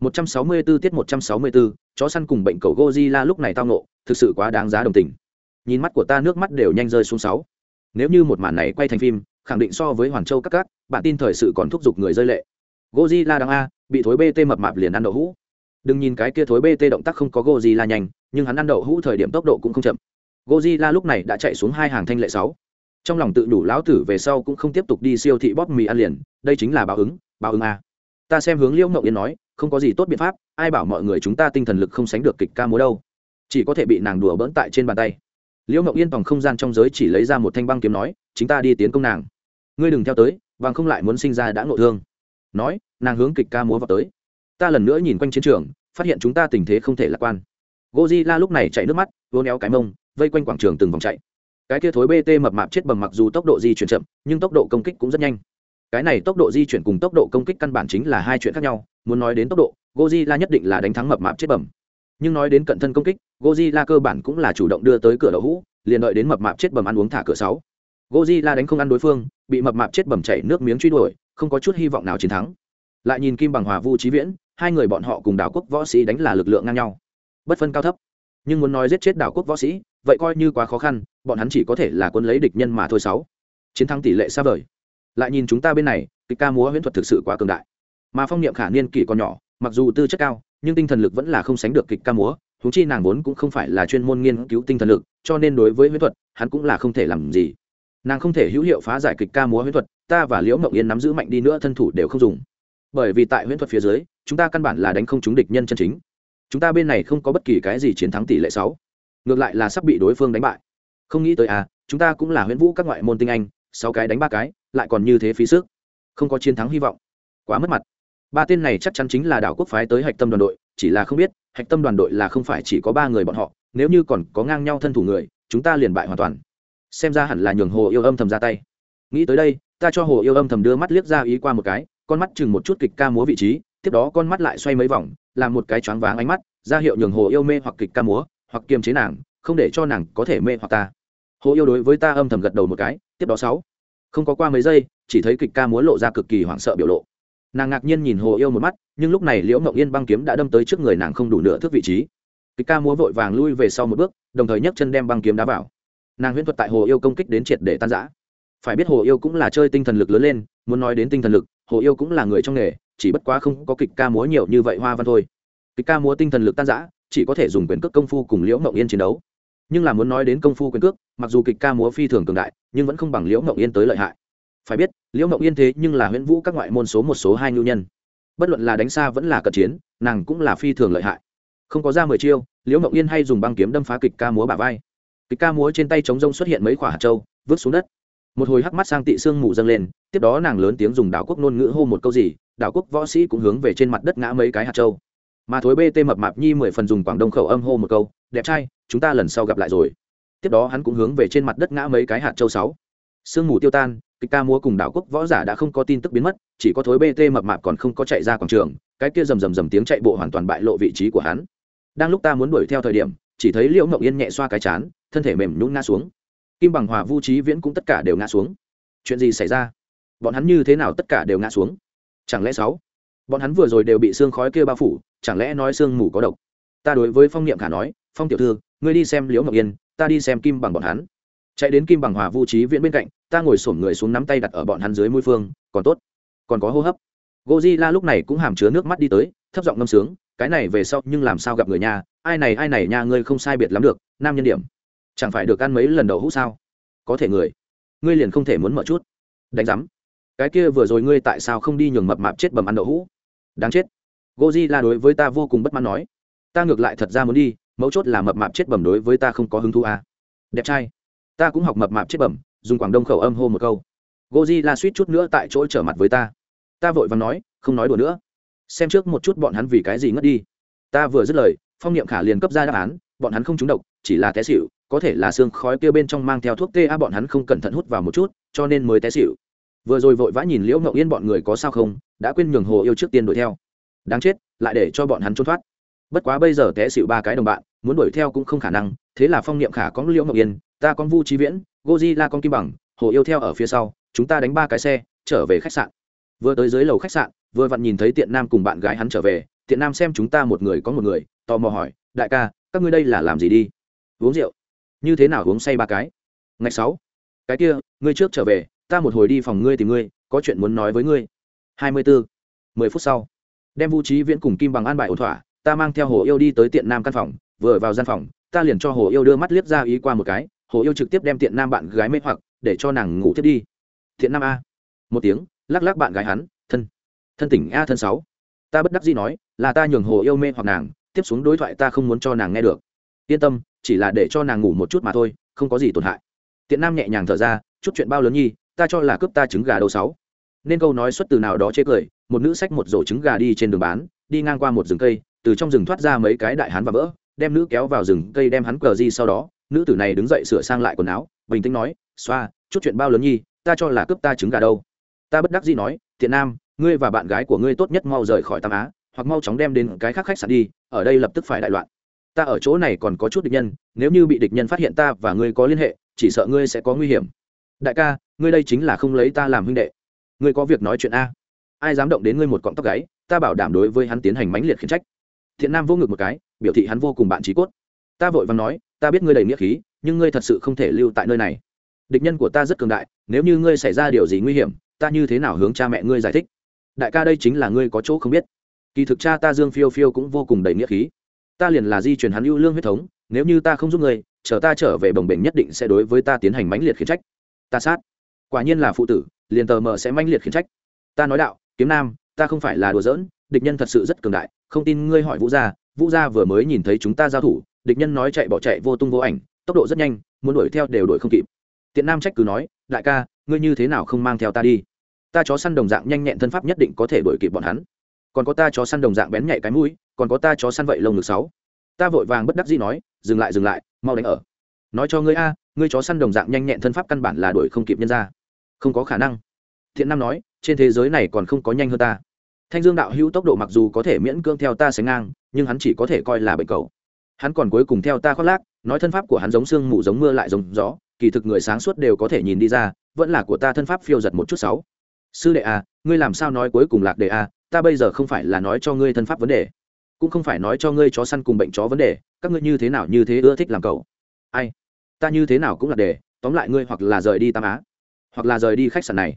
164 tiết 164, chó săn cùng bệnh cầu Godzilla lúc này tao nộ, thực sự quá đáng giá đồng tình. Nhìn mắt của ta nước mắt đều nhanh rơi xuống sáu. Nếu như một màn này quay thành phim, khẳng định so với Hoàn Châu các các, bạn tin thời sự còn thúc giục người rơi lệ. Godzilla đang a, bị thối BT mập mạp liền ăn đậu hũ. Đừng nhìn cái kia thối BT động tác không có Godzilla nhanh, nhưng hắn ăn đậu hũ thời điểm tốc độ cũng không chậm. Godzilla lúc này đã chạy xuống hai hàng thanh lệ sáu. Trong lòng tự đủ lão tử về sau cũng không tiếp tục đi siêu thị bóp mì ăn liền, đây chính là báo ứng, báo ứng a. Ta xem hướng Liễu Mộng Yên nói, không có gì tốt biện pháp, ai bảo mọi người chúng ta tinh thần lực không sánh được kịch ca múa đâu. Chỉ có thể bị nàng đùa bỡn tại trên bàn tay. Liễu ngọc yên vòng không gian trong giới chỉ lấy ra một thanh băng kiếm nói, chính ta đi tiến công nàng. Ngươi đừng theo tới, vàng không lại muốn sinh ra đã ngộ thương. Nói, nàng hướng kịch ca múa vào tới. Ta lần nữa nhìn quanh chiến trường, phát hiện chúng ta tình thế không thể lạc quan. La lúc này chạy nước mắt vô néo cái mông, vây quanh quảng trường từng vòng chạy. Cái kia thối bt mập mạp chết bầm mặc dù tốc độ di chuyển chậm, nhưng tốc độ công kích cũng rất nhanh. Cái này tốc độ di chuyển cùng tốc độ công kích căn bản chính là hai chuyện khác nhau muốn nói đến tốc độ, Godzilla nhất định là đánh thắng mập mạp chết bẩm. Nhưng nói đến cận thân công kích, Godzilla cơ bản cũng là chủ động đưa tới cửa đậu hũ, liền đợi đến mập mạp chết bẩm ăn uống thả cửa sáu. Godzilla đánh không ăn đối phương, bị mập mạp chết bẩm chảy nước miếng truy đuổi, không có chút hy vọng nào chiến thắng. Lại nhìn kim bằng hòa vu trí viễn, hai người bọn họ cùng đảo quốc võ sĩ đánh là lực lượng ngang nhau. Bất phân cao thấp. Nhưng muốn nói giết chết đảo quốc võ sĩ, vậy coi như quá khó khăn, bọn hắn chỉ có thể là quân lấy địch nhân mà thôi sáu. Chiến thắng tỷ lệ xa vời. Lại nhìn chúng ta bên này, kịch ca múa huyễn thuật thực sự quá cường đại mà phong niệm khả niên kỷ còn nhỏ, mặc dù tư chất cao, nhưng tinh thần lực vẫn là không sánh được kịch ca múa húng chi nàng vốn cũng không phải là chuyên môn nghiên cứu tinh thần lực, cho nên đối với huyễn thuật, hắn cũng là không thể làm gì. Nàng không thể hữu hiệu phá giải kịch ca múa huyễn thuật, ta và liễu mộng yên nắm giữ mạnh đi nữa thân thủ đều không dùng. Bởi vì tại huyễn thuật phía dưới, chúng ta căn bản là đánh không trúng địch nhân chân chính. Chúng ta bên này không có bất kỳ cái gì chiến thắng tỷ lệ sáu. Ngược lại là sắp bị đối phương đánh bại. Không nghĩ tới à chúng ta cũng là huyễn vũ các ngoại môn tinh anh, sáu cái đánh ba cái, lại còn như thế phí sức. Không có chiến thắng hy vọng. Quá mất mặt ba tên này chắc chắn chính là đảo quốc phái tới hạch tâm đoàn đội, chỉ là không biết, hạch tâm đoàn đội là không phải chỉ có ba người bọn họ, nếu như còn có ngang nhau thân thủ người, chúng ta liền bại hoàn toàn. Xem ra hẳn là nhường hồ yêu âm thầm ra tay. Nghĩ tới đây, ta cho hồ yêu âm thầm đưa mắt liếc ra ý qua một cái, con mắt chừng một chút kịch ca múa vị trí, tiếp đó con mắt lại xoay mấy vòng, làm một cái choáng váng ánh mắt, ra hiệu nhường hồ yêu mê hoặc kịch ca múa, hoặc kiềm chế nàng, không để cho nàng có thể mê hoặc ta. Hồ yêu đối với ta âm thầm gật đầu một cái, tiếp đó sáu. Không có qua mấy giây, chỉ thấy kịch ca múa lộ ra cực kỳ hoảng sợ biểu lộ nàng ngạc nhiên nhìn hồ yêu một mắt, nhưng lúc này liễu mộng yên băng kiếm đã đâm tới trước người nàng không đủ nửa thước vị trí. Kịch ca múa vội vàng lui về sau một bước, đồng thời nhấc chân đem băng kiếm đá vào. Nàng huyễn thuật tại hồ yêu công kích đến triệt để tan giã phải biết hồ yêu cũng là chơi tinh thần lực lớn lên, muốn nói đến tinh thần lực, hồ yêu cũng là người trong nghề, chỉ bất quá không có kịch ca múa nhiều như vậy hoa văn thôi. Kịch ca múa tinh thần lực tan giã chỉ có thể dùng quyền cước công phu cùng liễu mộng yên chiến đấu. Nhưng là muốn nói đến công phu quyền cước, mặc dù kịch ca múa phi thường cường đại, nhưng vẫn không bằng liễu mộng yên tới lợi hại phải biết, liễu mộng yên thế nhưng là huyễn vũ các ngoại môn số một số hai ngưu nhân. Bất luận là đánh xa vẫn là cận chiến, nàng cũng là phi thường lợi hại. Không có ra mười chiêu, liễu mộng yên hay dùng băng kiếm đâm phá kịch ca múa bả vai. Kịch ca múa trên tay chống rông xuất hiện mấy quả hạt trâu vứt xuống đất. Một hồi hắc mắt sang tị xương mù dâng lên, tiếp đó nàng lớn tiếng dùng đảo quốc ngôn ngữ hô một câu gì, đảo quốc võ sĩ cũng hướng về trên mặt đất ngã mấy cái hạt trâu mà thối bê tê mập mạp nhi mười phần dùng quảng đông khẩu âm hô một câu, đẹp trai, chúng ta lần sau gặp lại rồi. Tiếp đó hắn cũng hướng về trên mặt đất ngã mấy cái hạt châu sáu. Sương mù tiêu tan kịch ca múa cùng đảo quốc võ giả đã không có tin tức biến mất, chỉ có thối bt mập mạp còn không có chạy ra quảng trường, cái kia rầm rầm rầm tiếng chạy bộ hoàn toàn bại lộ vị trí của hắn. Đang lúc ta muốn đuổi theo thời điểm, chỉ thấy liễu ngậu yên nhẹ xoa cái chán, thân thể mềm nhún ngã xuống. Kim bằng hòa, vu trí viễn cũng tất cả đều ngã xuống. Chuyện gì xảy ra? Bọn hắn như thế nào tất cả đều ngã xuống? Chẳng lẽ sáu? Bọn hắn vừa rồi đều bị xương khói kia bao phủ, chẳng lẽ nói xương mù có độc? Ta đối với phong niệm khả nói, phong tiểu thư, ngươi đi xem liễu ngọc yên, ta đi xem kim bằng bọn hắn chạy đến kim bằng hòa vu trí viễn bên cạnh, ta ngồi xổm người xuống nắm tay đặt ở bọn hắn dưới mũi phương, còn tốt, còn có hô hấp. Gozilla lúc này cũng hàm chứa nước mắt đi tới, thấp giọng ngâm sướng, cái này về sau nhưng làm sao gặp người nhà, ai này ai này nha ngươi không sai biệt lắm được, nam nhân điểm. Chẳng phải được ăn mấy lần đầu hũ sao? Có thể người, ngươi liền không thể muốn mở chút. Đánh giám, cái kia vừa rồi ngươi tại sao không đi nhường mập mạp chết bầm ăn đậu hũ? Đáng chết. Gozilla đối với ta vô cùng bất mãn nói, ta ngược lại thật ra muốn đi, mấu chốt là mập mạp chết bầm đối với ta không có hứng thú à. đẹp trai ta cũng học mập mạp chết bẩm, dùng quảng đông khẩu âm hô một câu. Goji la suýt chút nữa tại chỗ trở mặt với ta. Ta vội và nói, không nói đùa nữa. Xem trước một chút bọn hắn vì cái gì ngất đi. Ta vừa dứt lời, phong niệm khả liền cấp ra đáp án, bọn hắn không trúng độc, chỉ là té xịu có thể là xương khói kia bên trong mang theo thuốc ta bọn hắn không cẩn thận hút vào một chút, cho nên mới té xịu vừa rồi vội vã nhìn liễu ngậu yên bọn người có sao không, đã quên nhường hồ yêu trước tiên đuổi theo. Đáng chết, lại để cho bọn hắn trốn thoát. Bất quá bây giờ té xịu ba cái đồng bạn, muốn đuổi theo cũng không khả năng thế là phong niệm khả có liễu ngọc yên, ta con vu trí viễn gozilla con kim bằng, hồ yêu theo ở phía sau, chúng ta đánh ba cái xe, trở về khách sạn. Vừa tới dưới lầu khách sạn, vừa vặn nhìn thấy tiện nam cùng bạn gái hắn trở về, Tiện nam xem chúng ta một người có một người, tò mò hỏi, đại ca, các ngươi đây là làm gì đi? Uống rượu. Như thế nào uống say ba cái? Ngày sáu. Cái kia, ngươi trước trở về, ta một hồi đi phòng ngươi tìm ngươi, có chuyện muốn nói với ngươi. Hai mươi bốn mười phút sau. Đem vũ trí viễn cùng kim bằng an bài ổn thỏa, ta mang theo hồ yêu đi tới tiện nam căn phòng, vừa vào gian phòng ta liền cho hồ yêu đưa mắt liếc ra ý qua một cái, hồ yêu trực tiếp đem tiện nam bạn gái mê hoặc, để cho nàng ngủ thiết đi. Thiện nam a. Một tiếng, lắc lắc bạn gái hắn, thân. Thân tỉnh a thân sáu. Ta bất đắc dĩ nói, là ta nhường hồ yêu mê hoặc nàng, tiếp xuống đối thoại ta không muốn cho nàng nghe được. Yên tâm, chỉ là để cho nàng ngủ một chút mà thôi, không có gì tổn hại. Tiện nam nhẹ nhàng thở ra, chút chuyện bao lớn nhi, ta cho là cướp ta trứng gà đầu sáu. Nên câu nói xuất từ nào đó chê cười, một nữ xách một rổ trứng gà đi trên đường bán, đi ngang qua một rừng cây, từ trong rừng thoát ra mấy cái đại hán và vỡ đem nữ kéo vào rừng cây đem hắn cờ di sau đó, nữ tử này đứng dậy sửa sang lại quần áo, bình tĩnh nói, xoa, chút chuyện bao lớn nhi, ta cho là cướp ta trứng gà đâu. Ta bất đắc dĩ nói, thiện nam, ngươi và bạn gái của ngươi tốt nhất mau rời khỏi tam á, hoặc mau chóng đem đến cái khác khách sạn đi, ở đây lập tức phải đại loạn. Ta ở chỗ này còn có chút địch nhân, nếu như bị địch nhân phát hiện ta và ngươi có liên hệ, chỉ sợ ngươi sẽ có nguy hiểm. Đại ca, ngươi đây chính là không lấy ta làm huynh đệ. Ngươi có việc nói chuyện a. Ai dám động đến ngươi một cọng tóc gáy, ta bảo đảm đối với hắn tiến hành mãnh liệt khiển trách thiện nam vô ngực một cái, biểu thị hắn vô cùng bạn trí cốt. Ta vội vàng nói, ta biết ngươi đầy nghĩa khí, nhưng ngươi thật sự không thể lưu tại nơi này. Địch nhân của ta rất cường đại, nếu như ngươi xảy ra điều gì nguy hiểm, ta như thế nào hướng cha mẹ ngươi giải thích? Đại ca đây chính là ngươi có chỗ không biết. Kỳ thực cha ta dương phiêu phiêu cũng vô cùng đầy nghĩa khí. Ta liền là di truyền hắn ưu lương huyết thống, nếu như ta không giúp ngươi, chờ ta trở về bồng bềnh nhất định sẽ đối với ta tiến hành mãnh liệt khiển trách. Ta sát. Quả nhiên là phụ tử, liền tờ mờ sẽ mãnh liệt khiển trách. Ta nói đạo, kiếm nam, ta không phải là đùa giỡn, địch nhân thật sự rất cường đại không tin ngươi hỏi vũ gia vũ gia vừa mới nhìn thấy chúng ta giao thủ, địch nhân nói chạy bỏ chạy vô tung vô ảnh, tốc độ rất nhanh, muốn đuổi theo đều đuổi không kịp. Tiện nam trách cứ nói, đại ca, ngươi như thế nào không mang theo ta đi? Ta chó săn đồng dạng nhanh nhẹn thân pháp nhất định có thể đuổi kịp bọn hắn. Còn có ta chó săn đồng dạng bén nhạy cái mũi, còn có ta chó săn vậy lông ngực sáu. Ta vội vàng bất đắc dĩ nói, dừng lại dừng lại, mau đánh ở. Nói cho ngươi a, ngươi chó săn đồng dạng nhanh nhẹn thân pháp căn bản là đuổi không kịp nhân ra. Không có khả năng. Thiện nam nói, trên thế giới này còn không có nhanh hơn ta thanh dương đạo hữu tốc độ mặc dù có thể miễn cưỡng theo ta sánh ngang, nhưng hắn chỉ có thể coi là bệnh cầu. Hắn còn cuối cùng theo ta khoác lác, nói thân pháp của hắn giống sương mù giống mưa lại giống gió, kỳ thực người sáng suốt đều có thể nhìn đi ra, vẫn là của ta thân pháp phiêu giật một chút sáu. Sư đệ à ngươi làm sao nói cuối cùng lạc đệ à ta bây giờ không phải là nói cho ngươi thân pháp vấn đề, cũng không phải nói cho ngươi chó săn cùng bệnh chó vấn đề, các ngươi như thế nào như thế ưa thích làm cậu ai, ta như thế nào cũng là đề tóm lại ngươi hoặc là rời đi tam á, hoặc là rời đi khách sạn này.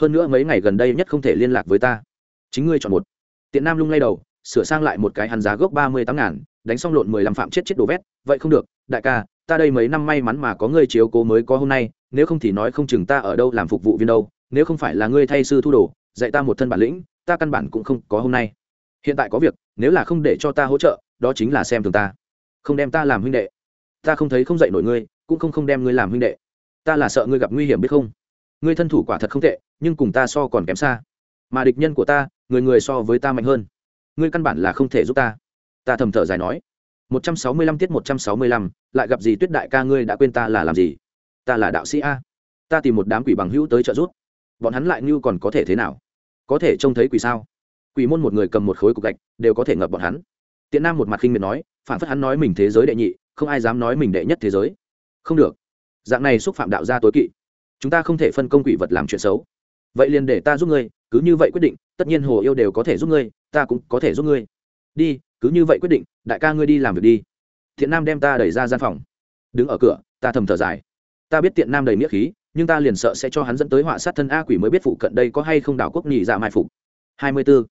Hơn nữa mấy ngày gần đây nhất không thể liên lạc với ta chính ngươi chọn một. Tiện nam lung lay đầu, sửa sang lại một cái hắn giá gốc ba mươi tám ngàn, đánh xong lộn mười lăm phạm chết chết đồ vét. Vậy không được, đại ca, ta đây mấy năm may mắn mà có ngươi chiếu cố mới có hôm nay, nếu không thì nói không chừng ta ở đâu làm phục vụ viên đâu, nếu không phải là ngươi thay sư thu đồ, dạy ta một thân bản lĩnh, ta căn bản cũng không có hôm nay. Hiện tại có việc, nếu là không để cho ta hỗ trợ, đó chính là xem thường ta. Không đem ta làm huynh đệ. Ta không thấy không dạy nổi ngươi, cũng không không đem ngươi làm huynh đệ. Ta là sợ ngươi gặp nguy hiểm biết không? Ngươi thân thủ quả thật không tệ, nhưng cùng ta so còn kém xa. Mà địch nhân của ta người người so với ta mạnh hơn. Ngươi căn bản là không thể giúp ta. Ta thầm thở dài nói. Một trăm sáu mươi lăm tiết một trăm sáu mươi lăm, lại gặp gì tuyết đại ca ngươi đã quên ta là làm gì? Ta là đạo sĩ a. Ta tìm một đám quỷ bằng hữu tới trợ giúp. Bọn hắn lại như còn có thể thế nào? Có thể trông thấy quỷ sao? Quỷ môn một người cầm một khối cục gạch, đều có thể ngập bọn hắn. Tiện nam một mặt khinh miệt nói, phản phất hắn nói mình thế giới đệ nhị, không ai dám nói mình đệ nhất thế giới. Không được. Dạng này xúc phạm đạo gia tối kỵ. Chúng ta không thể phân công quỷ vật làm chuyện xấu vậy liền để ta giúp ngươi, cứ như vậy quyết định, tất nhiên hồ yêu đều có thể giúp ngươi, ta cũng có thể giúp ngươi. Đi, cứ như vậy quyết định, đại ca ngươi đi làm việc đi. Thiện nam đem ta đẩy ra gian phòng. Đứng ở cửa, ta thầm thở dài. Ta biết tiện nam đầy nghĩa khí, nhưng ta liền sợ sẽ cho hắn dẫn tới họa sát thân a quỷ mới biết phụ cận đây có hay không đảo quốc nhị dạ mai phục. Hai mươi bốn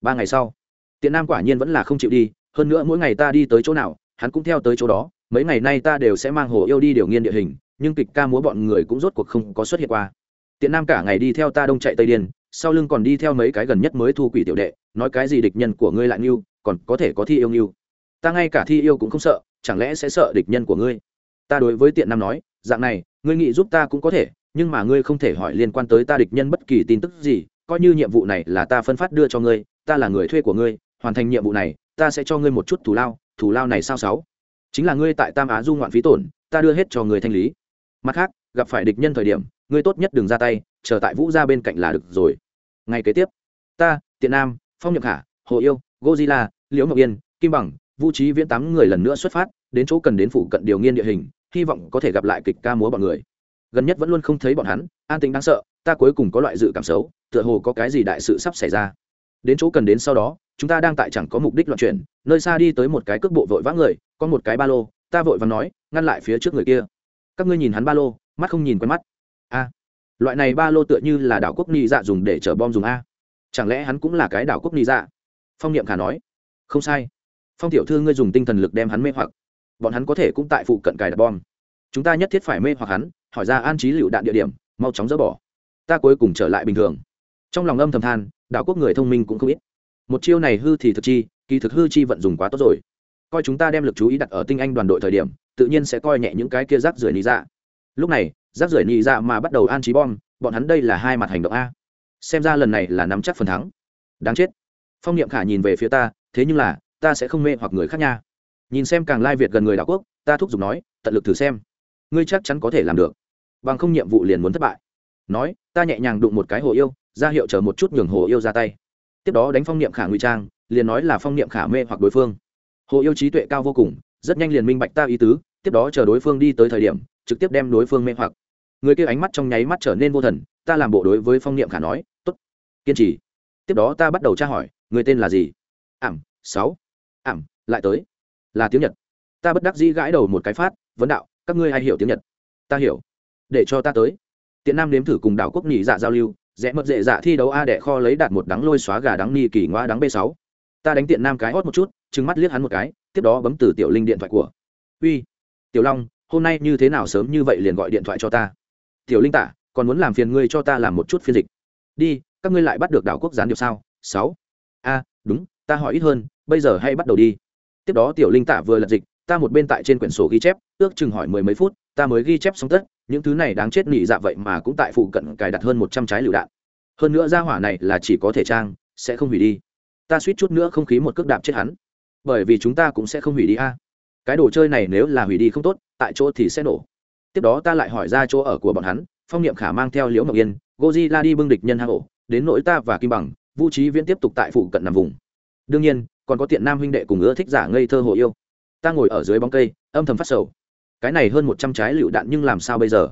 ba ngày sau tiện nam quả nhiên vẫn là không chịu đi, hơn nữa mỗi ngày ta đi tới chỗ nào, hắn cũng theo tới chỗ đó. Mấy ngày nay ta đều sẽ mang hồ yêu đi điều nghiên địa hình, nhưng kịch ca múa bọn người cũng rốt cuộc không có xuất hiện qua tiện nam cả ngày đi theo ta đông chạy tây điên, sau lưng còn đi theo mấy cái gần nhất mới thu quỷ tiểu đệ, nói cái gì địch nhân của ngươi lại nghiêu, còn có thể có thi yêu nghiêu. Ta ngay cả thi yêu cũng không sợ, chẳng lẽ sẽ sợ địch nhân của ngươi? Ta đối với tiện nam nói, dạng này, ngươi nghĩ giúp ta cũng có thể, nhưng mà ngươi không thể hỏi liên quan tới ta địch nhân bất kỳ tin tức gì, coi như nhiệm vụ này là ta phân phát đưa cho ngươi, ta là người thuê của ngươi, hoàn thành nhiệm vụ này, ta sẽ cho ngươi một chút thù lao thù lao này sao sáu? Chính là ngươi tại tam á du ngoạn phí tổn, ta đưa hết cho người thanh lý. Mặt khác, gặp phải địch nhân thời điểm ngươi tốt nhất đừng ra tay, chờ tại vũ ra bên cạnh là được rồi. Ngày kế tiếp, ta, tiện nam, phong nhậm khả hồ yêu gozilla liễu ngọc yên, kim bằng vũ trí viễn tám người lần nữa xuất phát, đến chỗ cần đến phụ cận điều nghiên địa hình, hy vọng có thể gặp lại kịch ca múa bọn người. Gần nhất vẫn luôn không thấy bọn hắn, an tính đáng sợ, ta cuối cùng có loại dự cảm xấu, tựa hồ có cái gì đại sự sắp xảy ra. Đến chỗ cần đến sau đó, chúng ta đang tại chẳng có mục đích loạn chuyển, nơi xa đi tới một cái cước bộ vội vã người, có một cái ba lô, ta vội và nói, ngăn lại phía trước người kia. Các ngươi nhìn hắn ba lô, mắt không nhìn quen mắt a. Loại này ba lô tựa như là đảo quốc ni dạ dùng để chở bom dùng a. Chẳng lẽ hắn cũng là cái đảo quốc ni dạ? Phong niệm khả nói. Không sai. Phong tiểu thư ngươi dùng tinh thần lực đem hắn mê hoặc. Bọn hắn có thể cũng tại phụ cận cài đặt bom. Chúng ta nhất thiết phải mê hoặc hắn, hỏi ra an trí lựu đạn địa điểm, mau chóng dỡ bỏ. Ta cuối cùng trở lại bình thường. Trong lòng âm thầm than, đảo quốc người thông minh cũng không ít. Một chiêu này hư thì thực chi, kỳ thực hư chi vận dùng quá tốt rồi. Coi chúng ta đem lực chú ý đặt ở tinh anh đoàn đội thời điểm, tự nhiên sẽ coi nhẹ những cái kia rác rưởi lý dạ. Lúc này rác rưởi nhị dạ mà bắt đầu an trí bom, bọn hắn đây là hai mặt hành động a. Xem ra lần này là nắm chắc phần thắng. Đáng chết. Phong niệm khả nhìn về phía ta, thế nhưng là, ta sẽ không mê hoặc người khác nha. Nhìn xem càng lai việt gần người đảo quốc, ta thúc giục nói, tận lực thử xem. Ngươi chắc chắn có thể làm được. Bằng không nhiệm vụ liền muốn thất bại. Nói, ta nhẹ nhàng đụng một cái hồ yêu, ra hiệu chờ một chút nhường hồ yêu ra tay. Tiếp đó đánh phong niệm khả ngụy trang, liền nói là phong niệm khả mê hoặc đối phương. Hồ yêu trí tuệ cao vô cùng, rất nhanh liền minh bạch ta ý tứ, tiếp đó chờ đối phương đi tới thời điểm, trực tiếp đem đối phương mê hoặc người kia ánh mắt trong nháy mắt trở nên vô thần, ta làm bộ đối với phong niệm khả nói t ố t kiên trì. Tiếp đó ta bắt đầu tra hỏi, người tên là gì? Ảm, sáu. Ảm, lại tới. Là tiếng nhật. Ta bất đắc dĩ gãi đầu một cái phát, vấn đạo, các ngươi hay hiểu tiếng nhật? Ta hiểu. Để cho ta tới. Tiện nam nếm thử cùng đảo quốc nhị dạ giao lưu, rẽ mất dễ dạ thi đấu a đẻ kho lấy đạt một đắng lôi xóa gà đắng ni kỳ ngoa đắng b sáu. Ta đánh tiện nam cái hót một chút, trừng mắt liếc hắn một cái, tiếp đó bấm từ tiểu linh điện thoại của. Uy, tiểu long, hôm nay như thế nào sớm như vậy liền gọi điện thoại cho ta? Tiểu linh tả, còn muốn làm phiền ngươi cho ta làm một chút phiên dịch. Đi, các ngươi lại bắt được đảo quốc gián điệp sao? Sáu. A, đúng, ta hỏi ít hơn, bây giờ hay bắt đầu đi. Tiếp đó tiểu linh tả vừa lật dịch, ta một bên tại trên quyển sổ ghi chép, ước chừng hỏi mười mấy phút, ta mới ghi chép xong tất, những thứ này đáng chết nỉ dạ vậy mà cũng tại phụ cận cài đặt hơn một trăm trái lựu đạn. Hơn nữa ra hỏa này là chỉ có thể trang, sẽ không hủy đi. Ta suýt chút nữa không khí một cước đạp chết hắn. Bởi vì chúng ta cũng sẽ không hủy đi a. Cái đồ chơi này nếu là hủy đi không tốt, tại chỗ thì sẽ nổ tiếp đó ta lại hỏi ra chỗ ở của bọn hắn, phong niệm khả mang theo liễu ngọc yên gozilla đi bưng địch nhân hang ổ, đến nỗi ta và kim bằng vũ trí viễn tiếp tục tại phụ cận nằm vùng. Đương nhiên, còn có tiện nam huynh đệ cùng ưa thích giả ngây thơ hồ yêu. Ta ngồi ở dưới bóng cây, âm thầm phát sầu. Cái này hơn một trăm trái lựu đạn nhưng làm sao bây giờ?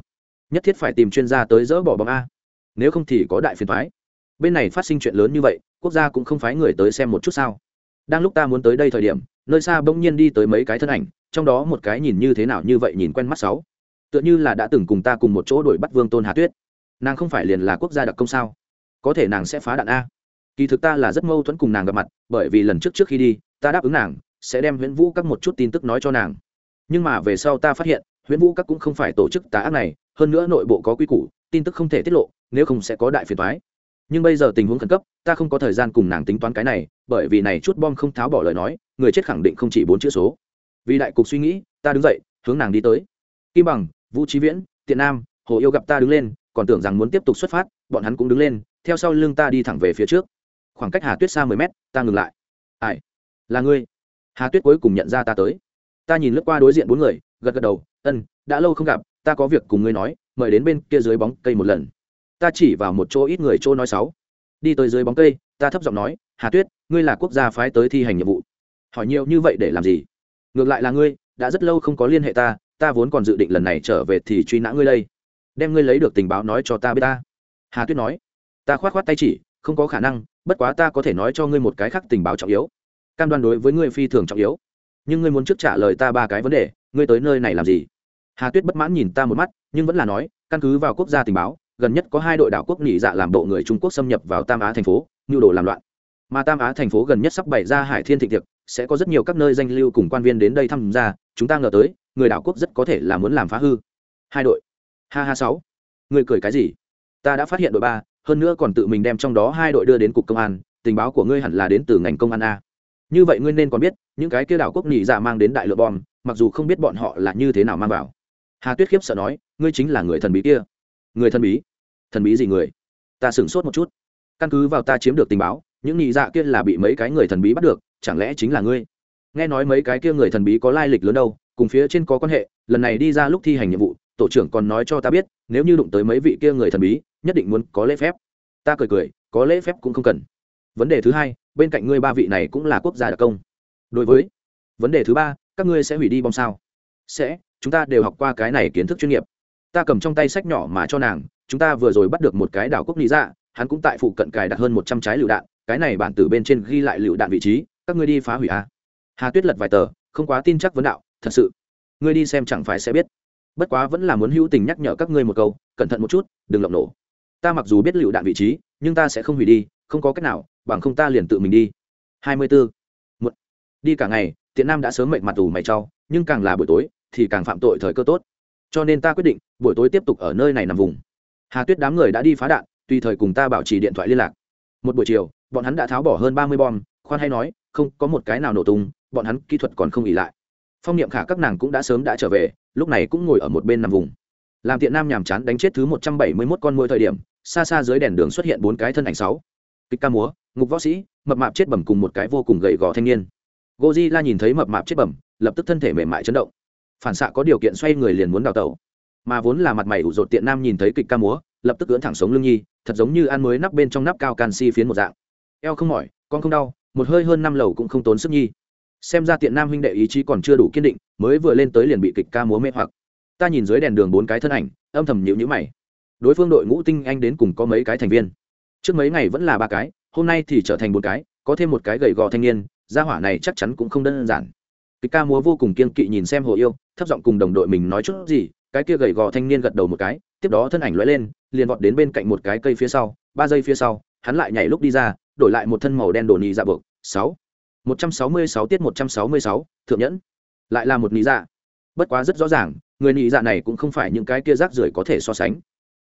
Nhất thiết phải tìm chuyên gia tới dỡ bỏ bóng a. Nếu không thì có đại phiền thoái bên này phát sinh chuyện lớn như vậy, quốc gia cũng không phái người tới xem một chút sao? Đang lúc ta muốn tới đây thời điểm, nơi xa bỗng nhiên đi tới mấy cái thân ảnh, trong đó một cái nhìn như thế nào như vậy nhìn quen mắt sáu tựa như là đã từng cùng ta cùng một chỗ đuổi bắt vương tôn hà tuyết. Nàng không phải liền là quốc gia đặc công sao? Có thể nàng sẽ phá đạn a. Kỳ thực ta là rất mâu thuẫn cùng nàng gặp mặt, bởi vì lần trước trước khi đi, ta đáp ứng nàng, sẽ đem huyễn vũ các một chút tin tức nói cho nàng. Nhưng mà về sau ta phát hiện, huyễn vũ các cũng không phải tổ chức tà ác này, hơn nữa nội bộ có quy củ, tin tức không thể tiết lộ, nếu không sẽ có đại phiền toái. Nhưng bây giờ tình huống khẩn cấp, ta không có thời gian cùng nàng tính toán cái này, bởi vì này chút bom không tháo bỏ lời nói, người chết khẳng định không chỉ bốn chữ số. Vì đại cục suy nghĩ, ta đứng dậy, hướng nàng đi tới. Kim bằng vũ trí viễn, tiện nam, hồ yêu gặp ta đứng lên, còn tưởng rằng muốn tiếp tục xuất phát, bọn hắn cũng đứng lên, theo sau lưng ta đi thẳng về phía trước. Khoảng cách hà tuyết xa mười mét, ta ngừng lại. Ai? Là ngươi. Hà tuyết cuối cùng nhận ra ta tới. Ta nhìn lướt qua đối diện bốn người, gật gật đầu, ân, đã lâu không gặp, ta có việc cùng ngươi nói, mời đến bên kia dưới bóng cây một lần. Ta chỉ vào một chỗ ít người chỗ nói sáu. Đi tới dưới bóng cây, ta thấp giọng nói, hà tuyết, ngươi là quốc gia phái tới thi hành nhiệm vụ. Hỏi nhiều như vậy để làm gì? Ngược lại là ngươi, đã rất lâu không có liên hệ ta ta vốn còn dự định lần này trở về thì truy nã ngươi đây. Đem ngươi lấy được tình báo nói cho ta biết ta. Hà tuyết nói. Ta khoát khoát tay chỉ, không có khả năng, bất quá ta có thể nói cho ngươi một cái khác tình báo trọng yếu. Cam đoan đối với ngươi phi thường trọng yếu. Nhưng ngươi muốn trước trả lời ta ba cái vấn đề, ngươi tới nơi này làm gì? Hà tuyết bất mãn nhìn ta một mắt, nhưng vẫn là nói, căn cứ vào quốc gia tình báo, gần nhất có hai đội đảo quốc nghỉ dạ làm bộ người trung quốc xâm nhập vào tam á thành phố, nhu đồ làm loạn. Mà tam á thành phố gần nhất sắp bày ra hải thiên thịnh tiệc sẽ có rất nhiều các nơi danh lưu cùng quan viên đến đây tham gia, chúng ta ngờ tới người đảo quốc rất có thể là muốn làm phá hư. Hai đội. Ha ha sáu. Người cười cái gì? Ta đã phát hiện đội ba, hơn nữa còn tự mình đem trong đó hai đội đưa đến cục công an, tình báo của ngươi hẳn là đến từ ngành công an a. Như vậy ngươi nên còn biết, những cái kia đảo quốc nhị dạ mang đến đại lượng bom, mặc dù không biết bọn họ là như thế nào mang vào. Hà tuyết khiếp sợ nói, ngươi chính là người thần bí kia. Người thần bí? Thần bí gì người? Ta sửng sốt một chút. Căn cứ vào ta chiếm được tình báo, những nhị dạ kia là bị mấy cái người thần bí bắt được, chẳng lẽ chính là ngươi? Nghe nói mấy cái kia người thần bí có lai lịch lớn đâu cùng phía trên có quan hệ, lần này đi ra lúc thi hành nhiệm vụ, tổ trưởng còn nói cho ta biết, nếu như đụng tới mấy vị kia người thần bí, nhất định muốn có lễ phép. Ta cười cười, có lễ phép cũng không cần. Vấn đề thứ hai, bên cạnh ngươi ba vị này cũng là quốc gia đặc công. Đối với vấn đề thứ ba, các ngươi sẽ hủy đi bom sao? Sẽ, chúng ta đều học qua cái này kiến thức chuyên nghiệp. Ta cầm trong tay sách nhỏ mà cho nàng, chúng ta vừa rồi bắt được một cái đảo quốc lý dạ hắn cũng tại phụ cận cài đặt hơn một trăm trái lựu đạn, cái này bản từ bên trên ghi lại lựu đạn vị trí, các ngươi đi phá hủy a. Hà tuyết lật vài tờ, không quá tin chắc vấn đạo thật sự. Ngươi đi xem chẳng phải sẽ biết. Bất quá vẫn là muốn hữu tình nhắc nhở các ngươi một câu, cẩn thận một chút, đừng lộng nổ. Ta mặc dù biết lựu đạn vị trí, nhưng ta sẽ không hủy đi, không có cách nào, bằng không ta liền tự mình đi. Hai mươi bốn một đi cả ngày tiện nam đã sớm mệt mặt ủ mày trau nhưng càng là buổi tối, thì càng phạm tội thời cơ tốt. Cho nên ta quyết định, buổi tối tiếp tục ở nơi này nằm vùng. Hà tuyết đám người đã đi phá đạn, tùy thời cùng ta bảo trì điện thoại liên lạc. Một buổi chiều, bọn hắn đã tháo bỏ hơn ba mươi bom, khoan hay nói, không có một cái nào nổ tung, bọn hắn kỹ thuật còn không ỉ lại phong niệm khả các nàng cũng đã sớm đã trở về, lúc này cũng ngồi ở một bên nằm vùng. Làm tiện nam nhàm chán đánh chết thứ một trăm bảy mươi mốt con mỗi thời điểm, xa xa dưới đèn đường xuất hiện bốn cái thân ảnh sáu. Kịch ca múa, ngục võ sĩ, mập mạp chết bẩm cùng một cái vô cùng gầy gò thanh niên. Goji la nhìn thấy mập mạp chết bẩm, lập tức thân thể mềm mại chấn động. Phản xạ có điều kiện xoay người liền muốn đào tẩu. Mà vốn là mặt mày ủ rột tiện nam nhìn thấy kịch ca múa, lập tức ưỡn thẳng sống lưng nhi, thật giống như ăn mới nắp bên trong nắp cao canxi phiến một dạng. Eo không mỏi, con không đau, một hơi hơn năm lầu cũng không tốn sức nhi xem ra tiện nam huynh đệ ý chí còn chưa đủ kiên định, mới vừa lên tới liền bị kịch ca múa mê hoặc. Ta nhìn dưới đèn đường bốn cái thân ảnh, âm thầm nhịu nhữ mày. Đối phương đội ngũ tinh anh đến cùng có mấy cái thành viên? Trước mấy ngày vẫn là ba cái, hôm nay thì trở thành một cái, có thêm một cái gầy gò thanh niên, gia hỏa này chắc chắn cũng không đơn giản. Kịch ca múa vô cùng kiên kỵ nhìn xem hồ yêu, thấp giọng cùng đồng đội mình nói chút gì, cái kia gầy gò thanh niên gật đầu một cái, tiếp đó thân ảnh lóe lên, liền vọt đến bên cạnh một cái cây phía sau, ba giây phía sau, hắn lại nhảy lúc đi ra, đổi lại một thân màu đen đổ nhị dạ buộc. Sáu một trăm sáu mươi sáu tiết một trăm sáu mươi sáu, thượng nhẫn. Lại là một nị dạ. Bất quá rất rõ ràng, người nị dạ này cũng không phải những cái kia rác rưởi có thể so sánh.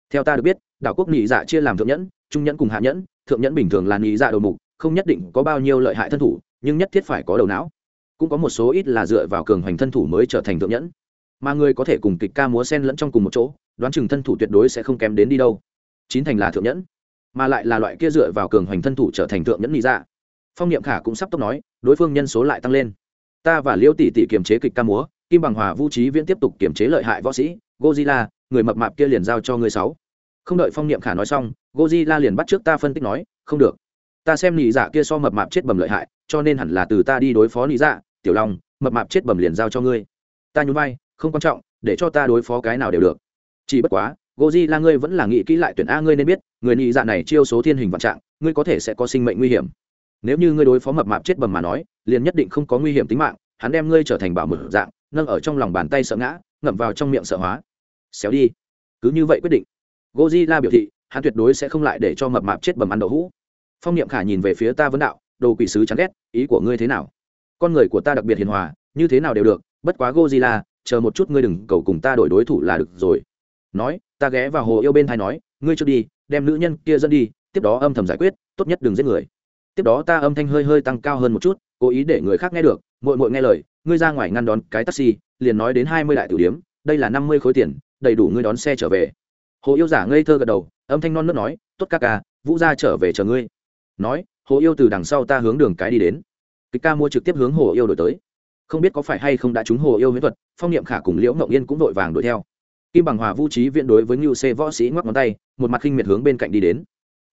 Theo ta được biết, đảo quốc nị dạ chia làm thượng nhẫn, trung nhẫn cùng hạ nhẫn. Thượng nhẫn bình thường là nị dạ đầu mục, không nhất định có bao nhiêu lợi hại thân thủ, nhưng nhất thiết phải có đầu não. Cũng có một số ít là dựa vào cường hoành thân thủ mới trở thành thượng nhẫn. Mà người có thể cùng kịch ca múa sen lẫn trong cùng một chỗ, đoán chừng thân thủ tuyệt đối sẽ không kém đến đi đâu. Chín thành là thượng nhẫn, mà lại là loại kia dựa vào cường hoành thân thủ trở thành thượng nhẫn nị dạ phong niệm khả cũng sắp tốc nói, đối phương nhân số lại tăng lên. Ta và liêu tỷ tỷ kiềm chế kịch ca múa, kim bằng hòa vũ trí viễn tiếp tục kiềm chế lợi hại võ sĩ gozilla người mập mạp kia liền giao cho người sáu. Không đợi phong niệm khả nói xong gozilla liền bắt trước ta phân tích nói, không được. Ta xem nị dạ kia so mập mạp chết bầm lợi hại, cho nên hẳn là từ ta đi đối phó nị dạ tiểu long, mập mạp chết bầm liền giao cho ngươi. Ta nhún vai, không quan trọng, để cho ta đối phó cái nào đều được. Chỉ bất quá Gozilla ngươi vẫn là nghĩ kỹ lại tuyển a ngươi nên biết, người nị dạ này chiêu số thiên hình vạn trạng, ngươi có thể sẽ có sinh mệnh nguy hiểm nếu như ngươi đối phó mập mạp chết bầm mà nói liền nhất định không có nguy hiểm tính mạng hắn đem ngươi trở thành bảo mực dạng nâng ở trong lòng bàn tay sợ ngã ngậm vào trong miệng sợ hóa. Xéo đi. Cứ như vậy quyết định. Godzilla biểu thị hắn tuyệt đối sẽ không lại để cho mập mạp chết bầm ăn đậu hũ. Phong niệm khả nhìn về phía ta vấn đạo đồ quỷ sứ chán ghét ý của ngươi thế nào? Con người của ta đặc biệt hiền hòa như thế nào đều được bất quá Godzilla, chờ một chút ngươi đừng cầu cùng ta đổi đối thủ là được rồi. Nói ta ghé vào hồ yêu bên thai nói ngươi cho đi đem nữ nhân kia dẫn đi tiếp đó âm thầm giải quyết tốt nhất đừng giết người tiếp đó ta âm thanh hơi hơi tăng cao hơn một chút, cố ý để người khác nghe được mội mội nghe lời, ngươi ra ngoài ngăn đón cái taxi, liền nói đến hai mươi đại tử điếm, đây là năm mươi khối tiền, đầy đủ ngươi đón xe trở về. Hồ yêu giả ngây thơ gật đầu, âm thanh non nớt nói, tốt ca ca, vũ ra trở về chờ ngươi. Nói, hồ yêu từ đằng sau ta hướng đường cái đi đến. Kịch ca mua trực tiếp hướng hồ yêu đổi tới. Không biết có phải hay không đã trúng hồ yêu huyễn thuật, phong niệm khả cùng liễu ngậu yên cũng vội vàng đuổi theo. Kim bằng hòa vũ trí viện đối với ngưu xê võ sĩ ngoắc ngón tay, một mặt khinh miệt hướng bên cạnh đi đến.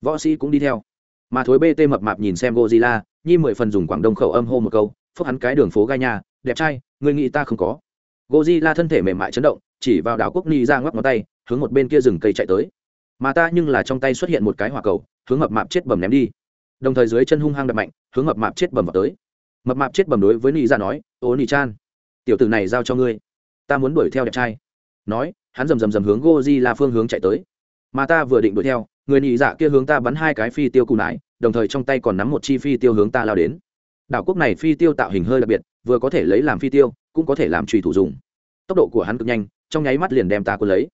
Võ sĩ cũng đi theo mà thối bt mập mạp nhìn xem gozilla nhi mười phần dùng quảng đông khẩu âm hô một câu phúc hắn cái đường phố gai nhà đẹp trai người nghĩ ta không có. gozilla thân thể mềm mại chấn động chỉ vào đảo quốc ni ra ngoắc ngón tay hướng một bên kia rừng cây chạy tới. mà ta nhưng là trong tay xuất hiện một cái hỏa cầu hướng mập mạp chết bầm ném đi. đồng thời dưới chân hung hăng đập mạnh hướng mập mạp chết bầm vào tới. mập mạp chết bầm đối với ni ra nói ô ni chan tiểu tử này giao cho ngươi ta muốn đuổi theo đẹp trai. nói hắn rầm rầm rầm hướng Godzilla phương hướng chạy tới. Mà ta vừa định đuổi theo, người nhị dạ kia hướng ta bắn hai cái phi tiêu cù nải, đồng thời trong tay còn nắm một chi phi tiêu hướng ta lao đến. Đảo quốc này phi tiêu tạo hình hơi đặc biệt, vừa có thể lấy làm phi tiêu, cũng có thể làm trùy thủ dùng. Tốc độ của hắn cực nhanh, trong nháy mắt liền đem ta cuốn lấy.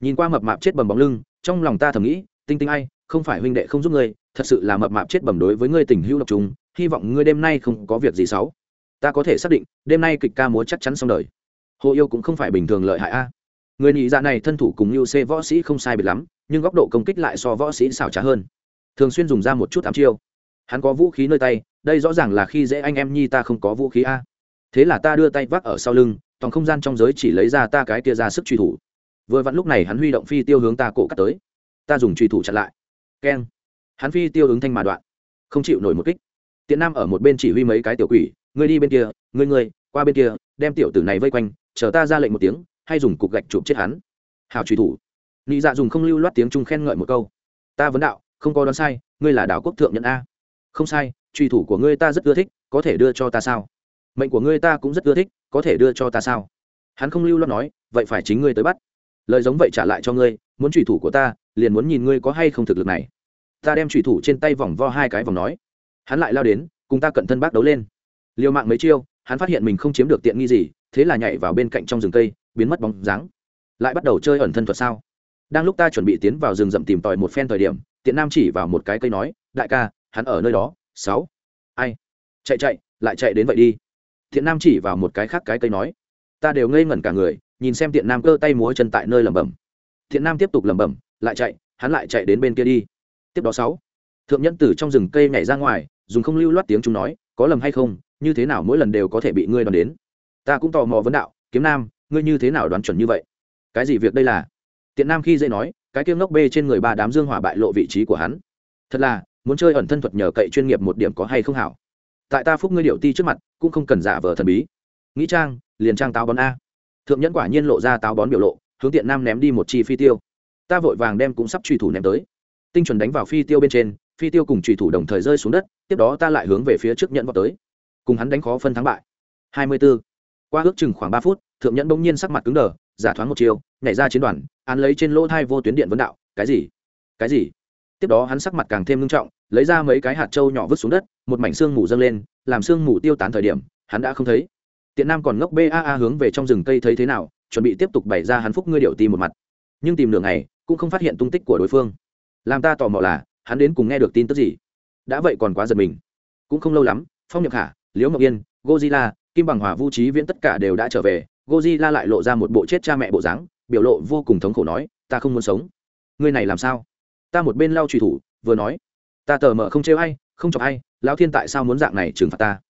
Nhìn qua mập mạp chết bầm bóng lưng, trong lòng ta thầm nghĩ, tinh tinh ai, không phải huynh đệ không giúp ngươi, thật sự là mập mạp chết bầm đối với ngươi tình hữu độc trùng, hy vọng ngươi đêm nay không có việc gì xấu. Ta có thể xác định, đêm nay kịch ca múa chắc chắn xong đời. Hồ yêu cũng không phải bình thường lợi hại a người nhị dạ này thân thủ cùng như c võ sĩ không sai biệt lắm, nhưng góc độ công kích lại so võ sĩ xảo trá hơn. Thường xuyên dùng ra một chút ám chiêu. Hắn có vũ khí nơi tay, đây rõ ràng là khi dễ anh em nhi ta không có vũ khí a. Thế là ta đưa tay vác ở sau lưng, toàn không gian trong giới chỉ lấy ra ta cái kia ra sức truy thủ. Vừa vặn lúc này hắn huy động phi tiêu hướng ta cổ cắt tới. Ta dùng truy thủ chặn lại. Keng. Hắn phi tiêu ứng thanh mà đoạn. Không chịu nổi một kích. Tiện nam ở một bên chỉ huy mấy cái tiểu quỷ, ngươi đi bên kia, ngươi ngươi, qua bên kia, đem tiểu tử này vây quanh, chờ ta ra lệnh một tiếng hay dùng cục gạch chụp chết hắn. Hào truy thủ. Nị dạ dùng không lưu loát tiếng trung khen ngợi một câu. Ta vấn đạo, không có đoán sai, ngươi là đảo quốc thượng nhận a. Không sai truy thủ của ngươi ta rất ưa thích, có thể đưa cho ta sao? Mệnh của ngươi ta cũng rất ưa thích, có thể đưa cho ta sao? Hắn không lưu loát nói, vậy phải chính ngươi tới bắt. Lời giống vậy trả lại cho ngươi, muốn truy thủ của ta, liền muốn nhìn ngươi có hay không thực lực này. Ta đem truy thủ trên tay vòng vo hai cái vòng nói. Hắn lại lao đến, cùng ta cận thân bác đấu lên. Liều mạng mấy chiêu, hắn phát hiện mình không chiếm được tiện nghi gì, thế là nhảy vào bên cạnh trong rừng cây biến mất bóng dáng. Lại bắt đầu chơi ẩn thân thuật sao? Đang lúc ta chuẩn bị tiến vào rừng rậm tìm tòi một phen thời điểm, tiện nam chỉ vào một cái cây nói, đại ca, hắn ở nơi đó, sáu. Ai? Chạy chạy, lại chạy đến vậy đi. Thiện nam chỉ vào một cái khác cái cây nói, ta đều ngây ngẩn cả người, nhìn xem tiện nam cơ tay múa chân tại nơi lẩm bẩm. Thiện nam tiếp tục lẩm bẩm, lại chạy, hắn lại chạy đến bên kia đi. Tiếp đó sáu, thượng nhân từ trong rừng cây nhảy ra ngoài, dùng không lưu loát tiếng chúng nói, có lầm hay không, như thế nào mỗi lần đều có thể bị ngươi đoán đến? Ta cũng tò mò vấn đạo, kiếm nam ngươi như thế nào đoán chuẩn như vậy? Cái gì việc đây là? Tiện nam khi dễ nói, cái kiêng ngốc bê trên người ba đám dương hỏa bại lộ vị trí của hắn. Thật là, muốn chơi ẩn thân thuật nhờ cậy chuyên nghiệp một điểm có hay không hảo? Tại ta phúc ngươi điệu ti trước mặt, cũng không cần giả vờ thần bí. Nghĩ trang, liền trang táo bón a. Thượng nhẫn quả nhiên lộ ra táo bón biểu lộ, hướng tiện nam ném đi một chi phi tiêu. Ta vội vàng đem cũng sắp truy thủ ném tới. Tinh chuẩn đánh vào phi tiêu bên trên, phi tiêu cùng truy thủ đồng thời rơi xuống đất, tiếp đó ta lại hướng về phía trước nhẫn vào tới. Cùng hắn đánh khó phân thắng bại. Hai mươi 24. qua ước chừng khoảng ba phút thượng nhẫn bỗng nhiên sắc mặt cứng đờ, giả thoáng một chiều nhảy ra chiến đoàn, án lấy trên lỗ thai vô tuyến điện vấn đạo, cái gì? Cái gì? Tiếp đó hắn sắc mặt càng thêm nghiêm trọng, lấy ra mấy cái hạt trâu nhỏ vứt xuống đất, một mảnh xương mù dâng lên, làm xương mù tiêu tán thời điểm, hắn đã không thấy. Tiện nam còn ngốc baa hướng về trong rừng cây thấy thế nào, chuẩn bị tiếp tục bày ra hắn phúc ngươi điệu tìm một mặt. Nhưng tìm đường này cũng không phát hiện tung tích của đối phương. Làm ta tò mò là, hắn đến cùng nghe được tin tức gì? Đã vậy còn quá giật mình. Cũng không lâu lắm, phong nhập khả liễu ngọc yên gozilla kim bằng hòa vũ trí viễn tất cả đều đã trở về Godzilla lại lộ ra một bộ chết cha mẹ bộ dáng, biểu lộ vô cùng thống khổ nói, ta không muốn sống. Ngươi này làm sao? Ta một bên lau trùy thủ, vừa nói, ta tờ mở không trêu ai, không chọc ai, lão thiên tại sao muốn dạng này trừng phạt ta?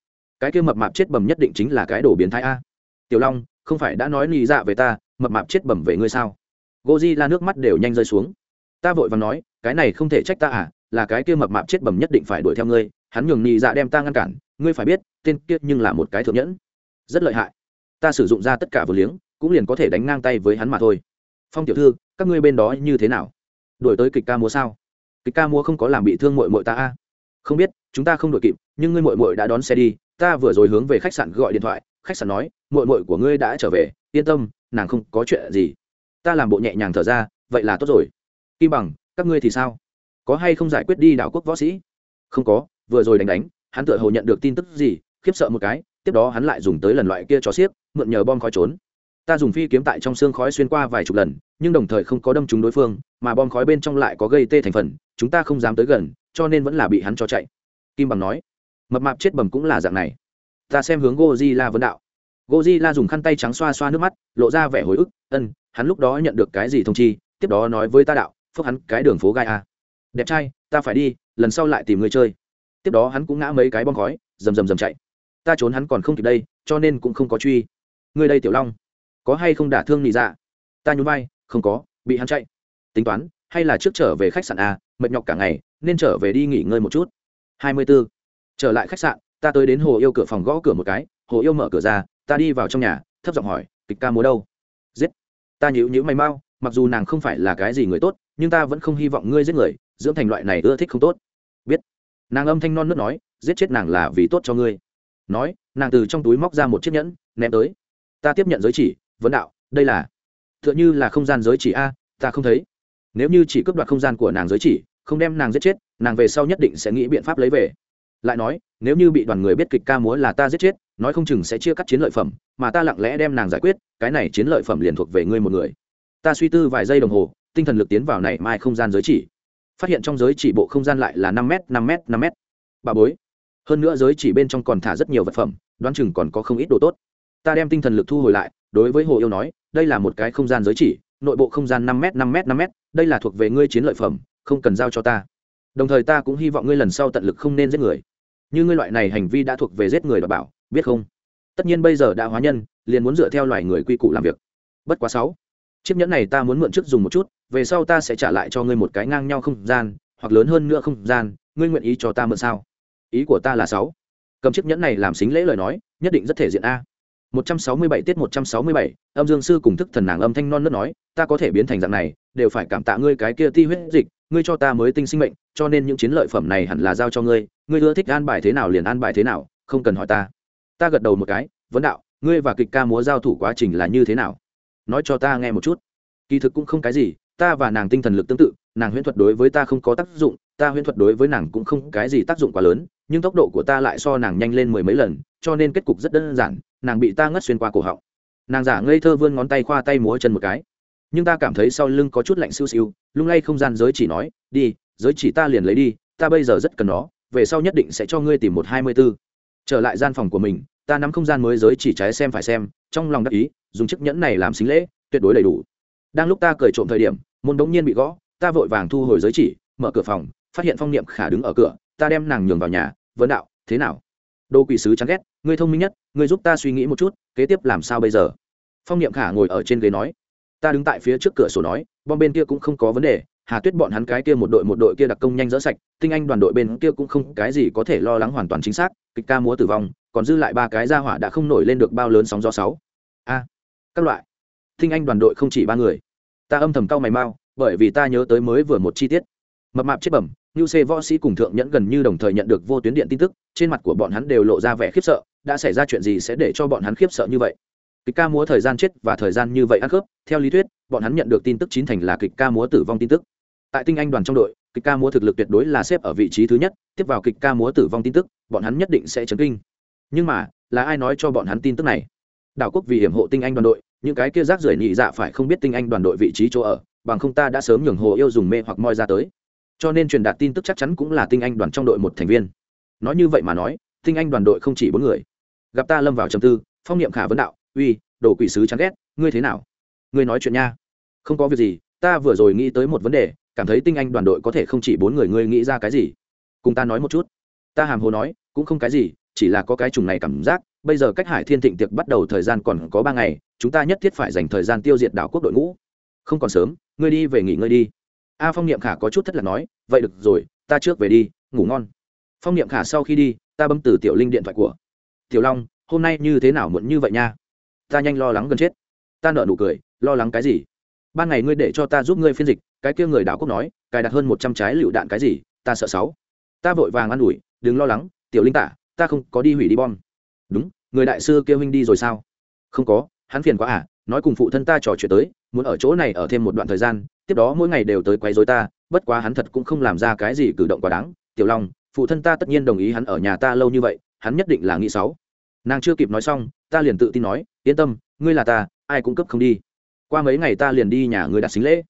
Cái kia mập mạp chết bầm nhất định chính là cái đồ biến thái a. Tiểu long, không phải đã nói lì dạ về ta, mập mạp chết bầm về ngươi sao? Goji la nước mắt đều nhanh rơi xuống. Ta vội vàng nói, cái này không thể trách ta à là cái kia mập mạp chết bầm nhất định phải đuổi theo ngươi, hắn nhường nhị dạ đem ta ngăn cản, ngươi phải biết, tên kia nhưng là một cái thượng nhẫn. Rất lợi hại ta sử dụng ra tất cả vừa liếng, cũng liền có thể đánh ngang tay với hắn mà thôi. Phong tiểu thư, các ngươi bên đó như thế nào? Đuổi tới kịch ca múa sao? Kịch ca múa không có làm bị thương mội mội ta a? Không biết, chúng ta không đuổi kịp, nhưng ngươi mội mội đã đón xe đi, ta vừa rồi hướng về khách sạn gọi điện thoại, khách sạn nói mội mội của ngươi đã trở về, yên tâm, nàng không có chuyện gì. Ta làm bộ nhẹ nhàng thở ra, vậy là tốt rồi. Kim bằng, các ngươi thì sao? Có hay không giải quyết đi đảo quốc võ sĩ? Không có, vừa rồi đánh đánh, hắn tựa hồ nhận được tin tức gì, khiếp sợ một cái tiếp đó hắn lại dùng tới lần loại kia cho xiếc, mượn nhờ bom khói trốn. Ta dùng phi kiếm tại trong xương khói xuyên qua vài chục lần, nhưng đồng thời không có đâm trúng đối phương, mà bom khói bên trong lại có gây tê thành phần, chúng ta không dám tới gần, cho nên vẫn là bị hắn cho chạy. Kim bằng nói. Mập mạp chết bầm cũng là dạng này. Ta xem hướng gozilla vấn đạo. Gozilla dùng khăn tay trắng xoa xoa nước mắt, lộ ra vẻ hồi ức, ân, hắn lúc đó nhận được cái gì thông chi, tiếp đó nói với ta đạo phước hắn cái đường phố gai a. Đẹp trai, ta phải đi, lần sau lại tìm người chơi. Tiếp đó hắn cũng ngã mấy cái bom khói, rầm rầm rầm chạy ta trốn hắn còn không kịp đây, cho nên cũng không có truy. Người đây tiểu long, có hay không đả thương nị dạ? Ta nhún vai, không có, bị hắn chạy. Tính toán, hay là trước trở về khách sạn a mệt nhọc cả ngày, nên trở về đi nghỉ ngơi một chút. Hai mươi 24. trở lại khách sạn, ta tới đến hồ yêu cửa phòng gõ cửa một cái, hồ yêu mở cửa ra, ta đi vào trong nhà, thấp giọng hỏi, kịch ca múa đâu? Giết. Ta nhíu nhíu mày mau, mặc dù nàng không phải là cái gì người tốt, nhưng ta vẫn không hy vọng ngươi giết người, dưỡng thành loại này ưa thích không tốt. Biết. Nàng âm thanh non nớt nói, giết chết nàng là vì tốt cho ngươi nói, nàng từ trong túi móc ra một chiếc nhẫn, ném tới. Ta tiếp nhận giới chỉ, vấn đạo, đây là t h ư ợ n h ư là không gian giới chỉ a, ta không thấy. Nếu như chỉ cướp đoạt không gian của nàng giới chỉ, không đem nàng giết chết, nàng về sau nhất định sẽ nghĩ biện pháp lấy về. Lại nói, nếu như bị đoàn người biết kịch ca múa là ta giết chết, nói không chừng sẽ chia cắt chiến lợi phẩm, mà ta lặng lẽ đem nàng giải quyết, cái này chiến lợi phẩm liền thuộc về ngươi một người. Ta suy tư vài giây đồng hồ, tinh thần lực tiến vào này mai không gian giới chỉ. Phát hiện trong giới chỉ bộ không gian lại là năm m năm m năm m bà bối hơn nữa giới chỉ bên trong còn thả rất nhiều vật phẩm, đoán chừng còn có không ít đồ tốt. Ta đem tinh thần lực thu hồi lại, đối với hồ yêu nói, đây là một cái không gian giới chỉ, nội bộ không gian năm m năm m năm m đây là thuộc về ngươi chiến lợi phẩm, không cần giao cho ta. Đồng thời ta cũng hy vọng ngươi lần sau tận lực không nên giết người. Như ngươi loại này hành vi đã thuộc về giết người đ bảo, biết không? Tất nhiên bây giờ đã hóa nhân, liền muốn dựa theo loài người quy củ làm việc. Bất quá sáu. Chiếc nhẫn này ta muốn mượn trước dùng một chút, về sau ta sẽ trả lại cho ngươi một cái ngang nhau không gian, hoặc lớn hơn nữa không gian, ngươi nguyện ý cho ta mượn sao? Ý của ta là sáu. Cầm chiếc nhẫn này làm xính lễ lời nói nhất định rất thể diện a. 167 tiết 167, âm dương sư cùng thức thần nàng âm thanh non nớt nói, ta có thể biến thành dạng này, đều phải cảm tạ ngươi cái kia ti huyết dịch, ngươi cho ta mới tinh sinh mệnh, cho nên những chiến lợi phẩm này hẳn là giao cho ngươi, ngươi ưa thích an bài thế nào liền an bài thế nào không cần hỏi ta. Ta gật đầu một cái vấn đạo ngươi và kịch ca múa giao thủ quá trình là như thế nào? Nói cho ta nghe một chút. Kỳ thực cũng không cái gì ta và nàng tinh thần lực tương tự nàng huyễn thuật đối với ta không có tác dụng ta huyễn thuật đối với nàng cũng không cái gì tác dụng quá lớn nhưng tốc độ của ta lại so nàng nhanh lên mười mấy lần, cho nên kết cục rất đơn giản, nàng bị ta ngất xuyên qua cổ họng. Nàng giả ngây thơ vươn ngón tay khoa tay múa chân một cái. Nhưng ta cảm thấy sau lưng có chút lạnh siêu siêu, lung lay không gian giới chỉ nói, đi, giới chỉ ta liền lấy đi, ta bây giờ rất cần nó, về sau nhất định sẽ cho ngươi tìm một hai mươi b ố trở lại gian phòng của mình, ta nắm không gian mới giới chỉ trái xem phải xem, trong lòng đắc ý, dùng chiếc nhẫn này làm xính lễ, tuyệt đối đầy đủ. Đang lúc ta cười trộm thời điểm, môn đống nhiên bị gõ, ta vội vàng thu hồi giới chỉ, mở cửa phòng, phát hiện phong niệm khả đứng ở cửa ta đem nàng nhường vào nhà vấn đạo, thế nào? Đô quỷ sứ chán ghét, ngươi thông minh nhất, ngươi giúp ta suy nghĩ một chút, kế tiếp làm sao bây giờ? Phong niệm khả ngồi ở trên ghế nói. Ta đứng tại phía trước cửa sổ nói, bom bên kia cũng không có vấn đề, hà tuyết bọn hắn cái kia một đội một đội kia đặc công nhanh dỡ sạch, tinh anh đoàn đội bên kia cũng không cái gì có thể lo lắng hoàn toàn chính xác, kịch ca múa tử vong, còn dư lại ba cái ra hỏa đã không nổi lên được bao lớn sóng gió sáu. A, các loại. Tinh anh đoàn đội không chỉ ba người. Ta âm thầm cau mày mau, bởi vì ta nhớ tới mới vừa một chi tiết. Mập mạp chết bẩm như xê võ sĩ cùng thượng nhẫn gần như đồng thời nhận được vô tuyến điện tin tức, trên mặt của bọn hắn đều lộ ra vẻ khiếp sợ, đã xảy ra chuyện gì sẽ để cho bọn hắn khiếp sợ như vậy? Kịch ca múa thời gian chết và thời gian như vậy ăn khớp, theo lý thuyết, bọn hắn nhận được tin tức chín thành là kịch ca múa tử vong tin tức. Tại tinh anh đoàn trong đội, kịch ca múa thực lực tuyệt đối là xếp ở vị trí thứ nhất, tiếp vào kịch ca múa tử vong tin tức, bọn hắn nhất định sẽ chấn kinh. Nhưng mà, là ai nói cho bọn hắn tin tức này? Đảo quốc vì hiểm hộ tinh anh đoàn đội, những cái kia rác rưởi nhị dạ phải không biết tinh anh đoàn đội vị trí chỗ ở, bằng không ta đã sớm nhường hồ yêu dùng mê hoặc moi ra tới cho nên truyền đạt tin tức chắc chắn cũng là tinh anh đoàn trong đội một thành viên. Nói như vậy mà nói, tinh anh đoàn đội không chỉ bốn người. Gặp ta lâm vào trầm tư, phong niệm khả vấn đạo, uy, đồ quỷ sứ chán ghét, ngươi thế nào? Ngươi nói chuyện nha. Không có việc gì, ta vừa rồi nghĩ tới một vấn đề, cảm thấy tinh anh đoàn đội có thể không chỉ bốn người ngươi nghĩ ra cái gì? Cùng ta nói một chút. Ta hàm hồ nói, cũng không cái gì, chỉ là có cái trùng này cảm giác, bây giờ cách hải thiên thịnh tiệc bắt đầu thời gian còn có ba ngày, chúng ta nhất thiết phải dành thời gian tiêu diệt đảo quốc đội ngũ. Không còn sớm, ngươi đi về nghỉ ngơi đi. A phong niệm khả có chút thất lạc nói vậy được rồi, ta trước về đi, ngủ ngon. Phong niệm khả sau khi đi, ta bấm từ tiểu linh điện thoại của. Tiểu long, hôm nay như thế nào muộn như vậy nha? Ta nhanh lo lắng gần chết. Ta nợ nụ cười, lo lắng cái gì? Ban ngày ngươi để cho ta giúp ngươi phiên dịch, cái kia người đảo quốc nói, cài đặt hơn một trăm trái lựu đạn cái gì, ta sợ sáu. Ta vội vàng ă n ủi, đừng lo lắng, tiểu linh tả, ta không có đi hủy đi bom. Đúng, người đại sư kêu huynh đi rồi sao? Không có, hắn phiền quá à nói cùng phụ thân ta trò chuyện tới, muốn ở chỗ này ở thêm một đoạn thời gian, tiếp đó mỗi ngày đều tới quấy rối ta bất quá hắn thật cũng không làm ra cái gì cử động quá đáng. Tiểu long, phụ thân ta tất nhiên đồng ý hắn ở nhà ta lâu như vậy, hắn nhất định là nghĩ sáu nàng chưa kịp nói xong, ta liền tự tin nói, yên tâm, ngươi là ta, ai cũng cấp không đi. Qua mấy ngày ta liền đi nhà ngươi đặt xính lễ.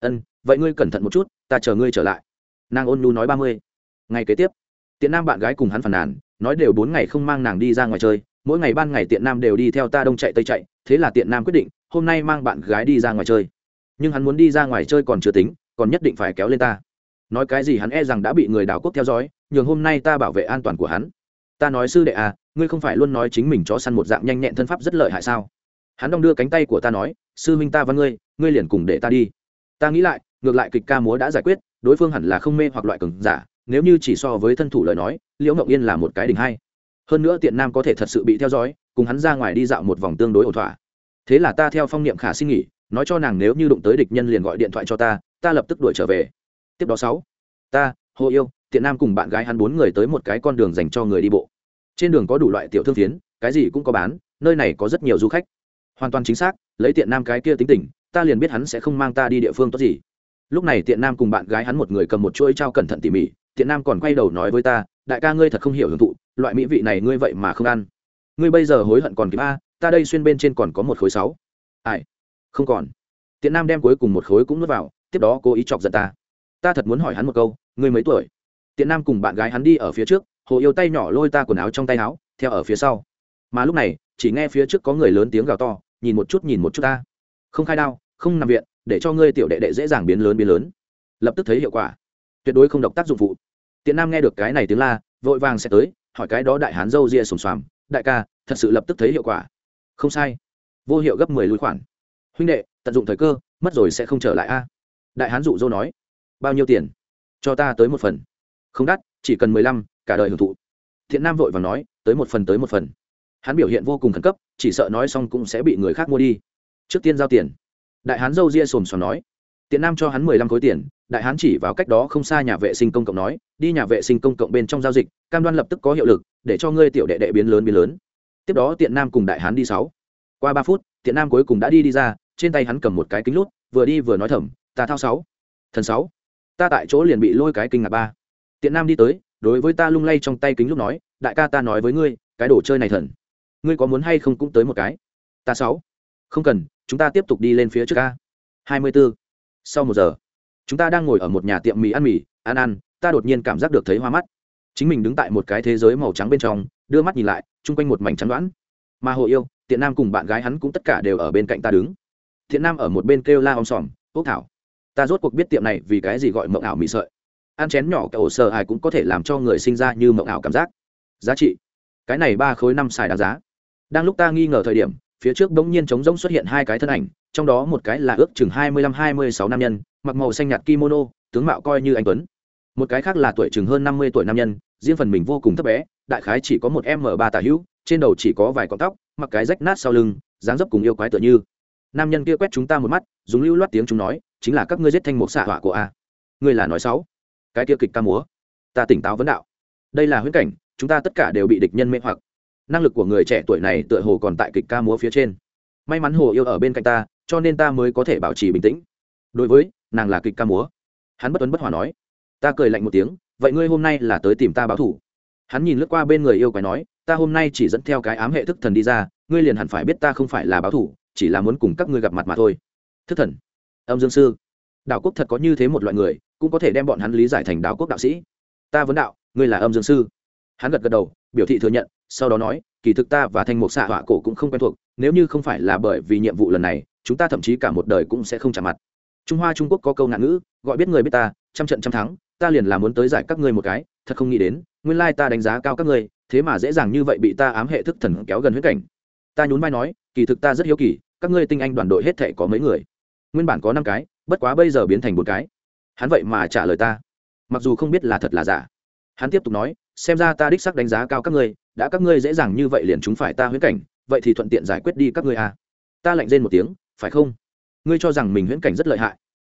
Ân, vậy ngươi cẩn thận một chút, ta chờ ngươi trở lại. Nàng ôn nhu nói ba mươi. Ngày kế tiếp, tiện nam bạn gái cùng hắn phàn nàn, nói đều bốn ngày không mang nàng đi ra ngoài chơi, mỗi ngày ban ngày tiện nam đều đi theo ta đông chạy tây chạy, thế là tiện nam quyết định, hôm nay mang bạn gái đi ra ngoài chơi. Nhưng hắn muốn đi ra ngoài chơi còn chưa tính còn nhất định phải kéo lên ta. Nói cái gì hắn e rằng đã bị người đảo quốc theo dõi, nhường hôm nay ta bảo vệ an toàn của hắn. Ta nói sư đệ à ngươi không phải luôn nói chính mình chó săn một dạng nhanh nhẹn thân pháp rất lợi hại sao? Hắn đong đưa cánh tay của ta nói, sư minh ta và ngươi ngươi liền cùng để ta đi. Ta nghĩ lại, ngược lại kịch ca múa đã giải quyết, đối phương hẳn là không mê hoặc loại cường giả, nếu như chỉ so với thân thủ lời nói, liễu ngọc yên là một cái đỉnh hay. Hơn nữa tiện nam có thể thật sự bị theo dõi, cùng hắn ra ngoài đi dạo một vòng tương đối ổn thỏa. Thế là ta theo phong niệm khả xin nghỉ nói cho nàng nếu như đụng tới địch nhân liền gọi điện thoại cho ta ta lập tức đuổi trở về. Tiếp đó sáu, ta, hồ yêu, tiện nam cùng bạn gái hắn bốn người tới một cái con đường dành cho người đi bộ. Trên đường có đủ loại tiểu thương phiến, cái gì cũng có bán, nơi này có rất nhiều du khách. Hoàn toàn chính xác, lấy tiện nam cái kia tính tình, ta liền biết hắn sẽ không mang ta đi địa phương tốt gì. Lúc này tiện nam cùng bạn gái hắn một người cầm một chuỗi trao cẩn thận tỉ mỉ, tiện nam còn quay đầu nói với ta, đại ca ngươi thật không hiểu hưởng thụ, loại mỹ vị này ngươi vậy mà không ăn. Ngươi bây giờ hối hận còn kịp a, ta đây xuyên bên trên còn có một khối sáu. Ai? Không còn. Tiện nam đem cuối cùng một khối cũng nuốt vào, tiếp đó cố ý chọc giận ta. Ta thật muốn hỏi hắn một câu, ngươi mấy tuổi? Tiện nam cùng bạn gái hắn đi ở phía trước, hồ yêu tay nhỏ lôi ta quần áo trong tay áo, theo ở phía sau. Mà lúc này, chỉ nghe phía trước có người lớn tiếng gào to, nhìn một chút, nhìn một chút ta. Không khai đao, không nằm viện, để cho ngươi tiểu đệ đệ dễ dàng biến lớn biến lớn. Lập tức thấy hiệu quả. Tuyệt đối không độc tác dụng phụ. Tiện nam nghe được cái này tiếng la, vội vàng sẽ tới, hỏi cái đó đại hán dâu ria sùng xoàm, đại ca, thật sự lập tức thấy hiệu quả. Không sai. Vô hiệu gấp mười lối khoản huynh đệ, tận dụng thời cơ, mất rồi sẽ không trở lại a. Đại hán dụ dỗ nói, bao nhiêu tiền? Cho ta tới một phần. Không đắt, chỉ cần mười lăm, cả đời hưởng thụ. Thiện nam vội và nói, tới một phần, tới một phần. Hắn biểu hiện vô cùng khẩn cấp, chỉ sợ nói xong cũng sẽ bị người khác mua đi. Trước tiên giao tiền. Đại hán dâu ria xồm xòm nói tiện nam cho hắn mười lăm khối tiền, đại hán chỉ vào cách đó không xa nhà vệ sinh công cộng nói, đi nhà vệ sinh công cộng bên trong giao dịch, cam đoan lập tức có hiệu lực, để cho ngươi tiểu đệ đệ biến lớn biến lớn. Tiếp đó tiện nam cùng đại hán đi sáu. Qua ba phút tiện nam cuối cùng đã đi đi ra, trên tay hắn cầm một cái kính lút, vừa đi vừa nói thầm, ta thao sáu, thần sáu, ta tại chỗ liền bị lôi cái kinh ngạc ba. Tiện nam đi tới, đối với ta lung lay trong tay kính lúc nói, đại ca ta nói với ngươi, cái đồ chơi này thần, ngươi có muốn hay không cũng tới một cái. Ta sáu, không cần, chúng ta tiếp tục đi lên phía trước ca. Hai mươi bốn sau một giờ, chúng ta đang ngồi ở một nhà tiệm mì ăn mì, ăn ăn, ta đột nhiên cảm giác được thấy hoa mắt. Chính mình đứng tại một cái thế giới màu trắng bên trong, đưa mắt nhìn lại, chung quanh một mảnh trắng đoãn mà hồ yêu, tiện nam cùng bạn gái hắn cũng tất cả đều ở bên cạnh ta đứng. Thiện nam ở một bên kêu la om sòm ốc thảo, ta rốt cuộc biết tiệm này vì cái gì gọi mộng ảo mị sợi. Ăn chén nhỏ cái ổ ai cũng có thể làm cho người sinh ra như mộng ảo cảm giác. Giá trị, cái này ba khối năm xài đáng giá. Đang lúc ta nghi ngờ thời điểm, phía trước bỗng nhiên trống rỗng xuất hiện hai cái thân ảnh, trong đó một cái là ước chừng hai mươi lăm, hai mươi sáu nam nhân, mặc màu xanh nhạt kimono, tướng mạo coi như anh tuấn. Một cái khác là tuổi chừng hơn năm mươi tuổi nam nhân, riêng phần mình vô cùng thấp bé, đại khái chỉ có một m ba tả hữu trên đầu chỉ có vài con tóc, mặc cái rách nát sau lưng, dáng dấp cùng yêu quái tựa như. Nam nhân kia quét chúng ta một mắt, dùng lưu loát tiếng chúng nói, chính là các ngươi giết thanh một xạ hỏa của a. Ngươi là nói sáu cái kia kịch ca múa. Ta tỉnh táo vấn đạo. Đây là huyễn cảnh, chúng ta tất cả đều bị địch nhân mê hoặc. Năng lực của người trẻ tuổi này tựa hồ còn tại kịch ca múa phía trên. May mắn hồ yêu ở bên cạnh ta, cho nên ta mới có thể bảo trì bình tĩnh. Đối với, nàng là kịch ca múa. Hắn bất tuấn bất hòa nói. Ta cười lạnh một tiếng, vậy ngươi hôm nay là tới tìm ta báo thủ hắn nhìn lướt qua bên người yêu quái nói, ta hôm nay chỉ dẫn theo cái ám hệ thức thần đi ra, ngươi liền hẳn phải biết ta không phải là báo thủ, chỉ là muốn cùng các ngươi gặp mặt mà thôi. Thức thần. Âm dương sư. Đạo quốc thật có như thế một loại người, cũng có thể đem bọn hắn lý giải thành đạo quốc đạo sĩ. Ta vấn đạo, ngươi là âm dương sư. Hắn gật gật đầu, biểu thị thừa nhận, sau đó nói, kỳ thực ta và thanh mục xạ họa cổ cũng không quen thuộc, nếu như không phải là bởi vì nhiệm vụ lần này, chúng ta thậm chí cả một đời cũng sẽ không chạm mặt. Trung hoa trung quốc có câu ngạn ngữ, gọi biết người biết ta, trăm trận trăm thắng, ta liền là muốn tới giải các ngươi một cái thật không nghĩ đến, nguyên lai ta đánh giá cao các ngươi, thế mà dễ dàng như vậy bị ta ám hệ thức thần kéo gần huyết cảnh. Ta nhún vai nói, kỳ thực ta rất hiếu kỳ, các ngươi tinh anh đoàn đội hết thể có mấy người? Nguyên bản có năm cái, bất quá bây giờ biến thành một cái. Hắn vậy mà trả lời ta. Mặc dù không biết là thật là giả. Hắn tiếp tục nói, xem ra ta đích sắc đánh giá cao các ngươi, đã các ngươi dễ dàng như vậy liền chúng phải ta huyễn cảnh, vậy thì thuận tiện giải quyết đi các ngươi à. ta lạnh rên một tiếng, phải không? Ngươi cho rằng mình huyễn cảnh rất lợi hại.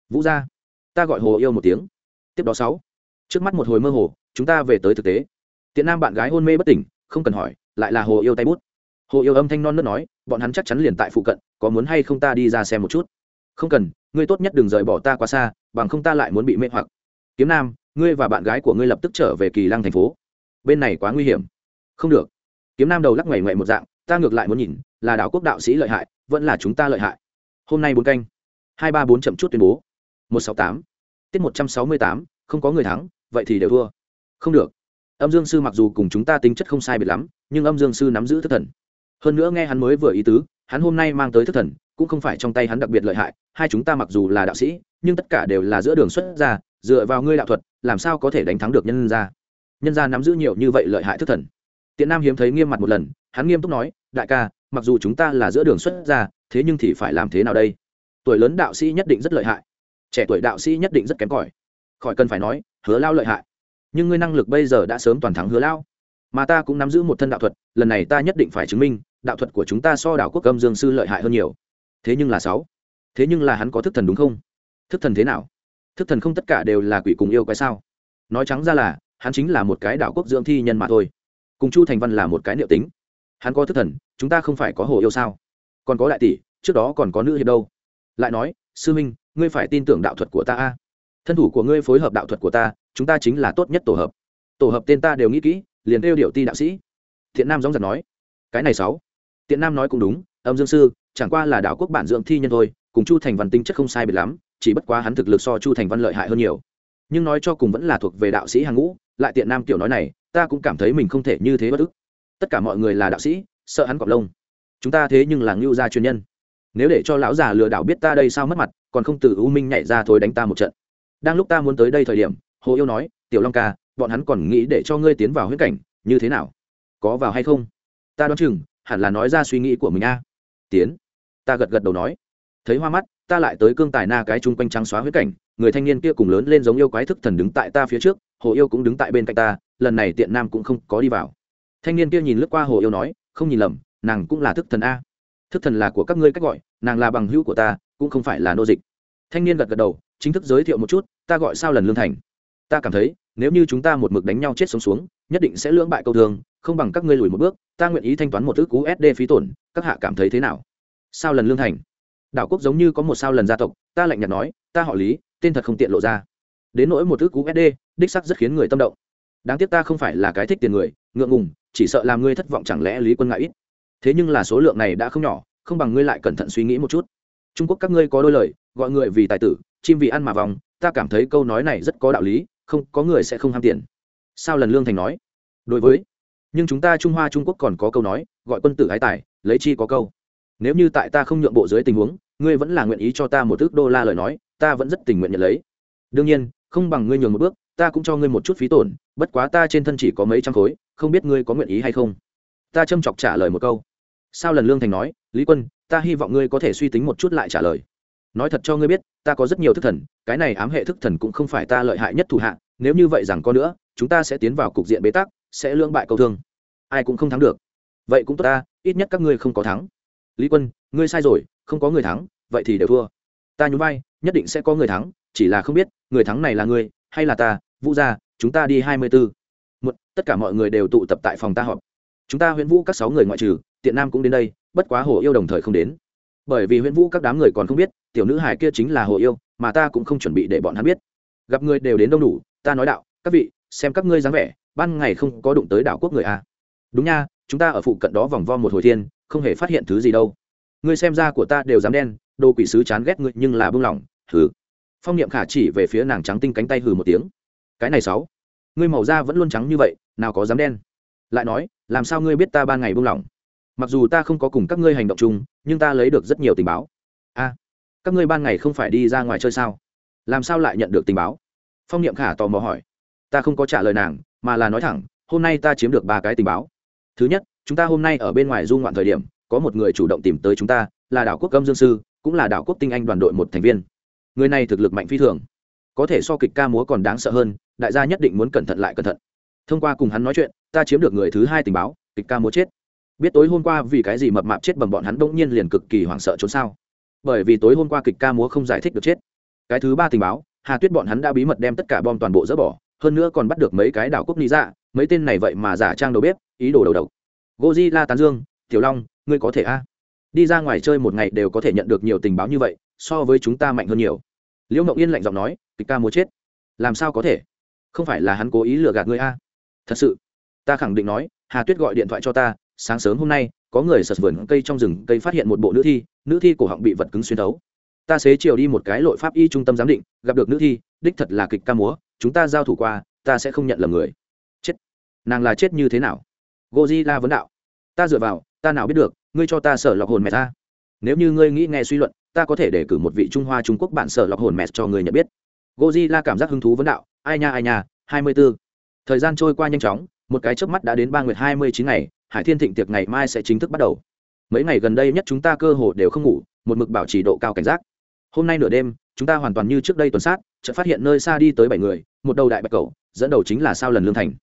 Vũ gia, ta gọi hồ yêu một tiếng. Tiếp đó sáu. Trước mắt một hồi mơ hồ chúng ta về tới thực tế. Tiện nam bạn gái hôn mê bất tỉnh, không cần hỏi, lại là hồ yêu tay bút. Hồ yêu âm thanh non nớt nói, bọn hắn chắc chắn liền tại phụ cận, có muốn hay không ta đi ra xem một chút? Không cần, ngươi tốt nhất đừng rời bỏ ta quá xa, bằng không ta lại muốn bị mê hoặc. Kiếm nam, ngươi và bạn gái của ngươi lập tức trở về kỳ lăng thành phố. Bên này quá nguy hiểm. Không được. Kiếm nam đầu lắc ngoảy ngoảy một dạng, ta ngược lại muốn nhìn, là đạo quốc đạo sĩ lợi hại, vẫn là chúng ta lợi hại. Hôm nay bốn canh. Hai ba bốn chậm chút tuyên bố. Một sáu tám. Tiết một trăm sáu mươi tám, không có người thắng, vậy thì đều thua không được. Âm dương sư mặc dù cùng chúng ta tính chất không sai biệt lắm, nhưng âm dương sư nắm giữ thất thần. Hơn nữa nghe hắn mới vừa ý tứ, hắn hôm nay mang tới thất thần, cũng không phải trong tay hắn đặc biệt lợi hại, hai chúng ta mặc dù là đạo sĩ, nhưng tất cả đều là giữa đường xuất ra, dựa vào ngươi đạo thuật, làm sao có thể đánh thắng được nhân gia? Nhân gia nắm giữ nhiều như vậy lợi hại thất thần. Tiện nam hiếm thấy nghiêm mặt một lần, hắn nghiêm túc nói, đại ca, mặc dù chúng ta là giữa đường xuất ra, thế nhưng thì phải làm thế nào đây? Tuổi lớn đạo sĩ nhất định rất lợi hại, trẻ tuổi đạo sĩ nhất định rất kém cỏi. Khỏi cần phải nói, hứa lao lợi hại nhưng ngươi năng lực bây giờ đã sớm toàn thắng hứa lao. Mà ta cũng nắm giữ một thân đạo thuật, lần này ta nhất định phải chứng minh, đạo thuật của chúng ta so đảo quốc âm dương sư lợi hại hơn nhiều. Thế nhưng là sáu, thế nhưng là hắn có thức thần đúng không? Thức thần thế nào? Thức thần không tất cả đều là quỷ cùng yêu cái sao? Nói trắng ra là, hắn chính là một cái đạo quốc dưỡng thi nhân mà thôi. Cùng chu thành văn là một cái niệm tính. Hắn có thức thần, chúng ta không phải có hồ yêu sao? Còn có đại tỷ, trước đó còn có nữ hiệp đâu? Lại nói, sư minh ngươi phải tin tưởng đạo thuật của ta a. Thân thủ của ngươi phối hợp đạo thuật của ta chúng ta chính là tốt nhất tổ hợp. Tổ hợp tên ta đều nghĩ kỹ, liền kêu điệu ti đạo sĩ. Thiện nam gióng giật nói. Cái này sáu. Tiện nam nói cũng đúng, âm dương sư, chẳng qua là đạo quốc bản dưỡng thi nhân thôi, cùng chu thành văn tinh chất không sai biệt lắm, chỉ bất quá hắn thực lực so chu thành văn lợi hại hơn nhiều. Nhưng nói cho cùng vẫn là thuộc về đạo sĩ hàng ngũ, lại tiện nam kiểu nói này, ta cũng cảm thấy mình không thể như thế bất ức. Tất cả mọi người là đạo sĩ, sợ hắn cọp lông. Chúng ta thế nhưng là ngưu gia chuyên nhân. Nếu để cho lão già lừa đảo biết ta đây sao mất mặt, còn không từ u minh nhảy ra thôi đánh ta một trận. Đang lúc ta muốn tới đây thời điểm hồ yêu nói, tiểu long ca, bọn hắn còn nghĩ để cho ngươi tiến vào huyết cảnh, như thế nào? Có vào hay không? Ta đoán chừng, hẳn là nói ra suy nghĩ của mình a. Tiến. Ta gật gật đầu nói. Thấy hoa mắt, ta lại tới cương tài na cái chung quanh trắng xóa huyết cảnh, người thanh niên kia cùng lớn lên giống yêu quái thức thần đứng tại ta phía trước, hồ yêu cũng đứng tại bên cạnh ta, lần này tiện nam cũng không có đi vào. Thanh niên kia nhìn lướt qua hồ yêu nói, không nhìn lầm, nàng cũng là thức thần a. Thức thần là của các ngươi cách gọi, nàng là bằng hữu của ta, cũng không phải là nô dịch. Thanh niên gật gật đầu, chính thức giới thiệu một chút, ta gọi sao lần lương thành ta cảm thấy, nếu như chúng ta một mực đánh nhau chết sống xuống, nhất định sẽ lưỡng bại câu thường không bằng các ngươi lùi một bước, ta nguyện ý thanh toán một ước cú sd phí tổn, các hạ cảm thấy thế nào? Sao lần lương thành? Đảo quốc giống như có một sao lần gia tộc, ta lạnh nhạt nói, ta họ lý, tên thật không tiện lộ ra. Đến nỗi một ước cú sd đích sắc rất khiến người tâm động. Đáng tiếc ta không phải là cái thích tiền người, ngượng ngùng, chỉ sợ làm ngươi thất vọng chẳng lẽ lý quân ngại ít. Thế nhưng là số lượng này đã không nhỏ, không bằng ngươi lại cẩn thận suy nghĩ một chút. Trung quốc các ngươi có đôi lời, gọi người vì tài tử, chim vì ăn mà vòng, ta cảm thấy câu nói này rất có đạo lý không, có người sẽ không ham tiền. Sao lần lương thành nói? Đối với, nhưng chúng ta trung hoa trung quốc còn có câu nói, gọi quân tử ái tài, lấy chi có câu. Nếu như tại ta không nhượng bộ dưới tình huống, ngươi vẫn là nguyện ý cho ta một thước đô la lời nói, ta vẫn rất tình nguyện nhận lấy. Đương nhiên, không bằng ngươi nhường một bước, ta cũng cho ngươi một chút phí tổn, bất quá ta trên thân chỉ có mấy trăm khối, không biết ngươi có nguyện ý hay không. Ta châm chọc trả lời một câu. Sao lần lương thành nói, lý quân, ta hy vọng ngươi có thể suy tính một chút lại trả lời nói thật cho ngươi biết, ta có rất nhiều thức thần, cái này ám hệ thức thần cũng không phải ta lợi hại nhất thủ hạ, nếu như vậy rằng có nữa, chúng ta sẽ tiến vào cục diện bế tắc, sẽ lưỡng bại câu thương. Ai cũng không thắng được. Vậy cũng tốt ta, ít nhất các ngươi không có thắng. Lý quân, ngươi sai rồi, không có người thắng, vậy thì đều thua. Ta nhún vai, nhất định sẽ có người thắng, chỉ là không biết, người thắng này là ngươi, hay là ta? Vũ gia, chúng ta đi hai mươi bốn một, tất cả mọi người đều tụ tập tại phòng ta họp. Chúng ta huyễn vũ các sáu người ngoại trừ, tiện nam cũng đến đây, bất quá hồ yêu đồng thời không đến bởi vì huyễn vũ các đám người còn không biết, tiểu nữ hải kia chính là hồ yêu, mà ta cũng không chuẩn bị để bọn hắn biết. Gặp người đều đến đông đủ, ta nói đạo, các vị, xem các ngươi dáng vẻ, ban ngày không có đụng tới đảo quốc người à. đúng nha, chúng ta ở phụ cận đó vòng vo một hồi thiên, không hề phát hiện thứ gì đâu. Ngươi xem ra của ta đều dám đen, đồ quỷ sứ chán ghét ngươi nhưng là bưng lỏng, hừ. Phong niệm khả chỉ về phía nàng trắng tinh cánh tay hừ một tiếng. Cái này sáu, ngươi màu da vẫn luôn trắng như vậy, nào có dám đen. Lại nói, làm sao ngươi biết ta ban ngày buông lỏng? Mặc dù ta không có cùng các ngươi hành động chung, nhưng ta lấy được rất nhiều tình báo. A, các ngươi ban ngày không phải đi ra ngoài chơi sao? Làm sao lại nhận được tình báo? Phong niệm khả tò mò hỏi. Ta không có trả lời nàng, mà là nói thẳng, hôm nay ta chiếm được ba cái tình báo. Thứ nhất, chúng ta hôm nay ở bên ngoài du ngoạn thời điểm, có một người chủ động tìm tới chúng ta, là đảo quốc gâm dương sư, cũng là đảo quốc tinh anh đoàn đội một thành viên. Người này thực lực mạnh phi thường. Có thể so kịch ca múa còn đáng sợ hơn, đại gia nhất định muốn cẩn thận lại cẩn thận. Thông qua cùng hắn nói chuyện, ta chiếm được người thứ hai tình báo, kịch ca múa chết biết tối hôm qua vì cái gì mập mạp chết bầm bọn hắn bỗng nhiên liền cực kỳ hoảng sợ trốn sao? Bởi vì tối hôm qua kịch ca múa không giải thích được chết. Cái thứ ba tình báo, hà tuyết bọn hắn đã bí mật đem tất cả bom toàn bộ dỡ bỏ, hơn nữa còn bắt được mấy cái đảo quốc lý dạ mấy tên này vậy mà giả trang đầu bếp, ý đồ đầu độc. Goji la tán dương, tiểu long, ngươi có thể a? Đi ra ngoài chơi một ngày đều có thể nhận được nhiều tình báo như vậy, so với chúng ta mạnh hơn nhiều. Liễu mộng yên lạnh giọng nói, kịch ca múa chết. Làm sao có thể? Không phải là hắn cố ý lừa gạt ngươi a? Thật sự. Ta khẳng định nói, hà tuyết gọi điện thoại cho ta sáng sớm hôm nay, có người sật vườn cây trong rừng cây phát hiện một bộ nữ thi nữ thi cổ họng bị vật cứng xuyên thấu. Ta xế chiều đi một cái lội pháp y trung tâm giám định, gặp được nữ thi, đích thật là kịch ca múa, chúng ta giao thủ qua, ta sẽ không nhận lầm người. Chết. Nàng là chết như thế nào? Goji la vấn đạo. Ta dựa vào, ta nào biết được, ngươi cho ta sở lọc hồn mẹ ta. Nếu như ngươi nghĩ nghe suy luận, ta có thể để cử một vị trung hoa trung quốc bản sở lọc hồn mẹ cho người nhận biết. Goji la cảm giác hứng thú vấn đạo, ai nha ai nha, hai mươi b ố thời gian trôi qua nhanh chóng, một cái chớp mắt đã đến ba nguyệt hai mươi chín ngày hải thiên thịnh tiệc ngày mai sẽ chính thức bắt đầu. Mấy ngày gần đây nhất chúng ta cơ hồ đều không ngủ, một mực bảo trì độ cao cảnh giác. Hôm nay nửa đêm, chúng ta hoàn toàn như trước đây tuần sát, chợt phát hiện nơi xa đi tới bảy người, một đầu đại bạch cầu dẫn đầu chính là sao lần lương thành.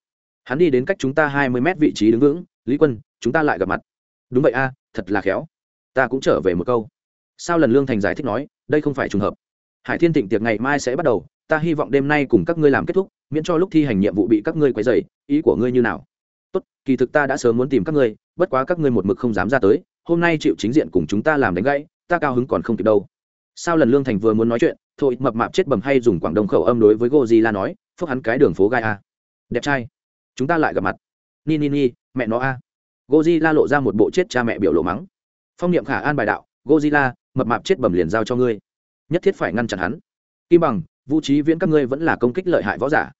Hắn đi đến cách chúng ta hai mươi mét vị trí đứng vững, lý quân, chúng ta lại gặp mặt. Đúng vậy a, thật là khéo. Ta cũng trở về một câu. Sao lần lương thành giải thích nói, đây không phải trùng hợp. Hải thiên thịnh tiệc ngày mai sẽ bắt đầu, ta hy vọng đêm nay cùng các ngươi làm kết thúc, miễn cho lúc thi hành nhiệm vụ bị các ngươi quấy dày ý của ngươi như nào? Tốt, kỳ thực ta đã sớm muốn tìm các ngươi, bất quá các ngươi một mực không dám ra tới, hôm nay chịu chính diện cùng chúng ta làm đánh gãy, ta cao hứng còn không kịp đâu. Sao lần lương thành vừa muốn nói chuyện, thôi, mập mạp chết bầm hay dùng quảng đông khẩu âm đối với la nói phước hắn cái đường phố gai a. Đẹp trai, chúng ta lại gặp mặt. Ni ni ni, mẹ nó a. La lộ ra một bộ chết cha mẹ biểu lộ mắng. Phong niệm khả an bài đạo la mập mạp chết bầm liền giao cho ngươi, nhất thiết phải ngăn chặn hắn. Kim bằng, vũ trí viễn các ngươi vẫn là công kích lợi hại võ giả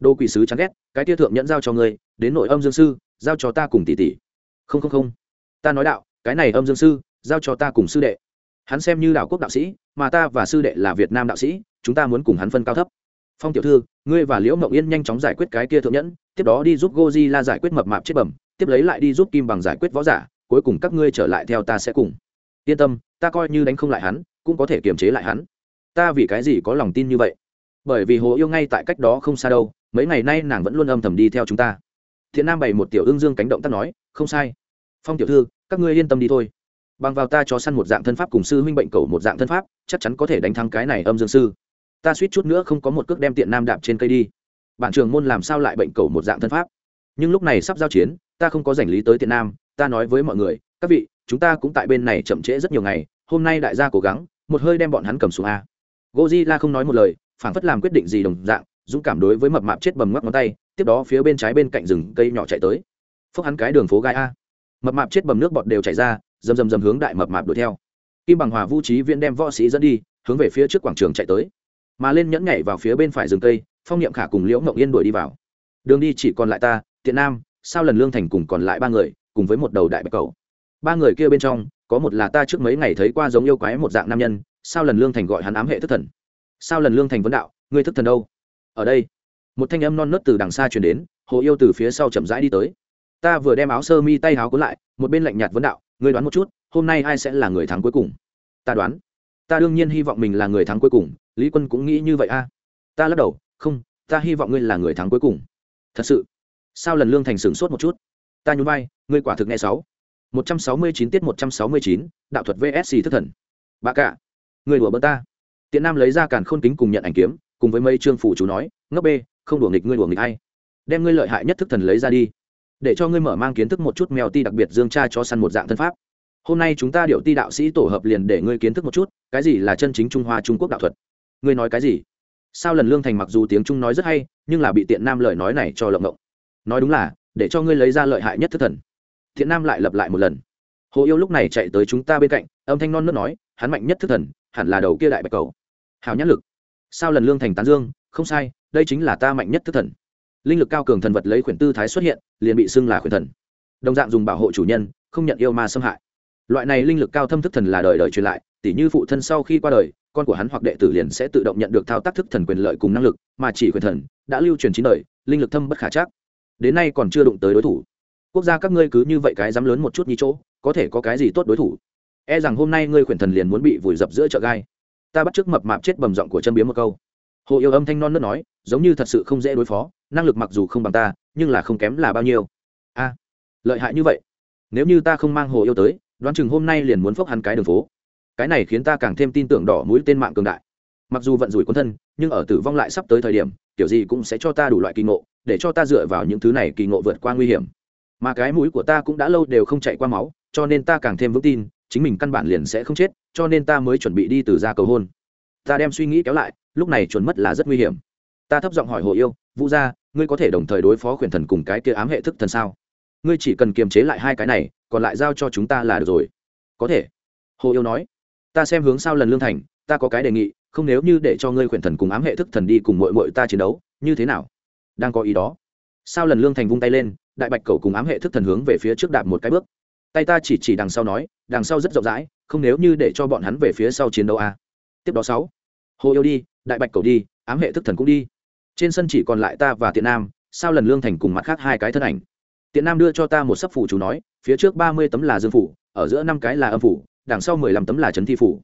đô quỷ sứ chán ghét, cái tia thượng nhẫn giao cho ngươi, đến nội âm dương sư, giao cho ta cùng tỷ tỷ. Không không không. Ta nói đạo, cái này âm dương sư, giao cho ta cùng sư đệ. Hắn xem như đạo quốc đạo sĩ, mà ta và sư đệ là việt nam đạo sĩ, chúng ta muốn cùng hắn phân cao thấp. Phong tiểu thư, ngươi và liễu mậu yên nhanh chóng giải quyết cái kia thượng nhẫn, tiếp đó đi giúp goji la giải quyết mập mạp chết bẩm, tiếp lấy lại đi giúp kim bằng giải quyết võ giả, cuối cùng các ngươi trở lại theo ta sẽ cùng. Yên tâm, ta coi như đánh không lại hắn, cũng có thể kiềm chế lại hắn. Ta vì cái gì có lòng tin như vậy? Bởi vì hồ yêu ngay tại cách đó không xa đâu mấy ngày nay nàng vẫn luôn âm thầm đi theo chúng ta. Thiện nam bày một tiểu ương dương cánh động tác nói, không sai. Phong tiểu thư, các ngươi yên tâm đi thôi. Bằng vào ta cho săn một dạng thân pháp cùng sư huynh bệnh cầu một dạng thân pháp, chắc chắn có thể đánh thắng cái này âm dương sư. Ta suýt chút nữa không có một cước đem tiện nam đạp trên cây đi. Bản trường môn làm sao lại bệnh cầu một dạng thân pháp? Nhưng lúc này sắp giao chiến, ta không có giành lý tới tiện nam, ta nói với mọi người, các vị, chúng ta cũng tại bên này chậm trễ rất nhiều ngày, hôm nay đại gia cố gắng, một hơi đem bọn hắn cầm xuống a. Gozilla không nói một lời phản phất làm quyết định gì đồng dạng dũng cảm đối với mập mạp chết bầm ngoắc ngón tay, tiếp đó phía bên trái bên cạnh rừng cây nhỏ chạy tới. Phúc hắn cái đường phố gai a. Mập mạp chết bầm nước bọt đều chảy ra, rầm rầm rầm hướng đại mập mạp đuổi theo. Kim bằng hòa vũ trí viễn đem võ sĩ dẫn đi, hướng về phía trước quảng trường chạy tới. Mà lên nhẫn nhảy vào phía bên phải rừng cây, phong niệm khả cùng liễu ngộng yên đuổi đi vào. Đường đi chỉ còn lại ta, tiện nam, sao lần lương thành cùng còn lại ba người, cùng với một đầu đại bạch cầu. Ba người kia bên trong, có một là ta trước mấy ngày thấy qua giống yêu quái một dạng nam nhân, sao lần lương thành gọi hắn ám hệ thức thần? Sao lần lương thành vấn đạo, ngươi thức thần đâu? Ở đây. Một thanh âm non nớt từ đằng xa truyền đến, hồ yêu từ phía sau chậm rãi đi tới. Ta vừa đem áo sơ mi tay áo cuốn lại, một bên lạnh nhạt vấn đạo, ngươi đoán một chút, hôm nay ai sẽ là người thắng cuối cùng? Ta đoán. Ta đương nhiên hy vọng mình là người thắng cuối cùng, lý quân cũng nghĩ như vậy a. Ta lắc đầu, không, ta hy vọng ngươi là người thắng cuối cùng. Thật sự? Sao lần lương thành sửng sốt một chút? Ta nhún vai, ngươi quả thực nghe sáu. Một trăm sáu mươi chín tiết một trăm sáu mươi chín, đạo thuật vsc thất thần. Bà cả người đùa bỡ ta. Tiện nam lấy ra càn khôn kính cùng nhận ảnh kiếm cùng với mấy trương phủ chú nói, ngốc bê, không đùa nghịch ngươi đùa nghịch hay đem ngươi lợi hại nhất thức thần lấy ra đi. Để cho ngươi mở mang kiến thức một chút mèo ti đặc biệt dương cha cho săn một dạng thân pháp. Hôm nay chúng ta điệu ti đạo sĩ tổ hợp liền để ngươi kiến thức một chút, cái gì là chân chính trung hoa trung quốc đạo thuật. Ngươi nói cái gì? Sao lần lương thành mặc dù tiếng trung nói rất hay, nhưng là bị tiện nam lời nói này cho lộng ngộng. Nói đúng là, để cho ngươi lấy ra lợi hại nhất thức thần. Thiện nam lại lặp lại một lần. Hồ yêu lúc này chạy tới chúng ta bên cạnh, âm thanh non nớt nói, hắn mạnh nhất thức thần, hẳn là đầu kia đại bạch cầu. Hào nhãn lực sao lần lương thành tán dương? Không sai, đây chính là ta mạnh nhất thức thần. Linh lực cao cường thần vật lấy khuyển tư thái xuất hiện, liền bị xưng là khuyển thần. Đồng dạng dùng bảo hộ chủ nhân, không nhận yêu ma xâm hại. Loại này linh lực cao thâm thức thần là đời đời truyền lại, tỉ như phụ thân sau khi qua đời, con của hắn hoặc đệ tử liền sẽ tự động nhận được thao tác thức thần quyền lợi cùng năng lực, mà chỉ quyền thần đã lưu truyền chín đời, linh lực thâm bất khả chắc. Đến nay còn chưa đụng tới đối thủ. Quốc gia các ngươi cứ như vậy cái dám lớn một chút như chỗ, có thể có cái gì tốt đối thủ? E rằng hôm nay ngươi quyền thần liền muốn bị vùi dập giữa chợ gai ta bắt trước mập mạp chết bầm giọng của chân biếm một câu. Hồ yêu âm thanh non nớt nói, giống như thật sự không dễ đối phó, năng lực mặc dù không bằng ta, nhưng là không kém là bao nhiêu. A, lợi hại như vậy. Nếu như ta không mang hồ yêu tới, đoán chừng hôm nay liền muốn phốc hắn cái đường phố. Cái này khiến ta càng thêm tin tưởng đỏ mũi tên mạng cường đại. Mặc dù vận rủi quân thân, nhưng ở tử vong lại sắp tới thời điểm, kiểu gì cũng sẽ cho ta đủ loại kỳ ngộ, để cho ta dựa vào những thứ này kỳ ngộ vượt qua nguy hiểm. Mà cái mũi của ta cũng đã lâu đều không chạy qua máu, cho nên ta càng thêm vững tin, chính mình căn bản liền sẽ không chết cho nên ta mới chuẩn bị đi từ ra cầu hôn. Ta đem suy nghĩ kéo lại, lúc này chuẩn mất là rất nguy hiểm. Ta thấp giọng hỏi hồ yêu, vũ gia, ngươi có thể đồng thời đối phó khuyển thần cùng cái kia ám hệ thức thần sao? Ngươi chỉ cần kiềm chế lại hai cái này, còn lại giao cho chúng ta là được rồi. Có thể. Hồ yêu nói. Ta xem hướng sao lần lương thành, ta có cái đề nghị, không nếu như để cho ngươi khuyển thần cùng ám hệ thức thần đi cùng mội mội ta chiến đấu, như thế nào? Đang có ý đó sao lần lương thành vung tay lên, đại bạch cầu cùng ám hệ thức thần hướng về phía trước đạp một cái bước. Tay ta chỉ chỉ đằng sau nói, đằng sau rất rộng rãi không nếu như để cho bọn hắn về phía sau chiến đấu a. À. tiếp đó sáu. Hồ yêu đi, đại bạch cầu đi, ám hệ thức thần cũng đi. Trên sân chỉ còn lại ta và tiện nam, sao lần lương thành cùng mặt khác hai cái thân ảnh. Tiện nam đưa cho ta một sấp phủ chú nói, phía trước ba mươi tấm là dương phủ, ở giữa năm cái là âm phủ, đằng sau mười lăm tấm là trấn thi phủ.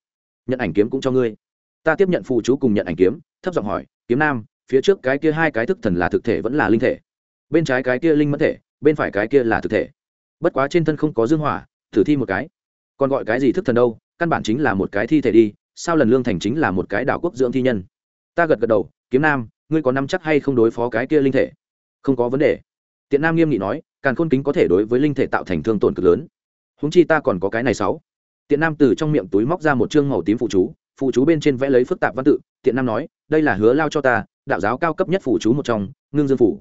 Nhận ảnh kiếm cũng cho ngươi. Ta tiếp nhận phù chú cùng nhận ảnh kiếm, thấp giọng hỏi, kiếm nam, phía trước cái kia hai cái thức thần là thực thể vẫn là linh thể? Bên trái cái kia linh mẫn thể, bên phải cái kia là thực thể. Bất quá trên thân không có dương hỏa, thử thi một cái còn gọi cái gì thức thần đâu, căn bản chính là một cái thi thể đi, sao lần lương thành chính là một cái đảo quốc dưỡng thi nhân? Ta gật gật đầu, kiếm nam, ngươi có nắm chắc hay không đối phó cái kia linh thể? Không có vấn đề. Tiện nam nghiêm nghị nói, càn khôn kính có thể đối với linh thể tạo thành thương tổn cực lớn. Húng chi ta còn có cái này sáu. Tiện nam từ trong miệng túi móc ra một chương màu tím phụ chú phụ chú bên trên vẽ lấy phức tạp văn tự. Tiện nam nói, đây là hứa lao cho ta, đạo giáo cao cấp nhất phụ chú một trong, ngưng dương phủ.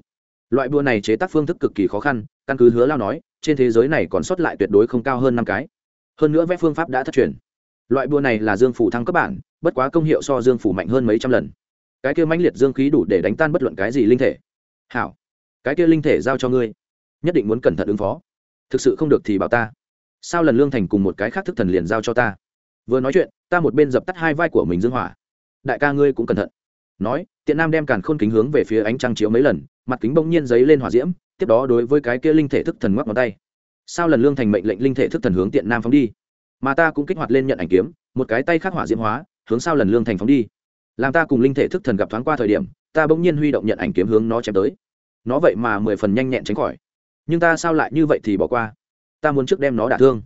Loại bùa này chế tác phương thức cực kỳ khó khăn, căn cứ hứa lao nói, trên thế giới này còn sót lại tuyệt đối không cao hơn năm cái hơn nữa vẽ phương pháp đã thất truyền. Loại bùa này là dương phủ thăng cấp bản, bất quá công hiệu so dương phủ mạnh hơn mấy trăm lần. Cái kia mãnh liệt dương khí đủ để đánh tan bất luận cái gì linh thể. Hảo, cái kia linh thể giao cho ngươi. Nhất định muốn cẩn thận ứng phó. Thực sự không được thì bảo ta. Sao lần lương thành cùng một cái khác thức thần liền giao cho ta? Vừa nói chuyện, ta một bên dập tắt hai vai của mình dương hỏa. Đại ca ngươi cũng cẩn thận. Nói, tiện nam đem càn khôn kính hướng về phía ánh trăng chiếu mấy lần, mặt kính bỗng nhiên giấy lên hỏa diễm, tiếp đó đối với cái kia linh thể thức thần ngoắc ngón tay sao lần lương thành mệnh lệnh linh thể thức thần hướng tiện nam phóng đi? Mà ta cũng kích hoạt lên nhận ảnh kiếm, một cái tay khắc hỏa diễm hóa, hướng sao lần lương thành phóng đi. Làm ta cùng linh thể thức thần gặp thoáng qua thời điểm, ta bỗng nhiên huy động nhận ảnh kiếm hướng nó chém tới. Nó vậy mà mười phần nhanh nhẹn tránh khỏi. Nhưng ta sao lại như vậy thì bỏ qua? Ta muốn trước đem nó đả thương.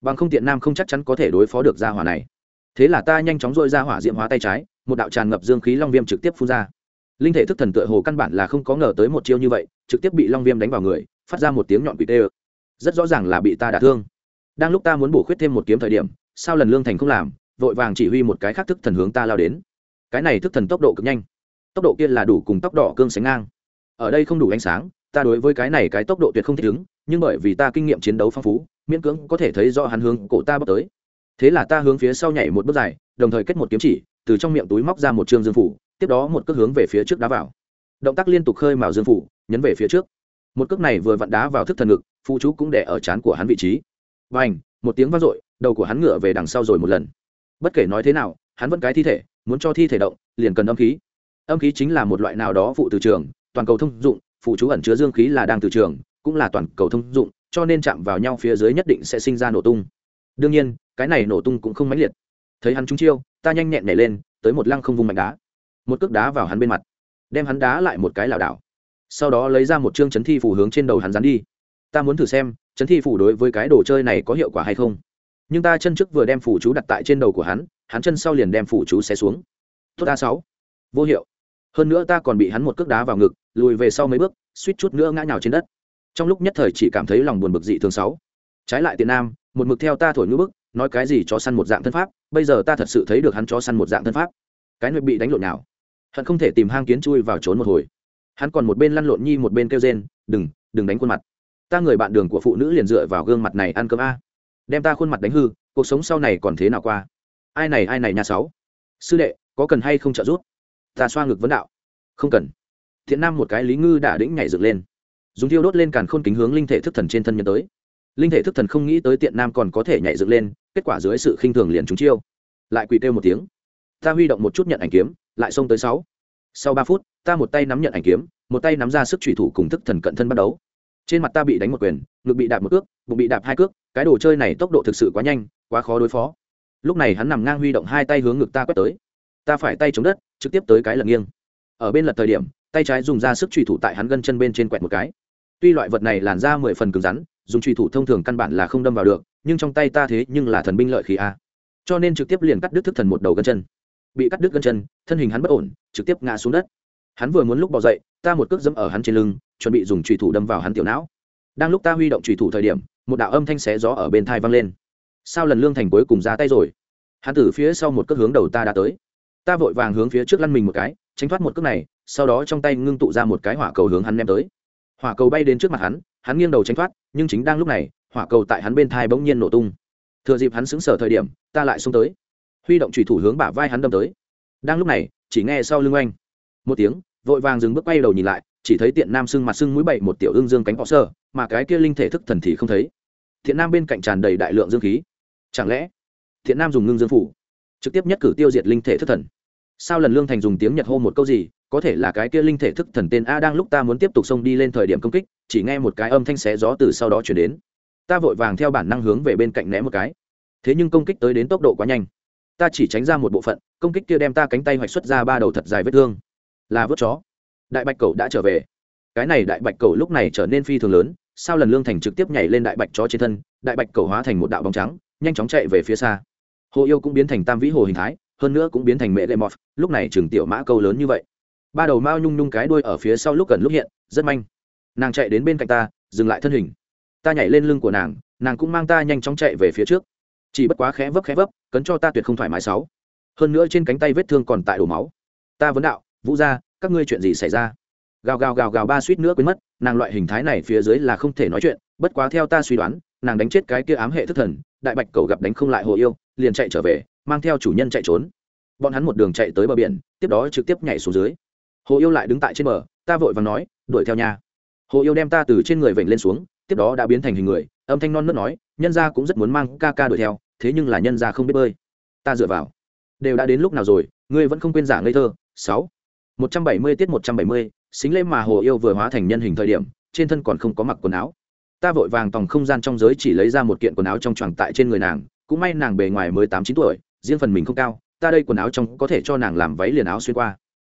Bằng không tiện nam không chắc chắn có thể đối phó được gia hỏa này. Thế là ta nhanh chóng dội ra hỏa diễm hóa tay trái, một đạo tràn ngập dương khí long viêm trực tiếp phun ra. Linh thể thức thần tựa hồ căn bản là không có ngờ tới một chiêu như vậy, trực tiếp bị long viêm đánh vào người, phát ra một tiếng nhọn quỷ tê ực rất rõ ràng là bị ta đả thương. Đang lúc ta muốn bổ khuyết thêm một kiếm thời điểm, sao lần lương thành không làm, vội vàng chỉ huy một cái khác thức thần hướng ta lao đến. Cái này thức thần tốc độ cực nhanh. Tốc độ kia là đủ cùng tốc độ cương sánh ngang. Ở đây không đủ ánh sáng, ta đối với cái này cái tốc độ tuyệt không thích ứng, nhưng bởi vì ta kinh nghiệm chiến đấu phong phú, miễn cưỡng có thể thấy do hắn hướng cổ ta bước tới. Thế là ta hướng phía sau nhảy một bước dài, đồng thời kết một kiếm chỉ, từ trong miệng túi móc ra một trương dương phủ, tiếp đó một cước hướng về phía trước đá vào. Động tác liên tục khơi mào dương phủ, nhấn về phía trước. Một cước này vừa vặn đá vào thức thần ngực phụ chú cũng để ở trán của hắn vị trí. Và ảnh một tiếng vang dội, đầu của hắn ngựa về đằng sau rồi một lần. Bất kể nói thế nào, hắn vẫn cái thi thể, muốn cho thi thể động, liền cần âm khí. Âm khí chính là một loại nào đó phụ từ trường, toàn cầu thông dụng phụ chú ẩn chứa dương khí là đang từ trường, cũng là toàn cầu thông dụng, cho nên chạm vào nhau phía dưới nhất định sẽ sinh ra nổ tung. Đương nhiên, cái này nổ tung cũng không mãnh liệt. Thấy hắn trúng chiêu, ta nhanh nhẹn nhảy lên, tới một lăng không vung mạnh đá. Một cước đá vào hắn bên mặt, đem hắn đá lại một cái lảo đảo. Sau đó lấy ra một chương chấn thi phủ hướng trên đầu hắn dán đi ta muốn thử xem, chấn thi phủ đối với cái đồ chơi này có hiệu quả hay không. Nhưng ta chân trước vừa đem phủ chú đặt tại trên đầu của hắn hắn chân sau liền đem phủ chú xé xuống. Tốt a sáu. Vô hiệu. Hơn nữa ta còn bị hắn một cước đá vào ngực, lùi về sau mấy bước, suýt chút nữa ngã nhào trên đất. Trong lúc nhất thời chỉ cảm thấy lòng buồn bực dị thường sáu. Trái lại tiền nam, một mực theo ta thổi ngữ bức, nói cái gì cho săn một dạng thân pháp, bây giờ ta thật sự thấy được hắn cho săn một dạng thân pháp. Cái nơi bị đánh lộn nào? Hắn không thể tìm hang kiến chui vào trốn một hồi. Hắn còn một bên lăn lộn nhi một bên kêu rên, đừng đừng đánh khuôn mặt ta người bạn đường của phụ nữ liền dựa vào gương mặt này ăn cơm a. Đem ta khuôn mặt đánh hư, cuộc sống sau này còn thế nào qua? Ai này ai này nhà sáu? Sư đệ, có cần hay không trợ giúp? Ta xoa ngực vấn đạo. Không cần. Thiện nam một cái lý ngư đã đĩnh nhảy dựng lên. Dùng thiêu đốt lên càn khôn kính hướng linh thể thức thần trên thân nhân tới. Linh thể thức thần không nghĩ tới tiện nam còn có thể nhảy dựng lên, kết quả dưới sự khinh thường liền trúng chiêu. Lại quỳ kêu một tiếng. Ta huy động một chút nhận ảnh kiếm, lại xông tới sáu. Sau ba phút, ta một tay nắm nhận ảnh kiếm, một tay nắm ra sức thủy thủ cùng thức thần cận thân bắt đấu trên mặt ta bị đánh một quyền, ngực bị đạp một cước, bụng bị đạp hai cước, cái đồ chơi này tốc độ thực sự quá nhanh, quá khó đối phó. Lúc này hắn nằm ngang huy động hai tay hướng ngực ta quét tới. Ta phải tay chống đất, trực tiếp tới cái lật nghiêng. Ở bên lật thời điểm, tay trái dùng ra sức truy thủ tại hắn gân chân bên trên quẹt một cái. Tuy loại vật này làn ra mười phần cứng rắn, dùng truy thủ thông thường căn bản là không đâm vào được, nhưng trong tay ta thế nhưng là thần binh lợi khí a. Cho nên trực tiếp liền cắt đứt thức thần một đầu gân chân. Bị cắt đứt gân chân, thân hình hắn bất ổn, trực tiếp ngã xuống đất. Hắn vừa muốn lúc bỏ dậy, ta một cước dẫm ở hắn trên lưng chuẩn bị dùng trùy thủ đâm vào hắn tiểu não. Đang lúc ta huy động trùy thủ thời điểm, một đạo âm thanh xé gió ở bên thai vang lên. Sao lần lương thành cuối cùng ra tay rồi? Hắn từ phía sau một cước hướng đầu ta đã tới. Ta vội vàng hướng phía trước lăn mình một cái, tránh thoát một cước này, sau đó trong tay ngưng tụ ra một cái hỏa cầu hướng hắn ném tới. Hỏa cầu bay đến trước mặt hắn hắn nghiêng đầu tránh thoát, nhưng chính đang lúc này, hỏa cầu tại hắn bên thai bỗng nhiên nổ tung. Thừa dịp hắn xứng sở thời điểm, ta lại xông tới. Huy động trùy thủ hướng bả vai hắn đâm tới. Đang lúc này, chỉ nghe sau lưng oanh. Một tiếng, vội vàng dừng bước quay đầu nhìn lại chỉ thấy tiện nam sưng mặt sưng mũi bậy một tiểu ương dương cánh họ sơ, mà cái kia linh thể thức thần thì không thấy. Thiện nam bên cạnh tràn đầy đại lượng dương khí. Chẳng lẽ thiện nam dùng ngưng dương phủ, trực tiếp nhất cử tiêu diệt linh thể thức thần? Sao lần lương thành dùng tiếng nhật hô một câu gì, có thể là cái kia linh thể thức thần tên a đang lúc ta muốn tiếp tục xông đi lên thời điểm công kích, chỉ nghe một cái âm thanh xé gió từ sau đó chuyển đến. Ta vội vàng theo bản năng hướng về bên cạnh né một cái. Thế nhưng công kích tới đến tốc độ quá nhanh. Ta chỉ tránh ra một bộ phận, công kích kia đem ta cánh tay hoạch xuất ra ba đầu thật dài vết thương. Là vớt chó đại bạch cầu đã trở về. Cái này đại bạch cầu lúc này trở nên phi thường lớn, sao lần lương thành trực tiếp nhảy lên đại bạch chó trên thân, đại bạch cầu hóa thành một đạo bóng trắng, nhanh chóng chạy về phía xa. Hồ yêu cũng biến thành tam vĩ hồ hình thái, hơn nữa cũng biến thành mẹ lệ mọt, lúc này trường tiểu mã câu lớn như vậy. Ba đầu mao nhung nhung cái đuôi ở phía sau lúc gần lúc hiện, rất manh. Nàng chạy đến bên cạnh ta, dừng lại thân hình. Ta nhảy lên lưng của nàng nàng cũng mang ta nhanh chóng chạy về phía trước. Chỉ bất quá khẽ vấp khẽ vấp, cấn cho ta tuyệt không thoải mái sáu. Hơn nữa trên cánh tay vết thương còn tại đổ máu. Ta vấn đạo, vũ ra các ngươi chuyện gì xảy ra? Gào gào gào gào ba suýt nữa quên mất, nàng loại hình thái này phía dưới là không thể nói chuyện, bất quá theo ta suy đoán, nàng đánh chết cái kia ám hệ thức thần, đại bạch cầu gặp đánh không lại hồ yêu, liền chạy trở về, mang theo chủ nhân chạy trốn. Bọn hắn một đường chạy tới bờ biển, tiếp đó trực tiếp nhảy xuống dưới. Hồ yêu lại đứng tại trên bờ, ta vội và nói, đuổi theo nhà. Hồ yêu đem ta từ trên người vểnh lên xuống, tiếp đó đã biến thành hình người, âm thanh non nớt nói, nhân gia cũng rất muốn mang ca ca đuổi theo, thế nhưng là nhân gia không biết bơi. Ta dựa vào, đều đã đến lúc nào rồi, ngươi vẫn không quên giả ngây thơ, sáu một trăm bảy mươi tiết một trăm bảy mươi, xính lễ mà hồ yêu vừa hóa thành nhân hình thời điểm, trên thân còn không có mặc quần áo. Ta vội vàng tòng không gian trong giới chỉ lấy ra một kiện quần áo trong choàng tại trên người nàng, cũng may nàng bề ngoài mới tám chín tuổi, riêng phần mình không cao, ta đây quần áo trong có thể cho nàng làm váy liền áo xuyên qua.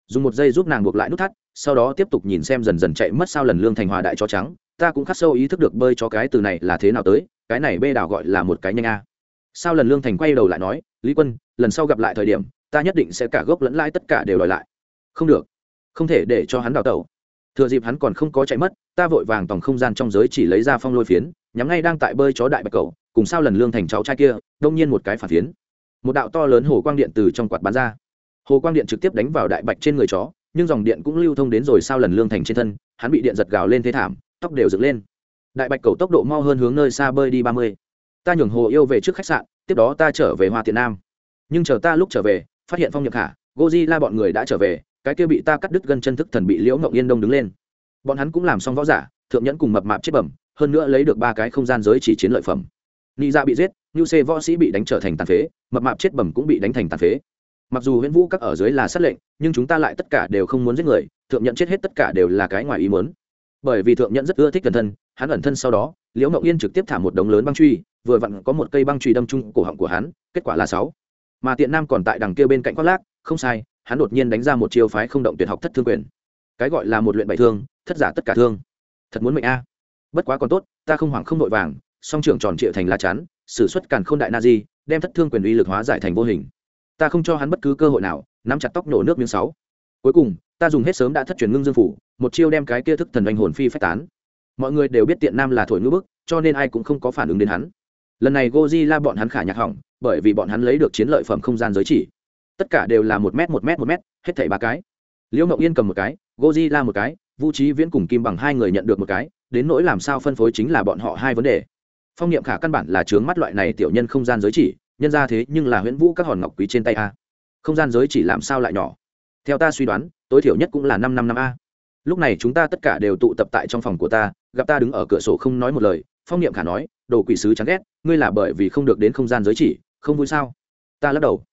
Dùng một dây giúp nàng buộc lại nút thắt, sau đó tiếp tục nhìn xem dần dần chạy mất sao lần lương thành hòa đại chó trắng, ta cũng khắc sâu ý thức được bơi cho cái từ này là thế nào tới, cái này bê đảo gọi là một cái nhanh a. Sao lần lương thành quay đầu lại nói, lý quân, lần sau gặp lại thời điểm, ta nhất định sẽ cả gốc lẫn lãi tất cả đều đòi lại không được. Không thể để cho hắn đào tẩu. Thừa dịp hắn còn không có chạy mất, ta vội vàng tòng không gian trong giới chỉ lấy ra phong lôi phiến, nhắm ngay đang tại bơi chó đại bạch cầu, cùng sao lần lương thành cháu trai kia, đông nhiên một cái phản phiến. Một đạo to lớn hồ quang điện từ trong quạt bắn ra. Hồ quang điện trực tiếp đánh vào đại bạch trên người chó, nhưng dòng điện cũng lưu thông đến rồi sao lần lương thành trên thân, hắn bị điện giật gào lên thế thảm, tóc đều dựng lên. Đại bạch cầu tốc độ mau hơn hướng nơi xa bơi đi ba mươi. Ta nhường hồ yêu về trước khách sạn, tiếp đó ta trở về hoa tiện nam. Nhưng chờ ta lúc trở về, phát hiện phong nhược khả goji la bọn người đã trở về cái kia bị ta cắt đứt gân chân thức thần bị liễu ngộng yên đông đứng lên bọn hắn cũng làm xong võ giả thượng nhẫn cùng mập mạp chết bẩm hơn nữa lấy được ba cái không gian giới chỉ chiến lợi phẩm ni ra dạ bị giết như xê võ sĩ bị đánh trở thành tàn phế mập mạp chết bẩm cũng bị đánh thành tàn phế mặc dù huyễn vũ các ở dưới là sát lệnh nhưng chúng ta lại tất cả đều không muốn giết người thượng nhẫn chết hết tất cả đều là cái ngoài ý muốn bởi vì thượng nhẫn rất ưa thích gần thân hắn ẩn thân sau đó liễu ngậu yên trực tiếp thả một đống lớn băng truy vừa vặn có một cây băng truy đâm chung cổ họng của hắn kết quả là sáu mà tiện nam còn tại đằng kia bên cạnh khoác lác không sai hắn đột nhiên đánh ra một chiêu phái không động tuyệt học thất thương quyền. Cái gọi là một luyện bảy thương, thất giả tất cả thương. Thật muốn mệnh a. Bất quá còn tốt, ta không hoảng không nội vàng, song trưởng tròn triệu thành la chắn, sử xuất càn không đại na di, đem thất thương quyền uy lực hóa giải thành vô hình. Ta không cho hắn bất cứ cơ hội nào, nắm chặt tóc nổ nước miếng sáu. Cuối cùng, ta dùng hết sớm đã thất truyền ngưng dương phủ, một chiêu đem cái kia thức thần anh hồn phi phách tán. Mọi người đều biết tiện nam là thổi ngữ bức, cho nên ai cũng không có phản ứng đến hắn. Lần này goji la bọn hắn khả nhạc hỏng, bởi vì bọn hắn lấy được chiến lợi phẩm không gian giới chỉ tất cả đều là một m một m một m hết thảy ba cái. Liễu mậu yên cầm một cái goji la một cái vũ trí viễn cùng kim bằng hai người nhận được một cái, đến nỗi làm sao phân phối chính là bọn họ hai vấn đề. Phong niệm khả căn bản là chướng mắt loại này tiểu nhân không gian giới chỉ, nhân ra thế nhưng là huyễn vũ các hòn ngọc quý trên tay a. Không gian giới chỉ làm sao lại nhỏ? Theo ta suy đoán, tối thiểu nhất cũng là năm năm năm a. Lúc này chúng ta tất cả đều tụ tập tại trong phòng của ta, gặp ta đứng ở cửa sổ không nói một lời, phong niệm khả nói, đồ quỷ sứ chán ghét, ngươi là bởi vì không được đến không gian giới chỉ, không vui sao? Ta lắc đầu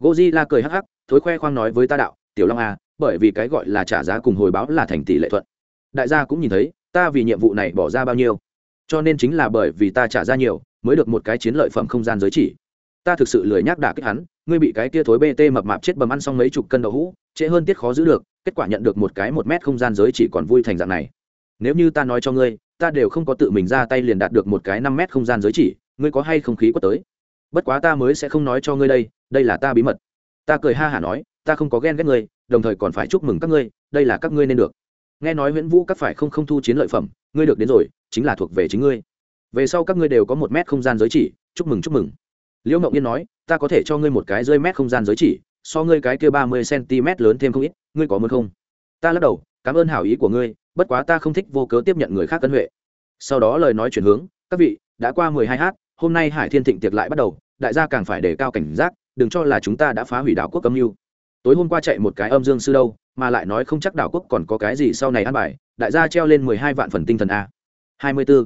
goji la cười hắc hắc, thối khoe khoang nói với ta đạo, tiểu long a bởi vì cái gọi là trả giá cùng hồi báo là thành tỷ lệ thuận. Đại gia cũng nhìn thấy, ta vì nhiệm vụ này bỏ ra bao nhiêu. Cho nên chính là bởi vì ta trả ra nhiều, mới được một cái chiến lợi phẩm không gian giới chỉ. Ta thực sự lười nhác đả kích hắn, ngươi bị cái kia thối bt mập mạp chết bầm ăn xong mấy chục cân đậu hũ, trễ hơn tiết khó giữ được, kết quả nhận được một cái một mét không gian giới chỉ còn vui thành dạng này. Nếu như ta nói cho ngươi, ta đều không có tự mình ra tay liền đạt được một cái năm mét không gian giới chỉ, ngươi có hay không khí quất tới? Bất quá ta mới sẽ không nói cho ngươi đây đây là ta bí mật. Ta cười ha hả nói, ta không có ghen ghét ngươi, đồng thời còn phải chúc mừng các ngươi, đây là các ngươi nên được. Nghe nói nguyễn vũ các phải không không thu chiến lợi phẩm, ngươi được đến rồi, chính là thuộc về chính ngươi. Về sau các ngươi đều có một mét không gian giới chỉ, chúc mừng chúc mừng. Liễu mộng yên nói, ta có thể cho ngươi một cái rơi mét không gian giới chỉ, so ngươi cái kia ba mươi cm lớn thêm không ít, ngươi có muốn không? Ta lắc đầu, cảm ơn hảo ý của ngươi, bất quá ta không thích vô cớ tiếp nhận người khác cân huệ. Sau đó lời nói chuyển hướng, các vị, đã qua mười hai h hôm nay hải thiên thịnh tiệc lại bắt đầu, đại gia càng phải đề cao cảnh giác, đừng cho là chúng ta đã phá hủy đảo quốc âm mưu. Tối hôm qua chạy một cái âm dương sư đâu, mà lại nói không chắc đảo quốc còn có cái gì sau này ăn bài, đại gia treo lên mười hai vạn phần tinh thần a. Hai mươi bốn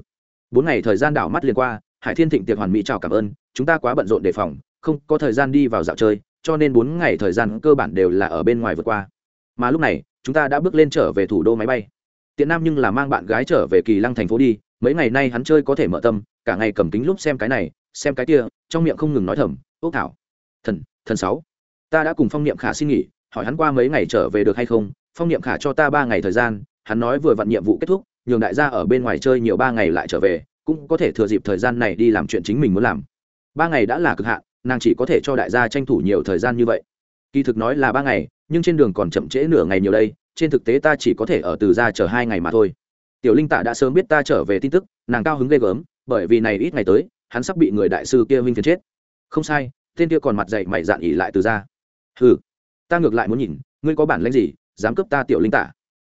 bốn ngày thời gian đảo mắt liền qua, hải thiên thịnh tiệc hoàn mỹ chào cảm ơn, chúng ta quá bận rộn đề phòng, không có thời gian đi vào dạo chơi, cho nên bốn ngày thời gian cơ bản đều là ở bên ngoài vượt qua. Mà lúc này, chúng ta đã bước lên trở về thủ đô máy bay. Tiện nam nhưng là mang bạn gái trở về kỳ lăng thành phố đi mấy ngày nay hắn chơi có thể mở tâm, cả ngày cầm kính lúc xem cái này, xem cái kia, trong miệng không ngừng nói thầm ốc thảo, thần thần sáu, ta đã cùng phong niệm khả xin nghỉ, hỏi hắn qua mấy ngày trở về được hay không? Phong niệm khả cho ta ba ngày thời gian, hắn nói vừa vặn nhiệm vụ kết thúc, nhường đại gia ở bên ngoài chơi nhiều ba ngày lại trở về, cũng có thể thừa dịp thời gian này đi làm chuyện chính mình muốn làm. Ba ngày đã là cực hạn, nàng chỉ có thể cho đại gia tranh thủ nhiều thời gian như vậy. Kỳ thực nói là ba ngày, nhưng trên đường còn chậm trễ nửa ngày nhiều đây, trên thực tế ta chỉ có thể ở từ ra chờ hai ngày mà thôi tiểu linh tạ đã sớm biết ta trở về tin tức, nàng cao hứng ghê gớm, bởi vì này ít ngày tới, hắn sắp bị người đại sư kia huynh phiền chết. Không sai, tên kia còn mặt dậy mày dạn ỉ lại từ ra. Hừ, ta ngược lại muốn nhìn, ngươi có bản lãnh gì, dám cướp ta tiểu linh tạ?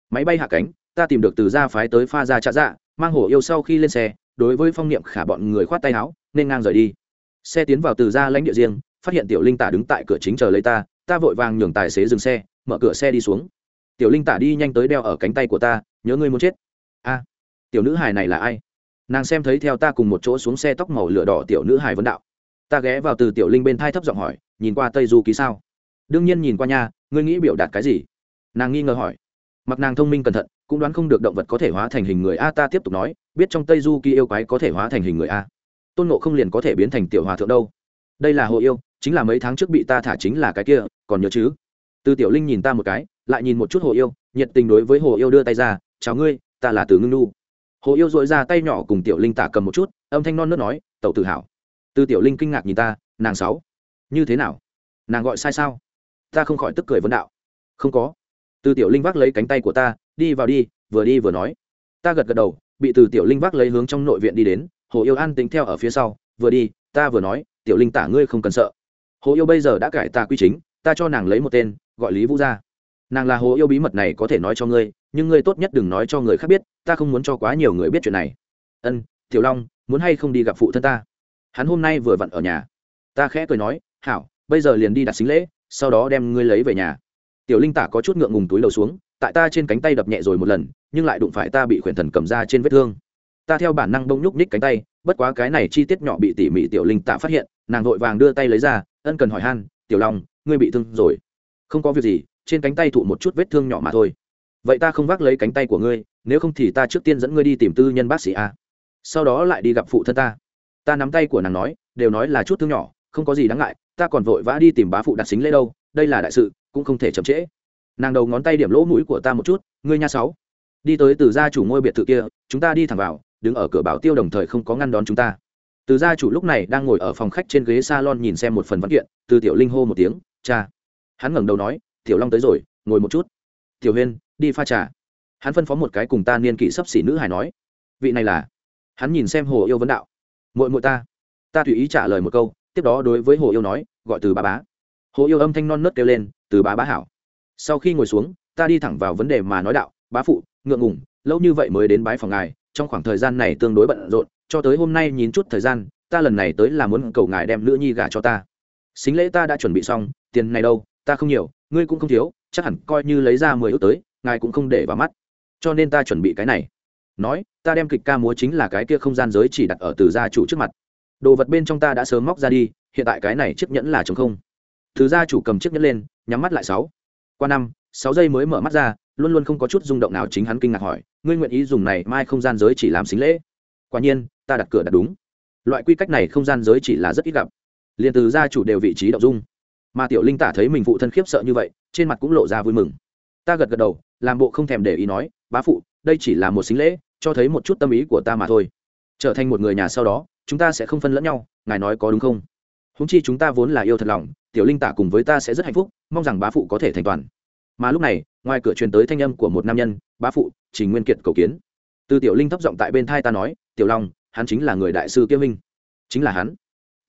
Máy bay hạ cánh, ta tìm được từ ra phái tới pha ra trạ dạ mang hổ yêu sau khi lên xe, đối với phong niệm khả bọn người khoát tay áo, nên ngang rời đi. Xe tiến vào từ ra lãnh địa riêng, phát hiện tiểu linh tả đứng tại cửa chính chờ lấy ta ta vội vàng nhường tài xế dừng xe, mở cửa xe đi xuống. Tiểu linh tả đi nhanh tới đeo ở cánh tay của ta, nhớ ngươi muốn chết a, tiểu nữ hài này là ai? Nàng xem thấy theo ta cùng một chỗ xuống xe tóc màu lửa đỏ tiểu nữ hài vấn đạo. Ta ghé vào từ tiểu linh bên thai thấp giọng hỏi, nhìn qua tây du ký sao? Đương nhiên nhìn qua nha, ngươi nghĩ biểu đạt cái gì? Nàng nghi ngờ hỏi. Mặc nàng thông minh cẩn thận, cũng đoán không được động vật có thể hóa thành hình người a, ta tiếp tục nói, biết trong tây du kỳ yêu quái có thể hóa thành hình người a. Tôn nộ không liền có thể biến thành tiểu hòa thượng đâu. Đây là hồ yêu, chính là mấy tháng trước bị ta thả chính là cái kia, còn nhớ chứ? Từ tiểu linh nhìn ta một cái, lại nhìn một chút hồ yêu, nhiệt tình đối với hồ yêu đưa tay ra, chào ngươi ta là từ ngưng nu. Hồ yêu dội ra tay nhỏ cùng tiểu linh tả cầm một chút, âm thanh non nớt nói, tẩu tự hào từ tiểu linh kinh ngạc nhìn ta, nàng sáu, như thế nào? Nàng gọi sai sao? Ta không khỏi tức cười vấn đạo, không có. Từ tiểu linh vác lấy cánh tay của ta, đi vào đi, vừa đi vừa nói. Ta gật gật đầu, bị từ tiểu linh vác lấy hướng trong nội viện đi đến, hồ yêu an tính theo ở phía sau, vừa đi, ta vừa nói, tiểu linh tả ngươi không cần sợ. Hồ yêu bây giờ đã cải ta quy chính, ta cho nàng lấy một tên, gọi lý vũ gia nàng là hồ yêu bí mật này có thể nói cho ngươi, nhưng ngươi tốt nhất đừng nói cho người khác biết, ta không muốn cho quá nhiều người biết chuyện này. Ân, tiểu long, muốn hay không đi gặp phụ thân ta? Hắn hôm nay vừa vặn ở nhà. Ta khẽ cười nói, hảo, bây giờ liền đi đặt xính lễ, sau đó đem ngươi lấy về nhà. Tiểu linh tả có chút ngượng ngùng túi đầu xuống, tại ta trên cánh tay đập nhẹ rồi một lần, nhưng lại đụng phải ta bị khuyển thần cầm ra trên vết thương. Ta theo bản năng bông nhúc nhích cánh tay, bất quá cái này chi tiết nhỏ bị tỉ mỉ tiểu linh tả phát hiện, nàng vội vàng đưa tay lấy ra, ân cần hỏi han, tiểu long, ngươi bị thương rồi? Không có việc gì trên cánh tay thụ một chút vết thương nhỏ mà thôi. Vậy ta không vác lấy cánh tay của ngươi, nếu không thì ta trước tiên dẫn ngươi đi tìm tư nhân bác sĩ a. Sau đó lại đi gặp phụ thân ta. Ta nắm tay của nàng nói, đều nói là chút thương nhỏ, không có gì đáng ngại, ta còn vội vã đi tìm bá phụ đặt xính lễ đâu, đây là đại sự, cũng không thể chậm trễ. Nàng đầu ngón tay điểm lỗ mũi của ta một chút, ngươi nha sáu. Đi tới từ gia chủ ngôi biệt thự kia, chúng ta đi thẳng vào, đứng ở cửa bảo tiêu đồng thời không có ngăn đón chúng ta. Từ gia chủ lúc này đang ngồi ở phòng khách trên ghế salon nhìn xem một phần văn kiện, từ tiểu linh hô một tiếng, cha. Hắn ngẩng đầu nói tiểu long tới rồi, ngồi một chút. Tiểu huyên, đi pha trà. Hắn phân phó một cái cùng ta niên kỷ sấp xỉ nữ hải nói. Vị này là? Hắn nhìn xem hồ yêu vấn đạo. Mội mội ta. Ta tùy ý trả lời một câu, tiếp đó đối với hồ yêu nói, gọi từ bà bá. Hồ yêu âm thanh non nớt kêu lên, từ bá bá hảo. Sau khi ngồi xuống, ta đi thẳng vào vấn đề mà nói đạo, bá phụ, ngượng ngùng, lâu như vậy mới đến bái phòng ngài, trong khoảng thời gian này tương đối bận rộn, cho tới hôm nay nhìn chút thời gian, ta lần này tới là muốn cầu ngài đem nữ nhi gả cho ta. Xính lễ ta đã chuẩn bị xong, tiền này đâu, ta không nhiều ngươi cũng không thiếu, chắc hẳn coi như lấy ra mười ước tới, ngài cũng không để vào mắt. Cho nên ta chuẩn bị cái này. Nói, ta đem kịch ca múa chính là cái kia không gian giới chỉ đặt ở từ gia chủ trước mặt. Đồ vật bên trong ta đã sớm móc ra đi, hiện tại cái này chiếc nhẫn là chống không. Từ gia chủ cầm chiếc nhẫn lên, nhắm mắt lại sáu. Qua năm, sáu giây mới mở mắt ra, luôn luôn không có chút rung động nào chính hắn kinh ngạc hỏi, ngươi nguyện ý dùng này mai không gian giới chỉ làm xính lễ? Quả nhiên, ta đặt cửa đặt đúng. Loại quy cách này không gian giới chỉ là rất ít gặp. Liền từ gia chủ đều vị trí đậu dung mà tiểu linh tả thấy mình phụ thân khiếp sợ như vậy, trên mặt cũng lộ ra vui mừng. Ta gật gật đầu, làm bộ không thèm để ý nói, bá phụ, đây chỉ là một xính lễ, cho thấy một chút tâm ý của ta mà thôi. Trở thành một người nhà sau đó, chúng ta sẽ không phân lẫn nhau, ngài nói có đúng không? Húng chi chúng ta vốn là yêu thật lòng, tiểu linh tả cùng với ta sẽ rất hạnh phúc, mong rằng bá phụ có thể thành toàn. Mà lúc này, ngoài cửa truyền tới thanh âm của một nam nhân, bá phụ trình nguyên kiệt cầu kiến. Từ tiểu linh thấp giọng tại bên thai ta nói, tiểu long, hắn chính là người đại sư kiêm minh. Chính là hắn.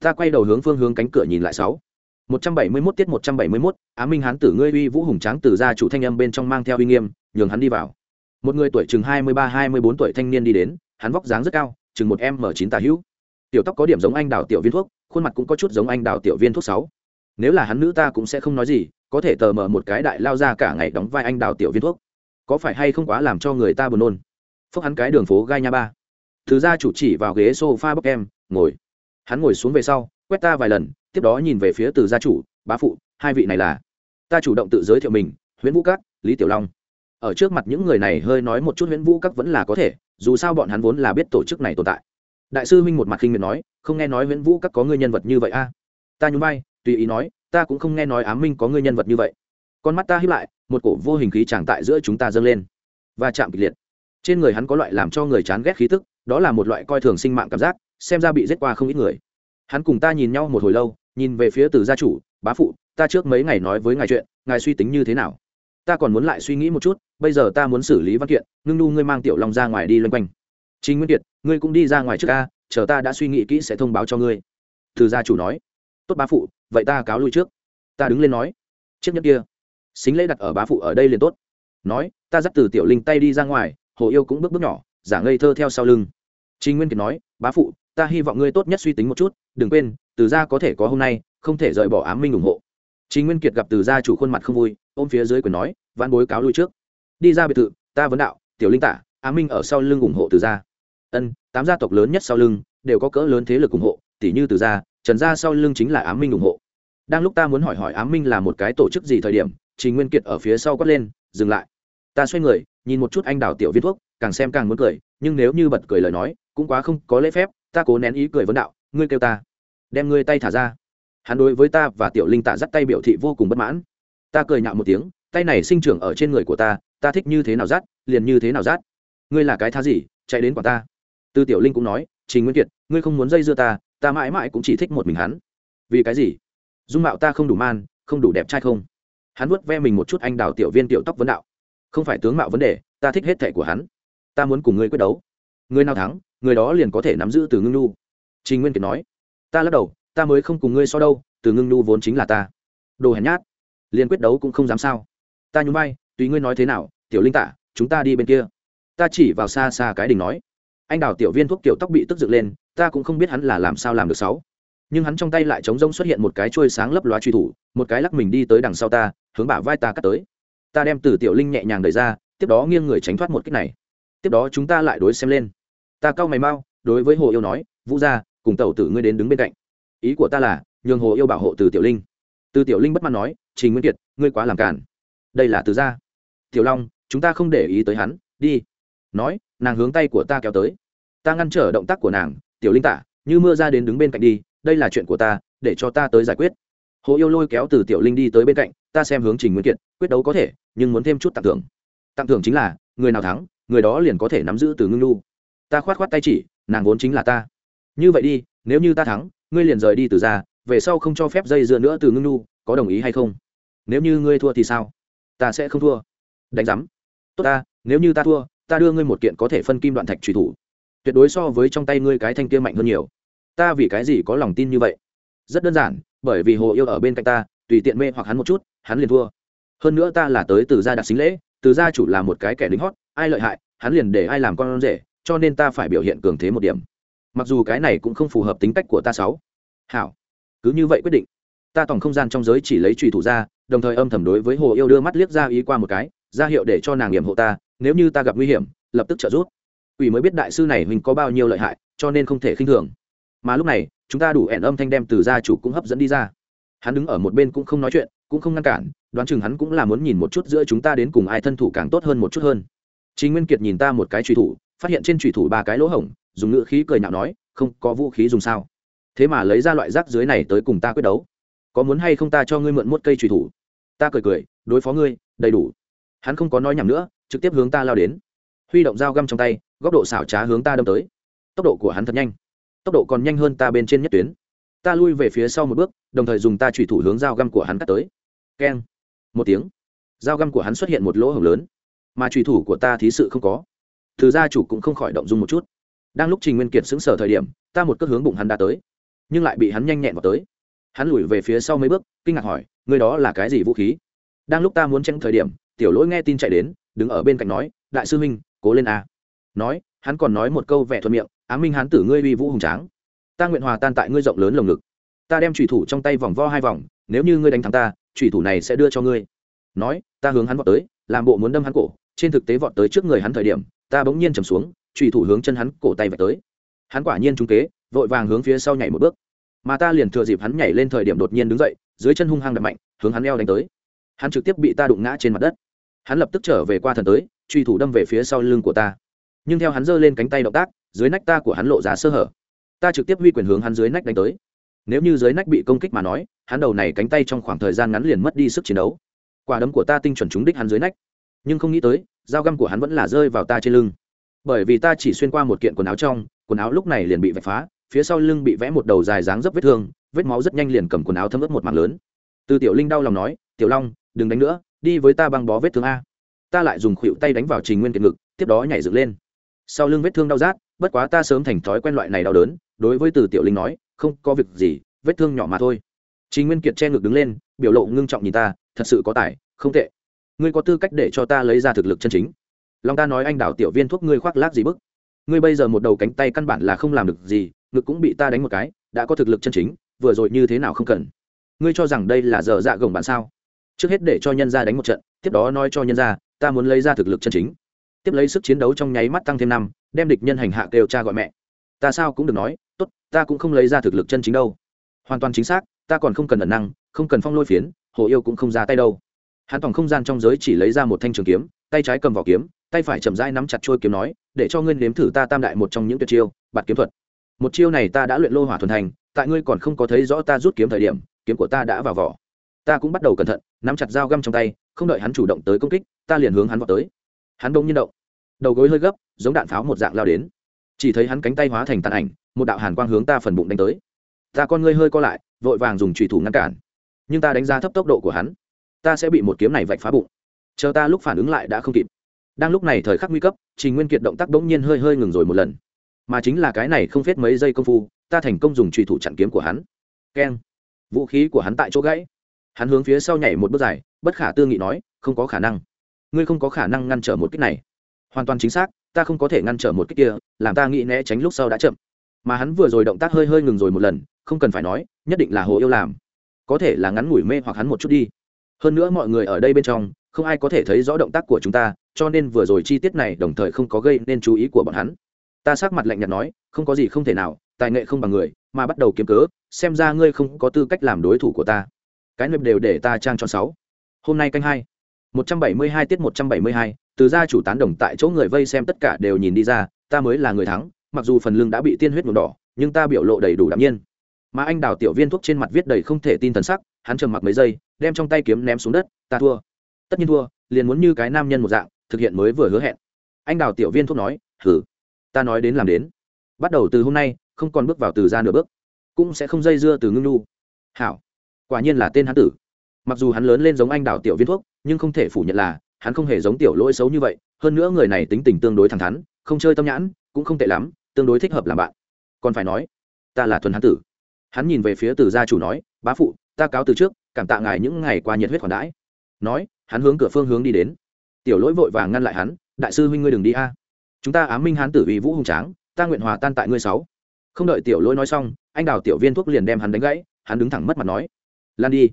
Ta quay đầu hướng phương hướng cánh cửa nhìn lại sáu. 171 tiết 171, Á Minh hắn tử ngươi uy vũ hùng tráng từ gia chủ thanh âm bên trong mang theo uy nghiêm, nhường hắn đi vào. Một người tuổi chừng hai mươi ba hai mươi bốn tuổi thanh niên đi đến, hắn vóc dáng rất cao, chừng một m 9 tà hữu. Tiểu tóc có điểm giống anh đào tiểu viên thuốc, khuôn mặt cũng có chút giống anh đào tiểu viên thuốc sáu. Nếu là hắn nữ ta cũng sẽ không nói gì, có thể tờ mở một cái đại lao ra cả ngày đóng vai anh đào tiểu viên thuốc. Có phải hay không quá làm cho người ta buồn nôn. Phốc hắn cái đường phố gai nha ba. Thứ gia chủ chỉ vào ghế sofa bốc em, ngồi. Hắn ngồi xuống về sau, quét ta vài lần, tiếp đó nhìn về phía từ gia chủ bá phụ hai vị này là. Ta chủ động tự giới thiệu mình huyễn vũ cát, lý tiểu long. Ở trước mặt những người này hơi nói một chút huyễn vũ cát vẫn là có thể dù sao bọn hắn vốn là biết tổ chức này tồn tại. Đại sư huynh một mặt khinh miệt nói không nghe nói huyễn vũ cát có người nhân vật như vậy a. Ta nhún vai tùy ý nói ta cũng không nghe nói ám minh có người nhân vật như vậy. Con mắt ta hiếp lại một cổ vô hình khí tràng tại giữa chúng ta dâng lên. Và chạm kịch liệt. Trên người hắn có loại làm cho người chán ghét khí tức đó là một loại coi thường sinh mạng cảm giác xem ra bị giết qua không ít người. Hắn cùng ta nhìn nhau một hồi lâu nhìn về phía từ gia chủ, bá phụ, ta trước mấy ngày nói với ngài chuyện, ngài suy tính như thế nào? Ta còn muốn lại suy nghĩ một chút, bây giờ ta muốn xử lý văn kiện, ngưng nu ngươi mang tiểu long ra ngoài đi loanh quanh. Trình nguyên kiệt, ngươi cũng đi ra ngoài trước ca chờ ta đã suy nghĩ kỹ sẽ thông báo cho ngươi. Từ gia chủ nói. Tốt bá phụ, vậy ta cáo lui trước. Ta đứng lên nói. Chiếc nhẫn kia, xính lễ đặt ở bá phụ ở đây liền tốt. Nói, ta dắt từ tiểu linh tay đi ra ngoài, hồ yêu cũng bước bước nhỏ, giả ngây thơ theo sau lưng. Trình nguyên kiệt nói bá phụ, ta hy vọng ngươi tốt nhất suy tính một chút, đừng quên, từ gia có thể có hôm nay, không thể rời bỏ ám minh ủng hộ. Chính nguyên kiệt gặp từ gia chủ khuôn mặt không vui, ôm phía dưới quyền nói, vãn bối cáo lui trước. Đi ra biệt thự, ta vấn đạo, tiểu linh tả, ám minh ở sau lưng ủng hộ từ gia. Ân, tám gia tộc lớn nhất sau lưng, đều có cỡ lớn thế lực ủng hộ tỷ như từ gia, trần gia sau lưng chính là ám minh ủng hộ. Đang lúc ta muốn hỏi hỏi ám minh là một cái tổ chức gì thời điểm, trình nguyên kiệt ở phía sau quát lên, dừng lại. Ta xoay người, nhìn một chút anh đào tiểu viên thuốc, càng xem càng muốn cười nhưng nếu như bật cười lời nói, cũng quá không có lễ phép, ta cố nén ý cười vấn đạo, ngươi kêu ta, đem ngươi tay thả ra. Hắn đối với ta và tiểu linh tạ dắt tay biểu thị vô cùng bất mãn. Ta cười nhạo một tiếng, tay này sinh trưởng ở trên người của ta ta thích như thế nào dắt, liền như thế nào dắt. Ngươi là cái thá gì, chạy đến quả ta. Tư tiểu linh cũng nói, trình nguyên kiệt, ngươi không muốn dây dưa ta ta mãi mãi cũng chỉ thích một mình hắn. Vì cái gì? Dung mạo ta không đủ man, không đủ đẹp trai không? Hắn vuốt ve mình một chút anh đào tiểu viên tiểu tóc vấn đạo. Không phải tướng mạo vấn đề, ta thích hết thẻ của hắn ta muốn cùng ngươi quyết đấu. Người nào thắng, người đó liền có thể nắm giữ từ ngưng nhu. Trình nguyên kiệt nói, ta lắc đầu, ta mới không cùng ngươi so đâu, từ ngưng nhu vốn chính là ta. Đồ hèn nhát, liền quyết đấu cũng không dám sao. Ta nhún vai, tùy ngươi nói thế nào, tiểu linh tả, chúng ta đi bên kia. Ta chỉ vào xa xa cái đình nói, anh đào tiểu viên thuốc kiểu tóc bị tức dựng lên, ta cũng không biết hắn là làm sao làm được sáu. Nhưng hắn trong tay lại trống rông xuất hiện một cái trôi sáng lấp loá truy thủ, một cái lắc mình đi tới đằng sau ta, hướng bả vai ta cắt tới. Ta đem từ tiểu linh nhẹ nhàng đẩy ra, tiếp đó nghiêng người tránh thoát một cách này tiếp đó chúng ta lại đối xem lên. Ta cau mày mau, đối với hồ yêu nói, vũ gia, cùng tẩu tử ngươi đến đứng bên cạnh. Ý của ta là, nhường hồ yêu bảo hộ từ tiểu linh. Từ tiểu linh bất mãn nói, trình nguyên kiệt, ngươi quá làm cản đây là từ gia. Tiểu long, chúng ta không để ý tới hắn, đi. Nói, nàng hướng tay của ta kéo tới. Ta ngăn trở động tác của nàng, tiểu linh tả, như mưa ra đến đứng bên cạnh đi, đây là chuyện của ta, để cho ta tới giải quyết. Hồ yêu lôi kéo từ tiểu linh đi tới bên cạnh, ta xem hướng trình nguyên kiệt, quyết đấu có thể, nhưng muốn thêm chút tặng thưởng. Tặng thưởng chính là, người nào thắng người đó liền có thể nắm giữ từ ngưng lu ta khoát khoát tay chỉ, nàng vốn chính là ta. Như vậy đi, nếu như ta thắng, ngươi liền rời đi từ ra về sau không cho phép dây dưa nữa từ ngưng lu có đồng ý hay không? Nếu như ngươi thua thì sao? Ta sẽ không thua. Đánh giám. Tốt ta, nếu như ta thua, ta đưa ngươi một kiện có thể phân kim đoạn thạch truy thủ. Tuyệt đối so với trong tay ngươi cái thanh kia mạnh hơn nhiều. Ta vì cái gì có lòng tin như vậy? Rất đơn giản, bởi vì hồ yêu ở bên cạnh ta, tùy tiện mê hoặc hắn một chút, hắn liền thua. Hơn nữa ta là tới từ gia đặc xính lễ, từ gia chủ là một cái kẻ lính hót ai lợi hại, hắn liền để ai làm con rể, cho nên ta phải biểu hiện cường thế một điểm. Mặc dù cái này cũng không phù hợp tính cách của ta sáu. Hảo. Cứ như vậy quyết định. Ta tổng không gian trong giới chỉ lấy trùy thủ ra, đồng thời âm thầm đối với hồ yêu đưa mắt liếc ra ý qua một cái, ra hiệu để cho nàng nghiệm hộ ta, nếu như ta gặp nguy hiểm, lập tức trợ giúp. Ủy mới biết đại sư này mình có bao nhiêu lợi hại, cho nên không thể khinh thường. Mà lúc này, chúng ta đủ ẻn âm thanh đem từ gia chủ cũng hấp dẫn đi ra. Hắn đứng ở một bên cũng không nói chuyện, cũng không ngăn cản, đoán chừng hắn cũng là muốn nhìn một chút giữa chúng ta đến cùng ai thân thủ càng tốt hơn một chút hơn chính nguyên kiệt nhìn ta một cái trùy thủ, phát hiện trên trùy thủ ba cái lỗ hổng, dùng ngữ khí cười nhạo nói, không, có vũ khí dùng sao? Thế mà lấy ra loại rác dưới này tới cùng ta quyết đấu. Có muốn hay không ta cho ngươi mượn một cây trùy thủ? Ta cười cười, đối phó ngươi, đầy đủ. Hắn không có nói nhầm nữa, trực tiếp hướng ta lao đến. Huy động dao găm trong tay, góc độ xảo trá hướng ta đâm tới. Tốc độ của hắn thật nhanh. Tốc độ còn nhanh hơn ta bên trên nhất tuyến. Ta lui về phía sau một bước, đồng thời dùng ta trùy thủ hướng dao găm của hắn cắt tới. Keng. Một tiếng. Dao găm của hắn xuất hiện một lỗ hổng lớn mà trùy thủ của ta thí sự không có. Thứ gia chủ cũng không khỏi động dung một chút. Đang lúc trình nguyên kiệt xứng sở thời điểm, ta một cước hướng bụng hắn đã tới, nhưng lại bị hắn nhanh nhẹn vào tới. Hắn lùi về phía sau mấy bước, kinh ngạc hỏi người đó là cái gì vũ khí? Đang lúc ta muốn tranh thời điểm, tiểu lỗi nghe tin chạy đến, đứng ở bên cạnh nói, đại sư minh, cố lên a. Nói, hắn còn nói một câu vẻ thuận miệng, á minh hắn tử ngươi uy vũ hùng tráng. Ta nguyện hòa tan tại ngươi rộng lớn lồng ngực. Ta đem trùy thủ trong tay vòng vo hai vòng, nếu như ngươi đánh thắng ta, trùy thủ này sẽ đưa cho ngươi. Nói, ta hướng hắn vọt tới, làm bộ muốn đâm hắn cổ trên thực tế vọt tới trước người hắn thời điểm, ta bỗng nhiên chầm xuống trùy thủ hướng chân hắn cổ tay vạch tới. Hắn quả nhiên trúng kế, vội vàng hướng phía sau nhảy một bước. Mà ta liền thừa dịp hắn nhảy lên thời điểm đột nhiên đứng dậy, dưới chân hung hăng đập mạnh, hướng hắn eo đánh tới. Hắn trực tiếp bị ta đụng ngã trên mặt đất. Hắn lập tức trở về qua thần tới truy thủ đâm về phía sau lưng của ta. Nhưng theo hắn giơ lên cánh tay động tác, dưới nách ta của hắn lộ ra sơ hở. Ta trực tiếp huy quyền hướng hắn dưới nách đánh tới. Nếu như dưới nách bị công kích mà nói, hắn đầu này cánh tay trong khoảng thời gian ngắn liền mất đi sức chiến đấu. Quả đấm của ta tinh chuẩn trúng đích hắn dưới nách nhưng không nghĩ tới, dao găm của hắn vẫn là rơi vào ta trên lưng. Bởi vì ta chỉ xuyên qua một kiện quần áo trong, quần áo lúc này liền bị vạch phá, phía sau lưng bị vẽ một đầu dài dáng dấp vết thương, vết máu rất nhanh liền cầm quần áo thấm ướt một mảng lớn. Từ tiểu linh đau lòng nói, tiểu long, đừng đánh nữa, đi với ta băng bó vết thương a. Ta lại dùng khuỷu tay đánh vào trình nguyên kiệt ngực, tiếp đó nhảy dựng lên. Sau lưng vết thương đau rát, bất quá ta sớm thành thói quen loại này đau đớn, đối với từ tiểu linh nói, không, có việc gì, vết thương nhỏ mà thôi. Trình nguyên kiệt che ngực đứng lên, biểu lộ ngưng trọng nhìn ta, thật sự có tài, không tệ ngươi có tư cách để cho ta lấy ra thực lực chân chính. Long ta nói anh đảo tiểu viên thuốc ngươi khoác lác gì bức? Ngươi bây giờ một đầu cánh tay căn bản là không làm được gì, ngực cũng bị ta đánh một cái, đã có thực lực chân chính, vừa rồi như thế nào không cần. Ngươi cho rằng đây là giờ dạ gồng bạn sao? Trước hết để cho nhân gia đánh một trận, tiếp đó nói cho nhân gia, ta muốn lấy ra thực lực chân chính. Tiếp lấy sức chiến đấu trong nháy mắt tăng thêm năm, đem địch nhân hành hạ kêu cha gọi mẹ. Ta sao cũng được nói, tốt, ta cũng không lấy ra thực lực chân chính đâu. Hoàn toàn chính xác, ta còn không cần ẩn năng, không cần phong lôi phiến, hồ yêu cũng không ra tay đâu hắn tòng không gian trong giới chỉ lấy ra một thanh trường kiếm, tay trái cầm vỏ kiếm, tay phải chậm rãi nắm chặt trôi kiếm nói, để cho ngươi nếm thử ta tam đại một trong những tuyệt chiêu, bạt kiếm thuật. Một chiêu này ta đã luyện lô hỏa thuần thành, tại ngươi còn không có thấy rõ ta rút kiếm thời điểm, kiếm của ta đã vào vỏ. Ta cũng bắt đầu cẩn thận, nắm chặt dao găm trong tay, không đợi hắn chủ động tới công kích, ta liền hướng hắn vào tới. Hắn đông nhiên động, đầu gối hơi gấp, giống đạn pháo một dạng lao đến. Chỉ thấy hắn cánh tay hóa thành tàn ảnh, một đạo hàn quang hướng ta phần bụng đánh tới. Ta con ngươi hơi co lại, vội vàng dùng trùy thủ ngăn cản. Nhưng ta đánh giá thấp tốc độ của hắn ta sẽ bị một kiếm này vạch phá bụng. Chờ ta lúc phản ứng lại đã không kịp. Đang lúc này thời khắc nguy cấp, trình nguyên kiệt động tác bỗng nhiên hơi hơi ngừng rồi một lần. Mà chính là cái này không phết mấy giây công phu, ta thành công dùng trùy thủ chặn kiếm của hắn. Keng. Vũ khí của hắn tại chỗ gãy. Hắn hướng phía sau nhảy một bước dài, bất khả tư nghị nói, không có khả năng. Ngươi không có khả năng ngăn trở một kích này. Hoàn toàn chính xác, ta không có thể ngăn trở một kích kia, làm ta nghĩ né tránh lúc sau đã chậm. Mà hắn vừa rồi động tác hơi hơi ngừng rồi một lần, không cần phải nói, nhất định là hồ yêu làm. Có thể là ngắn ngủi mê hoặc hắn một chút đi hơn nữa mọi người ở đây bên trong, không ai có thể thấy rõ động tác của chúng ta, cho nên vừa rồi chi tiết này đồng thời không có gây nên chú ý của bọn hắn. Ta sắc mặt lạnh nhạt nói, không có gì không thể nào, tài nghệ không bằng người, mà bắt đầu kiếm cớ, xem ra ngươi không có tư cách làm đối thủ của ta. Cái nệp đều để ta trang cho sáu. Hôm nay canh hai. Một trăm bảy mươi hai tiết một trăm bảy mươi hai, từ gia chủ tán đồng tại chỗ người vây xem tất cả đều nhìn đi ra, ta mới là người thắng, mặc dù phần lưng đã bị tiên huyết nhuộm đỏ, nhưng ta biểu lộ đầy đủ đạm nhiên. Mà anh đào tiểu viên thuốc trên mặt viết đầy không thể tin thần sắc, hắn trầm mặc mấy giây đem trong tay kiếm ném xuống đất, ta thua. Tất nhiên thua, liền muốn như cái nam nhân một dạng, thực hiện mới vừa hứa hẹn. Anh đào tiểu viên thuốc nói thử ta nói đến làm đến. Bắt đầu từ hôm nay, không còn bước vào từ ra nửa bước, cũng sẽ không dây dưa từ ngưng nu. Hảo, quả nhiên là tên hán tử. Mặc dù hắn lớn lên giống anh đào tiểu viên thuốc, nhưng không thể phủ nhận là, hắn không hề giống tiểu lỗi xấu như vậy, hơn nữa người này tính tình tương đối thẳng thắn, không chơi tâm nhãn, cũng không tệ lắm, tương đối thích hợp làm bạn. Còn phải nói, ta là thuần hán tử. Hắn nhìn về phía từ gia chủ nói, bá phụ, ta cáo từ trước cảm tạ ngài những ngày qua nhiệt huyết khoản đãi. Nói, hắn hướng cửa phương hướng đi đến. Tiểu lỗi vội vàng ngăn lại hắn, đại sư huynh ngươi đừng đi a. Chúng ta ám minh hắn tử vì vũ hùng tráng, ta nguyện hòa tan tại ngươi sáu. Không đợi tiểu lỗi nói xong, anh đào tiểu viên thuốc liền đem hắn đánh gãy, hắn đứng thẳng mất mặt nói, lan đi.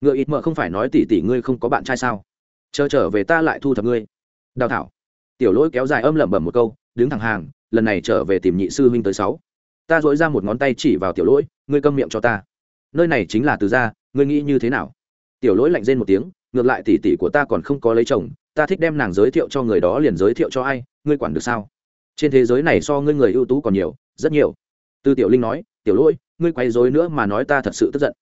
Ngựa ít mợ không phải nói tỷ tỷ ngươi không có bạn trai sao? Chờ trở về ta lại thu thập ngươi. Đào thảo. Tiểu lỗi kéo dài âm lẩm bẩm một câu, đứng thẳng hàng, lần này trở về tìm nhị sư huynh tới sáu. Ta dỗi ra một ngón tay chỉ vào tiểu lỗi, ngươi câm miệng cho ta nơi này chính là từ gia, ngươi nghĩ như thế nào? Tiểu lỗi lạnh rên một tiếng, ngược lại tỷ tỷ của ta còn không có lấy chồng, ta thích đem nàng giới thiệu cho người đó liền giới thiệu cho ai, ngươi quản được sao? Trên thế giới này so ngươi người ưu tú còn nhiều, rất nhiều. Tư tiểu linh nói, tiểu lỗi, ngươi quay dối nữa mà nói ta thật sự tức giận.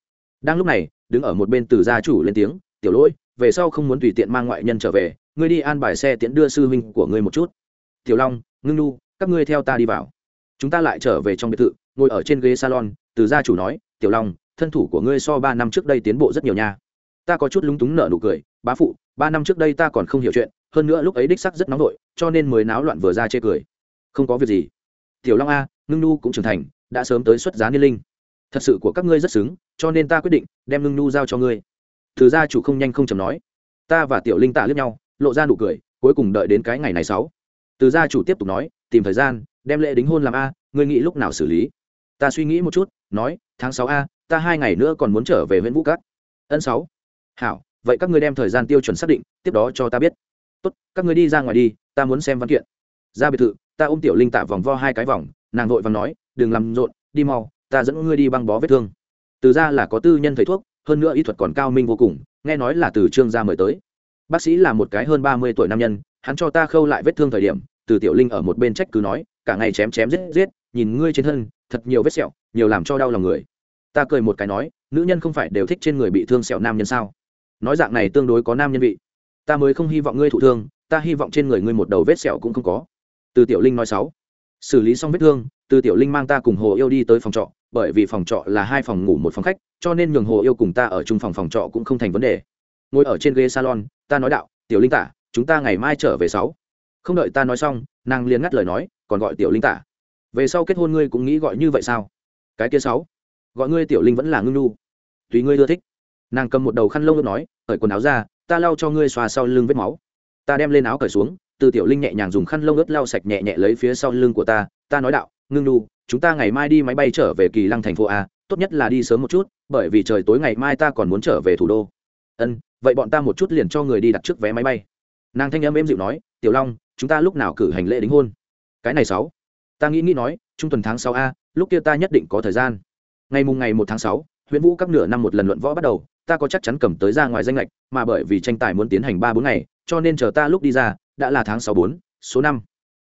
Đang lúc này, đứng ở một bên từ gia chủ lên tiếng, tiểu lỗi, về sau không muốn tùy tiện mang ngoại nhân trở về, ngươi đi an bài xe tiễn đưa sư huynh của ngươi một chút. Tiểu long, ngưng nu các ngươi theo ta đi vào. Chúng ta lại trở về trong biệt thự, ngồi ở trên ghế salon, từ gia chủ nói, tiểu long thân thủ của ngươi so ba năm trước đây tiến bộ rất nhiều nha. Ta có chút lúng túng nở nụ cười, bá phụ, ba năm trước đây ta còn không hiểu chuyện, hơn nữa lúc ấy đích sắc rất nóng vội cho nên mới náo loạn vừa ra chê cười. Không có việc gì. Tiểu long a, ngưng nu cũng trưởng thành, đã sớm tới xuất giá niên linh. Thật sự của các ngươi rất xứng, cho nên ta quyết định đem ngưng nu giao cho ngươi. Từ gia chủ không nhanh không chầm nói. Ta và tiểu linh tạ lướt nhau, lộ ra nụ cười, cuối cùng đợi đến cái ngày này sáu. Từ gia chủ tiếp tục nói, tìm thời gian, đem lễ đính hôn làm a, ngươi nghĩ lúc nào xử lý? Ta suy nghĩ một chút, nói, tháng sáu a ta hai ngày nữa còn muốn trở về huyện vũ cát ân sáu. Hảo, vậy các ngươi đem thời gian tiêu chuẩn xác định, tiếp đó cho ta biết. Tốt, các ngươi đi ra ngoài đi, ta muốn xem văn kiện. Ra biệt thự, ta ôm tiểu linh tạ vòng vo hai cái vòng, nàng vội và nói, đừng làm rộn, đi mau, ta dẫn ngươi đi băng bó vết thương. Từ ra là có tư nhân thầy thuốc, hơn nữa y thuật còn cao minh vô cùng, nghe nói là từ trương gia mời tới. Bác sĩ là một cái hơn ba mươi tuổi nam nhân, hắn cho ta khâu lại vết thương thời điểm, từ tiểu linh ở một bên trách cứ nói, cả ngày chém chém giết giết, nhìn ngươi trên thân, thật nhiều vết sẹo, nhiều làm cho đau lòng người ta cười một cái nói, nữ nhân không phải đều thích trên người bị thương sẹo nam nhân sao? Nói dạng này tương đối có nam nhân vị. Ta mới không hy vọng ngươi thụ thương, ta hy vọng trên người ngươi một đầu vết sẹo cũng không có. Từ tiểu linh nói sáu. Xử lý xong vết thương, từ tiểu linh mang ta cùng hồ yêu đi tới phòng trọ, bởi vì phòng trọ là hai phòng ngủ một phòng khách, cho nên nhường hồ yêu cùng ta ở chung phòng phòng trọ cũng không thành vấn đề. Ngồi ở trên ghế salon, ta nói đạo, tiểu linh tả, chúng ta ngày mai trở về sáu. Không đợi ta nói xong, nàng liền ngắt lời nói, còn gọi tiểu linh tả. Về sau kết hôn ngươi cũng nghĩ gọi như vậy sao? Cái kia sáu gọi ngươi tiểu linh vẫn là ngưng nu. Tùy ngươi ưa thích. Nàng cầm một đầu khăn lông nói, cởi quần áo ra, ta lau cho ngươi xoa sau lưng vết máu. Ta đem lên áo cởi xuống, từ tiểu linh nhẹ nhàng dùng khăn lông ướt lau sạch nhẹ nhẹ lấy phía sau lưng của ta. Ta nói đạo, ngưng nu, chúng ta ngày mai đi máy bay trở về kỳ lăng thành phố a, tốt nhất là đi sớm một chút, bởi vì trời tối ngày mai ta còn muốn trở về thủ đô. Ân, vậy bọn ta một chút liền cho người đi đặt trước vé máy bay. Nàng thanh âm êm dịu nói, tiểu long, chúng ta lúc nào cử hành lễ đính hôn? Cái này sáu. Ta nghĩ nghĩ nói, trung tuần tháng sáu a, lúc kia ta nhất định có thời gian ngày mùng ngày một tháng sáu huyện vũ các nửa năm một lần luận võ bắt đầu, ta có chắc chắn cầm tới ra ngoài danh lệch, mà bởi vì tranh tài muốn tiến hành ba bốn ngày, cho nên chờ ta lúc đi ra, đã là tháng sáu bốn, số năm.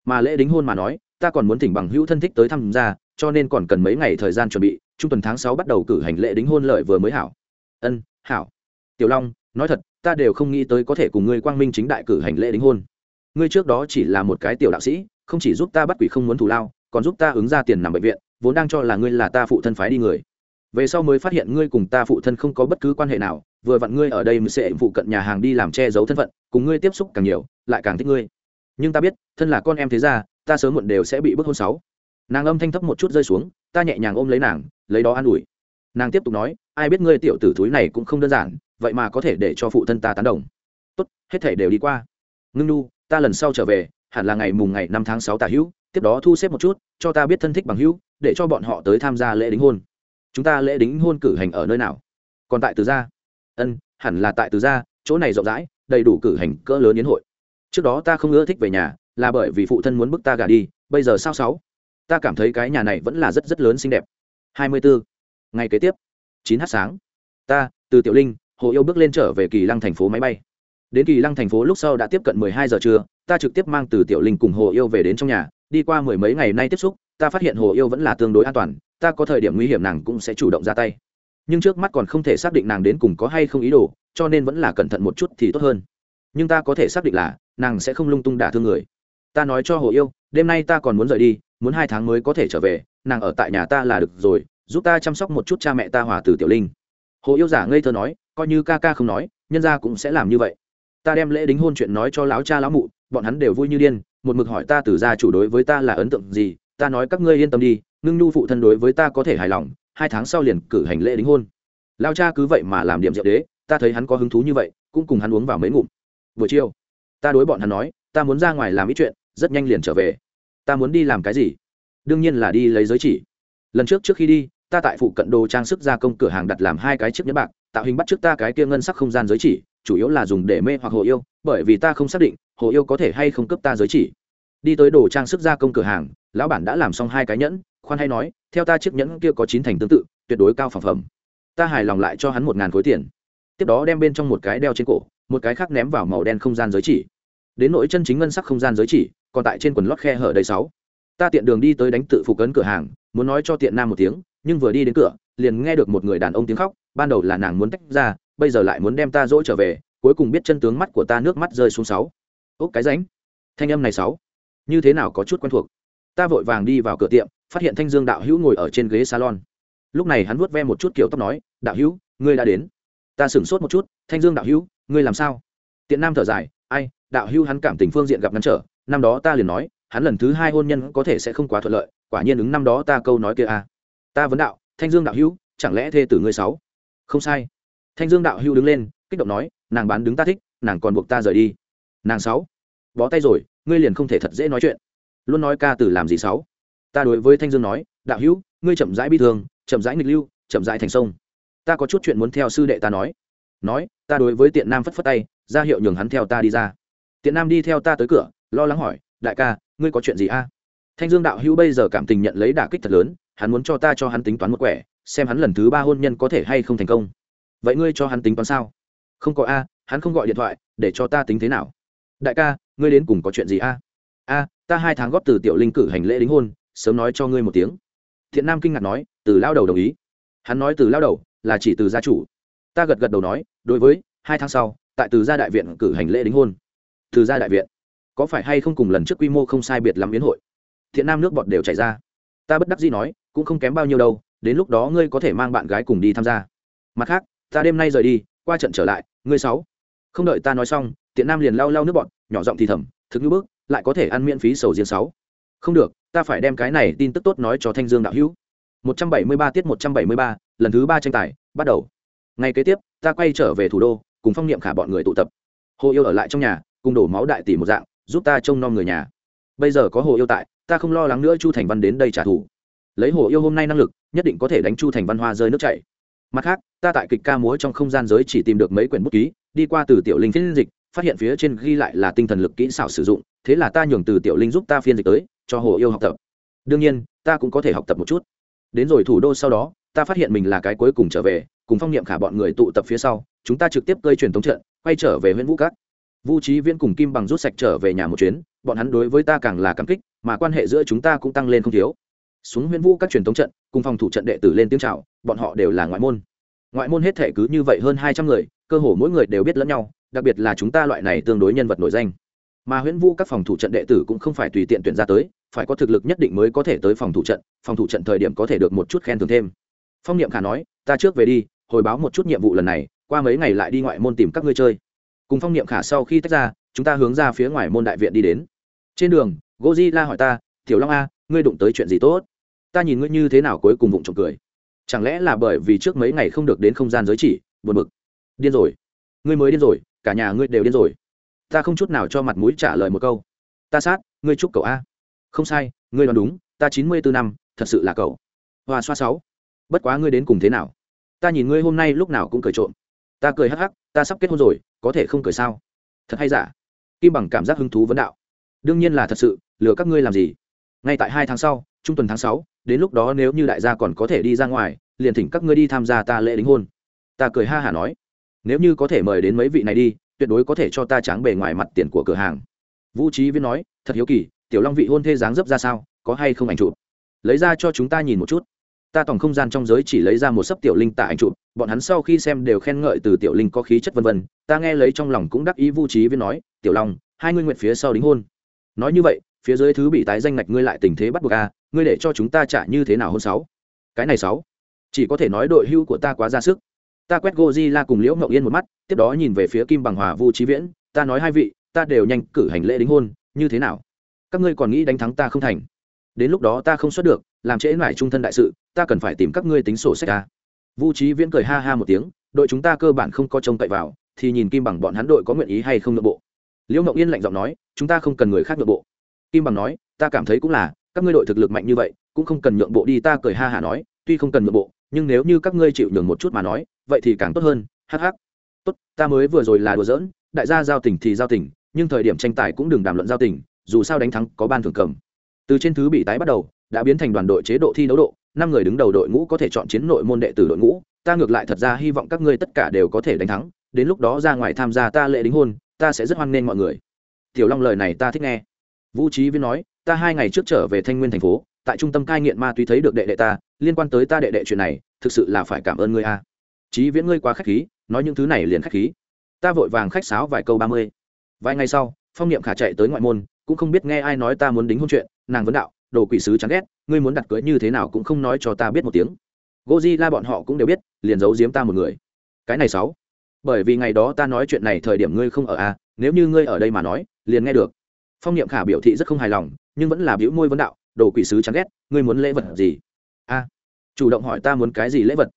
Mà lễ đính hôn mà nói, ta còn muốn thỉnh bằng hữu thân thích tới tham gia, cho nên còn cần mấy ngày thời gian chuẩn bị, trung tuần tháng sáu bắt đầu cử hành lễ đính hôn lợi vừa mới hảo. Ân, hảo. Tiểu long, nói thật, ta đều không nghĩ tới có thể cùng ngươi quang minh chính đại cử hành lễ đính hôn. Ngươi trước đó chỉ là một cái tiểu đạo sĩ, không chỉ giúp ta bắt quỷ không muốn thù lao, còn giúp ta ứng ra tiền nằm bệnh viện vốn đang cho là ngươi là ta phụ thân phái đi người. Về sau mới phát hiện ngươi cùng ta phụ thân không có bất cứ quan hệ nào, vừa vặn ngươi ở đây mới sẽ phụ cận nhà hàng đi làm che giấu thân phận, cùng ngươi tiếp xúc càng nhiều, lại càng thích ngươi. Nhưng ta biết, thân là con em thế ra ta sớm muộn đều sẽ bị bức hôn sáu. Nàng âm thanh thấp một chút rơi xuống, ta nhẹ nhàng ôm lấy nàng, lấy đó an ủi. Nàng tiếp tục nói, ai biết ngươi tiểu tử thúi này cũng không đơn giản, vậy mà có thể để cho phụ thân ta tán đồng. Tốt, hết thể đều đi qua. Ngưng nu, ta lần sau trở về, hẳn là ngày mùng ngày năm tháng sáu tả hữu tiếp đó thu xếp một chút, cho ta biết thân thích bằng hữu, để cho bọn họ tới tham gia lễ đính hôn. Chúng ta lễ đính hôn cử hành ở nơi nào? Còn tại từ gia? Ân, hẳn là tại từ gia, chỗ này rộng rãi, đầy đủ cử hành cỡ lớn yến hội. Trước đó ta không ưa thích về nhà, là bởi vì phụ thân muốn bức ta gả đi, bây giờ sao sáu? Ta cảm thấy cái nhà này vẫn là rất rất lớn xinh đẹp. Hai mươi bốn ngày kế tiếp, chín h sáng. Ta, từ tiểu linh, hồ yêu bước lên trở về kỳ lăng thành phố máy bay. Đến kỳ lăng thành phố lúc sau đã tiếp cận mười hai giờ trưa, ta trực tiếp mang từ tiểu linh cùng hồ yêu về đến trong nhà đi qua mười mấy ngày nay tiếp xúc, ta phát hiện hồ yêu vẫn là tương đối an toàn, ta có thời điểm nguy hiểm nàng cũng sẽ chủ động ra tay. Nhưng trước mắt còn không thể xác định nàng đến cùng có hay không ý đồ, cho nên vẫn là cẩn thận một chút thì tốt hơn. Nhưng ta có thể xác định là, nàng sẽ không lung tung đả thương người. Ta nói cho hồ yêu, đêm nay ta còn muốn rời đi, muốn hai tháng mới có thể trở về, nàng ở tại nhà ta là được rồi, giúp ta chăm sóc một chút cha mẹ ta hòa từ tiểu linh. Hồ yêu giả ngây thơ nói, coi như ca ca không nói, nhân gia cũng sẽ làm như vậy. Ta đem lễ đính hôn chuyện nói cho lão cha lão mụ bọn hắn đều vui như điên, một mực hỏi ta từ gia chủ đối với ta là ấn tượng gì, ta nói các ngươi yên tâm đi, ngưng nhu phụ thân đối với ta có thể hài lòng, hai tháng sau liền cử hành lễ đính hôn. Lao cha cứ vậy mà làm điểm rượu đế, ta thấy hắn có hứng thú như vậy, cũng cùng hắn uống vào mấy ngụm. Buổi chiều, ta đối bọn hắn nói, ta muốn ra ngoài làm ít chuyện, rất nhanh liền trở về. Ta muốn đi làm cái gì? Đương nhiên là đi lấy giới chỉ. Lần trước trước khi đi, ta tại phụ cận đồ trang sức gia công cửa hàng đặt làm hai cái chiếc nhẫn bạc, tạo hình bắt trước ta cái kia ngân sắc không gian giới chỉ chủ yếu là dùng để mê hoặc hồ yêu, bởi vì ta không xác định hồ yêu có thể hay không cấp ta giới chỉ. Đi tới đồ trang sức gia công cửa hàng, lão bản đã làm xong hai cái nhẫn, khoan hay nói, theo ta chiếc nhẫn kia có chín thành tương tự, tuyệt đối cao phẳng phẩm. Ta hài lòng lại cho hắn một ngàn khối tiền. Tiếp đó đem bên trong một cái đeo trên cổ, một cái khác ném vào màu đen không gian giới chỉ. Đến nỗi chân chính ngân sắc không gian giới chỉ, còn tại trên quần lót khe hở đầy sáu. Ta tiện đường đi tới đánh tự phục cấn cửa hàng, muốn nói cho tiện nam một tiếng, nhưng vừa đi đến cửa, liền nghe được một người đàn ông tiếng khóc, ban đầu là nàng muốn tách ra bây giờ lại muốn đem ta dỗ trở về, cuối cùng biết chân tướng mắt của ta nước mắt rơi xuống sáu. Ốc cái ránh. Thanh âm này sáu. Như thế nào có chút quen thuộc? Ta vội vàng đi vào cửa tiệm, phát hiện thanh dương đạo hữu ngồi ở trên ghế salon. Lúc này hắn vuốt ve một chút kiểu tóc nói, đạo hữu, ngươi đã đến. Ta sửng sốt một chút, thanh dương đạo hữu, ngươi làm sao? Tiện nam thở dài, ai, đạo hữu hắn cảm tình phương diện gặp ngăn trở, năm đó ta liền nói, hắn lần thứ hai hôn nhân có thể sẽ không quá thuận lợi, quả nhiên ứng năm đó ta câu nói kia à. ta vấn đạo, thanh dương đạo hữu, chẳng lẽ thê tử ngươi sáu? Không sai thanh dương đạo hữu đứng lên, kích động nói, nàng bán đứng ta thích, nàng còn buộc ta rời đi. Nàng sáu, bó tay rồi, ngươi liền không thể thật dễ nói chuyện. Luôn nói ca từ làm gì sáu? Ta đối với thanh dương nói, đạo hữu, ngươi chậm rãi bi thương, chậm rãi nghịch lưu, chậm rãi thành sông. Ta có chút chuyện muốn theo sư đệ ta nói. Nói, ta đối với tiện nam phất phất tay, ra hiệu nhường hắn theo ta đi ra. Tiện nam đi theo ta tới cửa, lo lắng hỏi, đại ca, ngươi có chuyện gì a? Thanh dương đạo hữu bây giờ cảm tình nhận lấy đả kích thật lớn, hắn muốn cho ta cho hắn tính toán một quẻ, xem hắn lần thứ ba hôn nhân có thể hay không thành công vậy ngươi cho hắn tính toán sao? Không có a, hắn không gọi điện thoại, để cho ta tính thế nào? Đại ca, ngươi đến cùng có chuyện gì a? A, ta hai tháng góp từ tiểu linh cử hành lễ đính hôn, sớm nói cho ngươi một tiếng. Thiện nam kinh ngạc nói, từ lao đầu đồng ý. Hắn nói từ lao đầu, là chỉ từ gia chủ. Ta gật gật đầu nói, đối với, hai tháng sau, tại từ gia đại viện cử hành lễ đính hôn. Từ gia đại viện, có phải hay không cùng lần trước quy mô không sai biệt lắm biến hội? Thiện nam nước bọt đều chảy ra. Ta bất đắc dĩ nói, cũng không kém bao nhiêu đâu, đến lúc đó ngươi có thể mang bạn gái cùng đi tham gia. Mặt khác ta đêm nay rời đi qua trận trở lại ngươi sáu. Không đợi ta nói xong tiện nam liền lau lau nước bọn, nhỏ giọng thì thầm thực như bước lại có thể ăn miễn phí sầu riêng sáu. Không được ta phải đem cái này tin tức tốt nói cho thanh dương đạo hữu. 173 tiết 173, lần thứ ba tranh tài bắt đầu. Ngày kế tiếp ta quay trở về thủ đô cùng phong niệm khả bọn người tụ tập. Hồ yêu ở lại trong nhà cùng đổ máu đại tỷ một dạng giúp ta trông nom người nhà. Bây giờ có hồ yêu tại ta không lo lắng nữa chu thành văn đến đây trả thù. Lấy hồ yêu hôm nay năng lực nhất định có thể đánh chu thành văn hoa rơi nước chảy mặt khác, ta tại kịch ca múa trong không gian giới chỉ tìm được mấy quyển bút ký, đi qua từ tiểu linh phiên dịch, phát hiện phía trên ghi lại là tinh thần lực kỹ xảo sử dụng, thế là ta nhường từ tiểu linh giúp ta phiên dịch tới, cho hồ yêu học tập. Đương nhiên, ta cũng có thể học tập một chút. Đến rồi thủ đô sau đó, ta phát hiện mình là cái cuối cùng trở về, cùng phong niệm khả bọn người tụ tập phía sau, chúng ta trực tiếp cơi truyền thống trận, quay trở về huyện vũ cát vu trí viễn cùng kim bằng rút sạch trở về nhà một chuyến, bọn hắn đối với ta càng là cảm kích, mà quan hệ giữa chúng ta cũng tăng lên không thiếu. Xuống huyện vũ các truyền thống trận, cùng phòng thủ trận đệ tử lên tiếng chào bọn họ đều là ngoại môn. Ngoại môn hết thể cứ như vậy hơn hai trăm người, cơ hồ mỗi người đều biết lẫn nhau, đặc biệt là chúng ta loại này tương đối nhân vật nổi danh. Mà huyễn vũ các phòng thủ trận đệ tử cũng không phải tùy tiện tuyển ra tới, phải có thực lực nhất định mới có thể tới phòng thủ trận, phòng thủ trận thời điểm có thể được một chút khen thưởng thêm. Phong niệm khả nói, ta trước về đi, hồi báo một chút nhiệm vụ lần này, qua mấy ngày lại đi ngoại môn tìm các ngươi chơi. Cùng phong niệm khả sau khi tách ra, chúng ta hướng ra phía ngoài môn đại viện đi đến. Trên đường gozilla hỏi ta, tiểu long a, ngươi đụng tới chuyện gì tốt? Ta nhìn ngươi như thế nào cuối cùng vụng trộm cười chẳng lẽ là bởi vì trước mấy ngày không được đến không gian giới chỉ, buồn bực? Điên rồi. Ngươi mới điên rồi, cả nhà ngươi đều điên rồi. Ta không chút nào cho mặt mũi trả lời một câu. Ta sát, ngươi chúc cậu a. Không sai, ngươi đoán đúng, ta chín mươi bốn năm, thật sự là cậu. Hoa xoa sáu. Bất quá ngươi đến cùng thế nào? Ta nhìn ngươi hôm nay lúc nào cũng cười trộm. Ta cười hắc hắc, ta sắp kết hôn rồi, có thể không cười sao? Thật hay giả? Kim bằng cảm giác hứng thú vấn đạo. Đương nhiên là thật sự, lừa các ngươi làm gì? Ngay tại hai tháng sau, trung tuần tháng sáu đến lúc đó nếu như đại gia còn có thể đi ra ngoài, liền thỉnh các ngươi đi tham gia ta lễ đính hôn. Ta cười ha hả nói. Nếu như có thể mời đến mấy vị này đi, tuyệt đối có thể cho ta tráng bề ngoài mặt tiền của cửa hàng. Vũ trí viễn nói, thật hiếu kỳ, tiểu long vị hôn thê dáng dấp ra sao, có hay không ảnh chụp? Lấy ra cho chúng ta nhìn một chút. Ta tổng không gian trong giới chỉ lấy ra một sấp tiểu linh tạ ảnh chụp, bọn hắn sau khi xem đều khen ngợi từ tiểu linh có khí chất vân vân. Ta nghe lấy trong lòng cũng đắc ý vũ trí viễn nói, tiểu long, hai ngươi nguyện phía sau đính hôn. Nói như vậy phía dưới thứ bị tái danh ngạch ngươi lại tình thế bắt buộc a à, ngươi để cho chúng ta trả như thế nào hơn sáu cái này sáu chỉ có thể nói đội hưu của ta quá ra sức ta quét Godzilla cùng Liễu Ngọc Yên một mắt, tiếp đó nhìn về phía Kim Bằng Hòa Vu Chí Viễn, ta nói hai vị, ta đều nhanh cử hành lễ đính hôn, như thế nào? Các ngươi còn nghĩ đánh thắng ta không thành? Đến lúc đó ta không xuất được, làm trễ nải trung thân đại sự, ta cần phải tìm các ngươi tính sổ sách ta. Vu Chí Viễn cười ha ha một tiếng, đội chúng ta cơ bản không có trông cậy vào, thì nhìn Kim Bằng bọn hắn đội có nguyện ý hay không nội bộ. Liễu Ngọc Yên lạnh giọng nói, chúng ta không cần người khác nội bộ. Kim Bằng nói, ta cảm thấy cũng là, các ngươi đội thực lực mạnh như vậy, cũng không cần nhượng bộ đi ta cười ha hả nói, tuy không cần nhượng bộ, nhưng nếu như các ngươi chịu nhường một chút mà nói, vậy thì càng tốt hơn hh tốt ta mới vừa rồi là đùa giỡn đại gia giao tình thì giao tình nhưng thời điểm tranh tài cũng đừng đàm luận giao tình dù sao đánh thắng có ban thưởng cầm. Từ trên thứ bị tái bắt đầu đã biến thành đoàn đội chế độ thi đấu độ năm người đứng đầu đội ngũ có thể chọn chiến nội môn đệ tử đội ngũ ta ngược lại thật ra hy vọng các ngươi tất cả đều có thể đánh thắng đến lúc đó ra ngoài tham gia ta lễ đính hôn ta sẽ rất hoan nghênh mọi người. Tiểu long lời này ta thích nghe vũ trí Viễn nói ta hai ngày trước trở về thanh nguyên thành phố tại trung tâm cai nghiện ma túy thấy được đệ đệ ta liên quan tới ta đệ đệ chuyện này thực sự là phải cảm ơn ngươi a. Chí viễn ngươi quá khách khí nói những thứ này liền khách khí. Ta vội vàng khách sáo vài câu ba mươi. Vài ngày sau phong niệm khả chạy tới ngoại môn cũng không biết nghe ai nói ta muốn đính hôn chuyện nàng vấn đạo đồ quỷ sứ chán ghét ngươi muốn đặt cưới như thế nào cũng không nói cho ta biết một tiếng. Goji la bọn họ cũng đều biết liền giấu giếm ta một người. Cái này sáu. Bởi vì ngày đó ta nói chuyện này thời điểm ngươi không ở a à, nếu như ngươi ở đây mà nói liền nghe được phong niệm khả biểu thị rất không hài lòng, nhưng vẫn là biểu môi vấn đạo, đồ quỷ sứ chán ghét, ngươi muốn lễ vật gì? A, chủ động hỏi ta muốn cái gì lễ vật.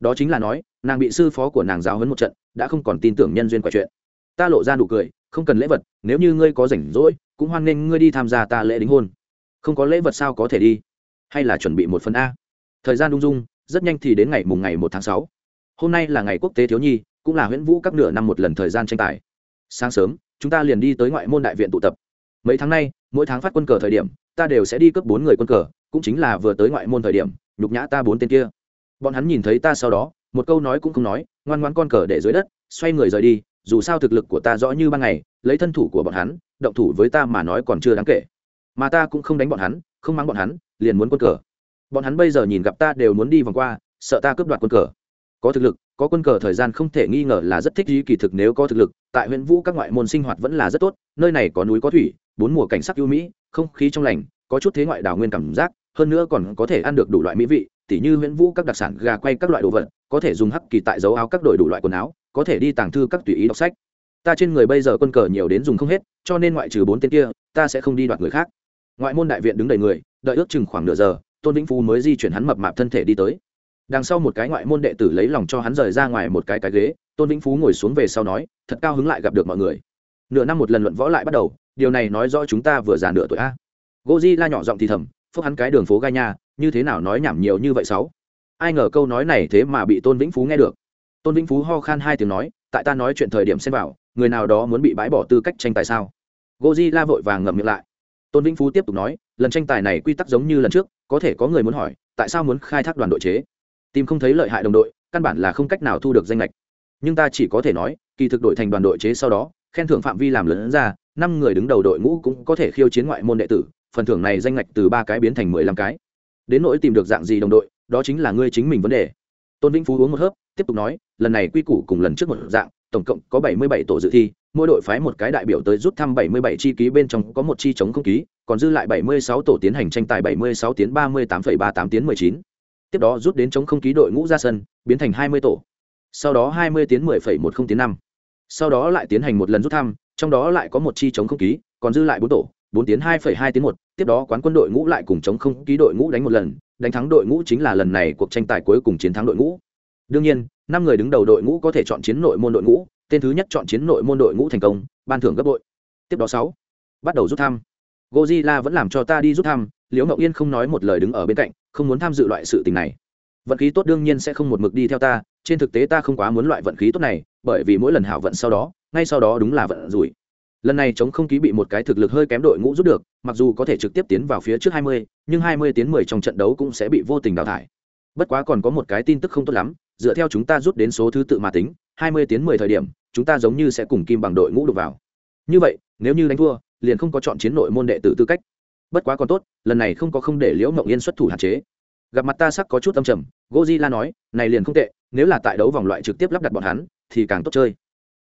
Đó chính là nói, nàng bị sư phó của nàng giáo hấn một trận, đã không còn tin tưởng nhân duyên quả chuyện. Ta lộ ra nụ cười, không cần lễ vật, nếu như ngươi có rảnh rỗi, cũng hoan nghênh ngươi đi tham gia ta lễ đính hôn. Không có lễ vật sao có thể đi? Hay là chuẩn bị một phần a? Thời gian đung dung, rất nhanh thì đến ngày mùng ngày một tháng sáu. Hôm nay là ngày quốc tế thiếu nhi, cũng là huyễn vũ các nửa năm một lần thời gian tranh tài. Sáng sớm, chúng ta liền đi tới ngoại môn đại viện tụ tập mấy tháng nay, mỗi tháng phát quân cờ thời điểm, ta đều sẽ đi cướp bốn người quân cờ, cũng chính là vừa tới ngoại môn thời điểm, nhục nhã ta bốn tên kia. Bọn hắn nhìn thấy ta sau đó, một câu nói cũng không nói, ngoan ngoan con cờ để dưới đất, xoay người rời đi, dù sao thực lực của ta rõ như ban ngày, lấy thân thủ của bọn hắn, động thủ với ta mà nói còn chưa đáng kể. Mà ta cũng không đánh bọn hắn, không mắng bọn hắn, liền muốn quân cờ. Bọn hắn bây giờ nhìn gặp ta đều muốn đi vòng qua, sợ ta cướp đoạt quân cờ. Có thực lực, có quân cờ thời gian không thể nghi ngờ là rất thích ý kỳ thực nếu có thực lực, tại huyện vũ các ngoại môn sinh hoạt vẫn là rất tốt, nơi này có núi có thủy bốn mùa cảnh sắc ưu mỹ, không khí trong lành, có chút thế ngoại đào nguyên cảm giác, hơn nữa còn có thể ăn được đủ loại mỹ vị, tỉ như huyễn vũ các đặc sản, gà quay các loại đồ vật, có thể dùng hắc kỳ tại dấu áo các đổi đủ loại quần áo, có thể đi tàng thư các tùy ý đọc sách. Ta trên người bây giờ quân cờ nhiều đến dùng không hết, cho nên ngoại trừ bốn tên kia, ta sẽ không đi đoạt người khác. Ngoại môn đại viện đứng đầy người, đợi ước chừng khoảng nửa giờ, tôn vĩnh phú mới di chuyển hắn mập mạp thân thể đi tới. Đằng sau một cái ngoại môn đệ tử lấy lòng cho hắn rời ra ngoài một cái cái ghế, tôn vĩnh phú ngồi xuống về sau nói, thật cao hứng lại gặp được mọi người. Nửa năm một lần luận võ lại bắt đầu điều này nói rõ chúng ta vừa già nửa tuổi a. Goji la nhỏ giọng thì thầm, phúc hắn cái đường phố gai nha, như thế nào nói nhảm nhiều như vậy sáu? Ai ngờ câu nói này thế mà bị tôn vĩnh phú nghe được. Tôn vĩnh phú ho khan hai tiếng nói, tại ta nói chuyện thời điểm xem vào, người nào đó muốn bị bãi bỏ tư cách tranh tài sao? Goji la vội vàng ngậm miệng lại. Tôn vĩnh phú tiếp tục nói, lần tranh tài này quy tắc giống như lần trước, có thể có người muốn hỏi, tại sao muốn khai thác đoàn đội chế? Tìm không thấy lợi hại đồng đội, căn bản là không cách nào thu được danh lệch nhưng ta chỉ có thể nói, kỳ thực đội thành đoàn đội chế sau đó, khen thưởng phạm vi làm lớn ra năm người đứng đầu đội ngũ cũng có thể khiêu chiến ngoại môn đệ tử, phần thưởng này danh ngạch từ ba cái biến thành mười lăm cái. Đến nỗi tìm được dạng gì đồng đội, đó chính là ngươi chính mình vấn đề. Tôn vĩnh phú uống một hớp, tiếp tục nói, lần này quy củ cùng lần trước một dạng, tổng cộng có bảy mươi bảy tổ dự thi, mỗi đội phái một cái đại biểu tới rút thăm bảy mươi bảy chi ký bên trong có một chi chống không ký, còn dư lại bảy mươi sáu tổ tiến hành tranh tài bảy mươi sáu tiến ba mươi tám ba tám tiến mười chín. Tiếp đó rút đến chống không ký đội ngũ ra sân, biến thành hai mươi tổ. Sau đó hai mươi tiến mười phẩy một không tiến năm sau đó lại tiến hành một lần rút thăm, trong đó lại có một chi chống không ký, còn dư lại bốn tổ, bốn tiến hai phẩy hai tiến một, tiếp đó quán quân đội ngũ lại cùng chống không ký đội ngũ đánh một lần, đánh thắng đội ngũ chính là lần này cuộc tranh tài cuối cùng chiến thắng đội ngũ. Đương nhiên, năm người đứng đầu đội ngũ có thể chọn chiến nội môn đội ngũ, tên thứ nhất chọn chiến nội môn đội ngũ thành công, ban thưởng gấp đội. tiếp đó sáu, bắt đầu rút thăm. Gozilla vẫn làm cho ta đi rút thăm, liễu ngậu yên không nói một lời đứng ở bên cạnh, không muốn tham dự loại sự tình này vận khí tốt đương nhiên sẽ không một mực đi theo ta trên thực tế ta không quá muốn loại vận khí tốt này bởi vì mỗi lần hảo vận sau đó ngay sau đó đúng là vận rủi. Lần này chống không khí bị một cái thực lực hơi kém đội ngũ rút được mặc dù có thể trực tiếp tiến vào phía trước 20, nhưng 20 tiến 10 trong trận đấu cũng sẽ bị vô tình đào thải. Bất quá còn có một cái tin tức không tốt lắm dựa theo chúng ta rút đến số thứ tự mà tính 20 tiến 10 thời điểm chúng ta giống như sẽ cùng kim bằng đội ngũ đục vào. Như vậy nếu như đánh thua liền không có chọn chiến nội môn đệ tử tư cách. Bất quá còn tốt lần này không có không để liễu mộng yên xuất thủ hạn chế gặp mặt ta sắc có chút âm trầm gozilla nói, này liền không tệ, nếu là tại đấu vòng loại trực tiếp lắp đặt bọn hắn, thì càng tốt chơi.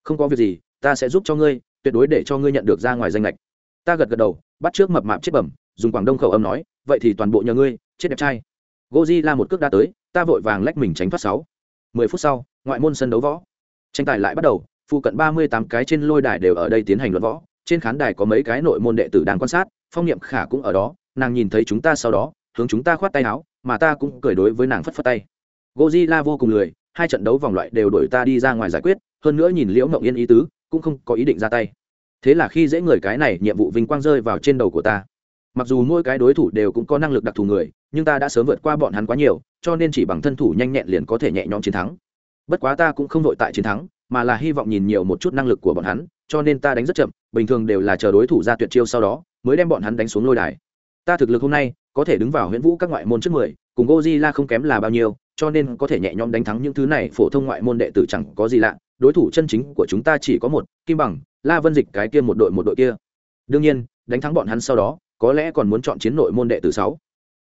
Không có việc gì, ta sẽ giúp cho ngươi, tuyệt đối để cho ngươi nhận được ra ngoài danh lệch. Ta gật gật đầu, bắt trước mập mạp chết bẩm, dùng quảng đông khẩu âm nói, vậy thì toàn bộ nhờ ngươi, chết đẹp trai. Gozilla một cước đã tới, ta vội vàng lách mình tránh thoát sáu. Mười phút sau, ngoại môn sân đấu võ. Tranh tài lại bắt đầu, phụ cận ba mươi tám cái trên lôi đài đều ở đây tiến hành luận võ. Trên khán đài có mấy cái nội môn đệ tử đang quan sát, phong niệm khả cũng ở đó, nàng nhìn thấy chúng ta sau đó, hướng chúng ta khoát tay áo mà ta cũng cười đối với nàng phất phất tay. Gozilla vô cùng lười, hai trận đấu vòng loại đều đổi ta đi ra ngoài giải quyết, hơn nữa nhìn liễu mộng yên ý tứ, cũng không có ý định ra tay. Thế là khi dễ người cái này, nhiệm vụ vinh quang rơi vào trên đầu của ta. Mặc dù mỗi cái đối thủ đều cũng có năng lực đặc thù người, nhưng ta đã sớm vượt qua bọn hắn quá nhiều, cho nên chỉ bằng thân thủ nhanh nhẹn liền có thể nhẹ nhõm chiến thắng. Bất quá ta cũng không vội tại chiến thắng, mà là hy vọng nhìn nhiều một chút năng lực của bọn hắn, cho nên ta đánh rất chậm, bình thường đều là chờ đối thủ ra tuyệt chiêu sau đó, mới đem bọn hắn đánh xuống lôi đài. Ta thực lực hôm nay có thể đứng vào huyễn vũ các ngoại môn trước mười, cùng Godzilla không kém là bao nhiêu, cho nên có thể nhẹ nhõm đánh thắng những thứ này, phổ thông ngoại môn đệ tử chẳng có gì lạ, đối thủ chân chính của chúng ta chỉ có một, kim bằng, la vân dịch cái kia một đội một đội kia. Đương nhiên, đánh thắng bọn hắn sau đó, có lẽ còn muốn chọn chiến nội môn đệ tử sáu.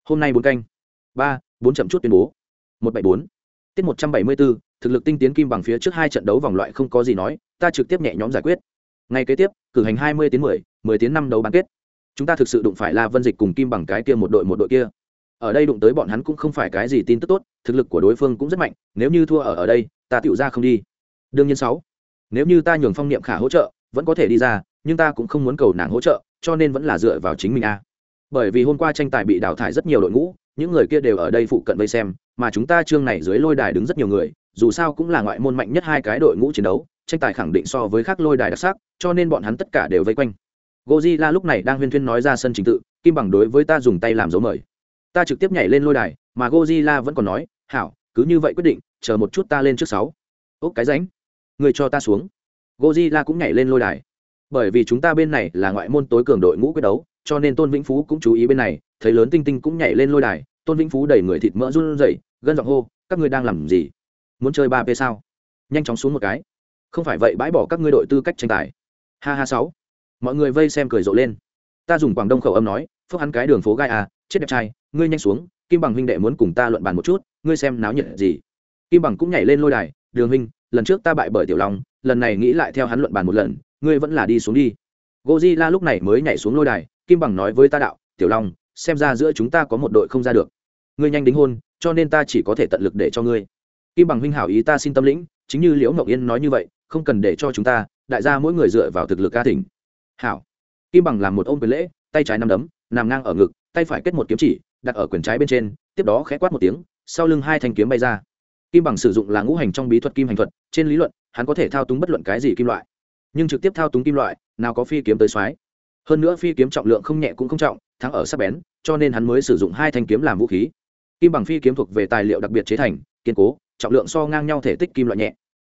Hôm nay bốn canh. Ba, bốn chậm chút tuyên bố. Một bảy bốn. Tiết một trăm bảy mươi bốn, thực lực tinh tiến kim bằng phía trước hai trận đấu vòng loại không có gì nói, ta trực tiếp nhẹ nhõm giải quyết. Ngay kế tiếp, cử hành hai mươi tiến mười mười tiến năm đấu bán kết chúng ta thực sự đụng phải la vân dịch cùng kim bằng cái kia một đội một đội kia. Ở đây đụng tới bọn hắn cũng không phải cái gì tin tức tốt, thực lực của đối phương cũng rất mạnh, nếu như thua ở ở đây, ta tựu ra không đi. Đương nhiên sáu. Nếu như ta nhường phong niệm khả hỗ trợ, vẫn có thể đi ra, nhưng ta cũng không muốn cầu nàng hỗ trợ, cho nên vẫn là dựa vào chính mình a. Bởi vì hôm qua tranh tài bị đào thải rất nhiều đội ngũ, những người kia đều ở đây phụ cận vây xem, mà chúng ta chương này dưới lôi đài đứng rất nhiều người, dù sao cũng là ngoại môn mạnh nhất hai cái đội ngũ chiến đấu, tranh tài khẳng định so với khác lôi đài đặc sắc, cho nên bọn hắn tất cả đều vây quanh. Godzilla lúc này đang huyên thuyên nói ra sân trình tự, kim bằng đối với ta dùng tay làm dấu mời. Ta trực tiếp nhảy lên lôi đài, mà Godzilla vẫn còn nói, hảo, cứ như vậy quyết định, chờ một chút ta lên trước sáu. Ốc cái ránh, người cho ta xuống. Godzilla cũng nhảy lên lôi đài. Bởi vì chúng ta bên này là ngoại môn tối cường đội ngũ quyết đấu, cho nên tôn vĩnh phú cũng chú ý bên này, thấy lớn tinh tinh cũng nhảy lên lôi đài, tôn vĩnh phú đẩy người thịt mỡ run rẩy, gân giọng hô, các ngươi đang làm gì? Muốn chơi ba p sao? Nhanh chóng xuống một cái. Không phải vậy, bãi bỏ các ngươi đội tư cách tranh tài. Ha ha, sáu mọi người vây xem cười rộ lên. Ta dùng quảng đông khẩu âm nói phước hắn cái đường phố gai à chết đẹp trai, ngươi nhanh xuống, kim bằng huynh đệ muốn cùng ta luận bàn một chút, ngươi xem náo nhiệt gì. Kim bằng cũng nhảy lên lôi đài, đường huynh, lần trước ta bại bởi tiểu long, lần này nghĩ lại theo hắn luận bàn một lần, ngươi vẫn là đi xuống đi. Gozilla lúc này mới nhảy xuống lôi đài, kim bằng nói với ta đạo, tiểu long, xem ra giữa chúng ta có một đội không ra được. Ngươi nhanh đính hôn, cho nên ta chỉ có thể tận lực để cho ngươi. Kim bằng huynh hảo ý ta xin tâm lĩnh, chính như liễu ngọc yên nói như vậy, không cần để cho chúng ta, đại gia mỗi người dựa vào thực lực ca thỉnh hảo. Kim bằng làm một ôm quyền lễ, tay trái nắm đấm, nằm ngang ở ngực, tay phải kết một kiếm chỉ, đặt ở quyền trái bên trên, tiếp đó khẽ quát một tiếng, sau lưng hai thanh kiếm bay ra. Kim bằng sử dụng là ngũ hành trong bí thuật kim hành thuật, trên lý luận, hắn có thể thao túng bất luận cái gì kim loại. Nhưng trực tiếp thao túng kim loại, nào có phi kiếm tới xoáy hơn nữa phi kiếm trọng lượng không nhẹ cũng không trọng, thắng ở sắc bén, cho nên hắn mới sử dụng hai thanh kiếm làm vũ khí. Kim bằng phi kiếm thuộc về tài liệu đặc biệt chế thành, kiên cố, trọng lượng so ngang nhau thể tích kim loại nhẹ.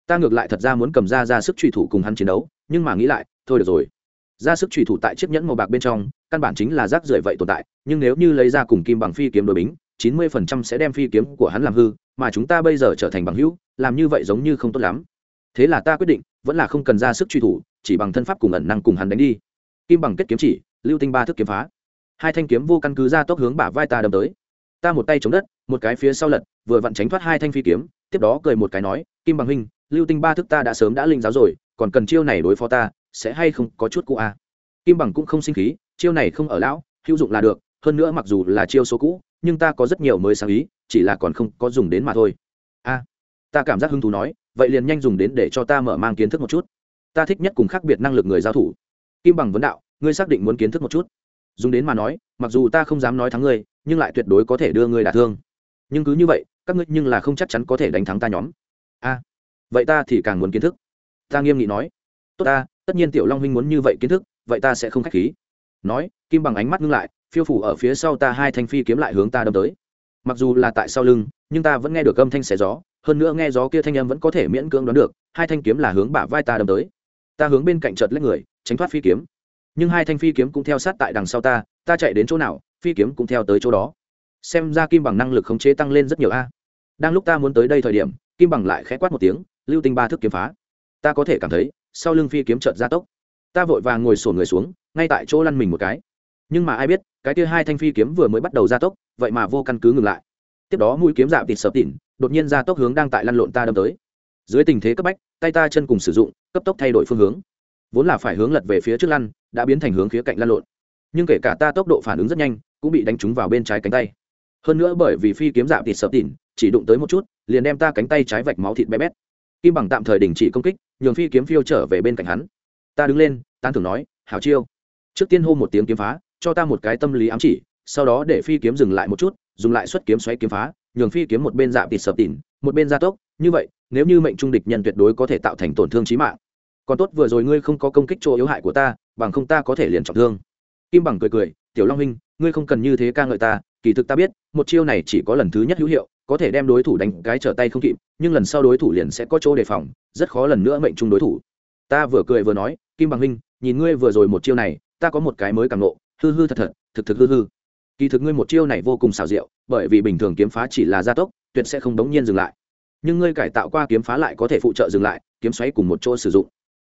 Ta ngược lại thật ra muốn cầm ra ra sức truy thủ cùng hắn chiến đấu, nhưng mà nghĩ lại, thôi được rồi ra sức truy thủ tại chiếc nhẫn màu bạc bên trong, căn bản chính là rác rưởi vậy tồn tại, nhưng nếu như lấy ra cùng kim bằng phi kiếm đối bính, chín mươi phần trăm sẽ đem phi kiếm của hắn làm hư, mà chúng ta bây giờ trở thành bằng hữu, làm như vậy giống như không tốt lắm. Thế là ta quyết định, vẫn là không cần ra sức truy thủ, chỉ bằng thân pháp cùng ẩn năng cùng hắn đánh đi. Kim bằng kết kiếm chỉ, lưu tinh ba thức kiếm phá. Hai thanh kiếm vô căn cứ ra tốc hướng bả vai ta đâm tới. Ta một tay chống đất, một cái phía sau lật, vừa vặn tránh thoát hai thanh phi kiếm, tiếp đó cười một cái nói, kim bằng huynh, lưu tinh ba thức ta đã sớm đã linh giáo rồi còn cần chiêu này đối phó ta, sẽ hay không có chút cũ à. kim bằng cũng không sinh khí, chiêu này không ở lão, hữu dụng là được, hơn nữa mặc dù là chiêu số cũ, nhưng ta có rất nhiều mới sáng ý, chỉ là còn không có dùng đến mà thôi. A ta cảm giác hứng thú nói, vậy liền nhanh dùng đến để cho ta mở mang kiến thức một chút. Ta thích nhất cùng khác biệt năng lực người giao thủ. Kim bằng vấn đạo, ngươi xác định muốn kiến thức một chút. Dùng đến mà nói, mặc dù ta không dám nói thắng ngươi, nhưng lại tuyệt đối có thể đưa ngươi đả thương. Nhưng cứ như vậy, các ngươi nhưng là không chắc chắn có thể đánh thắng ta nhóm. A vậy ta thì càng muốn kiến thức ta nghiêm nghị nói, tốt ta, tất nhiên tiểu long huynh muốn như vậy kiến thức, vậy ta sẽ không k h á c h khí. Nói, kim bằng ánh mắt ngưng lại, phiêu phủ ở phía sau ta hai thanh phi kiếm lại hướng ta đâm tới. Mặc dù là tại sau lưng, nhưng ta vẫn nghe được âm thanh xé gió, hơn nữa nghe gió kia thanh âm vẫn có thể miễn cưỡng đoán được, hai thanh kiếm là hướng bả vai ta đâm tới. Ta hướng bên cạnh chợt lấy người, tránh thoát phi kiếm. Nhưng hai thanh phi kiếm cũng theo sát tại đằng sau ta ta chạy đến chỗ nào, phi kiếm cũng theo tới chỗ đó. Xem ra kim bằng năng lực khống chế tăng lên rất nhiều a. Đang lúc ta muốn tới đây thời điểm, kim bằng lại khẽ quát một tiếng, lưu tinh ba thức kiếm phá ta có thể cảm thấy, sau lưng phi kiếm trợt gia tốc. Ta vội vàng ngồi sổ người xuống, ngay tại chỗ lăn mình một cái. Nhưng mà ai biết, cái kia hai thanh phi kiếm vừa mới bắt đầu gia tốc, vậy mà vô căn cứ ngừng lại. Tiếp đó mũi kiếm dạp thịt sập tỉn đột nhiên gia tốc hướng đang tại lăn lộn ta đâm tới. Dưới tình thế cấp bách, tay ta chân cùng sử dụng, cấp tốc thay đổi phương hướng. Vốn là phải hướng lật về phía trước lăn, đã biến thành hướng phía cạnh lăn lộn. Nhưng kể cả ta tốc độ phản ứng rất nhanh, cũng bị đánh trúng vào bên trái cánh tay. Hơn nữa bởi vì phi kiếm dạp thịt sập tỉn chỉ đụng tới một chút, liền đem ta cánh tay trái vạch máu thịt bé bét kim bằng tạm thời đình chỉ công kích, nhường phi kiếm phiêu trở về bên cạnh hắn. Ta đứng lên, tán thường nói, hảo chiêu. Trước tiên hô một tiếng kiếm phá, cho ta một cái tâm lý ám chỉ, sau đó để phi kiếm dừng lại một chút, dùng lại xuất kiếm xoáy kiếm phá, nhường phi kiếm một bên dạ tịt sập tỉn một bên gia tốc. Như vậy, nếu như mệnh trung địch nhân tuyệt đối có thể tạo thành tổn thương chí mạng. Còn tốt vừa rồi ngươi không có công kích chỗ yếu hại của ta, bằng không ta có thể liền trọng thương. Kim bằng cười cười, tiểu long huynh, ngươi không cần như thế ca ngợi ta, kỳ thực ta biết, một chiêu này chỉ có lần thứ nhất hữu hiệu có thể đem đối thủ đánh cái trở tay không kịp, nhưng lần sau đối thủ liền sẽ có chỗ đề phòng, rất khó lần nữa mệnh trung đối thủ. Ta vừa cười vừa nói, kim bằng huynh nhìn ngươi vừa rồi một chiêu này, ta có một cái mới càng nộ hư hư thật thật, thực thực hư hư. Kỳ thực ngươi một chiêu này vô cùng xảo diệu, bởi vì bình thường kiếm phá chỉ là gia tốc, tuyệt sẽ không đống nhiên dừng lại. Nhưng ngươi cải tạo qua kiếm phá lại có thể phụ trợ dừng lại, kiếm xoáy cùng một chỗ sử dụng.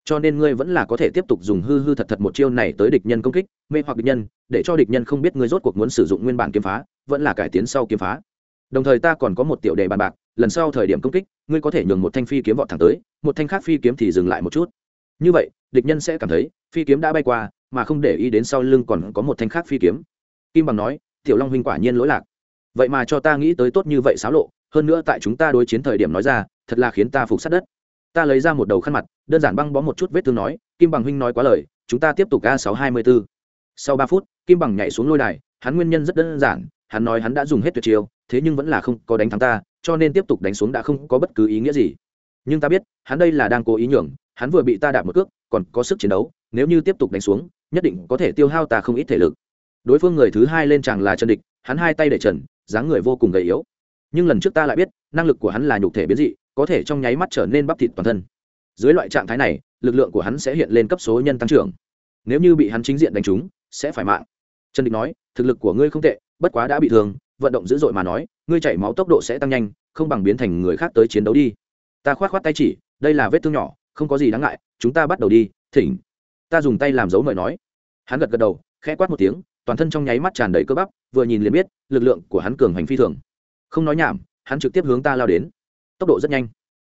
Cho nên ngươi vẫn là có thể tiếp tục dùng hư hư thật thật một chiêu này tới địch nhân công kích, mê hoặc địch nhân, để cho địch nhân không biết ngươi rốt cuộc muốn sử dụng nguyên bản kiếm phá, vẫn là cải tiến sau kiếm phá đồng thời ta còn có một tiểu đề bàn bạc, lần sau thời điểm công kích, ngươi có thể nhường một thanh phi kiếm vọt thẳng tới, một thanh khác phi kiếm thì dừng lại một chút. Như vậy, địch nhân sẽ cảm thấy, phi kiếm đã bay qua, mà không để ý đến sau lưng còn có một thanh khác phi kiếm. Kim bằng nói, tiểu long huynh quả nhiên lỗi lạc. Vậy mà cho ta nghĩ tới tốt như vậy xáo lộ, hơn nữa tại chúng ta đối chiến thời điểm nói ra, thật là khiến ta phục sát đất. Ta lấy ra một đầu khăn mặt, đơn giản băng bó một chút vết thương nói, kim bằng huynh nói quá lời, chúng ta tiếp tục a sáu hai mươi bốn. Sau ba phút, kim bằng nhảy xuống lôi đài, hắn nguyên nhân rất đơn giản, hắn nói hắn đã dùng hết tuyệt chiêu thế nhưng vẫn là không có đánh thắng ta, cho nên tiếp tục đánh xuống đã không có bất cứ ý nghĩa gì. Nhưng ta biết, hắn đây là đang cố ý nhường, hắn vừa bị ta đạp một cước, còn có sức chiến đấu, nếu như tiếp tục đánh xuống, nhất định có thể tiêu hao ta không ít thể lực. Đối phương người thứ hai lên chàng là chân địch, hắn hai tay để trần, dáng người vô cùng gầy yếu. Nhưng lần trước ta lại biết, năng lực của hắn là nhục thể biến dị, có thể trong nháy mắt trở nên bắp thịt toàn thân. Dưới loại trạng thái này, lực lượng của hắn sẽ hiện lên cấp số nhân tăng trưởng. Nếu như bị hắn chính diện đánh trúng, sẽ phải mạng. Trần địch nói, thực lực của ngươi không tệ, bất quá đã bị thương vận động dữ dội mà nói, ngươi chảy máu tốc độ sẽ tăng nhanh, không bằng biến thành người khác tới chiến đấu đi. Ta khoát khoát tay chỉ, đây là vết thương nhỏ, không có gì đáng ngại, chúng ta bắt đầu đi, thỉnh. Ta dùng tay làm dấu mời nói. Hắn gật gật đầu, khẽ quát một tiếng, toàn thân trong nháy mắt tràn đầy cơ bắp, vừa nhìn liền biết, lực lượng của hắn cường hành phi thường. Không nói nhảm, hắn trực tiếp hướng ta lao đến. Tốc độ rất nhanh.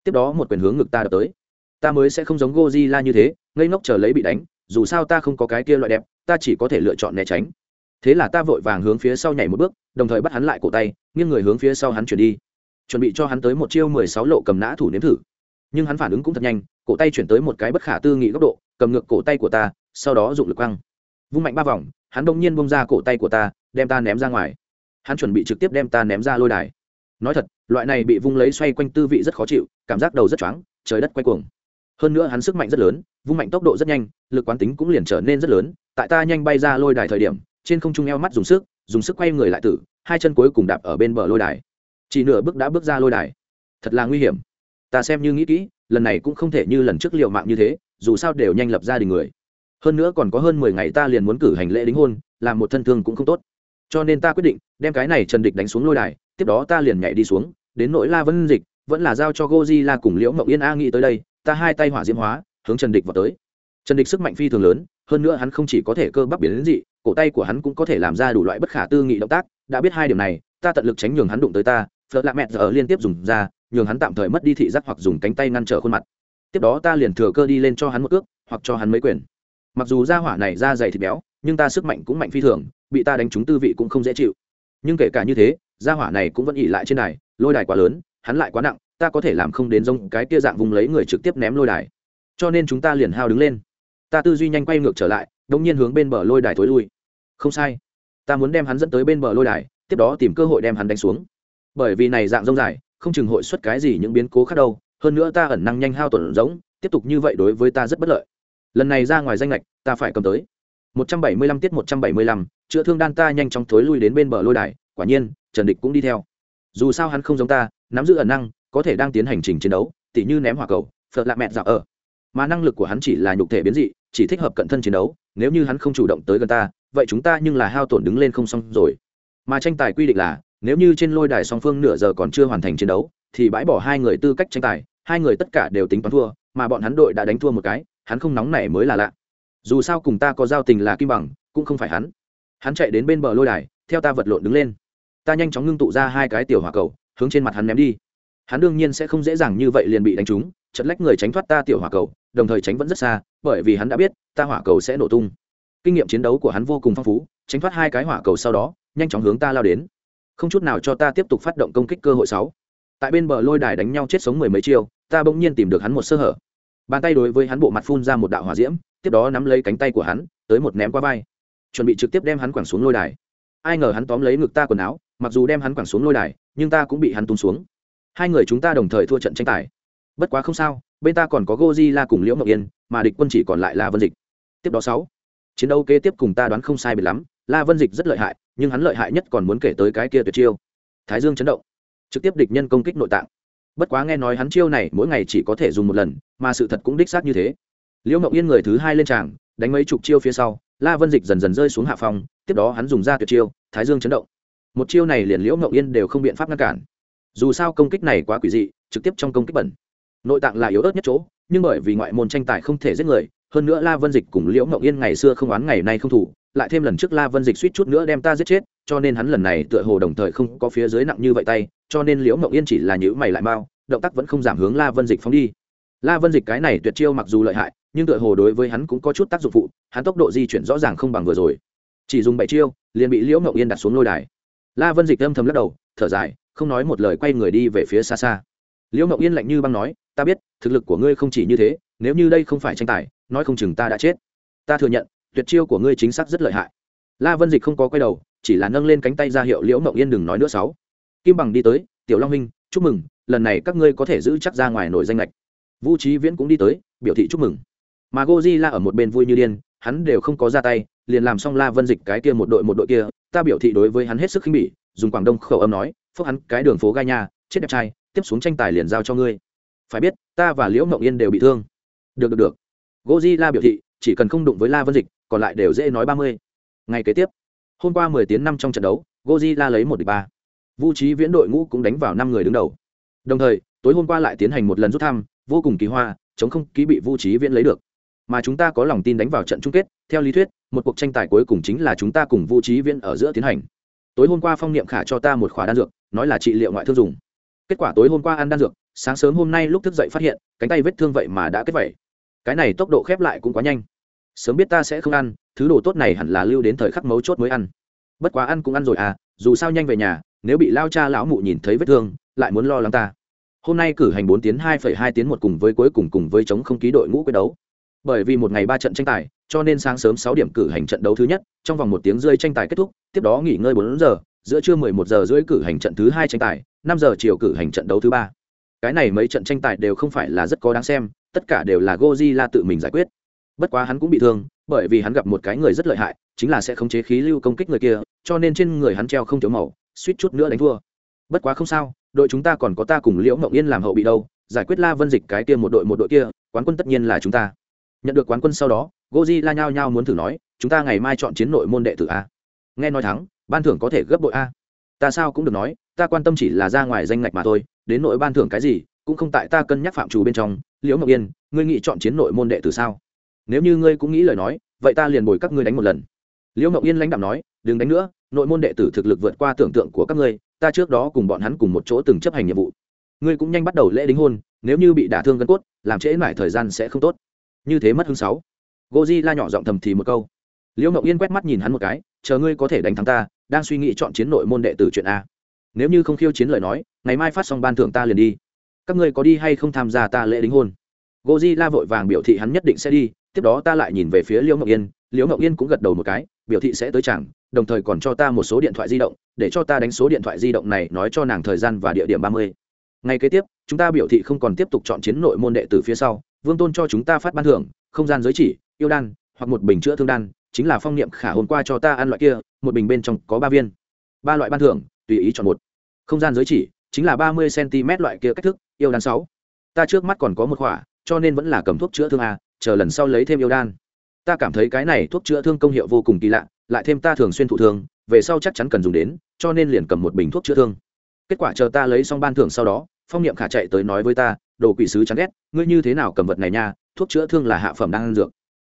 Tiếp đó một quyền hướng ngực ta đập tới. Ta mới sẽ không giống Godzilla như thế, ngây ngốc chờ lấy bị đánh, dù sao ta không có cái kia loại đẹp, ta chỉ có thể lựa chọn né tránh thế là ta vội vàng hướng phía sau nhảy một bước, đồng thời bắt hắn lại cổ tay, nghiêng người hướng phía sau hắn chuyển đi. Chuẩn bị cho hắn tới một chiêu mười sáu lộ cầm nã thủ nếm thử. Nhưng hắn phản ứng cũng thật nhanh, cổ tay chuyển tới một cái bất khả tư nghị góc độ, cầm ngược cổ tay của ta, sau đó dụng lực quăng. Vung mạnh ba vòng, hắn đông nhiên bông ra cổ tay của ta, đem ta ném ra ngoài. Hắn chuẩn bị trực tiếp đem ta ném ra lôi đài. Nói thật, loại này bị vung lấy xoay quanh tư vị rất khó chịu, cảm giác đầu rất choáng, trời đất quay cuồng. Hơn nữa hắn sức mạnh rất lớn, vung mạnh tốc độ rất nhanh, lực quán tính cũng liền trở nên rất lớn, tại ta nhanh bay ra lôi đài thời điểm trên không trung eo mắt dùng sức dùng sức quay người lại tử, hai chân cuối cùng đạp ở bên bờ lôi đài. Chỉ nửa bước đã bước ra lôi đài. Thật là nguy hiểm. Ta xem như nghĩ kỹ, lần này cũng không thể như lần trước liệu mạng như thế, dù sao đều nhanh lập gia đình người. Hơn nữa còn có hơn mười ngày ta liền muốn cử hành lễ đính hôn, làm một thân thương cũng không tốt. Cho nên ta quyết định, đem cái này trần địch đánh xuống lôi đài, tiếp đó ta liền nhảy đi xuống, đến nỗi la vân dịch, vẫn là giao cho goji la cùng liễu mậu yên a nghĩ tới đây, ta hai tay hỏa diễm hóa, hướng trần địch vào tới. Trần địch sức mạnh phi thường lớn, hơn nữa hắn không chỉ có thể cơ bắp biến đến dị cổ tay của hắn cũng có thể làm ra đủ loại bất khả tư nghị động tác đã biết hai điểm này ta tận lực tránh nhường hắn đụng tới ta phật lạ mẹ giờ liên tiếp dùng ra nhường hắn tạm thời mất đi thị giác hoặc dùng cánh tay ngăn trở khuôn mặt. Tiếp đó ta liền thừa cơ đi lên cho hắn một ước hoặc cho hắn mấy quyền. Mặc dù da hỏa này da dày thịt béo nhưng ta sức mạnh cũng mạnh phi thường bị ta đánh trúng tư vị cũng không dễ chịu. Nhưng kể cả như thế da hỏa này cũng vẫn ỉ lại trên đài, lôi đài quá lớn hắn lại quá nặng ta có thể làm không đến giống cái kia dạng vùng lấy người trực tiếp ném lôi đài. Cho nên chúng ta liền hao đứng lên. Ta tư duy nhanh quay ngược trở lại đông nhiên hướng bên bờ lôi đài thối lui không sai. Ta muốn đem hắn dẫn tới bên bờ lôi đài tiếp đó tìm cơ hội đem hắn đánh xuống. Bởi vì này dạng rông dài không chừng hội xuất cái gì những biến cố khác đâu hơn nữa ta ẩn năng nhanh hao tổn giống tiếp tục như vậy đối với ta rất bất lợi. Lần này ra ngoài danh lệch ta phải cầm tới. 175 tiết 175, chữa thương đan ta nhanh chóng thối lui đến bên bờ lôi đài quả nhiên trần địch cũng đi theo. Dù sao hắn không giống ta nắm giữ ẩn năng có thể đang tiến hành trình chiến đấu tỉ như ném hỏa cầu phật lạ mẹ dạo ở. Mà năng lực của hắn chỉ là nhục thể biến dị chỉ thích hợp cận thân chiến đấu, nếu như hắn không chủ động tới gần ta, vậy chúng ta nhưng là hao tổn đứng lên không xong rồi. Mà tranh tài quy định là, nếu như trên lôi đài song phương nửa giờ còn chưa hoàn thành chiến đấu, thì bãi bỏ hai người tư cách tranh tài, hai người tất cả đều tính toán thua, mà bọn hắn đội đã đánh thua một cái, hắn không nóng này mới là lạ. Dù sao cùng ta có giao tình là kim bằng, cũng không phải hắn. Hắn chạy đến bên bờ lôi đài, theo ta vật lộn đứng lên. Ta nhanh chóng ngưng tụ ra hai cái tiểu hỏa cầu, hướng trên mặt hắn ném đi. Hắn đương nhiên sẽ không dễ dàng như vậy liền bị đánh trúng, chật lách người tránh thoát ta tiểu hỏa cầu đồng thời tránh vẫn rất xa, bởi vì hắn đã biết, ta hỏa cầu sẽ nổ tung. Kinh nghiệm chiến đấu của hắn vô cùng phong phú, tránh thoát hai cái hỏa cầu sau đó, nhanh chóng hướng ta lao đến. Không chút nào cho ta tiếp tục phát động công kích cơ hội sáu. Tại bên bờ lôi đài đánh nhau chết sống mười mấy chiêu, ta bỗng nhiên tìm được hắn một sơ hở. Bàn tay đối với hắn bộ mặt phun ra một đạo hỏa diễm, tiếp đó nắm lấy cánh tay của hắn, tới một ném qua vai. Chuẩn bị trực tiếp đem hắn quẳng xuống lôi đài. Ai ngờ hắn tóm lấy ngực ta quần áo, mặc dù đem hắn quẳng xuống lôi đài, nhưng ta cũng bị hắn tung xuống. Hai người chúng ta đồng thời thua trận tranh tài. Bất quá không sao bên ta còn có Godzilla cùng Liễu Mộng Yên, mà địch quân chỉ còn lại là Vân Dịch. Tiếp đó sáu, chiến đấu kế tiếp cùng ta đoán không sai biệt lắm, La Vân Dịch rất lợi hại, nhưng hắn lợi hại nhất còn muốn kể tới cái kia tuyệt chiêu. Thái Dương chấn động, trực tiếp địch nhân công kích nội tạng. Bất quá nghe nói hắn chiêu này mỗi ngày chỉ có thể dùng một lần, mà sự thật cũng đích xác như thế. Liễu Mộng Yên người thứ hai lên tràng, đánh mấy chục chiêu phía sau, La Vân Dịch dần dần rơi xuống hạ phòng, tiếp đó hắn dùng ra tuyệt chiêu, Thái Dương chấn động. Một chiêu này liền Liễu Mộng Yên đều không biện pháp ngăn cản. Dù sao công kích này quá quỷ dị, trực tiếp trong công kích bẩn nội tạng là yếu ớt nhất chỗ, nhưng bởi vì ngoại môn tranh tài không thể giết người, hơn nữa la vân dịch cùng liễu ngậu yên ngày xưa không oán ngày nay không thủ, lại thêm lần trước la vân dịch suýt chút nữa đem ta giết chết, cho nên hắn lần này tựa hồ đồng thời không có phía dưới nặng như vậy tay, cho nên liễu ngậu yên chỉ là nhữ mày lại mau, động tác vẫn không giảm hướng la vân dịch phóng đi. La vân dịch cái này tuyệt chiêu mặc dù lợi hại, nhưng tựa hồ đối với hắn cũng có chút tác dụng phụ, hắn tốc độ di chuyển rõ ràng không bằng vừa rồi. Chỉ dùng bảy chiêu, liền bị liễu ngậu yên đặt xuống lôi đài. La vân dịch âm thầm lắc đầu, thở dài, không nói một lời quay người đi về phía xa xa liễu ngậu yên lạnh như băng nói ta biết thực lực của ngươi không chỉ như thế nếu như đây không phải tranh tài nói không chừng ta đã chết. Ta thừa nhận tuyệt chiêu của ngươi chính xác rất lợi hại. La vân dịch không có quay đầu chỉ là nâng lên cánh tay ra hiệu liễu mộng yên đừng nói nữa sáu. Kim bằng đi tới tiểu long Minh, chúc mừng lần này các ngươi có thể giữ chắc ra ngoài nổi danh lệch. Vũ trí viễn cũng đi tới biểu thị chúc mừng. Mà goji la ở một bên vui như điên hắn đều không có ra tay liền làm xong la vân dịch cái kia một đội một đội kia ta biểu thị đối với hắn hết sức khinh bỉ dùng quảng đông khẩu âm nói phước hắn cái đường phố gai nha chết đẹp trai tiếp xuống tranh tài liền giao cho ngươi. Phải biết, ta và liễu mộng yên đều bị thương. Được được được. Goji la biểu thị, chỉ cần không đụng với la vân dịch, còn lại đều dễ nói ba mươi. Ngày kế tiếp, hôm qua mười tiếng năm trong trận đấu goji la lấy một địch ba. Vũ trí viễn đội ngũ cũng đánh vào năm người đứng đầu. Đồng thời, tối hôm qua lại tiến hành một lần rút thăm, vô cùng kỳ hoa, chống không ký bị vũ trí viễn lấy được. Mà chúng ta có lòng tin đánh vào trận chung kết, theo lý thuyết, một cuộc tranh tài cuối cùng chính là chúng ta cùng vũ trí viễn ở giữa tiến hành. Tối hôm qua phong niệm khả cho ta một khóa đan dược, nói là trị liệu ngoại thương dùng kết quả tối hôm qua ăn đan dược, sáng sớm hôm nay lúc thức dậy phát hiện, cánh tay vết thương vậy mà đã kết vẩy cái này tốc độ khép lại cũng quá nhanh. Sớm biết ta sẽ không ăn, thứ đồ tốt này hẳn là lưu đến thời khắc mấu chốt mới ăn. Bất quá ăn cũng ăn rồi à dù sao nhanh về nhà, nếu bị lao cha lão mụ nhìn thấy vết thương, lại muốn lo lắng ta. Hôm nay cử hành bốn tiếng hai phẩy hai tiếng một cùng với cuối cùng cùng với chống không ký đội ngũ quyết đấu. Bởi vì một ngày ba trận tranh tài, cho nên sáng sớm sáu điểm cử hành trận đấu thứ nhất, trong vòng một tiếng rơi tranh tài kết thúc, tiếp đó nghỉ ngơi bốn giờ, giữa trưa mười một giờ rưỡi cử hành trận thứ hai tranh tài năm giờ chiều cử hành trận đấu thứ ba. Cái này mấy trận tranh tài đều không phải là rất có đáng xem, tất cả đều là Godzilla tự mình giải quyết. Bất quá hắn cũng bị thương, bởi vì hắn gặp một cái người rất lợi hại, chính là sẽ khống chế khí lưu công kích người kia, cho nên trên người hắn treo không thiếu màu, suýt chút nữa đánh thua. Bất quá không sao, đội chúng ta còn có ta cùng liễu Mộng yên làm hậu bị đâu, giải quyết la vân dịch cái kia một đội một đội kia, quán quân tất nhiên là chúng ta. Nhận được quán quân sau đó goji la nhao nhao muốn thử nói, chúng ta ngày mai chọn chiến nội môn đệ tử a. Nghe nói thắng, ban thưởng có thể gấp bội a. Ta sao cũng được nói ta quan tâm chỉ là ra ngoài danh ngạch mà thôi, đến nội ban thưởng cái gì, cũng không tại ta cân nhắc phạm trù bên trong. Liễu ngọc yên, ngươi nghĩ chọn chiến nội môn đệ từ sao? Nếu như ngươi cũng nghĩ lời nói, vậy ta liền bồi các ngươi đánh một lần. Liễu ngọc yên lãnh đạo nói, đừng đánh nữa, nội môn đệ tử thực lực vượt qua tưởng tượng của các ngươi, ta trước đó cùng bọn hắn cùng một chỗ từng chấp hành nhiệm vụ. Ngươi cũng nhanh bắt đầu lễ đính hôn, nếu như bị đả thương gân cốt, làm trễ mãi thời gian sẽ không tốt. Như thế mất hứng sáu. Goji la nhỏ giọng thầm thì một câu. Liễu ngọc yên quét mắt nhìn hắn một cái, chờ ngươi có thể đánh thắng ta, đang suy nghĩ chọn chiến nội môn đệ tử chuyện a nếu như không khiêu chiến lời nói, ngày mai phát xong ban thưởng ta liền đi. Các ngươi có đi hay không tham gia ta lễ đính hôn? Gozilla vội vàng biểu thị hắn nhất định sẽ đi, tiếp đó ta lại nhìn về phía liễu ngọc yên. Liễu ngọc yên cũng gật đầu một cái, biểu thị sẽ tới chẳng, đồng thời còn cho ta một số điện thoại di động, để cho ta đánh số điện thoại di động này nói cho nàng thời gian và địa điểm ba mươi. Ngay kế tiếp, chúng ta biểu thị không còn tiếp tục chọn chiến nội môn đệ từ phía sau, vương tôn cho chúng ta phát ban thưởng, không gian giới chỉ, yêu đan, hoặc một bình chữa thương đan, chính là phong niệm khả hôm qua cho ta ăn loại kia, một bình bên trong có ba viên. Ba loại ban thưởng, tùy ý chọn một không gian giới chỉ chính là ba mươi cm loại kia cách thức, yêu đan sáu. Ta trước mắt còn có một khỏa, cho nên vẫn là cầm thuốc chữa thương a, chờ lần sau lấy thêm yêu đan. Ta cảm thấy cái này thuốc chữa thương công hiệu vô cùng kỳ lạ, lại thêm ta thường xuyên thụ thương, về sau chắc chắn cần dùng đến, cho nên liền cầm một bình thuốc chữa thương. Kết quả chờ ta lấy xong ban thưởng sau đó, phong niệm khả chạy tới nói với ta, đồ quỷ sứ chán ghét, ngươi như thế nào cầm vật này nha, thuốc chữa thương là hạ phẩm đang ăn dược.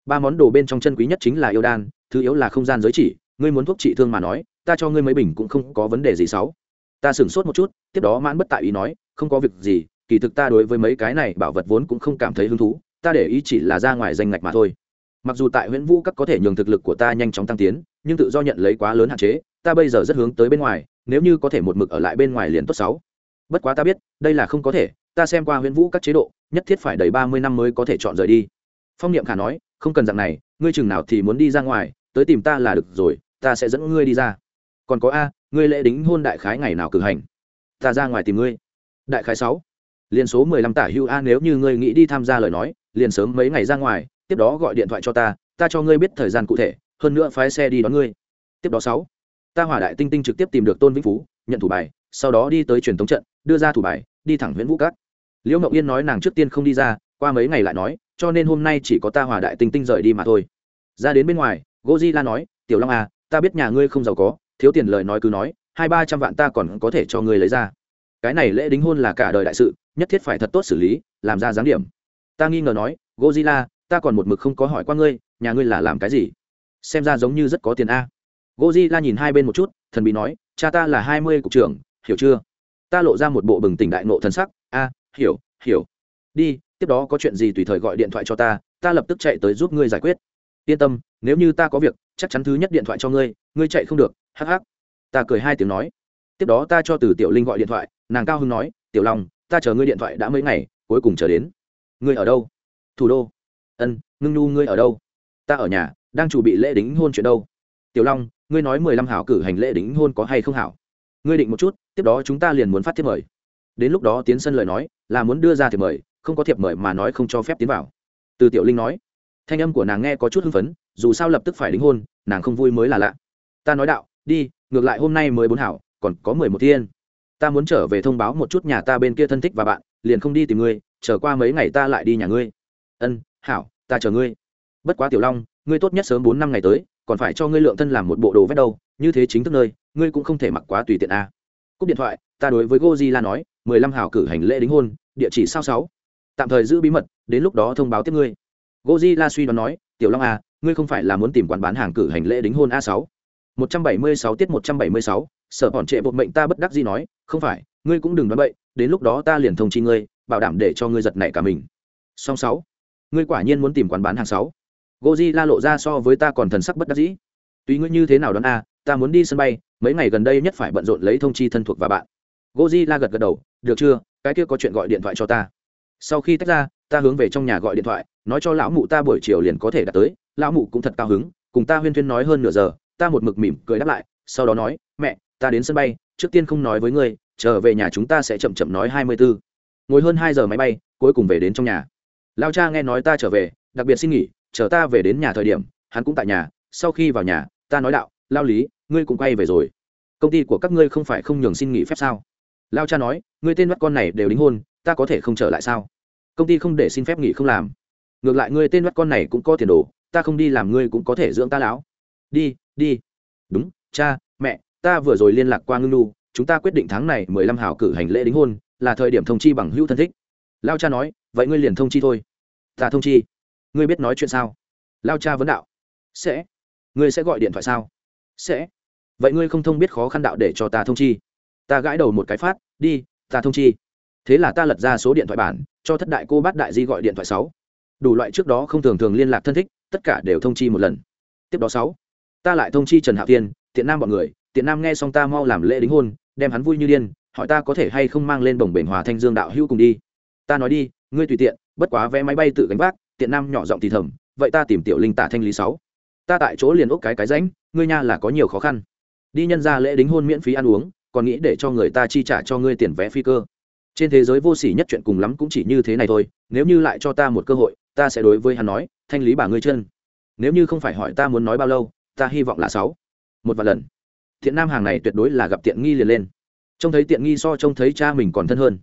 Ba món đồ bên trong chân quý nhất chính là yêu đan, thứ yếu là không gian giới chỉ, ngươi muốn thuốc trị thương mà nói, ta cho ngươi mấy bình cũng không có vấn đề gì xấu ta sửng sốt một chút, tiếp đó mãn bất tại ý nói, không có việc gì, kỳ thực ta đối với mấy cái này bảo vật vốn cũng không cảm thấy hứng thú, ta để ý chỉ là ra ngoài danh ngạch mà thôi. Mặc dù tại huyện vũ các có thể nhường thực lực của ta nhanh chóng tăng tiến, nhưng tự do nhận lấy quá lớn hạn chế, ta bây giờ rất hướng tới bên ngoài, nếu như có thể một mực ở lại bên ngoài liền tốt sáu. Bất quá ta biết, đây là không có thể, ta xem qua huyện vũ các chế độ, nhất thiết phải đầy ba mươi năm mới có thể chọn rời đi. Phong niệm khả nói, không cần dạng này, ngươi chừng nào thì muốn đi ra ngoài, tới tìm ta là được rồi, ta sẽ dẫn ngươi đi ra. Còn có a ngươi lễ đính hôn đại khái ngày nào cử hành? Ta ra ngoài tìm ngươi. Đại khái sáu. Liền số mười lăm tả hưu a, nếu như ngươi nghĩ đi tham gia lời nói, liền sớm mấy ngày ra ngoài, tiếp đó gọi điện thoại cho ta ta cho ngươi biết thời gian cụ thể, hơn nữa phái xe đi đón ngươi. Tiếp đó sáu. Ta hỏa đại tinh tinh trực tiếp tìm được tôn vĩnh phú, nhận thủ bài, sau đó đi tới truyền thống trận, đưa ra thủ bài, đi thẳng huyện vũ cát. Liễu mậu yên nói nàng trước tiên không đi ra, qua mấy ngày lại nói, cho nên hôm nay chỉ có ta hỏa đại tinh tinh rời đi mà thôi. Ra đến bên ngoài goji nói, tiểu long à ta biết nhà ngươi không giàu có thiếu tiền lời nói cứ nói, hai ba trăm vạn ta còn có thể cho ngươi lấy ra. Cái này lễ đính hôn là cả đời đại sự, nhất thiết phải thật tốt xử lý, làm ra giáng điểm. Ta nghi ngờ nói gozilla ta còn một mực không có hỏi qua ngươi, nhà ngươi là làm cái gì? Xem ra giống như rất có tiền a. Gozilla nhìn hai bên một chút, thần bị nói, cha ta là hai mươi cục trưởng, hiểu chưa? Ta lộ ra một bộ bừng tỉnh đại nộ thần sắc, a, hiểu hiểu. Đi, tiếp đó có chuyện gì tùy thời gọi điện thoại cho ta ta lập tức chạy tới giúp ngươi giải quyết. Yên tâm, nếu như ta có việc chắc chắn thứ nhất điện thoại cho ngươi ngươi chạy không được, hắc hắc. Ta cười hai tiếng nói. Tiếp đó ta cho từ tiểu linh gọi điện thoại, nàng cao hưng nói, tiểu long, ta chờ ngươi điện thoại đã mấy ngày, cuối cùng chờ đến. Ngươi ở đâu? Thủ đô. Ân, ngưng nhu ngươi ở đâu? Ta ở nhà, đang chuẩn bị lễ đính hôn chuyện đâu. Tiểu long, ngươi nói mười lăm hảo cử hành lễ đính hôn có hay không hảo? Ngươi định một chút, tiếp đó chúng ta liền muốn phát thiệp mời. Đến lúc đó tiến sân lời nói, là muốn đưa ra thiệp mời, không có thiệp mời mà nói không cho phép tiến vào. Từ tiểu linh nói. Thanh âm của nàng nghe có chút hưng phấn dù sao lập tức phải đính hôn, nàng không vui mới là lạ. Ta nói đạo, đi, ngược lại hôm nay mới bốn hảo, còn có mười một thiên. Ta muốn trở về thông báo một chút nhà ta bên kia thân thích và bạn, liền không đi tìm ngươi, chờ qua mấy ngày ta lại đi nhà ngươi. Ân, hảo, ta chờ ngươi. Bất quá tiểu long, ngươi tốt nhất sớm bốn năm ngày tới, còn phải cho ngươi lượng thân làm một bộ đồ vét đâu, như thế chính thức nơi, ngươi cũng không thể mặc quá tùy tiện a à. cúp điện thoại, ta đối với goji la nói, mười lăm hảo cử hành lễ đính hôn, địa chỉ sao sáu. Tạm thời giữ bí mật, đến lúc đó thông báo tiếp ngươi. Goji la suy đoán nói, tiểu long à ngươi không phải là muốn tìm quán bán hàng cử hành lễ đính hôn a sáu. một trăm bảy mươi sáu tiết một trăm bảy mươi sáu, sở bọn trệ bột mệnh ta bất đắc gì nói, không phải, ngươi cũng đừng đoán bậy, đến lúc đó ta liền thông chi ngươi, bảo đảm để cho ngươi giật nảy cả mình. Song sáu, ngươi quả nhiên muốn tìm quán bán hàng sáu. Goji la lộ ra so với ta còn thần sắc bất đắc dĩ. Tùy ngươi như thế nào đón a, ta muốn đi sân bay, mấy ngày gần đây nhất phải bận rộn lấy thông chi thân thuộc và bạn. Goji la gật gật đầu, được chưa, cái kia có chuyện gọi điện thoại cho ta. Sau khi tách ra, ta hướng về trong nhà gọi điện thoại, nói cho lão mụ ta buổi chiều liền có thể đạt tới lão mụ cũng thật cao hứng, cùng ta huyên thuyên nói hơn nửa giờ, ta một mực mỉm cười đáp lại, sau đó nói, mẹ, ta đến sân bay, trước tiên không nói với ngươi, trở về nhà chúng ta sẽ chậm chậm nói hai mươi bốn ngồi hơn hai giờ máy bay, cuối cùng về đến trong nhà. Lao cha nghe nói ta trở về, đặc biệt xin nghỉ, chờ ta về đến nhà thời điểm, hắn cũng tại nhà, sau khi vào nhà, ta nói đạo, lao lý, ngươi cũng quay về rồi. Công ty của các ngươi không phải không nhường xin nghỉ phép sao? Lao cha nói, ngươi tên bắt con này đều đính hôn, ta có thể không trở lại sao? Công ty không để xin phép nghỉ không làm. Ngược lại ngươi tên bắt con này cũng có tiền đồ ta không đi làm ngươi cũng có thể dưỡng ta lão. Đi đi. Đúng, cha, mẹ, ta vừa rồi liên lạc qua ngưng lu chúng ta quyết định tháng này mười lăm hào cử hành lễ đính hôn, là thời điểm thông chi bằng hữu thân thích. Lao cha nói, vậy ngươi liền thông chi thôi. Ta thông chi. Ngươi biết nói chuyện sao? Lao cha vấn đạo. Sẽ. Ngươi sẽ gọi điện thoại sao? Sẽ. Vậy ngươi không thông biết khó khăn đạo để cho ta thông chi. Ta gãi đầu một cái phát, đi, ta thông chi. Thế là ta lật ra số điện thoại bản, cho thất đại cô bát đại di gọi điện thoại sáu. Đủ loại trước đó không thường thường liên lạc thân thích tất cả đều thông chi một lần. Tiếp đó sáu, ta lại thông chi trần hạ tiên tiện nam bọn người, tiện nam nghe xong ta mau làm lễ đính hôn, đem hắn vui như điên, hỏi ta có thể hay không mang lên bồng bềnh hòa thanh dương đạo hữu cùng đi. Ta nói đi, ngươi tùy tiện, bất quá vé máy bay tự gánh vác, tiện nam nhỏ giọng thì thầm, vậy ta tìm tiểu linh tả thanh lý sáu. Ta tại chỗ liền ốc cái cái rãnh, ngươi nha là có nhiều khó khăn. Đi nhân ra lễ đính hôn miễn phí ăn uống, còn nghĩ để cho người ta chi trả cho ngươi tiền vé phi cơ. Trên thế giới vô sỉ nhất chuyện cùng lắm cũng chỉ như thế này thôi, nếu như lại cho ta một cơ hội, ta sẽ đối với hắn nói thanh lý bà ngươi chân. Nếu như không phải hỏi ta muốn nói bao lâu, ta hy vọng là sáu. Một vài lần. Thiện nam hàng này tuyệt đối là gặp tiện nghi liền lên. Trông thấy tiện nghi so trông thấy cha mình còn thân hơn.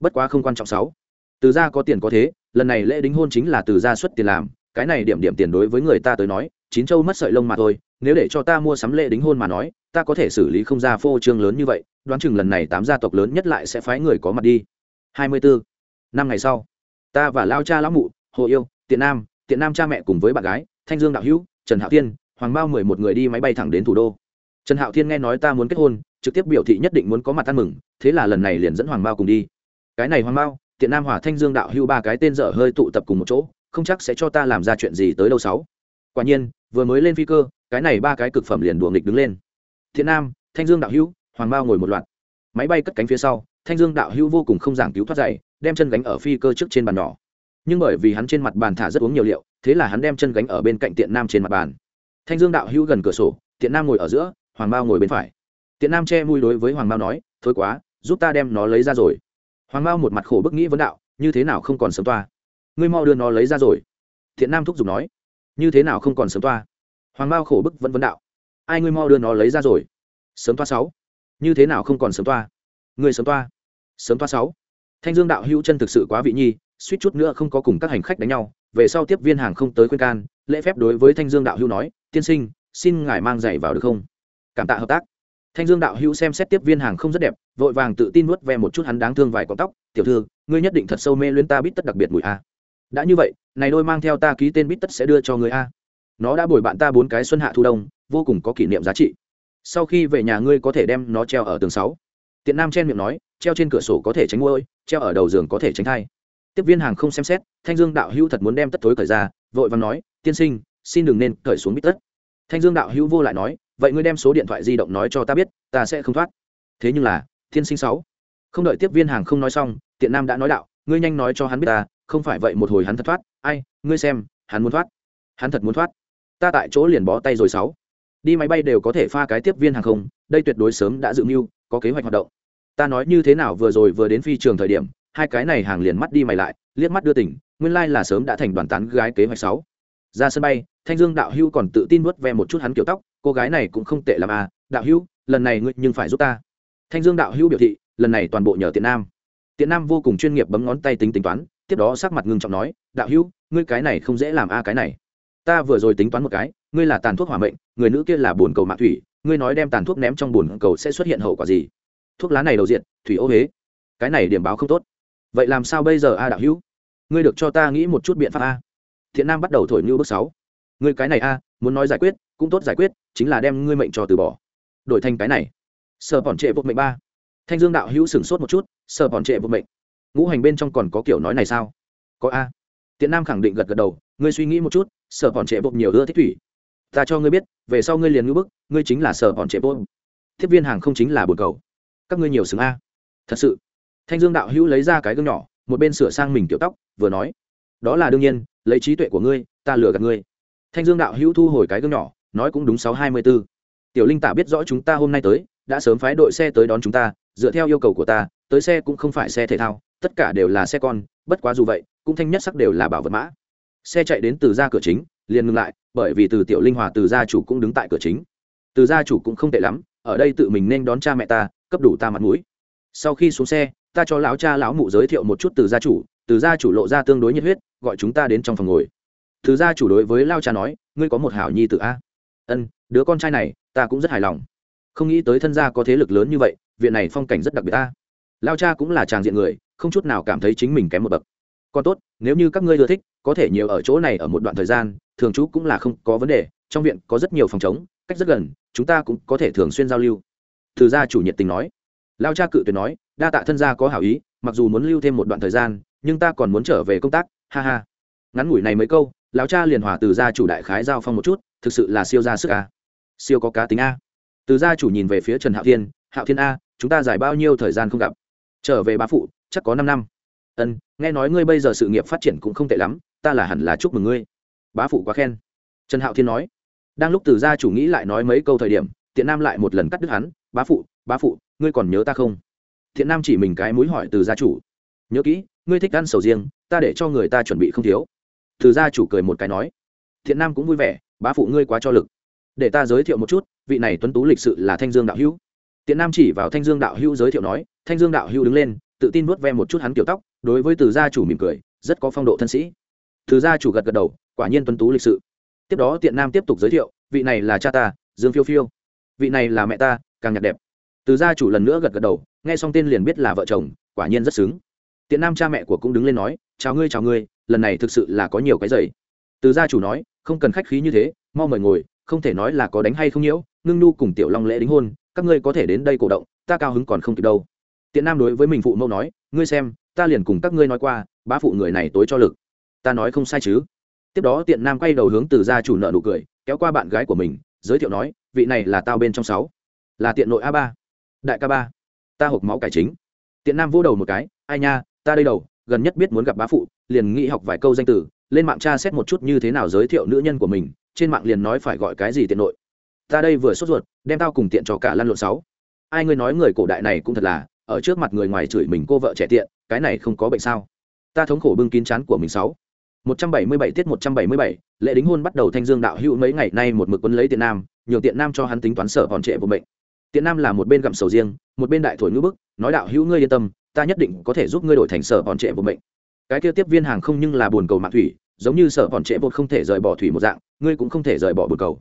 Bất quá không quan trọng sáu. Từ gia có tiền có thế, lần này lễ đính hôn chính là từ gia xuất tiền làm, cái này điểm điểm tiền đối với người ta tới nói, chín châu mất sợi lông mà thôi, nếu để cho ta mua sắm lễ đính hôn mà nói, ta có thể xử lý không ra phô trương lớn như vậy, đoán chừng lần này tám gia tộc lớn nhất lại sẽ phái người có mặt đi. Hai mươi bốn năm ngày sau, ta và lao cha lão mụ, hồ yêu, tiện nam tiện nam cha mẹ cùng với bạn gái, thanh dương đạo hữu, trần hạo tiên hoàng bao mười một người đi máy bay thẳng đến thủ đô. Trần hạo thiên nghe nói ta muốn kết hôn, trực tiếp biểu thị nhất định muốn có mặt ăn mừng, thế là lần này liền dẫn hoàng bao cùng đi. Cái này hoàng bao tiện nam hòa thanh dương đạo hưu ba cái tên dở hơi tụ tập cùng một chỗ, không chắc sẽ cho ta làm ra chuyện gì tới đâu sáu. Quả nhiên, vừa mới lên phi cơ, cái này ba cái cực phẩm liền đùa nghịch đứng lên. Thiện nam, thanh dương đạo hữu, hoàng bao ngồi một loạt. Máy bay cất cánh phía sau, thanh dương đạo hữu vô cùng không giảng cứu thoát dậy, đem chân gánh ở phi cơ trước trên bàn nhỏ nhưng bởi vì hắn trên mặt bàn thả rất uống nhiều liệu, thế là hắn đem chân gánh ở bên cạnh tiện nam trên mặt bàn. Thanh dương đạo hữu gần cửa sổ, tiện nam ngồi ở giữa, hoàng Mao ngồi bên phải. Tiện nam che mùi đối với hoàng Mao nói, thôi quá, giúp ta đem nó lấy ra rồi. Hoàng Mao một mặt khổ bức nghĩ vấn đạo, như thế nào không còn sớm toa? Ngươi mau đưa nó lấy ra rồi. Thiện nam thúc giục nói, như thế nào không còn sớm toa? Hoàng Mao khổ bức vẫn vấn đạo, ai ngươi mau đưa nó lấy ra rồi? Sớm toa sáu. Như thế nào không còn sớm toa? Ngươi sớm toa. Sớm toa sáu. Thanh dương đạo hữu chân thực sự quá vị nhi suýt chút nữa không có cùng các hành khách đánh nhau, về sau tiếp viên hàng không tới khuyên can, lễ phép đối với thanh dương đạo hữu nói, tiên sinh, xin ngài mang giày vào được không? Cảm tạ hợp tác. Thanh dương đạo hữu xem xét tiếp viên hàng không rất đẹp, vội vàng tự tin nuốt ve một chút hắn đáng thương vài con tóc, tiểu thư, ngươi nhất định thật sâu mê luyến ta bít tất đặc biệt mùi a. Đã như vậy, này đôi mang theo ta ký tên bít tất sẽ đưa cho người a. Nó đã bồi bạn ta bốn cái xuân hạ thu đông, vô cùng có kỷ niệm giá trị. Sau khi về nhà ngươi có thể đem nó treo ở tường sáu. Tiện nam chen miệng nói, treo trên cửa sổ có thể tránh môi treo ở đầu giường có thể tránh thai tiếp viên hàng không xem xét, thanh dương đạo hữu thật muốn đem tất thối cởi ra, vội vàng nói, tiên sinh, xin đừng nên cởi xuống bít tất. Thanh dương đạo hữu vô lại nói, vậy ngươi đem số điện thoại di động nói cho ta biết, ta sẽ không thoát. Thế nhưng là tiên sinh sáu. Không đợi tiếp viên hàng không nói xong, tiện nam đã nói đạo, ngươi nhanh nói cho hắn biết ta, không phải vậy một hồi hắn thật thoát, ai, ngươi xem, hắn muốn thoát, hắn thật muốn thoát. Ta tại chỗ liền bó tay rồi sáu. Đi máy bay đều có thể pha cái tiếp viên hàng không, đây tuyệt đối sớm đã dự mưu, có kế hoạch hoạt động. Ta nói như thế nào vừa rồi vừa đến phi trường thời điểm hai cái này hàng liền mắt đi mày lại, liếc mắt đưa tỉnh, nguyên lai là sớm đã thành đoàn tán gái kế hoạch sáu. Ra sân bay, thanh dương đạo hưu còn tự tin nuốt ve một chút hắn kiểu tóc, cô gái này cũng không tệ làm à đạo hưu lần này ngươi nhưng phải giúp ta. Thanh dương đạo hưu biểu thị, lần này toàn bộ nhờ tiện nam. Tiện nam vô cùng chuyên nghiệp bấm ngón tay tính tính toán, tiếp đó sắc mặt ngưng trọng nói, đạo hưu ngươi cái này không dễ làm a à cái này. Ta vừa rồi tính toán một cái, ngươi là tàn thuốc hỏa mệnh, người nữ kia là bồn cầu mạ thủy, ngươi nói đem tàn thuốc ném trong bồn cầu sẽ xuất hiện hậu quả gì? Thuốc lá này đầu diện thủy ô huế. Cái này điểm báo không tốt vậy làm sao bây giờ, a đạo hữu? Ngươi được cho ta nghĩ một chút biện pháp a. Thiện nam bắt đầu thổi như bước sáu. Ngươi cái này a, muốn nói giải quyết, cũng tốt giải quyết, chính là đem ngươi mệnh cho từ bỏ. Đổi thành cái này. Sợ bọn trệ bộ mệnh ba. Thanh dương đạo hữu sửng sốt một chút sợ bọn trệ bộ mệnh. Ngũ hành bên trong còn có kiểu nói này sao? Có a. Tiện nam khẳng định gật gật đầu, ngươi suy nghĩ một chút, sở bọn trệ bột nhiều ưa thích thủy. Ta cho ngươi biết, về sau ngươi liền ngữ bức ngươi chính là sở bọn trệ bột tiếp viên hàng không chính là bồn cầu. Các ngươi nhiều xứng a. Thật sự thanh dương đạo hữu lấy ra cái gương nhỏ, một bên sửa sang mình kiểu tóc, vừa nói, đó là đương nhiên, lấy trí tuệ của ngươi, ta lừa gạt ngươi. Thanh dương đạo hữu thu hồi cái gương nhỏ, nói cũng đúng sáu hai mươi b ố tiểu linh tả biết rõ chúng ta hôm nay tới, đã sớm phái đội xe tới đón chúng ta, dựa theo yêu cầu của ta, tới xe cũng không phải xe thể thao, tất cả đều là xe con, bất quá dù vậy, cũng thanh nhất sắc đều là bảo vật mã. Xe chạy đến từ ra cửa chính, liền ngừng lại, bởi vì từ tiểu linh hòa từ gia chủ cũng đứng tại cửa chính. Từ gia chủ cũng không tệ lắm, ở đây tự mình nên đón cha mẹ ta, cấp đủ ta mặt mũi. Sau khi xuống xe ta cho lão cha lão mụ giới thiệu một chút từ gia chủ, từ gia chủ lộ ra tương đối nhiệt huyết, gọi chúng ta đến trong phòng ngồi. Từ gia chủ đối với lao cha nói, ngươi có một hảo nhi tự a. Ân, đứa con trai này, ta cũng rất hài lòng. Không nghĩ tới thân gia có thế lực lớn như vậy, viện này phong cảnh rất đặc biệt ta lao cha cũng là tràng diện người, không chút nào cảm thấy chính mình kém một bậc. Còn tốt, nếu như các ngươi ưa thích, có thể nhiều ở chỗ này ở một đoạn thời gian, thường trú cũng là không có vấn đề, trong viện có rất nhiều phòng chống cách rất gần, chúng ta cũng có thể thường xuyên giao lưu. Từ gia chủ nhiệt tình nói lao cha cự tuyệt nói, đa tạ thân gia có hảo ý, mặc dù muốn lưu thêm một đoạn thời gian, nhưng ta còn muốn trở về công tác, ha ha. Ngắn ngủi này mấy câu lão cha liền hòa từ gia chủ đại khái giao phong một chút, thực sự là siêu ra sức a. Siêu có cá tính a. Từ gia chủ nhìn về phía trần hạo thiên hạo thiên a, chúng ta dài bao nhiêu thời gian không gặp? Trở về bá phụ, chắc có năm năm. Ân, nghe nói ngươi bây giờ sự nghiệp phát triển cũng không tệ lắm, ta là hẳn là chúc mừng ngươi. Bá phụ quá khen. Trần hạo thiên nói. Đang lúc từ gia chủ nghĩ lại nói mấy câu thời điểm, tiện nam lại một lần cắt đứt hắn, bá phụ bá phụ ngươi còn nhớ ta không? Thiện nam chỉ mình cái mũi hỏi từ gia chủ. Nhớ kỹ, ngươi thích ăn sầu riêng, ta để cho người ta chuẩn bị không thiếu. Từ gia chủ cười một cái nói. Thiện nam cũng vui vẻ, bá phụ ngươi quá cho lực. Để ta giới thiệu một chút, vị này tuấn tú lịch sự là thanh dương đạo hữu. Tiện nam chỉ vào thanh dương đạo hữu giới thiệu nói, thanh dương đạo hữu đứng lên, tự tin vuốt ve một chút hắn kiểu tóc, đối với từ gia chủ mỉm cười, rất có phong độ thân sĩ. Từ gia chủ gật gật đầu, quả nhiên tuấn tú lịch sự. Tiếp đó tiện nam tiếp tục giới thiệu, vị này là cha ta, dương phiêu phiêu. Vị này là mẹ ta, càng nhạc đẹp từ gia chủ lần nữa gật gật đầu, nghe xong tên liền biết là vợ chồng, quả nhiên rất xứng. Tiện nam cha mẹ của cũng đứng lên nói, chào ngươi chào ngươi, lần này thực sự là có nhiều cái giày. Từ gia chủ nói, không cần khách khí như thế, mau mời ngồi, không thể nói là có đánh hay không nhiễu, ngưng nu cùng tiểu long lễ đính hôn, các ngươi có thể đến đây cổ động, ta cao hứng còn không kịp đâu. Tiện nam đối với mình phụ mẫu nói, ngươi xem, ta liền cùng các ngươi nói qua, bá phụ người này tối cho lực. Ta nói không sai chứ. Tiếp đó tiện nam quay đầu hướng từ gia chủ nợ nụ cười, kéo qua bạn gái của mình, giới thiệu nói, vị này là tao bên trong sáu, là tiện nội a ba đại ca ba ta hộp máu cải chính. Tiện nam vô đầu một cái ai nha ta đây đầu gần nhất biết muốn gặp bá phụ liền nghĩ học vài câu danh từ lên mạng tra xét một chút như thế nào giới thiệu nữ nhân của mình trên mạng liền nói phải gọi cái gì tiện nội. Ta đây vừa sốt ruột đem tao cùng tiện cho cả lăn lộn sáu. Ai ngươi nói người cổ đại này cũng thật là ở trước mặt người ngoài chửi mình cô vợ trẻ tiện cái này không có bệnh sao? Ta thống khổ bưng kín chán của mình sáu. 177 tiết 177, lễ đính hôn bắt đầu thanh dương đạo hữu mấy ngày nay một mực quấn lấy tiện nam nhiều tiện nam cho hắn tính toán sở còn trệ của bệnh tiện nam là một bên gặm sầu riêng, một bên đại thổi ngữ bức, nói đạo hữu ngươi yên tâm, ta nhất định có thể giúp ngươi đổi thành sở bọn trệ vô bệnh cái kia tiếp viên hàng không nhưng là buồn cầu mạng thủy, giống như sở bọn trệ bột không thể rời bỏ thủy một dạng, ngươi cũng không thể rời bỏ buồn cầu.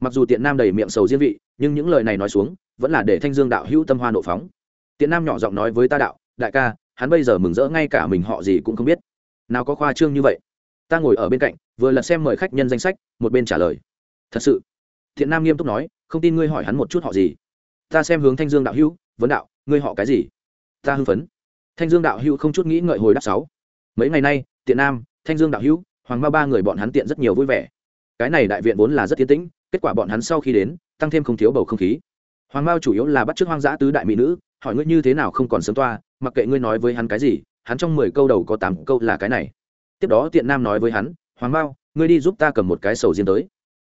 Mặc dù tiện nam đầy miệng sầu riêng vị, nhưng những lời này nói xuống, vẫn là để thanh dương đạo hữu tâm hoa nộ phóng. Tiện nam nhỏ giọng nói với ta đạo, đại ca, hắn bây giờ mừng rỡ ngay cả mình họ gì cũng không biết. Nào có khoa trương như vậy? Ta ngồi ở bên cạnh, vừa lật xem mời khách nhân danh sách, một bên trả lời. Thật sự. Thiện nam nghiêm túc nói, không tin ngươi hỏi hắn một chút họ gì ta xem hướng thanh dương đạo hữu, vấn đạo, ngươi họ cái gì? Ta hưng phấn. Thanh dương đạo hữu không chút nghĩ ngợi hồi đáp sáu. Mấy ngày nay, tiện nam, thanh dương đạo hữu, hoàng ma ba người bọn hắn tiện rất nhiều vui vẻ. Cái này đại viện vốn là rất tiến tĩnh, kết quả bọn hắn sau khi đến, tăng thêm không thiếu bầu không khí. Hoàng mao chủ yếu là bắt chước hoang dã tứ đại mỹ nữ, hỏi ngươi như thế nào không còn sớm toa, mặc kệ ngươi nói với hắn cái gì, hắn trong mười câu đầu có tám câu là cái này. Tiếp đó tiện nam nói với hắn, hoàng mao, ngươi đi giúp ta cầm một cái sầu riêng tới.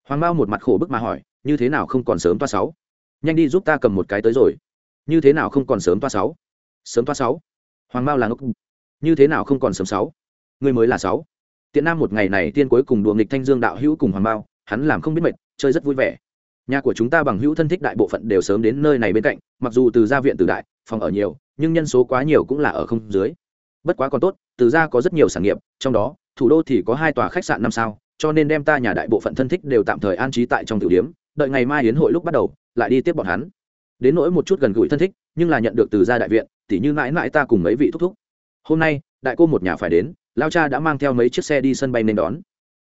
Hoàng mao một mặt khổ bức mà hỏi, như thế nào không còn sớm toa sáu? Nhanh đi giúp ta cầm một cái tới rồi. Như thế nào không còn sớm toa sáu? Sớm toa sáu? Hoàng mao là ngốc. Như thế nào không còn sớm sáu? Ngươi mới là sáu. Tiện nam một ngày này tiên cuối cùng đùa nghịch thanh dương đạo hữu cùng hoàng mao, hắn làm không biết mệt, chơi rất vui vẻ. Nhà của chúng ta bằng hữu thân thích đại bộ phận đều sớm đến nơi này bên cạnh, mặc dù từ gia viện từ đại, phòng ở nhiều, nhưng nhân số quá nhiều cũng là ở không dưới. Bất quá còn tốt, từ gia có rất nhiều sản nghiệp, trong đó, thủ đô thì có hai tòa khách sạn năm sao, cho nên đem ta nhà đại bộ phận thân thích đều tạm thời an trí tại trong tiểu điếm đợi ngày mai hiến hội lúc bắt đầu lại đi tiếp bọn hắn. Đến nỗi một chút gần gũi thân thích, nhưng là nhận được từ gia đại viện, tỉ như mãi mãi ta cùng mấy vị thúc thúc. Hôm nay, đại cô một nhà phải đến, lao cha đã mang theo mấy chiếc xe đi sân bay nên đón.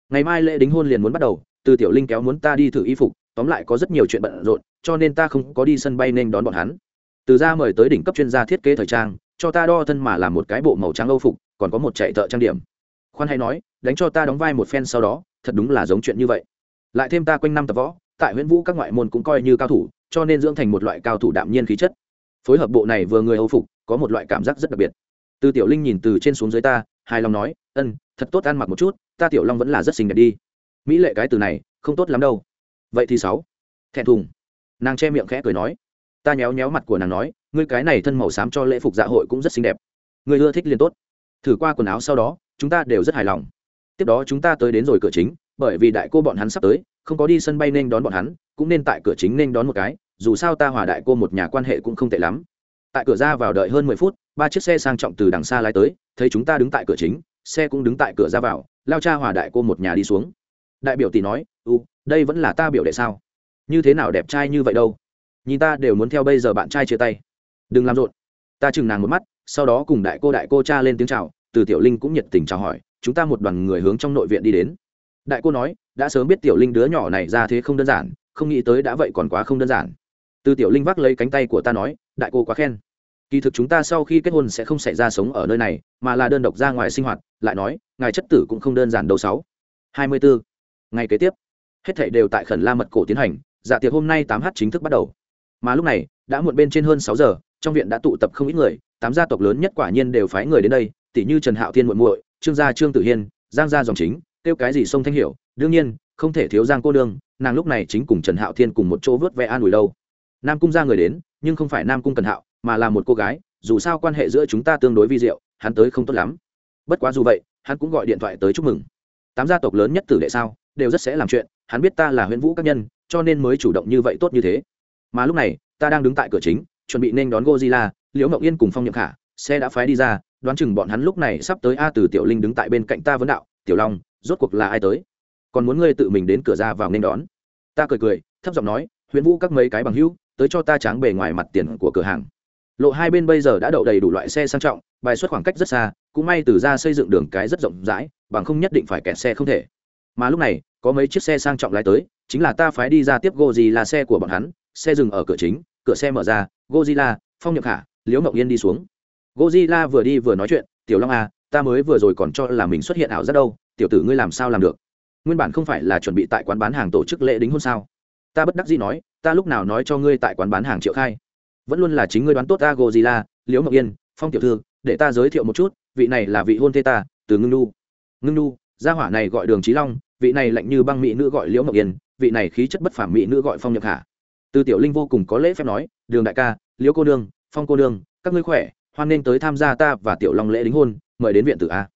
Ngày mai lễ đính hôn liền muốn bắt đầu, từ tiểu linh kéo muốn ta đi thử y phục, tóm lại có rất nhiều chuyện bận rộn, cho nên ta không có đi sân bay nên đón bọn hắn. Từ ra mời tới đỉnh cấp chuyên gia thiết kế thời trang, cho ta đo thân mà làm một cái bộ màu trắng âu phục, còn có một chạy thợ trang điểm. Khoan hay nói, đánh cho ta đóng vai một phen sau đó, thật đúng là giống chuyện như vậy. Lại thêm ta quanh năm tập võ tại huyện vũ các ngoại môn cũng coi như cao thủ, cho nên dưỡng thành một loại cao thủ đạm nhiên khí chất. Phối hợp bộ này vừa người âu phục, có một loại cảm giác rất đặc biệt. Từ tiểu linh nhìn từ trên xuống dưới ta, hài lòng nói, ân, thật tốt ăn mặc một chút, ta tiểu long vẫn là rất xinh đẹp đi. Mỹ lệ cái từ này, không tốt lắm đâu. Vậy thì sáu. Thẹn thùng. Nàng che miệng khẽ cười nói, ta nhéo nhéo mặt của nàng nói, ngươi cái này thân màu xám cho lễ phục dạ hội cũng rất xinh đẹp. Ngươi ưa thích liền tốt. Thử qua quần áo sau đó, chúng ta đều rất hài lòng. Tiếp đó chúng ta tới đến rồi cửa chính, bởi vì đại cô bọn hắn sắp tới không có đi sân bay nên đón bọn hắn, cũng nên tại cửa chính nên đón một cái, dù sao ta hòa đại cô một nhà quan hệ cũng không tệ lắm. Tại cửa ra vào đợi hơn mười phút, ba chiếc xe sang trọng từ đằng xa lái tới, thấy chúng ta đứng tại cửa chính, xe cũng đứng tại cửa ra vào, lao cha hòa đại cô một nhà đi xuống. Đại biểu tỷ nói, u, đây vẫn là ta biểu đệ sao? Như thế nào đẹp trai như vậy đâu? Nhìn ta đều muốn theo bây giờ bạn trai chia tay. Đừng làm rộn. Ta chừng nàng một mắt, sau đó cùng đại cô đại cô cha lên tiếng chào, từ tiểu linh cũng nhiệt tình chào hỏi, chúng ta một đoàn người hướng trong nội viện đi đến. Đại cô nói đã sớm biết tiểu linh đứa nhỏ này ra thế không đơn giản, không nghĩ tới đã vậy còn quá không đơn giản. Từ tiểu linh vác lấy cánh tay của ta nói, đại cô quá khen. Kỳ thực chúng ta sau khi kết hôn sẽ không xảy ra sống ở nơi này, mà là đơn độc ra ngoài sinh hoạt. Lại nói, ngài chất tử cũng không đơn giản đâu sáu. Hai mươi bốn ngày kế tiếp, hết thảy đều tại khẩn la mật cổ tiến hành dạ tiệc hôm nay tám h chính thức bắt đầu. Mà lúc này, đã muộn bên trên hơn sáu giờ, trong viện đã tụ tập không ít người, tám gia tộc lớn nhất quả nhiên đều phái người đến đây tỷ như trần hạo thiên muội muội, trương gia trương tử hiên, giang gia dòng chính tiêu cái gì sông thanh hiểu đương nhiên, không thể thiếu giang cô đương nàng lúc này chính cùng trần hạo thiên cùng một chỗ vớt vẽ an ủi đâu nam cung ra người đến, nhưng không phải nam cung cần hạo, mà là một cô gái, dù sao quan hệ giữa chúng ta tương đối vi diệu, hắn tới không tốt lắm. Bất quá dù vậy, hắn cũng gọi điện thoại tới chúc mừng. Tám gia tộc lớn nhất tử đệ sao, đều rất sẽ làm chuyện, hắn biết ta là huyễn vũ các nhân, cho nên mới chủ động như vậy tốt như thế. Mà lúc này, ta đang đứng tại cửa chính, chuẩn bị nên đón gozilla liễu mộng yên cùng phong nhậm khả, xe đã phái đi ra, đoán chừng bọn hắn lúc này sắp tới a từ tiểu linh đứng tại bên cạnh ta vấn đạo, tiểu long, rốt cuộc là ai tới? Còn muốn ngươi tự mình đến cửa ra vào nên đón. Ta cười cười, thấp giọng nói huyễn vũ các mấy cái bằng hữu, tới cho ta tráng bề ngoài mặt tiền của cửa hàng. Lộ hai bên bây giờ đã đậu đầy đủ loại xe sang trọng, bài xuất khoảng cách rất xa, cũng may từ ra xây dựng đường cái rất rộng rãi, bằng không nhất định phải kẹt xe không thể. Mà lúc này, có mấy chiếc xe sang trọng lái tới, chính là ta phái đi ra tiếp Godzilla xe của bọn hắn, xe dừng ở cửa chính, cửa xe mở ra gozilla phong nhậm khả, liễu ngọc yên đi xuống. Godzilla vừa đi vừa nói chuyện, tiểu long à ta mới vừa rồi còn cho là mình xuất hiện ảo rất đâu, tiểu tử ngươi làm sao làm được? Nguyên bản không phải là chuẩn bị tại quán bán hàng tổ chức lễ đính hôn sao? Ta bất đắc dĩ nói, ta lúc nào nói cho ngươi tại quán bán hàng triệu khai? Vẫn luôn là chính ngươi đoán tốt ta Godzilla liễu ngọc yên, phong tiểu thư, để ta giới thiệu một chút, vị này là vị hôn thê ta, từ ngưng nu ngưng nu gia hỏa này gọi đường trí long, vị này lạnh như băng mỹ nữ gọi liễu ngọc yên, vị này khí chất bất phàm mỹ nữ gọi phong nhập hạ từ tiểu linh vô cùng có lễ phép nói, đường đại ca, liễu cô nương, phong cô nương, các ngươi khỏe, hoan nên tới tham gia ta và tiểu long lễ đính hôn, mời đến viện tử a.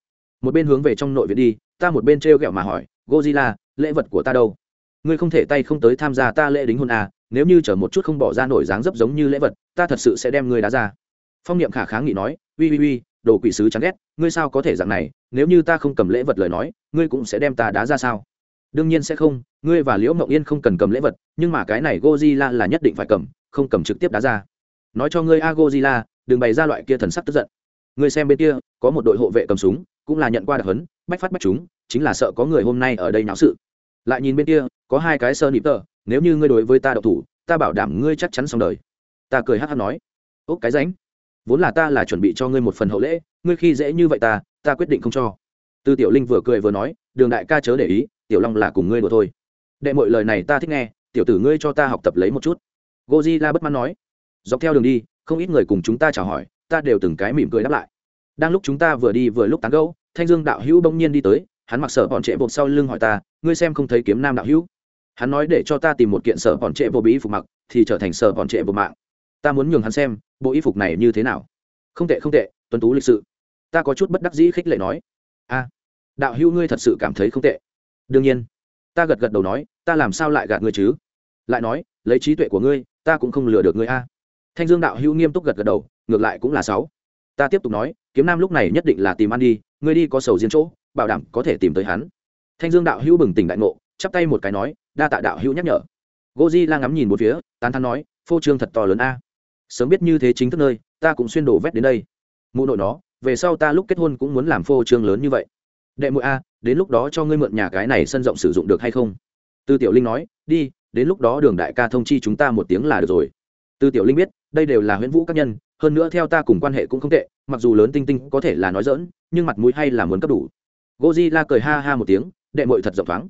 Một bên hướng về trong nội viện đi, ta một bên t r ghẹo mà hỏi gozilla lễ vật của ta đâu? Ngươi không thể tay không tới tham gia ta lễ đính hôn à? nếu như chở một chút không bỏ ra nổi dáng dấp giống như lễ vật, ta thật sự sẽ đem ngươi đá ra. Phong niệm khả kháng nghị nói uy uy uy đồ quỷ sứ chán ghét, ngươi sao có thể dạng này? Nếu như ta không cầm lễ vật lời nói, ngươi cũng sẽ đem ta đá ra sao? Đương nhiên sẽ không, ngươi và liễu mộng yên không cần cầm lễ vật, nhưng mà cái này gozilla là nhất định phải cầm, không cầm trực tiếp đá ra. Nói cho ngươi a gozilla đừng bày ra loại kia thần sắc tức giận. Ngươi xem bên kia, có một đội hộ vệ cầm súng, cũng là nhận qua đặc hấn bách phát bách chúng chính là sợ có người hôm nay ở đây náo sự. Lại nhìn bên kia, có hai cái sơ nịp tờ, nếu như ngươi đối với ta độc thủ, ta bảo đảm ngươi chắc chắn xong đời. Ta cười hát hát nói ốc cái ránh vốn là ta là chuẩn bị cho ngươi một phần hậu lễ, ngươi khi dễ như vậy ta ta quyết định không cho. Tư tiểu linh vừa cười vừa nói, đường đại ca chớ để ý, tiểu long là cùng ngươi đùa thôi. Đệ mọi lời này ta thích nghe, tiểu tử ngươi cho ta học tập lấy một chút. Goji la bất mãn nói, dọc theo đường đi, không ít người cùng chúng ta chào hỏi, ta đều từng cái mỉm cười đáp lại. Đang lúc chúng ta vừa đi vừa lúc tán gẫu, thanh dương đạo hữu bỗng nhiên đi tới hắn mặc sở bọn trệ bột sau lưng hỏi ta, ngươi xem không thấy kiếm nam đạo hữu? Hắn nói, để cho ta tìm một kiện sở bọn trệ vô bí phục mặc, thì trở thành sở bọn trệ vô mạng. Ta muốn nhường hắn xem, bộ y phục này như thế nào. Không tệ không tệ tuân tú lịch sự. Ta có chút bất đắc dĩ khích lệ nói. A, đạo hữu ngươi thật sự cảm thấy không tệ. Đương nhiên. Ta gật gật đầu nói, ta làm sao lại gạt ngươi chứ? Lại nói, lấy trí tuệ của ngươi, ta cũng không lừa được ngươi a. Thanh dương đạo hữu nghiêm túc gật gật đầu, ngược lại cũng là sáu. Ta tiếp tục nói, kiếm nam lúc này nhất định là tìm ăn đi, ngươi đi có sầu riêng chỗ bảo đảm có thể tìm tới hắn. Thanh dương đạo hữu bừng tỉnh đại ngộ, chắp tay một cái nói, đa tạ đạo hữu nhắc nhở. Goji la ngắm nhìn một phía, tán thán nói, phô trương thật to lớn a. Sớm biết như thế chính thức nơi, ta cũng xuyên đổ vét đến đây. Mụ nội nó, về sau ta lúc kết hôn cũng muốn làm phô trương lớn như vậy. Đệ muội a, đến lúc đó cho ngươi mượn nhà cái này sân rộng sử dụng được hay không? Tư tiểu linh nói, đi, đến lúc đó đường đại ca thông chi chúng ta một tiếng là được rồi. Tư tiểu linh biết, đây đều là huyễn vũ các nhân, hơn nữa theo ta cùng quan hệ cũng không tệ, mặc dù lớn tinh tinh có thể là nói dỡn nhưng mặt mũi hay là muốn cấp đủ. Godzilla la cười ha ha một tiếng, đệ muội thật rộng thoáng.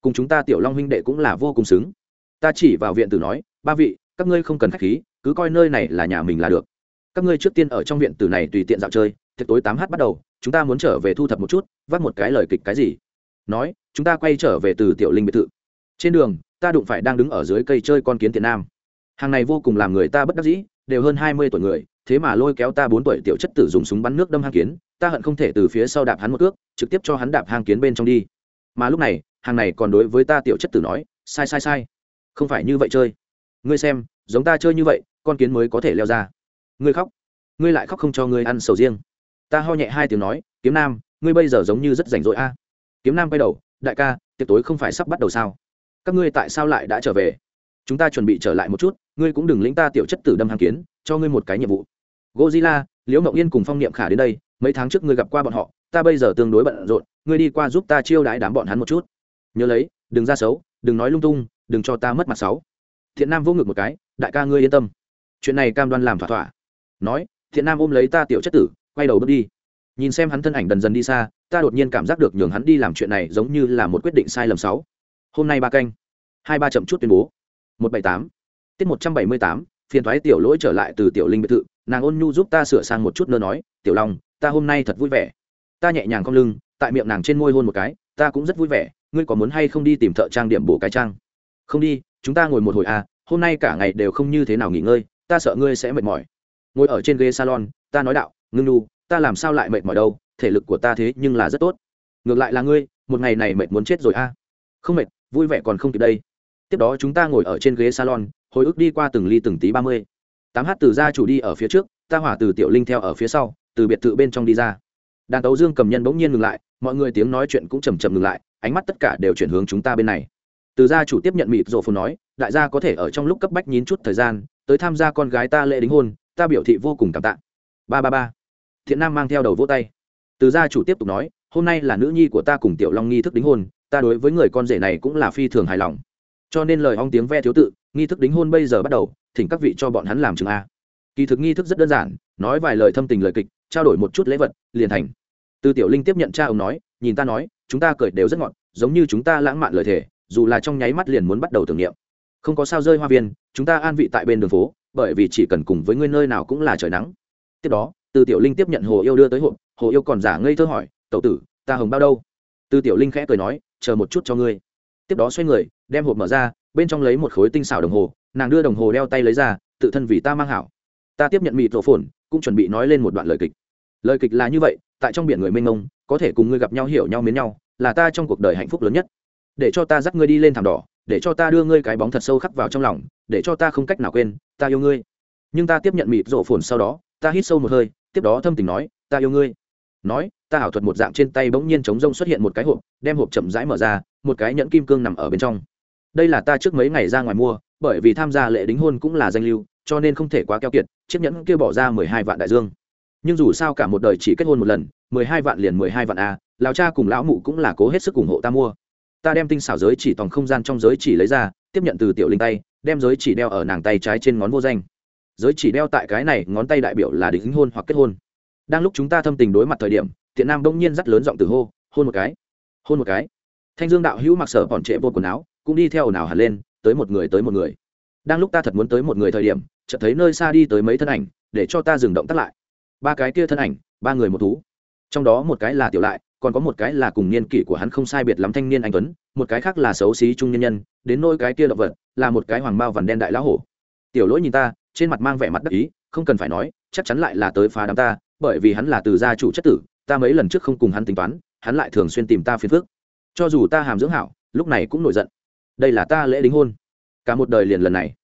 Cùng chúng ta tiểu long huynh đệ cũng là vô cùng xứng. Ta chỉ vào viện tử nói, ba vị, các ngươi không cần khách khí, cứ coi nơi này là nhà mình là được. Các ngươi trước tiên ở trong viện tử này tùy tiện dạo chơi, tiệc tối tám h bắt đầu, chúng ta muốn trở về thu thập một chút vắt một cái lời kịch cái gì? Nói, chúng ta quay trở về từ tiểu linh biệt thự. Trên đường, ta đụng phải đang đứng ở dưới cây chơi con kiến tiền nam. Hàng này vô cùng làm người ta bất đắc dĩ, đều hơn hai mươi tuổi người thế mà lôi kéo ta bốn tuổi tiểu chất tử dùng súng bắn nước đâm hang kiến, ta hận không thể từ phía sau đạp hắn một cước, trực tiếp cho hắn đạp hang kiến bên trong đi. Mà lúc này, hàng này còn đối với ta tiểu chất tử nói, sai sai sai, không phải như vậy chơi. Ngươi xem, giống ta chơi như vậy, con kiến mới có thể leo ra. Ngươi khóc, ngươi lại khóc không cho ngươi ăn sầu riêng. Ta ho nhẹ hai tiếng nói, kiếm nam, ngươi bây giờ giống như rất rảnh rỗi a. Kiếm nam quay đầu, đại ca, tiệc tối không phải sắp bắt đầu sao? Các ngươi tại sao lại đã trở về? Chúng ta chuẩn bị trở lại một chút, ngươi cũng đừng lĩnh ta tiểu chất tử đâm hàng kiến, cho ngươi một cái nhiệm vụ gozilla liễu mộng yên cùng phong niệm khả đến đây, mấy tháng trước ngươi gặp qua bọn họ, ta bây giờ tương đối bận rộn, ngươi đi qua giúp ta chiêu đãi đám bọn hắn một chút. Nhớ lấy, đừng ra xấu, đừng nói lung tung, đừng cho ta mất mặt xấu. Thiện nam vô ngực một cái, đại ca ngươi yên tâm. Chuyện này cam đoan làm thỏa thỏa. Nói, thiện nam ôm lấy ta tiểu chất tử, quay đầu bước đi. Nhìn xem hắn thân ảnh dần dần đi xa, ta đột nhiên cảm giác được nhường hắn đi làm chuyện này giống như là một quyết định sai lầm sáu hôm nay ba canh. Hai ba chậm chút tuyên bố. Một bảy tám. Tiết một trăm bảy mươi tám, phiền thoái tiểu lỗi trở lại từ tiểu linh biệt thự nàng ôn nhu giúp ta sửa sang một chút nơ nói, tiểu long, ta hôm nay thật vui vẻ. Ta nhẹ nhàng cong lưng, tại miệng nàng trên môi hôn một cái, ta cũng rất vui vẻ, ngươi có muốn hay không đi tìm thợ trang điểm bổ cái trang? Không đi, chúng ta ngồi một hồi à hôm nay cả ngày đều không như thế nào nghỉ ngơi, ta sợ ngươi sẽ mệt mỏi. Ngồi ở trên ghế salon, ta nói đạo, ngưng nu ta làm sao lại mệt mỏi đâu, thể lực của ta thế nhưng là rất tốt. Ngược lại là ngươi, một ngày này mệt muốn chết rồi a à? không mệt, vui vẻ còn không kịp đây. Tiếp đó chúng ta ngồi ở trên ghế salon, hồi ức đi qua từng ly từng tí ba mươi tám h từ gia chủ đi ở phía trước, ta hỏa từ tiểu linh theo ở phía sau, từ biệt thự bên trong đi ra. Đàn tấu dương cầm nhân bỗng nhiên ngừng lại, mọi người tiếng nói chuyện cũng chầm chầm ngừng lại, ánh mắt tất cả đều chuyển hướng chúng ta bên này. Từ gia chủ tiếp nhận mịt rộ phù nói, đại gia có thể ở trong lúc cấp bách nhín chút thời gian, tới tham gia con gái ta lễ đính hôn, ta biểu thị vô cùng cảm tạ. Ba ba ba. Thiện nam mang theo đầu vỗ tay. Từ gia chủ tiếp tục nói, hôm nay là nữ nhi của ta cùng tiểu long nghi thức đính hôn, ta đối với người con rể này cũng là phi thường hài lòng. Cho nên lời ong tiếng ve thiếu tự nghi thức đính hôn bây giờ bắt đầu, thỉnh các vị cho bọn hắn làm chứng a. Kỳ thực nghi thức rất đơn giản, nói vài lời thâm tình lời kịch, trao đổi một chút lễ vật, liền thành. Từ tiểu linh tiếp nhận cha ông nói, nhìn ta nói, chúng ta cười đều rất ngọt, giống như chúng ta lãng mạn lời thề, dù là trong nháy mắt liền muốn bắt đầu tưởng niệm. Không có sao rơi hoa viên, chúng ta an vị tại bên đường phố, bởi vì chỉ cần cùng với ngươi nơi nào cũng là trời nắng. Tiếp đó, từ tiểu linh tiếp nhận hồ yêu đưa tới hộp, hồ yêu còn giả ngây thơ hỏi tậu tử, ta hồng bao đâu? Từ tiểu linh khẽ cười nói, chờ một chút cho ngươi. Tiếp đó xoay người, đem hộp mở ra bên trong lấy một khối tinh xảo đồng hồ, nàng đưa đồng hồ đeo tay lấy ra, tự thân vì ta mang hảo. Ta tiếp nhận mịt rổ phồn, cũng chuẩn bị nói lên một đoạn lời kịch. Lời kịch là như vậy, tại trong biển người mênh mông, có thể cùng ngươi gặp nhau, hiểu nhau, mến nhau, là ta trong cuộc đời hạnh phúc lớn nhất. Để cho ta dắt ngươi đi lên thảm đỏ, để cho ta đưa ngươi cái bóng thật sâu khắc vào trong lòng, để cho ta không cách nào quên, ta yêu ngươi. Nhưng ta tiếp nhận mịt rộ phồn sau đó, ta hít sâu một hơi, tiếp đó thâm tình nói, ta yêu ngươi. Nói, ta ảo thuật một dạng trên tay bỗng nhiên chống rông xuất hiện một cái hộp, đem hộp chậm rãi mở ra, một cái nhẫn kim cương nằm ở bên trong đây là ta trước mấy ngày ra ngoài mua, bởi vì tham gia lễ đính hôn cũng là danh lưu, cho nên không thể quá keo kiệt, chiếc nhẫn kia bỏ ra mười hai vạn đại dương. Nhưng dù sao cả một đời chỉ kết hôn một lần, mười hai vạn liền mười hai vạn a lão cha cùng lão mụ cũng là cố hết sức ủng hộ ta mua. Ta đem tinh xảo giới chỉ toàn không gian trong giới chỉ lấy ra, tiếp nhận từ tiểu linh tay, đem giới chỉ đeo ở nàng tay trái trên ngón vô danh. Giới chỉ đeo tại cái này, ngón tay đại biểu là đính hôn hoặc kết hôn. Đang lúc chúng ta thâm tình đối mặt thời điểm, thiện nam đông nhiên dắt lớn giọng từ hô, hôn một cái, hôn một cái. Thanh dương đạo hữu mặc sở còn trệ vô quần áo cũng đi theo ồn ào hẳn lên, tới một người tới một người. Đang lúc ta thật muốn tới một người thời điểm, chợt thấy nơi xa đi tới mấy thân ảnh, để cho ta dừng động tắt lại. Ba cái kia thân ảnh, ba người một thú. Trong đó một cái là tiểu lại, còn có một cái là cùng niên kỷ của hắn không sai biệt lắm thanh niên anh tuấn, một cái khác là xấu xí trung nhân nhân, đến nôi cái kia động vật, là một cái hoàng bao vằn đen đại lão hổ. Tiểu lỗi nhìn ta, trên mặt mang vẻ mặt đắc ý, không cần phải nói, chắc chắn lại là tới phá đám ta, bởi vì hắn là từ gia chủ chất tử, ta mấy lần trước không cùng hắn tính toán, hắn lại thường xuyên tìm ta phiền phức. Cho dù ta hàm dưỡng hảo, lúc này cũng nổi giận đây là ta lễ đính hôn. Cả một đời liền lần này.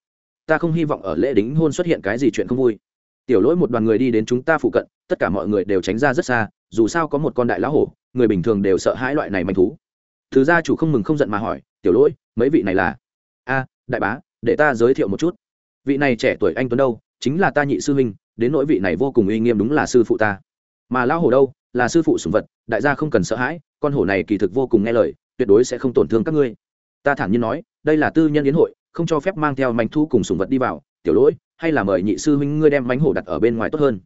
Ta không hy vọng ở lễ đính hôn xuất hiện cái gì chuyện không vui. Tiểu lỗi một đoàn người đi đến chúng ta phụ cận, tất cả mọi người đều tránh ra rất xa, dù sao có một con đại lão hổ, người bình thường đều sợ hãi loại này manh thú. Thứ gia chủ không mừng không giận mà hỏi, tiểu lỗi, mấy vị này là? A, đại bá, để ta giới thiệu một chút. Vị này trẻ tuổi anh tuấn đâu, chính là ta nhị sư huynh, đến nỗi vị này vô cùng uy nghiêm đúng là sư phụ ta. Mà lão hổ đâu, là sư phụ sùng vật, đại gia không cần sợ hãi, con hổ này kỳ thực vô cùng nghe lời, tuyệt đối sẽ không tổn thương các ngươi ta thản nhiên nói, đây là tư nhân yến hội, không cho phép mang theo mánh thu cùng sùng vật đi vào, tiểu lỗi, hay là mời nhị sư huynh ngươi đem mánh hổ đặt ở bên ngoài tốt hơn.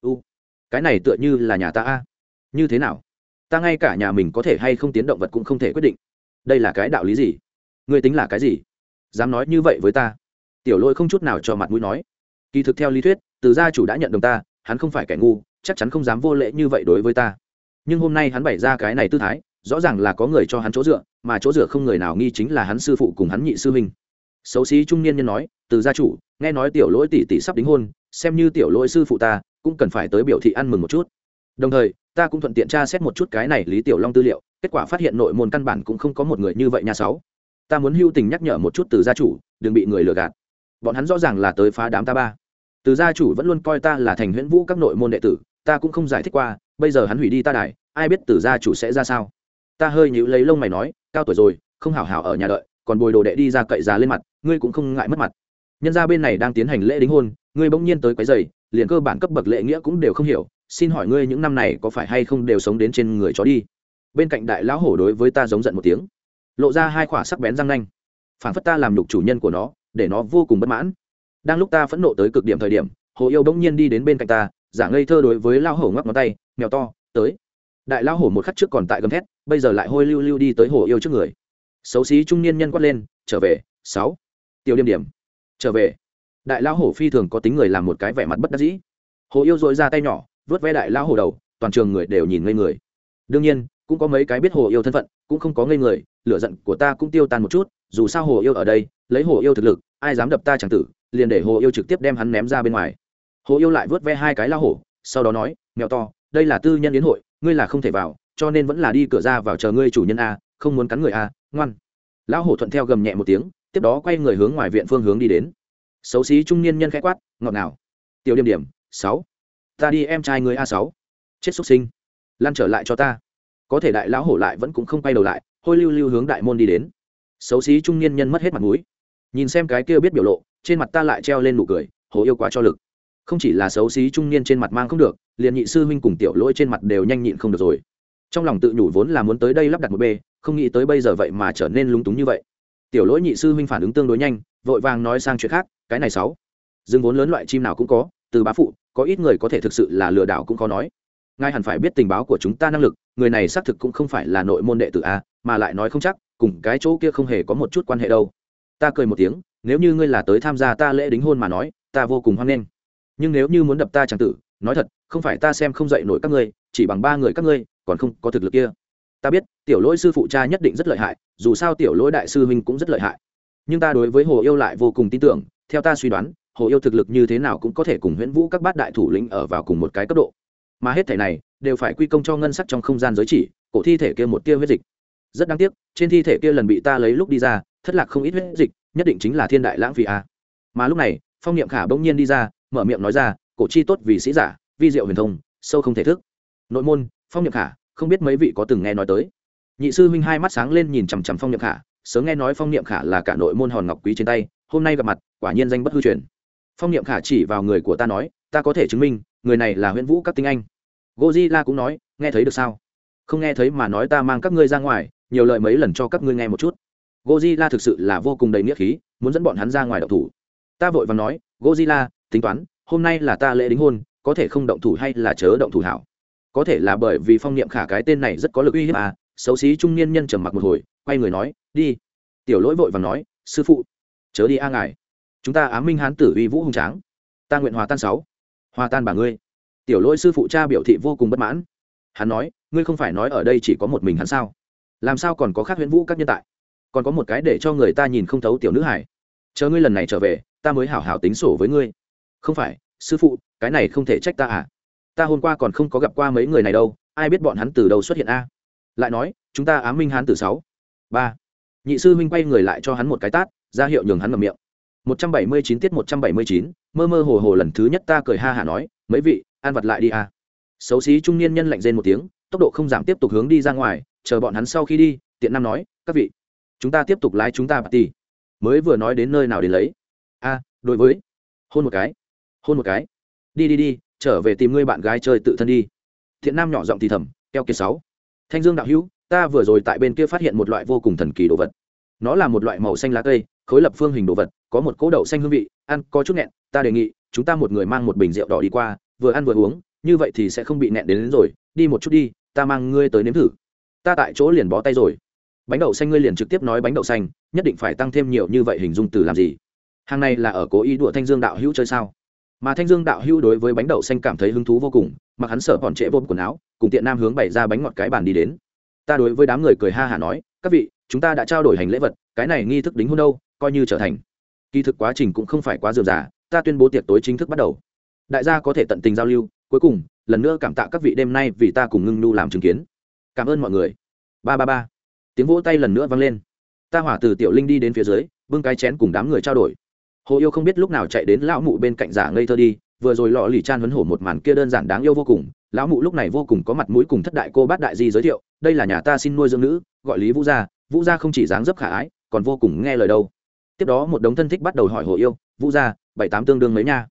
U, cái này tựa như là nhà ta a. Như thế nào? Ta ngay cả nhà mình có thể hay không tiến động vật cũng không thể quyết định. Đây là cái đạo lý gì? Ngươi tính là cái gì? Dám nói như vậy với ta. Tiểu lỗi không chút nào cho mặt mũi nói. Kỳ thực theo lý thuyết, từ gia chủ đã nhận đồng ta, hắn không phải kẻ ngu, chắc chắn không dám vô lễ như vậy đối với ta. Nhưng hôm nay hắn bày ra cái này tư thái rõ ràng là có người cho hắn chỗ dựa, mà chỗ dựa không người nào nghi chính là hắn sư phụ cùng hắn nhị sư huynh. Xấu xí trung niên nhân nói, từ gia chủ, nghe nói tiểu lỗi tỷ tỷ sắp đính hôn, xem như tiểu lỗi sư phụ ta, cũng cần phải tới biểu thị ăn mừng một chút. Đồng thời, ta cũng thuận tiện tra xét một chút cái này lý tiểu long tư liệu, kết quả phát hiện nội môn căn bản cũng không có một người như vậy nhà sáu. Ta muốn hưu tình nhắc nhở một chút từ gia chủ, đừng bị người lừa gạt. Bọn hắn rõ ràng là tới phá đám ta ba. Từ gia chủ vẫn luôn coi ta là thành huyễn vũ các nội môn đệ tử, ta cũng không giải thích qua, bây giờ hắn hủy đi ta đài, ai biết từ gia chủ sẽ ra sao? Ta hơi nhíu lấy lông mày nói, cao tuổi rồi, không hảo hảo ở nhà đợi, còn bồi đồ đệ đi ra cậy giá lên mặt, ngươi cũng không ngại mất mặt. Nhân gia bên này đang tiến hành lễ đính hôn, ngươi bỗng nhiên tới quấy giày liền cơ bản cấp bậc lễ nghĩa cũng đều không hiểu, xin hỏi ngươi những năm này có phải hay không đều sống đến trên người chó đi? Bên cạnh đại lão hổ đối với ta giống giận một tiếng, lộ ra hai khỏa sắc bén răng nanh. Phản phất ta làm nhục chủ nhân của nó, để nó vô cùng bất mãn. Đang lúc ta phẫn nộ tới cực điểm thời điểm, hồ yêu bỗng nhiên đi đến bên cạnh ta, giả ngây thơ đối với lão hổ ngoắc ngón tay, mèo to, tới. Đại lão hổ một khắc trước còn tại gầm thét bây giờ lại hôi lưu lưu đi tới hồ yêu trước người. Xấu xí trung niên nhân quát lên, trở về, sáu. Tiêu điểm điểm trở về. Đại lão hổ phi thường có tính người làm một cái vẻ mặt bất đắc dĩ. Hồ yêu dội ra tay nhỏ, vớt ve đại lão hổ đầu, toàn trường người đều nhìn ngây người. Đương nhiên, cũng có mấy cái biết hồ yêu thân phận, cũng không có ngây người, lửa giận của ta cũng tiêu tan một chút, dù sao hồ yêu ở đây, lấy hồ yêu thực lực, ai dám đập ta chẳng tử, liền để hồ yêu trực tiếp đem hắn ném ra bên ngoài. Hồ yêu lại vớt ve hai cái lao hổ, sau đó nói, mèo to, đây là tư nhân yến hội, ngươi là không thể vào cho nên vẫn là đi cửa ra vào chờ ngươi chủ nhân a, không muốn cắn người a, ngoan. Lão hổ thuận theo gầm nhẹ một tiếng, tiếp đó quay người hướng ngoài viện phương hướng đi đến. Xấu xí trung niên nhân khẽ quát, ngọt ngào. Tiểu điểm điểm, sáu. Ta đi em trai người a sáu. Chết xuất sinh. Lan trở lại cho ta. Có thể đại lão hổ lại vẫn cũng không quay đầu lại, hôi lưu lưu hướng đại môn đi đến. Xấu xí trung niên nhân mất hết mặt mũi. Nhìn xem cái kia biết biểu lộ, trên mặt ta lại treo lên nụ cười, hồ yêu quá cho lực. Không chỉ là xấu xí trung niên trên mặt mang không được, liền nhị sư huynh cùng tiểu lỗi trên mặt đều nhanh nhịn không được rồi trong lòng tự nhủ vốn là muốn tới đây lắp đặt một b không nghĩ tới bây giờ vậy mà trở nên lúng túng như vậy. Tiểu lỗi nhị sư huynh phản ứng tương đối nhanh, vội vàng nói sang chuyện khác, cái này sáu. Dương vốn lớn loại chim nào cũng có, từ bá phụ, có ít người có thể thực sự là lừa đảo cũng khó nói. Ngài hẳn phải biết tình báo của chúng ta năng lực, người này xác thực cũng không phải là nội môn đệ tử a, mà lại nói không chắc, cùng cái chỗ kia không hề có một chút quan hệ đâu. Ta cười một tiếng, nếu như ngươi là tới tham gia ta lễ đính hôn mà nói, ta vô cùng hoan nghênh. Nhưng nếu như muốn đập ta chẳng tử, nói thật không phải ta xem không dạy nổi các ngươi, chỉ bằng ba người các ngươi, còn không có thực lực kia. Ta biết, tiểu lỗi sư phụ cha nhất định rất lợi hại, dù sao tiểu lỗi đại sư huynh cũng rất lợi hại. Nhưng ta đối với hồ yêu lại vô cùng tin tưởng, theo ta suy đoán, hồ yêu thực lực như thế nào cũng có thể cùng huyễn vũ các bát đại thủ lĩnh ở vào cùng một cái cấp độ. Mà hết thể này, đều phải quy công cho ngân sắc trong không gian giới chỉ, cổ thi thể kia một tia huyết dịch. Rất đáng tiếc, trên thi thể kia lần bị ta lấy lúc đi ra, thất lạc không ít huyết dịch, nhất định chính là thiên đại lãng phí a. Mà lúc này, phong niệm khả bỗng nhiên đi ra, mở miệng nói ra, cổ chi tốt vì sĩ giả vi diệu huyền thông, sâu không thể thức. Nội môn, phong niệm khả, không biết mấy vị có từng nghe nói tới. Nhị sư huynh hai mắt sáng lên nhìn chằm chằm phong niệm khả, sớm nghe nói phong niệm khả là cả nội môn hòn ngọc quý trên tay, hôm nay gặp mặt, quả nhiên danh bất hư truyền. Phong niệm khả chỉ vào người của ta nói, ta có thể chứng minh, người này là huyễn vũ các tinh anh. Gozilla cũng nói, nghe thấy được sao? Không nghe thấy mà nói ta mang các ngươi ra ngoài, nhiều lời mấy lần cho các ngươi nghe một chút. Gozilla thực sự là vô cùng đầy nghĩa khí, muốn dẫn bọn hắn ra ngoài đậu thủ. Ta vội và nói gozilla tính toán, hôm nay là ta lễ đính hôn có thể không động thủ hay là chớ động thủ hảo. Có thể là bởi vì phong niệm khả cái tên này rất có lực uy hiếp à xấu xí trung niên nhân trầm mặc một hồi, quay người nói, đi. Tiểu lỗi vội và nói, sư phụ, chớ đi a ngài. Chúng ta ám minh hán tử uy vũ hùng tráng. Ta nguyện hòa tan sáu. Hòa tan bà ngươi. Tiểu lỗi sư phụ cha biểu thị vô cùng bất mãn. Hắn nói, ngươi không phải nói ở đây chỉ có một mình hắn sao? Làm sao còn có khác huyễn vũ các nhân tại? Còn có một cái để cho người ta nhìn không thấu tiểu nữ hải chờ ngươi lần này trở về, ta mới hảo hảo tính sổ với ngươi. Không phải, sư phụ cái này không thể trách ta à? Ta hôm qua còn không có gặp qua mấy người này đâu, ai biết bọn hắn từ đâu xuất hiện a? Lại nói, chúng ta ám minh hắn từ sáu. Ba. Nhị sư huynh quay người lại cho hắn một cái tát, ra hiệu nhường hắn ngậm miệng. Một trăm bảy mươi chín tiết một trăm bảy mươi chín, mơ mơ hồ hồ lần thứ nhất ta cười ha hả nói, mấy vị, ăn vặt lại đi à xấu xí trung niên nhân lạnh rên một tiếng, tốc độ không giảm tiếp tục hướng đi ra ngoài, chờ bọn hắn sau khi đi, tiện nam nói, các vị, chúng ta tiếp tục lái chúng ta bà ti mới vừa nói đến nơi nào đến lấy. A, đối với. Hôn một cái. Hôn một cái đi đi đi trở về tìm ngươi bạn gái chơi tự thân đi. Thiện nam nhỏ giọng thì thầm keo kiệt sáu. Thanh dương đạo hữu ta vừa rồi tại bên kia phát hiện một loại vô cùng thần kỳ đồ vật. Nó là một loại màu xanh lá cây khối lập phương hình đồ vật có một cỗ đậu xanh hương vị ăn có chút nghẹn ta đề nghị chúng ta một người mang một bình rượu đỏ đi qua vừa ăn vừa uống như vậy thì sẽ không bị nghẹn đến, đến rồi đi một chút đi ta mang ngươi tới nếm thử. Ta tại chỗ liền bó tay rồi. Bánh đậu xanh ngươi liền trực tiếp nói bánh đậu xanh nhất định phải tăng thêm nhiều như vậy hình dung từ làm gì? Hàng này là ở cố ý đùa thanh dương đạo hữu chơi sao? Mà thanh dương đạo hữu đối với bánh đậu xanh cảm thấy hứng thú vô cùng, mặc hắn sợ còn trễ vôm quần áo, cùng tiện nam hướng bày ra bánh ngọt cái bàn đi đến. Ta đối với đám người cười ha hả nói, các vị, chúng ta đã trao đổi hành lễ vật, cái này nghi thức đính hôn đâu, coi như trở thành. Kỳ thực quá trình cũng không phải quá dườm giả ta tuyên bố tiệc tối chính thức bắt đầu. Đại gia có thể tận tình giao lưu, cuối cùng, lần nữa cảm tạ các vị đêm nay vì ta cùng ngưng nu làm chứng kiến. Cảm ơn mọi người. Ba ba ba. Tiếng vỗ tay lần nữa vang lên. Ta hỏa từ tiểu linh đi đến phía dưới, bưng cái chén cùng đám người trao đổi hồ yêu không biết lúc nào chạy đến lão mụ bên cạnh giả ngây thơ đi, vừa rồi lọ lì chan huấn hổ một màn kia đơn giản đáng yêu vô cùng, lão mụ lúc này vô cùng có mặt mũi cùng thất đại cô bát đại di giới thiệu, đây là nhà ta xin nuôi dưỡng nữ, gọi lý vũ gia vũ gia không chỉ dáng dấp khả ái, còn vô cùng nghe lời đâu. Tiếp đó một đống thân thích bắt đầu hỏi hồ yêu, vũ gia, bảy tám tương đương mấy nha?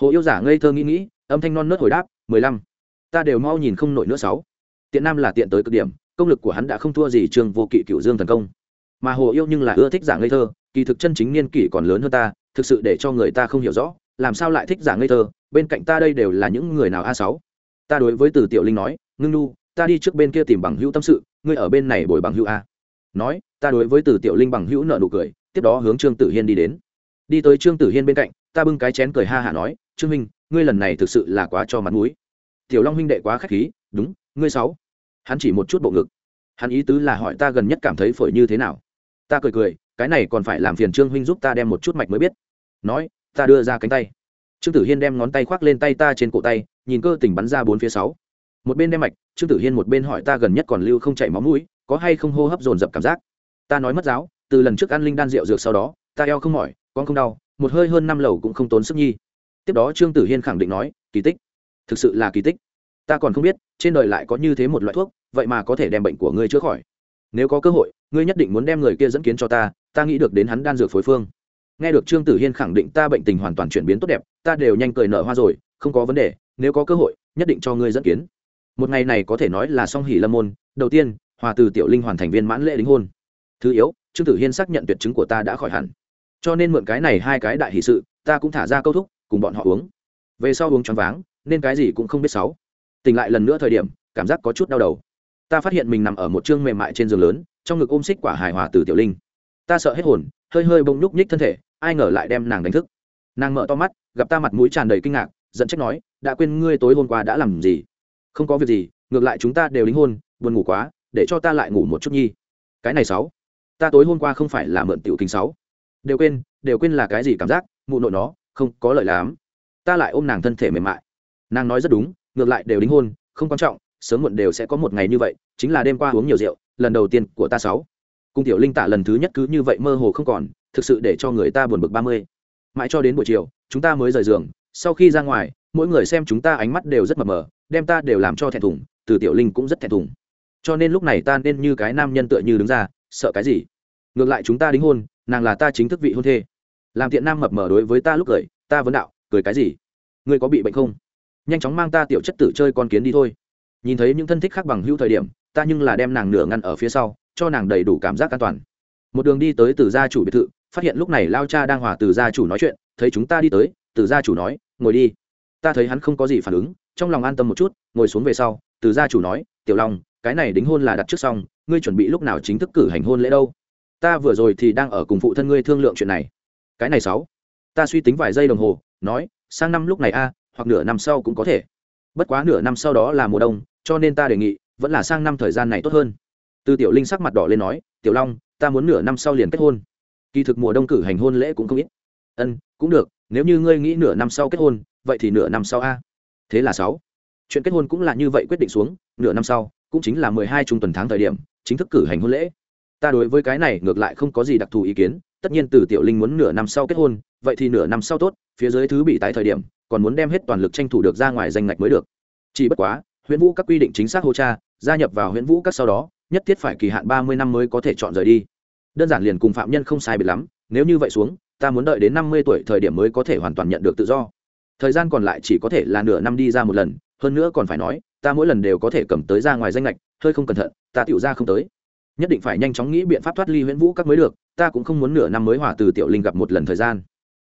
Hồ yêu giả ngây thơ nghĩ nghĩ, âm thanh non nớt hồi đáp, mười lăm. Ta đều mau nhìn không nổi nữa sáu. Tiện nam là tiện tới cực điểm, công lực của hắn đã không thua gì Trường vô kỵ cựu dương thần công. Mà hồ yêu nhưng là ưa thích giả ngây thơ, kỳ thực chân chính niên kỷ còn lớn hơn ta thực sự để cho người ta không hiểu rõ, làm sao lại thích giả ngây thơ, bên cạnh ta đây đều là những người nào a sáu? Ta đối với từ tiểu linh nói, ngưng nu, ta đi trước bên kia tìm bằng hữu tâm sự, ngươi ở bên này bồi bằng hữu a. Nói, ta đối với từ tiểu linh bằng hữu nợ nụ cười, tiếp đó hướng trương tử hiên đi đến. Đi tới trương tử hiên bên cạnh, ta bưng cái chén cười ha hả nói, trương minh, ngươi lần này thực sự là quá cho mặt mũi. Tiểu long huynh đệ quá k h á c h khí, đúng, ngươi sáu. Hắn chỉ một chút bộ ngực. Hắn ý tứ là hỏi ta gần nhất cảm thấy phổi như thế nào. Ta cười cười cái này còn phải làm phiền trương huynh giúp ta đem một chút mạch mới biết. Nói, ta đưa ra cánh tay. Trương tử hiên đem ngón tay khoác lên tay ta trên cổ tay, nhìn cơ tình bắn ra bốn phía sáu. Một bên đem mạch, trương tử hiên một bên hỏi ta gần nhất còn lưu không chảy máu mũi, có hay không hô hấp dồn dập cảm giác? Ta nói mất giáo, từ lần trước ăn linh đan rượu dược sau đó, ta eo không mỏi, con không đau, một hơi hơn năm lầu cũng không tốn sức nhi. Tiếp đó trương tử hiên khẳng định nói, kỳ tích. Thực sự là kỳ tích. Ta còn không biết, trên đời lại có như thế một loại thuốc, vậy mà có thể đem bệnh của ngươi chữa khỏi nếu có cơ hội, ngươi nhất định muốn đem người kia dẫn kiến cho ta ta nghĩ được đến hắn đan dược phối phương. Nghe được trương tử hiên khẳng định ta bệnh tình hoàn toàn chuyển biến tốt đẹp, ta đều nhanh cười nở hoa rồi, không có vấn đề, nếu có cơ hội, nhất định cho ngươi dẫn kiến. Một ngày này có thể nói là song hỷ lâm môn, đầu tiên, hòa từ tiểu linh hoàn thành viên mãn lễ đính hôn. Thứ yếu, trương tử hiên xác nhận tuyệt chứng của ta đã khỏi hẳn. Cho nên mượn cái này hai cái đại hỷ sự, ta cũng thả ra câu thúc, cùng bọn họ uống. Về sau uống choáng váng, nên cái gì cũng không biết sáu tỉnh lại lần nữa thời điểm, cảm giác có chút đau đầu ta phát hiện mình nằm ở một chương mềm mại trên giường lớn, trong ngực ôm xích quả hài hòa từ tiểu linh. Ta sợ hết hồn, hơi hơi bông nhúc nhích thân thể, ai ngờ lại đem nàng đánh thức. Nàng mở to mắt, gặp ta mặt mũi tràn đầy kinh ngạc, giận trách nói, đã quên ngươi tối hôm qua đã làm gì? Không có việc gì, ngược lại chúng ta đều đính hôn, buồn ngủ quá, để cho ta lại ngủ một chút nhi. Cái này sáu, ta tối hôm qua không phải là mượn tiểu kinh sáu. Đều quên đều quên là cái gì cảm giác, mụ nội nó, không có lợi lắm. Ta lại ôm nàng thân thể mềm mại. Nàng nói rất đúng, ngược lại đều đính hôn, không quan trọng sớm muộn đều sẽ có một ngày như vậy, chính là đêm qua uống nhiều rượu, lần đầu tiên của ta sáu. Cung tiểu linh tả lần thứ nhất cứ như vậy mơ hồ không còn, thực sự để cho người ta buồn bực ba mươi. Mãi cho đến buổi chiều, chúng ta mới rời giường, sau khi ra ngoài, mỗi người xem chúng ta ánh mắt đều rất mờ mờ, đem ta đều làm cho thẹn thùng, từ tiểu linh cũng rất thẹn thùng. Cho nên lúc này ta nên như cái nam nhân tựa như đứng ra, sợ cái gì? Ngược lại chúng ta đính hôn, nàng là ta chính thức vị hôn thê. Làm tiện nam mập mờ đối với ta lúc cười, ta vấn đạo, cười cái gì? Ngươi có bị bệnh không? Nhanh chóng mang ta tiểu chất tử chơi con kiến đi thôi nhìn thấy những thân thích khác bằng hữu thời điểm, ta nhưng là đem nàng nửa ngăn ở phía sau, cho nàng đầy đủ cảm giác an toàn. Một đường đi tới từ gia chủ biệt thự, phát hiện lúc này lao cha đang hòa từ gia chủ nói chuyện, thấy chúng ta đi tới, từ gia chủ nói, ngồi đi. Ta thấy hắn không có gì phản ứng, trong lòng an tâm một chút, ngồi xuống về sau, từ gia chủ nói, tiểu long, cái này đính hôn là đặt trước xong, ngươi chuẩn bị lúc nào chính thức cử hành hôn lễ đâu? Ta vừa rồi thì đang ở cùng phụ thân ngươi thương lượng chuyện này. Cái này sáu. Ta suy tính vài giây đồng hồ, nói, sang năm lúc này a, hoặc nửa năm sau cũng có thể. Bất quá nửa năm sau đó là mùa đông cho nên ta đề nghị vẫn là sang năm thời gian này tốt hơn. Từ tiểu linh sắc mặt đỏ lên nói, tiểu long, ta muốn nửa năm sau liền kết hôn. Kỳ thực mùa đông cử hành hôn lễ cũng không ít. Ân, cũng được, nếu như ngươi nghĩ nửa năm sau kết hôn, vậy thì nửa năm sau a. Thế là sáu. Chuyện kết hôn cũng là như vậy quyết định xuống, nửa năm sau, cũng chính là mười hai trung tuần tháng thời điểm, chính thức cử hành hôn lễ. Ta đối với cái này ngược lại không có gì đặc thù ý kiến, tất nhiên từ tiểu linh muốn nửa năm sau kết hôn, vậy thì nửa năm sau tốt, phía dưới thứ bị tái thời điểm, còn muốn đem hết toàn lực tranh thủ được ra ngoài danh ngạch mới được. Chỉ bất quá huyện vũ các quy định chính xác hô cha, gia nhập vào huyện vũ các sau đó, nhất thiết phải kỳ hạn ba mươi năm mới có thể chọn rời đi. Đơn giản liền cùng phạm nhân không sai biệt lắm, nếu như vậy xuống, ta muốn đợi đến năm mươi tuổi thời điểm mới có thể hoàn toàn nhận được tự do. Thời gian còn lại chỉ có thể là nửa năm đi ra một lần, hơn nữa còn phải nói, ta mỗi lần đều có thể cầm tới ra ngoài danh lệch hơi không cẩn thận, ta tiểu ra không tới. Nhất định phải nhanh chóng nghĩ biện pháp thoát ly huyễn vũ các mới được, ta cũng không muốn nửa năm mới hòa từ tiểu linh gặp một lần thời gian.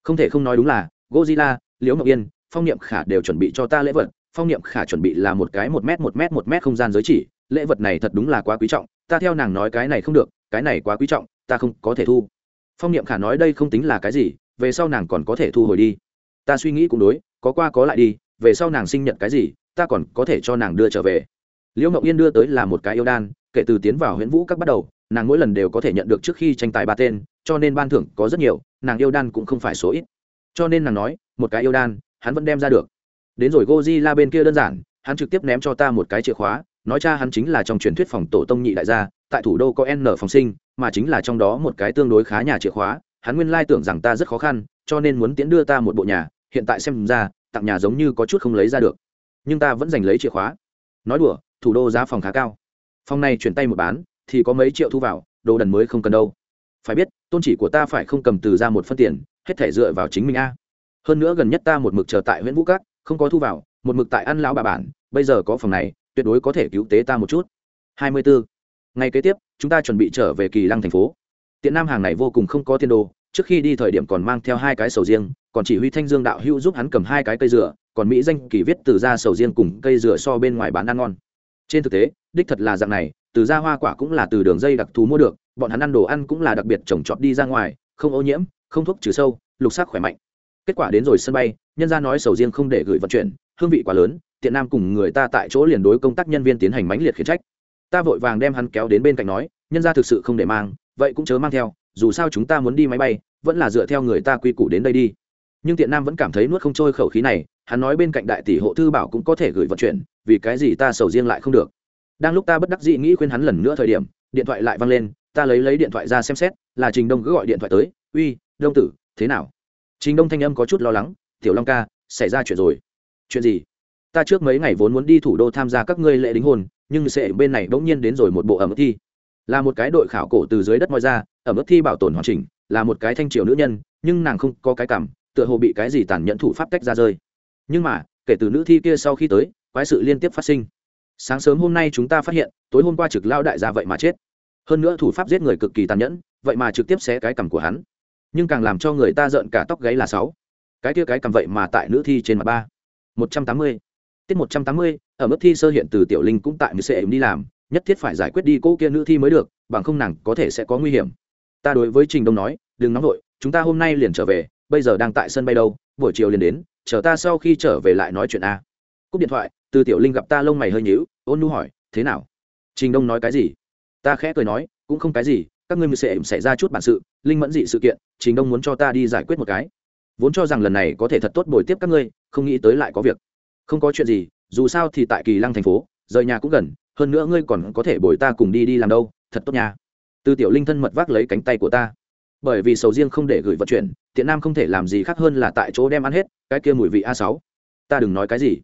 Không thể không nói đúng là gozilla liễu ngọc yên, phong niệm khả đều chuẩn bị cho ta lễ vật phong niệm khả chuẩn bị là một cái một m một m một m không gian giới chỉ, lễ vật này thật đúng là quá quý trọng, ta theo nàng nói cái này không được, cái này quá quý trọng, ta không có thể thu. Phong niệm khả nói đây không tính là cái gì, về sau nàng còn có thể thu hồi đi. Ta suy nghĩ cũng đối, có qua có lại đi, về sau nàng sinh nhật cái gì, ta còn có thể cho nàng đưa trở về. Liễu ngọc yên đưa tới là một cái yêu đan, kể từ tiến vào huyễn vũ các bắt đầu, nàng mỗi lần đều có thể nhận được trước khi tranh tài ba tên, cho nên ban thưởng có rất nhiều, nàng yêu đan cũng không phải số ít. Cho nên nàng nói, một cái yêu đan, hắn vẫn đem ra được đến rồi Godzilla bên kia đơn giản, hắn trực tiếp ném cho ta một cái chìa khóa, nói cha hắn chính là trong truyền thuyết phòng tổ tông nhị đại gia, tại thủ đô có n phòng sinh, mà chính là trong đó một cái tương đối khá nhà chìa khóa, hắn nguyên lai tưởng rằng ta rất khó khăn, cho nên muốn tiến đưa ta một bộ nhà, hiện tại xem ra, tặng nhà giống như có chút không lấy ra được. Nhưng ta vẫn giành lấy chìa khóa. Nói đùa, thủ đô giá phòng khá cao. Phòng này chuyển tay một bán, thì có mấy triệu thu vào, đồ đần mới không cần đâu. Phải biết, tôn chỉ của ta phải không cầm từ ra một phân tiền, hết thể dựa vào chính mình a. Hơn nữa gần nhất ta một mực chờ tại huyện vũ cát không có thu vào, một mực tại ăn lão bà bản, bây giờ có phòng này, tuyệt đối có thể cứu tế ta một chút. Hai mươi bốn ngày kế tiếp, chúng ta chuẩn bị trở về kỳ lăng thành phố. Tiện nam hàng này vô cùng không có tiền đồ, trước khi đi thời điểm còn mang theo hai cái sầu riêng, còn chỉ huy thanh dương đạo hữu giúp hắn cầm hai cái cây dừa, còn mỹ danh kỳ viết từ ra sầu riêng cùng cây dừa so bên ngoài bán ăn ngon. Trên thực tế, đích thật là dạng này, từ ra hoa quả cũng là từ đường dây đặc thù mua được, bọn hắn ăn đồ ăn cũng là đặc biệt trồng trọt đi ra ngoài, không ô nhiễm, không thuốc trừ sâu, lục sắc khỏe mạnh kết quả đến rồi sân bay, nhân ra nói sầu riêng không để gửi vận chuyển, hương vị quá lớn, tiện nam cùng người ta tại chỗ liền đối công tác nhân viên tiến hành mãnh liệt khiển trách. Ta vội vàng đem hắn kéo đến bên cạnh nói, nhân ra thực sự không để mang, vậy cũng chớ mang theo, dù sao chúng ta muốn đi máy bay, vẫn là dựa theo người ta quy củ đến đây đi. Nhưng tiện nam vẫn cảm thấy nuốt không trôi khẩu khí này, hắn nói bên cạnh đại tỷ hộ thư bảo cũng có thể gửi vận chuyển, vì cái gì ta sầu riêng lại không được. Đang lúc ta bất đắc dĩ nghĩ khuyên hắn lần nữa thời điểm, điện thoại lại văng lên, ta lấy lấy điện thoại ra xem xét, là trình đông cứ gọi điện thoại tới, uy, đông tử, thế nào? Trình đông thanh âm có chút lo lắng, tiểu long ca, xảy ra chuyện rồi. Chuyện gì? Ta trước mấy ngày vốn muốn đi thủ đô tham gia các ngươi lễ đính hôn, nhưng sẽ bên này bỗng nhiên đến rồi một bộ ẩm ướt thi. Là một cái đội khảo cổ từ dưới đất moi ra, ẩm ướt thi bảo tồn hoàn chỉnh, là một cái thanh triều nữ nhân, nhưng nàng không có cái cảm, tựa hồ bị cái gì tàn nhẫn thủ pháp tách ra rơi. Nhưng mà, kể từ nữ thi kia sau khi tới, quái sự liên tiếp phát sinh. Sáng sớm hôm nay chúng ta phát hiện, tối hôm qua trực lao đại gia vậy mà chết. Hơn nữa thủ pháp giết người cực kỳ tàn nhẫn, vậy mà trực tiếp xé cái cằm của hắn nhưng càng làm cho người ta rợn cả tóc gáy là sáu. Cái kia cái cầm vậy mà tại nữ thi trên mặt ba. Một trăm tám mươi. Tiết một trăm tám mươi, ở mức thi sơ hiện từ tiểu linh cũng tại mười xe đi làm, nhất thiết phải giải quyết đi cô kia nữ thi mới được, bằng không nàng có thể sẽ có nguy hiểm. Ta đối với trình đông nói, đừng nóng vội, chúng ta hôm nay liền trở về, bây giờ đang tại sân bay đâu, buổi chiều liền đến, chờ ta sau khi trở về lại nói chuyện a. Cúp điện thoại, từ tiểu linh gặp ta lông mày hơi nhíu, ôn nu hỏi, thế nào? Trình đông nói cái gì? Ta khẽ cười nói, cũng không cái gì các ngươi sẽ xảy ra chút bản sự, linh mẫn dị sự kiện, trình đông muốn cho ta đi giải quyết một cái. Vốn cho rằng lần này có thể thật tốt bồi tiếp các ngươi, không nghĩ tới lại có việc. Không có chuyện gì, dù sao thì tại kỳ lăng thành phố, rời nhà cũng gần, hơn nữa ngươi còn có thể bồi ta cùng đi đi làm đâu, thật tốt nha. Tư tiểu linh thân mật vác lấy cánh tay của ta. Bởi vì sầu riêng không để gửi vận chuyển, tiện nam không thể làm gì khác hơn là tại chỗ đem ăn hết, cái kia mùi vị a sáu. Ta đừng nói cái gì.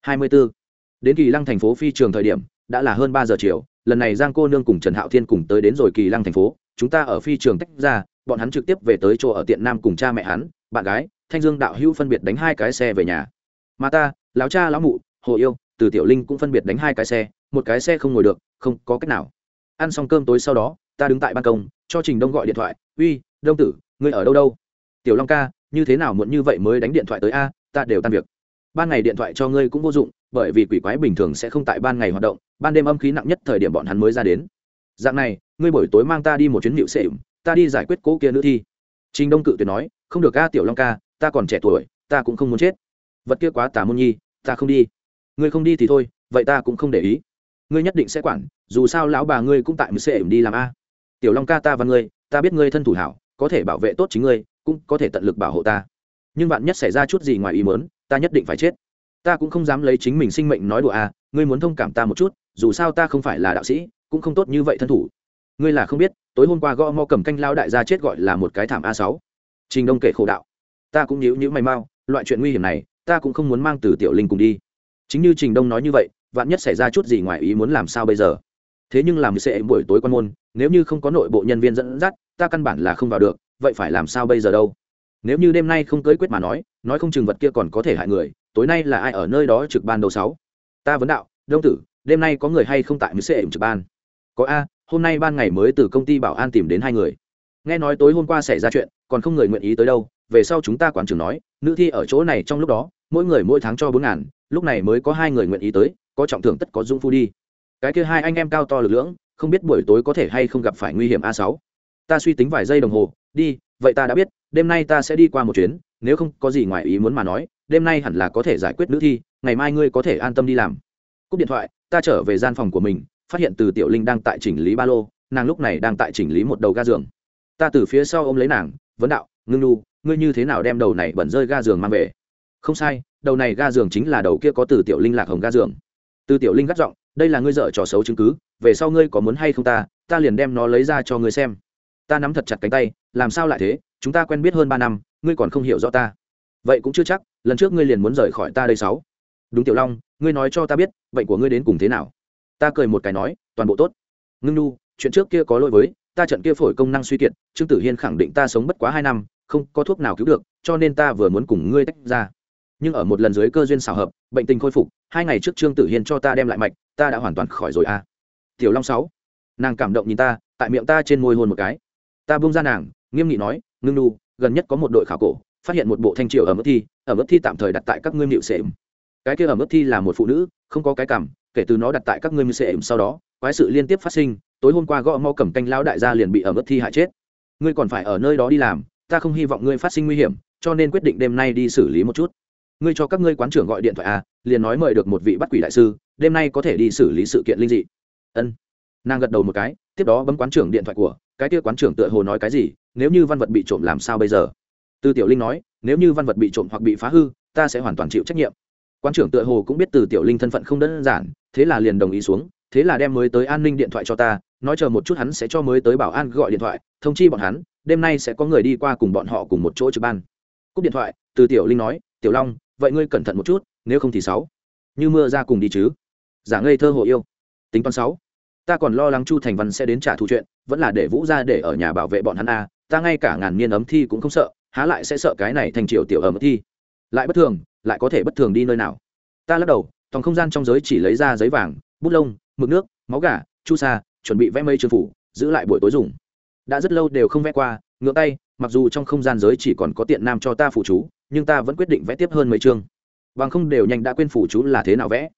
Hai mươi 24. đến kỳ lăng thành phố phi trường thời điểm, đã là hơn ba giờ chiều lần này giang cô nương cùng trần hạo thiên cùng tới đến rồi kỳ lăng thành phố, chúng ta ở phi trường tách ra, bọn hắn trực tiếp về tới chỗ ở tiện nam cùng cha mẹ hắn, bạn gái, thanh dương đạo hữu phân biệt đánh hai cái xe về nhà. Mà ta, lão cha lão mụ, hồ yêu, từ tiểu linh cũng phân biệt đánh hai cái xe, một cái xe không ngồi được, không có cách nào. Ăn xong cơm tối sau đó, ta đứng tại ban công, cho trình đông gọi điện thoại, uy, đông tử, ngươi ở đâu đâu? Tiểu long ca, như thế nào muộn như vậy mới đánh điện thoại tới a? Ta đều tan việc ban ngày điện thoại cho ngươi cũng vô dụng, bởi vì quỷ quái bình thường sẽ không tại ban ngày hoạt động, ban đêm âm khí nặng nhất thời điểm bọn hắn mới ra đến. Dạng này, ngươi buổi tối mang ta đi một chuyến nhịu sệ ta đi giải quyết cố kia nữ thi. Trình đông cự tuyệt nói, không được ca tiểu long ca, ta còn trẻ tuổi, ta cũng không muốn chết. Vật kia quá tà môn nhi, ta không đi. Ngươi không đi thì thôi, vậy ta cũng không để ý. Ngươi nhất định sẽ quản, dù sao lão bà ngươi cũng tại một sệ đi làm a. Tiểu long ca, ta và ngươi, ta biết ngươi thân thủ hảo, có thể bảo vệ tốt chính ngươi, cũng có thể tận lực bảo hộ ta. Nhưng bạn nhất xảy ra chút gì ngoài ý mớn ta nhất định phải chết. Ta cũng không dám lấy chính mình sinh mệnh nói đùa à ngươi muốn thông cảm ta một chút, dù sao ta không phải là đạo sĩ, cũng không tốt như vậy thân thủ. Ngươi là không biết, tối hôm qua gõ mo cầm canh lao đại gia chết gọi là một cái thảm a sáu. Trình đông kể khổ đạo. Ta cũng nhíu nhíu mày mau, loại chuyện nguy hiểm này, ta cũng không muốn mang từ tiểu linh cùng đi. Chính như trình đông nói như vậy, vạn nhất xảy ra chút gì ngoài ý muốn làm sao bây giờ? Thế nhưng làm sẽ buổi tối quan môn, nếu như không có nội bộ nhân viên dẫn dắt, ta căn bản là không vào được, vậy phải làm sao bây giờ đâu? Nếu như đêm nay không cưới quyết mà nói nói không chừng vật kia còn có thể hại người, tối nay là ai ở nơi đó trực ban đầu sáu? Ta vấn đạo, đông tử, đêm nay có người hay không tại mới sẽ trực ban? Có a, hôm nay ban ngày mới từ công ty bảo an tìm đến hai người. Nghe nói tối hôm qua xảy ra chuyện, còn không người nguyện ý tới đâu, về sau chúng ta quản trưởng nói, nữ thi ở chỗ này trong lúc đó, mỗi người mỗi tháng cho bốn ngàn, lúc này mới có hai người nguyện ý tới, có trọng thưởng tất có dung phu đi. Cái kia hai anh em cao to lực lưỡng, không biết buổi tối có thể hay không gặp phải nguy hiểm a sáu. Ta suy tính vài giây đồng hồ, đi, vậy ta đã biết đêm nay ta sẽ đi qua một chuyến, nếu không có gì ngoài ý muốn mà nói, đêm nay hẳn là có thể giải quyết nữ thi, ngày mai ngươi có thể an tâm đi làm. Cúp điện thoại, ta trở về gian phòng của mình, phát hiện từ tiểu linh đang tại chỉnh lý ba lô, nàng lúc này đang tại chỉnh lý một đầu ga giường. Ta từ phía sau ôm lấy nàng, vấn đạo, ngưng nu ngươi như thế nào đem đầu này bẩn rơi ga giường mang về? Không sai, đầu này ga giường chính là đầu kia có từ tiểu linh lạc hồng ga giường. Từ tiểu linh gắt giọng, đây là ngươi dợ trò xấu chứng cứ, về sau ngươi có muốn hay không ta ta liền đem nó lấy ra cho ngươi xem. Ta nắm thật chặt cánh tay, làm sao lại thế? Chúng ta quen biết hơn ba năm, ngươi còn không hiểu rõ ta. Vậy cũng chưa chắc, lần trước ngươi liền muốn rời khỏi ta đây sáu. Đúng tiểu long, ngươi nói cho ta biết bệnh của ngươi đến cùng thế nào? Ta cười một cái nói, toàn bộ tốt. Ngưng nu, chuyện trước kia có lỗi với, ta trận kia phổi công năng suy kiệt, trương tử hiên khẳng định ta sống bất quá hai năm, không có thuốc nào cứu được, cho nên ta vừa muốn cùng ngươi tách ra. Nhưng ở một lần dưới cơ duyên xào hợp, bệnh tình khôi phục, hai ngày trước trương tử hiên cho ta đem lại mạch, ta đã hoàn toàn khỏi rồi a tiểu long sáu, nàng cảm động nhìn ta, tại miệng ta trên môi hôn một cái. Ta buông ra nàng, nghiêm nghị nói ngưng nu, gần nhất có một đội khảo cổ, phát hiện một bộ thanh triều ở mức thi ở mức thi tạm thời đặt tại các ngươi miệu sệm cái kia ở mức thi là một phụ nữ, không có cái cảm kể từ nó đặt tại các ngươi miệu sệm sau đó, quái sự liên tiếp phát sinh, tối hôm qua gõ mau cầm canh lão đại gia liền bị ở mức thi hại chết. Ngươi còn phải ở nơi đó đi làm, ta không hy vọng ngươi phát sinh nguy hiểm, cho nên quyết định đêm nay đi xử lý một chút. Ngươi cho các ngươi quán trưởng gọi điện thoại à liền nói mời được một vị bắt quỷ đại sư, đêm nay có thể đi xử lý sự kiện linh dị. Ân. Nàng gật đầu một cái, tiếp đó bấm quán trưởng điện thoại của cái kia quán trưởng tựa hồ nói cái gì, nếu như văn vật bị trộm làm sao bây giờ? Từ tiểu linh nói, nếu như văn vật bị trộm hoặc bị phá hư, ta sẽ hoàn toàn chịu trách nhiệm. Quán trưởng tựa hồ cũng biết từ tiểu linh thân phận không đơn giản, thế là liền đồng ý xuống, thế là đem mới tới an ninh điện thoại cho ta, nói chờ một chút hắn sẽ cho mới tới bảo an gọi điện thoại, thông chi bọn hắn, đêm nay sẽ có người đi qua cùng bọn họ cùng một chỗ trực ban. Cúp điện thoại, từ tiểu linh nói, tiểu long, vậy ngươi cẩn thận một chút, nếu không thì sáu. Như mưa ra cùng đi chứ. Giả ngây thơ hồ yêu. Tính toán sáu. Ta còn lo lắng chu thành văn sẽ đến trả thù chuyện vẫn là để vũ ra để ở nhà bảo vệ bọn hắn a, ta ngay cả ngàn niên ấm thi cũng không sợ, há lại sẽ sợ cái này thành triều tiểu ấm thi. Lại bất thường, lại có thể bất thường đi nơi nào? Ta lắc đầu toàn không gian trong giới chỉ lấy ra giấy vàng, bút lông, mực nước, máu gà, chu sa, chuẩn bị vẽ mây trường phủ, giữ lại buổi tối dùng. Đã rất lâu đều không vẽ qua ngựa tay, mặc dù trong không gian giới chỉ còn có tiện nam cho ta phụ chú, nhưng ta vẫn quyết định vẽ tiếp hơn mấy chương. Bằng không đều nhanh đã quên phụ chú là thế nào vẽ.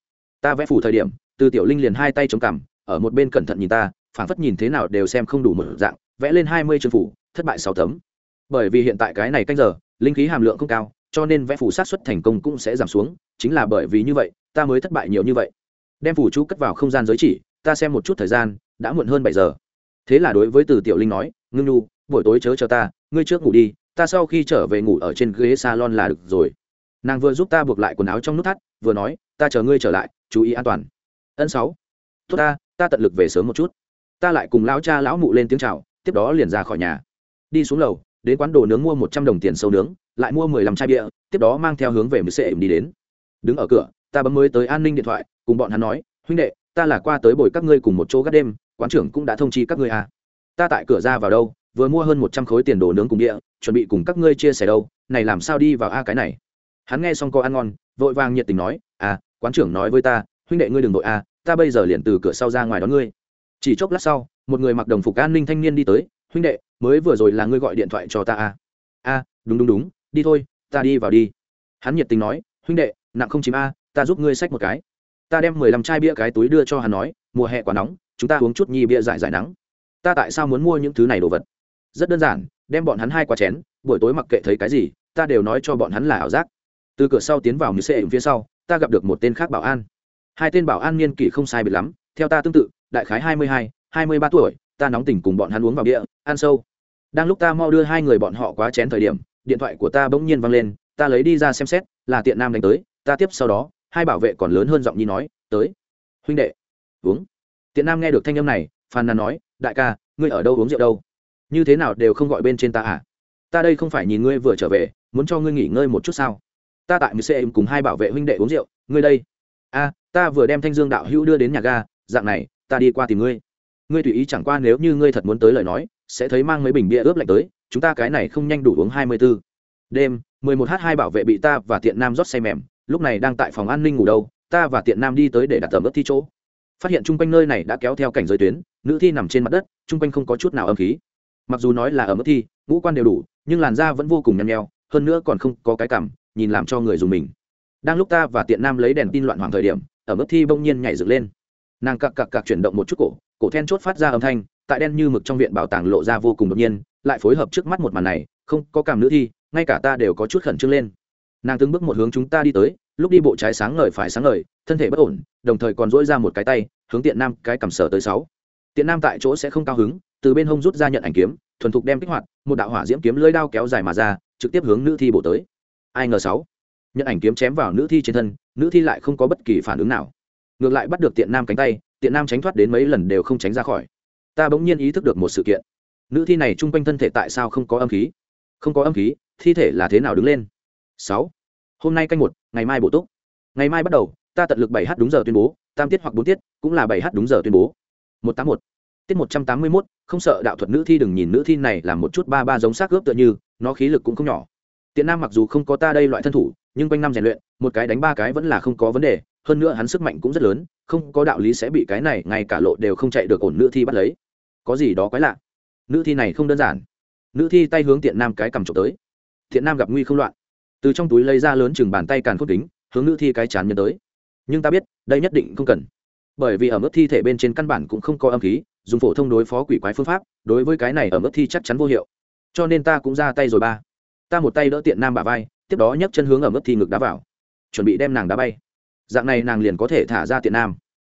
Ta vẽ phủ thời điểm, từ tiểu linh liền hai tay chống cằm, ở một bên cẩn thận nhìn ta phảng phất nhìn thế nào đều xem không đủ một dạng, vẽ lên hai mươi chương phủ, thất bại sáu tấm. Bởi vì hiện tại cái này canh giờ, linh khí hàm lượng không cao, cho nên vẽ phủ sát xuất thành công cũng sẽ giảm xuống, chính là bởi vì như vậy, ta mới thất bại nhiều như vậy. Đem phủ chú cất vào không gian giới chỉ, ta xem một chút thời gian, đã muộn hơn bảy giờ. Thế là đối với từ tiểu linh nói, ngưng nhu, buổi tối chớ chờ ta, ngươi trước ngủ đi, ta sau khi trở về ngủ ở trên ghế salon là được rồi. Nàng vừa giúp ta buộc lại quần áo trong nút thắt, vừa nói, ta chờ ngươi trở lại, chú ý an toàn. Ân sáu, tốt ta ta tận lực về sớm một chút ta lại cùng lão cha lão mụ lên tiếng chào, tiếp đó liền ra khỏi nhà. Đi xuống lầu, đến quán đồ nướng mua một trăm đồng tiền sâu nướng, lại mua mười lăm chai bia, tiếp đó mang theo hướng về mười xe đi đến. Đứng ở cửa, ta bấm mới tới an ninh điện thoại, cùng bọn hắn nói, huynh đệ, ta là qua tới bồi các ngươi cùng một chỗ gác đêm, quán trưởng cũng đã thông chi các ngươi à. ta tại cửa ra vào đâu, vừa mua hơn một trăm khối tiền đồ nướng cùng địa chuẩn bị cùng các ngươi chia sẻ đâu, này làm sao đi vào a cái này? Hắn nghe xong có ăn ngon, vội vàng nhiệt tình nói à quán trưởng nói với ta, huynh đệ ngươi đừng đội a à, ta bây giờ liền từ cửa sau ra ngoài đón ngươi chỉ chốc lát sau, một người mặc đồng phục an ninh thanh niên đi tới, huynh đệ, mới vừa rồi là ngươi gọi điện thoại cho ta a a, đúng đúng đúng, đi thôi, ta đi vào đi. Hắn nhiệt tình nói, huynh đệ, nặng không chìm a, ta giúp ngươi xách một cái. Ta đem mười lăm chai bia cái túi đưa cho hắn nói, mùa hè quá nóng, chúng ta uống chút nhi bia giải giải nắng. Ta tại sao muốn mua những thứ này đồ vật? Rất đơn giản, đem bọn hắn hai quả chén, buổi tối mặc kệ thấy cái gì, ta đều nói cho bọn hắn là ảo giác. Từ cửa sau tiến vào mười xe phía sau, ta gặp được một tên khác bảo an. Hai tên bảo an niên kỷ không sai biệt lắm, theo ta tương tự đại khái hai mươi hai hai mươi ba tuổi, ta nóng tỉnh cùng bọn hắn uống vào địa ăn sâu. Đang lúc ta mau đưa hai người bọn họ quá chén thời điểm, điện thoại của ta bỗng nhiên văng lên, ta lấy đi ra xem xét, là tiện nam đánh tới, ta tiếp sau đó, hai bảo vệ còn lớn hơn giọng nhi nói, tới, huynh đệ. Uống. Tiện nam nghe được thanh âm này, phàn nàn nói, đại ca, ngươi ở đâu uống rượu đâu? Như thế nào đều không gọi bên trên ta à? Ta đây không phải nhìn ngươi vừa trở về, muốn cho ngươi nghỉ ngơi một chút sao? Ta tại mười em cùng hai bảo vệ huynh đệ uống rượu, ngươi đây. A, ta vừa đem thanh dương đạo hữu đưa đến nhà ga, dạng này ta đi qua tìm ngươi. Ngươi tùy ý chẳng qua nếu như ngươi thật muốn tới lời nói, sẽ thấy mang mấy bình bia ướp lạnh tới, chúng ta cái này không nhanh đủ uống hai mươi b ố đêm, mười một h hai bảo vệ bị ta và tiện nam rót say mềm, lúc này đang tại phòng an ninh ngủ đâu, ta và tiện nam đi tới để đặt tầm ướp thi chỗ. Phát hiện chung quanh nơi này đã kéo theo cảnh giới tuyến, nữ thi nằm trên mặt đất, chung quanh không có chút nào âm khí. Mặc dù nói là ở mức thi, ngũ quan đều đủ, nhưng làn da vẫn vô cùng nhăn nheo, hơn nữa còn không có cái cảm nhìn làm cho người dùng mình. Đang lúc ta và tiện nam lấy đèn tin loạn hoàng thời điểm, ở mức thi bỗng nhiên nhảy dựng lên nàng cặc cặc cặc chuyển động một chút cổ cổ then chốt phát ra âm thanh, tại đen như mực trong viện bảo tàng lộ ra vô cùng đột nhiên, lại phối hợp trước mắt một màn này, không có cảm nữ thi ngay cả ta đều có chút khẩn trương lên. Nàng từng bước một hướng chúng ta đi tới, lúc đi bộ trái sáng ngời phải sáng ngời, thân thể bất ổn, đồng thời còn dỗi ra một cái tay, hướng tiện nam cái cầm sở tới sáu. Tiện nam tại chỗ sẽ không cao hứng, từ bên hông rút ra nhận ảnh kiếm, thuần thục đem kích hoạt, một đạo hỏa diễm kiếm lưỡi đao kéo dài mà ra, trực tiếp hướng nữ thi bổ tới. Ai ngờ sáu. Nhận ảnh kiếm chém vào nữ thi trên thân, nữ thi lại không có bất kỳ phản ứng nào ngược lại bắt được tiện nam cánh tay, tiện nam tránh thoát đến mấy lần đều không tránh ra khỏi. Ta bỗng nhiên ý thức được một sự kiện. Nữ thi này chung quanh thân thể tại sao không có âm khí? Không có âm khí, thi thể là thế nào đứng lên? Sáu. Hôm nay canh một, ngày mai bổ túc. Ngày mai bắt đầu, ta tận lực bảy h đúng giờ tuyên bố, tam tiết hoặc bốn tiết, cũng là bảy h đúng giờ tuyên bố. Một tám một. Tiết một trăm tám mươi mốt, không sợ đạo thuật nữ thi đừng nhìn nữ thi này là một chút ba ba giống xác ướp tựa như, nó khí lực cũng không nhỏ. Tiện nam mặc dù không có ta đây loại thân thủ, nhưng quanh năm rèn luyện, một cái đánh ba cái vẫn là không có vấn đề hơn nữa hắn sức mạnh cũng rất lớn, không có đạo lý sẽ bị cái này, ngay cả lộ đều không chạy được ổn nữ thi bắt lấy. Có gì đó quái lạ. Nữ thi này không đơn giản. Nữ thi tay hướng tiện nam cái cầm trộm tới. Thiện nam gặp nguy không loạn. Từ trong túi lấy ra lớn chừng bàn tay càn khốt kính, hướng nữ thi cái chán nhân tới. Nhưng ta biết, đây nhất định không cần. Bởi vì ở mức thi thể bên trên căn bản cũng không có âm khí, dùng phổ thông đối phó quỷ quái phương pháp, đối với cái này ở mức thi chắc chắn vô hiệu. Cho nên ta cũng ra tay rồi ba. Ta một tay đỡ tiện nam bà vai, tiếp đó nhấc chân hướng ở mức thi ngực đá vào. Chuẩn bị đem nàng đá bay dạng này nàng liền có thể thả ra tiện nam.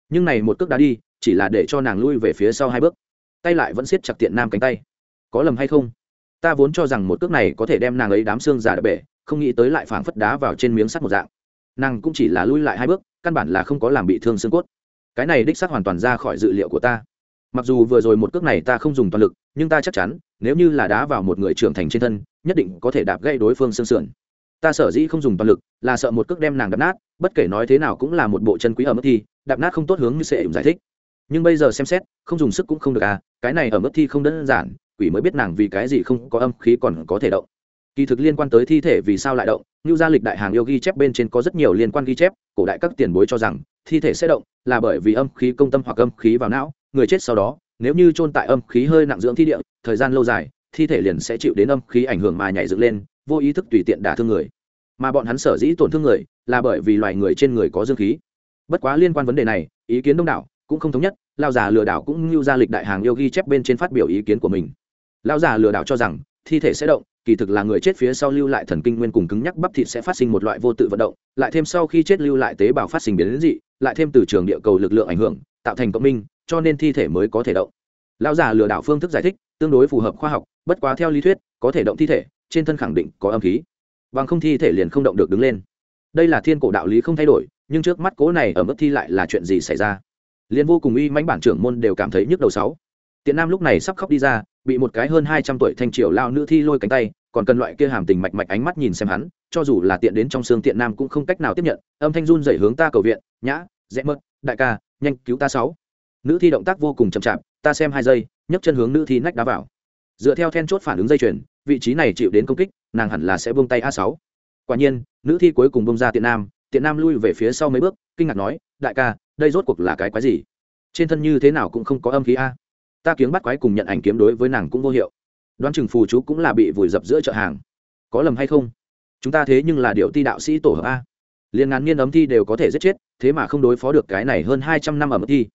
Nhưng này một cước đá đi, chỉ là để cho nàng lui về phía sau hai bước. Tay lại vẫn siết chặt tiện nam cánh tay. Có lầm hay không? Ta vốn cho rằng một cước này có thể đem nàng ấy đám xương giả đập bể, không nghĩ tới lại phảng phất đá vào trên miếng sắt một dạng. Nàng cũng chỉ là lui lại hai bước, căn bản là không có làm bị thương xương cốt. Cái này đích xác hoàn toàn ra khỏi dự liệu của ta. Mặc dù vừa rồi một cước này ta không dùng toàn lực, nhưng ta chắc chắn, nếu như là đá vào một người trưởng thành trên thân, nhất định có thể đạp gây đối phương xương sườn. Ta sở dĩ không dùng toàn lực là sợ một cước đem nàng đập nát, bất kể nói thế nào cũng là một bộ chân quý ở mức thi, đạp nát không tốt hướng như sẽ giải thích. Nhưng bây giờ xem xét, không dùng sức cũng không được à cái này ở mức thi không đơn giản, quỷ mới biết nàng vì cái gì không có âm khí còn có thể động. Kỳ thực liên quan tới thi thể vì sao lại động như gia lịch đại hàng yêu ghi chép bên trên có rất nhiều liên quan ghi chép, cổ đại các tiền bối cho rằng, thi thể sẽ động là bởi vì âm khí công tâm hoặc âm khí vào não, người chết sau đó, nếu như chôn tại âm khí hơi nặng dưỡng thi địa, thời gian lâu dài, thi thể liền sẽ chịu đến âm khí ảnh hưởng mà nhảy dựng lên, vô ý thức tùy tiện đả thương người mà bọn hắn sở dĩ tổn thương người là bởi vì loài người trên người có dương khí. Bất quá liên quan vấn đề này, ý kiến đông đảo, cũng không thống nhất lao già lừa đảo cũng như ra lịch đại hàng yêu ghi chép bên trên phát biểu ý kiến của mình. Lao già lừa đảo cho rằng, thi thể sẽ động, kỳ thực là người chết phía sau lưu lại thần kinh nguyên cùng cứng nhắc bắp thịt sẽ phát sinh một loại vô tự vận động, lại thêm sau khi chết lưu lại tế bào phát sinh biến dị, lại thêm từ trường địa cầu lực lượng ảnh hưởng, tạo thành cộng minh, cho nên thi thể mới có thể động. Lão già lừa đảo phương thức giải thích, tương đối phù hợp khoa học, bất quá theo lý thuyết, có thể động thi thể, trên thân khẳng định có âm khí bằng không thi thể liền không động được đứng lên. Đây là thiên cổ đạo lý không thay đổi nhưng trước mắt cố này ở mức thi lại là chuyện gì xảy ra? Liền vô cùng uy mãnh bản trưởng môn đều cảm thấy nhức đầu sáu. Tiện nam lúc này sắp khóc đi ra bị một cái hơn hai trăm tuổi thanh triều lao nữ thi lôi cánh tay còn cần loại kia hàm tình mạch mạch ánh mắt nhìn xem hắn cho dù là tiện đến trong xương tiện nam cũng không cách nào tiếp nhận âm thanh run dậy hướng ta cầu viện nhã rẽ mất, đại ca nhanh cứu ta sáu. Nữ thi động tác vô cùng chậm chạp ta xem hai giây nhấc chân hướng nữ thi nách đá vào dựa theo then chốt phản ứng dây chuyền, vị trí này chịu đến công kích, nàng hẳn là sẽ buông tay a sáu. Quả nhiên, nữ thi cuối cùng bông ra tiện nam tiện nam lui về phía sau mấy bước, kinh ngạc nói, đại ca, đây rốt cuộc là cái quái gì? Trên thân như thế nào cũng không có âm khí a. Ta kiếng bắt quái cùng nhận ảnh kiếm đối với nàng cũng vô hiệu. Đoán chừng phù chú cũng là bị vùi dập giữa chợ hàng. Có lầm hay không? Chúng ta thế nhưng là điệu ti đạo sĩ tổ hợp a. Liền ngàn niên ấm thi đều có thể giết chết, thế mà không đối phó được cái này hơn hai trăm năm ở thi.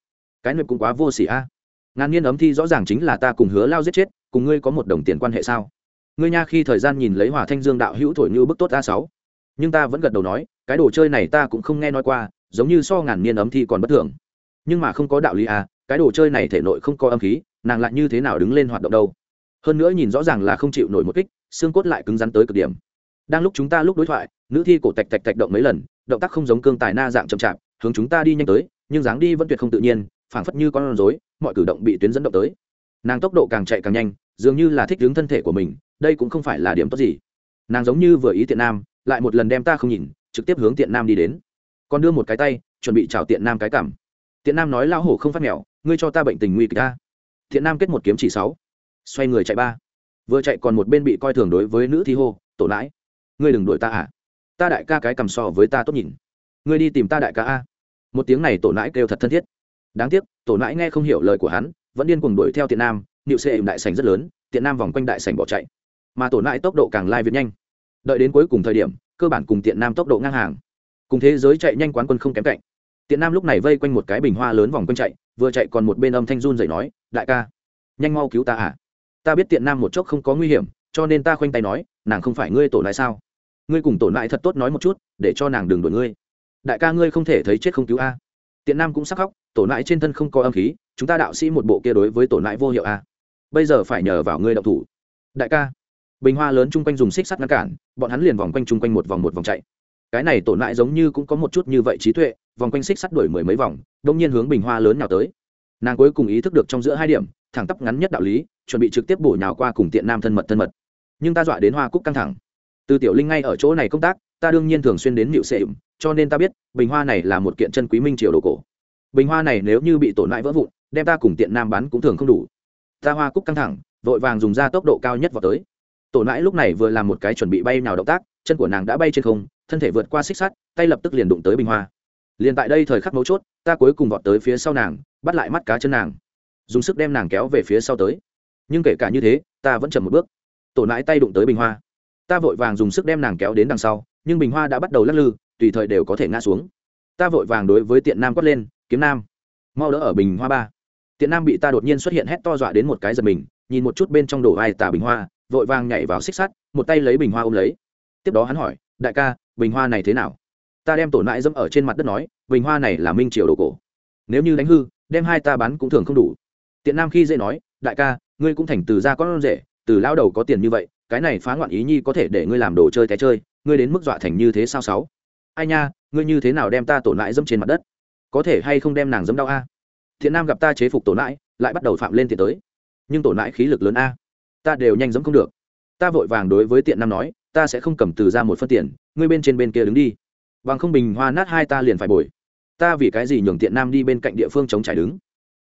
Cái này cũng quá vô s ỉ a. Ngàn niên ấm thi rõ ràng chính là ta cùng hứa lao giết chết cùng ngươi có một đồng tiền quan hệ sao? Ngươi nha khi thời gian nhìn lấy hòa thanh dương đạo hữu thổi như bức tốt a sáu. Nhưng ta vẫn gật đầu nói, cái đồ chơi này ta cũng không nghe nói qua, giống như so ngàn niên ấm thi còn bất thường. Nhưng mà không có đạo lý à cái đồ chơi này thể nội không có âm khí, nàng lại như thế nào đứng lên hoạt động đâu? Hơn nữa nhìn rõ ràng là không chịu nổi một kích, xương cốt lại cứng rắn tới cực điểm. Đang lúc chúng ta lúc đối thoại, nữ thi cổ tạch tạch tạch động mấy lần, động tác không giống cương tài na dạng chậm chạp, hướng chúng ta đi nhanh tới, nhưng dáng đi vẫn tuyệt không tự nhiên, phảng phất như con rối, mọi cử động bị tuyến dẫn động tới. Nàng tốc độ càng chạy càng nhanh dường như là thích đứng thân thể của mình, đây cũng không phải là điểm tốt gì. Nàng giống như vừa ý tiện nam, lại một lần đem ta không nhìn, trực tiếp hướng tiện nam đi đến. Còn đưa một cái tay, chuẩn bị chào tiện nam cái cảm. Tiện nam nói lao hổ không phát mèo ngươi cho ta bệnh tình nguy kịch ta tiện nam kết một kiếm chỉ sáu. Xoay người chạy ba. Vừa chạy còn một bên bị coi thường đối với nữ thi hô, tổ lãi, ngươi đừng đuổi ta à. Ta đại ca cái cầm so với ta tốt nhìn. Ngươi đi tìm ta đại ca a. Một tiếng này tổ lãi kêu thật thân thiết. Đáng tiếc, tổ lãi nghe không hiểu lời của hắn vẫn điên cuồng đuổi theo tiện nam nịu xệ đại sành rất lớn, tiện nam vòng quanh đại sành bỏ chạy. Mà tổn hại tốc độ càng lai việt nhanh. Đợi đến cuối cùng thời điểm, cơ bản cùng tiện nam tốc độ ngang hàng. Cùng thế giới chạy nhanh quán quân không kém cạnh. Tiện nam lúc này vây quanh một cái bình hoa lớn vòng quanh chạy, vừa chạy còn một bên âm thanh run dậy nói, đại ca, nhanh mau cứu ta à? Ta biết tiện nam một chốc không có nguy hiểm, cho nên ta khoanh tay nói, nàng không phải ngươi tổ lại sao? Ngươi cùng tổn lại thật tốt nói một chút, để cho nàng đừng đuổi ngươi. Đại ca ngươi không thể thấy chết không cứu a. Tiện nam cũng sắc khóc, tổ lại trên thân không có âm khí chúng ta đạo sĩ một bộ kia đối với tổn lại vô hiệu a bây giờ phải nhờ vào ngươi động thủ. Đại ca, bình hoa lớn chung quanh dùng xích sắt ngăn cản, bọn hắn liền vòng quanh chung quanh một vòng một vòng chạy. Cái này tổn lại giống như cũng có một chút như vậy trí tuệ, vòng quanh xích sắt đuổi mười mấy vòng, đông nhiên hướng bình hoa lớn nào tới. Nàng cuối cùng ý thức được trong giữa hai điểm, thẳng tắp ngắn nhất đạo lý, chuẩn bị trực tiếp bổ nhào qua cùng tiện nam thân mật thân mật. Nhưng ta dọa đến hoa cúc căng thẳng. Từ tiểu linh ngay ở chỗ này công tác, ta đương nhiên thường xuyên đến nịu sệ cho nên ta biết, bình hoa này là một kiện chân quý minh triều đồ cổ bình hoa này nếu như bị tổn lại vỡ vụn, đem ta cùng tiện nam bán cũng thường không đủ. Ta hoa cúc căng thẳng, vội vàng dùng ra tốc độ cao nhất vào tới. Tổ hại lúc này vừa làm một cái chuẩn bị bay nào động tác, chân của nàng đã bay trên không, thân thể vượt qua xích sắt, tay lập tức liền đụng tới bình hoa. Liền tại đây thời khắc mấu chốt, ta cuối cùng vọt tới phía sau nàng, bắt lại mắt cá chân nàng. Dùng sức đem nàng kéo về phía sau tới. Nhưng kể cả như thế, ta vẫn chậm một bước. Tổ nãi tay đụng tới bình hoa. Ta vội vàng dùng sức đem nàng kéo đến đằng sau, nhưng bình hoa đã bắt đầu lắc lư, tùy thời đều có thể ngã xuống. Ta vội vàng đối với tiện nam quát lên kiếm nam. Mau đỡ ở bình hoa ba. Tiện nam bị ta đột nhiên xuất hiện hét to dọa đến một cái giật mình, nhìn một chút bên trong đổ vai tà bình hoa, vội vàng nhảy vào xích sắt, một tay lấy bình hoa ôm lấy. Tiếp đó hắn hỏi, đại ca, bình hoa này thế nào? Ta đem tổ hại dẫm ở trên mặt đất nói, bình hoa này là minh triều đồ cổ. Nếu như đánh hư, đem hai ta bán cũng thường không đủ. Tiện nam khi dễ nói, đại ca, ngươi cũng thành từ ra con rể, từ lao đầu có tiền như vậy, cái này phá ngoạn ý nhi có thể để ngươi làm đồ chơi té chơi, ngươi đến mức dọa thành như thế sao sáu? Ai nha, ngươi như thế nào đem ta tổ hại dẫm trên mặt đất? Có thể hay không đem nàng giấm đau a? Thiện nam gặp ta chế phục tổ nãi, lại bắt đầu phạm lên thì tới. Nhưng tổ nãi khí lực lớn a, ta đều nhanh giấm không được. Ta vội vàng đối với tiện nam nói, ta sẽ không cầm từ ra một phân tiền, ngươi bên trên bên kia đứng đi. Bằng không bình hoa nát hai ta liền phải bồi. Ta vì cái gì nhường tiện nam đi bên cạnh địa phương chống trải đứng?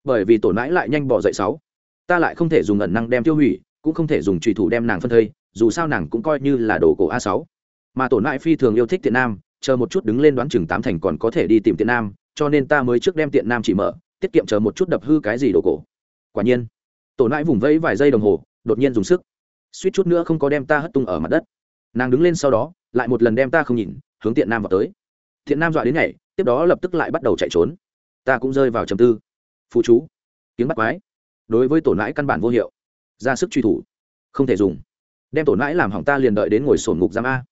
Bởi vì tổ nãi lại nhanh bỏ dậy sáu. Ta lại không thể dùng ẩn năng đem tiêu hủy, cũng không thể dùng trùy thủ đem nàng phân thây, dù sao nàng cũng coi như là đồ cổ a sáu. Mà tổ nãi phi thường yêu thích tiện nam, chờ một chút đứng lên đoán chừng tám thành còn có thể đi tìm tiện nam cho nên ta mới trước đem tiện nam chỉ mở, tiết kiệm chờ một chút đập hư cái gì đồ cổ. Quả nhiên, tổ nãi vùng vẫy vài giây đồng hồ, đột nhiên dùng sức. Suýt chút nữa không có đem ta hất tung ở mặt đất. Nàng đứng lên sau đó, lại một lần đem ta không nhìn, hướng tiện nam vào tới. Thiện nam dọa đến nhảy, tiếp đó lập tức lại bắt đầu chạy trốn. Ta cũng rơi vào trầm tư. Phụ chú, tiếng bắt quái. Đối với tổ nãi căn bản vô hiệu. Ra sức truy thủ. Không thể dùng. Đem tổ nãi làm hỏng ta liền đợi đến ngồi sổn ngục giam a.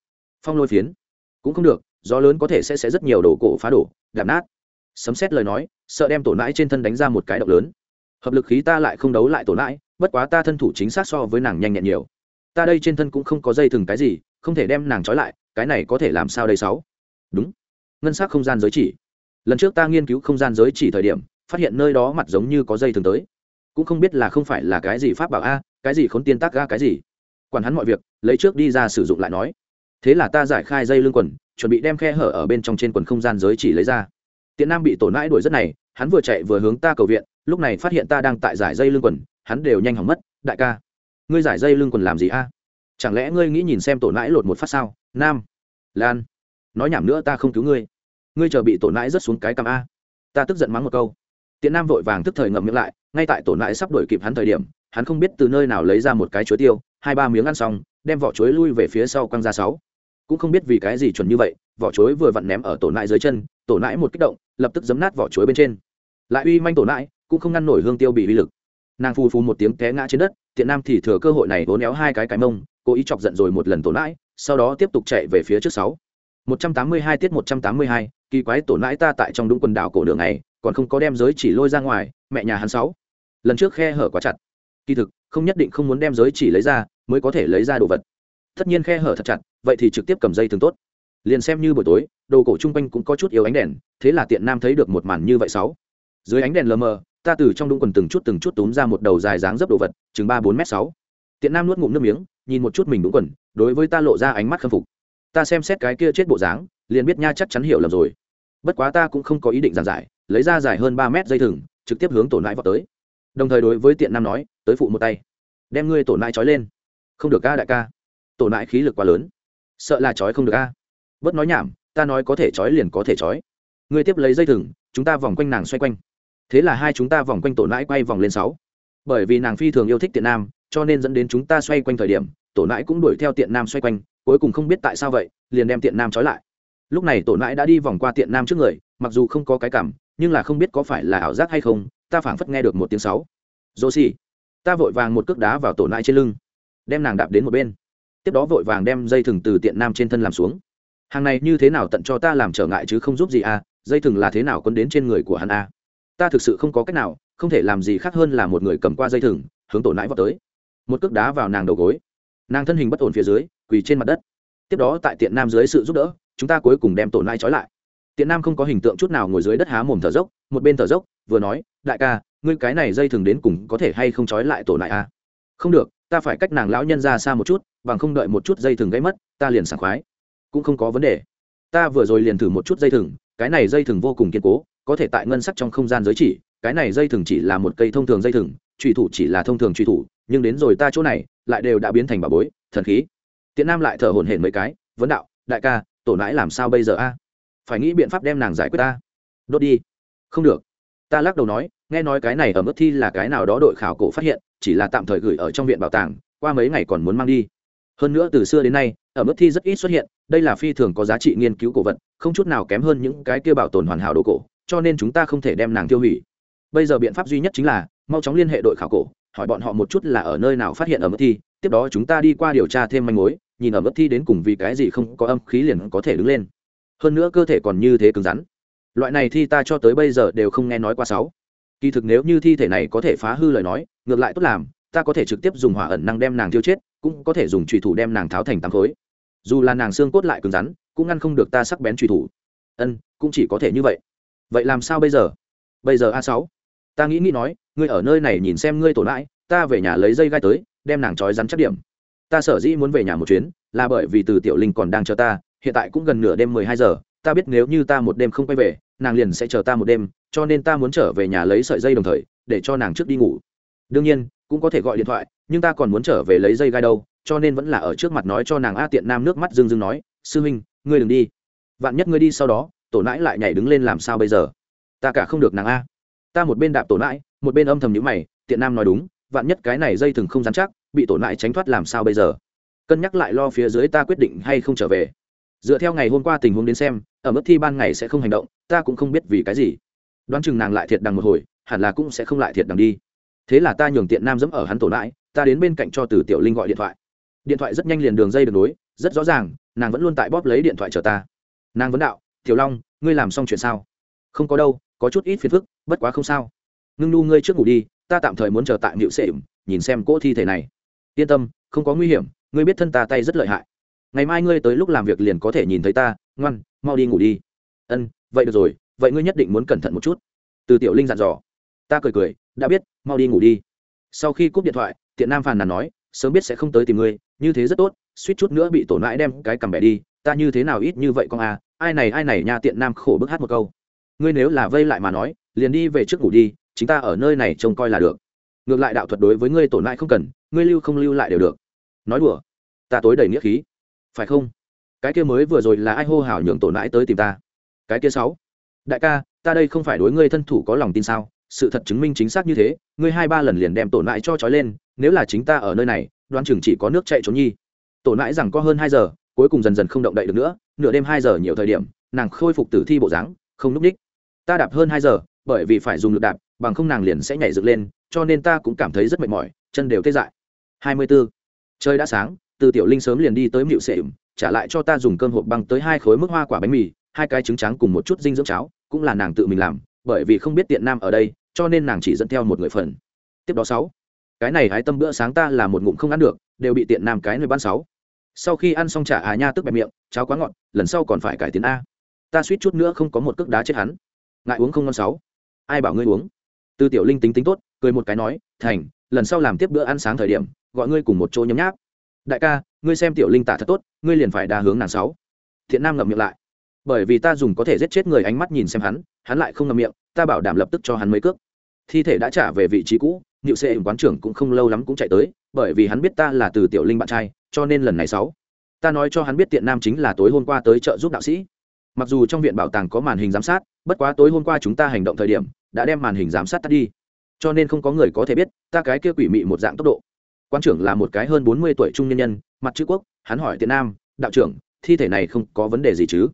Phong lôi phiến. Cũng không được, gió lớn có thể sẽ sẽ rất nhiều đồ cổ phá đổ, đạp nát sấm xét lời nói, sợ đem tổ nãi trên thân đánh ra một cái động lớn. Hợp lực khí ta lại không đấu lại tổ nãi, bất quá ta thân thủ chính xác so với nàng nhanh nhẹn nhiều. Ta đây trên thân cũng không có dây thừng cái gì, không thể đem nàng trói lại, cái này có thể làm sao đây sáu? Đúng. Ngân s á c không gian giới chỉ. Lần trước ta nghiên cứu không gian giới chỉ thời điểm, phát hiện nơi đó mặt giống như có dây thừng tới. Cũng không biết là không phải là cái gì pháp bảo a, cái gì khốn tiên tác ga cái gì. Quản hắn mọi việc, lấy trước đi ra sử dụng lại nói. Thế là ta giải khai dây lưng quần, chuẩn bị đem khe hở ở bên trong trên quần không gian giới chỉ lấy ra tiện nam bị tổn nãi đuổi rất này, hắn vừa chạy vừa hướng ta cầu viện, lúc này phát hiện ta đang tại giải dây lưng quần, hắn đều nhanh hỏng mất, đại ca, ngươi giải dây lưng quần làm gì a? Chẳng lẽ ngươi nghĩ nhìn xem tổ nãi lột một phát sao? Nam, lan, nói nhảm nữa ta không cứu ngươi. Ngươi chờ bị tổ nãi rớt xuống cái cằm a. Ta tức giận mắng một câu. Tiện nam vội vàng tức thời ngậm miệng lại, ngay tại tổ nãi sắp đổi kịp hắn thời điểm, hắn không biết từ nơi nào lấy ra một cái chuối tiêu, hai ba miếng ăn xong, đem vỏ chuối lui về phía sau quăng ra sáu. Cũng không biết vì cái gì chuẩn như vậy, vỏ chuối vừa vặn ném ở tổ nãi dưới chân, tổ nãi một kích động lập tức giấm nát vỏ chuối bên trên. Lại uy manh tổ nãi, cũng không ngăn nổi hương tiêu bị uy lực. Nàng phù phù một tiếng té ngã trên đất tiện nam thì thừa cơ hội này vốn éo hai cái cái mông, cố ý chọc giận rồi một lần tổ nãi, sau đó tiếp tục chạy về phía trước sáu. Một trăm tám mươi hai tiết một trăm tám mươi hai, kỳ quái tổ nãi ta tại trong đúng quần đảo cổ đường này còn không có đem giới chỉ lôi ra ngoài, mẹ nhà hắn sáu. Lần trước khe hở quá chặt. Kỳ thực, không nhất định không muốn đem giới chỉ lấy ra, mới có thể lấy ra đồ vật. Tất nhiên khe hở thật chặt, vậy thì trực tiếp cầm dây thường tốt liền xem như buổi tối, đồ cổ chung quanh cũng có chút yếu ánh đèn, thế là tiện nam thấy được một màn như vậy sáu. Dưới ánh đèn lờ mờ, ta từ trong đúng quần từng chút từng chút túm ra một đầu dài dáng dấp đồ vật, chừng ba bốn m sáu. Tiện nam nuốt ngụm nước miếng, nhìn một chút mình đúng quần, đối với ta lộ ra ánh mắt khâm phục. Ta xem xét cái kia chết bộ dáng, liền biết nha chắc chắn hiểu lầm rồi. Bất quá ta cũng không có ý định giảng giải, lấy ra dài hơn ba mét dây thừng, trực tiếp hướng tổ nãi vào tới. Đồng thời đối với tiện nam nói, tới phụ một tay. Đem ngươi tổ nãi trói lên. Không được ca đại ca. Tổ nãi khí lực quá lớn. Sợ là trói không được ca bớt nói nhảm, ta nói có thể trói liền có thể trói. Ngươi tiếp lấy dây thừng, chúng ta vòng quanh nàng xoay quanh. Thế là hai chúng ta vòng quanh tổ nãi quay vòng lên sáu. Bởi vì nàng phi thường yêu thích tiện nam, cho nên dẫn đến chúng ta xoay quanh thời điểm, tổ nãi cũng đuổi theo tiện nam xoay quanh, cuối cùng không biết tại sao vậy, liền đem tiện nam trói lại. Lúc này tổ nãi đã đi vòng qua tiện nam trước người, mặc dù không có cái cảm, nhưng là không biết có phải là ảo giác hay không, ta phảng phất nghe được một tiếng sáu. Dô xì ta vội vàng một cước đá vào tổ nãi trên lưng, đem nàng đạp đến một bên. Tiếp đó vội vàng đem dây thừng từ tiện nam trên thân làm xuống hàng này như thế nào tận cho ta làm trở ngại chứ không giúp gì à dây thừng là thế nào quấn đến trên người của hắn à? Ta thực sự không có cách nào, không thể làm gì khác hơn là một người cầm qua dây thừng, hướng tổ nãi vào tới. Một cước đá vào nàng đầu gối. Nàng thân hình bất ổn phía dưới, quỳ trên mặt đất. Tiếp đó tại tiện nam dưới sự giúp đỡ, chúng ta cuối cùng đem tổ nãi trói lại. Tiện nam không có hình tượng chút nào ngồi dưới đất há mồm thở dốc, một bên thở dốc, vừa nói, đại ca, ngươi cái này dây thừng đến cùng có thể hay không trói lại tổ nãi à? không được, ta phải cách nàng lão nhân ra xa một chút, bằng không đợi một chút dây thừng gãy mất, ta liền sảng khoái cũng không có vấn đề. Ta vừa rồi liền thử một chút dây thừng, cái này dây thừng vô cùng kiên cố, có thể tại ngân sắc trong không gian giới chỉ, cái này dây thừng chỉ là một cây thông thường dây thừng, trùy thủ chỉ là thông thường trùy thủ, nhưng đến rồi ta chỗ này, lại đều đã biến thành bà bối, thần khí. Tiện nam lại thở hổn hển mấy cái, vấn đạo, đại ca, tổ nãi làm sao bây giờ a? Phải nghĩ biện pháp đem nàng giải quyết ta. Đốt đi. Không được. Ta lắc đầu nói, nghe nói cái này ở mức thi là cái nào đó đội khảo cổ phát hiện, chỉ là tạm thời gửi ở trong viện bảo tàng, qua mấy ngày còn muốn mang đi. Hơn nữa từ xưa đến nay ở mức thi rất ít xuất hiện, đây là phi thường có giá trị nghiên cứu cổ vật, không chút nào kém hơn những cái kia bảo tồn hoàn hảo đồ cổ, cho nên chúng ta không thể đem nàng tiêu hủy. Bây giờ biện pháp duy nhất chính là, mau chóng liên hệ đội khảo cổ, hỏi bọn họ một chút là ở nơi nào phát hiện ở mức thi, tiếp đó chúng ta đi qua điều tra thêm manh mối, nhìn ở mức thi đến cùng vì cái gì không có âm khí liền có thể đứng lên. Hơn nữa cơ thể còn như thế cứng rắn. Loại này thi ta cho tới bây giờ đều không nghe nói qua sáu. Kỳ thực nếu như thi thể này có thể phá hư lời nói, ngược lại tốt làm, ta có thể trực tiếp dùng hỏa ẩn năng đem nàng tiêu chết, cũng có thể dùng trùy thủ đem nàng tháo thành tám khối dù là nàng xương cốt lại cứng rắn, cũng ngăn không được ta sắc bén truy thủ. Ân, cũng chỉ có thể như vậy. Vậy làm sao bây giờ? Bây giờ a sáu. Ta nghĩ nghĩ nói, ngươi ở nơi này nhìn xem ngươi tổn lại ta về nhà lấy dây gai tới, đem nàng trói rắn chắc điểm. Ta sở dĩ muốn về nhà một chuyến, là bởi vì từ tiểu linh còn đang chờ ta, hiện tại cũng gần nửa đêm mười hai giờ, ta biết nếu như ta một đêm không quay về, nàng liền sẽ chờ ta một đêm, cho nên ta muốn trở về nhà lấy sợi dây đồng thời, để cho nàng trước đi ngủ. Đương nhiên cũng có thể gọi điện thoại, nhưng ta còn muốn trở về lấy dây gai đâu, cho nên vẫn là ở trước mặt nói cho nàng a tiện nam nước mắt dưng dưng nói, sư huynh ngươi đừng đi. Vạn nhất ngươi đi sau đó, tổ nãi lại nhảy đứng lên làm sao bây giờ? Ta cả không được nàng a. Ta một bên đạp tổ nãi, một bên âm thầm nhữ mày, tiện nam nói đúng, vạn nhất cái này dây thừng không dán chắc, bị tổ nãi tránh thoát làm sao bây giờ? Cân nhắc lại lo phía dưới ta quyết định hay không trở về. Dựa theo ngày hôm qua tình huống đến xem, ở mức thi ban ngày sẽ không hành động, ta cũng không biết vì cái gì. Đoán chừng nàng lại thiệt đằng một hồi, hẳn là cũng sẽ không lại thiệt đằng đi thế là ta nhường tiện nam dẫm ở hắn tổ nãi, ta đến bên cạnh cho từ tiểu linh gọi điện thoại. Điện thoại rất nhanh liền đường dây được nối, rất rõ ràng, nàng vẫn luôn tại bóp lấy điện thoại chờ ta. Nàng vấn đạo, tiểu long, ngươi làm xong chuyện sao? Không có đâu, có chút ít phiền phức, bất quá không sao. Ngưng nu, ngươi trước ngủ đi, ta tạm thời muốn chờ tại miệu sệ nhìn xem cỗ thi thể này. Yên tâm, không có nguy hiểm, ngươi biết thân ta tay rất lợi hại. Ngày mai ngươi tới lúc làm việc liền có thể nhìn thấy ta, ngoan, mau đi ngủ đi. Ân, vậy được rồi, vậy ngươi nhất định muốn cẩn thận một chút. Từ tiểu linh dặn dò. Ta cười cười đã biết, mau đi ngủ đi. Sau khi cúp điện thoại, tiện nam phàn nàn nói, sớm biết sẽ không tới tìm ngươi, như thế rất tốt, suýt chút nữa bị tổn mãi đem cái cầm bẻ đi, ta như thế nào ít như vậy con à ai này ai này nha, tiện nam khổ bức hát một câu. Ngươi nếu là vây lại mà nói, liền đi về trước ngủ đi chúng ta ở nơi này trông coi là được. Ngược lại đạo thuật đối với ngươi tổn lại không cần, ngươi lưu không lưu lại đều được. Nói đùa, ta tối đầy nghĩa khí. Phải không? Cái kia mới vừa rồi là ai hô hào nhường tổn lại tới tìm ta? Cái kia sáu. Đại ca, ta đây không phải đối ngươi thân thủ có lòng tin sao? Sự thật chứng minh chính xác như thế, ngươi hai ba lần liền đem tổn lại cho trói lên, nếu là chính ta ở nơi này, đoán chừng chỉ có nước chạy trốn nhi. Tổn lại rằng có hơn hai giờ, cuối cùng dần dần không động đậy được nữa, nửa đêm hai giờ nhiều thời điểm, nàng khôi phục tử thi bộ dáng, không núp ních ta đạp hơn hai giờ, bởi vì phải dùng lực đạp, bằng không nàng liền sẽ nhảy dựng lên, cho nên ta cũng cảm thấy rất mệt mỏi, chân đều tê dại. Hai mươi 24. trời đã sáng, từ tiểu linh sớm liền đi tới mịu sệ trả lại cho ta dùng cơm hộp băng tới hai khối mức hoa quả bánh mì, hai cái trứng trắng cùng một chút dinh dưỡng cháo, cũng là nàng tự mình làm bởi vì không biết tiện nam ở đây, cho nên nàng chỉ dẫn theo một người phần. Tiếp đó sáu. Cái này hái tâm bữa sáng ta là một ngụm không ăn được, đều bị tiện nam cái nơi ban sáu. Sau khi ăn xong trả à nha tức bẹp miệng, cháo quá ngọt, lần sau còn phải cải tiến a. Ta suýt chút nữa không có một cước đá chết hắn. Ngại uống không ngon sáu. Ai bảo ngươi uống? Tư tiểu linh tính tính tốt, cười một cái nói, thành, lần sau làm tiếp bữa ăn sáng thời điểm, gọi ngươi cùng một chỗ nhấm nháp. Đại ca, ngươi xem tiểu linh tả thật tốt, ngươi liền phải đa hướng nàng sáu. Thiện nam ngậm miệng lại bởi vì ta dùng có thể giết chết người ánh mắt nhìn xem hắn hắn lại không ngậm miệng, ta bảo đảm lập tức cho hắn mấy cước. Thi thể đã trả về vị trí cũ nhịu xệ quán trưởng cũng không lâu lắm cũng chạy tới, bởi vì hắn biết ta là từ tiểu linh bạn trai, cho nên lần này sáu. Ta nói cho hắn biết tiện nam chính là tối hôm qua tới trợ giúp đạo sĩ. Mặc dù trong viện bảo tàng có màn hình giám sát, bất quá tối hôm qua chúng ta hành động thời điểm, đã đem màn hình giám sát tắt đi. Cho nên không có người có thể biết, ta cái kia quỷ mị một dạng tốc độ. Quan trưởng là một cái hơn bốn mươi tuổi trung nhân nhân, mặt chữ quốc, hắn hỏi tiện nam, đạo trưởng, thi thể này không có vấn đề gì chứ?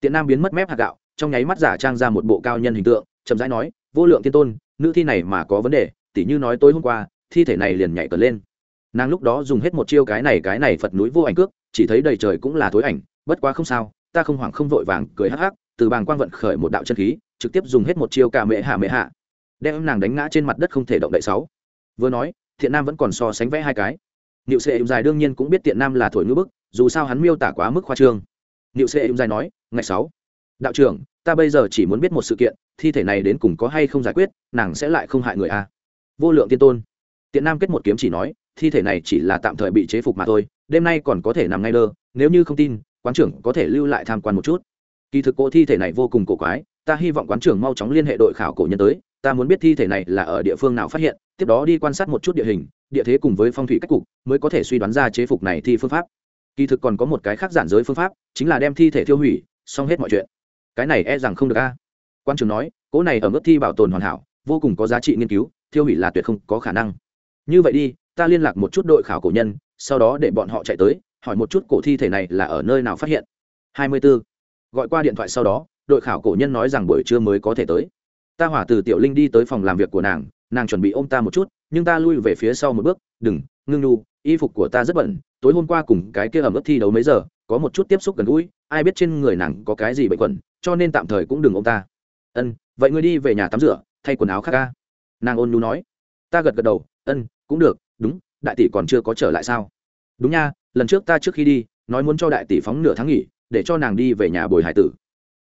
Tiện nam biến mất mép hạt gạo, trong nháy mắt giả trang ra một bộ cao nhân hình tượng, chậm rãi nói, vô lượng tiên tôn, nữ thi này mà có vấn đề, tỉ như nói tối hôm qua, thi thể này liền nhảy cờ lên. Nàng lúc đó dùng hết một chiêu cái này cái này phật núi vô ảnh cước, chỉ thấy đầy trời cũng là thối ảnh, bất quá không sao, ta không hoảng không vội vàng, cười hắc hắc, từ bàng quang vận khởi một đạo chân khí, trực tiếp dùng hết một chiêu cả mệ hạ mệ hạ. Đem nàng đánh ngã trên mặt đất không thể động đậy sáu. Vừa nói, thiện nam vẫn còn so sánh vẽ hai cái. Niệu sệ dài đương nhiên cũng biết tiện nam là thổi ngữ bức, dù sao hắn miêu tả quá mức khoa trương niệu sệ dài nói, ngày sáu, đạo trưởng, ta bây giờ chỉ muốn biết một sự kiện, thi thể này đến cùng có hay không giải quyết, nàng sẽ lại không hại người a vô lượng tiên tôn. Tiện nam kết một kiếm chỉ nói, thi thể này chỉ là tạm thời bị chế phục mà thôi, đêm nay còn có thể nằm ngay đơ, nếu như không tin, quán trưởng có thể lưu lại tham quan một chút. Kỳ thực cô thi thể này vô cùng cổ quái, ta hy vọng quán trưởng mau chóng liên hệ đội khảo cổ nhân tới, ta muốn biết thi thể này là ở địa phương nào phát hiện, tiếp đó đi quan sát một chút địa hình, địa thế cùng với phong thủy cách cục, mới có thể suy đoán ra chế phục này thi phương pháp kỳ thực còn có một cái khác giản giới phương pháp, chính là đem thi thể tiêu hủy, xong hết mọi chuyện. Cái này e rằng không được a. Quan trưởng nói, cỗ này ở mức thi bảo tồn hoàn hảo, vô cùng có giá trị nghiên cứu tiêu hủy là tuyệt không có khả năng. Như vậy đi, ta liên lạc một chút đội khảo cổ nhân, sau đó để bọn họ chạy tới, hỏi một chút cổ thi thể này là ở nơi nào phát hiện. 24. gọi qua điện thoại sau đó, đội khảo cổ nhân nói rằng buổi trưa mới có thể tới. Ta hỏa từ tiểu linh đi tới phòng làm việc của nàng nàng chuẩn bị ôm ta một chút, nhưng ta lui về phía sau một bước, đừng, ngưng nu y phục của ta rất bẩn, tối hôm qua cùng cái kia ẩm ướt thi đấu mấy giờ, có một chút tiếp xúc gần gũi, ai biết trên người nàng có cái gì bệnh quẩn, cho nên tạm thời cũng đừng ô m ta. Ân, vậy ngươi đi về nhà tắm rửa, thay quần áo khác ca. Nàng ôn nhu nói. Ta gật gật đầu, ân, cũng được, đúng, đại tỷ còn chưa có trở lại sao? Đúng nha, lần trước ta trước khi đi, nói muốn cho đại tỷ phóng nửa tháng nghỉ, để cho nàng đi về nhà bồi hải tử.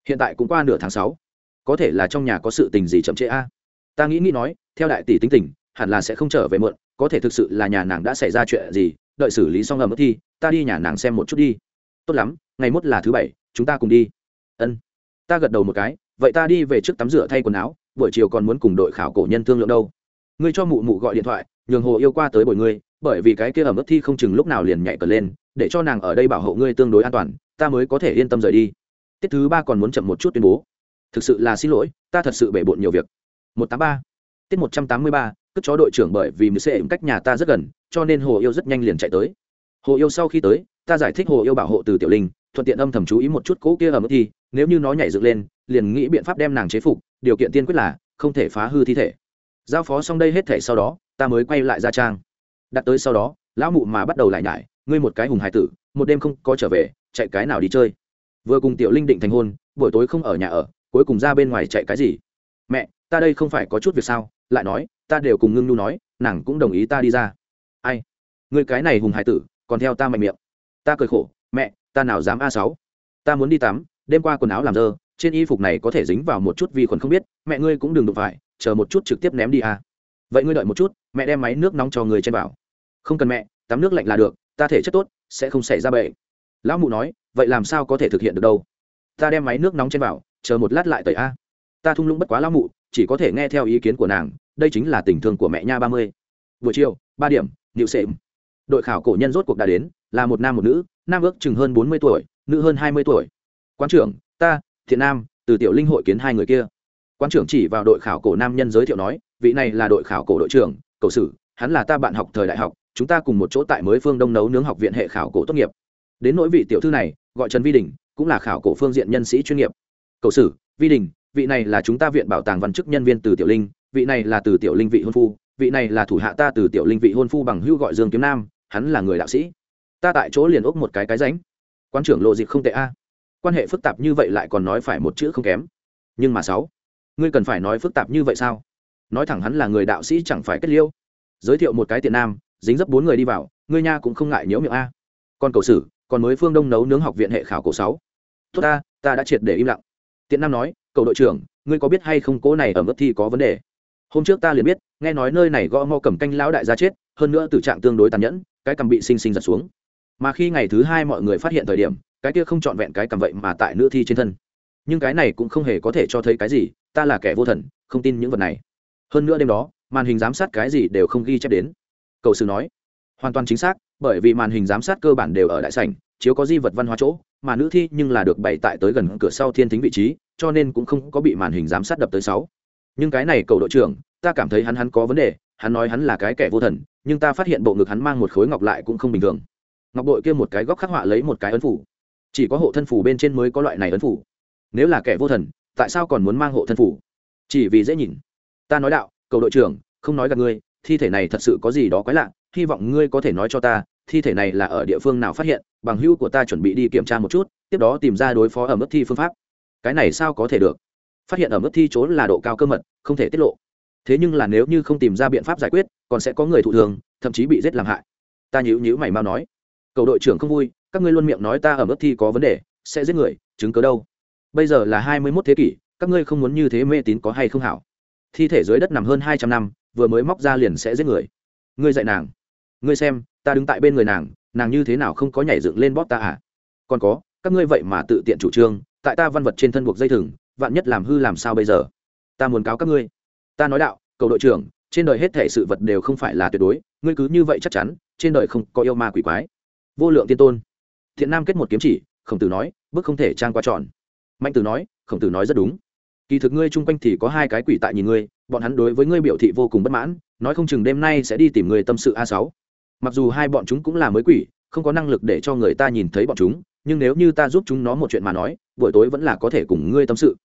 Hiện tại cũng qua nửa tháng sáu. Có thể là trong nhà có sự tình gì chậm trễ a? Ta nghĩ nghĩ nói theo đại tỷ tính tình, hẳn là sẽ không trở về muộn, có thể thực sự là nhà nàng đã xảy ra chuyện gì, đợi xử lý xong ẩm mất thi ta đi nhà nàng xem một chút đi. Tốt lắm, ngày mốt là thứ bảy, chúng ta cùng đi. Ân. Ta gật đầu một cái, vậy ta đi về trước tắm rửa thay quần áo, buổi chiều còn muốn cùng đội khảo cổ nhân thương lượng đâu. Ngươi cho mụ mụ gọi điện thoại, nhường hồ yêu qua tới bồi ngươi, bởi vì cái kia ở ướt thi không chừng lúc nào liền nhảy cờ lên, để cho nàng ở đây bảo hộ ngươi tương đối an toàn, ta mới có thể yên tâm rời đi. Tiết thứ ba còn muốn chậm một chút tuyên bố. Thực sự là xin lỗi, ta thật sự bể bộn nhiều việc. Một tám ba tiết một trăm tám mươi ba chó đội trưởng bởi vì mười xe cách nhà ta rất gần, cho nên hồ yêu rất nhanh liền chạy tới. Hồ yêu sau khi tới, ta giải thích hồ yêu bảo hộ từ tiểu linh, thuận tiện âm thầm chú ý một chút cố kia ở mức thi nếu như nó nhảy dựng lên, liền nghĩ biện pháp đem nàng chế phục, điều kiện tiên quyết là, không thể phá hư thi thể. Giao phó xong đây hết thể sau đó, ta mới quay lại ra trang. Đặt tới sau đó, lão mụ mà bắt đầu lại nhải ngươi một cái hùng hải tử, một đêm không có trở về, chạy cái nào đi chơi. Vừa cùng tiểu linh định thành hôn, buổi tối không ở nhà ở, cuối cùng ra bên ngoài chạy cái gì? Mẹ, ta đây không phải có chút việc sao? Lại nói, ta đều cùng ngưng nhu nói, nàng cũng đồng ý ta đi ra. Ai? Người cái này hùng hải tử, còn theo ta mạnh miệng. Ta cười khổ, mẹ, ta nào dám a sáu? Ta muốn đi tắm, đêm qua quần áo làm dơ, trên y phục này có thể dính vào một chút vi khuẩn không biết, mẹ ngươi cũng đừng đụng phải, chờ một chút trực tiếp ném đi a. Vậy ngươi đợi một chút, mẹ đem máy nước nóng cho người trên bảo. Không cần mẹ, tắm nước lạnh là được, ta thể chất tốt, sẽ không xảy ra bệnh. Lão mụ nói, vậy làm sao có thể thực hiện được đâu? Ta đem máy nước nóng trên vào chờ một lát lại tẩy a. Ta thung lũng bất quá lão mụ chỉ có thể nghe theo ý kiến của nàng, đây chính là tình thương của mẹ nha ba mươi. Buổi chiều, ba điểm nịu sệm. Đội khảo cổ nhân rốt cuộc đã đến, là một nam một nữ, nam ước chừng hơn bốn mươi tuổi, nữ hơn hai mươi tuổi. Quan trưởng, ta, thiện nam, từ tiểu linh hội kiến hai người kia. Quan trưởng chỉ vào đội khảo cổ nam nhân giới thiệu nói, vị này là đội khảo cổ đội trưởng cầu sử, hắn là ta bạn học thời đại học, chúng ta cùng một chỗ tại mới phương đông nấu nướng học viện hệ khảo cổ tốt nghiệp. Đến nỗi vị tiểu thư này, gọi trần vi đình, cũng là khảo cổ phương diện nhân sĩ chuyên nghiệp. Cầu sử, vi đình vị này là chúng ta viện bảo tàng văn chức nhân viên từ tiểu linh, vị này là từ tiểu linh vị hôn phu, vị này là thủ hạ ta từ tiểu linh vị hôn phu bằng hưu gọi dương kiếm nam, hắn là người đạo sĩ. Ta tại chỗ liền ốc một cái cái ránh. Quan trưởng lộ dịp không tệ a. Quan hệ phức tạp như vậy lại còn nói phải một chữ không kém. Nhưng mà sáu, ngươi cần phải nói phức tạp như vậy sao? Nói thẳng hắn là người đạo sĩ chẳng phải kết liêu. Giới thiệu một cái tiện nam, dính dấp bốn người đi vào, ngươi nha cũng không ngại nhiễu miệng a. Còn cầu sử, còn mới phương đông nấu nướng học viện hệ khảo cổ sáu. Tốt ta ta đã triệt để im lặng. Tiện nam nói cậu đội trưởng, ngươi có biết hay không cố này ở mức thi có vấn đề? Hôm trước ta liền biết, nghe nói nơi này gõ mò cầm canh lão đại gia chết, hơn nữa tử trạng tương đối tàn nhẫn, cái cầm bị sinh sinh giật xuống. Mà khi ngày thứ hai mọi người phát hiện thời điểm, cái kia không trọn vẹn cái cầm vậy mà tại nữ thi trên thân. Nhưng cái này cũng không hề có thể cho thấy cái gì, ta là kẻ vô thần, không tin những vật này. Hơn nữa đêm đó, màn hình giám sát cái gì đều không ghi chép đến. Cầu sư nói, hoàn toàn chính xác, bởi vì màn hình giám sát cơ bản đều ở đại sảnh, chiếu có di vật văn hóa chỗ, mà nữ thi nhưng là được bày tại tới gần cửa sau thiên thính vị trí cho nên cũng không có bị màn hình giám sát đập tới sáu. Nhưng cái này cầu đội trưởng, ta cảm thấy hắn hắn có vấn đề, hắn nói hắn là cái kẻ vô thần, nhưng ta phát hiện bộ ngực hắn mang một khối ngọc lại cũng không bình thường. Ngọc bội kia một cái góc khắc họa lấy một cái ấn phủ. Chỉ có hộ thân phủ bên trên mới có loại này ấn phủ. Nếu là kẻ vô thần, tại sao còn muốn mang hộ thân phủ? Chỉ vì dễ nhìn. Ta nói đạo, cầu đội trưởng, không nói gặp ngươi, thi thể này thật sự có gì đó quái lạ, hy vọng ngươi có thể nói cho ta, thi thể này là ở địa phương nào phát hiện, bằng hữu của ta chuẩn bị đi kiểm tra một chút, tiếp đó tìm ra đối phó ở mức thi phương pháp cái này sao có thể được? Phát hiện ở mức thi trốn là độ cao cơ mật, không thể tiết lộ. Thế nhưng là nếu như không tìm ra biện pháp giải quyết, còn sẽ có người thụ thường, thậm chí bị giết làm hại. Ta nhữ nhữ mày mau nói. Cầu đội trưởng không vui, các ngươi luôn miệng nói ta ở mức thi có vấn đề, sẽ giết người, chứng cớ đâu? Bây giờ là hai mươi mốt thế kỷ, các ngươi không muốn như thế mê tín có hay không hảo? Thi thể dưới đất nằm hơn hai trăm năm, vừa mới móc ra liền sẽ giết người. Ngươi dạy nàng. Ngươi xem, ta đứng tại bên người nàng nàng như thế nào không có nhảy dựng lên bóp ta à? Còn có, các ngươi vậy mà tự tiện chủ trương tại ta văn vật trên thân buộc dây thừng, vạn nhất làm hư làm sao bây giờ? Ta muốn cáo các ngươi. Ta nói đạo, cầu đội trưởng, trên đời hết thể sự vật đều không phải là tuyệt đối, ngươi cứ như vậy chắc chắn, trên đời không có yêu ma quỷ quái. Vô lượng tiên tôn. Thiện nam kết một kiếm chỉ, khổng tử nói, bước không thể trang qua tròn. Mạnh tử nói, khổng tử nói rất đúng. Kỳ thực ngươi chung quanh thì có hai cái quỷ tại nhìn ngươi, bọn hắn đối với ngươi biểu thị vô cùng bất mãn, nói không chừng đêm nay sẽ đi tìm người tâm sự a sáu. Mặc dù hai bọn chúng cũng là mới quỷ, không có năng lực để cho người ta nhìn thấy bọn chúng nhưng nếu như ta giúp chúng nó một chuyện mà nói, buổi tối vẫn là có thể cùng ngươi tâm sự.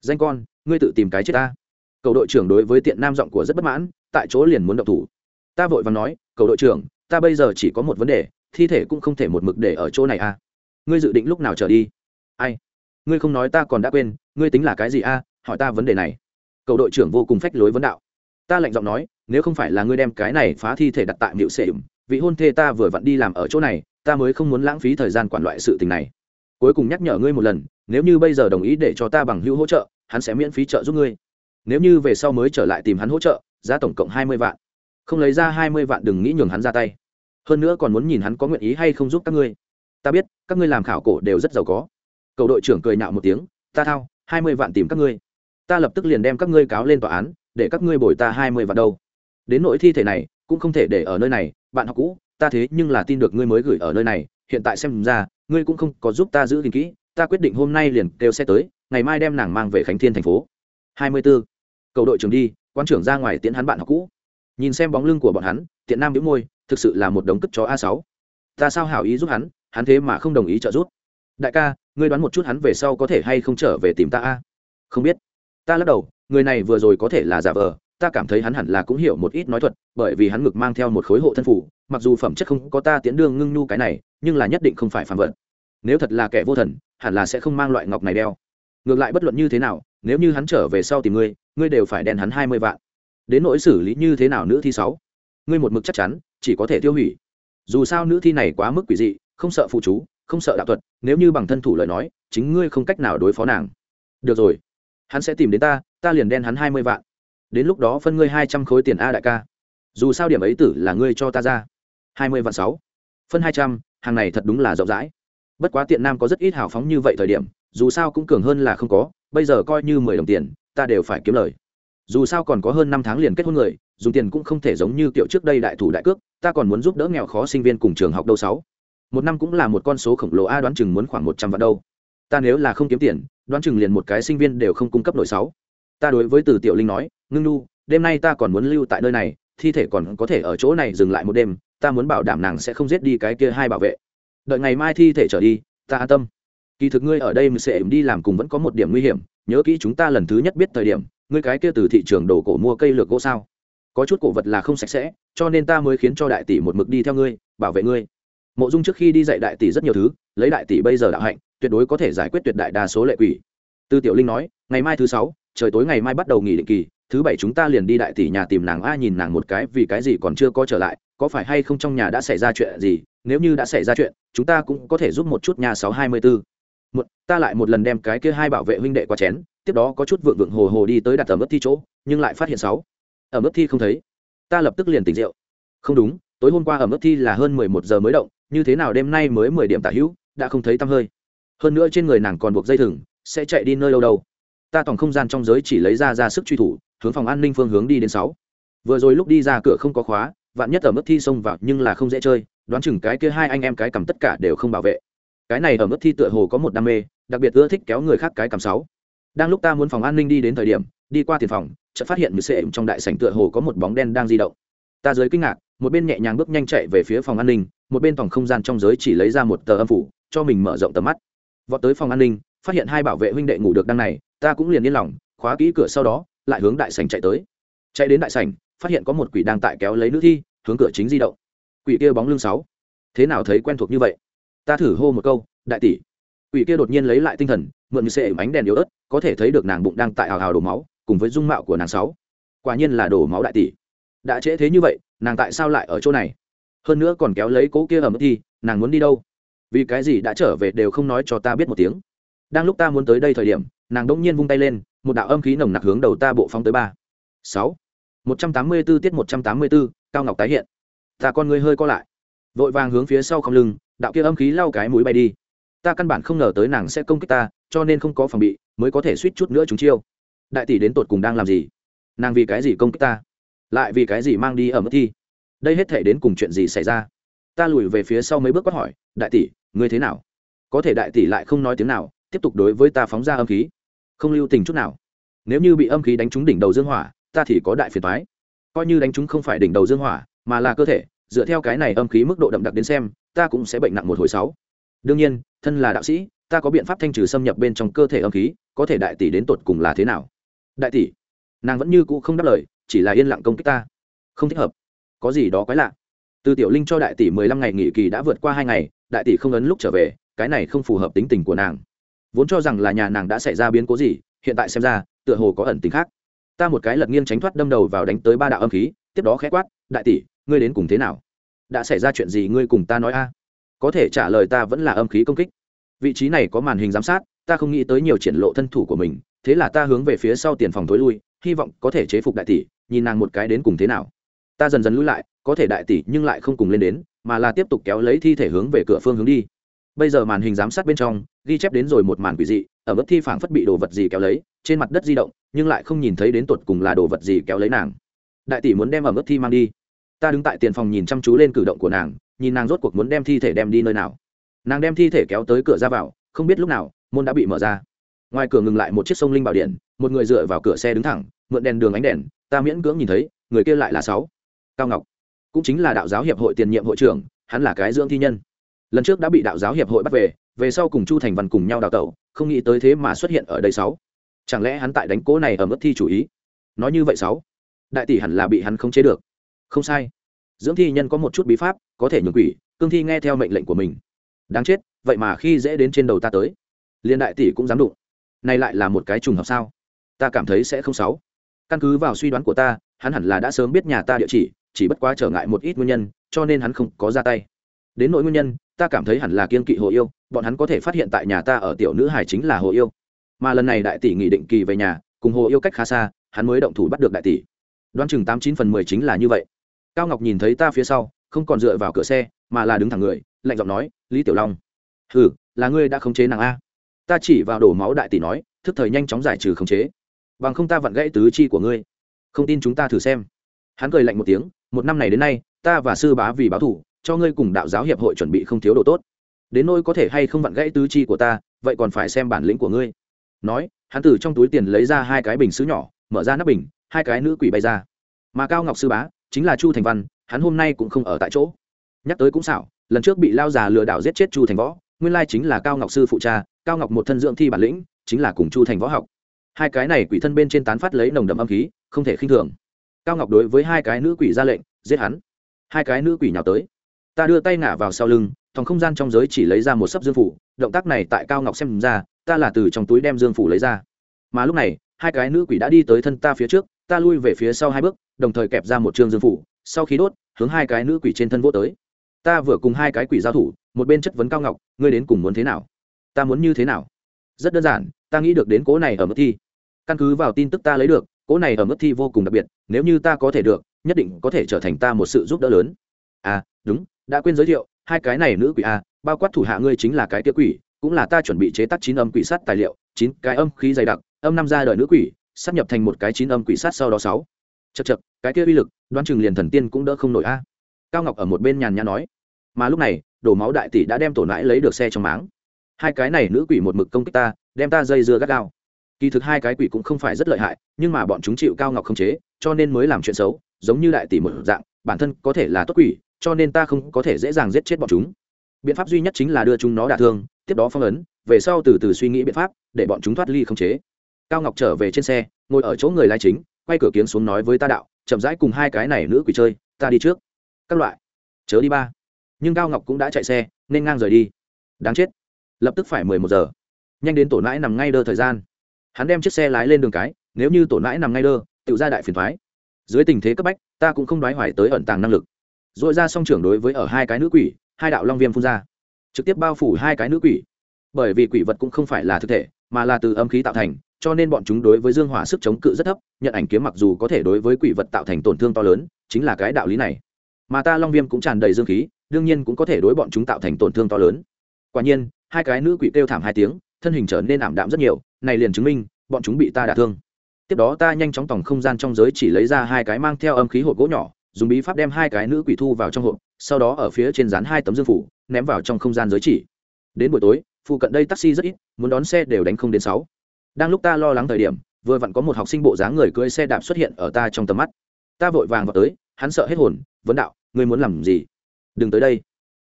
Danh con, ngươi tự tìm cái chết ta. Cầu đội trưởng đối với tiện nam giọng của rất bất mãn, tại chỗ liền muốn động thủ. Ta vội vàng nói, cầu đội trưởng, ta bây giờ chỉ có một vấn đề, thi thể cũng không thể một mực để ở chỗ này a ngươi dự định lúc nào trở đi? Ai? Ngươi không nói ta còn đã quên, ngươi tính là cái gì a hỏi ta vấn đề này. Cầu đội trưởng vô cùng phách lối vấn đạo. Ta lạnh giọng nói, nếu không phải là ngươi đem cái này phá thi thể đặt tại miệu sệ vị hôn thê ta vừa vặn đi làm ở chỗ này, ta mới không muốn lãng phí thời gian quản loại sự tình này. Cuối cùng nhắc nhở ngươi một lần, nếu như bây giờ đồng ý để cho ta bằng hữu hỗ trợ, hắn sẽ miễn phí trợ giúp ngươi. Nếu như về sau mới trở lại tìm hắn hỗ trợ, giá tổng cộng hai mươi vạn. Không lấy ra hai mươi vạn đừng nghĩ nhường hắn ra tay. Hơn nữa còn muốn nhìn hắn có nguyện ý hay không giúp các ngươi. Ta biết, các ngươi làm khảo cổ đều rất giàu có. Cậu đội trưởng cười nhạo một tiếng, ta thao, hai mươi vạn tìm các ngươi. Ta lập tức liền đem các ngươi cáo lên tòa án, để các ngươi bồi ta hai mươi vạn đâu. Đến nỗi thi thể này cũng không thể để ở nơi này, bạn học cũ, ta thế nhưng là tin được ngươi mới gửi ở nơi này, hiện tại xem ra, ngươi cũng không có giúp ta giữ gìn kỹ, ta quyết định hôm nay liền kêu xe tới, ngày mai đem nàng mang về khánh thiên thành phố. Hai mươi 24. cầu đội trưởng đi quan trưởng ra ngoài tiễn hắn bạn học cũ. Nhìn xem bóng lưng của bọn hắn, tiện nam biếu môi, thực sự là một đống cất chó a sáu. Ta sao hảo ý giúp hắn hắn thế mà không đồng ý trợ giúp. Đại ca, ngươi đoán một chút hắn về sau có thể hay không trở về tìm ta a? Không biết. Ta lắc đầu, người này vừa rồi có thể là giả vờ ta cảm thấy hắn hẳn là cũng hiểu một ít nói thuật, bởi vì hắn ngực mang theo một khối hộ thân phủ, mặc dù phẩm chất không có ta tiến đương ngưng nhu cái này, nhưng là nhất định không phải phản vật. Nếu thật là kẻ vô thần, hẳn là sẽ không mang loại ngọc này đeo. Ngược lại bất luận như thế nào, nếu như hắn trở về sau tìm ngươi ngươi đều phải đèn hắn hai mươi vạn. Đến nỗi xử lý như thế nào nữ thi sáu, ngươi một mực chắc chắn, chỉ có thể tiêu hủy. Dù sao nữ thi này quá mức quỷ dị, không sợ phụ chú, không sợ đạo thuật, nếu như bằng thân thủ lời nói, chính ngươi không cách nào đối phó nàng. Được rồi, hắn sẽ tìm đến ta ta liền đen hắn hai mươi vạn đến lúc đó phân ngươi hai trăm khối tiền a đại ca. Dù sao điểm ấy tử là ngươi cho ta ra. Hai mươi vạn sáu. Phân hai trăm, hàng này thật đúng là rộng rãi. Bất quá tiện nam có rất ít hào phóng như vậy thời điểm, dù sao cũng cường hơn là không có, bây giờ coi như mười đồng tiền, ta đều phải kiếm lời. Dù sao còn có hơn năm tháng liền kết hôn người, dùng tiền cũng không thể giống như kiểu trước đây đại thủ đại cước, ta còn muốn giúp đỡ nghèo khó sinh viên cùng trường học đâu sáu. Một năm cũng là một con số khổng lồ a, đoán chừng muốn khoảng một trăm vạn đâu. Ta nếu là không kiếm tiền, đoán chừng liền một cái sinh viên đều không cung cấp nổi sáu. Ta đối với từ tiểu linh nói ngưng nu, đêm nay ta còn muốn lưu tại nơi này, thi thể còn có thể ở chỗ này dừng lại một đêm, ta muốn bảo đảm nàng sẽ không giết đi cái kia hai bảo vệ. Đợi ngày mai thi thể trở đi, ta an tâm. Kỳ thực ngươi ở đây sẽ đi làm cùng vẫn có một điểm nguy hiểm, nhớ kỹ chúng ta lần thứ nhất biết thời điểm, ngươi cái kia từ thị trường đồ cổ mua cây lược gỗ sao? Có chút cổ vật là không sạch sẽ, cho nên ta mới khiến cho đại tỷ một mực đi theo ngươi, bảo vệ ngươi. Mộ dung trước khi đi dạy đại tỷ rất nhiều thứ, lấy đại tỷ bây giờ đạo hạnh, tuyệt đối có thể giải quyết tuyệt đại đa số lệ quỷ. Tư tiểu linh nói, ngày mai thứ sáu, trời tối ngày mai bắt đầu nghỉ định kỳ thứ bảy chúng ta liền đi đại tỷ nhà tìm nàng a nhìn nàng một cái, vì cái gì còn chưa có trở lại, có phải hay không trong nhà đã xảy ra chuyện gì? Nếu như đã xảy ra chuyện, chúng ta cũng có thể giúp một chút nhà sáu hai mươi bốn một, ta lại một lần đem cái kia hai bảo vệ huynh đệ qua chén, tiếp đó có chút vượng vượng hồ hồ đi tới đặt ở mức thi chỗ, nhưng lại phát hiện sáu. Ở mức thi không thấy. Ta lập tức liền tỉnh rượu. Không đúng, tối hôm qua ở mức thi là hơn mười một giờ mới động, như thế nào đêm nay mới mười điểm tả hữu, đã không thấy tăm hơi. Hơn nữa trên người nàng còn buộc dây thừng, sẽ chạy đi nơi đâu đâu ta tổng không gian trong giới chỉ lấy ra ra sức truy thủ, hướng phòng an ninh phương hướng đi đến sáu. Vừa rồi lúc đi ra cửa không có khóa, vạn nhất ở mức thi xông vào nhưng là không dễ chơi, đoán chừng cái kia hai anh em cái cầm tất cả đều không bảo vệ. Cái này ở mức thi tựa hồ có một đam mê, đặc biệt ưa thích kéo người khác cái cầm sáu. Đang lúc ta muốn phòng an ninh đi đến thời điểm, đi qua tiền phòng, chợt phát hiện mười sệ trong đại sảnh tựa hồ có một bóng đen đang di động. Ta giới kinh ngạc, một bên nhẹ nhàng bước nhanh chạy về phía phòng an ninh, một bên phòng không gian trong giới chỉ lấy ra một tờ âm phủ, cho mình mở rộng tầm mắt. Vọt tới phòng an ninh, phát hiện hai bảo vệ huynh đệ ngủ được đằng này ta cũng liền yên lòng, khóa kỹ cửa sau đó, lại hướng đại sảnh chạy tới. Chạy đến đại sảnh, phát hiện có một quỷ đang tại kéo lấy nữ thi, hướng cửa chính di động. Quỷ kia bóng lưng sáu. Thế nào thấy quen thuộc như vậy? Ta thử hô một câu, đại tỷ. Quỷ kia đột nhiên lấy lại tinh thần, mượn như sệ ánh đèn yếu ớt, có thể thấy được nàng bụng đang tại hào hào đổ máu, cùng với dung mạo của nàng sáu. Quả nhiên là đổ máu đại tỷ. Đã trễ thế như vậy, nàng tại sao lại ở chỗ này? Hơn nữa còn kéo lấy cố kia ở mất thi, nàng muốn đi đâu? Vì cái gì đã trở về đều không nói cho ta biết một tiếng đang lúc ta muốn tới đây thời điểm, nàng đ ỗ n g nhiên vung tay lên, một đạo âm khí nồng nặc hướng đầu ta bộ phóng tới ba, sáu, một trăm tám mươi b ố tiết một trăm tám mươi b ố cao ngọc tái hiện. Ta con người hơi co lại. Vội vàng hướng phía sau không lưng, đạo kia âm khí lau cái mũi bay đi. Ta căn bản không ngờ tới nàng sẽ công kích ta, cho nên không có phòng bị, mới có thể suýt chút nữa chúng chiêu. Đại tỷ đến tột cùng đang làm gì? Nàng vì cái gì công kích ta? Lại vì cái gì mang đi ở mất thi? Đây hết thể đến cùng chuyện gì xảy ra? Ta lùi về phía sau mấy bước quát hỏi, đại tỷ, ngươi thế nào? Có thể đại tỷ lại không nói tiếng nào tiếp tục đối với ta phóng ra âm khí. Không lưu tình chút nào. Nếu như bị âm khí đánh trúng đỉnh đầu dương hỏa, ta thì có đại phiền thoái coi như đánh trúng không phải đỉnh đầu dương hỏa, mà là cơ thể, dựa theo cái này âm khí mức độ đậm đặc đến xem, ta cũng sẽ bệnh nặng một hồi sáu. Đương nhiên, thân là đạo sĩ, ta có biện pháp thanh trừ xâm nhập bên trong cơ thể âm khí, có thể đại tỷ đến tột cùng là thế nào? Đại tỷ, nàng vẫn như cũ không đáp lời, chỉ là yên lặng công kích ta. Không thích hợp. Có gì đó quái lạ. Từ tiểu linh cho đại tỷ mười lăm ngày nghỉ kỳ đã vượt qua hai ngày, đại tỷ không ấn lúc trở về, cái này không phù hợp tính tình của nàng vốn cho rằng là nhà nàng đã xảy ra biến cố gì, hiện tại xem ra, tựa hồ có ẩn tính khác. Ta một cái lật nghiêng tránh thoát đâm đầu vào đánh tới ba đạo âm khí, tiếp đó khẽ quát, đại tỷ, ngươi đến cùng thế nào? Đã xảy ra chuyện gì ngươi cùng ta nói a? Có thể trả lời ta vẫn là âm khí công kích. Vị trí này có màn hình giám sát, ta không nghĩ tới nhiều triển lộ thân thủ của mình, thế là ta hướng về phía sau tiền phòng thối lui, hy vọng có thể chế phục đại tỷ, nhìn nàng một cái đến cùng thế nào. Ta dần dần lui lại, có thể đại tỷ nhưng lại không cùng lên đến, mà là tiếp tục kéo lấy thi thể hướng về cửa phương hướng đi bây giờ màn hình giám sát bên trong, ghi chép đến rồi một màn quỷ dị, ở mức thi phảng phất bị đồ vật gì kéo lấy, trên mặt đất di động, nhưng lại không nhìn thấy đến tột cùng là đồ vật gì kéo lấy nàng. Đại tỷ muốn đem ở mức thi mang đi. Ta đứng tại tiền phòng nhìn chăm chú lên cử động của nàng, nhìn nàng rốt cuộc muốn đem thi thể đem đi nơi nào. Nàng đem thi thể kéo tới cửa ra vào, không biết lúc nào, môn đã bị mở ra. Ngoài cửa ngừng lại một chiếc sông linh bảo điện, một người dựa vào cửa xe đứng thẳng, mượn đèn đường ánh đèn, ta miễn cưỡng nhìn thấy, người kia lại là sáu. Cao ngọc. Cũng chính là đạo giáo hiệp hội tiền nhiệm hội trưởng, hắn là cái dưỡng thi nhân lần trước đã bị đạo giáo hiệp hội bắt về về sau cùng chu thành văn cùng nhau đào tẩu, không nghĩ tới thế mà xuất hiện ở đây sáu. Chẳng lẽ hắn tại đánh cố này ở mức thi chủ ý? Nói như vậy sáu. Đại tỷ hẳn là bị hắn không chế được. Không sai. Dưỡng thi nhân có một chút bí pháp, có thể nhường quỷ, cương thi nghe theo mệnh lệnh của mình. Đáng chết, vậy mà khi dễ đến trên đầu ta tới. Liên đại tỷ cũng dám đụng. Này lại là một cái trùng hợp sao? Ta cảm thấy sẽ không sáu. Căn cứ vào suy đoán của ta, hắn hẳn là đã sớm biết nhà ta địa chỉ chỉ bất quá trở ngại một ít nguyên nhân, cho nên hắn không có ra tay. Đến nỗi nguyên nhân ta cảm thấy hẳn là kiên kỵ hồ yêu, bọn hắn có thể phát hiện tại nhà ta ở tiểu nữ hải chính là hồ yêu. Mà lần này đại tỷ nghị định kỳ về nhà, cùng hồ yêu cách khá xa, hắn mới động thủ bắt được đại tỷ. Đoán chừng tám chín phần mười chính là như vậy. Cao ngọc nhìn thấy ta phía sau, không còn dựa vào cửa xe, mà là đứng thẳng người, lạnh giọng nói, lý tiểu long. Hừ, là ngươi đã khống chế nàng a? Ta chỉ vào đổ máu đại tỷ nói, thức thời nhanh chóng giải trừ khống chế. Bằng không ta vặn gãy tứ chi của ngươi. Không tin chúng ta thử xem. Hắn cười lạnh một tiếng, một năm này đến nay, ta và sư bá vì báo thủ cho ngươi cùng đạo giáo hiệp hội chuẩn bị không thiếu đồ tốt. Đến nôi có thể hay không vặn gãy tứ chi của ta, vậy còn phải xem bản lĩnh của ngươi. Nói, hắn từ trong túi tiền lấy ra hai cái bình xứ nhỏ, mở ra nắp bình, hai cái nữ quỷ bay ra. Mà cao ngọc sư bá, chính là chu thành văn, hắn hôm nay cũng không ở tại chỗ. Nhắc tới cũng xảo, lần trước bị lao già lừa đảo giết chết chu thành võ, nguyên lai chính là cao ngọc sư phụ cha, cao ngọc một thân dưỡng thi bản lĩnh, chính là cùng chu thành võ học. Hai cái này quỷ thân bên trên tán phát lấy nồng đậm âm khí, không thể khinh thường. Cao ngọc đối với hai cái nữ quỷ ra lệnh, giết hắn. Hai cái nữ quỷ nhào tới ta đưa tay ngả vào sau lưng, thòng không gian trong giới chỉ lấy ra một sấp dương phủ, động tác này tại cao ngọc xem ra, ta là từ trong túi đem dương phủ lấy ra. Mà lúc này, hai cái nữ quỷ đã đi tới thân ta phía trước, ta lui về phía sau hai bước, đồng thời kẹp ra một chương dương phủ, sau khi đốt, hướng hai cái nữ quỷ trên thân vô tới. Ta vừa cùng hai cái quỷ giao thủ, một bên chất vấn cao ngọc, ngươi đến cùng muốn thế nào? Ta muốn như thế nào? Rất đơn giản, ta nghĩ được đến cố này ở mức thi. Căn cứ vào tin tức ta lấy được cố này ở mức thi vô cùng đặc biệt, nếu như ta có thể được, nhất định có thể trở thành ta một sự giúp đỡ lớn. À đúng đã quên giới thiệu, hai cái này nữ quỷ a, bao quát thủ hạ ngươi chính là cái tia quỷ, cũng là ta chuẩn bị chế tác chín âm quỷ sát tài liệu, chín cái âm khí dày đặc, âm năm ra đời nữ quỷ, sắp nhập thành một cái chín âm quỷ sát sau đó sáu. Chật chật cái kia uy lực, đoán chừng liền thần tiên cũng đỡ không nổi a. Cao ngọc ở một bên nhàn nhã nói. Mà lúc này, đổ máu đại tỷ đã đem tổ nãi lấy được xe trong máng. Hai cái này nữ quỷ một mực công kích ta, đem ta dây dưa gắt gao. Kỳ thực hai cái quỷ cũng không phải rất lợi hại, nhưng mà bọn chúng chịu cao ngọc không chế, cho nên mới làm chuyện xấu, giống như đại tỷ một dạng, bản thân có thể là tốt quỷ cho nên ta không có thể dễ dàng giết chết bọn chúng. Biện pháp duy nhất chính là đưa chúng nó đả thương, tiếp đó phong ấn, về sau từ từ suy nghĩ biện pháp, để bọn chúng thoát ly không chế. Cao ngọc trở về trên xe, ngồi ở chỗ người lái chính, quay cửa kiếng xuống nói với ta đạo, chậm rãi cùng hai cái này nữ quỷ chơi, ta đi trước. Các loại. Chớ đi ba. Nhưng cao ngọc cũng đã chạy xe, nên ngang rời đi. Đáng chết. Lập tức phải mười một giờ. Nhanh đến tổ nãi nằm ngay đơ thời gian. Hắn đem chiếc xe lái lên đường cái, nếu như tổ nãi nằm ngay đơ tự ra đại phiền thoái. Dưới tình thế cấp bách, ta cũng không đoái hoài tới ẩn tàng năng lực dội ra song trưởng đối với ở hai cái nữ quỷ, hai đạo long viêm phun ra. Trực tiếp bao phủ hai cái nữ quỷ. Bởi vì quỷ vật cũng không phải là thực thể, mà là từ âm khí tạo thành, cho nên bọn chúng đối với dương hỏa sức chống cự rất thấp, nhận ảnh kiếm mặc dù có thể đối với quỷ vật tạo thành tổn thương to lớn, chính là cái đạo lý này. Mà ta long viêm cũng tràn đầy dương khí, đương nhiên cũng có thể đối bọn chúng tạo thành tổn thương to lớn. Quả nhiên, hai cái nữ quỷ kêu thảm hai tiếng, thân hình trở nên ảm đạm rất nhiều, này liền chứng minh, bọn chúng bị ta đả thương. Tiếp đó ta nhanh chóng tòng không gian trong giới chỉ lấy ra hai cái mang theo âm khí hộp gỗ nhỏ dùng bí pháp đem hai cái nữ quỷ thu vào trong hộp, sau đó ở phía trên dán hai tấm dương phủ, ném vào trong không gian giới chỉ. Đến buổi tối, phụ cận đây taxi rất ít, muốn đón xe đều đánh không đến sáu. Đang lúc ta lo lắng thời điểm, vừa vặn có một học sinh bộ dáng người cưỡi xe đạp xuất hiện ở ta trong tầm mắt. Ta vội vàng vào tới, hắn sợ hết hồn, vấn đạo, ngươi muốn làm gì? Đừng tới đây.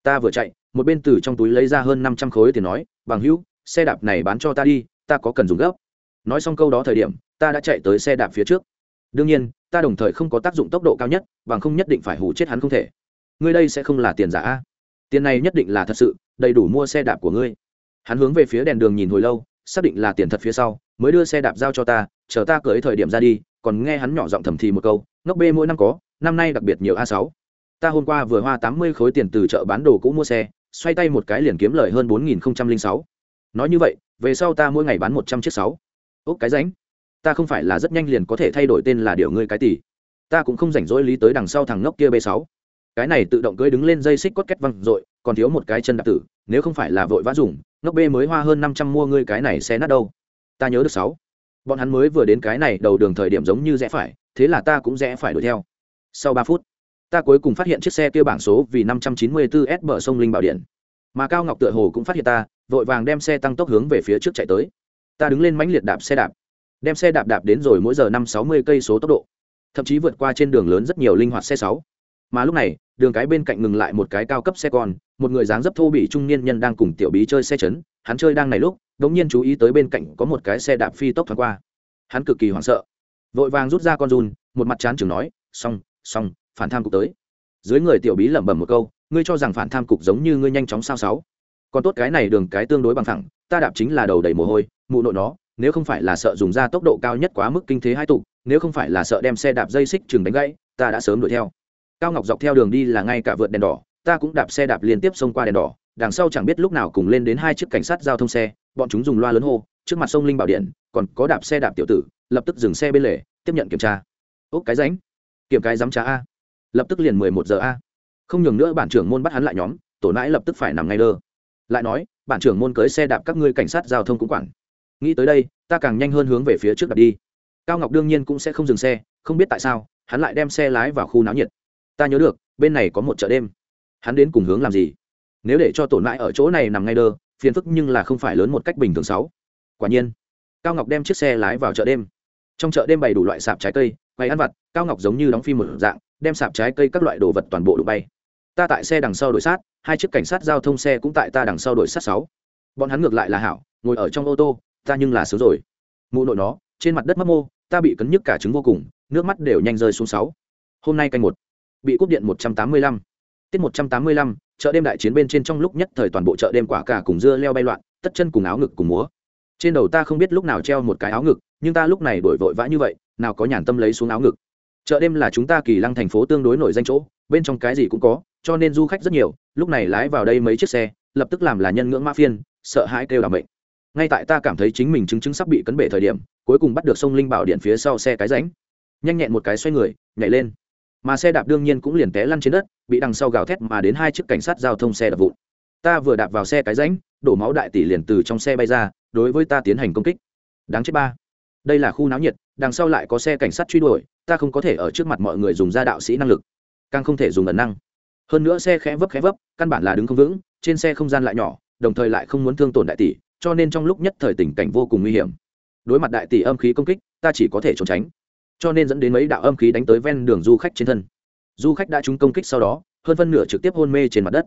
Ta vừa chạy, một bên từ trong túi lấy ra hơn năm trăm khối tiền nói, bằng hữu, xe đạp này bán cho ta đi, ta có cần dùng gấp. Nói xong câu đó thời điểm, ta đã chạy tới xe đạp phía trước đương nhiên, ta đồng thời không có tác dụng tốc độ cao nhất, bằng không nhất định phải hủ chết hắn không thể. Ngươi đây sẽ không là tiền giả a? Tiền này nhất định là thật sự, đầy đủ mua xe đạp của ngươi. Hắn hướng về phía đèn đường nhìn hồi lâu, xác định là tiền thật phía sau, mới đưa xe đạp giao cho ta, chờ ta cưới thời điểm ra đi, còn nghe hắn nhỏ giọng thầm thì một câu, ngốc bê mỗi năm có, năm nay đặc biệt nhiều a sáu. Ta hôm qua vừa hoa tám mươi khối tiền từ chợ bán đồ cũ mua xe, xoay tay một cái liền kiếm lời hơn bốn nghìn sáu. Nói như vậy, về sau ta mỗi ngày bán một trăm chiếc sáu. Úc cái ránh ta không phải là rất nhanh liền có thể thay đổi tên là điều ngươi cái tỷ ta cũng không rảnh rỗi lý tới đằng sau thằng ngốc kia b sáu. Cái này tự động cưới đứng lên dây xích cốt két văng rồi, còn thiếu một cái chân đạp tử, nếu không phải là vội vã dùng, ngốc b mới hoa hơn năm trăm mua ngươi cái này xe nát đâu. Ta nhớ được sáu. Bọn hắn mới vừa đến cái này đầu đường thời điểm giống như rẽ phải, thế là ta cũng rẽ phải đuổi theo. Sau ba phút, ta cuối cùng phát hiện chiếc xe kia bảng số vì năm trăm chín mươi 594 s bờ sông linh bảo điện. Mà cao ngọc tựa hồ cũng phát hiện ta, vội vàng đem xe tăng tốc hướng về phía trước chạy tới. Ta đứng lên mãnh liệt đạp xe đạp đem xe đạp đạp đến rồi mỗi giờ năm sáu mươi cây số tốc độ. Thậm chí vượt qua trên đường lớn rất nhiều linh hoạt xe sáu. Mà lúc này, đường cái bên cạnh ngừng lại một cái cao cấp xe con, một người dáng dấp thô bị trung niên nhân đang cùng tiểu bí chơi xe chấn, hắn chơi đang này lúc đ ỗ n g nhiên chú ý tới bên cạnh có một cái xe đạp phi tốc thoáng qua. Hắn cực kỳ hoảng sợ. Vội vàng rút ra con run, một mặt chán chừng nói, xong xong, phản tham cục tới. Dưới người tiểu bí lẩm bẩm một câu, ngươi cho rằng phản tham cục giống như ngươi nhanh chóng sao sáu? Còn tốt cái này đường cái tương đối bằng thẳng, ta đạp chính là đầu đầy mồ hôi, mụ nội nó nếu không phải là sợ dùng ra tốc độ cao nhất quá mức kinh thế hai tụ, nếu không phải là sợ đem xe đạp dây xích chừng đánh gãy, ta đã sớm đuổi theo. Cao ngọc dọc theo đường đi là ngay cả vượt đèn đỏ, ta cũng đạp xe đạp liên tiếp xông qua đèn đỏ, đằng sau chẳng biết lúc nào cùng lên đến hai chiếc cảnh sát giao thông xe, bọn chúng dùng loa lớn hô, trước mặt sông linh bảo điện, còn có đạp xe đạp tiểu tử, lập tức dừng xe bên lề, tiếp nhận kiểm tra. Ốc cái ránh, kiểm cái giám trá a. Lập tức liền mười một giờ a. Không nhường nữa bản trưởng môn bắt hắn lại nhóm, tổ nãi lập tức phải nằm ngay đơ. Lại nói, bản trưởng môn cưới xe đạp các ngươi cảnh sát giao thông cũng quản nghĩ tới đây, ta càng nhanh hơn hướng về phía trước đặt đi. Cao ngọc đương nhiên cũng sẽ không dừng xe, không biết tại sao, hắn lại đem xe lái vào khu náo nhiệt. Ta nhớ được, bên này có một chợ đêm. Hắn đến cùng hướng làm gì? Nếu để cho tổn mãi ở chỗ này nằm ngay đơ, phiền phức nhưng là không phải lớn một cách bình thường sáu. Quả nhiên, cao ngọc đem chiếc xe lái vào chợ đêm. Trong chợ đêm bày đủ loại sạp trái cây bày ăn vặt, cao ngọc giống như đóng phim một dạng, đem sạp trái cây các loại đồ vật toàn bộ đụng bay. Ta tại xe đằng sau đổi sát, hai chiếc cảnh sát giao thông xe cũng tại ta đằng sau đổi sát sáu. Bọn hắn ngược lại là hảo, ngồi ở trong ô tô ta nhưng là sớm rồi. Mụ nội nó, trên mặt đất mấp mô, ta bị cấn nhức cả trứng vô cùng, nước mắt đều nhanh rơi xuống sáu. Hôm nay canh một, bị cúp điện một trăm tám mươi lăm. Tiết một trăm tám mươi lăm, chợ đêm đại chiến bên trên trong lúc nhất thời toàn bộ chợ đêm quả cả cùng dưa leo bay loạn, tất chân cùng áo ngực cùng múa. Trên đầu ta không biết lúc nào treo một cái áo ngực, nhưng ta lúc này đổi vội vã như vậy, nào có nhàn tâm lấy xuống áo ngực. Chợ đêm là chúng ta kỳ lăng thành phố tương đối nổi danh chỗ, bên trong cái gì cũng có, cho nên du khách rất nhiều, lúc này lái vào đây mấy chiếc xe, lập tức làm là nhân ngưỡng mã phiên, sợ hãi kêu là bệnh ngay tại ta cảm thấy chính mình chứng chứng sắp bị cấn bể thời điểm, cuối cùng bắt được sông linh bảo điện phía sau xe cái ránh nhanh nhẹn một cái xoay người, nhảy lên. Mà xe đạp đương nhiên cũng liền té lăn trên đất, bị đằng sau gào thét mà đến hai chiếc cảnh sát giao thông xe đập vụn. Ta vừa đạp vào xe cái ránh đổ máu đại tỷ liền từ trong xe bay ra, đối với ta tiến hành công kích. Đáng chết ba. Đây là khu náo nhiệt, đằng sau lại có xe cảnh sát truy đuổi, ta không có thể ở trước mặt mọi người dùng ra đạo sĩ năng lực, càng không thể dùng ẩn năng. Hơn nữa xe khẽ vấp khẽ vấp, căn bản là đứng không vững, trên xe không gian lại nhỏ, đồng thời lại không muốn thương tổn đại tỷ cho nên trong lúc nhất thời tình cảnh vô cùng nguy hiểm. Đối mặt đại tỷ âm khí công kích, ta chỉ có thể trốn tránh. Cho nên dẫn đến mấy đạo âm khí đánh tới ven đường du khách trên thân. Du khách đã trúng công kích sau đó, hơn phân nửa trực tiếp hôn mê trên mặt đất.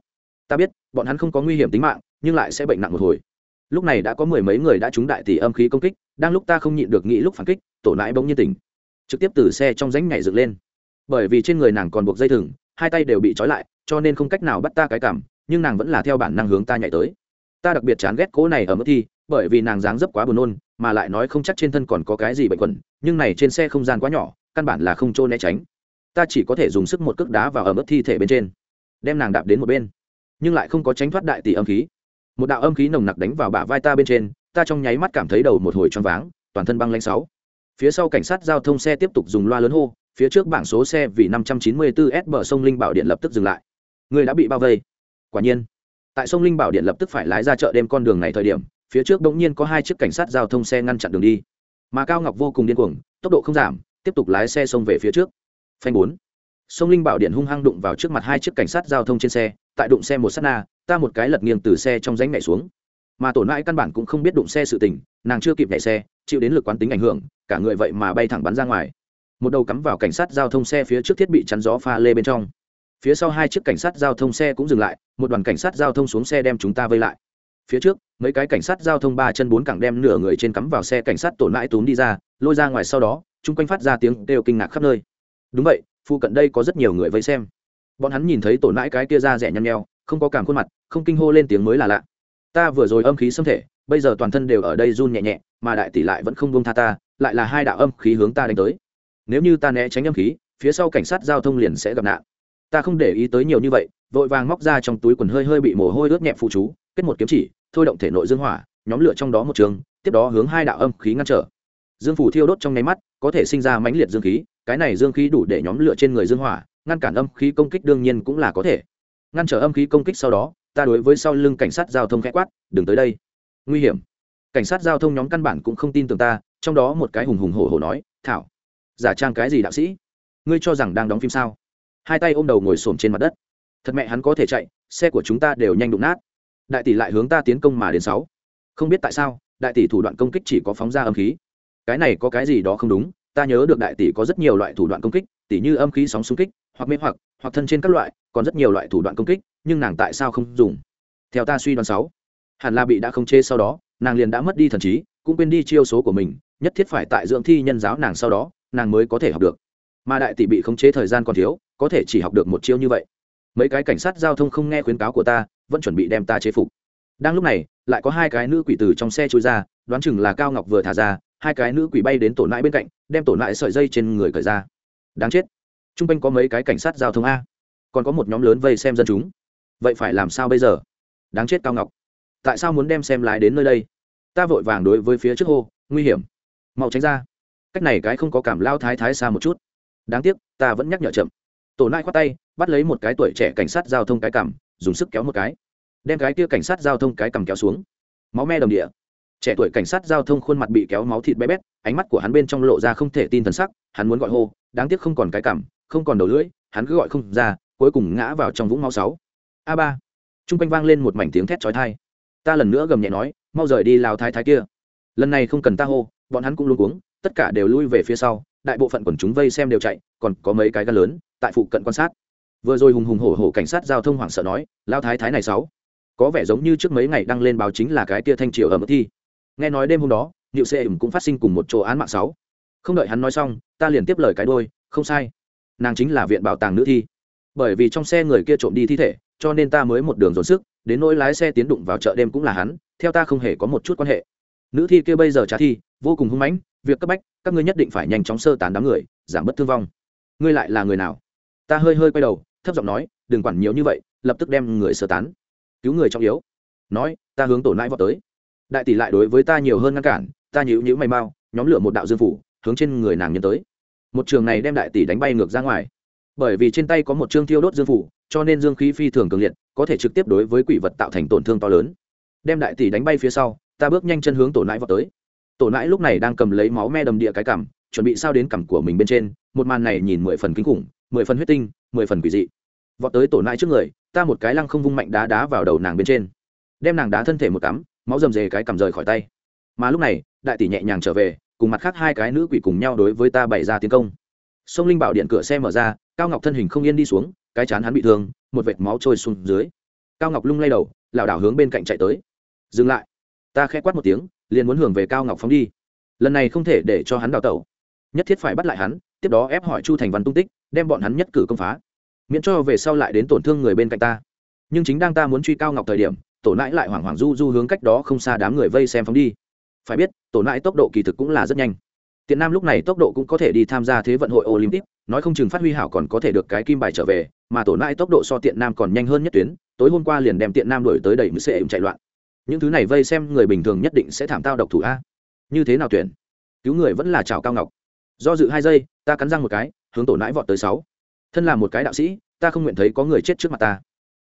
Ta biết, bọn hắn không có nguy hiểm tính mạng, nhưng lại sẽ bệnh nặng một hồi. Lúc này đã có mười mấy người đã trúng đại tỷ âm khí công kích, đang lúc ta không nhịn được nghĩ lúc phản kích, tổ nãi bỗng nhiên tỉnh. Trực tiếp từ xe trong ránh nhảy dựng lên. Bởi vì trên người nàng còn buộc dây thừng, hai tay đều bị trói lại, cho nên không cách nào bắt ta cái cảm, nhưng nàng vẫn là theo bản năng hướng ta nhảy tới ta đặc biệt chán ghét cố này ở mức thi, bởi vì nàng dáng dấp quá buồn nôn, mà lại nói không chắc trên thân còn có cái gì bệnh quẩn, nhưng này trên xe không gian quá nhỏ, căn bản là không trôn né tránh. Ta chỉ có thể dùng sức một cước đá vào ở mức thi thể bên trên, đem nàng đạp đến một bên, nhưng lại không có tránh thoát đại tỷ âm khí. Một đạo âm khí nồng nặc đánh vào bả vai ta bên trên, ta trong nháy mắt cảm thấy đầu một hồi choáng váng, toàn thân băng lanh sáu. Phía sau cảnh sát giao thông xe tiếp tục dùng loa lớn hô, phía trước bảng số xe vì 594 s bờ sông linh bảo điện lập tức dừng lại. Người đã bị bao vây. Quả nhiên tại sông linh bảo điện lập tức phải lái ra chợ đêm con đường này thời điểm, phía trước bỗng nhiên có hai chiếc cảnh sát giao thông xe ngăn chặn đường đi. Mà cao ngọc vô cùng điên cuồng, tốc độ không giảm, tiếp tục lái xe xông về phía trước. Phanh bốn. Sông linh bảo điện hung hăng đụng vào trước mặt hai chiếc cảnh sát giao thông trên xe, tại đụng xe một s á t na, ta một cái lật nghiêng từ xe trong ránh nhảy xuống. Mà tổn mãi căn bản cũng không biết đụng xe sự tình, nàng chưa kịp nhảy xe, chịu đến lực quán tính ảnh hưởng, cả người vậy mà bay thẳng bắn ra ngoài. Một đầu cắm vào cảnh sát giao thông xe phía trước thiết bị chắn gió pha lê bên trong phía sau hai chiếc cảnh sát giao thông xe cũng dừng lại, một đoàn cảnh sát giao thông xuống xe đem chúng ta vây lại. Phía trước, mấy cái cảnh sát giao thông ba chân bốn cẳng đem nửa người trên cắm vào xe cảnh sát tổn mãi túm đi ra, lôi ra ngoài sau đó, chung quanh phát ra tiếng đều kinh ngạc khắp nơi. Đúng vậy, phụ cận đây có rất nhiều người vây xem. Bọn hắn nhìn thấy tổn nãi cái kia ra rẻ nhăn nheo, không có cảm khuôn mặt, không kinh hô lên tiếng mới là lạ. Ta vừa rồi âm khí xâm thể, bây giờ toàn thân đều ở đây run nhẹ nhẹ, mà đại tỷ lại vẫn không buông tha ta, lại là hai đạo âm khí hướng ta đánh tới. Nếu như ta né tránh âm khí, phía sau cảnh sát giao thông liền sẽ gặp nạn ta không để ý tới nhiều như vậy, vội vàng móc ra trong túi quần hơi hơi bị mồ hôi ướt nhẹ phụ chú, kết một kiếm chỉ, thôi động thể nội dương hỏa, nhóm lửa trong đó một trường, tiếp đó hướng hai đạo âm khí ngăn trở. Dương phủ thiêu đốt trong nháy mắt, có thể sinh ra mãnh liệt dương khí, cái này dương khí đủ để nhóm lửa trên người dương hỏa, ngăn cản âm khí công kích đương nhiên cũng là có thể. Ngăn trở âm khí công kích sau đó, ta đối với sau lưng cảnh sát giao thông khẽ quát, đừng tới đây. Nguy hiểm. Cảnh sát giao thông nhóm căn bản cũng không tin tưởng ta, trong đó một cái hùng hùng hổ hổ nói, thảo, giả trang cái gì đạo sĩ? Ngươi cho rằng đang đóng phim sao? Hai tay ôm đầu ngồi xổm trên mặt đất. Thật mẹ hắn có thể chạy, xe của chúng ta đều nhanh đụng nát. Đại tỷ lại hướng ta tiến công mà đến sáu. Không biết tại sao, đại tỷ thủ đoạn công kích chỉ có phóng ra âm khí. Cái này có cái gì đó không đúng, ta nhớ được đại tỷ có rất nhiều loại thủ đoạn công kích tỷ như âm khí sóng xung kích, hoặc mê hoặc hoặc thân trên các loại, còn rất nhiều loại thủ đoạn công kích, nhưng nàng tại sao không dùng? Theo ta suy đoán sáu, hẳn là bị đã không chê sau đó, nàng liền đã mất đi thần trí, cũng quên đi chiêu số của mình, nhất thiết phải tại dưỡng thi nhân giáo nàng sau đó, nàng mới có thể học được mà đại tỷ bị khống chế thời gian còn thiếu, có thể chỉ học được một chiêu như vậy. Mấy cái cảnh sát giao thông không nghe khuyến cáo của ta, vẫn chuẩn bị đem ta chế phục. Đang lúc này, lại có hai cái nữ quỷ từ trong xe trôi ra, đoán chừng là cao ngọc vừa thả ra, hai cái nữ quỷ bay đến tổ nại bên cạnh, đem tổ nại sợi dây trên người cởi ra. Đáng chết. T r u n g quanh có mấy cái cảnh sát giao thông a. Còn có một nhóm lớn vây xem dân chúng. Vậy phải làm sao bây giờ? Đáng chết cao ngọc. Tại sao muốn đem xem lái đến nơi đây? Ta vội vàng đối với phía trước hô, nguy hiểm. Mau tránh ra. Cách này cái không có cảm lao thái thái xa một chút đáng tiếc ta vẫn nhắc nhở chậm. Tổ nai khoát tay bắt lấy một cái tuổi trẻ cảnh sát giao thông cái cằm, dùng sức kéo một cái. Đem cái kia cảnh sát giao thông cái cằm kéo xuống. Máu me đồng địa. Trẻ tuổi cảnh sát giao thông khuôn mặt bị kéo máu thịt bé bét ánh mắt của hắn bên trong lộ ra không thể tin thần sắc hắn muốn gọi hô đáng tiếc không còn cái cằm, không còn đầu lưỡi hắn cứ gọi không ra cuối cùng ngã vào trong vũng máu sáu. A ba. T r u n g quanh vang lên một mảnh tiếng thét trói thai ta lần nữa gầm nhẹ nói mau rời đi lao thái thái kia. Lần này không cần ta hô bọn hắn cũng luôn cuống tất cả đều lui về phía sau đại bộ phận quần chúng vây xem đều chạy, còn có mấy cái gan lớn tại phụ cận quan sát. Vừa rồi hùng hùng hổ hổ cảnh sát giao thông hoảng sợ nói lao thái thái này sáu, có vẻ giống như trước mấy ngày đăng lên báo chính là cái tia thanh triều ở mức thi. Nghe nói đêm hôm đó, niệu xe ẩm cũng phát sinh cùng một chỗ án mạng sáu. Không đợi hắn nói xong, ta liền tiếp lời cái đôi không sai, nàng chính là viện bảo tàng nữ thi. Bởi vì trong xe người kia trộm đi thi thể, cho nên ta mới một đường dồn sức, đến nỗi lái xe tiến đụng vào chợ đêm cũng là hắn, theo ta không hề có một chút quan hệ. Nữ thi kia bây giờ trả thi, vô cùng hung mãnh việc cấp bách, các ngươi nhất định phải nhanh chóng sơ tán đám người, giảm bớt thương vong. Ngươi lại là người nào? Ta hơi hơi quay đầu, thấp giọng nói, đừng quản nhiều như vậy, lập tức đem người sơ tán. Cứu người trọng yếu. Nói, ta hướng tổ nãi vọt tới. Đại tỷ lại đối với ta nhiều hơn ngăn cản, ta nhíu nhíu mày mau, nhóm lửa một đạo dương phủ, hướng trên người nàng nhân tới. Một trường này đem đại tỷ đánh bay ngược ra ngoài. Bởi vì trên tay có một chương thiêu đốt dương phủ, cho nên dương khí phi thường cường liệt, có thể trực tiếp đối với quỷ vật tạo thành tổn thương to lớn. Đem đại tỷ đánh bay phía sau, ta bước nhanh chân hướng tổ nãi vọt tới tổ nãi lúc này đang cầm lấy máu me đầm địa cái cằm chuẩn bị sao đến cằm của mình bên trên, một màn này nhìn mười phần kinh khủng, mười phần huyết tinh, mười phần quỷ dị. Vọt tới tổ nãi trước người, ta một cái lăng không vung mạnh đá đá vào đầu nàng bên trên. Đem nàng đá thân thể một cắm, máu rầm rề cái cầm rời khỏi tay. Mà lúc này, đại tỷ nhẹ nhàng trở về, cùng mặt khác hai cái nữ quỷ cùng nhau đối với ta bày ra tiến công. Sông linh bảo điện cửa xe mở ra, cao ngọc thân hình không yên đi xuống, cái chán hắn bị thương, một vệt máu trôi xuống dưới. Cao ngọc lung lay đầu, lảo đảo hướng bên cạnh chạy tới. Dừng lại. Ta khẽ quát một tiếng liền muốn hưởng về cao ngọc phóng đi. Lần này không thể để cho hắn đào tẩu. Nhất thiết phải bắt lại hắn, tiếp đó ép hỏi chu thành văn tung tích, đem bọn hắn nhất cử công phá. Miễn cho về sau lại đến tổn thương người bên cạnh ta. Nhưng chính đang ta muốn truy cao ngọc thời điểm, tổ nãi lại hoảng hoảng du du hướng cách đó không xa đám người vây xem phóng đi. Phải biết, tổ nãi tốc độ kỳ thực cũng là rất nhanh. Tiện nam lúc này tốc độ cũng có thể đi tham gia thế vận hội olympic, nói không chừng phát huy hảo còn có thể được cái kim bài trở về, mà tổ nãi tốc độ so tiện nam còn nhanh hơn nhất tuyến, tối hôm qua liền đem tiện nam đổi tới đẩy mười xe chạy loạn những thứ này vây xem người bình thường nhất định sẽ thảm tao độc thủ a. Như thế nào tuyển? Cứu người vẫn là chào cao ngọc. Do dự hai giây, ta cắn răng một cái, hướng tổ nãi vọt tới sáu. Thân là một cái đạo sĩ, ta không nguyện thấy có người chết trước mặt ta.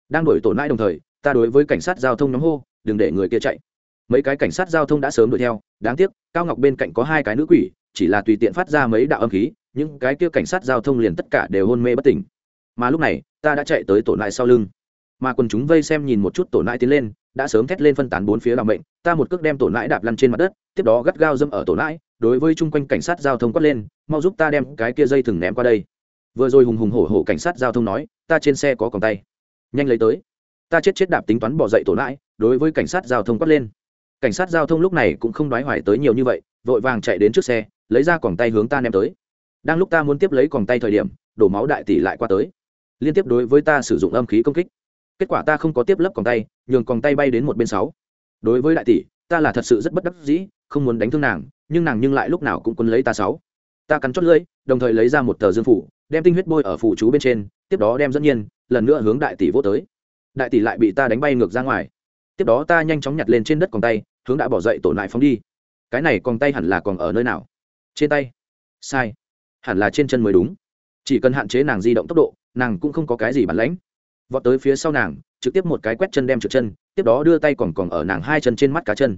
Đang đổi tổ nãi đồng thời, ta đối với cảnh sát giao thông nhóm hô, đừng để người kia chạy. Mấy cái cảnh sát giao thông đã sớm đuổi theo, đáng tiếc, cao ngọc bên cạnh có hai cái nữ quỷ, chỉ là tùy tiện phát ra mấy đạo âm khí, những cái kia cảnh sát giao thông liền tất cả đều hôn mê bất tỉnh. Mà lúc này, ta đã chạy tới tổ nại sau lưng. Mà quần chúng vây xem nhìn một chút tổ nại tiến lên đã sớm thét lên phân tán bốn phía làm bệnh ta một cước đem tổ lãi đạp lăn trên mặt đất, tiếp đó gắt gao dâm ở tổ lãi. đối với chung quanh cảnh sát giao thông quát lên, mau giúp ta đem cái kia dây thừng ném qua đây. Vừa rồi hùng hùng hổ hổ cảnh sát giao thông nói, ta trên xe có còng tay. Nhanh lấy tới. Ta chết chết đạp tính toán bỏ dậy tổ lãi. đối với cảnh sát giao thông quát lên. Cảnh sát giao thông lúc này cũng không đoái hoài tới nhiều như vậy, vội vàng chạy đến trước xe, lấy ra còng tay hướng ta ném tới. Đang lúc ta muốn tiếp lấy còng tay thời điểm, đổ máu đại tỷ lại qua tới. Liên tiếp đối với ta sử dụng âm khí công kích kết quả ta không có tiếp lấp còng tay, nhường còng tay bay đến một bên sáu. Đối với đại tỷ, ta là thật sự rất bất đắc dĩ, không muốn đánh thương nàng, nhưng nàng nhưng lại lúc nào cũng quấn lấy ta sáu. Ta cắn chót lưỡi, đồng thời lấy ra một tờ dương phủ, đem tinh huyết bôi ở phủ chú bên trên, tiếp đó đem dẫn nhiên, lần nữa hướng đại tỷ vô tới. Đại tỷ lại bị ta đánh bay ngược ra ngoài. Tiếp đó ta nhanh chóng nhặt lên trên đất còng tay, hướng đã bỏ dậy tổ lại phóng đi. Cái này còng tay hẳn là còn ở nơi nào? Trên tay. Sai. Hẳn là trên chân mới đúng. Chỉ cần hạn chế nàng di động tốc độ, nàng cũng không có cái gì bản lãnh vọt tới phía sau nàng, trực tiếp một cái quét chân đem trượt chân, tiếp đó đưa tay còn còn ở nàng hai chân trên mắt cá chân.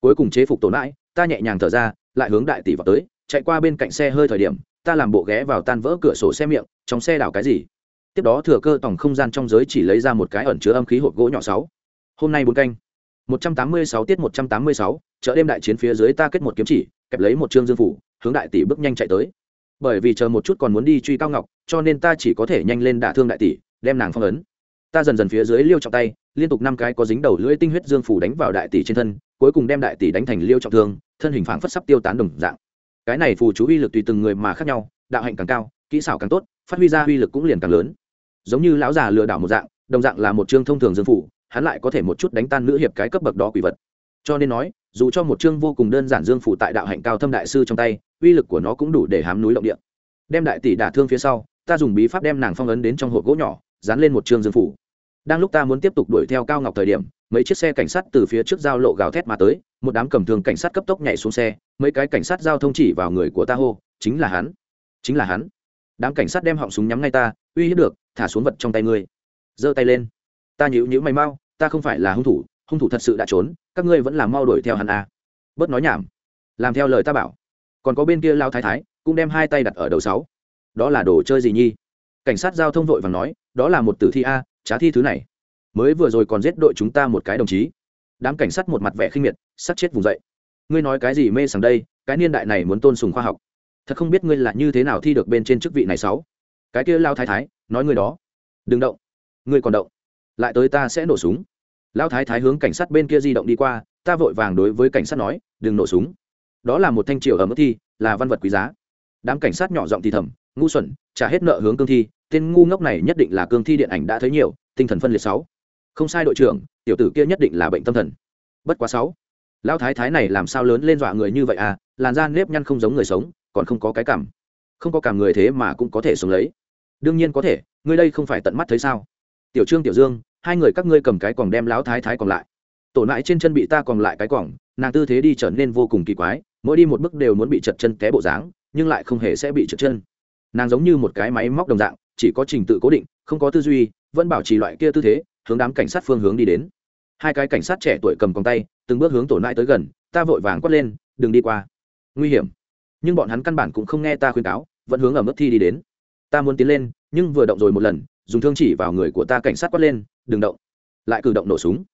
Cuối cùng chế phục tổ mãi ta nhẹ nhàng thở ra, lại hướng đại tỷ vào tới, chạy qua bên cạnh xe hơi thời điểm, ta làm bộ ghé vào tan vỡ cửa sổ xe miệng, trong xe đảo cái gì? Tiếp đó thừa cơ tổng không gian trong giới chỉ lấy ra một cái ẩn chứa âm khí hộp gỗ nhỏ sáu. Hôm nay bốn canh. Một trăm tám mươi sáu tiết một trăm tám mươi sáu, chợ đêm đại chiến phía dưới ta kết một kiếm chỉ, kẹp lấy một trương dương phủ, hướng đại tỷ bước nhanh chạy tới. Bởi vì chờ một chút còn muốn đi truy cao ngọc, cho nên ta chỉ có thể nhanh lên đả thương đại tỷ đem nàng phong ấn. Ta dần dần phía dưới liêu trọng tay, liên tục năm cái có dính đầu lưỡi tinh huyết dương phủ đánh vào đại tỷ trên thân, cuối cùng đem đại tỷ đánh thành liêu trọng thương, thân hình phảng phất sắp tiêu tán đồng dạng. Cái này phù chú uy lực tùy từng người mà khác nhau, đạo hạnh càng cao, kỹ xảo càng tốt, phát huy ra uy lực cũng liền càng lớn. Giống như lão già lừa đảo một dạng, đồng dạng là một chương thông thường dương phủ, hắn lại có thể một chút đánh tan nữ hiệp cái cấp bậc đó quỷ vật. Cho nên nói, dù cho một chương vô cùng đơn giản dương phủ tại đạo hạnh cao thâm đại sư trong tay, uy lực của nó cũng đủ để hám núi động địa. Đem đại tỷ đả thương phía sau, ta dùng bí pháp đem nàng phong ấn đến trong hộp gỗ nhỏ dán lên một trường dương phủ. Đang lúc ta muốn tiếp tục đuổi theo cao ngọc thời điểm, mấy chiếc xe cảnh sát từ phía trước giao lộ gào thét mà tới, một đám cầm thường cảnh sát cấp tốc nhảy xuống xe, mấy cái cảnh sát giao thông chỉ vào người của ta hô, chính là hắn, chính là hắn. Đám cảnh sát đem họng súng nhắm ngay ta, uy hiếp được, thả xuống vật trong tay ngươi. Giơ tay lên. Ta nhíu nhíu mày mau, ta không phải là hung thủ hung thủ thật sự đã trốn, các ngươi vẫn làm mau đuổi theo hắn à. bớt nói nhảm. Làm theo lời ta bảo. Còn có bên kia lao thái thái, cũng đem hai tay đặt ở đầu sáu. Đó là đồ chơi gì nhi? Cảnh sát giao thông vội và nói, đó là một tử thi a trá thi thứ này. Mới vừa rồi còn giết đội chúng ta một cái đồng chí. Đám cảnh sát một mặt vẻ khinh miệt sát chết vùng dậy. Ngươi nói cái gì mê sảng đây, cái niên đại này muốn tôn sùng khoa học. Thật không biết ngươi là như thế nào thi được bên trên chức vị này sáu. Cái kia lao thái thái, nói ngươi đó. Đừng động, ngươi còn động. Lại tới ta sẽ nổ súng. Lao thái thái hướng cảnh sát bên kia di động đi qua, ta vội vàng đối với cảnh sát nói, đừng nổ súng. Đó là một thanh triều ở mức thi, là văn vật quý giá. Đám cảnh sát nhỏ giọng thì thầm, ngu xuẩn, trả hết nợ hướng cương thi tên ngu ngốc này nhất định là cương thi điện ảnh đã thấy nhiều tinh thần phân liệt sáu. Không sai đội trưởng tiểu tử kia nhất định là bệnh tâm thần. Bất quá sáu. Lão thái thái này làm sao lớn lên dọa người như vậy à? Làn da nếp nhăn không giống người sống còn không có cái cảm. Không có cảm người thế mà cũng có thể sống lấy. Đương nhiên có thể ngươi đây không phải tận mắt thấy sao? Tiểu trương tiểu dương hai người các ngươi cầm cái còn đem lão thái thái còn lại. Tổ nại trên chân bị ta còn lại cái quòng, nàng tư thế đi trở nên vô cùng kỳ quái mỗi đi một bước đều muốn bị chật chân té bộ dáng nhưng lại không hề sẽ bị trượt chân. Nàng giống như một cái máy móc đồng dạng chỉ có trình tự cố định, không có tư duy, vẫn bảo trì loại kia tư thế, hướng đám cảnh sát phương hướng đi đến. Hai cái cảnh sát trẻ tuổi cầm còng tay, từng bước hướng tổ nại tới gần, ta vội vàng quát lên, đừng đi qua. Nguy hiểm. Nhưng bọn hắn căn bản cũng không nghe ta khuyên cáo, vẫn hướng ở mức thi đi đến. Ta muốn tiến lên, nhưng vừa động rồi một lần, dùng thương chỉ vào người của ta cảnh sát quát lên, đừng động. Lại cử động nổ súng.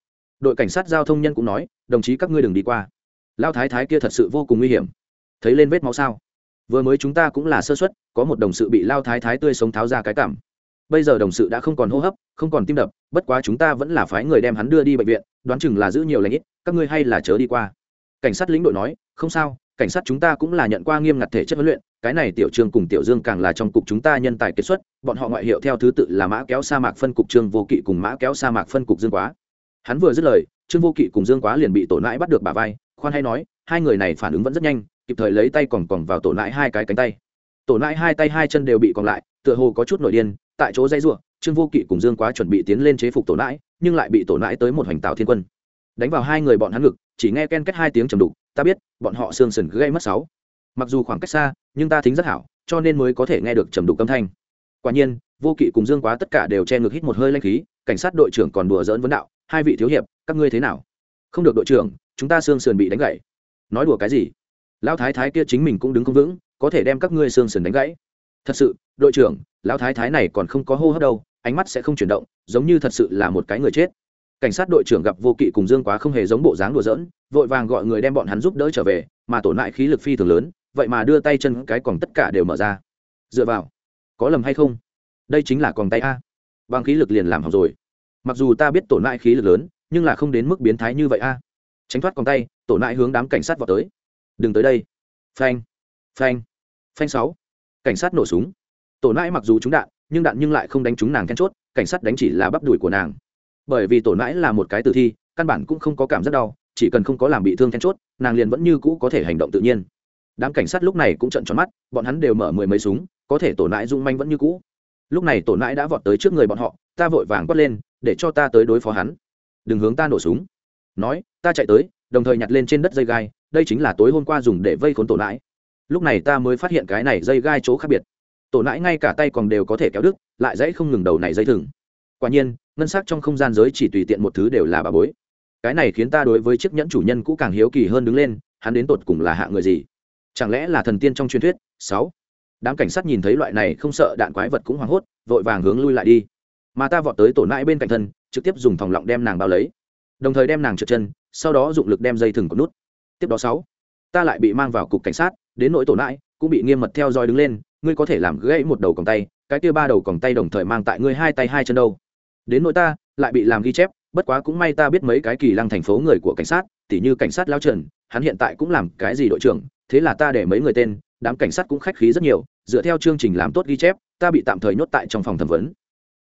Đội cảnh sát giao thông nhân cũng nói, đồng chí các ngươi đừng đi qua. Lao thái thái kia thật sự vô cùng nguy hiểm. Thấy lên vết máu sao? Vừa mới chúng ta cũng là sơ xuất có một đồng sự bị lao thái thái tươi sống tháo ra cái cảm. Bây giờ đồng sự đã không còn hô hấp, không còn tim đập, bất quá chúng ta vẫn là phái người đem hắn đưa đi bệnh viện, đoán chừng là giữ nhiều lãnh ít, các ngươi hay là chớ đi qua. Cảnh sát lĩnh đội nói, không sao, cảnh sát chúng ta cũng là nhận qua nghiêm ngặt thể chất huấn luyện, cái này tiểu trương cùng tiểu dương càng là trong cục chúng ta nhân tài kết xuất, bọn họ ngoại hiệu theo thứ tự là mã kéo sa mạc phân cục trương vô kỵ cùng mã kéo sa mạc phân cục dương quá. Hắn vừa dứt lời, trương vô kỵ cùng dương quá liền bị tổ nãi bắt được bà vai, khoan hay nói, hai người này phản ứng vẫn rất nhanh, kịp thời lấy tay còn còn vào tổ nãi hai cái cánh tay tổ nãi hai tay hai chân đều bị còn lại, tựa hồ có chút nội điên, tại chỗ dây n trương vô kỵ cùng dương quá chuẩn bị tiến lên chế phục tổ nãi, nhưng lại bị tổ nãi tới một hoành tạo thiên quân. Đánh vào hai người bọn hắn ngực, chỉ nghe ken kết hai tiếng trầm đục, ta biết, bọn họ xương sần gây mất sáu. Mặc dù khoảng cách xa, nhưng ta thính rất hảo, cho nên mới có thể nghe được trầm đục âm thanh. Quả nhiên, vô kỵ cùng dương quá tất cả đều che ngực hít một hơi lanh khí, cảnh sát đội trưởng còn đùa dỡn vấn đạo, hai vị thiếu hiệp, các ngươi thế nào? Không được, đội trưởng, chúng ta xương sườn bị đánh gãy. Nói đùa cái gì? Lão thái thái kia chính mình cũng đứng không vững có thể đem các ngươi xương sườn đánh gãy. Thật sự, đội trưởng, lão thái thái này còn không có hô hấp đâu, ánh mắt sẽ không chuyển động, giống như thật sự là một cái người chết. Cảnh sát đội trưởng gặp vô kỵ cùng dương quá không hề giống bộ dáng đùa giỡn, vội vàng gọi người đem bọn hắn giúp đỡ trở về, mà tổn hại khí lực phi thường lớn, vậy mà đưa tay chân cái còn tất cả đều mở ra. Dựa vào, có lầm hay không? Đây chính là còn tay a. Bằng khí lực liền làm hỏng rồi. Mặc dù ta biết tổn hại khí lực lớn, nhưng là không đến mức biến thái như vậy a. Tránh thoát còn tay tổn hại hướng đám cảnh sát vào tới. Đừng tới đây. Phanh phanh phanh sáu. Cảnh sát nổ súng. Tổ nãi mặc dù trúng đạn, nhưng đạn nhưng lại không đánh trúng nàng then chốt, cảnh sát đánh chỉ là bắp đùi của nàng. Bởi vì tổ nãi là một cái tử thi, căn bản cũng không có cảm giác đau, chỉ cần không có làm bị thương then chốt, nàng liền vẫn như cũ có thể hành động tự nhiên. Đám cảnh sát lúc này cũng trận tròn mắt, bọn hắn đều mở mười mấy súng, có thể tổ nãi rung manh vẫn như cũ. Lúc này tổ nãi đã vọt tới trước người bọn họ, ta vội vàng quát lên, để cho ta tới đối phó hắn. Đừng hướng ta nổ súng. Nói, ta chạy tới, đồng thời nhặt lên trên đất dây gai, đây chính là tối hôm qua dùng để vây khốn tổ nãi lúc này ta mới phát hiện cái này dây gai chỗ khác biệt. Tổ nãi ngay cả tay còn đều có thể kéo đứt, lại dãy không ngừng đầu này dây thừng. Quả nhiên, ngân sắc trong không gian giới chỉ tùy tiện một thứ đều là bà bối. Cái này khiến ta đối với chiếc nhẫn chủ nhân cũ càng hiếu kỳ hơn đứng lên, hắn đến tột cùng là hạ người gì? Chẳng lẽ là thần tiên trong truyền thuyết? Sáu. Đám cảnh sát nhìn thấy loại này không sợ đạn quái vật cũng hoảng hốt, vội vàng hướng lui lại đi. Mà ta vọt tới tổ nãi bên cạnh thân, trực tiếp dùng thòng lọng đem nàng bao lấy. Đồng thời đem nàng trượt chân, sau đó dụng lực đem dây thừng của nút. Tiếp đó sáu ta lại bị mang vào cục cảnh sát đến nỗi tổn hại, cũng bị nghiêm mật theo dõi đứng lên ngươi có thể làm gãy một đầu còng tay cái kia ba đầu còng tay đồng thời mang tại ngươi hai tay hai chân đâu. Đến nỗi ta lại bị làm ghi chép bất quá cũng may ta biết mấy cái kỳ lăng thành phố người của cảnh sát tỉ như cảnh sát lao trần hắn hiện tại cũng làm cái gì đội trưởng thế là ta để mấy người tên đám cảnh sát cũng khách khí rất nhiều dựa theo chương trình làm tốt ghi chép ta bị tạm thời nhốt tại trong phòng thẩm vấn.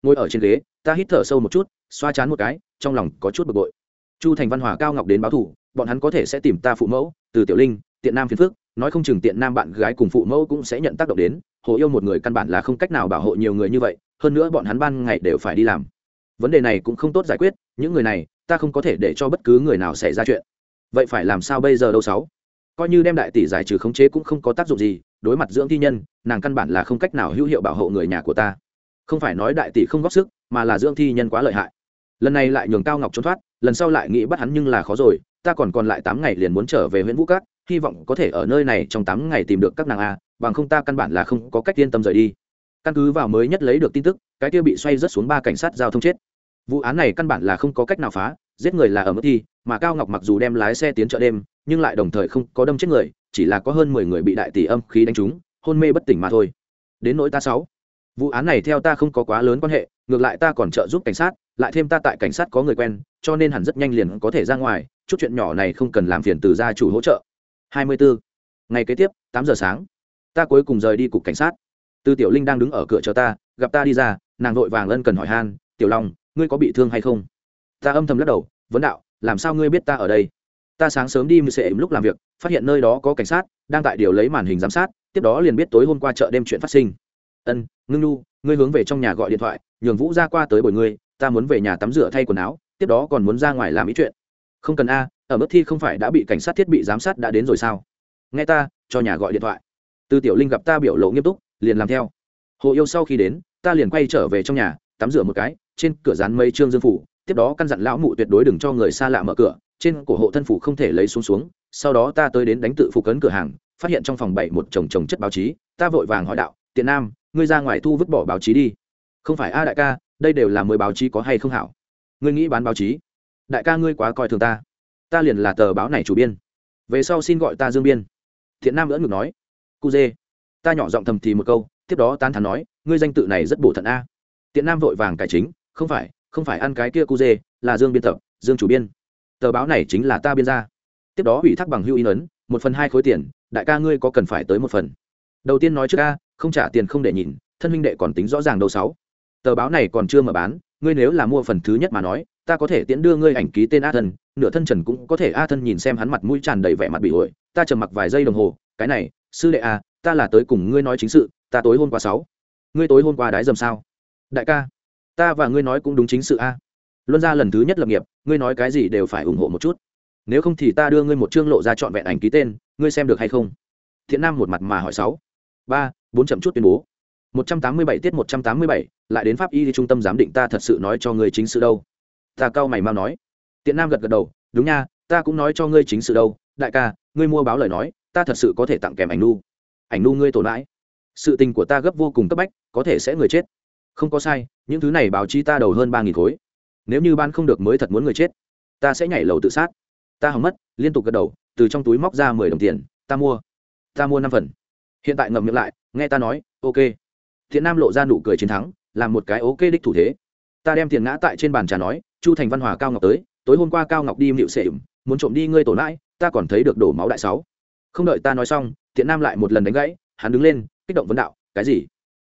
Ngồi ở trên ghế ta hít thở sâu một chút xoa chán một cái trong lòng có chút bực bội. Chu thành văn hòa cao ngọc đến báo thủ bọn hắn có thể sẽ tìm ta phụ mẫu, từ tiểu linh, tiện nam phiền phước nói không chừng tiện nam bạn gái cùng phụ mẫu cũng sẽ nhận tác động đến, hồ yêu một người căn bản là không cách nào bảo hộ nhiều người như vậy, hơn nữa bọn hắn ban ngày đều phải đi làm. Vấn đề này cũng không tốt giải quyết, những người này, ta không có thể để cho bất cứ người nào xảy ra chuyện. Vậy phải làm sao bây giờ đâu sáu? Coi như đem đại tỷ giải trừ khống chế cũng không có tác dụng gì, đối mặt dưỡng thi nhân, nàng căn bản là không cách nào hữu hiệu bảo hộ người nhà của ta. Không phải nói đại tỷ không góp sức, mà là dưỡng thi nhân quá lợi hại. Lần này lại nhường cao ngọc trốn thoát, lần sau lại nghĩ bắt hắn nhưng là khó rồi ta còn còn lại tám ngày liền muốn trở về huyện vũ cát hy vọng có thể ở nơi này trong tám ngày tìm được các nàng a, bằng không ta căn bản là không có cách yên tâm rời đi. Căn cứ vào mới nhất lấy được tin tức, cái kia bị xoay rất xuống ba cảnh sát giao thông chết. Vụ án này căn bản là không có cách nào phá, giết người là ở mức thi, mà cao ngọc mặc dù đem lái xe tiến chợ đêm, nhưng lại đồng thời không có đâm chết người, chỉ là có hơn mười người bị đại tỷ âm khí đánh trúng, hôn mê bất tỉnh mà thôi. Đến nỗi ta sáu. Vụ án này theo ta không có quá lớn quan hệ, ngược lại ta còn trợ giúp cảnh sát, lại thêm ta tại cảnh sát có người quen, cho nên hẳn rất nhanh liền có thể ra ngoài chút chuyện nhỏ này không cần làm phiền từ gia chủ hỗ trợ. 24. ngày kế tiếp 8 giờ sáng. Ta cuối cùng rời đi cục cảnh sát. Tư tiểu linh đang đứng ở cửa chờ ta, gặp ta đi ra, nàng vội vàng ân cần hỏi han, tiểu long, ngươi có bị thương hay không? Ta âm thầm lắc đầu, vấn đạo, làm sao ngươi biết ta ở đây? Ta sáng sớm đi mười sệ lúc làm việc, phát hiện nơi đó có cảnh sát, đang tại điều lấy màn hình giám sát, tiếp đó liền biết tối hôm qua chợ đêm chuyện phát sinh. Ân, ngưng nu ngươi hướng về trong nhà gọi điện thoại, nhường vũ ra qua tới bồi ngươi, ta muốn về nhà tắm rửa thay quần áo, tiếp đó còn muốn ra ngoài làm ý chuyện không cần a, ở mức thi không phải đã bị cảnh sát thiết bị giám sát đã đến rồi sao? Nghe ta, cho nhà gọi điện thoại. Từ tiểu linh gặp ta biểu lộ nghiêm túc, liền làm theo. Hồ yêu sau khi đến, ta liền quay trở về trong nhà, tắm rửa một cái, trên cửa dán mây trương dương phủ, tiếp đó căn dặn lão mụ tuyệt đối đừng cho người xa lạ mở cửa, trên cổ hộ thân phủ không thể lấy xuống xuống, sau đó ta tới đến đánh tự phục cấn cửa hàng, phát hiện trong phòng bảy một chồng chồng chất báo chí, ta vội vàng hỏi đạo, tiện nam, ngươi ra ngoài thu vứt bỏ báo chí đi. Không phải a đại ca, đây đều là mười báo chí có hay không hảo? Ngươi nghĩ bán báo chí? Đại ca ngươi quá coi thường ta. Ta liền là tờ báo này chủ biên. Về sau xin gọi ta dương biên. Thiện nam lỡ ngược nói. Cu dê. Ta nhỏ giọng thầm thì một câu, tiếp đó tán thắn nói, ngươi danh tự này rất bổ thận a. Tiện nam vội vàng cải chính, không phải không phải ăn cái kia cu dê, là dương biên tập, dương chủ biên. Tờ báo này chính là ta biên ra. Tiếp đó ủy thác bằng hưu in ấn một phần hai khối tiền, đại ca ngươi có cần phải tới một phần? Đầu tiên nói trước a, không trả tiền không để nhìn, thân minh đệ còn tính rõ ràng đâu sáu. Tờ báo này còn chưa mở bán, ngươi nếu là mua phần thứ nhất mà nói ta có thể tiễn đưa ngươi ảnh ký tên a thân, nửa thân trần cũng có thể a thân nhìn xem hắn mặt mũi tràn đầy vẻ mặt bị ổi, ta trầm mặc vài giây đồng hồ, cái này, sư đệ a, ta là tới cùng ngươi nói chính sự, ta tối hôm qua sáu. Ngươi tối hôm qua đái dầm sao? Đại ca, ta và ngươi nói cũng đúng chính sự a. Luân ra lần thứ nhất lập nghiệp, ngươi nói cái gì đều phải ủng hộ một chút. Nếu không thì ta đưa ngươi một chương lộ ra trọn vẹn ảnh ký tên, ngươi xem được hay không? Thiện nam một mặt mà hỏi sáu. Ba, bốn chậm chút tuyên bố. Một trăm tám mươi bảy tiết một trăm tám mươi bảy, lại đến pháp y trung tâm giám định ta thật sự nói cho ngươi chính sự đâu ta cao mày mau nói. Tiện nam gật gật đầu, đúng nha, ta cũng nói cho ngươi chính sự đâu, đại ca, ngươi mua báo lời nói, ta thật sự có thể tặng kèm ảnh nu. Ảnh nu ngươi tổn lãi sự tình của ta gấp vô cùng cấp bách, có thể sẽ người chết. Không có sai, những thứ này báo chí ta đầu hơn ba nghìn khối. Nếu như ban không được mới thật muốn người chết. Ta sẽ nhảy lầu tự sát. Ta hỏng mất, liên tục gật đầu, từ trong túi móc ra mười đồng tiền, ta mua. Ta mua năm phần. Hiện tại ngậm miệng lại, nghe ta nói, ok. Thiện nam lộ ra nụ cười chiến thắng, làm một cái ok đích thủ thế. Ta đem tiền ngã tại trên bàn trà nói chu thành văn hòa, cao ngọc tới, tối hôm qua cao ngọc đi mịu sệ muốn trộm đi ngươi tổ lãi ta còn thấy được đổ máu đại sáu. Không đợi ta nói xong thiện nam lại một lần đánh gãy, hắn đứng lên, kích động vấn đạo, cái gì?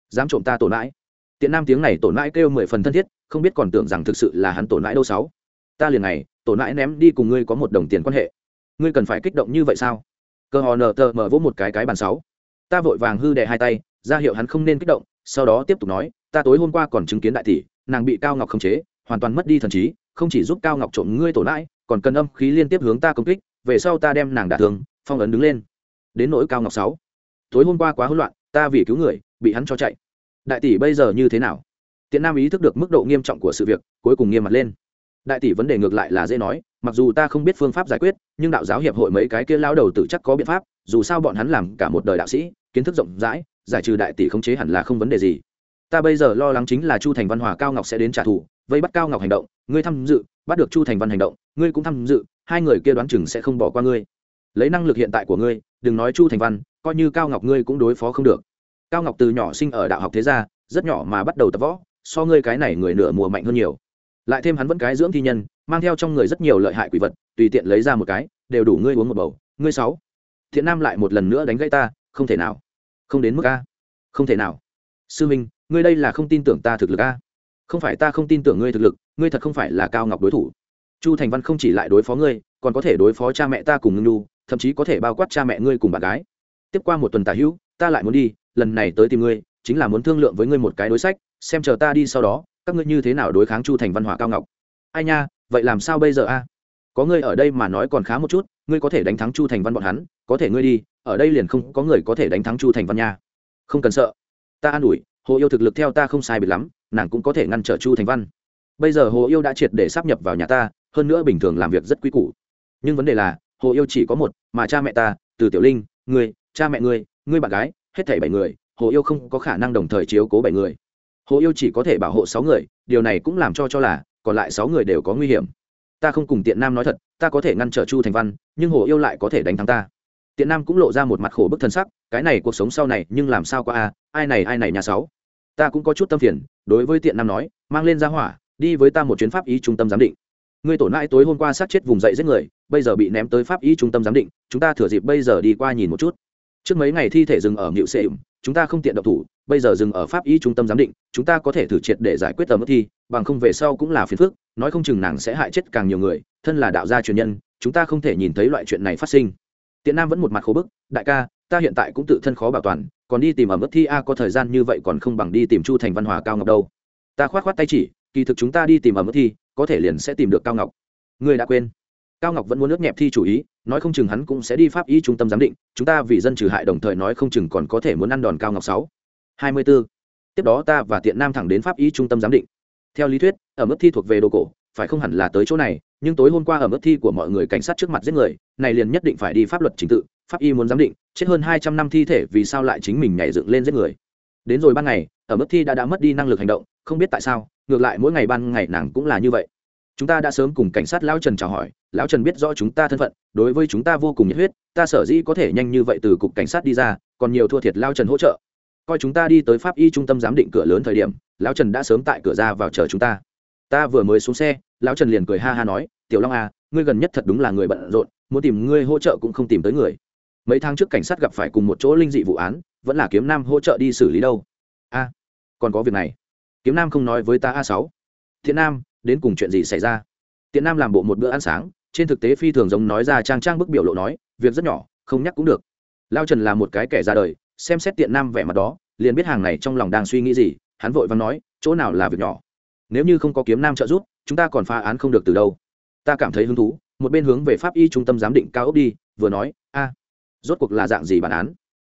Dám trộm ta tổ lãi tiện nam tiếng này tổn lãi kêu mười phần thân thiết, không biết còn tưởng rằng thực sự là hắn tổn lãi đâu sáu. Ta liền này tổn lãi ném đi cùng ngươi có một đồng tiền quan hệ. Ngươi cần phải kích động như vậy sao? Cơ hò nờ tờ mở vỗ một cái cái bàn sáu. Ta vội vàng hư đè hai tay, ra hiệu hắn không nên kích động, sau đó tiếp tục nói, ta tối hôm qua còn chứng kiến đại tỷ, nàng bị cao ngọc khống chế hoàn toàn mất đi thần trí, không chỉ giúp cao ngọc trộm ngươi tổn mãi còn cần âm khí liên tiếp hướng ta công kích, về sau ta đem nàng đả thương, phong ấn đứng lên. Đến nỗi cao ngọc sáu, tối hôm qua quá hỗn loạn, ta vì cứu người, bị hắn cho chạy. Đại tỷ bây giờ như thế nào? Tiện nam ý thức được mức độ nghiêm trọng của sự việc, cuối cùng nghiêm mặt lên. Đại tỷ vấn đề ngược lại là dễ nói, mặc dù ta không biết phương pháp giải quyết, nhưng đạo giáo hiệp hội mấy cái kia lao đầu tự chắc có biện pháp, dù sao bọn hắn làm cả một đời đạo sĩ, kiến thức rộng rãi, giải trừ đại tỷ khống chế hẳn là không vấn đề gì. Ta bây giờ lo lắng chính là chu thành văn hòa, cao ngọc sẽ đến trả thù vây bắt cao ngọc hành động ngươi tham dự bắt được chu thành văn hành động ngươi cũng tham dự hai người kia đoán chừng sẽ không bỏ qua ngươi lấy năng lực hiện tại của ngươi đừng nói chu thành văn coi như cao ngọc ngươi cũng đối phó không được cao ngọc từ nhỏ sinh ở đạo học thế gia rất nhỏ mà bắt đầu tập võ so ngươi cái này người nửa mùa mạnh hơn nhiều lại thêm hắn vẫn cái dưỡng thi nhân mang theo trong người rất nhiều lợi hại quỷ vật tùy tiện lấy ra một cái đều đủ ngươi uống một bầu ngươi sáu thiện nam lại một lần nữa đánh gãy ta không thể nào không đến mức a không thể nào sư minh ngươi đây là không tin tưởng ta thực lực a không phải ta không tin tưởng ngươi thực lực, ngươi thật không phải là cao ngọc đối thủ. Chu thành văn không chỉ lại đối phó ngươi, còn có thể đối phó cha mẹ ta cùng ngưng nhu, thậm chí có thể bao quát cha mẹ ngươi cùng bạn gái. Tiếp qua một tuần tả hữu, ta lại muốn đi, lần này tới tìm ngươi, chính là muốn thương lượng với ngươi một cái đối sách, xem chờ ta đi sau đó, các ngươi như thế nào đối kháng chu thành văn hóa cao ngọc. Ai nha, vậy làm sao bây giờ a? Có ngươi ở đây mà nói còn khá một chút, ngươi có thể đánh thắng chu thành văn bọn hắn, có thể ngươi đi, ở đây liền không có người có thể đánh thắng chu thành văn nha. Không cần sợ. Ta an ủi, hồ yêu thực lực theo ta không sai biệt lắm nàng cũng có thể ngăn trở chu thành văn. Bây giờ hồ yêu đã triệt để sắp nhập vào nhà ta, hơn nữa bình thường làm việc rất quy củ. Nhưng vấn đề là, hồ yêu chỉ có một, mà cha mẹ ta, từ tiểu linh, ngươi, cha mẹ ngươi ngươi bạn gái, hết thảy bảy người, hồ yêu không có khả năng đồng thời chiếu cố bảy người. Hồ yêu chỉ có thể bảo hộ sáu người, điều này cũng làm cho cho là, còn lại sáu người đều có nguy hiểm. Ta không cùng tiện nam nói thật, ta có thể ngăn trở chu thành văn, nhưng hồ yêu lại có thể đánh thắng ta. Tiện nam cũng lộ ra một mặt khổ bức thân sắc, cái này cuộc sống sau này nhưng làm sao qua a, ai này ai này nhà sáu ta cũng có chút tâm phiền, đối với tiện nam nói, mang lên ra hỏa, đi với ta một chuyến pháp y trung tâm giám định. Ngươi tổn hại tối hôm qua sát chết vùng dậy giết người, bây giờ bị ném tới pháp y trung tâm giám định, chúng ta thừa dịp bây giờ đi qua nhìn một chút. Trước mấy ngày thi thể dừng ở nhịu xệ chúng ta không tiện động thủ, bây giờ dừng ở pháp y trung tâm giám định, chúng ta có thể thử triệt để giải quyết tầm ức thi, bằng không về sau cũng là phiền phức, nói không chừng nàng sẽ hại chết càng nhiều người, thân là đạo gia truyền nhân, chúng ta không thể nhìn thấy loại chuyện này phát sinh. Tiện nam vẫn một mặt khổ bức, đại ca, ta hiện tại cũng tự thân khó bảo toàn còn đi tìm ở mức thi a có thời gian như vậy còn không bằng đi tìm chu thành văn hòa, cao ngọc đâu. Ta khoát khoát tay chỉ, kỳ thực chúng ta đi tìm ở mức thi, có thể liền sẽ tìm được cao ngọc. Ngươi đã quên. Cao ngọc vẫn muốn nước nhẹp thi chủ ý, nói không chừng hắn cũng sẽ đi pháp y trung tâm giám định, chúng ta vì dân trừ hại đồng thời nói không chừng còn có thể muốn ăn đòn cao ngọc sáu. Hai mươi b ố tiếp đó ta và tiện nam thẳng đến pháp y trung tâm giám định. Theo lý thuyết, ở mức thi thuộc về đồ cổ, phải không hẳn là tới chỗ này, nhưng tối hôm qua ở mức thi của mọi người cảnh sát trước mặt giết người, này liền nhất định phải đi pháp luật trình tự pháp y muốn giám định, chết hơn hai trăm năm thi thể vì sao lại chính mình nhảy dựng lên giết người. Đến rồi ban ngày, ở mức thi đã đã mất đi năng lực hành động, không biết tại sao, ngược lại mỗi ngày ban ngày nàng cũng là như vậy. Chúng ta đã sớm cùng cảnh sát lão trần chào hỏi, lão trần biết rõ chúng ta thân phận, đối với chúng ta vô cùng nhiệt huyết, ta sở dĩ có thể nhanh như vậy từ cục cảnh sát đi ra, còn nhiều thua thiệt lao trần hỗ trợ. Coi chúng ta đi tới pháp y trung tâm giám định cửa lớn thời điểm, lão trần đã sớm tại cửa ra vào chờ chúng ta. Ta vừa mới xuống xe, lão trần liền cười ha ha nói, tiểu long à ngươi gần nhất thật đúng là người bận rộn, muốn tìm ngươi hỗ trợ cũng không tìm tới người mấy tháng trước cảnh sát gặp phải cùng một chỗ linh dị vụ án, vẫn là kiếm nam hỗ trợ đi xử lý đâu. A, còn có việc này. Kiếm nam không nói với ta a sáu. Thiện nam, đến cùng chuyện gì xảy ra? Thiện nam làm bộ một bữa ăn sáng, trên thực tế phi thường giống nói ra trang trang bức biểu lộ nói, việc rất nhỏ, không nhắc cũng được. Lao trần là một cái kẻ ra đời, xem xét tiện nam vẻ mặt đó, liền biết hàng này trong lòng đang suy nghĩ gì, hắn vội vàng nói, chỗ nào là việc nhỏ? Nếu như không có kiếm nam trợ giúp, chúng ta còn phá án không được từ đâu. Ta cảm thấy hứng thú, một bên hướng về pháp y trung tâm giám định cao ốc đi, vừa nói, a rốt cuộc là dạng gì bản án?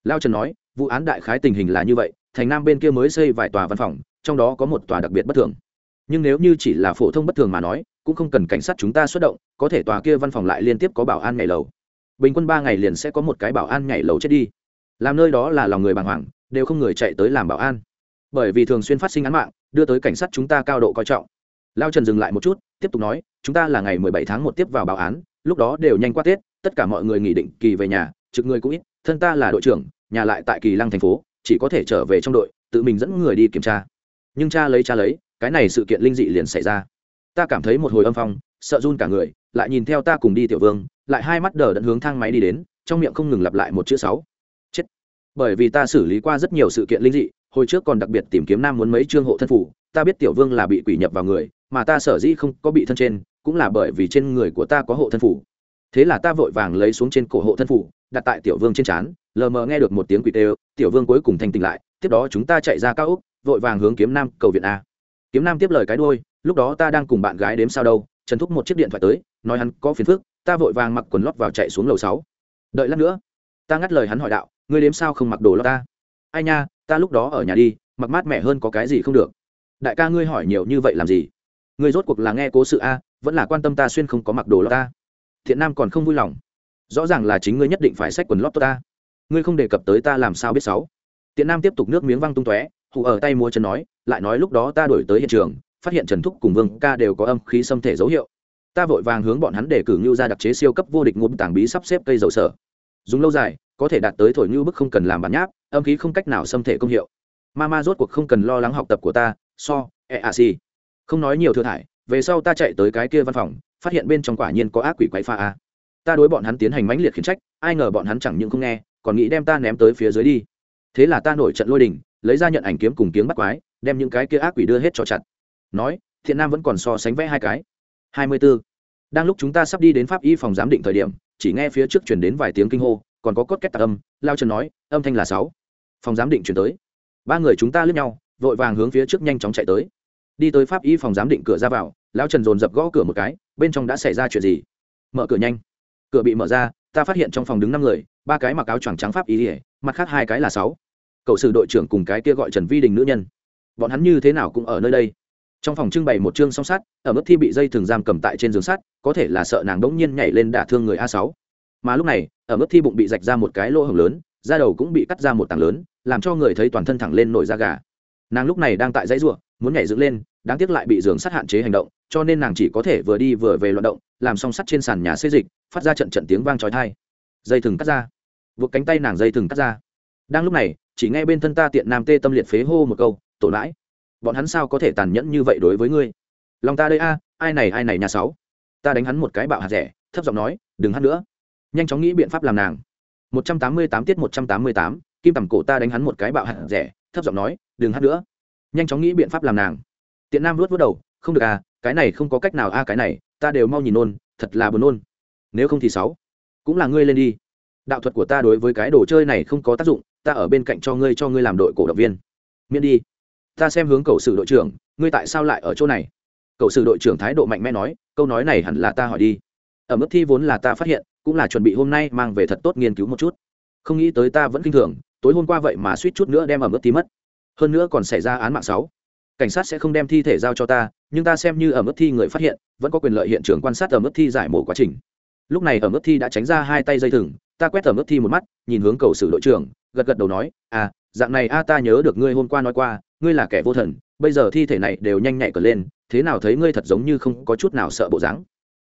Lao trần nói, vụ án đại khái tình hình là như vậy, thành nam bên kia mới xây vài tòa văn phòng, trong đó có một tòa đặc biệt bất thường. Nhưng nếu như chỉ là phổ thông bất thường mà nói, cũng không cần cảnh sát chúng ta xuất động, có thể tòa kia văn phòng lại liên tiếp có bảo an nhảy lầu. Bình quân ba ngày liền sẽ có một cái bảo an nhảy lầu chết đi. Làm nơi đó là lòng người bàng hoàng, đều không người chạy tới làm bảo an. Bởi vì thường xuyên phát sinh án mạng, đưa tới cảnh sát chúng ta cao độ coi trọng. Lao trần dừng lại một chút, tiếp tục nói, chúng ta là ngày mười bảy tháng một tiếp vào bảo án, lúc đó đều nhanh qua tết, tất cả mọi người nghỉ định kỳ về nhà trực người cũng ít, thân ta là đội trưởng, nhà lại tại kỳ lăng thành phố, chỉ có thể trở về trong đội, tự mình dẫn người đi kiểm tra. Nhưng cha lấy cha lấy, cái này sự kiện linh dị liền xảy ra. Ta cảm thấy một hồi âm phong, sợ run cả người, lại nhìn theo ta cùng đi tiểu vương, lại hai mắt đờ đẫn hướng thang máy đi đến, trong miệng không ngừng lặp lại một chữ sáu. Chết. Bởi vì ta xử lý qua rất nhiều sự kiện linh dị, hồi trước còn đặc biệt tìm kiếm nam muốn mấy trương hộ thân phủ, ta biết tiểu vương là bị quỷ nhập vào người, mà ta sở dĩ không có bị thân trên, cũng là bởi vì trên người của ta có hộ thân phủ thế là ta vội vàng lấy xuống trên cổ hộ thân phủ, đặt tại tiểu vương trên trán, lờ mờ nghe được một tiếng quỷ tê, tiểu vương cuối cùng thành tỉnh lại, tiếp đó chúng ta chạy ra cao úc vội vàng hướng kiếm nam cầu viện a. Kiếm nam tiếp lời cái đôi lúc đó ta đang cùng bạn gái đếm sao đâu, trần thúc một chiếc điện thoại tới, nói hắn có phiền phức, ta vội vàng mặc quần lót vào chạy xuống lầu sáu. Đợi lát nữa, ta ngắt lời hắn hỏi đạo, ngươi đếm sao không mặc đồ lót ta? Ai nha, ta lúc đó ở nhà đi, mặc mát mẻ hơn có cái gì không được. Đại ca ngươi hỏi nhiều như vậy làm gì? Ngươi rốt cuộc là nghe cố sự a, vẫn là quan tâm ta xuyên không có mặc đồ lót ta? Thiện nam còn không vui lòng. Rõ ràng là chính ngươi nhất định phải xách quần lót ta. Ngươi không đề cập tới ta làm sao biết sáu? Tiện nam tiếp tục nước miếng văng tung tóe hụ ở tay mua chân nói, lại nói lúc đó ta đổi tới hiện trường, phát hiện trần thúc cùng vương ca đều có âm khí xâm thể dấu hiệu. Ta vội vàng hướng bọn hắn để cử ngưu ra đặc chế siêu cấp vô địch ngụm tàng bí sắp xếp cây dầu sở. Dùng lâu dài, có thể đạt tới thổi ngưu bức không cần làm bản nháp, âm khí không cách nào xâm thể công hiệu. Ma ma rốt cuộc không cần lo lắng học tập của ta, so e a si. Không nói nhiều thừa thải, về sau ta chạy tới cái kia văn phòng phát hiện bên trong quả nhiên có ác quỷ quái pha a. Ta đối bọn hắn tiến hành mãnh liệt khiển trách, ai ngờ bọn hắn chẳng những không nghe, còn nghĩ đem ta ném tới phía dưới đi. Thế là ta nổi trận lôi đình, lấy ra nhận ảnh kiếm cùng kiếm bắt quái, đem những cái kia ác quỷ đưa hết cho chặt. Nói, thiện nam vẫn còn so sánh vẽ hai cái. Hai mươi b ố đang lúc chúng ta sắp đi đến pháp y phòng giám định thời điểm, chỉ nghe phía trước chuyển đến vài tiếng kinh hô, còn có cốt két tạc âm, lao trần nói, âm thanh là sáu. Phòng giám định chuyển tới. Ba người chúng ta lướt nhau, vội vàng hướng phía trước nhanh chóng chạy tới. Đi tới pháp y phòng giám định cửa ra vào, lao trần dồn dập gõ cửa một cái bên trong đã xảy ra chuyện gì? Mở cửa nhanh. Cửa bị mở ra, ta phát hiện trong phòng đứng năm người, ba cái mặc áo choàng trắng pháp ý ỉa mặt khác hai cái là sáu. Cậu sử đội trưởng cùng cái kia gọi trần vi đình nữ nhân. Bọn hắn như thế nào cũng ở nơi đây. Trong phòng trưng bày một chương song sắt, ở mức thi bị dây thường giam cầm tại trên giường sắt, có thể là sợ nàng đống nhiên nhảy lên đả thương người a sáu. Mà lúc này, ở mức thi bụng bị rạch ra một cái lỗ hổng lớn, da đầu cũng bị cắt ra một tảng lớn, làm cho người thấy toàn thân thẳng lên nổi da gà. Nàng lúc này đang tại dãy ruộng, muốn nhảy dựng lên đáng tiếc lại bị giường sắt hạn chế hành động, cho nên nàng chỉ có thể vừa đi vừa về loạt động, làm song sắt trên sàn nhà xê dịch, phát ra trận trận tiếng vang trói thai dây thừng cắt ra. Buộc cánh tay nàng dây thừng cắt ra. Đang lúc này, chỉ nghe bên thân ta tiện nam tê tâm liệt phế hô một câu, tổ lãi bọn hắn sao có thể tàn nhẫn như vậy đối với ngươi? Lòng ta đây a, ai này ai này nhà sáu? Ta đánh hắn một cái bạo hạt rẻ, thấp giọng nói, đừng hát nữa. Nhanh chóng nghĩ biện pháp làm nàng. Một trăm tám mươi tám tiết một trăm tám mươi tám, kim tầm cổ ta đánh hắn một cái bạo hạt rẻ, thấp giọng nói, đừng hát nữa. Nhanh chóng nghĩ biện pháp làm nàng tiện nam luốt vớt đầu, không được à cái này không có cách nào a cái này, ta đều mau nhìn nôn, thật là buồn nôn. Nếu không thì sáu, cũng là ngươi lên đi. Đạo thuật của ta đối với cái đồ chơi này không có tác dụng, ta ở bên cạnh cho ngươi cho ngươi làm đội cổ động viên. Miễn đi. Ta xem hướng cầu sử đội trưởng, ngươi tại sao lại ở chỗ này? Cậu sử đội trưởng thái độ mạnh mẽ nói, câu nói này hẳn là ta hỏi đi. Ở mức thi vốn là ta phát hiện, cũng là chuẩn bị hôm nay mang về thật tốt nghiên cứu một chút. Không nghĩ tới ta vẫn kinh thường, tối hôm qua vậy mà suýt chút nữa đem ở mức thi mất. Hơn nữa còn xảy ra án mạng sáu cảnh sát sẽ không đem thi thể giao cho ta, nhưng ta xem như ở mức thi người phát hiện, vẫn có quyền lợi hiện trường quan sát ở mức thi giải mổ quá trình. Lúc này ở mức thi đã tránh ra hai tay dây thừng, ta quét ở mức thi một mắt, nhìn hướng cầu sử đội trưởng, gật gật đầu nói à dạng này a, ta nhớ được ngươi hôm qua nói qua, ngươi là kẻ vô thần, bây giờ thi thể này đều nhanh nhạy cờ lên, thế nào thấy ngươi thật giống như không có chút nào sợ bộ dáng?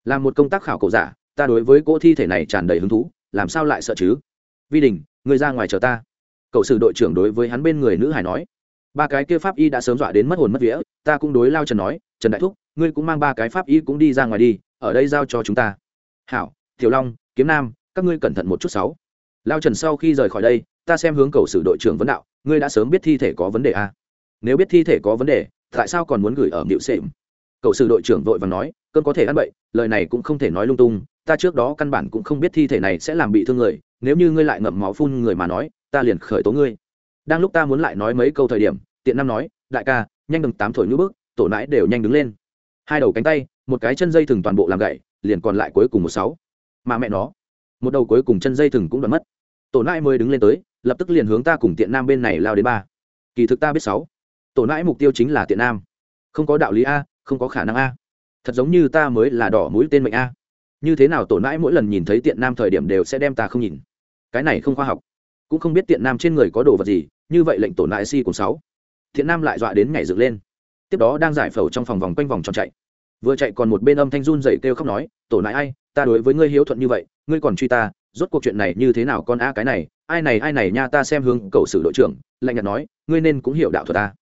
Làm một công tác khảo cổ giả, ta đối với cỗ thi thể này tràn đầy hứng thú, làm sao lại sợ chứ? Vi đình, ngươi ra ngoài chờ ta. Cậu sử đội trưởng đối với hắn bên người nữ hải nói ba cái kia pháp y đã sớm dọa đến mất hồn mất vía, ta cũng đối lao trần nói, trần đại thúc, ngươi cũng mang ba cái pháp y cũng đi ra ngoài đi, ở đây giao cho chúng ta. Hảo, tiểu long, kiếm nam, các ngươi cẩn thận một chút sáu. Lao trần sau khi rời khỏi đây, ta xem hướng cầu sử đội trưởng vấn đạo, ngươi đã sớm biết thi thể có vấn đề à? nếu biết thi thể có vấn đề, tại sao còn muốn gửi ở miệu xệm cậu sử đội trưởng vội và nói, cơn có thể ăn bậy, lời này cũng không thể nói lung tung, ta trước đó căn bản cũng không biết thi thể này sẽ làm bị thương người, nếu như ngươi lại ngậm máu phun người mà nói, ta liền khởi tố ngươi đang lúc ta muốn lại nói mấy câu thời điểm, tiện nam nói, đại ca, nhanh đừng tám thổi ngữ bước tổ nãi đều nhanh đứng lên. Hai đầu cánh tay, một cái chân dây thừng toàn bộ làm gậy, liền còn lại cuối cùng một sáu. Mà mẹ nó, một đầu cuối cùng chân dây thừng cũng đoạn mất. Tổ nãi mới đứng lên tới, lập tức liền hướng ta cùng tiện nam bên này lao đến ba. Kỳ thực ta biết sáu. Tổ nãi mục tiêu chính là tiện nam. Không có đạo lý a, không có khả năng a. Thật giống như ta mới là đỏ mũi tên mệnh a. Như thế nào tổ nãi mỗi lần nhìn thấy tiện nam thời điểm đều sẽ đem ta không nhìn? Cái này không khoa học cũng không biết tiện nam trên người có đồ vật gì, như vậy lệnh tổ hại si cùng sáu. Thiện nam lại dọa đến nhảy dựng lên. Tiếp đó đang giải phẫu trong phòng vòng quanh vòng tròn chạy. Vừa chạy còn một bên âm thanh run dậy kêu khóc nói, tổ nại ai, ta đối với ngươi hiếu thuận như vậy, ngươi còn truy ta, rốt cuộc chuyện này như thế nào con a cái này, ai này ai này nha, ta xem hướng cầu sử đội trưởng. Lạnh nhạt nói, ngươi nên cũng hiểu đạo thuật ta.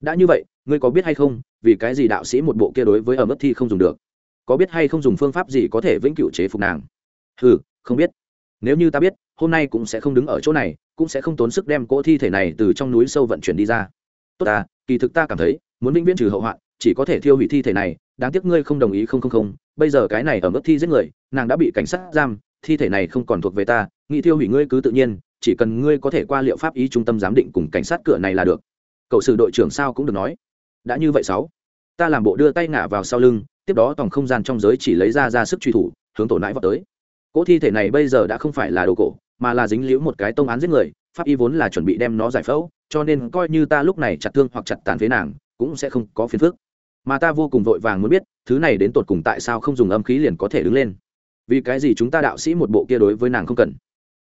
Đã như vậy, ngươi có biết hay không, vì cái gì đạo sĩ một bộ kia đối với ở mức thi không dùng được? Có biết hay không dùng phương pháp gì có thể vĩnh cửu chế phục nàng? Ừ không biết. Nếu như ta biết hôm nay cũng sẽ không đứng ở chỗ này, cũng sẽ không tốn sức đem cỗ thi thể này từ trong núi sâu vận chuyển đi ra. Tốt ta, kỳ thực ta cảm thấy, muốn vĩnh viễn trừ hậu hoạn chỉ có thể thiêu hủy thi thể này, đáng tiếc ngươi không đồng ý không không không, bây giờ cái này ở mức thi giết người, nàng đã bị cảnh sát giam, thi thể này không còn thuộc về ta, nghĩ thiêu hủy ngươi cứ tự nhiên, chỉ cần ngươi có thể qua liệu pháp ý trung tâm giám định cùng cảnh sát cửa này là được. Cậu sự đội trưởng sao cũng được nói. Đã như vậy sáu, ta làm bộ đưa tay ngả vào sau lưng, tiếp đó tòng không gian trong giới chỉ lấy ra ra sức truy thủ, hướng tổ nãi vào tới cỗ thi thể này bây giờ đã không phải là đồ cổ, mà là dính liễu một cái tông án giết người, pháp y vốn là chuẩn bị đem nó giải phẫu, cho nên coi như ta lúc này chặt thương hoặc chặt tàn phế nàng, cũng sẽ không có phiền phức. Mà ta vô cùng vội vàng muốn biết, thứ này đến tột cùng tại sao không dùng âm khí liền có thể đứng lên? Vì cái gì chúng ta đạo sĩ một bộ kia đối với nàng không cần?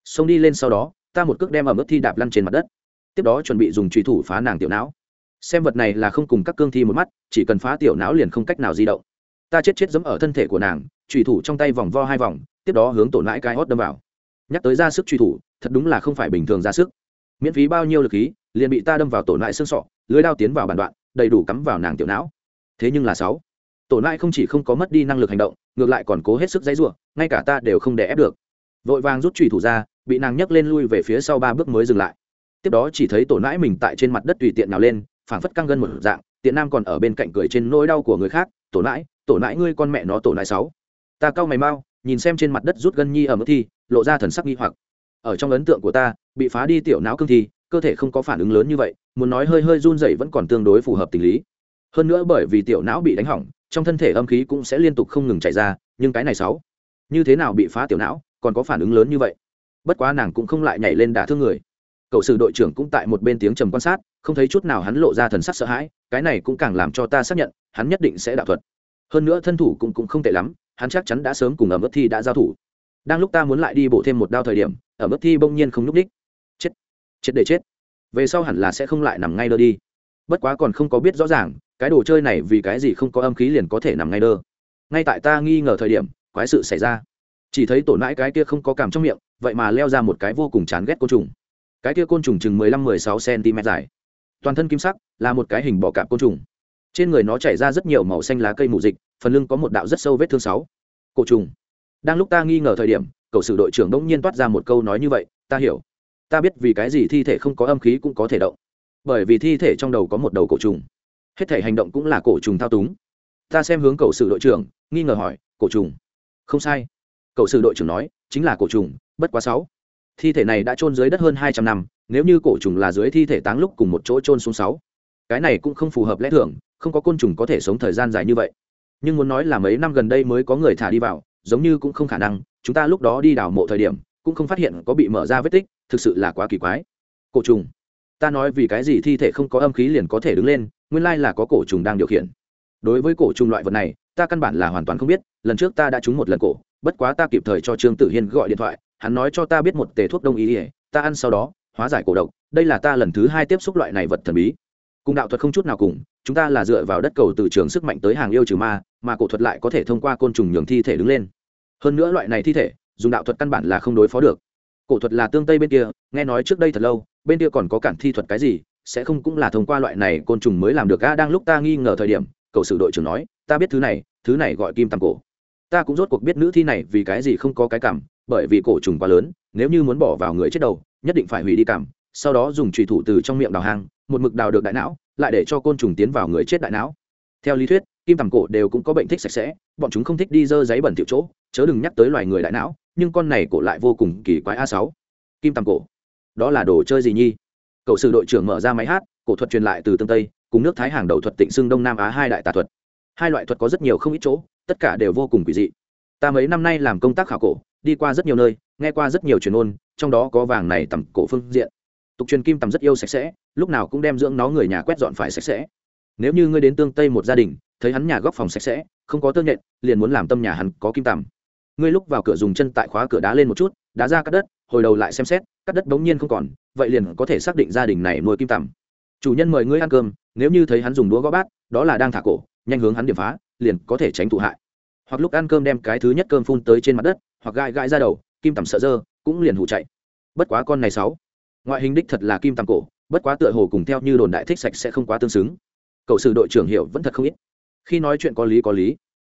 Xông đi lên sau đó, ta một cước đem ở mức thi đạp lăn trên mặt đất. Tiếp đó chuẩn bị dùng truy thủ phá nàng tiểu não. Xem vật này là không cùng các cương thi một mắt, chỉ cần phá tiểu não liền không cách nào di động. Ta chết chết dẫm ở thân thể của nàng truy thủ trong tay vòng vo hai vòng tiếp đó hướng tổn mãi cái hót đâm vào. Nhắc tới ra sức truy thủ, thật đúng là không phải bình thường ra sức. Miễn phí bao nhiêu lực khí, liền bị ta đâm vào tổn mãi xương sọ, lưới đao tiến vào bản đoạn, đầy đủ cắm vào nàng tiểu não. Thế nhưng là sáu tổn mãi không chỉ không có mất đi năng lực hành động, ngược lại còn cố hết sức dãy ruộng ngay cả ta đều không đè ép được. Vội vàng rút truy thủ ra, bị nàng nhấc lên lui về phía sau ba bước mới dừng lại. Tiếp đó chỉ thấy tổn mãi mình tại trên mặt đất tùy tiện nào lên, phảng phất căng gân một dạng, tiện nam còn ở bên cạnh cười trên nỗi đau của người khác tổn mãi tổn mãi ngươi con mẹ nó tổn mãi sáu. Ta cau mày mau nhìn xem trên mặt đất rút gân nhi ở mức thi, lộ ra thần sắc nghi hoặc. Ở trong ấn tượng của ta, bị phá đi tiểu não cương thi, cơ thể không có phản ứng lớn như vậy, muốn nói hơi hơi run dậy vẫn còn tương đối phù hợp tình lý. Hơn nữa bởi vì tiểu não bị đánh hỏng, trong thân thể âm khí cũng sẽ liên tục không ngừng chạy ra, nhưng cái này sáu, như thế nào bị phá tiểu não, còn có phản ứng lớn như vậy? Bất quá nàng cũng không lại nhảy lên đả thương người. Cậu sử đội trưởng cũng tại một bên tiếng trầm quan sát, không thấy chút nào hắn lộ ra thần sắc sợ hãi, cái này cũng càng làm cho ta xác nhận, hắn nhất định sẽ đạo thuật hơn nữa thân thủ cũng, cũng không tệ lắm hắn chắc chắn đã sớm cùng ở ướt thi đã giao thủ. Đang lúc ta muốn lại đi bổ thêm một đao thời điểm ở ướt thi bỗng nhiên không nhúc đích chết chết để chết. Về sau hẳn là sẽ không lại nằm ngay đơ đi. Bất quá còn không có biết rõ ràng cái đồ chơi này vì cái gì không có âm khí liền có thể nằm ngay đơ. Ngay tại ta nghi ngờ thời điểm quái sự xảy ra. Chỉ thấy tổn mãi cái kia không có cảm trong miệng vậy mà leo ra một cái vô cùng chán ghét côn trùng. Cái kia côn trùng chừng mười lăm mười sáu cm dài. Toàn thân kim sắc là một cái hình bọ cạp côn trùng trên người nó chảy ra rất nhiều màu xanh lá cây mù dịch, phần lưng có một đạo rất sâu vết thương sáu. Cổ trùng. Đang lúc ta nghi ngờ thời điểm, cậu sử đội trưởng đông nhiên toát ra một câu nói như vậy, ta hiểu. Ta biết vì cái gì thi thể không có âm khí cũng có thể động. Bởi vì thi thể trong đầu có một đầu cổ trùng. Hết thể hành động cũng là cổ trùng thao túng. Ta xem hướng cậu sử đội trưởng, nghi ngờ hỏi, cổ trùng? Không sai. Cậu sử đội trưởng nói, chính là cổ trùng, bất quá sáu. Thi thể này đã chôn dưới đất hơn hai trăm năm, nếu như cổ trùng là dưới thi thể táng lúc cùng một chỗ chôn xuống sáu, cái này cũng không phù hợp lẽ thường không có côn trùng có thể sống thời gian dài như vậy. Nhưng muốn nói là mấy năm gần đây mới có người thả đi vào, giống như cũng không khả năng, chúng ta lúc đó đi đào mộ thời điểm, cũng không phát hiện có bị mở ra vết tích, thực sự là quá kỳ quái. Cổ trùng. Ta nói vì cái gì thi thể không có âm khí liền có thể đứng lên, nguyên lai là có cổ trùng đang điều khiển. Đối với cổ trùng loại vật này, ta căn bản là hoàn toàn không biết, lần trước ta đã trúng một lần cổ, bất quá ta kịp thời cho trương tử hiên gọi điện thoại, hắn nói cho ta biết một tề thuốc đông y ta ăn sau đó, hóa giải cổ độc, đây là ta lần thứ hai tiếp xúc loại này vật thần bí cùng đạo thuật không chút nào cùng, chúng ta là dựa vào đất cầu từ trường sức mạnh tới hàng yêu trừ ma, mà cổ thuật lại có thể thông qua côn trùng nhường thi thể đứng lên. Hơn nữa loại này thi thể, dùng đạo thuật căn bản là không đối phó được. Cổ thuật là tương tây bên kia, nghe nói trước đây thật lâu, bên kia còn có cản thi thuật cái gì, sẽ không cũng là thông qua loại này côn trùng mới làm được. A, đang lúc ta nghi ngờ thời điểm, cậu sử đội trưởng nói, ta biết thứ này thứ này gọi kim tam cổ. Ta cũng rốt cuộc biết nữ thi này vì cái gì không có cái cảm, bởi vì cổ trùng quá lớn, nếu như muốn bỏ vào người chết đầu, nhất định phải hủy đi cảm sau đó dùng trùy thủ từ trong miệng đào hang, một mực đào được đại não, lại để cho côn trùng tiến vào người chết đại não. Theo lý thuyết, kim tầm cổ đều cũng có bệnh thích sạch sẽ, bọn chúng không thích đi dơ giấy bẩn tiểu chỗ, chớ đừng nhắc tới loài người đại não, nhưng con này cổ lại vô cùng kỳ quái a sáu. Kim tầm cổ, đó là đồ chơi gì nhi cậu sử đội trưởng mở ra máy hát, cổ thuật truyền lại từ tương tây, cùng nước thái hàng đầu thuật tịnh xưng đông nam á hai đại tà thuật. Hai loại thuật có rất nhiều không ít chỗ, tất cả đều vô cùng quỷ dị. Ta mấy năm nay làm công tác khảo cổ, đi qua rất nhiều nơi, nghe qua rất nhiều truyền ôn, trong đó có vàng này tầm cổ phương diện tục truyền kim tầm rất yêu sạch sẽ, lúc nào cũng đem dưỡng nó người nhà quét dọn phải sạch sẽ. Nếu như ngươi đến tương tây một gia đình, thấy hắn nhà góc phòng sạch sẽ, không có tơ nhện, liền muốn làm tâm nhà hắn có kim tầm. Ngươi lúc vào cửa dùng chân tại khóa cửa đá lên một chút, đá ra cắt đất, hồi đầu lại xem xét, cắt đất bỗng nhiên không còn, vậy liền có thể xác định gia đình này nuôi kim tầm. Chủ nhân mời ngươi ăn cơm, nếu như thấy hắn dùng đũa gõ bát, đó là đang thả cổ, nhanh hướng hắn điểm phá, liền có thể tránh thụ hại. Hoặc lúc ăn cơm đem cái thứ nhất cơm phun tới trên mặt đất, hoặc gai gai ra đầu, kim tầm sợ dơ, cũng liền hụ chạy. Bất quá con này sáu ngoại hình đích thật là kim tầm cổ, bất quá tựa hồ cùng theo như đồn đại thích sạch sẽ không quá tương xứng. Cậu sử đội trưởng hiểu vẫn thật không ít. Khi nói chuyện có lý có lý.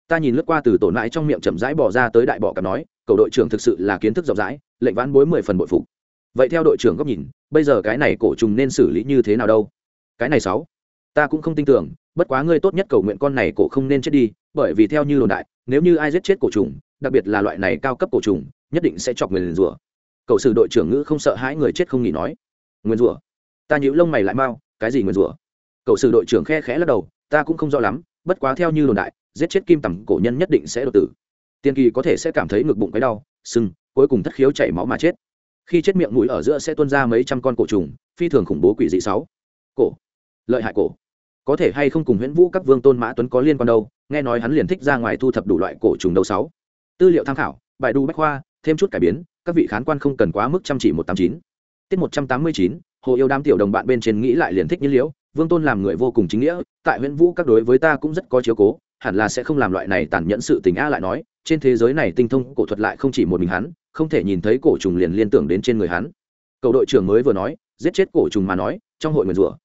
Ta nhìn lướt qua từ tổn mãi trong miệng chậm rãi bỏ ra tới đại bọ cặp nói, cậu đội trưởng thực sự là kiến thức rộng rãi, lệnh vãn bối mười phần bội phục. Vậy theo đội trưởng góc nhìn, bây giờ cái này cổ trùng nên xử lý như thế nào đâu? Cái này sáu. Ta cũng không tin tưởng, bất quá ngươi tốt nhất cầu nguyện con này cổ không nên chết đi, bởi vì theo như đồn đại, nếu như ai giết chết cổ trùng, đặc biệt là loại này cao cấp cổ trùng, nhất định sẽ chọc người liền rủa cậu sử đội trưởng ngữ không sợ hãi người chết không nghỉ nói. Nguyên rủa. Ta nhíu lông mày lại mau, cái gì nguyên rủa? Cậu sử đội trưởng khe khẽ lắc đầu, ta cũng không rõ lắm, bất quá theo như đồn đại, giết chết kim tầm cổ nhân nhất định sẽ đột tử. Tiên kỳ có thể sẽ cảm thấy ngực bụng cái đau, sưng, cuối cùng thất khiếu chảy máu mà chết. Khi chết miệng mũi ở giữa sẽ tuôn ra mấy trăm con cổ trùng, phi thường khủng bố quỷ dị sáu. Cổ. Lợi hại cổ. Có thể hay không cùng huyễn vũ các vương tôn mã tuấn có liên quan đâu, nghe nói hắn liền thích ra ngoài thu thập đủ loại cổ trùng đầu sáu. Tư liệu tham khảo, bài đu bách khoa, thêm chút cải biến các vị khán quan không cần quá mức chăm chỉ một tám chín. Tiết một trăm tám mươi chín, hồ yêu đám tiểu đồng bạn bên trên nghĩ lại liền thích nhiên liễu, vương tôn làm người vô cùng chính nghĩa, tại huyện vũ các đối với ta cũng rất có chiếu cố, hẳn là sẽ không làm loại này tàn nhẫn sự tình a lại nói, trên thế giới này tinh thông cổ thuật lại không chỉ một mình hắn, không thể nhìn thấy cổ trùng liền liên tưởng đến trên người hắn. Cậu đội trưởng mới vừa nói, giết chết cổ trùng mà nói, trong hội nguyền rủa.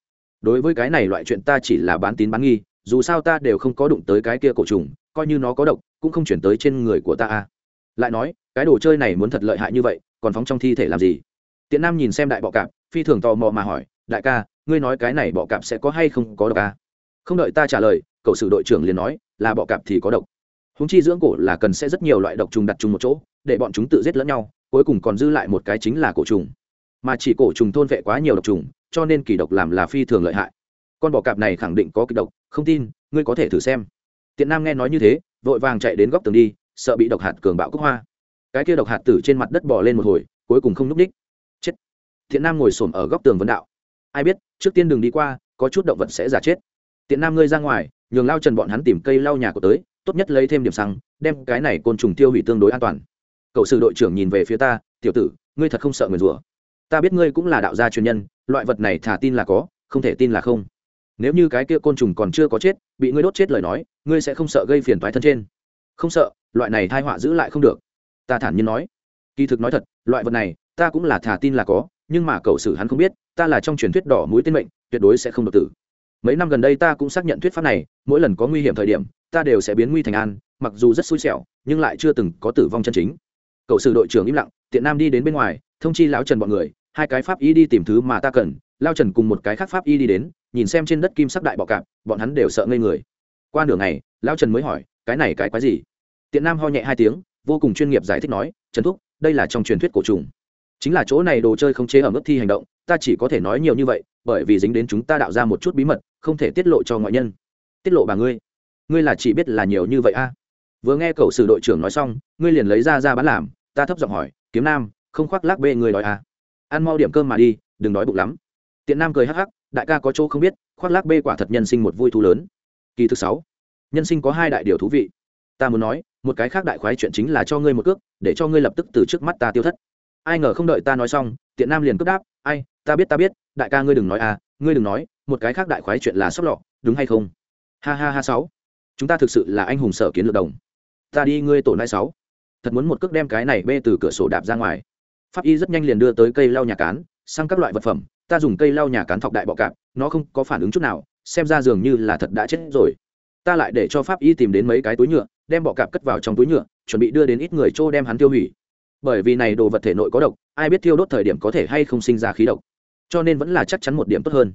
Đối với cái này loại chuyện ta chỉ là bán tín bán nghi, dù sao ta đều không có đụng tới cái kia cổ trùng, coi như nó có độc, cũng không chuyển tới trên người của ta a lại nói cái đồ chơi này muốn thật lợi hại như vậy, còn phóng trong thi thể làm gì? Tiện nam nhìn xem đại bọ cạp, phi thường tò mò mà hỏi, đại ca, ngươi nói cái này bọ cạp sẽ có hay không có độc ca không đợi ta trả lời, cậu sử đội trưởng liền nói, là bọ cạp thì có độc. Húng chi dưỡng cổ là cần sẽ rất nhiều loại độc trùng đặt chung một chỗ, để bọn chúng tự giết lẫn nhau, cuối cùng còn dư lại một cái chính là cổ trùng. Mà chỉ cổ trùng thôn vệ quá nhiều độc trùng, cho nên kỳ độc làm là phi thường lợi hại. Con bọ cạp này khẳng định có kịch độc, không tin, ngươi có thể thử xem. Tiện nam nghe nói như thế, vội vàng chạy đến góc tường đi, sợ bị độc hạt cường bạo cúc hoa cái kia độc hạt tử trên mặt đất bò lên một hồi, cuối cùng không núp ních. Chết. Thiện nam ngồi xổm ở góc tường vấn đạo. Ai biết, trước tiên đừng đi qua, có chút động vật sẽ giả chết. Tiện nam ngươi ra ngoài, nhường lao trần bọn hắn tìm cây lau nhà của tới, tốt nhất lấy thêm điểm xăng, đem cái này côn trùng tiêu hủy tương đối an toàn. Cậu sự đội trưởng nhìn về phía ta, tiểu tử, ngươi thật không sợ người rủa. Ta biết ngươi cũng là đạo gia truyền nhân, loại vật này thả tin là có, không thể tin là không. Nếu như cái kia côn trùng còn chưa có chết, bị ngươi đốt chết lời nói, ngươi sẽ không sợ gây phiền toái thân trên. Không sợ, loại này thai họa giữ lại không được ta thản nhiên nói. Kỳ thực nói thật, loại vật này, ta cũng là thả tin là có, nhưng mà cậu sử hắn không biết, ta là trong truyền thuyết đỏ mũi tên mệnh, tuyệt đối sẽ không đột tử. Mấy năm gần đây ta cũng xác nhận thuyết pháp này, mỗi lần có nguy hiểm thời điểm, ta đều sẽ biến nguy thành an, mặc dù rất xui xẻo, nhưng lại chưa từng có tử vong chân chính. Cậu sử đội trưởng im lặng, tiện nam đi đến bên ngoài, thông chi lão trần bọn người, hai cái pháp y đi tìm thứ mà ta cần lao trần cùng một cái khác pháp y đi đến, nhìn xem trên đất kim sắc đại bọ cạp, bọn hắn đều sợ ngây người. Qua nửa ngày lao trần mới hỏi, cái này cái quái gì? Tiện nam ho nhẹ hai tiếng vô cùng chuyên nghiệp giải thích nói, trần thúc, đây là trong truyền thuyết cổ trùng. Chính là chỗ này đồ chơi không chế ở mức thi hành động, ta chỉ có thể nói nhiều như vậy, bởi vì dính đến chúng ta đạo ra một chút bí mật, không thể tiết lộ cho ngoại nhân. Tiết lộ bà ngươi? Ngươi là chỉ biết là nhiều như vậy a? À? vừa nghe cậu sử đội trưởng nói xong, ngươi liền lấy ra ra bán làm, ta thấp giọng hỏi, kiếm nam, không khoác lác bê người đòi à? Ăn mau điểm cơm mà đi, đừng đói bụng lắm. Tiện nam cười hắc hắc, đại ca có chỗ không biết, khoác lác bê quả thật nhân sinh một vui thú lớn. Kỳ thứ sáu, nhân sinh có hai đại điều thú vị. Ta muốn nói một cái khác đại khoái chuyện chính là cho ngươi một cước, để cho ngươi lập tức từ trước mắt ta tiêu thất. Ai ngờ không đợi ta nói xong, tiện nam liền cướp đáp, ai, ta biết ta biết, đại ca ngươi đừng nói à ngươi đừng nói, một cái khác đại khoái chuyện là sóc lọ đúng hay không? Ha ha ha sáu. Chúng ta thực sự là anh hùng sở kiến lược đồng. Ta đi ngươi tổ nai sáu. Thật muốn một cước đem cái này bê từ cửa sổ đạp ra ngoài. Pháp y rất nhanh liền đưa tới cây lau nhà cán, sang các loại vật phẩm, ta dùng cây lau nhà cán thọc đại bọ cạp, nó không có phản ứng chút nào, xem ra dường như là thật đã chết rồi. Ta lại để cho pháp y tìm đến mấy cái túi nhựa đem bọ cạp cất vào trong túi nhựa, chuẩn bị đưa đến ít người trô đem hắn tiêu hủy. Bởi vì này đồ vật thể nội có độc, ai biết tiêu đốt thời điểm có thể hay không sinh ra khí độc. Cho nên vẫn là chắc chắn một điểm tốt hơn.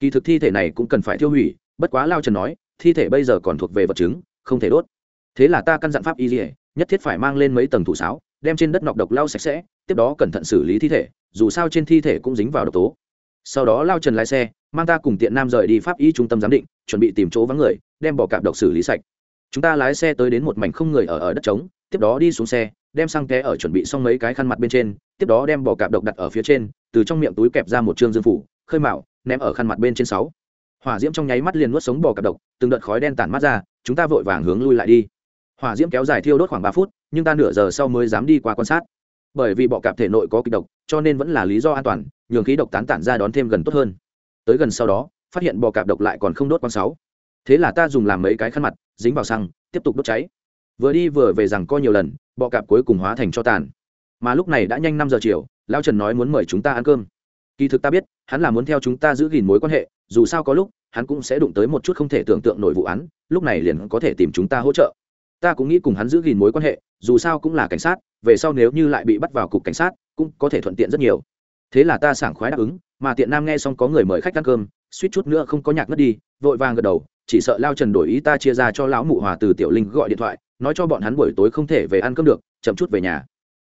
Kỳ thực thi thể này cũng cần phải tiêu hủy, bất quá lao trần nói, thi thể bây giờ còn thuộc về vật chứng, không thể đốt. Thế là ta căn dặn pháp y dỉa nhất thiết phải mang lên mấy tầng thủ sáo, đem trên đất nọc độc lau sạch sẽ, tiếp đó cẩn thận xử lý thi thể, dù sao trên thi thể cũng dính vào độc tố. Sau đó lao trần lái xe, mang ta cùng tiện nam rời đi pháp y trung tâm giám định, chuẩn bị tìm chỗ vắng người, đem bỏ cạp độc xử lý sạch chúng ta lái xe tới đến một mảnh không người ở ở đất trống, tiếp đó đi xuống xe, đem xăng té ở chuẩn bị xong mấy cái khăn mặt bên trên, tiếp đó đem bỏ cạp độc đặt ở phía trên, từ trong miệng túi kẹp ra một trương dương phủ, khơi mạo, ném ở khăn mặt bên trên sáu. Hỏa diễm trong nháy mắt liền nuốt sống bò cạp độc, từng đợt khói đen tản mắt ra, chúng ta vội vàng hướng lui lại đi. Hỏa diễm kéo dài thiêu đốt khoảng ba phút, nhưng ta nửa giờ sau mới dám đi qua quan sát. Bởi vì bọ cạp thể nội có kịch độc, cho nên vẫn là lý do an toàn, nhường khí độc tán tản ra đón thêm gần tốt hơn. Tới gần sau đó, phát hiện bọ cạp độc lại còn không đốt con sáu thế là ta dùng làm mấy cái khăn mặt, dính vào xăng, tiếp tục đốt cháy. Vừa đi vừa về rằng co nhiều lần, bọ cạp cuối cùng hóa thành cho tàn. Mà lúc này đã nhanh năm giờ chiều, lão trần nói muốn mời chúng ta ăn cơm. Kỳ thực ta biết, hắn là muốn theo chúng ta giữ gìn mối quan hệ, dù sao có lúc, hắn cũng sẽ đụng tới một chút không thể tưởng tượng nổi vụ án, lúc này liền có thể tìm chúng ta hỗ trợ. Ta cũng nghĩ cùng hắn giữ gìn mối quan hệ, dù sao cũng là cảnh sát, về sau nếu như lại bị bắt vào cục cảnh sát, cũng có thể thuận tiện rất nhiều. Thế là ta sảng khoái đáp ứng, mà tiện nam nghe xong có người mời khách ăn cơm, suýt chút nữa không có nhạc ngất đi, vội vàng gật đầu chỉ sợ lao trần đổi ý ta chia ra cho lão mụ hòa từ tiểu linh gọi điện thoại, nói cho bọn hắn buổi tối không thể về ăn cơm được, chậm chút về nhà.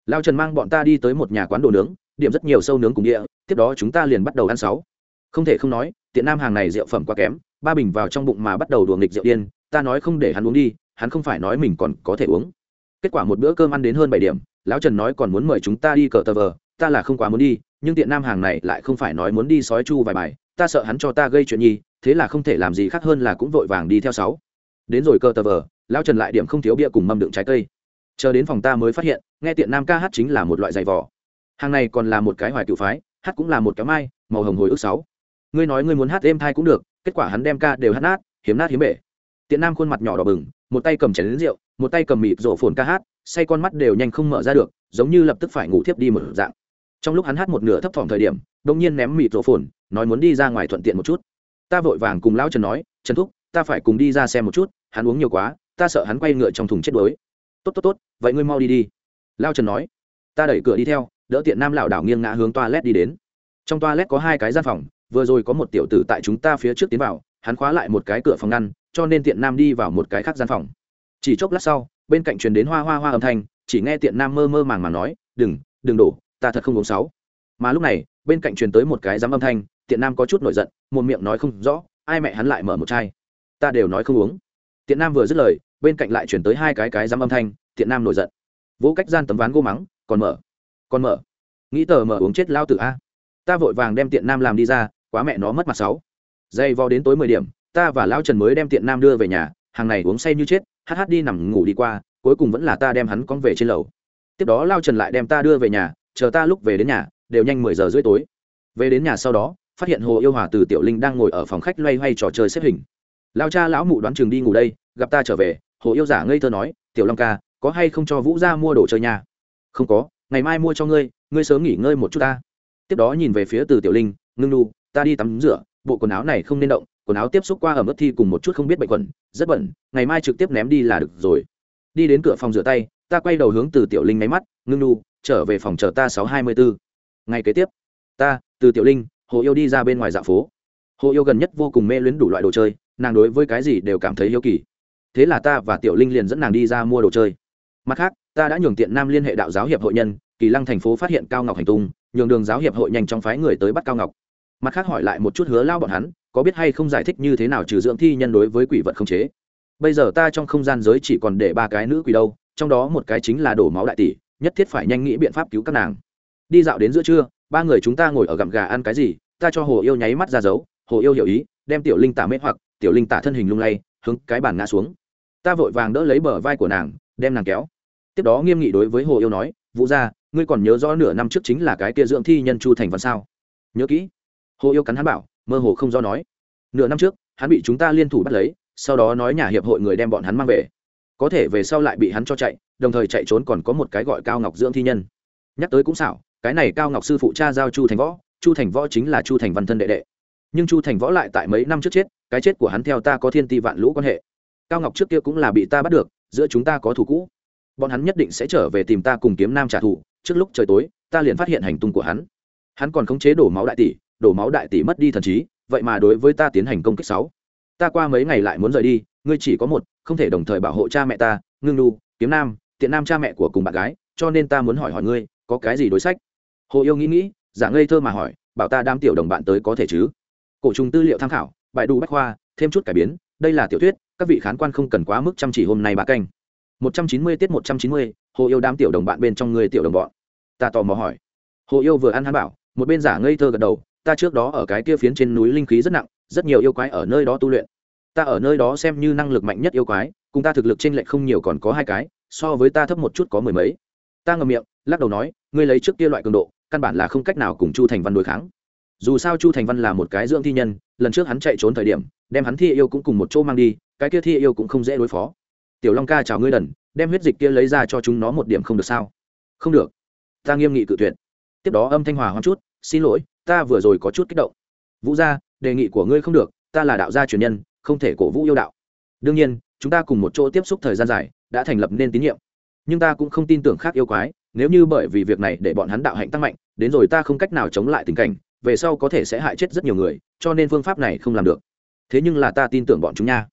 Lao trần mang bọn ta đi tới một nhà quán đồ nướng, điểm rất nhiều sâu nướng cùng địa, tiếp đó chúng ta liền bắt đầu ăn sáu. Không thể không nói, tiện nam hàng này rượu phẩm quá kém, ba bình vào trong bụng mà bắt đầu đùa nghịch rượu điên, ta nói không để hắn uống đi, hắn không phải nói mình còn có thể uống. Kết quả một bữa cơm ăn đến hơn bảy điểm, lão trần nói còn muốn mời chúng ta đi cờ tờ vờ, ta là không quá muốn đi, nhưng tiện nam hàng này lại không phải nói muốn đi sói chu vài bài, ta sợ hắn cho ta gây chuyện nhi thế là không thể làm gì khác hơn là cũng vội vàng đi theo sáu. Đến rồi cơ tờ vờ, lão trần lại điểm không thiếu bia cùng mâm đựng trái cây. Chờ đến phòng ta mới phát hiện, nghe tiện nam ca hát chính là một loại giày vỏ hàng này còn là một cái hoài cựu phái, hát cũng là một cái mai, màu hồng hồi ức sáu. Ngươi nói ngươi muốn hát êm thai cũng được, kết quả hắn đem ca đều hát nát, hiếm nát hiếm bể. Tiện nam khuôn mặt nhỏ đỏ bừng, một tay cầm chén lính rượu, một tay cầm mịp rổ phồn ca hát, say con mắt đều nhanh không mở ra được, giống như lập tức phải ngủ thiếp đi một dạng. Trong lúc hắn hát một nửa thấp thỏm thời điểm đông nhiên ném mịp rổ phồn, nói muốn đi ra ngoài thuận tiện một chút ta vội vàng cùng lão trần nói, trần thúc, ta phải cùng đi ra xem một chút, hắn uống nhiều quá, ta sợ hắn quay ngựa trong thùng chết đuối. Tốt tốt tốt, vậy ngươi mau đi đi. Lao trần nói. Ta đẩy cửa đi theo, đỡ tiện nam lảo đảo nghiêng ngã hướng toilet đi đến. Trong toilet có hai cái gian phòng, vừa rồi có một tiểu tử tại chúng ta phía trước tiến vào, hắn khóa lại một cái cửa phòng ngăn, cho nên tiện nam đi vào một cái khác gian phòng. Chỉ chốc lát sau, bên cạnh truyền đến hoa hoa hoa âm thanh, chỉ nghe tiện nam mơ mơ màng màng nói, đừng đừng đổ, ta thật không uống sáu. Mà lúc này, bên cạnh truyền tới một cái dám âm thanh tiện nam có chút nổi giận, một miệng nói không rõ, ai mẹ hắn lại mở một chai. Ta đều nói không uống. Tiện nam vừa dứt lời, bên cạnh lại chuyển tới hai cái cái dám âm thanh, tiện nam nổi giận. Vỗ cách gian tấm ván gô mắng, còn mở còn mở. Nghĩ tờ mở uống chết lao tử a. Ta vội vàng đem tiện nam làm đi ra, quá mẹ nó mất mặt sáu. Dây vo đến tối mười điểm, ta và lão trần mới đem tiện nam đưa về nhà, hàng này uống say như chết, hát hát đi nằm ngủ đi qua, cuối cùng vẫn là ta đem hắn con về trên lầu. Tiếp đó lao trần lại đem ta đưa về nhà, chờ ta lúc về đến nhà, đều nhanh mười giờ rưỡi tối. Về đến nhà sau đó phát hiện hồ yêu hòa từ tiểu linh đang ngồi ở phòng khách loay hoay trò chơi xếp hình. Lao cha lão mụ đoán chừng đi ngủ đây, gặp ta trở về, hồ yêu giả ngây thơ nói, tiểu long ca, có hay không cho vũ ra mua đồ chơi nhà không có, ngày mai mua cho ngươi ngươi sớm nghỉ ngơi một chút ta. Tiếp đó nhìn về phía từ tiểu linh, ngưng nu ta đi tắm rửa, bộ quần áo này không nên động, quần áo tiếp xúc qua ở mức thi cùng một chút không biết bệnh quần rất bẩn, ngày mai trực tiếp ném đi là được rồi. Đi đến cửa phòng rửa tay, ta quay đầu hướng từ tiểu linh máy mắt, ngưng nu trở về phòng chờ ta sáu hai mươi bốn ngày kế tiếp, ta, từ tiểu linh hồ yêu đi ra bên ngoài dạ phố. Hồ yêu gần nhất vô cùng mê luyến đủ loại đồ chơi, nàng đối với cái gì đều cảm thấy yêu kỳ. Thế là ta và tiểu linh liền dẫn nàng đi ra mua đồ chơi. Mặt khác, ta đã nhường tiện nam liên hệ đạo giáo hiệp hội nhân, kỳ lăng thành phố phát hiện cao ngọc hành tung, nhường đường giáo hiệp hội nhanh chóng phái người tới bắt cao ngọc. Mặt khác hỏi lại một chút hứa lao bọn hắn, có biết hay không giải thích như thế nào trừ dưỡng thi nhân đối với quỷ vật không chế. Bây giờ ta trong không gian giới chỉ còn để ba cái nữ quỷ đâu, trong đó một cái chính là đổ máu đại tỷ, nhất thiết phải nhanh nghĩ biện pháp cứu các nàng. Đi dạo đến giữa trưa ba người chúng ta ngồi ở gặm gà ăn cái gì, ta cho hồ yêu nháy mắt ra dấu, hồ yêu hiểu ý, đem tiểu linh tả mê hoặc, tiểu linh tả thân hình lung lay, hướng cái bàn ngã xuống. Ta vội vàng đỡ lấy bờ vai của nàng, đem nàng kéo. Tiếp đó nghiêm nghị đối với hồ yêu nói, vũ gia, ngươi còn nhớ rõ nửa năm trước chính là cái kia dưỡng thi nhân chu thành văn sao? Nhớ kỹ. Hồ yêu cắn hắn bảo, mơ hồ không do nói. Nửa năm trước, hắn bị chúng ta liên thủ bắt lấy, sau đó nói nhà hiệp hội người đem bọn hắn mang về. Có thể về sau lại bị hắn cho chạy, đồng thời chạy trốn còn có một cái gọi cao ngọc dưỡng thi nhân. Nhắc tới cũng xảo cái này cao ngọc sư phụ cha giao chu thành võ, chu thành võ chính là chu thành văn thân đệ đệ. Nhưng chu thành võ lại tại mấy năm trước chết, cái chết của hắn theo ta có thiên ti vạn lũ quan hệ. Cao ngọc trước kia cũng là bị ta bắt được, giữa chúng ta có thủ cũ. Bọn hắn nhất định sẽ trở về tìm ta cùng kiếm nam trả thù, trước lúc trời tối, ta liền phát hiện hành tung của hắn. Hắn còn khống chế đổ máu đại tỷ, đổ máu đại tỷ mất đi thần trí, vậy mà đối với ta tiến hành công kích sáu. Ta qua mấy ngày lại muốn rời đi, ngươi chỉ có một, không thể đồng thời bảo hộ cha mẹ ta, ngưng nu kiếm nam, tiện nam cha mẹ của cùng bạn gái, cho nên ta muốn hỏi hỏi ngươi, có cái gì đối sách? Hồ yêu nghĩ nghĩ, giả ngây thơ mà hỏi, bảo ta đam tiểu đồng bạn tới có thể chứ? Cổ trùng tư liệu tham khảo, bài đủ bách khoa, thêm chút cải biến, đây là tiểu thuyết, các vị khán quan không cần quá mức chăm chỉ hôm nay bà canh. Một trăm chín mươi tiết một trăm chín mươi, hồ yêu đám tiểu đồng bạn bên trong người tiểu đồng bọn. Ta tò mò hỏi. Hồ yêu vừa ăn hắn bảo, một bên giả ngây thơ gật đầu, ta trước đó ở cái kia phiến trên núi linh khí rất nặng, rất nhiều yêu quái ở nơi đó tu luyện. Ta ở nơi đó xem như năng lực mạnh nhất yêu quái, cùng ta thực lực trên lệch không nhiều còn có hai cái, so với ta thấp một chút có mười mấy. Ta ngầm miệng, lắc đầu nói, ngươi lấy trước kia loại cường độ căn bản là không cách nào cùng chu thành văn đối kháng. Dù sao chu thành văn là một cái dưỡng thi nhân, lần trước hắn chạy trốn thời điểm, đem hắn thi yêu cũng cùng một chỗ mang đi, cái kia thi yêu cũng không dễ đối phó. Tiểu long ca chào ngươi đần đem huyết dịch kia lấy ra cho chúng nó một điểm không được sao? Không được. Ta nghiêm nghị cự tuyệt. Tiếp đó âm thanh hòa hoang chút, xin lỗi, ta vừa rồi có chút kích động. Vũ gia, đề nghị của ngươi không được, ta là đạo gia truyền nhân, không thể cổ vũ yêu đạo. Đương nhiên, chúng ta cùng một chỗ tiếp xúc thời gian dài, đã thành lập nên tín nhiệm. Nhưng ta cũng không tin tưởng khác yêu quái nếu như bởi vì việc này để bọn hắn đạo hạnh tăng mạnh, đến rồi ta không cách nào chống lại tình cảnh, về sau có thể sẽ hại chết rất nhiều người, cho nên phương pháp này không làm được. Thế nhưng là ta tin tưởng bọn chúng nha.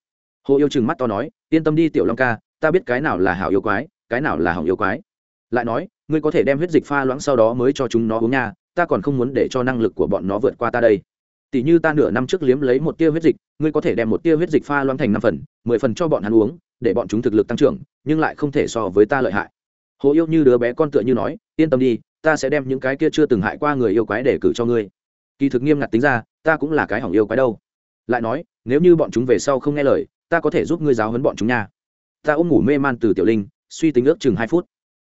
Hồ yêu chừng mắt to nói, yên tâm đi, tiểu long ca, ta biết cái nào là hảo yêu quái, cái nào là hỏng yêu quái. Lại nói, ngươi có thể đem huyết dịch pha loãng sau đó mới cho chúng nó uống nha, ta còn không muốn để cho năng lực của bọn nó vượt qua ta đây. Tỷ như ta nửa năm trước liếm lấy một tia huyết dịch, ngươi có thể đem một tia huyết dịch pha loãng thành năm phần, mười phần cho bọn hắn uống, để bọn chúng thực lực tăng trưởng, nhưng lại không thể so với ta lợi hại hồ yêu như đứa bé con tựa như nói, yên tâm đi, ta sẽ đem những cái kia chưa từng hại qua người yêu quái để cử cho ngươi. Kỳ thực nghiêm ngặt tính ra, ta cũng là cái hỏng yêu quái đâu. Lại nói, nếu như bọn chúng về sau không nghe lời, ta có thể giúp ngươi giáo huấn bọn chúng nha. Ta ôm ngủ mê man từ tiểu linh, suy tính ước chừng hai phút.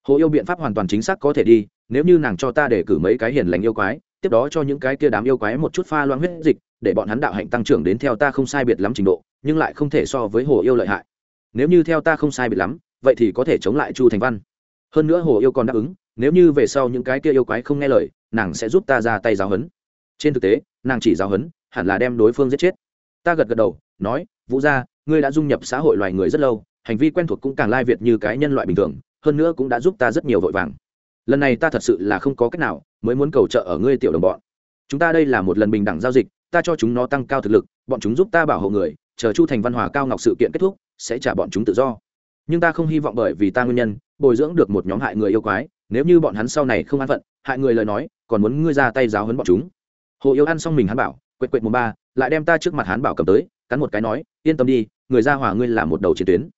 Hồ yêu biện pháp hoàn toàn chính xác có thể đi, nếu như nàng cho ta để cử mấy cái hiền lành yêu quái, tiếp đó cho những cái kia đám yêu quái một chút pha loãng huyết dịch, để bọn hắn đạo hạnh tăng trưởng đến theo ta không sai biệt lắm trình độ, nhưng lại không thể so với hồ yêu lợi hại. Nếu như theo ta không sai biệt lắm, vậy thì có thể chống lại chu thành văn hơn nữa hồ yêu còn đáp ứng, nếu như về sau những cái kia yêu quái không nghe lời, nàng sẽ giúp ta ra tay giáo hấn trên thực tế, nàng chỉ giáo hấn hẳn là đem đối phương giết chết. Ta gật gật đầu, nói, vũ gia, ngươi đã dung nhập xã hội loài người rất lâu, hành vi quen thuộc cũng càng lai việt như cái nhân loại bình thường, hơn nữa cũng đã giúp ta rất nhiều vội vàng. Lần này ta thật sự là không có cách nào, mới muốn cầu trợ ở ngươi tiểu đồng bọn. Chúng ta đây là một lần bình đẳng giao dịch, ta cho chúng nó tăng cao thực lực, bọn chúng giúp ta bảo hộ người, chờ chu thành văn hòa cao ngọc sự kiện kết thúc, sẽ trả bọn chúng tự do. Nhưng ta không hy vọng bởi vì ta nguyên nhân bồi dưỡng được một nhóm hại người yêu quái, nếu như bọn hắn sau này không an phận, hại người lời nói, còn muốn ngươi ra tay giáo hấn bọn chúng. Hồ yêu ăn xong mình hắn bảo, quệt quệt mùng ba, lại đem ta trước mặt hắn bảo cầm tới, cắn một cái nói, yên tâm đi, người ra hỏa ngươi là một đầu chiến tuyến.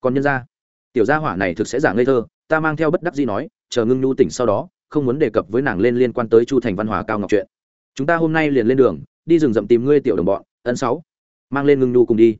Còn nhân ra tiểu gia hỏa này thực sẽ giả ngây thơ, ta mang theo bất đắc gì nói, chờ ngưng nhu tỉnh sau đó, không muốn đề cập với nàng lên liên quan tới chu thành văn hòa cao ngọc chuyện. Chúng ta hôm nay liền lên đường, đi rừng rậm tìm ngươi tiểu đồng bọn ấn sáu, mang lên ngưng nhu cùng đi.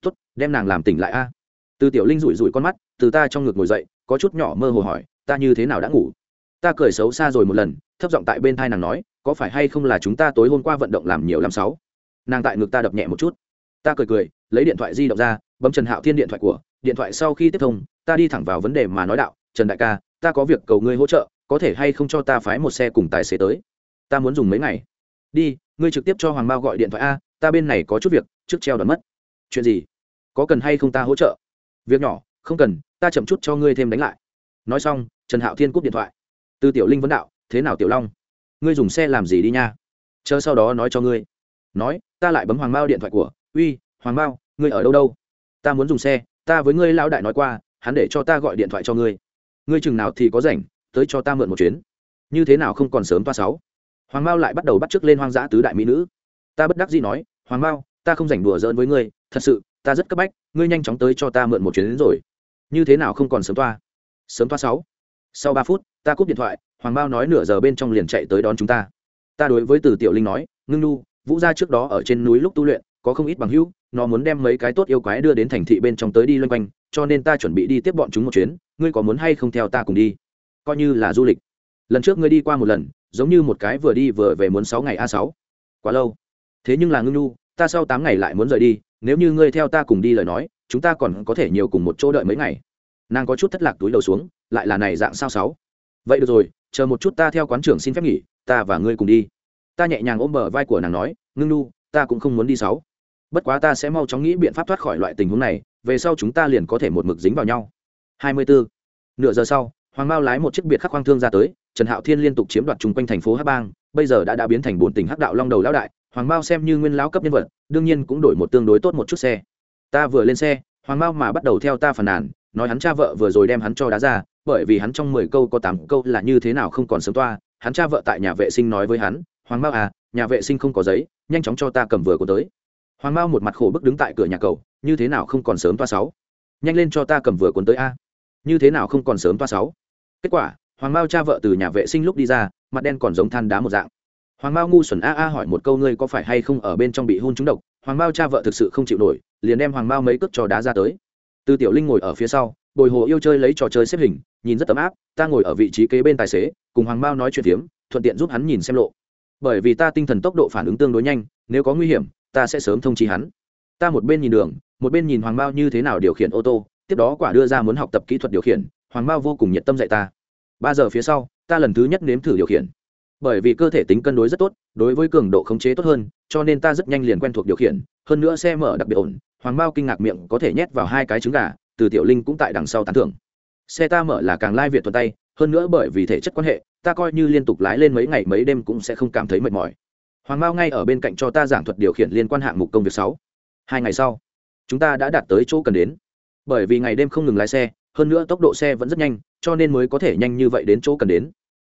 Tốt, đem nàng làm tỉnh lại a. Từ tiểu linh rủi rủi con mắt, từ ta trong ngực ngồi dậy có chút nhỏ mơ hồ hỏi, ta như thế nào đã ngủ? Ta cười xấu xa rồi một lần, thấp giọng tại bên thai nàng nói, có phải hay không là chúng ta tối hôm qua vận động làm nhiều làm sáu? Nàng tại ngực ta đập nhẹ một chút. Ta cười cười, lấy điện thoại di động ra, bấm trần hạo thiên điện thoại của, điện thoại sau khi tiếp thông, ta đi thẳng vào vấn đề mà nói đạo, trần đại ca, ta có việc cầu ngươi hỗ trợ, có thể hay không cho ta phái một xe cùng tài xế tới? Ta muốn dùng mấy ngày. Đi, ngươi trực tiếp cho hoàng mao gọi điện thoại a, ta bên này có chút việc, trước treo đón mất. Chuyện gì? Có cần hay không ta hỗ trợ? Việc nhỏ không cần, ta chậm chút cho ngươi thêm đánh lại. Nói xong, trần hạo thiên cúp điện thoại. Từ tiểu linh vấn đạo, thế nào tiểu long? Ngươi dùng xe làm gì đi nha? Chờ sau đó nói cho ngươi. Nói, ta lại bấm hoàng mao điện thoại của. Uy, hoàng mao, ngươi ở đâu đâu? Ta muốn dùng xe, ta với ngươi lão đại nói qua, hắn để cho ta gọi điện thoại cho ngươi. Ngươi chừng nào thì có rảnh, tới cho ta mượn một chuyến. Như thế nào không còn sớm toa sáu? Hoàng mao lại bắt đầu bắt t lên hoang dã tứ đại mỹ nữ. Ta bất đắc dĩ nói, hoàng mao, ta không rảnh đùa giỡn với ngươi, thật sự, ta rất cấp bách, ngươi nhanh chóng tới cho ta mượn một chuyến đến rồi như thế nào không còn sớm toa? Sớm toa sáu. Sau ba phút ta cúp điện thoại hoàng Bao nói nửa giờ bên trong liền chạy tới đón chúng ta. Ta đối với từ tiểu linh nói ngưng nu vũ gia trước đó ở trên núi lúc tu luyện có không ít bằng hữu nó muốn đem mấy cái tốt yêu quái đưa đến thành thị bên trong tới đi loanh quanh cho nên ta chuẩn bị đi tiếp bọn chúng một chuyến ngươi có muốn hay không theo ta cùng đi? Coi như là du lịch. Lần trước ngươi đi qua một lần giống như một cái vừa đi vừa về muốn sáu ngày a sáu. Quá lâu. Thế nhưng là ngưng Nu, ta sau tám ngày lại muốn rời đi nếu như ngươi theo ta cùng đi lời nói chúng ta còn có thể nhiều cùng một chỗ đợi mấy ngày. Nàng có chút thất lạc túi đầu xuống, lại là này dạng sao sáu. Vậy được rồi, chờ một chút ta theo quán trưởng xin phép nghỉ, ta và ngươi cùng đi. Ta nhẹ nhàng ôm bờ vai của nàng nói, ngưng nu, ta cũng không muốn đi sáu. Bất quá ta sẽ mau chóng nghĩ biện pháp thoát khỏi loại tình huống này, về sau chúng ta liền có thể một mực dính vào nhau. 24. nửa giờ sau, hoàng mao lái một chiếc biệt khắc khoang thương ra tới, trần hạo thiên liên tục chiếm đoạt chung quanh thành phố hát bang, bây giờ đã đã biến thành bốn tỉnh hắc đạo long đầu lão đại. Hoàng mao xem như nguyên lão cấp nhân vật, đương nhiên cũng đổi một tương đối tốt một chút xe ta vừa lên xe, hoàng mao mà bắt đầu theo ta phàn nàn, nói hắn cha vợ vừa rồi đem hắn cho đá ra, bởi vì hắn trong mười câu có tám câu là như thế nào không còn sớm toa, hắn cha vợ tại nhà vệ sinh nói với hắn, hoàng mao à nhà vệ sinh không có giấy, nhanh chóng cho ta cầm vừa có tới. Hoàng mao một mặt khổ bức đứng tại cửa nhà cầu, như thế nào không còn sớm toa sáu? Nhanh lên cho ta cầm vừa cuốn tới a. Như thế nào không còn sớm toa sáu? Kết quả, hoàng mao cha vợ từ nhà vệ sinh lúc đi ra, mặt đen còn giống than đá một dạng. Hoàng mao ngu xuẩn a a hỏi một câu, ngươi có phải hay không ở bên trong bị hôn trúng độc? Hoàng mao cha vợ thực sự không chịu nổi, liền đem hoàng mao mấy cước cho đá ra tới. Từ tiểu linh ngồi ở phía sau, bồi hồ yêu chơi lấy trò chơi xếp hình, nhìn rất ấm áp, ta ngồi ở vị trí kế bên tài xế, cùng hoàng mao nói chuyện phiếm, thuận tiện giúp hắn nhìn xem lộ. Bởi vì ta tinh thần tốc độ phản ứng tương đối nhanh, nếu có nguy hiểm, ta sẽ sớm thông trí hắn. Ta một bên nhìn đường, một bên nhìn hoàng mao như thế nào điều khiển ô tô, tiếp đó quả đưa ra muốn học tập kỹ thuật điều khiển, hoàng mao vô cùng nhiệt tâm dạy ta. Ba giờ phía sau, ta lần thứ nhất nếm thử điều khiển bởi vì cơ thể tính cân đối rất tốt, đối với cường độ khống chế tốt hơn, cho nên ta rất nhanh liền quen thuộc điều khiển, hơn nữa xe mở đặc biệt ổn. Hoàng mao kinh ngạc miệng có thể nhét vào hai cái trứng gà, từ tiểu linh cũng tại đằng sau tán thưởng. Xe ta mở là càng lai việt thuận tay, hơn nữa bởi vì thể chất quan hệ, ta coi như liên tục lái lên mấy ngày mấy đêm cũng sẽ không cảm thấy mệt mỏi. Hoàng mao ngay ở bên cạnh cho ta giảng thuật điều khiển liên quan hạng mục công việc sáu. Hai ngày sau, chúng ta đã đạt tới chỗ cần đến. Bởi vì ngày đêm không ngừng lái xe, hơn nữa tốc độ xe vẫn rất nhanh, cho nên mới có thể nhanh như vậy đến chỗ cần đến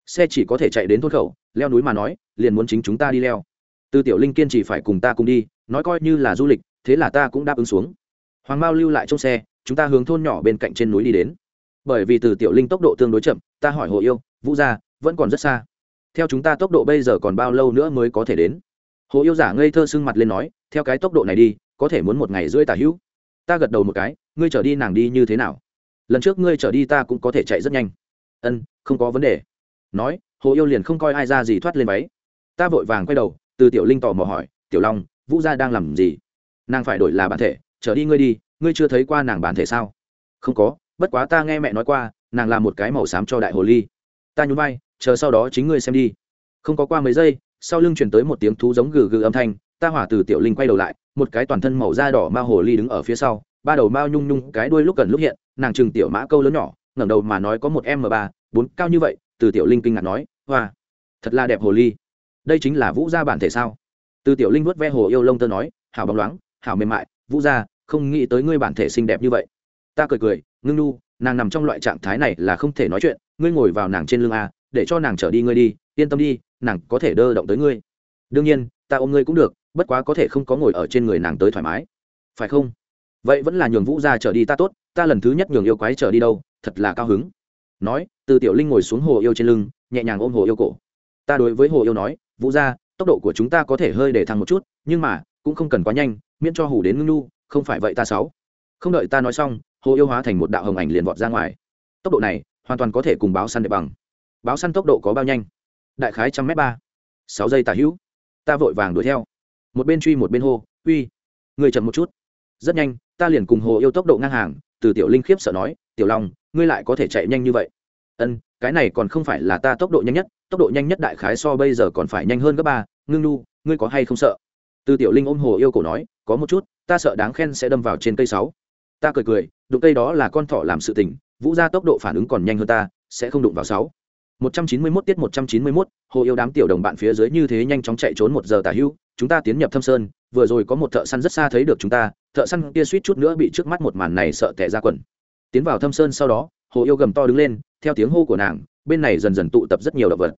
xe chỉ có thể chạy đến thôn khẩu, leo núi mà nói, liền muốn chính chúng ta đi leo. Từ tiểu linh kiên chỉ phải cùng ta cùng đi, nói coi như là du lịch, thế là ta cũng đáp ứng xuống. Hoàng mao lưu lại trong xe, chúng ta hướng thôn nhỏ bên cạnh trên núi đi đến. Bởi vì từ tiểu linh tốc độ tương đối chậm, ta hỏi hồ yêu, vũ gia, vẫn còn rất xa. Theo chúng ta tốc độ bây giờ còn bao lâu nữa mới có thể đến? Hồ yêu giả ngây thơ sưng mặt lên nói, theo cái tốc độ này đi, có thể muốn một ngày rưỡi tả hữu. Ta gật đầu một cái, ngươi trở đi nàng đi như thế nào? Lần trước ngươi trở đi ta cũng có thể chạy rất nhanh. Ân, không có vấn đề nói, hồ yêu liền không coi ai ra gì thoát lên váy. Ta vội vàng quay đầu, từ tiểu linh tò mò hỏi, tiểu long, vũ gia đang làm gì? Nàng phải đổi là bản thể, trở đi ngươi đi, ngươi chưa thấy qua nàng bản thể sao? Không có, bất quá ta nghe mẹ nói qua, nàng làm một cái màu xám cho đại hồ ly. Ta nhún vai, chờ sau đó chính ngươi xem đi. Không có qua mấy giây, sau lưng chuyển tới một tiếng thú giống gừ gừ âm thanh, ta hỏa từ tiểu linh quay đầu lại, một cái toàn thân màu da đỏ ma hồ ly đứng ở phía sau, ba đầu mao nhung nhung, cái đuôi lúc gần lúc hiện, nàng chừng tiểu mã câu lớn nhỏ, ngẩng đầu mà nói có một m ba, bốn, cao như vậy từ tiểu linh kinh ngạc nói, hoa, thật là đẹp hồ ly. Đây chính là vũ gia bản thể sao? Từ tiểu linh vuốt ve hồ yêu lông tơ nói, hảo bóng loáng, hảo mềm mại, vũ gia, không nghĩ tới ngươi bản thể xinh đẹp như vậy. Ta cười cười, ngưng nu, nàng nằm trong loại trạng thái này là không thể nói chuyện, ngươi ngồi vào nàng trên lưng a, để cho nàng trở đi ngươi đi, yên tâm đi, nàng có thể đơ động tới ngươi. Đương nhiên, ta ôm ngươi cũng được, bất quá có thể không có ngồi ở trên người nàng tới thoải mái. Phải không? Vậy vẫn là nhường vũ gia trở đi ta tốt, ta lần thứ nhất nhường yêu quái trở đi đâu, thật là cao hứng nói, từ tiểu linh ngồi xuống hồ yêu trên lưng, nhẹ nhàng ôm hồ yêu cổ. Ta đối với hồ yêu nói, vũ gia, tốc độ của chúng ta có thể hơi để thăng một chút, nhưng mà, cũng không cần quá nhanh, miễn cho hủ đến ngưng nu, không phải vậy ta sáu. Không đợi ta nói xong, hồ yêu hóa thành một đạo hồng ảnh liền vọt ra ngoài. Tốc độ này, hoàn toàn có thể cùng báo săn để bằng. Báo săn tốc độ có bao nhanh? Đại khái trăm m ba. Sáu giây tả hữu. Ta vội vàng đuổi theo. Một bên truy một bên hô, uy, người chậm một chút. Rất nhanh, ta liền cùng hồ yêu tốc độ ngang hàng, từ tiểu linh khiếp sợ nói tiểu long ngươi lại có thể chạy nhanh như vậy? Ân cái này còn không phải là ta tốc độ nhanh nhất tốc độ nhanh nhất đại khái so bây giờ còn phải nhanh hơn gấp ba ngưng nu ngươi có hay không sợ? Từ tiểu linh ôm hồ yêu cổ nói có một chút ta sợ đáng khen sẽ đâm vào trên cây sáu. Ta cười cười đụng cây đó là con thỏ làm sự tình vũ ra tốc độ phản ứng còn nhanh hơn ta sẽ không đụng vào sáu. Một trăm chín mươi 191 tiết một trăm chín mươi 191, hồ yêu đám tiểu đồng bạn phía dưới như thế nhanh chóng chạy trốn một giờ tả hưu chúng ta tiến nhập thâm sơn vừa rồi có một thợ săn rất xa thấy được chúng ta thợ săn kia suýt chút nữa bị trước mắt một màn này sợ tẻ ra quần tiến vào thâm sơn sau đó, hồ yêu gầm to đứng lên, theo tiếng hô của nàng, bên này dần dần tụ tập rất nhiều động vật.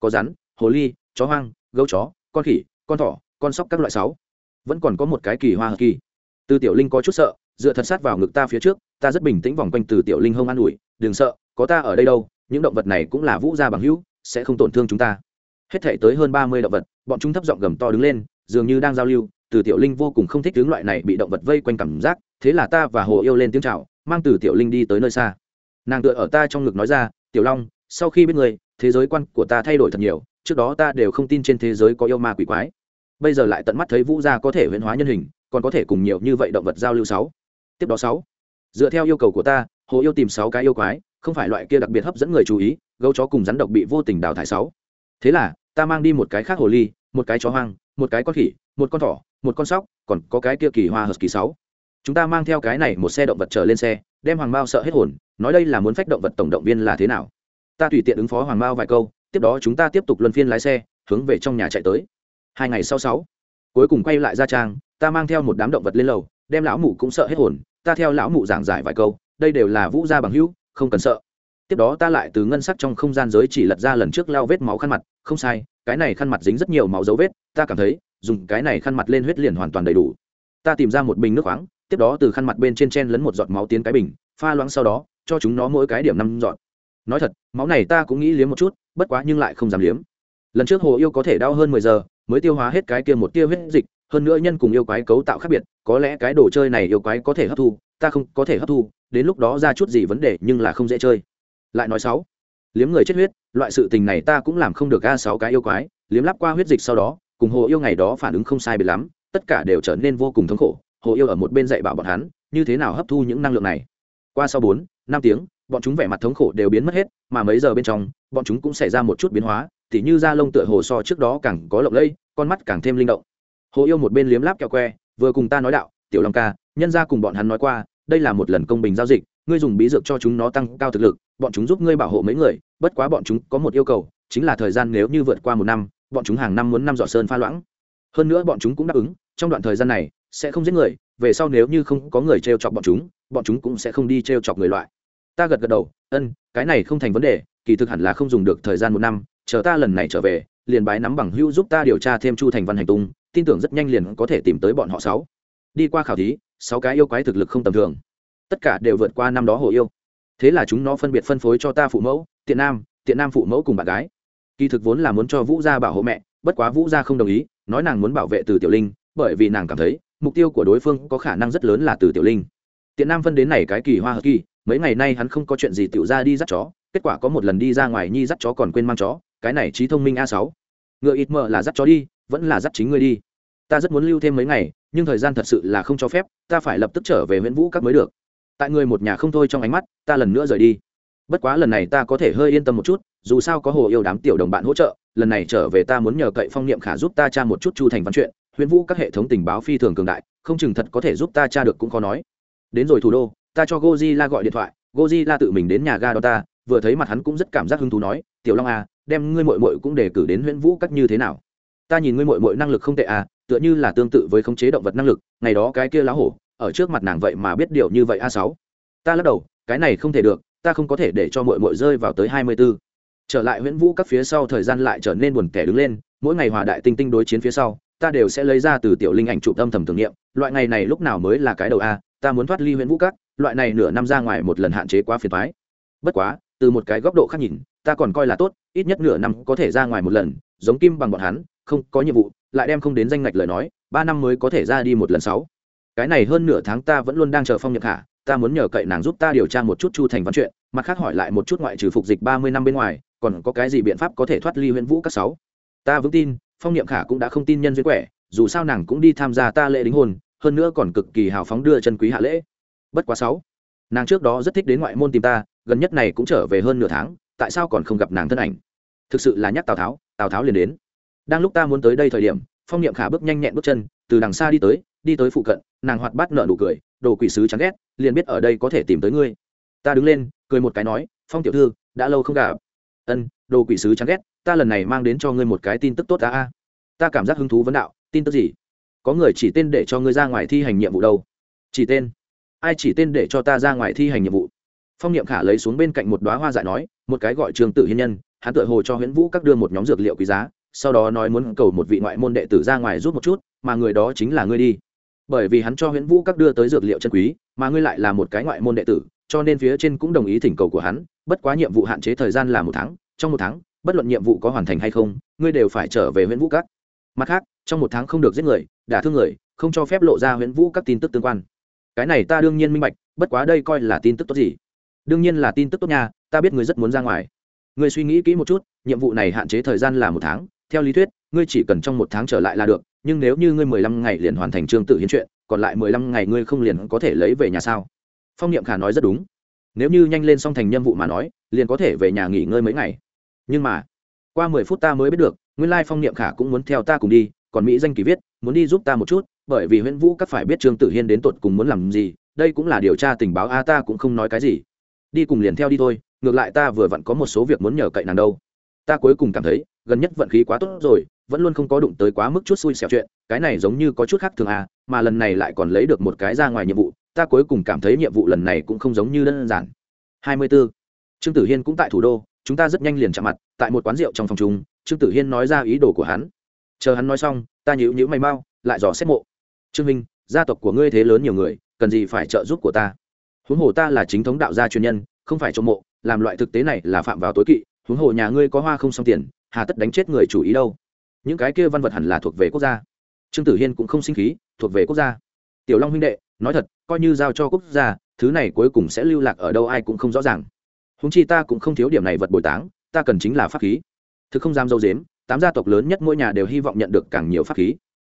Có rắn, hồ ly, chó hoang, gấu chó, con khỉ, con thỏ, con sóc các loại sáu. Vẫn còn có một cái kỳ hoa kỳ. Từ tiểu linh có chút sợ, dựa thật sát vào ngực ta phía trước, ta rất bình tĩnh vòng quanh từ tiểu linh hông an ủi, đừng sợ, có ta ở đây đâu, những động vật này cũng là vũ gia bằng hữu, sẽ không tổn thương chúng ta. Hết thể tới hơn ba mươi động vật, bọn chúng thấp giọng gầm to đứng lên, dường như đang giao lưu, từ tiểu linh vô cùng không thích hướng loại này bị động vật vây quanh cảm giác, thế là ta và hồ yêu lên tiếng chào mang từ tiểu linh đi tới nơi xa. Nàng tựa ở ta trong ngực nói ra, tiểu long, sau khi biết người thế giới quan của ta thay đổi thật nhiều, trước đó ta đều không tin trên thế giới có yêu ma quỷ quái. Bây giờ lại tận mắt thấy vũ gia có thể huyễn hóa nhân hình, còn có thể cùng nhiều như vậy động vật giao lưu sáu. Tiếp đó sáu. Dựa theo yêu cầu của ta, hồ yêu tìm sáu cái yêu quái, không phải loại kia đặc biệt hấp dẫn người chú ý, gấu chó cùng rắn độc bị vô tình đào thải sáu. Thế là, ta mang đi một cái khác hồ ly, một cái chó hoang, một cái con khỉ, một con thỏ, một con sóc, còn có cái kia kỳ hoa hợp kỳ sáu chúng ta mang theo cái này một xe động vật trở lên xe, đem hoàng mao sợ hết hồn, nói đây là muốn phách động vật tổng động viên là thế nào? Ta tùy tiện ứng phó hoàng mao vài câu, tiếp đó chúng ta tiếp tục luân phiên lái xe, hướng về trong nhà chạy tới. Hai ngày sau sáu, cuối cùng quay lại ra trang, ta mang theo một đám động vật lên lầu, đem lão mụ cũng sợ hết hồn, ta theo lão mụ giảng giải vài câu, đây đều là vũ gia bằng hữu, không cần sợ. Tiếp đó ta lại từ ngân sắc trong không gian giới chỉ lật ra lần trước lao vết máu khăn mặt, không sai, cái này khăn mặt dính rất nhiều máu dấu vết, ta cảm thấy, dùng cái này khăn mặt lên huyết liền hoàn toàn đầy đủ. Ta tìm ra một bình nước khoáng tiếp đó từ khăn mặt bên trên chen lấn một giọt máu tiến cái bình, pha loãng sau đó, cho chúng nó mỗi cái điểm năm giọt. Nói thật, máu này ta cũng nghĩ liếm một chút, bất quá nhưng lại không dám liếm. Lần trước hồ yêu có thể đau hơn mười giờ, mới tiêu hóa hết cái kia một tia huyết dịch, hơn nữa nhân cùng yêu quái cấu tạo khác biệt, có lẽ cái đồ chơi này yêu quái có thể hấp thu, ta không có thể hấp thu, đến lúc đó ra chút gì vấn đề nhưng là không dễ chơi. Lại nói sáu, liếm người chết huyết, loại sự tình này ta cũng làm không được a sáu cái yêu quái, liếm lắp qua huyết dịch sau đó, cùng hồ yêu ngày đó phản ứng không sai biệt lắm, tất cả đều trở nên vô cùng thống khổ hồ yêu ở một bên dạy bảo bọn hắn, như thế nào hấp thu những năng lượng này. Qua sau bốn, năm tiếng, bọn chúng vẻ mặt thống khổ đều biến mất hết, mà mấy giờ bên trong, bọn chúng cũng xảy ra một chút biến hóa, tỉ như da lông tựa hồ so trước đó càng có lộng lẫy, con mắt càng thêm linh động. Hồ yêu một bên liếm láp kẹo que, vừa cùng ta nói đạo, tiểu long ca, nhân ra cùng bọn hắn nói qua, đây là một lần công bình giao dịch, ngươi dùng bí dược cho chúng nó tăng cao thực lực, bọn chúng giúp ngươi bảo hộ mấy người, bất quá bọn chúng có một yêu cầu, chính là thời gian nếu như vượt qua một năm, bọn chúng hàng năm muốn năm dọ sơn pha loãng. Hơn nữa bọn chúng cũng đáp ứng, trong đoạn thời gian này sẽ không giết người, về sau nếu như không có người t r e o chọc bọn chúng bọn chúng cũng sẽ không đi t r e o chọc người loại. Ta gật gật đầu, ân, cái này không thành vấn đề, kỳ thực hẳn là không dùng được thời gian một năm, chờ ta lần này trở về, liền bái nắm bằng hữu giúp ta điều tra thêm chu thành văn hành tung, tin tưởng rất nhanh liền có thể tìm tới bọn họ sáu. Đi qua khảo thí, sáu cái yêu quái thực lực không tầm thường. Tất cả đều vượt qua năm đó hồ yêu. Thế là chúng nó phân biệt phân phối cho ta phụ mẫu, tiện nam tiện nam phụ mẫu cùng bạn gái. Kỳ thực vốn là muốn cho vũ gia bảo hộ mẹ, bất quá vũ gia không đồng ý, nói nàng muốn bảo vệ từ tiểu linh, bởi vì nàng cảm thấy mục tiêu của đối phương có khả năng rất lớn là từ tiểu linh. Tiện nam phân đến này cái kỳ hoa hợp kỳ, mấy ngày nay hắn không có chuyện gì tiểu ra đi dắt chó, kết quả có một lần đi ra ngoài nhi dắt chó còn quên mang chó, cái này trí thông minh a sáu. Ngựa ít mờ là dắt chó đi, vẫn là dắt chính ngươi đi. Ta rất muốn lưu thêm mấy ngày, nhưng thời gian thật sự là không cho phép, ta phải lập tức trở về huyện vũ các mới được. Tại người một nhà không thôi trong ánh mắt, ta lần nữa rời đi. Bất quá lần này ta có thể hơi yên tâm một chút, dù sao có hồ yêu đám tiểu đồng bạn hỗ trợ, lần này trở về ta muốn nhờ cậy phong niệm khả giúp ta tra một chút chu thành văn chuyện huyễn vũ các hệ thống tình báo phi thường cường đại, không chừng thật có thể giúp ta tra được cũng khó nói. Đến rồi thủ đô, ta cho goji la gọi điện thoại goji la tự mình đến nhà ga đó ta, vừa thấy mặt hắn cũng rất cảm giác hứng thú nói, tiểu long à đem ngươi mội mội cũng đề cử đến huyễn vũ các như thế nào? Ta nhìn ngươi mội mội năng lực không tệ à tựa như là tương tự với khống chế động vật năng lực, ngày đó cái kia lá hổ, ở trước mặt nàng vậy mà biết điều như vậy a sáu. Ta lắc đầu, cái này không thể được, ta không có thể để cho mội mội rơi vào tới hai mươi 24. trở lại huyễn vũ các phía sau thời gian lại trở nên buồn kẻ đứng lên, mỗi ngày hòa đại tinh tinh đối chiến phía sau ta đều sẽ lấy ra từ tiểu linh ảnh chụp âm thầm tưởng niệm, loại ngày này lúc nào mới là cái đầu a, ta muốn thoát ly huyễn vũ các, loại này nửa năm ra ngoài một lần hạn chế quá phiền thoái bất quá, từ một cái góc độ khác nhìn, ta còn coi là tốt, ít nhất nửa năm có thể ra ngoài một lần, giống kim bằng bọn hắn, không có nhiệm vụ, lại đem không đến danh ngạch lời nói, ba năm mới có thể ra đi một lần sáu. Cái này hơn nửa tháng ta vẫn luôn đang chờ phong nhật hạ, ta muốn nhờ cậy nàng giúp ta điều tra một chút chu thành văn chuyện, mặt khác hỏi lại một chút ngoại trừ phục dịch ba mươi năm bên ngoài, còn có cái gì biện pháp có thể thoát ly huyện vũ các sáu? Ta vững tin phong niệm khả cũng đã không tin nhân duyên quẻ, dù sao nàng cũng đi tham gia ta lễ đính hôn, hơn nữa còn cực kỳ hào phóng đưa chân quý hạ lễ. Bất quá sáu, nàng trước đó rất thích đến ngoại môn tìm ta, gần nhất này cũng trở về hơn nửa tháng, tại sao còn không gặp nàng thân ảnh? Thực sự là nhắc tào tháo tào tháo liền đến. Đang lúc ta muốn tới đây thời điểm, phong niệm khả bước nhanh nhẹn bước chân, từ đằng xa đi tới đi tới phụ cận, nàng hoạt bát nợ nụ cười, đồ quỷ sứ chán ghét, liền biết ở đây có thể tìm tới ngươi. Ta đứng lên, cười một cái nói, phong tiểu thư, đã lâu không gặp. Ân đồ quỷ sứ chán ghét, ta lần này mang đến cho ngươi một cái tin tức tốt ta a. Ta cảm giác hứng thú vấn đạo, tin tức gì? Có người chỉ tên để cho ngươi ra ngoài thi hành nhiệm vụ đâu. Chỉ tên? Ai chỉ tên để cho ta ra ngoài thi hành nhiệm vụ? Phong niệm khả lấy xuống bên cạnh một đoá hoa dại nói, một cái gọi trường tử hiên nhân, hắn tự hồ cho huyễn vũ các đưa một nhóm dược liệu quý giá, sau đó nói muốn cầu một vị ngoại môn đệ tử ra ngoài rút một chút, mà người đó chính là ngươi đi. Bởi vì hắn cho huyễn vũ các đưa tới dược liệu chân quý, mà ngươi lại là một cái ngoại môn đệ tử, cho nên phía trên cũng đồng ý thỉnh cầu của hắn, bất quá nhiệm vụ hạn chế thời gian là một tháng trong một tháng, bất luận nhiệm vụ có hoàn thành hay không, ngươi đều phải trở về huyện vũ các. Mặt khác, trong một tháng không được giết người, đả thương người, không cho phép lộ ra huyện vũ các tin tức tương quan. Cái này ta đương nhiên minh bạch, bất quá đây coi là tin tức tốt gì? Đương nhiên là tin tức tốt nha, ta biết ngươi rất muốn ra ngoài. Ngươi suy nghĩ kỹ một chút, nhiệm vụ này hạn chế thời gian là một tháng. Theo lý thuyết, ngươi chỉ cần trong một tháng trở lại là được, nhưng nếu như ngươi mười lăm ngày liền hoàn thành trương tự hiến chuyện, còn lại mười lăm ngày ngươi không liền có thể lấy về nhà sao? Phong niệm khả nói rất đúng. Nếu như nhanh lên xong thành nhiệm vụ mà nói, liền có thể về nhà nghỉ ngơi mấy ngày nhưng mà, qua mười phút ta mới biết được, nguyên lai phong niệm khả cũng muốn theo ta cùng đi, còn mỹ danh kỳ viết, muốn đi giúp ta một chút, bởi vì huyễn vũ các phải biết trương tử hiên đến tột cùng muốn làm gì, đây cũng là điều tra tình báo, a, ta cũng không nói cái gì đi cùng liền theo đi thôi, ngược lại ta vừa vặn có một số việc muốn nhờ cậy nàng đâu ta cuối cùng cảm thấy, gần nhất vận khí quá tốt rồi, vẫn luôn không có đụng tới quá mức chút xui xẻo chuyện, cái này giống như có chút khác thường à mà lần này lại còn lấy được một cái ra ngoài nhiệm vụ, ta cuối cùng cảm thấy nhiệm vụ lần này cũng không giống như đơn giản 24. trương tử hiên cũng tại thủ đô chúng ta rất nhanh liền chạm mặt, tại một quán rượu trong phòng chúng trương tử hiên nói ra ý đồ của hắn. Chờ hắn nói xong, ta nhữ nhữ mày mau, lại dò xét mộ. Trương minh, gia tộc của ngươi thế lớn nhiều người, cần gì phải trợ giúp của ta? Huống hồ ta là chính thống đạo gia truyền nhân, không phải trộm mộ, làm loại thực tế này là phạm vào tối kỵ, huống hồ nhà ngươi có hoa không xong tiền, hà tất đánh chết người chủ ý đâu? Những cái kia văn vật hẳn là thuộc về quốc gia. Trương tử hiên cũng không sinh khí, thuộc về quốc gia. Tiểu long huynh đệ, nói thật, coi như giao cho quốc gia, thứ này cuối cùng sẽ lưu lạc ở đâu ai cũng không rõ ràng húng chi ta cũng không thiếu điểm này vật bồi táng, ta cần chính là pháp khí. Thực không dám dâu dếm, tám gia tộc lớn nhất mỗi nhà đều hy vọng nhận được càng nhiều pháp khí.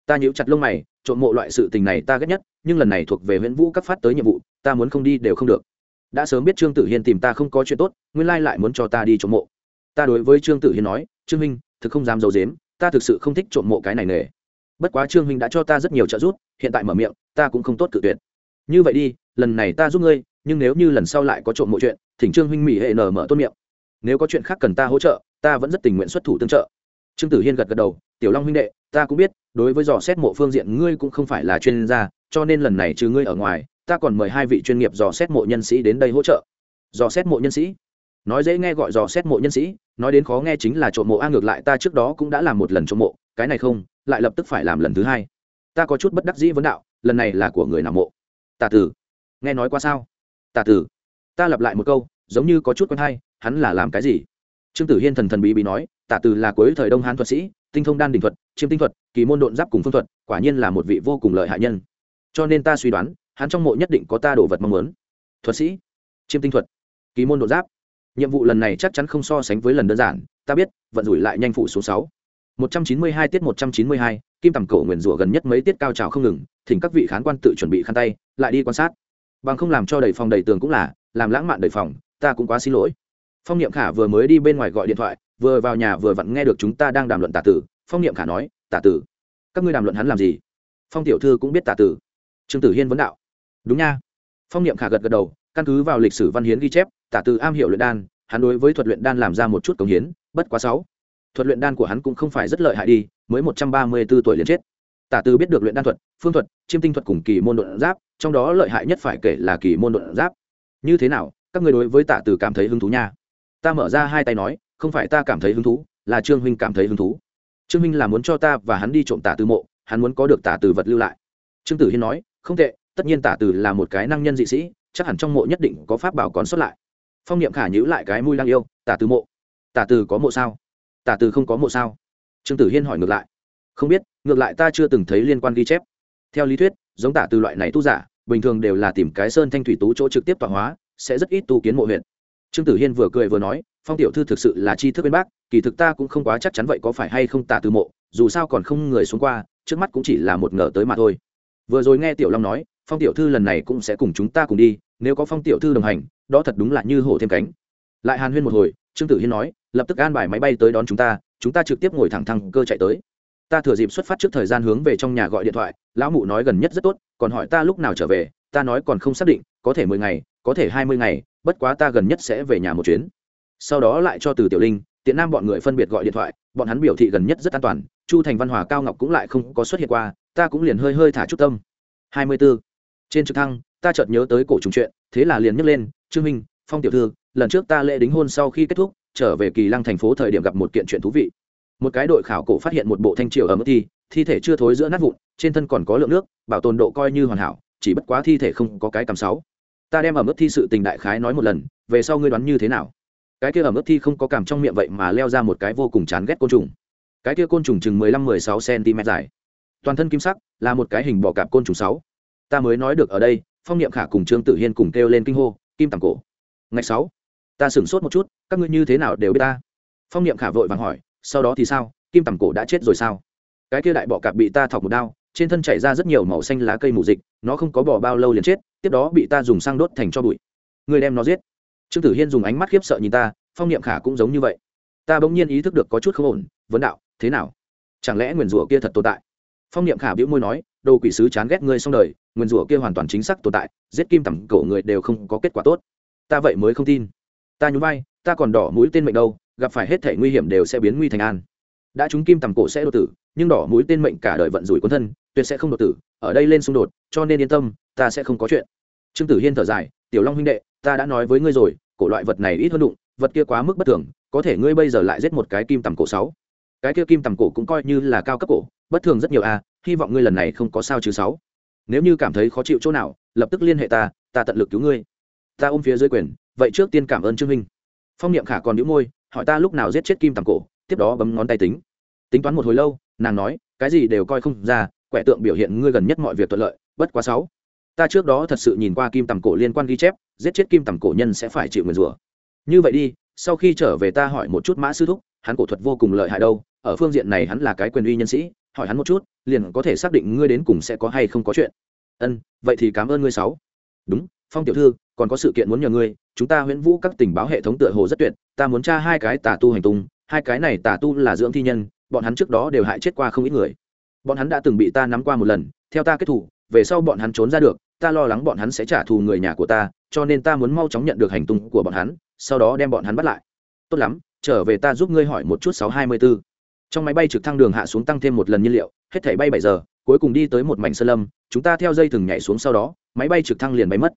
Ta nhíu chặt lông mày, trộm mộ loại sự tình này ta ghét nhất, nhưng lần này thuộc về huyện vũ các phát tới nhiệm vụ, ta muốn không đi đều không được. Đã sớm biết trương tử hiên tìm ta không có chuyện tốt, nguyên lai lại muốn cho ta đi trộm mộ. Ta đối với trương tử hiên nói, trương minh thực không dám dâu dếm, ta thực sự không thích trộm mộ cái này nghề. Bất quá trương minh đã cho ta rất nhiều trợ giúp, hiện tại mở miệng, ta cũng không tốt cự tuyệt. Như vậy đi, lần này ta giúp ngươi, nhưng nếu như lần sau lại có trộm mộ chuyện thỉnh trương huynh mỹ hệ nở mở tôn miệng. Nếu có chuyện khác cần ta hỗ trợ, ta vẫn rất tình nguyện xuất thủ tương trợ. Trương tử hiên gật gật đầu, tiểu long huynh đệ, ta cũng biết, đối với dò xét mộ phương diện ngươi cũng không phải là chuyên gia, cho nên lần này trừ ngươi ở ngoài, ta còn mời hai vị chuyên nghiệp dò xét mộ nhân sĩ đến đây hỗ trợ. Dò xét mộ nhân sĩ? Nói dễ nghe gọi dò xét mộ nhân sĩ, nói đến khó nghe chính là trộm mộ, a, ngược lại ta trước đó cũng đã làm một lần trộm mộ, cái này không, lại lập tức phải làm lần thứ hai. Ta có chút bất đắc dĩ vấn đạo, lần này là của người nào mộ? Tà tử. Nghe nói qua sao? Tà tử. Ta lặp lại một câu giống như có chút quen hay, hắn là làm cái gì? Trương tử hiên thần thần bí bí nói, tả từ là cuối thời đông hán thuật sĩ, tinh thông đan đình thuật, chiêm tinh thuật, kỳ môn độn giáp cùng phương thuật, quả nhiên là một vị vô cùng lợi hại nhân. Cho nên ta suy đoán, hắn trong mộ nhất định có ta đồ vật mong muốn. Thuật sĩ, chiêm tinh thuật, kỳ môn độn giáp. Nhiệm vụ lần này chắc chắn không so sánh với lần đơn giản, ta biết, vận rủi lại nhanh phụ số sáu. Một trăm chín mươi hai tiết một trăm chín mươi hai, kim tầm cổ nguyền rủa gần nhất mấy tiết cao trào không ngừng, thỉnh các vị khán quan tự chuẩn bị khăn tay, lại đi quan sát. Bằng không làm cho đầy phòng đầy tường cũng là, làm lãng mạn đầy phòng ta cũng quá xin lỗi. Phong niệm khả vừa mới đi bên ngoài gọi điện thoại, vừa vào nhà vừa vặn nghe được chúng ta đang đàm luận tả tử. Phong niệm khả nói tả tử, các ngươi đàm luận hắn làm gì? Phong tiểu thư cũng biết tả tử. Trương tử hiên vấn đạo, đúng nha. Phong niệm khả gật gật đầu, căn cứ vào lịch sử văn hiến ghi chép tả tử am hiểu luyện đan, hắn đối với thuật luyện đan làm ra một chút công hiến, bất quá sáu. Thuật luyện đan của hắn cũng không phải rất lợi hại đi, mới một trăm ba mươi b tuổi liền chết. Tả tử biết được luyện đan thuật, phương thuật, chiêm tinh thuật cùng kỳ môn đột giáp, trong đó lợi hại nhất phải kể là kỳ môn đột giáp. Như thế nào các người đối với Tạ từ cảm thấy hứng thú nha. Ta mở ra hai tay nói, không phải ta cảm thấy hứng thú, là trương huynh cảm thấy hứng thú. Trương huynh là muốn cho ta và hắn đi trộm tả từ mộ, hắn muốn có được tả từ vật lưu lại. Trương tử hiên nói, không tệ, tất nhiên tả từ là một cái năng nhân dị sĩ, chắc hẳn trong mộ nhất định có pháp bảo còn xuất lại. Phong niệm khả nhữ lại cái mùi đang yêu, tả từ mộ. Tả từ có mộ sao? Tả từ không có mộ sao? Trương tử hiên hỏi ngược lại. Không biết, ngược lại ta chưa từng thấy liên quan ghi chép. Theo lý thuyết, giống tả từ loại này tu giả, bình thường đều là tìm cái sơn thanh thủy tú chỗ trực tiếp tọa hóa sẽ rất ít tu kiến mộ huyện trương tử hiên vừa cười vừa nói, phong tiểu thư thực sự là chi thức bên bác, kỳ thực ta cũng không quá chắc chắn vậy có phải hay không tả từ mộ, dù sao còn không người xuống qua, trước mắt cũng chỉ là một ngờ tới mà thôi. Vừa rồi nghe tiểu long nói, phong tiểu thư lần này cũng sẽ cùng chúng ta cùng đi, nếu có phong tiểu thư đồng hành, đó thật đúng là như hổ thêm cánh. Lại hàn huyên một hồi, trương tử hiên nói, lập tức an bài máy bay tới đón chúng ta chúng ta trực tiếp ngồi thẳng thẳng cơ chạy tới. Ta thừa dịp xuất phát trước thời gian hướng về trong nhà gọi điện thoại, lão mụ nói gần nhất rất tốt, còn hỏi ta lúc nào trở về, ta nói còn không xác định, có thể mười ngày có thể hai mươi ngày, bất quá ta gần nhất sẽ về nhà một chuyến. Sau đó lại cho từ tiểu linh, tiện nam bọn người phân biệt gọi điện thoại, bọn hắn biểu thị gần nhất rất an toàn, chu thành văn hòa, cao ngọc cũng lại không có xuất hiện qua, ta cũng liền hơi hơi thả chút tâm. Hai mươi 24. trên trực thăng, ta chợt nhớ tới cổ trùng chuyện, thế là liền nhấc lên, trương minh, phong tiểu thư, lần trước ta lễ đính hôn sau khi kết thúc, trở về kỳ lăng thành phố thời điểm gặp một kiện chuyện thú vị. Một cái đội khảo cổ phát hiện một bộ thanh triều ở mức thi thi thể chưa thối giữa nát vụn, trên thân còn có lượng nước, bảo tồn độ coi như hoàn hảo, chỉ bất quá thi thể không có cái cầm sáu ta đem ở mức thi sự tình đại khái nói một lần, về sau ngươi đoán như thế nào? Cái kia ở mức thi không có cảm trong miệng vậy mà leo ra một cái vô cùng chán ghét côn trùng. Cái kia côn trùng chừng mười lăm mười sáu cm dài. Toàn thân kim sắc, là một cái hình bọ cạp côn trùng sáu. Ta mới nói được ở đây, phong niệm khả cùng trương tử hiên cùng kêu lên kinh hô, kim tầm cổ. Ngày sáu. Ta sửng sốt một chút, các ngươi như thế nào đều biết ta. Phong niệm khả vội vàng hỏi, sau đó thì sao, kim tằm cổ đã chết rồi sao? Cái kia đại bọ cạp bị ta thọc một đao, trên thân chảy ra rất nhiều màu xanh lá cây mù dịch, nó không có bỏ bao lâu liền chết tiếp đó bị ta dùng xăng đốt thành cho bụi. Người đem nó giết. Trương tử hiên dùng ánh mắt khiếp sợ nhìn ta, phong niệm khả cũng giống như vậy. Ta bỗng nhiên ý thức được có chút không ổn, vấn đạo, thế nào? Chẳng lẽ nguyền rủa kia thật tồn tại? Phong niệm khả bĩu môi nói, đồ quỷ sứ chán ghét ngươi xong đời, nguyền rủa kia hoàn toàn chính xác tồn tại, giết kim tầm cổ người đều không có kết quả tốt. Ta vậy mới không tin. Ta nhún vai, ta còn đỏ mũi tên mệnh đâu, gặp phải hết thể nguy hiểm đều sẽ biến nguy thành an. Đã chúng kim tầm cổ sẽ đột tử, nhưng đỏ mũi tên mệnh cả đời vận rủi quân thân, tuyệt sẽ không đột tử, ở đây lên xung đột, cho nên yên tâm ta sẽ không có chuyện. Trương tử hiên thở dài tiểu long huynh đệ ta đã nói với ngươi rồi cổ loại vật này ít hơn đụng vật kia quá mức bất thường có thể ngươi bây giờ lại giết một cái kim tầm cổ sáu. Cái kia kim tầm cổ cũng coi như là cao cấp cổ bất thường rất nhiều a à, hy vọng ngươi lần này không có sao chứ sáu. Nếu như cảm thấy khó chịu chỗ nào lập tức liên hệ ta ta tận lực cứu ngươi. Ta ôm phía dưới quyền vậy trước tiên cảm ơn trương minh phong niệm khả còn đĩu môi hỏi ta lúc nào giết chết kim tầm cổ tiếp đó bấm ngón tay tính. Tính toán một hồi lâu nàng nói cái gì đều coi không ra quẻ tượng biểu hiện ngươi gần nhất mọi việc thuận lợi bất quá sáu ta trước đó thật sự nhìn qua kim tầm cổ liên quan ghi chép, giết chết kim tầm cổ nhân sẽ phải chịu nguyền rủa. Như vậy đi, sau khi trở về ta hỏi một chút mã sư thúc, hắn cổ thuật vô cùng lợi hại đâu, ở phương diện này hắn là cái quyền uy nhân sĩ, hỏi hắn một chút, liền có thể xác định ngươi đến cùng sẽ có hay không có chuyện. Ân, vậy thì cảm ơn ngươi sáu. Đúng, phong tiểu thư, còn có sự kiện muốn nhờ ngươi, chúng ta huyễn vũ các tình báo hệ thống tựa hồ rất tuyệt, ta muốn tra hai cái tà tu hành tung, hai cái này tà tu là dưỡng thi nhân, bọn hắn trước đó đều hại chết qua không ít người. Bọn hắn đã từng bị ta nắm qua một lần, theo ta kết thủ về sau bọn hắn trốn ra được, ta lo lắng bọn hắn sẽ trả thù người nhà của ta, cho nên ta muốn mau chóng nhận được hành tung của bọn hắn, sau đó đem bọn hắn bắt lại. Tốt lắm, trở về ta giúp ngươi hỏi một chút sáu hai mươi b ố trong máy bay trực thăng đường hạ xuống tăng thêm một lần nhiên liệu, hết thảy bay bảy giờ, cuối cùng đi tới một mảnh sơn lâm, chúng ta theo dây thừng nhảy xuống sau đó, máy bay trực thăng liền bay mất.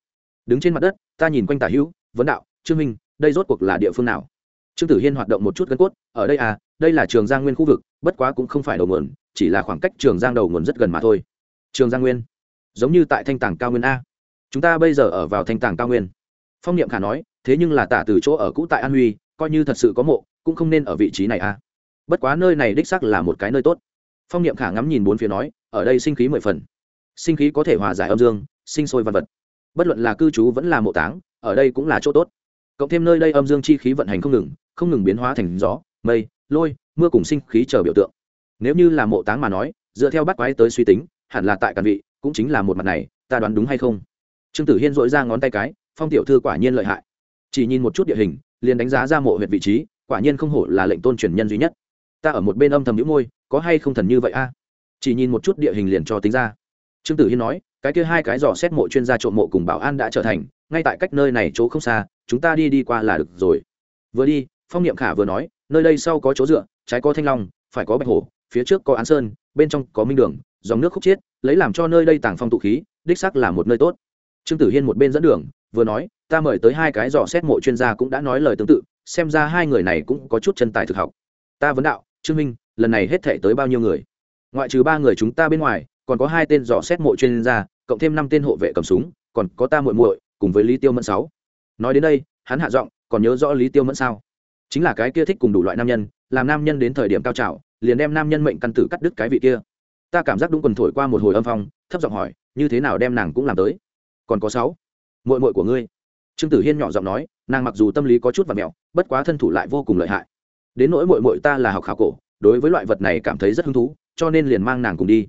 Đứng trên mặt đất, ta nhìn quanh tả hữu, vấn đạo, trương minh, đây rốt cuộc là địa phương nào? Trương tử hiên hoạt động một chút gân cốt, ở đây à đây là trường giang nguyên khu vực, bất quá cũng không phải đầu nguồn, chỉ là khoảng cách trường giang đầu nguồn rất gần mà thôi. Trường giang nguyên giống như tại thanh tàng cao nguyên a. Chúng ta bây giờ ở vào thanh tàng cao nguyên. Phong niệm khả nói, thế nhưng là tả từ chỗ ở cũ tại an huy, coi như thật sự có mộ, cũng không nên ở vị trí này a. Bất quá nơi này đích sắc là một cái nơi tốt. Phong niệm khả ngắm nhìn bốn phía nói, ở đây sinh khí mười phần. Sinh khí có thể hòa giải âm dương, sinh sôi văn vật. Bất luận là cư trú vẫn là mộ táng, ở đây cũng là chỗ tốt. Cộng thêm nơi đây âm dương chi khí vận hành không ngừng không ngừng biến hóa thành gió, mây, lôi, mưa cùng sinh khí chờ biểu tượng. Nếu như là mộ táng mà nói, dựa theo bắt quái tới suy tính, hẳn là tại càn vị cũng chính là một mặt này, ta đoán đúng hay không? Trương tử hiên dội ra ngón tay cái, phong tiểu thư quả nhiên lợi hại. Chỉ nhìn một chút địa hình, liền đánh giá ra mộ huyện vị trí, quả nhiên không hổ là lệnh tôn truyền nhân duy nhất. Ta ở một bên âm thầm nhũ môi, có hay không thần như vậy a? Chỉ nhìn một chút địa hình liền cho tính ra. Trương tử hiên nói, cái kia hai cái dò xét mộ chuyên gia trộm mộ cùng bảo an đã trở thành, ngay tại cách nơi này chỗ không xa, chúng ta đi đi qua là được rồi. Vừa đi, phong niệm khả vừa nói, nơi đây sau có chỗ dựa, trái có thanh long, phải có bạch hổ, phía trước có án sơn, bên trong có minh đường dòng nước khúc chiết, lấy làm cho nơi đây tàng phong tụ khí, đích sắc là một nơi tốt. Trương tử hiên một bên dẫn đường, vừa nói, ta mời tới hai cái dò xét mộ chuyên gia cũng đã nói lời tương tự, xem ra hai người này cũng có chút chân tài thực học. Ta vấn đạo, trương minh, lần này hết thể tới bao nhiêu người? Ngoại trừ ba người chúng ta bên ngoài, còn có hai tên dò xét mộ chuyên gia, cộng thêm năm tên hộ vệ cầm súng, còn có ta muội muội, cùng với lý tiêu mẫn sáu. Nói đến đây, hắn hạ giọng, còn nhớ rõ lý tiêu mẫn sao? Chính là cái kia thích cùng đủ loại nam nhân, làm nam nhân đến thời điểm cao trào, liền đem nam nhân mệnh căn tử cắt đứt cái vị kia ta cảm giác đúng quần thổi qua một hồi âm phong, thấp giọng hỏi, như thế nào đem nàng cũng làm tới? Còn có sáu mội mội của ngươi. Trương tử hiên nhỏ giọng nói, nàng mặc dù tâm lý có chút và mẹo, bất quá thân thủ lại vô cùng lợi hại. Đến nỗi mội mội ta là học khảo cổ, đối với loại vật này cảm thấy rất hứng thú, cho nên liền mang nàng cùng đi.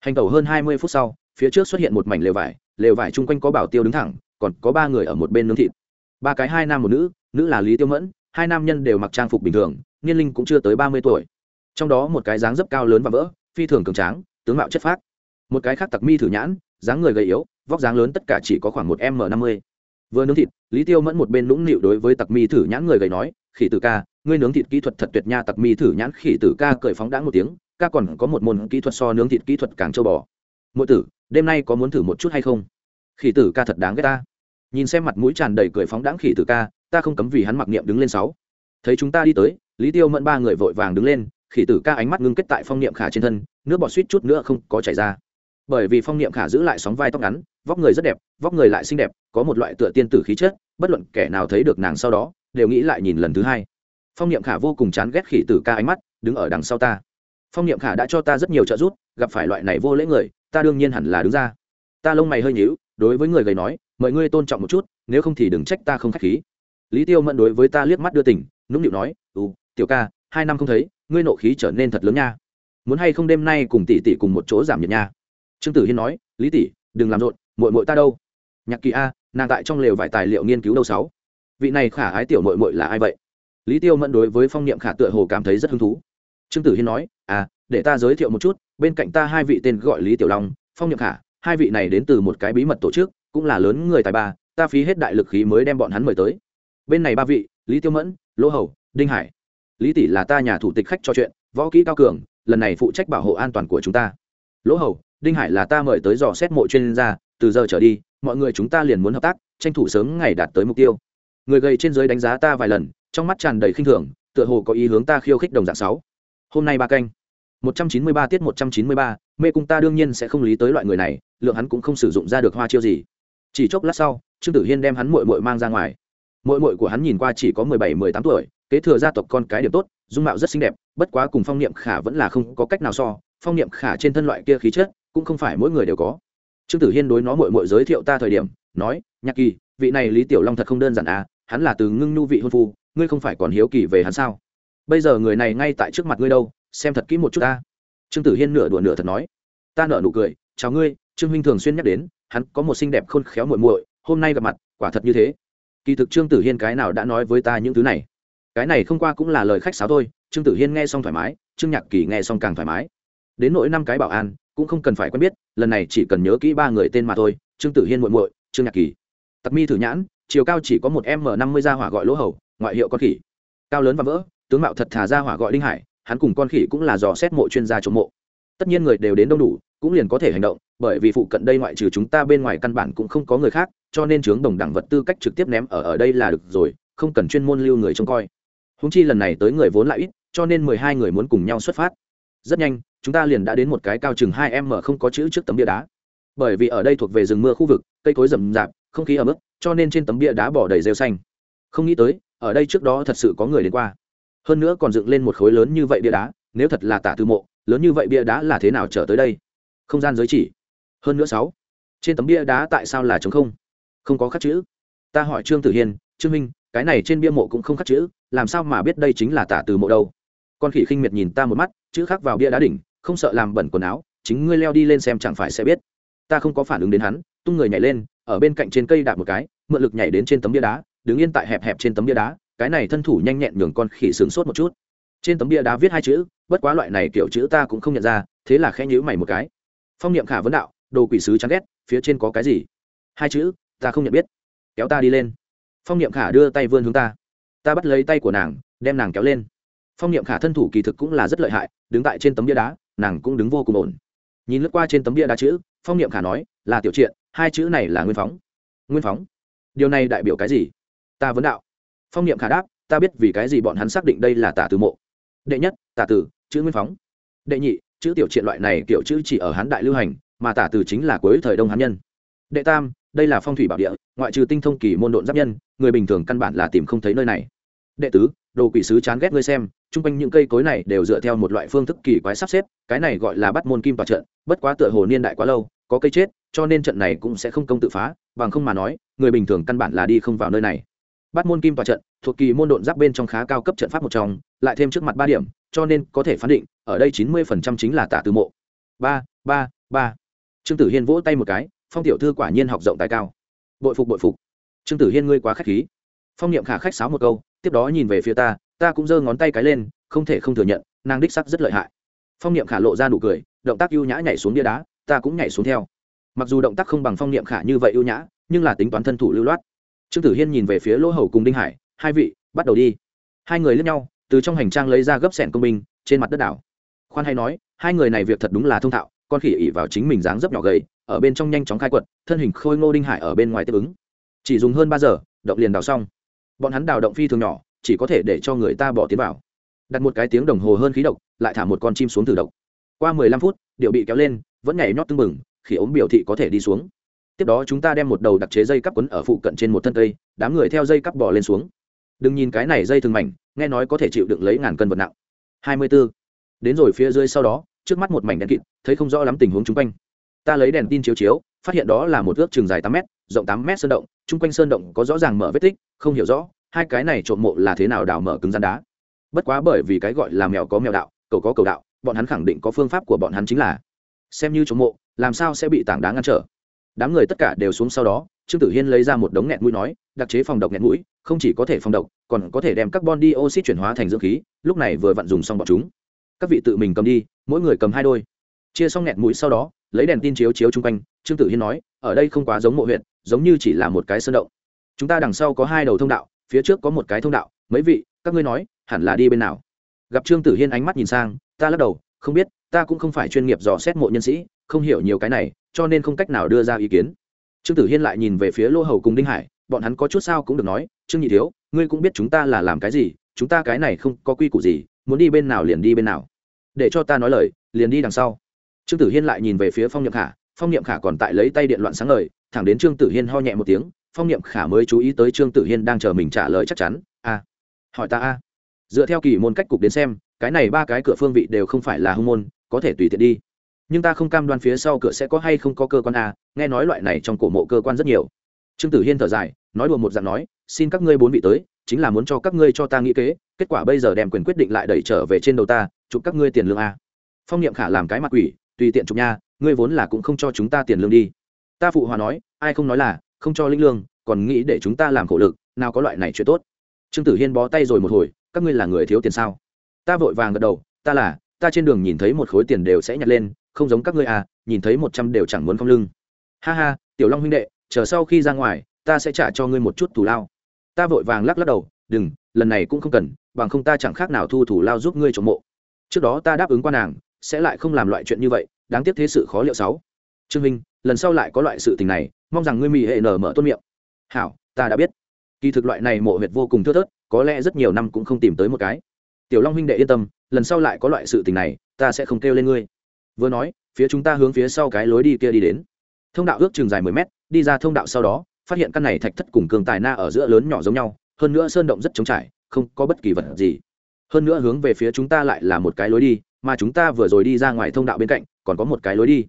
Hành tẩu hơn hai mươi phút sau, phía trước xuất hiện một mảnh lều vải lều vải chung quanh có bảo tiêu đứng thẳng, còn có ba người ở một bên nướng thịt. Ba cái, hai nam một nữ nữ là lý tiêu mẫn, hai nam nhân đều mặc trang phục bình thường, niên linh cũng chưa tới ba mươi tuổi. Trong đó một cái dáng dấp cao lớn và vỡ phi thường cường tráng, tướng mạo chất phác. Một cái khác tặc mi thử nhãn, dáng người gầy yếu, vóc dáng lớn tất cả chỉ có khoảng một m năm mươi. Vừa nướng thịt, lý tiêu mẫn một bên lũng nịu đối với tặc mi thử nhãn người gầy nói, khỉ tử ca, ngươi nướng thịt kỹ thuật thật tuyệt nha, tặc mi thử nhãn khỉ tử ca cởi phóng đãng một tiếng, ca còn có một môn kỹ thuật so nướng thịt kỹ thuật càng châu bò. Mỗi tử, đêm nay có muốn thử một chút hay không? Khỉ tử ca thật đáng ghét ta. Nhìn xem mặt mũi tràn đầy cười phóng đãng khỉ tử ca, ta không cấm vì hắn mặc niệm đứng lên sáu. Thấy chúng ta đi tới, lý tiêu mẫn ba người vội vàng đứng lên khỉ tử ca ánh mắt ngưng kết tại phong niệm khả trên thân, nước bọt suýt chút nữa không có chảy ra. Bởi vì phong niệm khả giữ lại sóng vai tóc ngắn, vóc người rất đẹp, vóc người lại xinh đẹp, có một loại tựa tiên tử khí chất, bất luận kẻ nào thấy được nàng sau đó, đều nghĩ lại nhìn lần thứ hai. Phong niệm khả vô cùng chán ghét khỉ tử ca ánh mắt, đứng ở đằng sau ta. Phong niệm khả đã cho ta rất nhiều trợ giúp, gặp phải loại này vô lễ người, ta đương nhiên hẳn là đứng ra. Ta lông mày hơi nhíu, đối với người gầy nói mời ngươi tôn trọng một chút, nếu không thì đừng trách ta không khách khí. Lý tiêu mẫn đối với ta liếc mắt đưa tỉnh, nũng nịu nói ừ tiểu ca hai năm không thấy, ngươi nộ khí trở nên thật lớn nha. Muốn hay không đêm nay cùng tỷ tỷ cùng một chỗ giảm nhiệt nha? Trương tử hiên nói, lý tỷ, đừng làm rộn, muội muội ta đâu? Nhạc kỳ a, nàng tại trong lều vải tài liệu nghiên cứu đâu sáu. Vị này khả ái tiểu muội muội là ai vậy? Lý tiêu mẫn đối với phong niệm khả tựa hồ cảm thấy rất hứng thú. Trương tử hiên nói à để ta giới thiệu một chút, bên cạnh ta hai vị tên gọi lý tiểu long, phong niệm khả, hai vị này đến từ một cái bí mật tổ chức, cũng là lớn người tài ba, ta phí hết đại lực khí mới đem bọn hắn mời tới. Bên này ba vị, lý tiêu mẫn, lỗ hầu, đinh hải lý tỷ là ta nhà thủ tịch khách cho chuyện, võ kỹ cao cường, lần này phụ trách bảo hộ an toàn của chúng ta. Lỗ hầu, đinh hải là ta mời tới dò xét mộ chuyên gia, từ giờ trở đi, mọi người chúng ta liền muốn hợp tác, tranh thủ sớm ngày đạt tới mục tiêu. Người gầy trên giới đánh giá ta vài lần, trong mắt tràn đầy khinh thường, tựa hồ có ý hướng ta khiêu khích đồng dạng sáu. Hôm nay ba canh. Một trăm chín mươi ba tiết một trăm chín mươi ba, mê cung ta đương nhiên sẽ không lý tới loại người này, lượng hắn cũng không sử dụng ra được hoa chiêu gì. Chỉ chốc lát sau, trương tử hiên đem hắn muội muội mang ra ngoài. Muội muội của hắn nhìn qua chỉ có mười bảy, mười tám tuổi kế thừa gia tộc con cái điểm tốt, dung mạo rất xinh đẹp, bất quá cùng phong niệm khả vẫn là không có cách nào so, phong niệm khả trên thân loại kia khí chất, cũng không phải mỗi người đều có. Trương tử hiên đối nó muội muội giới thiệu ta thời điểm, nói, nhạc kỳ, vị này lý tiểu long thật không đơn giản à hắn là từ ngưng nhu vị hôn phu, ngươi không phải còn hiếu kỳ về hắn sao? Bây giờ người này ngay tại trước mặt ngươi đâu, xem thật kỹ một chút ta. Trương tử hiên nửa đùa nửa thật nói. Ta nở nụ cười, chào ngươi, trương huynh thường xuyên nhắc đến, hắn có một xinh đẹp khôn khéo muội muội, hôm nay gặp mặt, quả thật như thế. Kỳ thực trương tử hiên cái nào đã nói với ta những thứ này? Cái này không qua cũng là lời khách sáo thôi, trương tử hiên nghe xong thoải mái, trương nhạc kỳ nghe xong càng thoải mái. Đến nỗi năm cái bảo an, cũng không cần phải quen biết, lần này chỉ cần nhớ kỹ ba người tên mà thôi, trương tử hiên muội muội, trương nhạc kỳ. Tặc mi thử nhãn, chiều cao chỉ có một m năm mươi ra hỏa gọi lỗ hầu, ngoại hiệu con khỉ. Cao lớn và vỡ, tướng mạo thật thả ra hỏa gọi đinh hải, hắn cùng con khỉ cũng là dò xét mộ chuyên gia chống mộ. Tất nhiên người đều đến đông đủ, cũng liền có thể hành động, bởi vì phụ cận đây ngoại trừ chúng ta bên ngoài căn bản cũng không có người khác, cho nên chướng đồng đẳng vật tư cách trực tiếp ném ở ở đây là được rồi, không cần chuyên môn lưu người trông coi húng chi lần này tới người vốn lại ít cho nên mười hai người muốn cùng nhau xuất phát. Rất nhanh chúng ta liền đã đến một cái cao chừng hai m không có chữ trước tấm bia đá. Bởi vì ở đây thuộc về rừng mưa khu vực cây cối rậm rạp không khí ấm ức cho nên trên tấm bia đá bỏ đầy rêu xanh. Không nghĩ tới ở đây trước đó thật sự có người đến qua. Hơn nữa còn dựng lên một khối lớn như vậy bia đá nếu thật là tả tư mộ lớn như vậy bia đá là thế nào trở tới đây? Không gian giới chỉ. Hơn nữa sáu. Trên tấm bia đá tại sao là trống không? Không có khắc chữ. Ta hỏi trương tử hiền, trương minh cái này trên bia mộ cũng không khắc chữ làm sao mà biết đây chính là tả từ mộ đâu? Con khỉ khinh miệt nhìn ta một mắt, chữ khắc vào bia đá đỉnh, không sợ làm bẩn quần áo, chính ngươi leo đi lên xem chẳng phải sẽ biết. Ta không có phản ứng đến hắn, tung người nhảy lên, ở bên cạnh trên cây đạp một cái, mượn lực nhảy đến trên tấm bia đá, đứng yên tại hẹp hẹp trên tấm bia đá, cái này thân thủ nhanh nhẹn nhường con khỉ sướng sốt một chút. Trên tấm bia đá viết hai chữ, bất quá loại này kiểu chữ ta cũng không nhận ra, thế là khẽ nhữ mày một cái. Phong niệm khả vấn đạo, đồ quỷ sứ chán ghét, phía trên có cái gì? Hai chữ, ta không nhận biết. Kéo ta đi lên. Phong niệm khả đưa tay vươn hướng ta ta bắt lấy tay của nàng, đem nàng kéo lên. Phong niệm khả thân thủ kỳ thực cũng là rất lợi hại, đứng tại trên tấm bia đá, nàng cũng đứng vô cùng ổn. Nhìn lướt qua trên tấm bia đá chữ, phong niệm khả nói, là tiểu triện, hai chữ này là nguyên phóng. Nguyên phóng? Điều này đại biểu cái gì? Ta vấn đạo. Phong niệm khả đáp, ta biết vì cái gì bọn hắn xác định đây là tả từ mộ. Đệ nhất tả tử chữ nguyên phóng. Đệ nhị, chữ tiểu triện loại này, kiểu chữ chỉ ở hán đại lưu hành, mà tả từ chính là cuối thời đông hán nhân. Đệ tam đây là phong thủy bảo địa, ngoại trừ tinh thông kỳ môn độn giáp nhân, người bình thường căn bản là tìm không thấy nơi này. Đệ tứ, đồ quỷ sứ chán ghét ngươi xem, chung quanh những cây cối này đều dựa theo một loại phương thức kỳ quái sắp xếp, cái này gọi là bắt môn kim tòa trận, bất quá tựa hồ niên đại quá lâu, có cây chết, cho nên trận này cũng sẽ không công tự phá, bằng không mà nói, người bình thường căn bản là đi không vào nơi này. Bắt môn kim tòa trận, thuộc kỳ môn độn giáp bên trong khá cao cấp trận pháp một trong, lại thêm trước mặt ba điểm, cho nên có thể phán định, ở đây chín mươi phần trăm chính là tả từ mộ. Ba ba ba. Trương tử hiên vỗ tay một cái phong tiểu thư quả nhiên học rộng tài cao. Bội phục bội phục. Trương tử hiên ngươi quá k h á c h khí. Phong niệm khả khách sáo một câu, tiếp đó nhìn về phía ta ta cũng giơ ngón tay cái lên, không thể không thừa nhận, nàng đích sắc rất lợi hại. Phong niệm khả lộ ra nụ cười, động tác ưu nhã nhảy xuống bia đá, ta cũng nhảy xuống theo. Mặc dù động tác không bằng phong niệm khả như vậy ưu nhã, nhưng là tính toán thân thủ lưu loát. Trương tử hiên nhìn về phía lỗ hầu cùng đinh hải, hai vị, bắt đầu đi. Hai người lướt nhau, từ trong hành trang lấy ra gấp sẻn công binh, trên mặt đất đảo. Khoan hay nói, hai người này việc thật đúng là thông thạo, con khỉ ỉ vào chính mình dáng dấp nhỏ gầy ở bên trong nhanh chóng khai quật, thân hình khôi ngô đinh hải ở bên ngoài tiếp ứng. Chỉ dùng hơn ba giờ, động liền đào xong. Bọn hắn đào động phi thường nhỏ, chỉ có thể để cho người ta bỏ tiến vào. Đặt một cái tiếng đồng hồ hơn khí độc, lại thả một con chim xuống thử độc. Qua mười lăm phút, điệu bị kéo lên, vẫn nhảy nhót tưng bừng, khi ống biểu thị có thể đi xuống. Tiếp đó chúng ta đem một đầu đặc chế dây cắp quấn ở phụ cận trên một thân cây, đám người theo dây cắp bỏ lên xuống. Đừng nhìn cái này dây thường mảnh, nghe nói có thể chịu đựng lấy ngàn cân vật nặng. Hai mươi b ố đến rồi phía dưới sau đó, trước mắt một mảnh đèn kịt, thấy không rõ lắm tình huống chung quanh ta lấy đèn tin chiếu chiếu, phát hiện đó là một ước chừng dài tám m rộng tám m sơn động, chung quanh sơn động có rõ ràng mở vết tích, không hiểu rõ, hai cái này trộm mộ là thế nào đào mở cứng gian đá. Bất quá bởi vì cái gọi là mèo có mèo đạo cầu có cầu đạo, bọn hắn khẳng định có phương pháp của bọn hắn chính là xem như trộm mộ, làm sao sẽ bị tảng đá ngăn trở. Đám người tất cả đều xuống sau đó, trương tử hiên lấy ra một đống nghẹn mũi nói, đặc chế phòng độc nghẹn mũi, không chỉ có thể phòng độc, còn có thể đem carbon dioxide chuyển hóa thành dưỡng khí, lúc này vừa vặn dùng xong bọn chúng. Các vị tự mình cầm đi, mỗi người cầm hai đôi. Chia xong nghẹn mũi sau đó lấy đèn tin chiếu chiếu chung quanh, trương tử hiên nói, ở đây không quá giống mộ huyện giống như chỉ là một cái sơn động. Chúng ta đằng sau có hai đầu thông đạo, phía trước có một cái thông đạo. Mấy vị, các ngươi nói, hẳn là đi bên nào? Gặp trương tử hiên ánh mắt nhìn sang, ta lắc đầu, không biết, ta cũng không phải chuyên nghiệp dò xét mộ nhân sĩ, không hiểu nhiều cái này, cho nên không cách nào đưa ra ý kiến. Trương tử hiên lại nhìn về phía lô hầu cùng đinh hải, bọn hắn có chút sao cũng được nói, trương nhị thiếu, ngươi cũng biết chúng ta là làm cái gì, chúng ta cái này không có quy củ gì, muốn đi bên nào liền đi bên nào. Để cho ta nói lời, liền đi đằng sau trương tử hiên lại nhìn về phía phong nhậm khả. Phong nhậm khả còn tại lấy tay điện loạn sáng lời thẳng đến trương tử hiên ho nhẹ một tiếng, phong nhậm khả mới chú ý tới trương tử hiên đang chờ mình trả lời chắc chắn. A, hỏi ta a. Dựa theo kỳ môn cách cục đến xem, cái này ba cái cửa phương vị đều không phải là hung môn, có thể tùy tiện đi. Nhưng ta không cam đoan phía sau cửa sẽ có hay không có cơ quan a, nghe nói loại này trong cổ mộ cơ quan rất nhiều. Trương tử hiên thở dài, nói đùa một dạng nói, xin các ngươi bốn vị tới, chính là muốn cho các ngươi cho ta nghĩ kế, kết quả bây giờ đem quyền quyết định lại đẩy trở về trên đầu ta, chụp các ngươi tiền lương a. Phong niệm khả làm cái mặt quỷ tùy tiện chụp nha, ngươi vốn là cũng không cho chúng ta tiền lương đi. Ta phụ hòa nói, ai không nói là, không cho linh lương, còn nghĩ để chúng ta làm khổ lực, nào có loại này chuyện tốt. Trương tử hiên bó tay rồi một hồi, các ngươi là người thiếu tiền sao? Ta vội vàng gật đầu, ta là, ta trên đường nhìn thấy một khối tiền đều sẽ nhặt lên, không giống các ngươi à nhìn thấy một trăm đều chẳng muốn không lưng. Ha ha, tiểu long huynh đệ, chờ sau khi ra ngoài, ta sẽ trả cho ngươi một chút thù lao. Ta vội vàng lắc lắc đầu, đừng, lần này cũng không cần, bằng không ta chẳng khác nào thu thủ lao giúp ngươi trộm mộ. Trước đó ta đáp ứng qua nàng sẽ lại không làm loại chuyện như vậy, đáng tiếc thế sự khó liệu sáu. Trương minh, lần sau lại có loại sự tình này, mong rằng ngươi mỹ hệ nở mở tôn miệng. Hảo, ta đã biết. Kỳ thực loại này mộ huyệt vô cùng thưa thớt, có lẽ rất nhiều năm cũng không tìm tới một cái. Tiểu long huynh đệ yên tâm, lần sau lại có loại sự tình này, ta sẽ không kêu lên ngươi. Vừa nói, phía chúng ta hướng phía sau cái lối đi kia đi đến. Thông đạo ước chừng dài mười mét, đi ra thông đạo sau đó, phát hiện căn này thạch thất cùng cường tài na ở giữa lớn nhỏ giống nhau, hơn nữa sơn động rất trống trải, không có bất kỳ vật gì. Hơn nữa hướng về phía chúng ta lại là một cái lối đi mà chúng ta vừa rồi đi ra ngoài thông đạo bên cạnh, còn có một cái lối đi.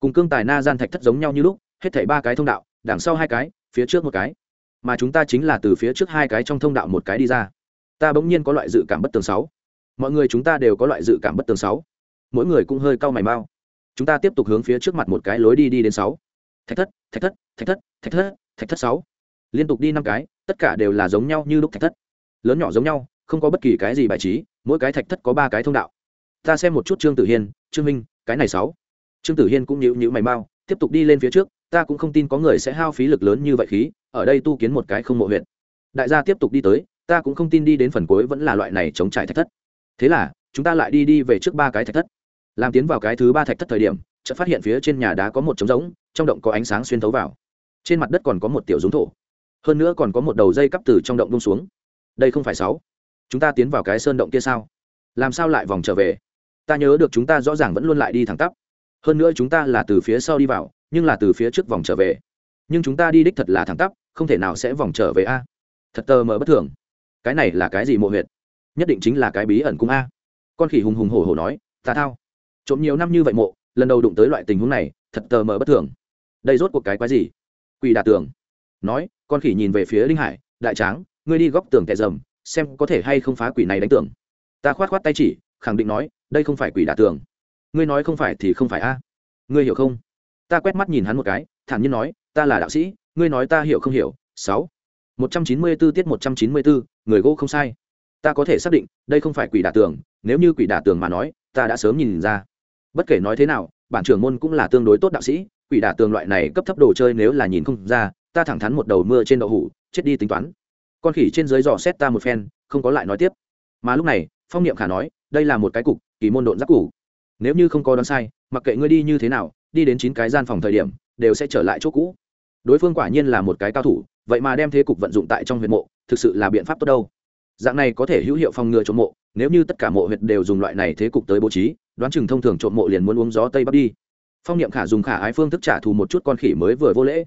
Cùng cương tài na gian thạch thất giống nhau như lúc, hết thảy ba cái thông đạo, đằng sau hai cái, phía trước một cái. Mà chúng ta chính là từ phía trước hai cái trong thông đạo một cái đi ra. Ta bỗng nhiên có loại dự cảm bất tường sáu. Mọi người chúng ta đều có loại dự cảm bất tường sáu. Mỗi người cũng hơi cau mày mau. Chúng ta tiếp tục hướng phía trước mặt một cái lối đi đi đến sáu. Thạch thất thạch thất thạch thất thạch thất thạch thất sáu. Liên tục đi năm cái, tất cả đều là giống nhau như lúc thạch thất. Lớn nhỏ giống nhau, không có bất kỳ cái gì bài trí, mỗi cái thạch thất có ba cái thông đạo ta xem một chút trương tử hiên, trương minh, cái này sáu. Trương tử hiên cũng nhịu nhịu mày mau, tiếp tục đi lên phía trước, ta cũng không tin có người sẽ hao phí lực lớn như vậy khí, ở đây tu kiến một cái không mộ huyện đại gia tiếp tục đi tới, ta cũng không tin đi đến phần cuối vẫn là loại này chống trải thạch thất. Thế là, chúng ta lại đi đi về trước ba cái thạch thất. Làm tiến vào cái thứ ba thạch thất thời điểm, chợt phát hiện phía trên nhà đá có một trống rỗng, trong động có ánh sáng xuyên thấu vào. Trên mặt đất còn có một tiểu rúng thổ. Hơn nữa còn có một đầu dây cắp từ trong động bông xuống. Đây không phải sáu. Chúng ta tiến vào cái sơn động kia sao? Làm sao lại vòng trở về? Ta nhớ được chúng ta rõ ràng vẫn luôn lại đi thẳng tắp. Hơn nữa chúng ta là từ phía sau đi vào, nhưng là từ phía trước vòng trở về. Nhưng chúng ta đi đích thật là thẳng tắp, không thể nào sẽ vòng trở về a. Thật tờ mờ bất thường. Cái này là cái gì mộ huyệt? Nhất định chính là cái bí ẩn cung a. Con khỉ hùng hùng hổ hổ nói, ta thao. Trộm nhiều năm như vậy mộ, lần đầu đụng tới loại tình huống này, thật tờ mờ bất thường. Đây rốt cuộc cái quái gì? Quỷ đà tường. Nói, con khỉ nhìn về phía Linh hải, đại tráng, ngươi đi góc tường kẻ dầm, xem có thể hay không phá quỷ này đánh tường. Ta khoát khoát tay chỉ, khẳng định nói đây không phải quỷ đả tường. Ngươi nói không phải thì không phải a. Ngươi hiểu không? Ta quét mắt nhìn hắn một cái thản nhiên nói ta là đạo sĩ ngươi nói ta hiểu không hiểu? Sáu. Một trăm chín mươi 194 tiết một trăm chín mươi 194, người gỗ không sai. Ta có thể xác định đây không phải quỷ đả tường nếu như quỷ đả tường mà nói ta đã sớm nhìn ra. Bất kể nói thế nào bản trưởng môn cũng là tương đối tốt đạo sĩ quỷ đả tường loại này cấp thấp đồ chơi nếu là nhìn không ra ta thẳng thắn một đầu mưa trên đậu hủ chết đi tính toán. Con khỉ trên dưới dò xét ta một phen không có lại nói tiếp. Mà lúc này phong niệm khả nói đây là một cái cục kỳ môn độn giáp củ. Nếu như không có đoán sai, mặc kệ ngươi đi như thế nào, đi đến chín cái gian phòng thời điểm, đều sẽ trở lại chỗ cũ. Đối phương quả nhiên là một cái cao thủ, vậy mà đem thế cục vận dụng tại trong huyệt mộ, thực sự là biện pháp tốt đâu. Dạng này có thể hữu hiệu phòng ngừa trộm mộ, nếu như tất cả mộ huyệt đều dùng loại này thế cục tới bố trí, đoán chừng thông thường trộm mộ liền muốn uống gió tây bắc đi. Phong niệm khả dùng khả ái phương thức trả thù một chút con khỉ mới vừa vô lễ.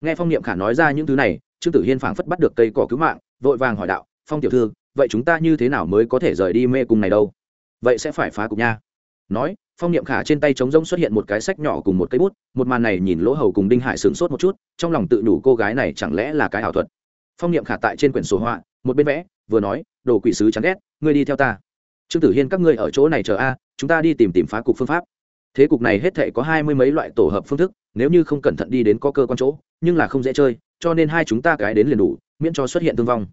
Nghe phong niệm khả nói ra những thứ này, trương tử hiên phảng phất bắt được cây cỏ cứu mạng, vội vàng hỏi đạo, phong tiểu thư, vậy chúng ta như thế nào mới có thể rời đi mê cung này đâu? Vậy sẽ phải phá cục nha. Nói, phong niệm khả trên tay trống rỗng xuất hiện một cái sách nhỏ cùng một cây bút, một màn này nhìn lỗ hầu cùng đinh hải sửng sốt một chút, trong lòng tự đủ cô gái này chẳng lẽ là cái ảo thuật. Phong niệm khả tại trên quyển sổ họa, một bên vẽ, vừa nói, đồ quỷ sứ chán ghét, ngươi đi theo ta. Trương tử hiên, các ngươi ở chỗ này chờ a, chúng ta đi tìm tìm phá cục phương pháp. Thế cục này hết thệ có hai mươi mấy loại tổ hợp phương thức, nếu như không cẩn thận đi đến có cơ quan chỗ, nhưng là không dễ chơi, cho nên hai chúng ta cái đến liền đủ, miễn cho xuất hiện thương vong.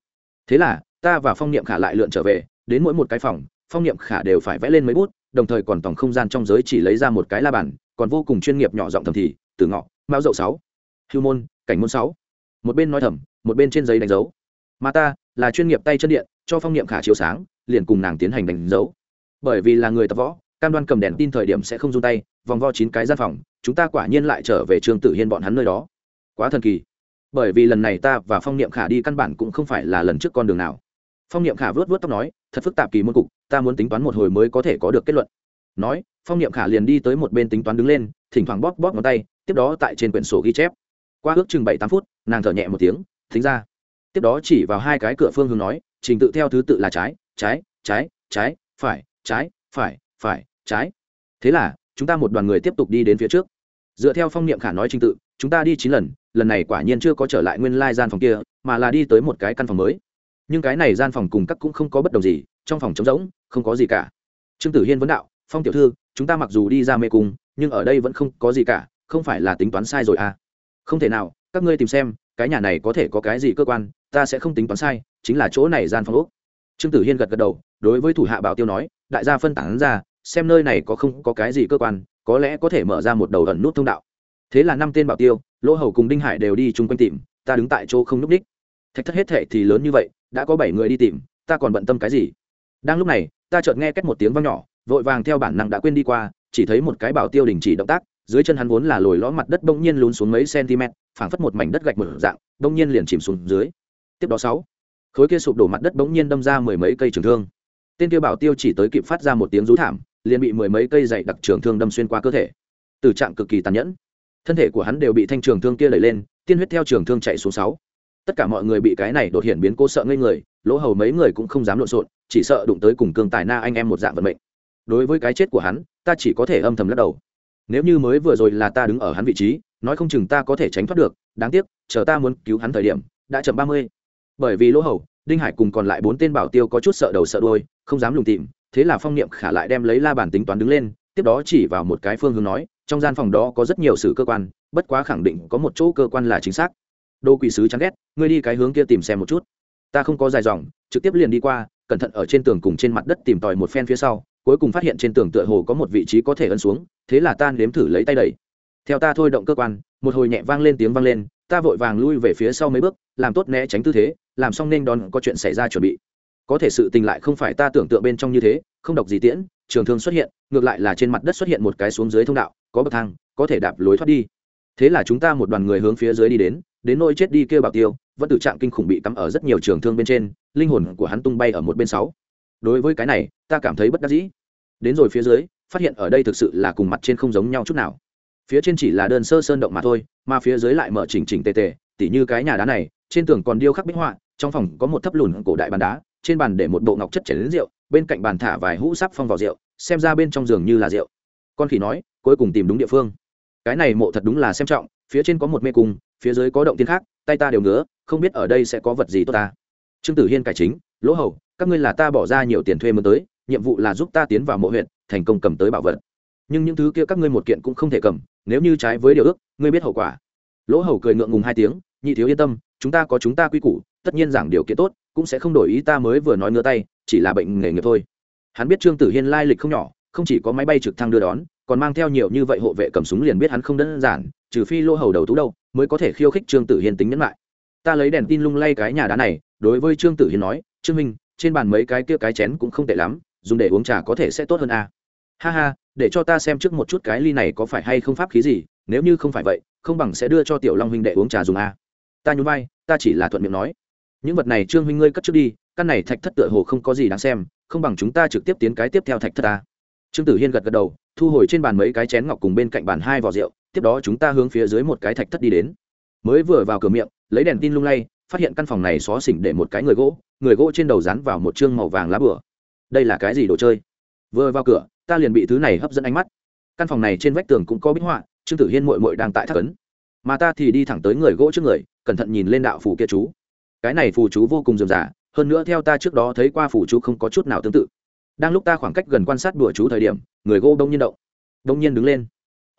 Thế là, ta và phong niệm khả lại lượn trở về, đến mỗi một cái phòng phong niệm khả đều phải vẽ lên mấy bút, đồng thời còn tổng không gian trong giới chỉ lấy ra một cái la bàn, còn vô cùng chuyên nghiệp nhỏ giọng thầm thì từ ngọ, mao dậu sáu, hưu môn, cảnh môn sáu. Một bên nói thầm, một bên trên giấy đánh dấu. Mà ta, là chuyên nghiệp tay chân điện, cho phong niệm khả chiếu sáng, liền cùng nàng tiến hành đánh dấu. Bởi vì là người tập võ, cam đoan cầm đèn tin thời điểm sẽ không run tay, vòng vo chín cái gian phòng, chúng ta quả nhiên lại trở về trường tử hiên bọn hắn nơi đó. Quá thần kỳ. Bởi vì lần này ta và phong niệm khả đi căn bản cũng không phải là lần trước con đường nào. Phong niệm khả vớt vớt tóc nói, thật phức tạp kỳ môn cục ta muốn tính toán một hồi mới có thể có được kết luận. Nói, phong niệm khả liền đi tới một bên tính toán đứng lên, thỉnh thoảng bóp bóp ngón tay, tiếp đó tại trên quyển sổ ghi chép. Qua ước chừng bảy tám phút, nàng thở nhẹ một tiếng thính ra. Tiếp đó chỉ vào hai cái cửa phương hướng nói, trình tự theo thứ tự là trái trái trái trái, phải trái, phải phải, trái. Thế là, chúng ta một đoàn người tiếp tục đi đến phía trước. Dựa theo phong niệm khả nói trình tự, chúng ta đi chín lần lần này quả nhiên chưa có trở lại nguyên lai gian phòng kia, mà là đi tới một cái căn phòng mới. Nhưng cái này gian phòng cùng các cũng không có bất đồng gì, trong phòng trống rỗng không có gì cả. Trương tử hiên vấn đạo, phong tiểu thư, chúng ta mặc dù đi ra mê cung, nhưng ở đây vẫn không có gì cả, không phải là tính toán sai rồi à? Không thể nào, các ngươi tìm xem, cái nhà này có thể có cái gì cơ quan, ta sẽ không tính toán sai, chính là chỗ này gian phòng úc trương tử hiên gật gật đầu, đối với thủ hạ bảo tiêu nói, đại gia phân tán ra, xem nơi này có không có cái gì cơ quan, có lẽ có thể mở ra một đầu ẩn nút thông đạo. Thế là năm tên bảo tiêu, lỗ hầu cùng đinh hải đều đi chung quanh tìm, ta đứng tại chỗ không n ú c đích thạch thất hết thệ thì lớn như vậy, đã có bảy người đi tìm, ta còn bận tâm cái gì? Đang lúc này ta chợt nghe két một tiếng vang nhỏ, vội vàng theo bản năng đã quên đi qua, chỉ thấy một cái bảo tiêu đình chỉ động tác, dưới chân hắn vốn là lồi lõm mặt đất bỗng nhiên lún xuống mấy cm, phảng phất một mảnh đất gạch mở dạng, bỗng nhiên liền chìm xuống dưới. Tiếp đó sáu, khối kia sụp đổ mặt đất bỗng nhiên đâm ra mười mấy cây trường thương. Tên kia bảo tiêu chỉ tới kịp phát ra một tiếng rú thảm, liền bị mười mấy cây dày đặc trường thương đâm xuyên qua cơ thể. Từ trạng cực kỳ tàn nhẫn. Thân thể của hắn đều bị thanh trường thương kia lấy lên, tiên huyết theo trường thương chạy xuống sáu. Tất cả mọi người bị cái này đột hiện biến cố sợ ngây người lỗ hầu mấy người cũng không dám lộn xộn, chỉ sợ đụng tới cùng cương tài na anh em một dạng vận mệnh. Đối với cái chết của hắn, ta chỉ có thể âm thầm lắc đầu. Nếu như mới vừa rồi là ta đứng ở hắn vị trí, nói không chừng ta có thể tránh thoát được, đáng tiếc, chờ ta muốn cứu hắn thời điểm, đã chậm ba mươi. Bởi vì lỗ hầu, đinh hải cùng còn lại bốn tên bảo tiêu có chút sợ đầu sợ đôi không dám lùng tìm, thế là phong niệm khả lại đem lấy la bàn tính toán đứng lên, tiếp đó chỉ vào một cái phương hướng nói, trong gian phòng đó có rất nhiều sự cơ quan, bất quá khẳng định có một chỗ cơ quan là chính xác. Đô quỷ sứ chán ghét, ngươi đi cái hướng kia tìm xem một chút ta không có dài dòng, trực tiếp liền đi qua, cẩn thận ở trên tường cùng trên mặt đất tìm tòi một phen phía sau, cuối cùng phát hiện trên tường tựa hồ có một vị trí có thể ấn xuống, thế là ta nếm thử lấy tay đẩy. Theo ta thôi động cơ quan, một hồi nhẹ vang lên tiếng vang lên, ta vội vàng lui về phía sau mấy bước, làm tốt né tránh tư thế, làm xong nên đón có chuyện xảy ra chuẩn bị. Có thể sự tình lại không phải ta tưởng tượng bên trong như thế, không độc gì tiễn, trường thương xuất hiện, ngược lại là trên mặt đất xuất hiện một cái xuống dưới thông đạo, có bậc thang, có thể đạp lối thoát đi. Thế là chúng ta một đoàn người hướng phía dưới đi đến đến nỗi chết đi kêu bảo tiêu vẫn tử trạng kinh khủng bị cắm ở rất nhiều trường thương bên trên, linh hồn của hắn tung bay ở một bên sáu. Đối với cái này, ta cảm thấy bất đắc dĩ. Đến rồi phía dưới, phát hiện ở đây thực sự là cùng mặt trên không giống nhau chút nào. Phía trên chỉ là đơn sơ sơn động mà thôi, mà phía dưới lại mở chỉnh chỉnh tề tề, tỉ như cái nhà đá này, trên tường còn điêu khắc bích họa, trong phòng có một thấp lùn cổ đại bàn đá, trên bàn để một bộ ngọc chất chảy đến rượu, bên cạnh bàn thả vài hũ sắp phong vào rượu, xem ra bên trong giường như là rượu. Con khỉ nói, cuối cùng tìm đúng địa phương. Cái này mộ thật đúng là xem trọng, phía trên có một mê cung phía dưới có động tiên khác, tay ta đều ngứa, không biết ở đây sẽ có vật gì tốt ta. Trương tử hiên cải chính, lỗ hầu, các ngươi là ta bỏ ra nhiều tiền thuê mới tới, nhiệm vụ là giúp ta tiến vào mộ huyện, thành công cầm tới bảo vật. Nhưng những thứ kia các ngươi một kiện cũng không thể cầm, nếu như trái với điều ước, ngươi biết hậu quả. Lỗ hầu cười ngượng ngùng hai tiếng, nhị thiếu yên tâm, chúng ta có chúng ta quy củ, tất nhiên giảng điều kiện tốt, cũng sẽ không đổi ý ta mới vừa nói ngứa tay, chỉ là bệnh nghề nghiệp thôi. Hắn biết trương tử hiên lai lịch không nhỏ, không chỉ có máy bay trực thăng đưa đón, còn mang theo nhiều như vậy hộ vệ cầm súng liền biết hắn không đơn giản, trừ phi lỗ hầu đầu tú đâu mới có thể khiêu khích trương tử hiên tính nhẫn lại ta lấy đèn tin lung lay cái nhà đá này, đối với trương tử hiên nói, trương minh trên bàn mấy cái kia cái chén cũng không tệ lắm, dùng để uống trà có thể sẽ tốt hơn à. ha ha, để cho ta xem trước một chút cái ly này có phải hay không pháp khí gì, nếu như không phải vậy, không bằng sẽ đưa cho tiểu long huynh đệ uống trà dùng à. ta nhún vai, ta chỉ là thuận miệng nói những vật này trương huynh ngươi cất trước đi, căn này thạch thất tựa hồ không có gì đáng xem, không bằng chúng ta trực tiếp tiến cái tiếp theo thạch thất ta trương tử hiên gật gật đầu, thu hồi trên bàn mấy cái chén ngọc cùng bên cạnh bàn hai vỏ rượu tiếp đó chúng ta hướng phía dưới một cái thạch thất đi đến. Mới vừa vào cửa miệng, lấy đèn tin lung lay, phát hiện căn phòng này xó xỉnh để một cái người gỗ người gỗ trên đầu dán vào một chương màu vàng lá bửa đây là cái gì đồ chơi? Vừa vào cửa, ta liền bị thứ này hấp dẫn ánh mắt. Căn phòng này trên vách tường cũng có bích họa, trương tử hiên mội mội đang tại thác ấn. Mà ta thì đi thẳng tới người gỗ trước người, cẩn thận nhìn lên đạo phù kia chú. Cái này phù chú vô cùng dườm giả hơn nữa theo ta trước đó thấy qua phù chú không có chút nào tương tự. Đang lúc ta khoảng cách gần quan sát đùa chú thời điểm, người gỗ đông nhiên động. Đông nhiên đứng lên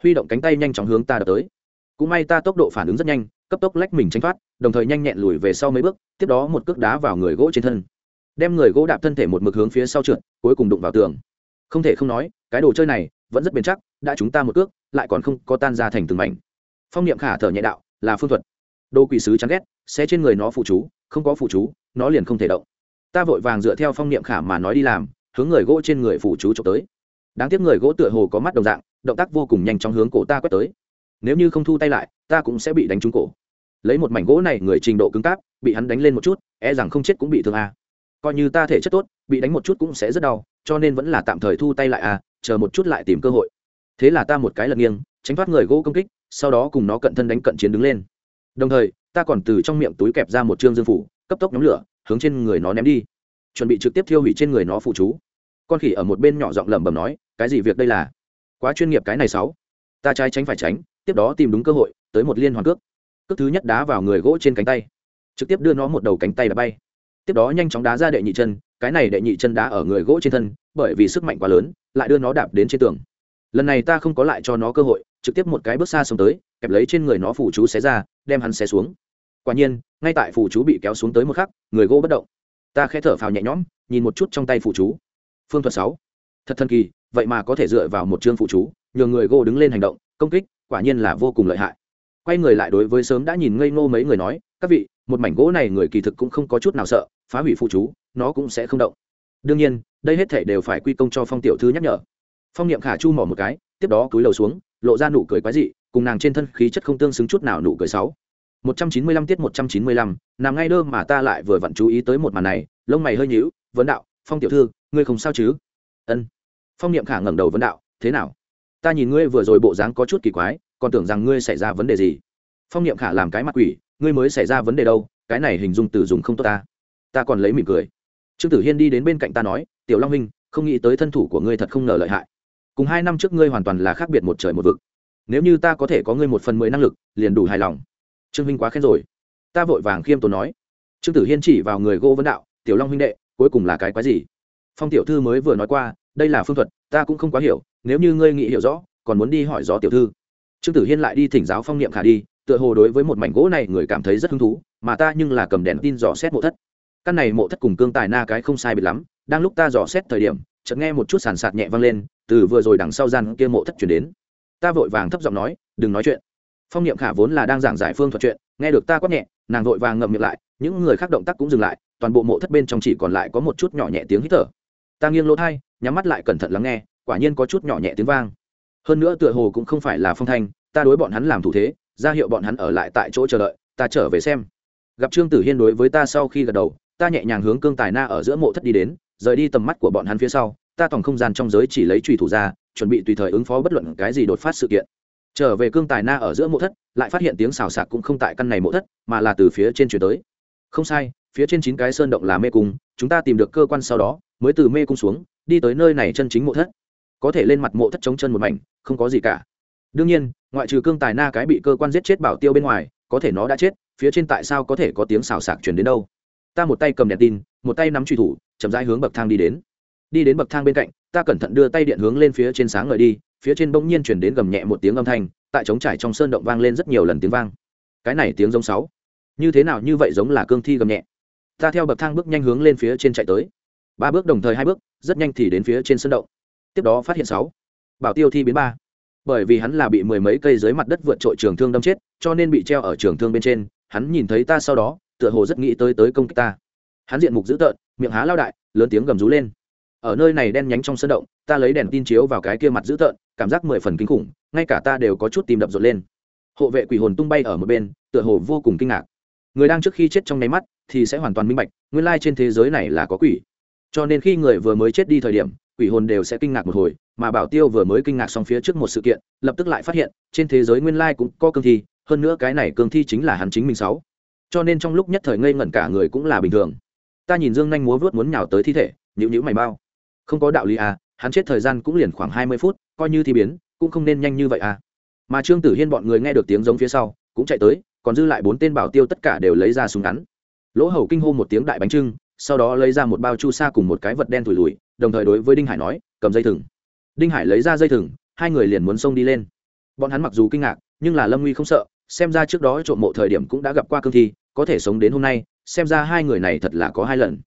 huy động cánh tay nhanh chóng hướng ta đập tới. Cũng may ta tốc độ phản ứng rất nhanh, cấp tốc lách mình tránh thoát, đồng thời nhanh nhẹn lùi về sau mấy bước, tiếp đó một cước đá vào người gỗ trên thân. Đem người gỗ đạp thân thể một mực hướng phía sau trượt, cuối cùng đụng vào tường. Không thể không nói, cái đồ chơi này vẫn rất bền chắc, đã chúng ta một cước, lại còn không có tan ra thành từng mảnh. Phong niệm khả thở nhẹ đạo, là phương thuật. Đồ quỷ sứ chán ghét sẽ trên người nó phụ chú, không có phụ chú, nó liền không thể động. Ta vội vàng dựa theo phong niệm khả mà nói đi làm, hướng người gỗ trên người phụ chú trộm tới. Đáng tiếc người gỗ tựa hồ có mắt đồng dạng động tác vô cùng nhanh chóng hướng cổ ta quét tới. Nếu như không thu tay lại, ta cũng sẽ bị đánh trúng cổ. Lấy một mảnh gỗ này, người trình độ cứng cáp, bị hắn đánh lên một chút e rằng không chết cũng bị thương a. Coi như ta thể chất tốt, bị đánh một chút cũng sẽ rất đau, cho nên vẫn là tạm thời thu tay lại a, chờ một chút lại tìm cơ hội. Thế là ta một cái lật nghiêng, tránh thoát người gỗ công kích, sau đó cùng nó cận thân đánh cận chiến đứng lên. Đồng thời, ta còn từ trong miệng túi kẹp ra một chương dương phủ, cấp tốc nhóm lửa, hướng trên người nó ném đi. Chuẩn bị trực tiếp thiêu hủy trên người nó phụ chú. Con khỉ ở một bên nhỏ giọng lẩm bẩm nói, cái gì việc đây là? Quá chuyên nghiệp cái này sáu. Ta trái tránh phải tránh, tiếp đó tìm đúng cơ hội, tới một liên hoàn cước. Cước thứ nhất đá vào người gỗ trên cánh tay. Trực tiếp đưa nó một đầu cánh tay đã bay. Tiếp đó nhanh chóng đá ra đệ nhị chân, cái này đệ nhị chân đá ở người gỗ trên thân, bởi vì sức mạnh quá lớn, lại đưa nó đạp đến trên tường. Lần này ta không có lại cho nó cơ hội, trực tiếp một cái bước xa xuống tới, kẹp lấy trên người nó phủ chú xé ra, đem hắn xé xuống. Quả nhiên, ngay tại phủ chú bị kéo xuống tới một khắc, người gỗ bất động. Ta khẽ thở phào nhẹ nhõm, nhìn một chút trong tay phủ chú. Phương thuật sáu. Thật thần kỳ vậy mà có thể dựa vào một chương phụ chú nhờ người gỗ đứng lên hành động, công kích, quả nhiên là vô cùng lợi hại. Quay người lại đối với sớm đã nhìn ngây ngô mấy người nói, các vị, một mảnh gỗ này người kỳ thực cũng không có chút nào sợ, phá hủy phụ chú, nó cũng sẽ không động. Đương nhiên, đây hết thể đều phải quy công cho phong tiểu thư nhắc nhở. Phong niệm khả chu mỏ một cái, tiếp đó cúi đầu xuống, lộ ra nụ cười quái dị, cùng nàng trên thân khí chất không tương xứng chút nào nụ cười sáu. Một trăm chín mươi lăm tiết một trăm chín mươi lăm, nằm ngay đơ mà ta lại vừa vặn chú ý tới một màn này, lông mày hơi nhíu, vấn đạo, phong tiểu thư, ngươi không sao chứ? Ân phong niệm khả ngẩng đầu vấn đạo thế nào? Ta nhìn ngươi vừa rồi bộ dáng có chút kỳ quái còn tưởng rằng ngươi xảy ra vấn đề gì. Phong niệm khả làm cái mặt quỷ ngươi mới xảy ra vấn đề đâu cái này hình dung từ dùng không tốt ta. Ta còn lấy mỉm cười. Trương tử hiên đi đến bên cạnh ta nói tiểu long Minh, không nghĩ tới thân thủ của ngươi thật không ngờ lợi hại. Cùng hai năm trước ngươi hoàn toàn là khác biệt một trời một vực. Nếu như ta có thể có ngươi một phần mười năng lực liền đủ hài lòng. Trương Minh quá khen rồi. Ta vội vàng khiêm tốn nói. Trương tử hiên chỉ vào người gỗ vấn đạo tiểu long huynh đệ cuối cùng là cái quái gì? Phong tiểu thư mới vừa nói qua đây là phương thuật, ta cũng không quá hiểu, nếu như ngươi nghĩ hiểu rõ, còn muốn đi hỏi rõ tiểu thư. Trương tử hiên lại đi thỉnh giáo phong niệm khả đi, tựa hồ đối với một mảnh gỗ này người cảm thấy rất hứng thú, mà ta nhưng là cầm đèn tin dò xét mộ thất. Căn này mộ thất cùng cương tài na cái không sai biệt lắm, đang lúc ta dò xét thời điểm, chợt nghe một chút sàn sạt nhẹ vang lên, từ vừa rồi đằng sau gian kia mộ thất chuyển đến. Ta vội vàng thấp giọng nói, đừng nói chuyện. Phong niệm khả vốn là đang giảng giải phương thuật chuyện, nghe được ta quát nhẹ, nàng vội vàng ngậm miệng lại, những người khác động tác cũng dừng lại, toàn bộ mộ thất bên trong chỉ còn lại có một chút nhỏ nhẹ tiếng hít thở ta nghiêng lỗ thai, nhắm mắt lại cẩn thận lắng nghe, quả nhiên có chút nhỏ nhẹ tiếng vang. Hơn nữa tựa hồ cũng không phải là phong thanh, ta đối bọn hắn làm thủ thế, ra hiệu bọn hắn ở lại tại chỗ chờ đợi, ta trở về xem. Gặp trương tử hiên đối với ta sau khi gật đầu, ta nhẹ nhàng hướng cương tài na ở giữa mộ thất đi đến, rời đi tầm mắt của bọn hắn phía sau, ta tổng không gian trong giới chỉ lấy trùy thủ ra, chuẩn bị tùy thời ứng phó bất luận cái gì đột phát sự kiện. Trở về cương tài na ở giữa mộ thất, lại phát hiện tiếng xào xạc cũng không tại căn này mộ thất, mà là từ phía trên chuyển tới. Không sai, phía trên chín cái sơn động là mê cung, chúng ta tìm được cơ quan sau đó mới từ mê cung xuống, đi tới nơi này chân chính mộ thất. Có thể lên mặt mộ thất chống chân một mảnh, không có gì cả. Đương nhiên, ngoại trừ cương tài na cái bị cơ quan giết chết bảo tiêu bên ngoài, có thể nó đã chết, phía trên tại sao có thể có tiếng xào xạc chuyển đến đâu? Ta một tay cầm đèn tin, một tay nắm truy thủ, chậm rãi hướng bậc thang đi đến. Đi đến bậc thang bên cạnh, ta cẩn thận đưa tay điện hướng lên phía trên sáng ngời đi, phía trên bỗng nhiên chuyển đến gầm nhẹ một tiếng âm thanh, tại trống trải trong sơn động vang lên rất nhiều lần tiếng vang. Cái này tiếng giống sáu. Như thế nào như vậy giống là cương thi gầm nhẹ. Ta theo bậc thang bước nhanh hướng lên phía trên chạy tới ba bước đồng thời hai bước, rất nhanh thì đến phía trên sân động. Tiếp đó phát hiện sáu. Bảo tiêu thi biến ba. Bởi vì hắn là bị mười mấy cây dưới mặt đất vượt trội trường thương đâm chết, cho nên bị treo ở trường thương bên trên, hắn nhìn thấy ta sau đó, tựa hồ rất nghĩ tới tới công kích ta. Hắn diện mục dữ tợn, miệng há lao đại, lớn tiếng gầm rú lên. Ở nơi này đen nhánh trong sân động, ta lấy đèn tin chiếu vào cái kia mặt dữ tợn, cảm giác mười phần kinh khủng, ngay cả ta đều có chút tìm đập rộn lên. Hộ vệ quỷ hồn tung bay ở một bên, tựa hồ vô cùng kinh ngạc. Người đang trước khi chết trong nháy mắt, thì sẽ hoàn toàn minh bạch, nguyên lai trên thế giới này là có quỷ cho nên khi người vừa mới chết đi thời điểm, quỷ hồn đều sẽ kinh ngạc một hồi, mà bảo tiêu vừa mới kinh ngạc xong phía trước một sự kiện, lập tức lại phát hiện, trên thế giới nguyên lai cũng có cương thi, hơn nữa cái này cương thi chính là hắn chính mình sáu. Cho nên trong lúc nhất thời ngây ngẩn cả người cũng là bình thường. Ta nhìn dương nhanh múa vớt muốn nhào tới thi thể nhữ nhữ mày bao. Không có đạo lý à hắn chết thời gian cũng liền khoảng hai mươi phút, coi như thi biến, cũng không nên nhanh như vậy à. Mà trương tử hiên bọn người nghe được tiếng giống phía sau, cũng chạy tới, còn dư lại bốn tên bảo tiêu tất cả đều lấy ra súng ngắn. Lỗ hầu kinh hô một tiếng đại bánh trưng sau đó lấy ra một bao chu sa cùng một cái vật đen thùi lùi, đồng thời đối với đinh hải nói, cầm dây thừng. Đinh hải lấy ra dây thừng, hai người liền muốn xông đi lên. Bọn hắn mặc dù kinh ngạc, nhưng là lâm nguy không sợ, xem ra trước đó trộm mộ thời điểm cũng đã gặp qua cương thi, có thể sống đến hôm nay, xem ra hai người này thật là có hai lần.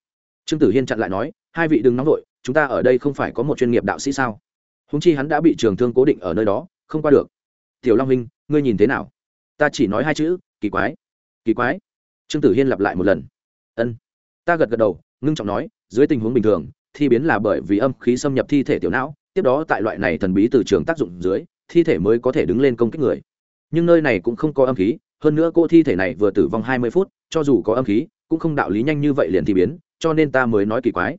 Trương tử hiên chặn lại nói, hai vị đừng nóng vội, chúng ta ở đây không phải có một chuyên nghiệp đạo sĩ sao? Húng chi hắn đã bị trường thương cố định ở nơi đó, không qua được. Tiểu long Minh, ngươi nhìn thế nào? Ta chỉ nói hai chữ, kỳ quái. Kỳ quái. Trương tử hiên lặp lại một lần. Ân ta gật gật đầu, ngưng trọng nói, dưới tình huống bình thường, thi biến là bởi vì âm khí xâm nhập thi thể tiểu não, tiếp đó tại loại này thần bí từ trường tác dụng dưới, thi thể mới có thể đứng lên công kích người. Nhưng nơi này cũng không có âm khí, hơn nữa cô thi thể này vừa tử vong hai mươi phút, cho dù có âm khí, cũng không đạo lý nhanh như vậy liền thi biến, cho nên ta mới nói kỳ quái.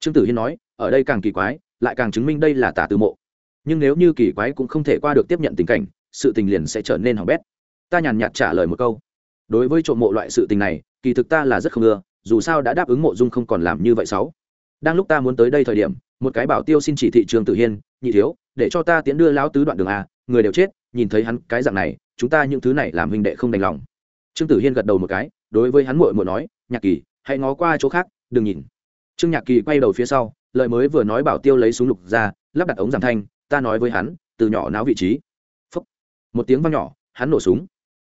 Trương tử hiên nói, ở đây càng kỳ quái, lại càng chứng minh đây là tả tư mộ. Nhưng nếu như kỳ quái cũng không thể qua được tiếp nhận tình cảnh, sự tình liền sẽ trở nên hỏng bét. Ta nhàn nhạt trả lời một câu. Đối với trộm mộ loại sự tình này, kỳ thực ta là rất không ưa dù sao đã đáp ứng mộ dung không còn làm như vậy sáu. Đang lúc ta muốn tới đây thời điểm, một cái bảo tiêu xin chỉ thị trường tử hiên, nhị thiếu, để cho ta tiến đưa lão tứ đoạn đường a, người đều chết, nhìn thấy hắn cái dạng này, chúng ta những thứ này làm huynh đệ không đành lòng. Trương tử hiên gật đầu một cái, đối với hắn muội muội nói, nhạc kỳ, hãy ngó qua chỗ khác, đừng nhìn. Trương nhạc kỳ quay đầu phía sau, lời mới vừa nói bảo tiêu lấy súng lục ra, lắp đặt ống giảm thanh, ta nói với hắn, từ nhỏ náo vị trí. Phúc. một tiếng vang nhỏ, hắn nổ súng.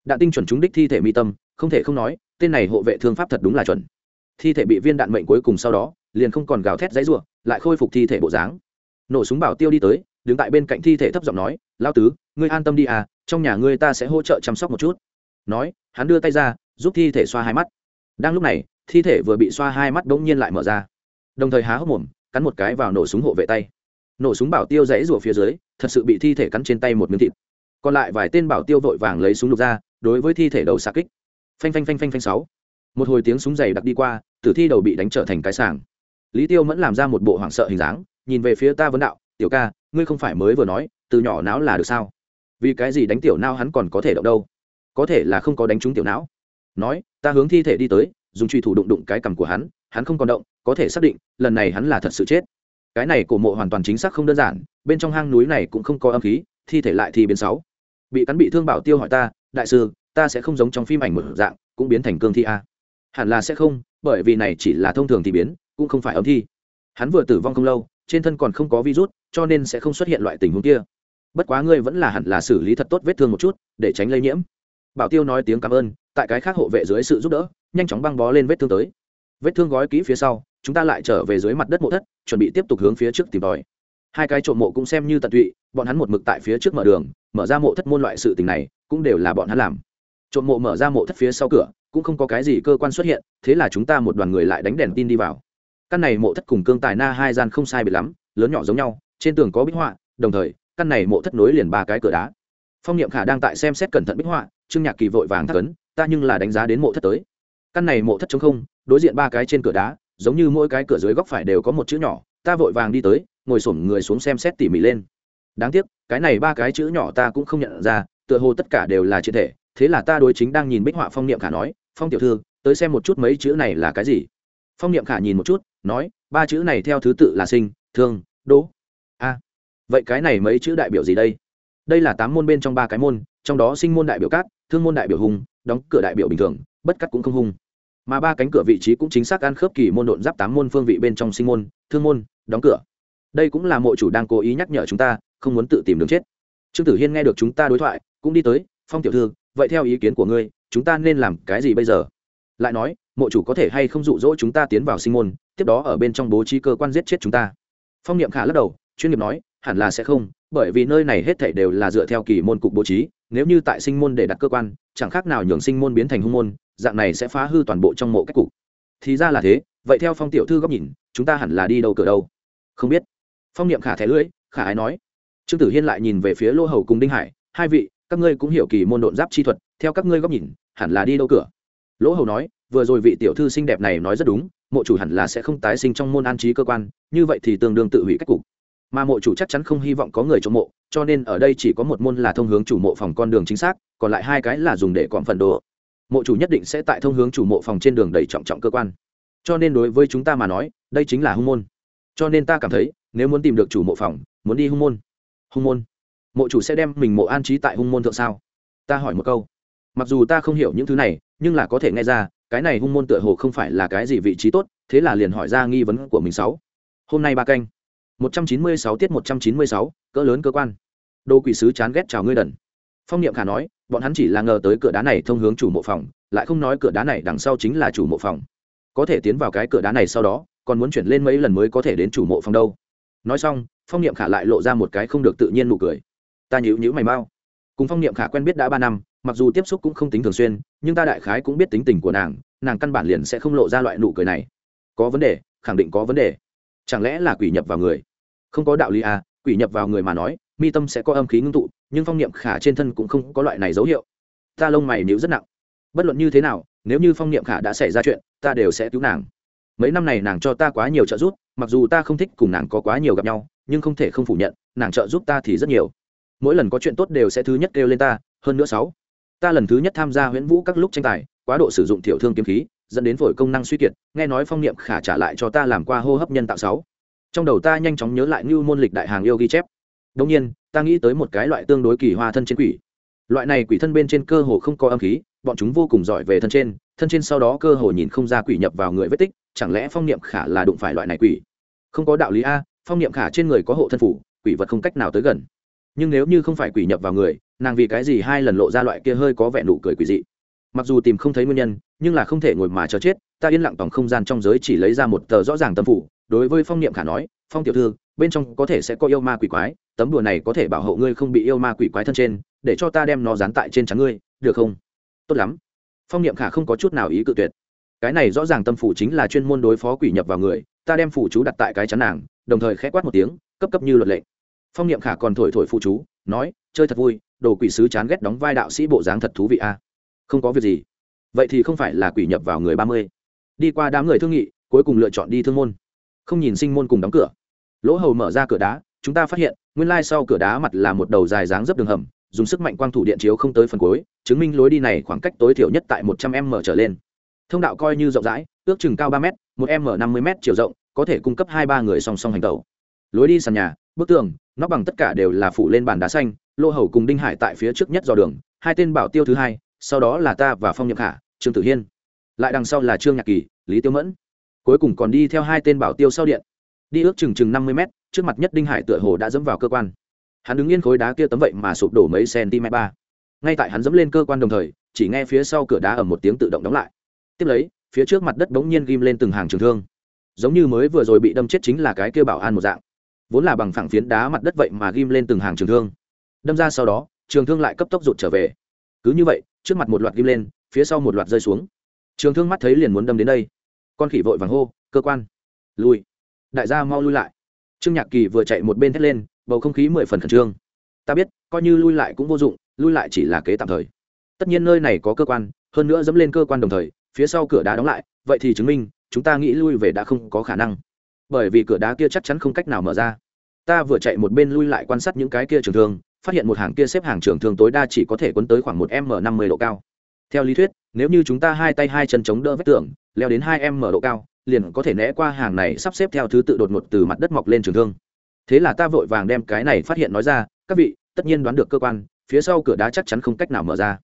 Đạn tinh chuẩn trúng đích thi thể mi tâm, không thể không nói, tên này hộ vệ thương pháp thật đúng là chuẩn thi thể bị viên đạn mệnh cuối cùng sau đó, liền không còn gào thét dãy ruộng lại khôi phục thi thể bộ dáng. Nổ súng bảo tiêu đi tới, đứng tại bên cạnh thi thể thấp giọng nói lao tứ, ngươi an tâm đi à trong nhà ngươi ta sẽ hỗ trợ chăm sóc một chút. Nói, hắn đưa tay ra, giúp thi thể xoa hai mắt. Đang lúc này, thi thể vừa bị xoa hai mắt bỗng nhiên lại mở ra. Đồng thời há hốc mồm, cắn một cái vào nổ súng hộ vệ tay. Nổ súng bảo tiêu dãy rủa phía dưới, thật sự bị thi thể cắn trên tay một miếng thịt. Còn lại vài tên bảo tiêu vội vàng lấy súng lục ra, đối với thi thể đầu xa kích. Phanh phanh phanh phanh phanh sáu một hồi tiếng súng dày đặc đi qua, tử thi đầu bị đánh trở thành cái sàng lý tiêu vẫn làm ra một bộ hoảng sợ hình dáng, nhìn về phía ta vấn đạo, tiểu ca, ngươi không phải mới vừa nói, từ nhỏ não là được sao? Vì cái gì đánh tiểu não hắn còn có thể động đâu? Có thể là không có đánh trúng tiểu não. Nói, ta hướng thi thể đi tới, dùng truy thủ đụng đụng cái cằm của hắn hắn không còn động, có thể xác định, lần này hắn là thật sự chết. Cái này cổ mộ hoàn toàn chính xác không đơn giản, bên trong hang núi này cũng không có âm khí, thi thể lại thì biến sáu. Bị cắn bị thương bảo tiêu hỏi ta, đại sư, ta sẽ không giống trong phim ảnh một dạng, cũng biến thành cương thi a hẳn là sẽ không, bởi vì này chỉ là thông thường thì biến, cũng không phải âm thi. Hắn vừa tử vong không lâu, trên thân còn không có virus, cho nên sẽ không xuất hiện loại tình huống kia. Bất quá ngươi vẫn là hẳn là xử lý thật tốt vết thương một chút, để tránh lây nhiễm. Bảo tiêu nói tiếng cảm ơn, tại cái khác hộ vệ dưới sự giúp đỡ, nhanh chóng băng bó lên vết thương tới. Vết thương gói kỹ phía sau, chúng ta lại trở về dưới mặt đất mộ thất, chuẩn bị tiếp tục hướng phía trước tìm tòi. Hai cái trộm mộ cũng xem như tận tụy, bọn hắn một mực tại phía trước mở đường, mở ra mộ thất môn loại sự tình này, cũng đều là bọn hắn làm trộm mộ mở ra mộ thất phía sau cửa, cũng không có cái gì cơ quan xuất hiện, thế là chúng ta một đoàn người lại đánh đèn tin đi vào. Căn này mộ thất cùng cương tài na hai gian không sai biệt lắm, lớn nhỏ giống nhau, trên tường có bích họa, đồng thời, căn này mộ thất nối liền ba cái cửa đá. Phong niệm khả đang tại xem xét cẩn thận bích họa, trương nhạc kỳ vội vàng thắc ấn, ta nhưng là đánh giá đến mộ thất tới. Căn này mộ thất chống không, đối diện ba cái trên cửa đá, giống như mỗi cái cửa dưới góc phải đều có một chữ nhỏ, ta vội vàng đi tới, ngồi xổm người xuống xem xét tỉ mỉ lên. Đáng tiếc, cái này ba cái chữ nhỏ ta cũng không nhận ra, tựa hồ tất cả đều là triệt thể thế là ta đối chính đang nhìn bích họa phong niệm khả nói, phong tiểu thư, tới xem một chút mấy chữ này là cái gì? Phong niệm khả nhìn một chút, nói, ba chữ này theo thứ tự là sinh, thương, đỗ. A, vậy cái này mấy chữ đại biểu gì đây? Đây là tám môn bên trong ba cái môn, trong đó sinh môn đại biểu cát, thương môn đại biểu hùng đóng cửa đại biểu bình thường, bất cắt cũng không hung. Mà ba cánh cửa vị trí cũng chính xác ăn khớp kỳ môn độn giáp tám môn phương vị bên trong sinh môn, thương môn, đóng cửa. Đây cũng là mộ chủ đang cố ý nhắc nhở chúng ta, không muốn tự tìm đường chết. Trương tử hiên nghe được chúng ta đối thoại, cũng đi tới, phong tiểu thư vậy theo ý kiến của ngươi, chúng ta nên làm cái gì bây giờ? Lại nói, mộ chủ có thể hay không dụ dỗ chúng ta tiến vào sinh môn, tiếp đó ở bên trong bố trí cơ quan giết chết chúng ta? Phong niệm khả lắc đầu, chuyên nghiệp nói, hẳn là sẽ không, bởi vì nơi này hết thảy đều là dựa theo kỳ môn cục bố trí, nếu như tại sinh môn để đặt cơ quan, chẳng khác nào nhường sinh môn biến thành hung môn, dạng này sẽ phá hư toàn bộ trong mộ cách cục. Thì ra là thế, vậy theo phong tiểu thư góc nhìn, chúng ta hẳn là đi đâu cửa đâu? Không biết. Phong niệm khả thẻ lưỡi, khả ái nói. Trương tử hiên lại nhìn về phía lô hầu cùng đinh hải, hai vị các ngươi cũng hiểu kỳ môn độn giáp chi thuật, theo các ngươi góc nhìn, hẳn là đi đâu cửa? Lỗ hầu nói, vừa rồi vị tiểu thư xinh đẹp này nói rất đúng, mộ chủ hẳn là sẽ không tái sinh trong môn an trí cơ quan, như vậy thì tương đương tự hủy cách cục. Mà mộ chủ chắc chắn không hy vọng có người trong mộ, cho nên ở đây chỉ có một môn là thông hướng chủ mộ phòng con đường chính xác, còn lại hai cái là dùng để còn phần đồ. Mộ chủ nhất định sẽ tại thông hướng chủ mộ phòng trên đường đầy trọng trọng cơ quan. Cho nên đối với chúng ta mà nói, đây chính là hung môn. Cho nên ta cảm thấy, nếu muốn tìm được chủ mộ phòng, muốn đi hung môn. Hung môn mộ chủ sẽ đem mình mộ an trí tại hung môn thượng sao? Ta hỏi một câu. Mặc dù ta không hiểu những thứ này, nhưng là có thể nghe ra, cái này hung môn tựa hồ không phải là cái gì vị trí tốt, thế là liền hỏi ra nghi vấn của mình sáu. Hôm nay ba canh. Một trăm chín mươi sáu tiết một trăm chín mươi sáu, cỡ lớn cơ quan. Đô quỷ sứ chán ghét chào ngươi đần. Phong niệm khả nói, bọn hắn chỉ là ngờ tới cửa đá này thông hướng chủ mộ phòng, lại không nói cửa đá này đằng sau chính là chủ mộ phòng. Có thể tiến vào cái cửa đá này sau đó, còn muốn chuyển lên mấy lần mới có thể đến chủ mộ phòng đâu. Nói xong, phong niệm khả lại lộ ra một cái không được tự nhiên nụ cười ta nhữ nhữ mày mau. Cùng phong niệm khả quen biết đã ba năm, mặc dù tiếp xúc cũng không tính thường xuyên, nhưng ta đại khái cũng biết tính tình của nàng nàng căn bản liền sẽ không lộ ra loại nụ cười này. Có vấn đề, khẳng định có vấn đề. Chẳng lẽ là quỷ nhập vào người? Không có đạo lý à quỷ nhập vào người mà nói, mi tâm sẽ có âm khí ngưng tụ, nhưng phong niệm khả trên thân cũng không có loại này dấu hiệu. Ta lông mày níu rất nặng. Bất luận như thế nào, nếu như phong niệm khả đã xảy ra chuyện, ta đều sẽ cứu nàng. Mấy năm này nàng cho ta quá nhiều trợ giúp, mặc dù ta không thích cùng nàng có quá nhiều gặp nhau, nhưng không thể không phủ nhận, nàng trợ giúp ta thì rất nhiều mỗi lần có chuyện tốt đều sẽ thứ nhất kêu lên ta, hơn nữa sáu. Ta lần thứ nhất tham gia huyễn vũ các lúc tranh tài, quá độ sử dụng thiểu thương kiếm khí, dẫn đến phổi công năng suy kiệt, nghe nói phong niệm khả trả lại cho ta làm qua hô hấp nhân tạo sáu. Trong đầu ta nhanh chóng nhớ lại như môn lịch đại hàng yêu ghi chép. Đông nhiên, ta nghĩ tới một cái loại tương đối kỳ hoa thân trên quỷ. Loại này quỷ thân bên trên cơ hồ không có âm khí, bọn chúng vô cùng giỏi về thân trên thân trên sau đó cơ hồ nhìn không ra quỷ nhập vào người vết tích, chẳng lẽ phong niệm khả là đụng phải loại này quỷ? Không có đạo lý a, phong niệm khả trên người có hộ thân phủ, quỷ vật không cách nào tới gần nhưng nếu như không phải quỷ nhập vào người, nàng vì cái gì hai lần lộ ra loại kia hơi có vẻ nụ cười quỷ dị? Mặc dù tìm không thấy nguyên nhân, nhưng là không thể ngồi mà chờ chết, ta yên lặng tòng không gian trong giới chỉ lấy ra một tờ rõ ràng tâm phủ, đối với phong niệm khả nói, phong tiểu thư, bên trong có thể sẽ có yêu ma quỷ quái, tấm đùa này có thể bảo hộ ngươi không bị yêu ma quỷ quái thân trên, để cho ta đem nó dán tại trên trắng ngươi, được không? Tốt lắm. Phong niệm khả không có chút nào ý cự tuyệt. Cái này rõ ràng tâm phủ chính là chuyên môn đối phó quỷ nhập vào người, ta đem phủ chú đặt tại cái chắn nàng, đồng thời khẽ quát một tiếng, cấp cấp như luật lệ phong niệm khả còn thổi thổi phụ chú, nói, chơi thật vui, đồ quỷ sứ chán ghét đóng vai đạo sĩ bộ dáng thật thú vị a. Không có việc gì. Vậy thì không phải là quỷ nhập vào người ba mươi. Đi qua đám người thương nghị, cuối cùng lựa chọn đi thương môn. Không nhìn sinh môn cùng đóng cửa. Lỗ hầu mở ra cửa đá, chúng ta phát hiện, nguyên lai sau cửa đá mặt là một đầu dài dáng dấp đường hầm, dùng sức mạnh quang thủ điện chiếu không tới phần cuối, chứng minh lối đi này khoảng cách tối thiểu nhất tại một trăm m trở lên. Thông đạo coi như rộng rãi, ước chừng cao ba m một m năm mươi m chiều rộng, có thể cung cấp hai ba người song song hành tẩu. Lối đi sàn nhà bức tường nó bằng tất cả đều là phủ lên bàn đá xanh, lô hầu cùng đinh hải tại phía trước nhất dò đường, hai tên bảo tiêu thứ hai, sau đó là ta và phong nhậm khả, trương tử hiên. Lại đằng sau là trương nhạc kỳ, lý tiêu mẫn. Cuối cùng còn đi theo hai tên bảo tiêu sau điện. Đi ước chừng chừng năm mươi mét, trước mặt nhất đinh hải tựa hồ đã dẫm vào cơ quan. Hắn đứng yên khối đá kia tấm vậy mà sụp đổ mấy cm ba. Ngay tại hắn dẫm lên cơ quan đồng thời, chỉ nghe phía sau cửa đá ở một tiếng tự động đóng lại. Tiếp lấy, phía trước mặt đất bỗng nhiên ghim lên từng hàng trường thương. Giống như mới vừa rồi bị đâm chết chính là cái kia bảo an một dạng vốn là bằng phẳng phiến đá mặt đất vậy mà ghim lên từng hàng trường thương. Đâm ra sau đó, trường thương lại cấp tốc rụt trở về. Cứ như vậy, trước mặt một loạt ghim lên, phía sau một loạt rơi xuống. Trường thương mắt thấy liền muốn đâm đến đây. Con khỉ vội vàng hô, cơ quan lui đại gia mau lui lại. Trương nhạc kỳ vừa chạy một bên thét lên, bầu không khí mười phần khẩn trương. Ta biết, coi như lui lại cũng vô dụng, lui lại chỉ là kế tạm thời. Tất nhiên nơi này có cơ quan, hơn nữa dẫm lên cơ quan đồng thời, phía sau cửa đá đóng lại, vậy thì chứng minh, chúng ta nghĩ lui về đã không có khả năng. Bởi vì cửa đá kia chắc chắn không cách nào mở ra ta vừa chạy một bên lui lại quan sát những cái kia trường thương, phát hiện một hàng kia xếp hàng trường thương tối đa chỉ có thể quấn tới khoảng một m năm mươi độ cao. Theo lý thuyết, nếu như chúng ta hai tay hai chân chống đỡ vách tường, leo đến hai m độ cao, liền có thể né qua hàng này sắp xếp theo thứ tự đột ngột từ mặt đất mọc lên trường thương. Thế là ta vội vàng đem cái này phát hiện nói ra, các vị, tất nhiên đoán được cơ quan, phía sau cửa đá chắc chắn không cách nào mở ra.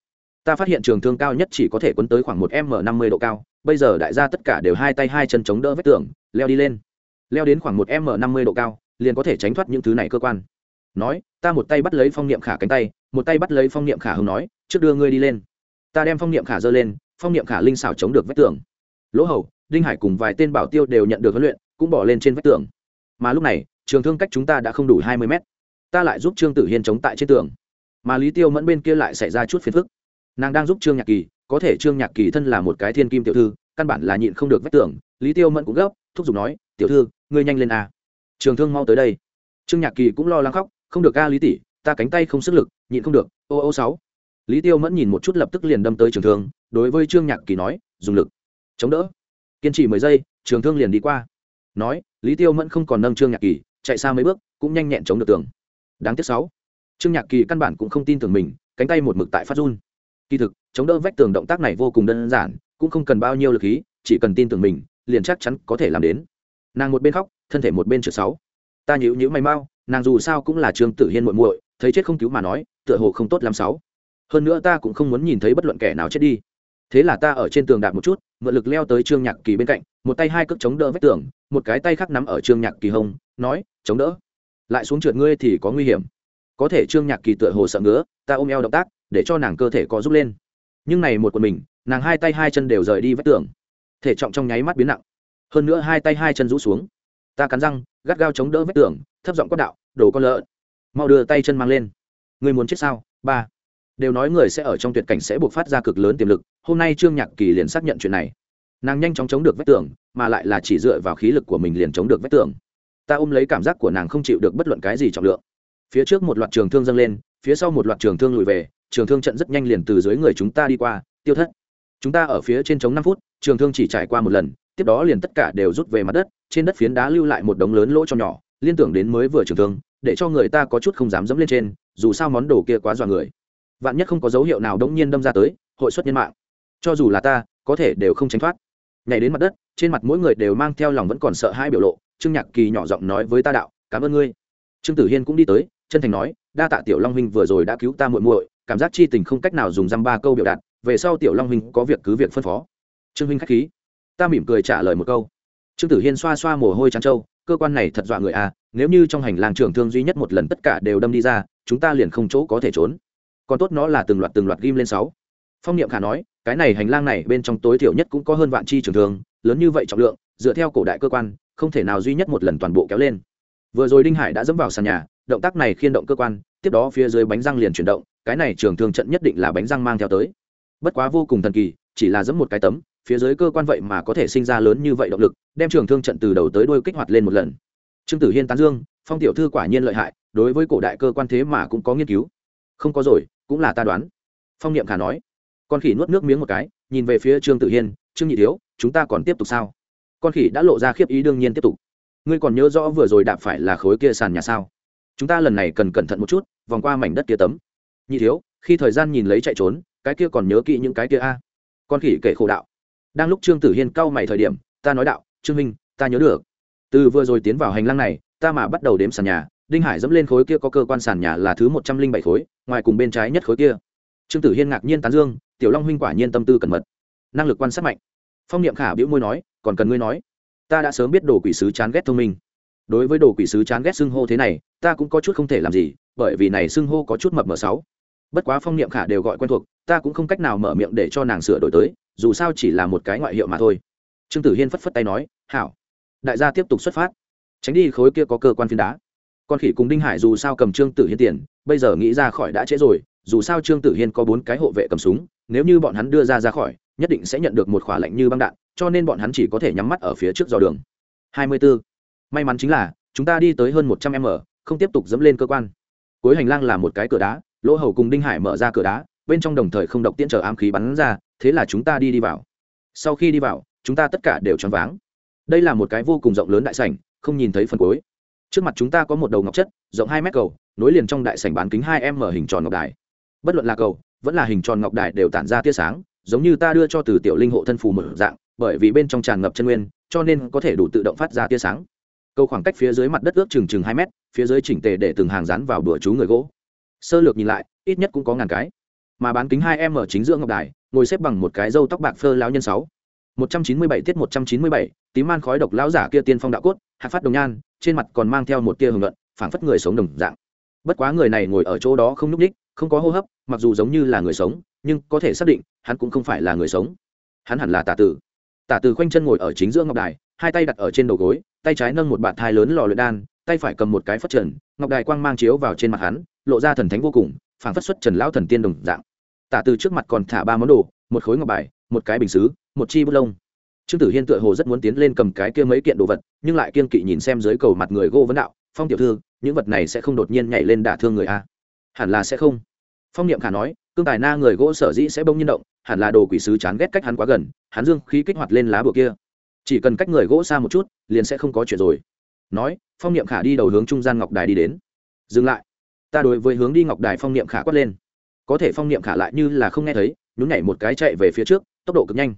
Ta phát hiện trường thương cao nhất chỉ có thể quấn tới khoảng một m năm mươi độ cao, bây giờ đại gia tất cả đều hai tay hai chân chống đỡ vách tường, leo đi lên. Leo đến khoảng một m năm mươi độ cao liền có thể tránh thoát những thứ này cơ quan. Nói, ta một tay bắt lấy phong niệm khả cánh tay, một tay bắt lấy phong niệm khả hưng nói, trước đưa ngươi đi lên. Ta đem phong niệm khả dơ lên, phong niệm khả linh xảo chống được vách tường. Lỗ hầu, đinh hải cùng vài tên bảo tiêu đều nhận được huấn luyện, cũng bỏ lên trên vách tường. Mà lúc này, trường thương cách chúng ta đã không đủ hai mươi mét. Ta lại giúp trương tử hiên chống tại trên tường. Mà lý tiêu mẫn bên kia lại xảy ra chút phiền phức. Nàng đang giúp trương nhạc kỳ, có thể trương nhạc kỳ thân là một cái thiên kim tiểu thư, căn bản là nhịn không được vách tường. Lý tiêu mẫn cũng gấp, thúc giục nói, tiểu thư, ngươi nhanh lên a trường thương mau tới đây. Trương nhạc kỳ cũng lo lắng khóc, không được ca lý tỷ, ta cánh tay không sức lực, nhịn không được, ô ô sáu. Lý tiêu mẫn nhìn một chút lập tức liền đâm tới trường thương, đối với trương nhạc kỳ nói, dùng lực, chống đỡ. Kiên trì mười giây, trường thương liền đi qua. Nói, lý tiêu mẫn không còn nâng trương nhạc kỳ, chạy xa mấy bước, cũng nhanh nhẹn chống được tường. Đáng tiếc sáu. Trương nhạc kỳ căn bản cũng không tin tưởng mình, cánh tay một mực tại phát run. Kỳ thực, chống đỡ vách tường động tác này vô cùng đơn giản, cũng không cần bao nhiêu lực khí, chỉ cần tin tưởng mình, liền chắc chắn có thể làm đến. Nàng một bên khóc thân thể một bên chữ sáu. Ta nhữ nhữ mày mau, nàng dù sao cũng là trương tử hiên muội muội, thấy chết không cứu mà nói, tựa hồ không tốt lắm sáu. Hơn nữa ta cũng không muốn nhìn thấy bất luận kẻ nào chết đi. Thế là ta ở trên tường đạp một chút, mượn lực leo tới trương nhạc kỳ bên cạnh, một tay hai cước chống đỡ vách tường, một cái tay khác nắm ở trương nhạc kỳ hông, nói, chống đỡ. Lại xuống trượt ngươi thì có nguy hiểm. Có thể trương nhạc kỳ tựa hồ sợ ngứa, ta ôm eo động tác, để cho nàng cơ thể có giúp lên. Nhưng này một quần mình, nàng hai tay hai chân đều rời đi vách tường. Thể trọng trong nháy mắt biến nặng. Hơn nữa hai tay hai chân rũ xuống ta cắn răng, gắt gao chống đỡ vết tường, thấp giọng quát đạo, đồ con lợn. Mau đưa tay chân mang lên. Người muốn chết sao? Ba. Đều nói người sẽ ở trong tuyệt cảnh sẽ buộc phát ra cực lớn tiềm lực. Hôm nay trương nhạc kỳ liền xác nhận chuyện này. Nàng nhanh chóng chống được vách tường, mà lại là chỉ dựa vào khí lực của mình liền chống được vách tường. Ta ôm lấy cảm giác của nàng không chịu được bất luận cái gì trọng lượng. Phía trước một loạt trường thương dâng lên, phía sau một loạt trường thương lùi về, trường thương trận rất nhanh liền từ dưới người chúng ta đi qua. Tiêu thất. Chúng ta ở phía trên chống năm phút, trường thương chỉ trải qua một lần tiếp đó liền tất cả đều rút về mặt đất, trên đất phiến đá lưu lại một đống lớn lỗ cho nhỏ, liên tưởng đến mới vừa trường thương, để cho người ta có chút không dám dẫm lên trên, dù sao món đồ kia quá dọa người. Vạn nhất không có dấu hiệu nào đống nhiên đâm ra tới, hội xuất nhân mạng. Cho dù là ta, có thể đều không tránh thoát. Nhảy đến mặt đất, trên mặt mỗi người đều mang theo lòng vẫn còn sợ hai biểu lộ, trương nhạc kỳ nhỏ giọng nói với ta đạo, cảm ơn ngươi. Trương tử hiên cũng đi tới, chân thành nói, đa tạ tiểu long huynh vừa rồi đã cứu ta muội muội, cảm giác chi tình không cách nào dùng dăm ba câu biểu đạt, về sau tiểu long huynh có việc cứ việc phân phó. Trương huynh khách khí ta mỉm cười trả lời một câu. Trương tử hiên xoa xoa mồ hôi trắng trâu, cơ quan này thật dọa người à nếu như trong hành lang trường thương duy nhất một lần tất cả đều đâm đi ra, chúng ta liền không chỗ có thể trốn. Còn tốt nó là từng loạt từng loạt ghim lên sáu. Phong niệm khả nói, cái này hành lang này bên trong tối thiểu nhất cũng có hơn vạn chi trường thương, lớn như vậy trọng lượng, dựa theo cổ đại cơ quan, không thể nào duy nhất một lần toàn bộ kéo lên. Vừa rồi đinh hải đã dẫm vào sàn nhà, động tác này khiên động cơ quan, tiếp đó phía dưới bánh răng liền chuyển động, cái này trường thương trận nhất định là bánh răng mang theo tới. Bất quá vô cùng thần kỳ, chỉ là dẫm một cái tấm phía dưới cơ quan vậy mà có thể sinh ra lớn như vậy động lực, đem trường thương trận từ đầu tới đuôi kích hoạt lên một lần. Trương tử hiên tán dương, phong tiểu thư quả nhiên lợi hại, đối với cổ đại cơ quan thế mà cũng có nghiên cứu. Không có rồi, cũng là ta đoán. Phong niệm khả nói. Con khỉ nuốt nước miếng một cái, nhìn về phía trương tử hiên, trương nhị thiếu, chúng ta còn tiếp tục sao? Con khỉ đã lộ ra khiếp ý đương nhiên tiếp tục. Ngươi còn nhớ rõ vừa rồi đạp phải là khối kia sàn nhà sao? Chúng ta lần này cần cẩn thận một chút, vòng qua mảnh đất kia tấm. Nhị thiếu, khi thời gian nhìn lấy chạy trốn, cái kia còn nhớ kỹ những cái kia a? Con khỉ kể khổ đạo đang lúc trương tử hiên cau mày thời điểm, ta nói đạo, trương minh, ta nhớ được. Từ vừa rồi tiến vào hành lang này, ta mà bắt đầu đếm sàn nhà, đinh hải dẫm lên khối kia có cơ quan sàn nhà là thứ một trăm linh bảy khối, ngoài cùng bên trái nhất khối kia. Trương tử hiên ngạc nhiên tán dương, tiểu long huynh quả nhiên tâm tư cẩn mật. Năng lực quan sát mạnh. Phong niệm khả biễu môi nói, còn cần ngươi nói? Ta đã sớm biết đồ quỷ sứ chán ghét thông minh. Đối với đồ quỷ sứ chán ghét xưng hô thế này, ta cũng có chút không thể làm gì, bởi vì này xưng hô có chút mập mờ sáu bất quá phong niệm khả đều gọi quen thuộc, ta cũng không cách nào mở miệng để cho nàng sửa đổi tới, dù sao chỉ là một cái ngoại hiệu mà thôi. Trương tử hiên phất phất tay nói, hảo. Đại gia tiếp tục xuất phát. Tránh đi khối kia có cơ quan phiến đá. Con khỉ cùng đinh hải dù sao cầm trương tử hiên tiền, bây giờ nghĩ ra khỏi đã trễ rồi, dù sao trương tử hiên có bốn cái hộ vệ cầm súng, nếu như bọn hắn đưa ra ra khỏi, nhất định sẽ nhận được một khỏa lạnh như băng đạn, cho nên bọn hắn chỉ có thể nhắm mắt ở phía trước dò đường. 24. may mắn chính là, chúng ta đi tới hơn một trăm m, không tiếp tục dẫm lên cơ quan. Cuối hành lang là một cái cửa đá lỗ hầu cùng đinh hải mở ra cửa đá, bên trong đồng thời không độc tiễn chờ ám khí bắn ra, thế là chúng ta đi đi vào. Sau khi đi vào, chúng ta tất cả đều choáng váng. Đây là một cái vô cùng rộng lớn đại sảnh, không nhìn thấy phần cuối. Trước mặt chúng ta có một đầu ngọc chất, rộng hai mét cầu, nối liền trong đại sảnh bán kính hai m mở hình tròn ngọc đài. Bất luận là cầu, vẫn là hình tròn ngọc đài đều tản ra tia sáng, giống như ta đưa cho từ tiểu linh hộ thân phù một dạng, bởi vì bên trong tràn ngập chân nguyên, cho nên có thể đủ tự động phát ra tia sáng. Cầu khoảng cách phía dưới mặt đất ước chừng chừng hai mét, phía dưới chỉnh tề để từng hàng rán vào bữa chú người gỗ sơ lược nhìn lại, ít nhất cũng có ngàn cái. Mà bán kính hai em ở chính giữa ngọc đài, ngồi xếp bằng một cái râu tóc bạc phơ lão nhân sáu. Một trăm chín mươi bảy tiết một trăm chín mươi bảy, tím man khói độc lão giả kia tiên phong đạo cốt hạt phát đồng nhan, trên mặt còn mang theo một tia hưởng luận, phảng phất người sống đồng dạng. Bất quá người này ngồi ở chỗ đó không núp ních không có hô hấp, mặc dù giống như là người sống, nhưng có thể xác định, hắn cũng không phải là người sống. Hắn hẳn là tả tử. Tả tử khoanh chân ngồi ở chính giữa ngọc đài, hai tay đặt ở trên đầu gối, tay trái nâng một bạt thai lớn lò luyện đan, tay phải cầm một cái phất trần, ngọc đài quang mang chiếu vào trên mặt hắn lộ ra thần thánh vô cùng, phảng phất xuất trần lão thần tiên đồng dạng. Tả từ trước mặt còn thả ba món đồ, một khối ngọc bài, một cái bình xứ, một chi bút lông. Trương tử hiên tựa hồ rất muốn tiến lên cầm cái kia mấy kiện đồ vật, nhưng lại kiên kỵ nhìn xem dưới cầu mặt người gô vấn đạo, phong tiểu thư, những vật này sẽ không đột nhiên nhảy lên đả thương người a? Hẳn là sẽ không. Phong niệm khả nói, cương tài na người gỗ sở dĩ sẽ bông nhiên động, hẳn là đồ quỷ sứ chán ghét cách hắn quá gần, hắn dương khí kích hoạt lên lá bùa kia. Chỉ cần cách người gỗ xa một chút, liền sẽ không có chuyện rồi. Nói, phong niệm khả đi đầu hướng trung gian ngọc đài đi đến. Dừng lại ta đối với hướng đi ngọc đài phong niệm khả quát lên. Có thể phong niệm khả lại như là không nghe thấy, nhún nhảy một cái chạy về phía trước, tốc độ cực nhanh.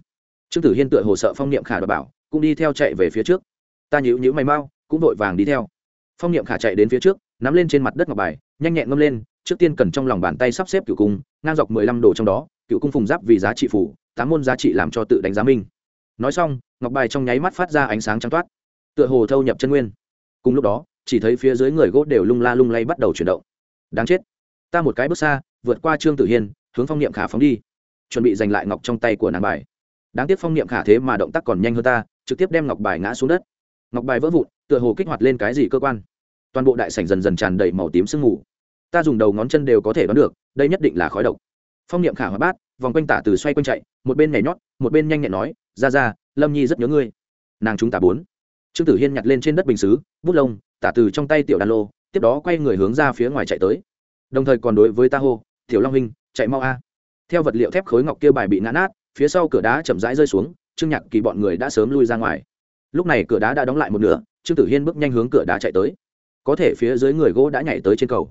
Trương tử hiên tựa hồ sợ phong niệm khả đ bảo, cũng đi theo chạy về phía trước. Ta nhíu nhíu mày mau, cũng vội vàng đi theo. Phong niệm khả chạy đến phía trước, nắm lên trên mặt đất ngọc bài, nhanh nhẹn ngâm lên, trước tiên cần trong lòng bàn tay sắp xếp cựu cung, ngang dọc mười lăm đồ trong đó cựu cung phùng giáp vì giá trị phủ, tám môn giá trị làm cho tự đánh giá minh nói xong, ngọc bài trong nháy mắt phát ra ánh sáng trắng toát, tựa hồ thâu nhập chân nguyên. Cùng lúc đó, chỉ thấy phía dưới người gỗ đều lung la lung lay bắt đầu chuyển động đáng chết. Ta một cái bước xa, vượt qua trương tử hiên, hướng phong niệm khả phóng đi. Chuẩn bị giành lại ngọc trong tay của nàng bài. Đáng tiếc phong niệm khả thế mà động tác còn nhanh hơn ta, trực tiếp đem ngọc bài ngã xuống đất. Ngọc bài vỡ vụn, tựa hồ kích hoạt lên cái gì cơ quan. Toàn bộ đại sảnh dần dần tràn đầy màu tím sương mù. Ta dùng đầu ngón chân đều có thể đoán được, đây nhất định là khói độc. Phong niệm khả hóa bát, vòng quanh tả từ xoay quanh chạy, một bên nhảy nhót, một bên nhanh nhẹn nói, ra ra, lâm nhi rất nhớ ngươi. Nàng chúng ta bốn. Trương tử hiên nhặt lên trên đất bình xứ, bút lông, tả từ trong tay tiểu đan lô tiếp đó quay người hướng ra phía ngoài chạy tới. Đồng thời còn đối với ta hô tiểu long huynh, chạy mau a. Theo vật liệu thép khối ngọc kia bài bị nã nát, phía sau cửa đá chậm rãi rơi xuống, trương nhạc kỳ bọn người đã sớm lui ra ngoài. Lúc này cửa đá đã đóng lại một nửa, trương tử hiên bước nhanh hướng cửa đá chạy tới. Có thể phía dưới người gỗ đã nhảy tới trên cầu.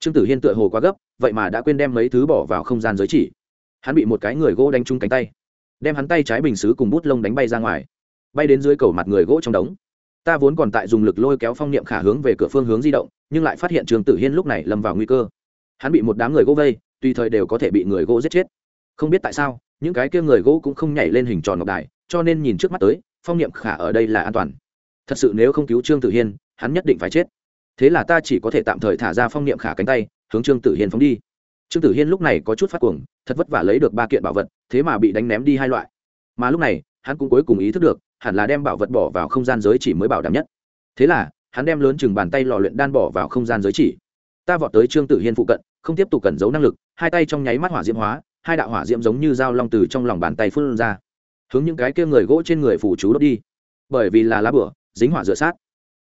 Trương tử hiên tựa hồ quá gấp, vậy mà đã quên đem mấy thứ bỏ vào không gian giới chỉ. Hắn bị một cái người gỗ đánh trúng cánh tay, đem hắn tay trái bình xứ cùng bút lông đánh bay ra ngoài, bay đến dưới cầu mặt người gỗ trong đống ta vốn còn tại dùng lực lôi kéo phong niệm khả hướng về cửa phương hướng di động, nhưng lại phát hiện trường tử hiên lúc này lâm vào nguy cơ. Hắn bị một đám người gỗ vây, tùy thời đều có thể bị người gỗ giết chết. Không biết tại sao, những cái kia người gỗ cũng không nhảy lên hình tròn ngọc đài, cho nên nhìn trước mắt tới, phong niệm khả ở đây là an toàn. Thật sự nếu không cứu trương tử hiên, hắn nhất định phải chết. Thế là ta chỉ có thể tạm thời thả ra phong niệm khả cánh tay, hướng trương tử hiên phóng đi. Trương tử hiên lúc này có chút phát cuồng, thật vất vả lấy được ba kiện bảo vật, thế mà bị đánh ném đi hai loại. Mà lúc này, hắn cũng cuối cùng ý thức được hẳn là đem bảo vật bỏ vào không gian giới chỉ mới bảo đảm nhất. Thế là, hắn đem lớn chừng bàn tay lò luyện đan bỏ vào không gian giới chỉ. Ta vọt tới trương tử hiên phụ cận, không tiếp tục cẩn giấu năng lực, hai tay trong nháy mắt hỏa diễm hóa, hai đạo hỏa diễm giống như dao long từ trong lòng bàn tay phun ra. Hướng những cái kia người gỗ trên người phù chú đốt đi. Bởi vì là lá bửa, dính hỏa rửa sát.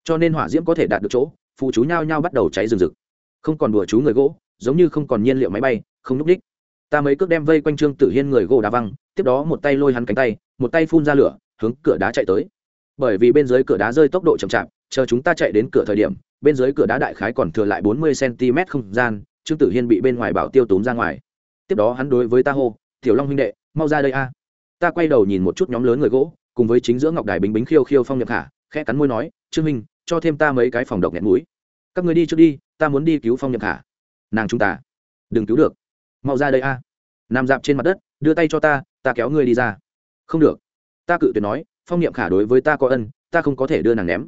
Cho nên hỏa diễm có thể đạt được chỗ, phù chú nhao nhao bắt đầu cháy rừng rực. Không còn đùa chú người gỗ, giống như không còn nhiên liệu máy bay, không núp đích ta mấy cước đem vây quanh trương tử hiên người gỗ đá văng, tiếp đó một tay lôi hắn cánh tay, một tay phun ra lửa hướng cửa đá chạy tới. Bởi vì bên dưới cửa đá rơi tốc độ chậm chạp, chờ chúng ta chạy đến cửa thời điểm, bên dưới cửa đá đại khái còn thừa lại bốn mươi cm không gian, trương tử hiên bị bên ngoài bảo tiêu tốn ra ngoài. Tiếp đó hắn đối với ta hô, tiểu long huynh đệ, mau ra đây a. Ta quay đầu nhìn một chút nhóm lớn người gỗ, cùng với chính giữa ngọc đài bính bính khiêu khiêu phong nhập khả, khẽ cắn môi nói, trương minh cho thêm ta mấy cái phòng độc nghẹn mũi. Các người đi trước đi, ta muốn đi cứu phong nhập khả. Nàng chúng ta, đừng cứu được. Mau ra đây a. À. nằm dạp trên mặt đất, đưa tay cho ta ta kéo ngươi đi ra. Không được ta cự tuyệt nói, phong niệm khả đối với ta có ân, ta không có thể đưa nàng ném.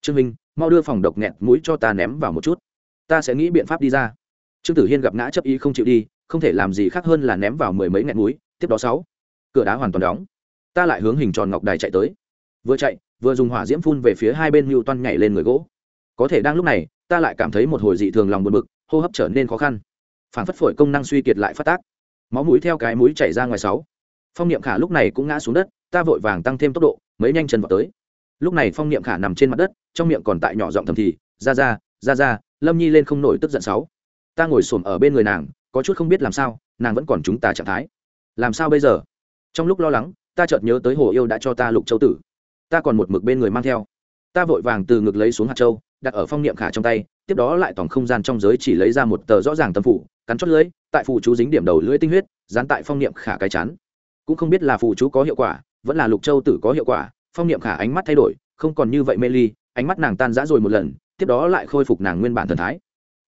Trương minh, mau đưa phòng độc nghẹt mũi cho ta ném vào một chút. Ta sẽ nghĩ biện pháp đi ra. Trương tử hiên gặp ngã chấp ý không chịu đi, không thể làm gì khác hơn là ném vào mười mấy nghẹt mũi, tiếp đó sáu. Cửa đá hoàn toàn đóng. Ta lại hướng hình tròn ngọc đài chạy tới. Vừa chạy, vừa dùng hỏa diễm phun về phía hai bên mưu toan nhảy lên người gỗ. Có thể đang lúc này, ta lại cảm thấy một hồi dị thường lòng buồn bực, hô hấp trở nên khó khăn. Phản phất phổi công năng suy kiệt lại phát tác. Máu mũi theo cái mũi chảy ra ngoài sáu. Phong niệm khả lúc này cũng ngã xuống đất ta vội vàng tăng thêm tốc độ, mấy nhanh chân vào tới. Lúc này phong niệm khả nằm trên mặt đất, trong miệng còn tại nhỏ giọng thầm thì, ra ra ra ra, lâm nhi lên không nổi tức giận sáu. Ta ngồi xổm ở bên người nàng, có chút không biết làm sao, nàng vẫn còn chúng ta trạng thái. Làm sao bây giờ? Trong lúc lo lắng, ta chợt nhớ tới hồ yêu đã cho ta lục châu tử. Ta còn một mực bên người mang theo. Ta vội vàng từ ngực lấy xuống hạt châu, đặt ở phong niệm khả trong tay, tiếp đó lại tổng không gian trong giới chỉ lấy ra một tờ rõ ràng tâm phủ, cắn chót lưỡi, tại phụ chú dính điểm đầu lưỡi tinh huyết, dán tại phong niệm khả cái chán. Cũng không biết là phụ chú có hiệu quả vẫn là lục châu tử có hiệu quả, phong niệm khả ánh mắt thay đổi, không còn như vậy mê ly, ánh mắt nàng tan rã rồi một lần, tiếp đó lại khôi phục nàng nguyên bản thần thái.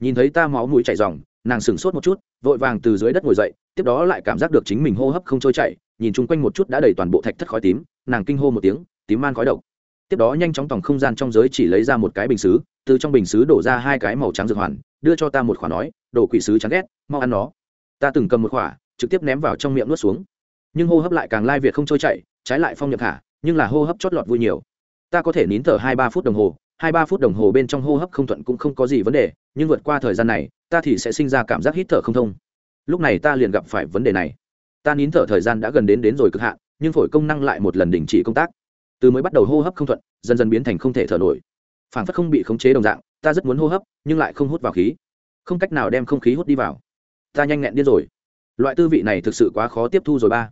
Nhìn thấy ta máu mũi chảy ròng, nàng sửng sốt một chút, vội vàng từ dưới đất ngồi dậy, tiếp đó lại cảm giác được chính mình hô hấp không trôi chảy, nhìn chung quanh một chút đã đầy toàn bộ thạch thất khói tím, nàng kinh hô một tiếng, tím man khói độc. Tiếp đó nhanh chóng tòng không gian trong giới chỉ lấy ra một cái bình xứ, từ trong bình xứ đổ ra hai cái màu trắng dược hoàn, đưa cho ta một khoản nói, đồ quỷ sứ chán ghét, mau ăn nó. Ta từng cầm một khoả trực tiếp ném vào trong miệng nuốt xuống. Nhưng hô hấp lại càng lai việt không trôi chảy trái lại phong nhập khả, nhưng là hô hấp chót lọt vui nhiều. Ta có thể nín thở hai ba phút đồng hồ, hai ba phút đồng hồ bên trong hô hấp không thuận cũng không có gì vấn đề, nhưng vượt qua thời gian này, ta thì sẽ sinh ra cảm giác hít thở không thông. Lúc này ta liền gặp phải vấn đề này. Ta nín thở thời gian đã gần đến đến rồi cực hạn, nhưng phổi công năng lại một lần đình chỉ công tác. Từ mới bắt đầu hô hấp không thuận, dần dần biến thành không thể thở nổi. Phản phất không bị khống chế đồng dạng, ta rất muốn hô hấp, nhưng lại không hút vào khí. Không cách nào đem không khí hút đi vào. Ta nhanh nhẹn điên rồi. Loại tư vị này thực sự quá khó tiếp thu rồi ba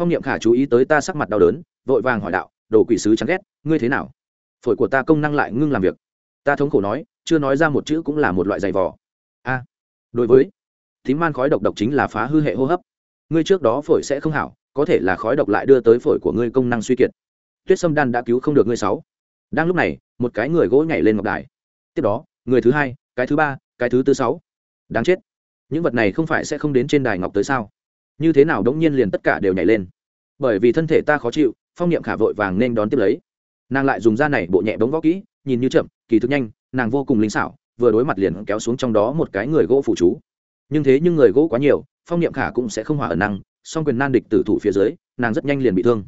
phong niệm khả chú ý tới ta sắc mặt đau đớn, vội vàng hỏi đạo, đồ quỷ sứ chán ghét, ngươi thế nào? Phổi của ta công năng lại ngưng làm việc. Ta thống khổ nói, chưa nói ra một chữ cũng là một loại giày vò. A, đối với thím man khói độc độc chính là phá hư hệ hô hấp. Ngươi trước đó phổi sẽ không hảo, có thể là khói độc lại đưa tới phổi của ngươi công năng suy kiệt. Tuyết sâm đan đã cứu không được ngươi sáu. Đang lúc này, một cái người gỗ nhảy lên ngọc đài. Tiếp đó, người thứ hai, cái thứ ba, cái thứ tư sáu. Đáng chết. Những vật này không phải sẽ không đến trên đài ngọc tới sao? Như thế nào đống nhiên liền tất cả đều nhảy lên. Bởi vì thân thể ta khó chịu, phong niệm khả vội vàng nên đón tiếp lấy. Nàng lại dùng da này bộ nhẹ bóng võ kỹ, nhìn như chậm, kỳ thực nhanh, nàng vô cùng linh xảo, vừa đối mặt liền kéo xuống trong đó một cái người gỗ phụ chú. Nhưng thế nhưng người gỗ quá nhiều, phong niệm khả cũng sẽ không hỏa ở năng, song quyền nan địch tử thủ phía dưới, nàng rất nhanh liền bị thương.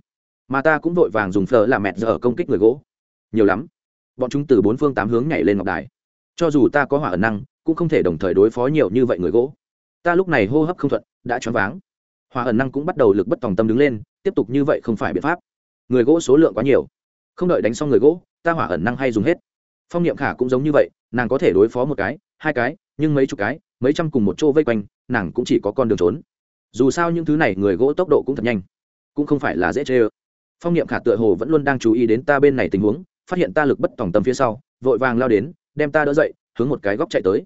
Mà ta cũng vội vàng dùng phở làm mẹt giờ ở công kích người gỗ. Nhiều lắm. Bọn chúng từ bốn phương tám hướng nhảy lên ngọc đài. Cho dù ta có hỏa ẩn năng, cũng không thể đồng thời đối phó nhiều như vậy người gỗ. Ta lúc này hô hấp không thuận, đã choáng váng. Hòa ẩn năng cũng bắt đầu lực bất tòng tâm đứng lên, tiếp tục như vậy không phải biện pháp. Người gỗ số lượng quá nhiều. Không đợi đánh xong người gỗ, ta hỏa ẩn năng hay dùng hết. Phong niệm khả cũng giống như vậy, nàng có thể đối phó một cái, hai cái, nhưng mấy chục cái, mấy trăm cùng một chỗ vây quanh, nàng cũng chỉ có con đường trốn. Dù sao những thứ này người gỗ tốc độ cũng thật nhanh, cũng không phải là dễ chê ơ phong niệm khả tựa hồ vẫn luôn đang chú ý đến ta bên này tình huống, phát hiện ta lực bất tòng tâm phía sau, vội vàng lao đến, đem ta đỡ dậy, hướng một cái góc chạy tới.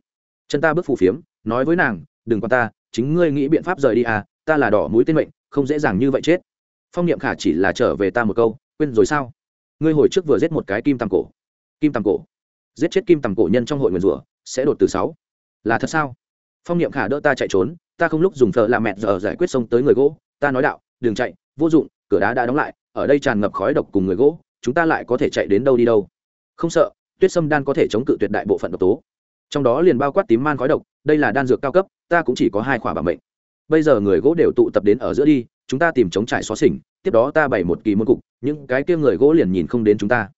Chân ta bước phù phiếm, nói với nàng, đừng quan ta, chính ngươi nghĩ biện pháp rời đi à ta là đỏ mũi tên mệnh, không dễ dàng như vậy chết. Phong niệm khả chỉ là trở về ta một câu, quên rồi sao? Ngươi hồi trước vừa giết một cái kim tầm cổ. Kim tầm cổ. Giết chết kim tầm cổ nhân trong hội nguyền rủa, sẽ đột từ sáu. Là thật sao? Phong niệm khả đỡ ta chạy trốn, ta không lúc dùng thợ làm mẹ giờ giải quyết xong tới người gỗ, ta nói đạo, đừng chạy, vô dụng, cửa đá đã đóng lại, ở đây tràn ngập khói độc cùng người gỗ, chúng ta lại có thể chạy đến đâu đi đâu. Không sợ, tuyết sâm đan có thể chống cự tuyệt đại bộ phận độc tố. Trong đó liền bao quát tím man khói độc, đây là đan dược cao cấp, ta cũng chỉ có hai khỏa bảo mệnh bây giờ người gỗ đều tụ tập đến ở giữa đi, chúng ta tìm chống trải xóa xỉnh, tiếp đó ta bày một kỳ môn cục, những cái kia người gỗ liền nhìn không đến chúng ta.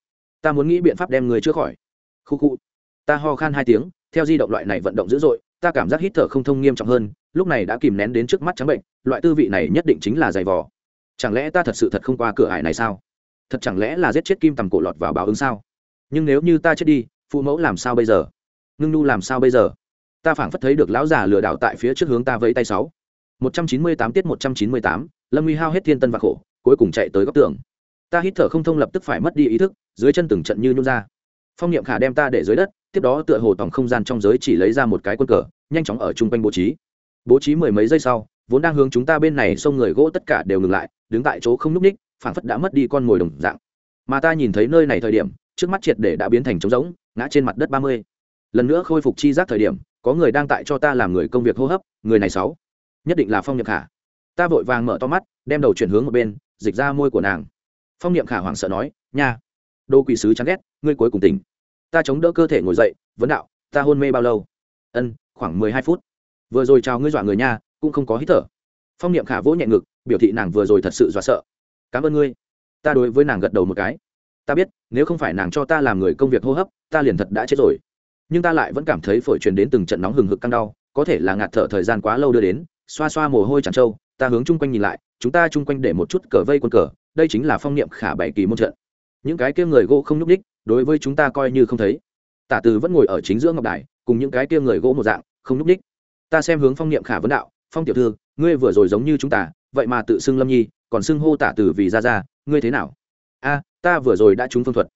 Ta muốn nghĩ biện pháp đem người chữa khỏi. Khu khu. Ta ho khan hai tiếng, theo di động loại này vận động dữ dội, ta cảm giác hít thở không thông nghiêm trọng hơn, lúc này đã kìm nén đến trước mắt trắng bệnh, loại tư vị này nhất định chính là giày vò. Chẳng lẽ ta thật sự thật không qua cửa ải này sao? Thật chẳng lẽ là giết chết kim tầm cổ lọt vào báo ứng sao? Nhưng nếu như ta chết đi, phụ mẫu làm sao bây giờ? Ngưng nu làm sao bây giờ? Ta phảng phất thấy được lão già lừa đảo tại phía trước hướng ta vẫy tay sáu một trăm chín mươi tám tiết một trăm chín mươi tám, lâm uy hao hết thiên tân và khổ, cuối cùng chạy tới góc tường. Ta hít thở không thông lập tức phải mất đi ý thức, dưới chân từng trận như nhún ra. Phong niệm khả đem ta để dưới đất, tiếp đó tựa hồ tổng không gian trong giới chỉ lấy ra một cái quân cờ, nhanh chóng ở trung quanh bố trí. Bố trí mười mấy giây sau, vốn đang hướng chúng ta bên này xông người gỗ tất cả đều ngừng lại, đứng tại chỗ không n ních phảng phất đã mất đi con ngồi đồng dạng. Mà ta nhìn thấy nơi này thời điểm, trước mắt triệt để đã biến thành trống rỗng, ngã trên mặt đất ba mươi. Lần nữa khôi phục chi giác thời điểm, có người đang tại cho ta làm người công việc hô hấp, người này sáu nhất định là phong niệm khả. Ta vội vàng mở to mắt, đem đầu chuyển hướng một bên, dịch ra môi của nàng. Phong niệm khả hoảng sợ nói, nha đô quỷ sứ chán ghét, ngươi cuối cùng tỉnh. Ta chống đỡ cơ thể ngồi dậy, vấn đạo, ta hôn mê bao lâu? Ân, khoảng mười hai phút. Vừa rồi chào ngươi dọa người nha, cũng không có hít thở. Phong niệm khả vỗ nhẹ ngực, biểu thị nàng vừa rồi thật sự dọa sợ. Cảm ơn ngươi. Ta đối với nàng gật đầu một cái. Ta biết, nếu không phải nàng cho ta làm người công việc hô hấp, ta liền thật đã chết rồi. Nhưng ta lại vẫn cảm thấy phổi truyền đến từng trận nóng hừng hực căng đau, có thể là ngạt thở thời gian quá lâu đưa đến xoa xoa mồ hôi tràn trâu, ta hướng chung quanh nhìn lại, chúng ta chung quanh để một chút cờ vây quân cờ, đây chính là phong niệm khả bảy kỳ môn trận. Những cái kia người gỗ không nhúc ních đối với chúng ta coi như không thấy. Tả từ vẫn ngồi ở chính giữa ngọc đài, cùng những cái kia người gỗ một dạng, không nhúc ních ta xem hướng phong niệm khả vấn đạo, phong tiểu thư, ngươi vừa rồi giống như chúng ta, vậy mà tự xưng lâm nhi, còn xưng hô tả từ vì ra ra ngươi thế nào? A, ta vừa rồi đã trúng phương thuật.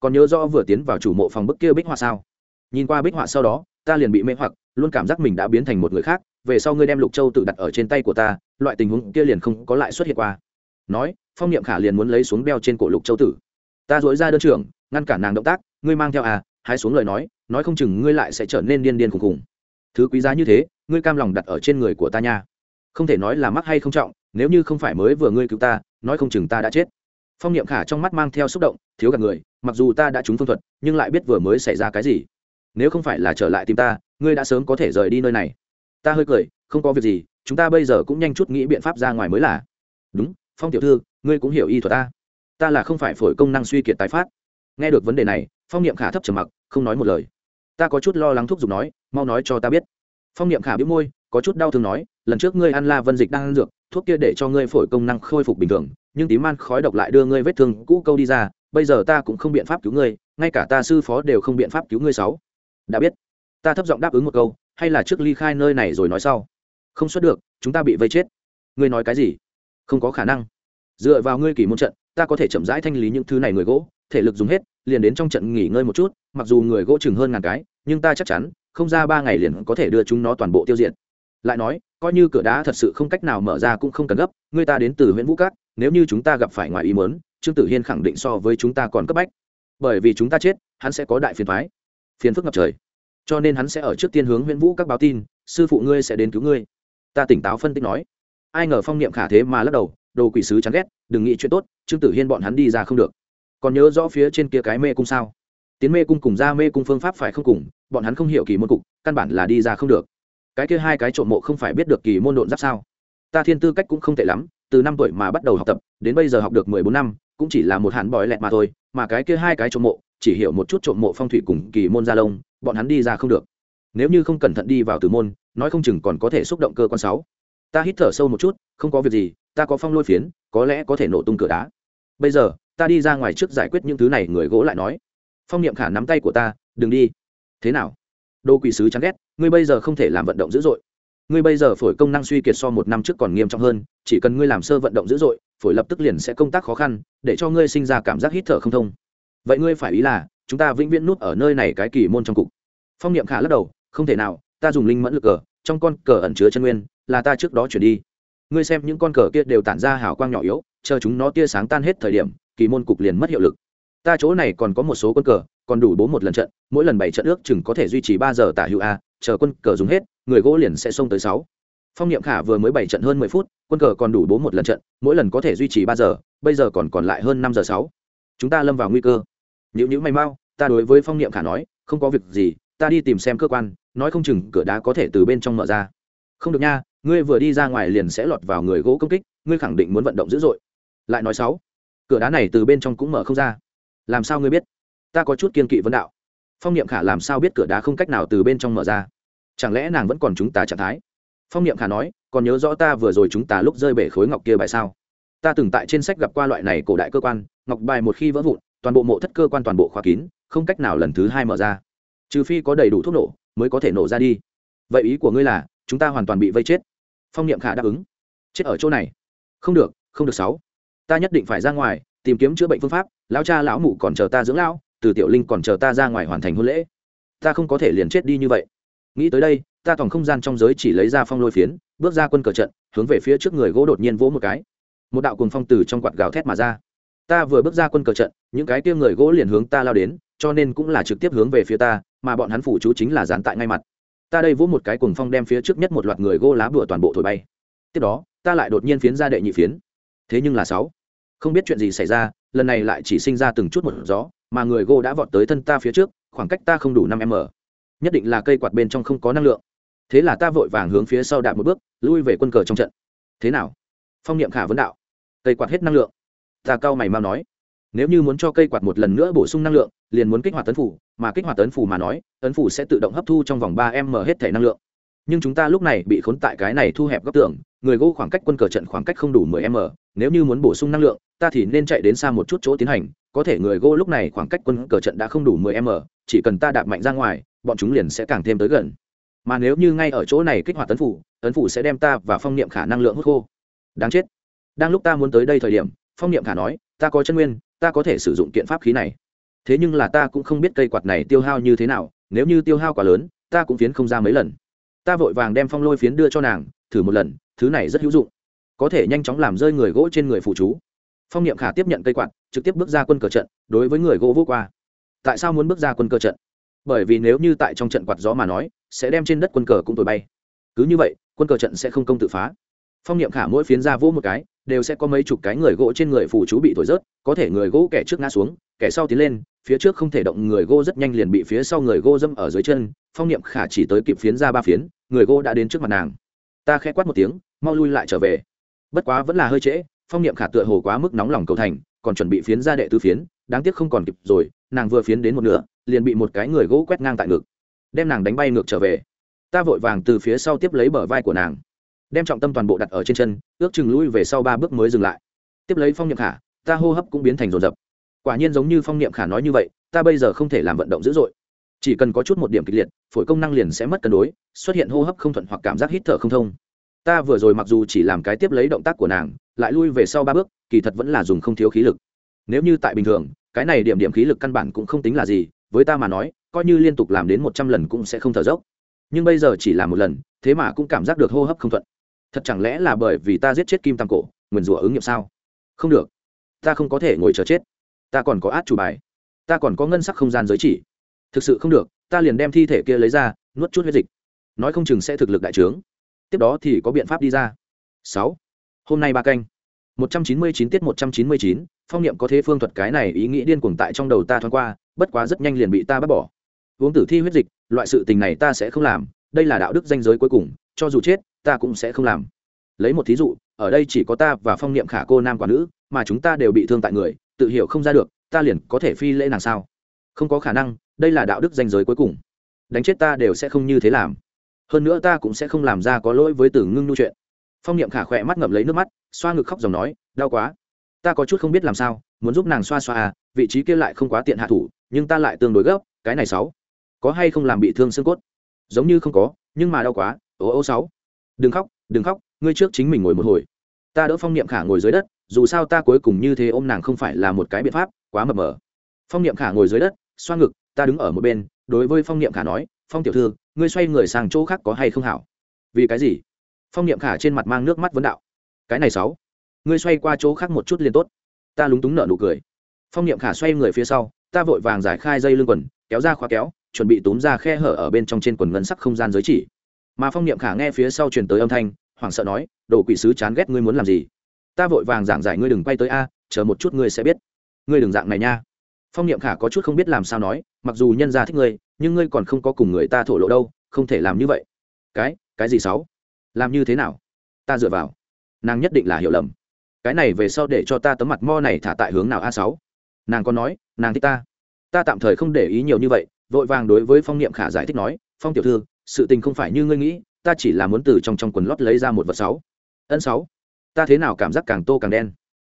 Còn nhớ rõ vừa tiến vào chủ mộ phòng bức kia bích họa sao? Nhìn qua bích họa sau đó ta liền bị mê hoặc, luôn cảm giác mình đã biến thành một người khác, về sau ngươi đem lục châu tự đặt ở trên tay của ta, loại tình huống kia liền không có lại xuất hiện qua. Nói, phong niệm khả liền muốn lấy xuống đeo trên cổ lục châu tử. Ta dối ra đơn trưởng, ngăn cản nàng động tác, ngươi mang theo à hái xuống lời nói nói không chừng ngươi lại sẽ trở nên điên điên khùng khùng thứ quý giá như thế, ngươi cam lòng đặt ở trên người của ta nha. Không thể nói là mắc hay không trọng, nếu như không phải mới vừa ngươi cứu ta, nói không chừng ta đã chết. Phong niệm khả trong mắt mang theo xúc động, thiếu gặp người, mặc dù ta đã trúng phương thuật, nhưng lại biết vừa mới xảy ra cái gì nếu không phải là trở lại tìm ta, ngươi đã sớm có thể rời đi nơi này. Ta hơi cười, không có việc gì, chúng ta bây giờ cũng nhanh chút nghĩ biện pháp ra ngoài mới là. Đúng, phong tiểu thư, ngươi cũng hiểu y thuật ta. Ta là không phải phổi công năng suy kiệt tái phát. Nghe được vấn đề này, phong niệm khả thấp trầm mặc, không nói một lời. Ta có chút lo lắng thúc giục nói, mau nói cho ta biết. Phong niệm khả biết môi, có chút đau thương nói, lần trước ngươi ăn la vân dịch đang ăn dược, thuốc kia để cho ngươi phổi công năng khôi phục bình thường, nhưng tím man khói độc lại đưa ngươi vết thương cũ câu đi ra, bây giờ ta cũng không biện pháp cứu ngươi, ngay cả ta sư phó đều không biện pháp cứu ngươi sáu đã biết. Ta thấp giọng đáp ứng một câu, hay là trước ly khai nơi này rồi nói sau? Không xuất được, chúng ta bị vây chết. Ngươi nói cái gì? Không có khả năng. Dựa vào ngươi kỳ môn trận, ta có thể chậm rãi thanh lý những thứ này người gỗ, thể lực dùng hết, liền đến trong trận nghỉ ngơi một chút, mặc dù người gỗ chừng hơn ngàn cái, nhưng ta chắc chắn, không ra ba ngày liền có thể đưa chúng nó toàn bộ tiêu diệt. Lại nói, coi như cửa đá thật sự không cách nào mở ra cũng không cần gấp người ta đến từ huyện vũ cát, nếu như chúng ta gặp phải ngoài ý mớn trương tử hiên khẳng định so với chúng ta còn cấp bách. Bởi vì chúng ta chết, hắn sẽ có đại phiền thoái phiền phức ngập trời. Cho nên hắn sẽ ở trước tiên hướng huyễn vũ các báo tin, sư phụ ngươi sẽ đến cứu ngươi. Ta tỉnh táo phân tích nói. Ai ngờ phong niệm khả thế mà lắc đầu, đồ quỷ sứ chán ghét, đừng nghĩ chuyện tốt, trương tử hiên bọn hắn đi ra không được. Còn nhớ rõ phía trên kia cái mê cung sao? Tiến mê cung cùng ra mê cung phương pháp phải không cùng, bọn hắn không hiểu kỳ môn cục, căn bản là đi ra không được. Cái kia hai cái trộm mộ không phải biết được kỳ môn độn giáp sao? Ta thiên tư cách cũng không tệ lắm, từ năm tuổi mà bắt đầu học tập, đến bây giờ học được mười bốn năm, cũng chỉ là một hạn bòi lẹt mà thôi, mà cái kia hai cái trộm mộ chỉ hiểu một chút trộm mộ phong thủy cùng kỳ môn gia lông, bọn hắn đi ra không được. Nếu như không cẩn thận đi vào từ môn, nói không chừng còn có thể xúc động cơ quan sáu. Ta hít thở sâu một chút, không có việc gì, ta có phong lôi phiến, có lẽ có thể nổ tung cửa đá. Bây giờ, ta đi ra ngoài trước giải quyết những thứ này, người gỗ lại nói. Phong niệm khả nắm tay của ta, đừng đi. Thế nào? Đô quỷ sứ chán ghét. Ngươi bây giờ không thể làm vận động dữ dội. Ngươi bây giờ phổi công năng suy kiệt so một năm trước còn nghiêm trọng hơn, chỉ cần ngươi làm sơ vận động dữ dội, phổi lập tức liền sẽ công tác khó khăn, để cho ngươi sinh ra cảm giác hít thở không thông vậy ngươi phải ý là, chúng ta vĩnh viễn nút ở nơi này cái kỳ môn trong cục. Phong niệm khả lắc đầu, không thể nào, ta dùng linh mẫn lực cờ, trong con cờ ẩn chứa chân nguyên, là ta trước đó chuyển đi. Ngươi xem những con cờ kia đều tản ra hào quang nhỏ yếu, chờ chúng nó tia sáng tan hết thời điểm, kỳ môn cục liền mất hiệu lực. Ta chỗ này còn có một số quân cờ, còn đủ bố một lần trận, mỗi lần bảy trận ước chừng có thể duy trì ba giờ tả hữu a, chờ quân cờ dùng hết, người gỗ liền sẽ xông tới sáu. Phong niệm khả vừa mới bảy trận hơn mười phút, quân cờ còn đủ bố một lần trận, mỗi lần có thể duy trì ba giờ, bây giờ còn còn lại hơn năm giờ sáu. Chúng ta lâm vào nguy cơ nhữ nhữ may mau, ta đối với phong niệm khả nói, không có việc gì, ta đi tìm xem cơ quan, nói không chừng cửa đá có thể từ bên trong mở ra. Không được nha, ngươi vừa đi ra ngoài liền sẽ lọt vào người gỗ công kích, ngươi khẳng định muốn vận động dữ dội. Lại nói sáu, cửa đá này từ bên trong cũng mở không ra. Làm sao ngươi biết? Ta có chút kiên kỵ vấn đạo. Phong niệm khả làm sao biết cửa đá không cách nào từ bên trong mở ra? Chẳng lẽ nàng vẫn còn chúng ta trạng thái? Phong niệm khả nói, còn nhớ rõ ta vừa rồi chúng ta lúc rơi bể khối ngọc kia bài sao? Ta từng tại trên sách gặp qua loại này cổ đại cơ quan, ngọc bài một khi vỡ vụn toàn bộ mộ thất cơ quan toàn bộ khóa kín, không cách nào lần thứ hai mở ra. Trừ phi có đầy đủ thuốc nổ mới có thể nổ ra đi. Vậy ý của ngươi là, chúng ta hoàn toàn bị vây chết? Phong niệm khả đáp ứng. Chết ở chỗ này. Không được không được sáu. Ta nhất định phải ra ngoài, tìm kiếm chữa bệnh phương pháp, lão cha lão mụ còn chờ ta dưỡng lão, từ tiểu linh còn chờ ta ra ngoài hoàn thành hôn lễ. Ta không có thể liền chết đi như vậy. Nghĩ tới đây, ta tổng không gian trong giới chỉ lấy ra phong lôi phiến, bước ra quân cờ trận, hướng về phía trước người gỗ đột nhiên vỗ một cái. Một đạo cùng phong từ trong quạt gào thét mà ra. Ta vừa bước ra quân cờ trận những cái kia người gỗ liền hướng ta lao đến, cho nên cũng là trực tiếp hướng về phía ta, mà bọn hắn phủ chú chính là dán tại ngay mặt. Ta đây vỗ một cái cùng phong đem phía trước nhất một loạt người gỗ lá bụa toàn bộ thổi bay. Tiếp đó, ta lại đột nhiên phiến ra đệ nhị phiến. Thế nhưng là sáu. Không biết chuyện gì xảy ra, lần này lại chỉ sinh ra từng chút một gió, mà người gỗ đã vọt tới thân ta phía trước, khoảng cách ta không đủ năm m nhất định là cây quạt bên trong không có năng lượng. Thế là ta vội vàng hướng phía sau đạp một bước, lui về quân cờ trong trận. Thế nào? Phong niệm khả vấn đạo. Cây quạt hết năng lượng. Ta cao mày mau nói nếu như muốn cho cây quạt một lần nữa bổ sung năng lượng, liền muốn kích hoạt tấn phủ, mà kích hoạt tấn phủ mà nói, tấn phủ sẽ tự động hấp thu trong vòng ba m hết thể năng lượng. Nhưng chúng ta lúc này bị khốn tại cái này thu hẹp góc tường, người gỗ khoảng cách quân cờ trận khoảng cách không đủ 10 m nếu như muốn bổ sung năng lượng, ta thì nên chạy đến xa một chút chỗ tiến hành, có thể người gỗ lúc này khoảng cách quân cờ trận đã không đủ 10 m chỉ cần ta đạp mạnh ra ngoài, bọn chúng liền sẽ càng thêm tới gần. Mà nếu như ngay ở chỗ này kích hoạt tấn phủ tấn phủ sẽ đem ta và phong niệm khả năng lượng hút khô. Đáng chết. Đang lúc ta muốn tới đây thời điểm, phong niệm khả nói, ta có chân nguyên ta có thể sử dụng kiện pháp khí này. Thế nhưng là ta cũng không biết cây quạt này tiêu hao như thế nào, nếu như tiêu hao quá lớn, ta cũng phiến không ra mấy lần. Ta vội vàng đem phong lôi phiến đưa cho nàng, thử một lần, thứ này rất hữu dụng. Có thể nhanh chóng làm rơi người gỗ trên người phụ chú. Phong niệm khả tiếp nhận cây quạt, trực tiếp bước ra quân cờ trận, đối với người gỗ vô qua. Tại sao muốn bước ra quân cờ trận? Bởi vì nếu như tại trong trận quạt gió mà nói, sẽ đem trên đất quân cờ cũng thổi bay. Cứ như vậy, quân cờ trận sẽ không công tự phá. Phong niệm khả mỗi phiến ra vỗ một cái đều sẽ có mấy chục cái người gỗ trên người phủ chú bị thổi rớt, có thể người gỗ kẻ trước ngã xuống, kẻ sau tiến lên, phía trước không thể động, người gỗ rất nhanh liền bị phía sau người gỗ dâm ở dưới chân, phong niệm khả chỉ tới kịp phiến ra ba phiến, người gỗ đã đến trước mặt nàng. Ta khẽ quát một tiếng, mau lui lại trở về. Bất quá vẫn là hơi trễ, phong niệm khả tựa hồ quá mức nóng lòng cầu thành, còn chuẩn bị phiến ra đệ tứ phiến, đáng tiếc không còn kịp rồi, nàng vừa phiến đến một nửa, liền bị một cái người gỗ quét ngang tại ngực, đem nàng đánh bay ngược trở về. Ta vội vàng từ phía sau tiếp lấy bờ vai của nàng đem trọng tâm toàn bộ đặt ở trên chân, ước chừng lui về sau ba bước mới dừng lại. Tiếp lấy phong niệm khả, ta hô hấp cũng biến thành rồn rập quả nhiên giống như phong niệm khả nói như vậy, ta bây giờ không thể làm vận động dữ dội. Chỉ cần có chút một điểm kịch liệt, phổi công năng liền sẽ mất cân đối, xuất hiện hô hấp không thuận hoặc cảm giác hít thở không thông. Ta vừa rồi mặc dù chỉ làm cái tiếp lấy động tác của nàng, lại lui về sau ba bước, kỳ thật vẫn là dùng không thiếu khí lực. Nếu như tại bình thường, cái này điểm điểm khí lực căn bản cũng không tính là gì, với ta mà nói, coi như liên tục làm đến một trăm lần cũng sẽ không thở dốc. Nhưng bây giờ chỉ làm một lần, thế mà cũng cảm giác được hô hấp không thuận thật chẳng lẽ là bởi vì ta giết chết kim tam cổ, nguyền rủa ứng nghiệm sao? Không được. Ta không có thể ngồi chờ chết. Ta còn có át chủ bài. Ta còn có ngân sắc không gian giới chỉ. Thực sự không được, ta liền đem thi thể kia lấy ra, nuốt chút huyết dịch. Nói không chừng sẽ thực lực đại trướng. Tiếp đó thì có biện pháp đi ra. Sáu. Hôm nay ba canh. Một trăm chín mươi chín tiết một trăm chín mươi chín, phong niệm có thế phương thuật cái này ý nghĩ điên cuồng tại trong đầu ta thoáng qua, bất quá rất nhanh liền bị ta bắt bỏ. Uống tử thi huyết dịch, loại sự tình này ta sẽ không làm, đây là đạo đức danh giới cuối cùng, cho dù chết ta cũng sẽ không làm. Lấy một thí dụ, ở đây chỉ có ta và phong niệm khả cô nam quả nữ, mà chúng ta đều bị thương tại người, tự hiểu không ra được, ta liền có thể phi lễ nàng sao? Không có khả năng, đây là đạo đức danh giới cuối cùng. Đánh chết ta đều sẽ không như thế làm. Hơn nữa ta cũng sẽ không làm ra có lỗi với tử ngưng nhu chuyện. Phong niệm khả khỏe mắt ngậm lấy nước mắt, xoa ngực khóc dòng nói, đau quá. Ta có chút không biết làm sao, muốn giúp nàng xoa xoa à vị trí kia lại không quá tiện hạ thủ, nhưng ta lại tương đối gấp, cái này sáu. Có hay không làm bị thương xương cốt? Giống như không có, nhưng mà đau quá. Ô ô sáu đừng khóc đừng khóc, ngươi trước chính mình ngồi một hồi. Ta đỡ phong niệm khả ngồi dưới đất, dù sao ta cuối cùng như thế ôm nàng không phải là một cái biện pháp, quá mập mờ. Phong niệm khả ngồi dưới đất, xoa ngực, ta đứng ở một bên, đối với phong niệm khả nói, phong tiểu thư, ngươi xoay người sang chỗ khác có hay không hảo? Vì cái gì? Phong niệm khả trên mặt mang nước mắt vấn đạo. Cái này sáu, ngươi xoay qua chỗ khác một chút liền tốt. Ta lúng túng nợ nụ cười. Phong niệm khả xoay người phía sau, ta vội vàng giải khai dây lưng quần, kéo ra khóa kéo, chuẩn bị túm ra khe hở ở bên trong trên quần ngân sắc không gian giới chỉ mà phong niệm khả nghe phía sau truyền tới âm thanh, hoảng sợ nói, đồ quỷ sứ chán ghét ngươi muốn làm gì? Ta vội vàng giảng giải ngươi đừng quay tới a, chờ một chút ngươi sẽ biết. Ngươi đừng dạng này nha. Phong niệm khả có chút không biết làm sao nói, mặc dù nhân gia thích ngươi, nhưng ngươi còn không có cùng người ta thổ lộ đâu, không thể làm như vậy. Cái cái gì xấu làm như thế nào? Ta dựa vào. Nàng nhất định là hiểu lầm. Cái này về sau để cho ta tấm mặt mo này thả tại hướng nào a sáu? Nàng có nói, nàng thích ta. Ta tạm thời không để ý nhiều như vậy, vội vàng đối với phong niệm khả giải thích nói, phong tiểu thư sự tình không phải như ngươi nghĩ, ta chỉ là muốn từ trong trong quần lót lấy ra một vật sáu. Ân sáu. Ta thế nào cảm giác càng tô càng đen?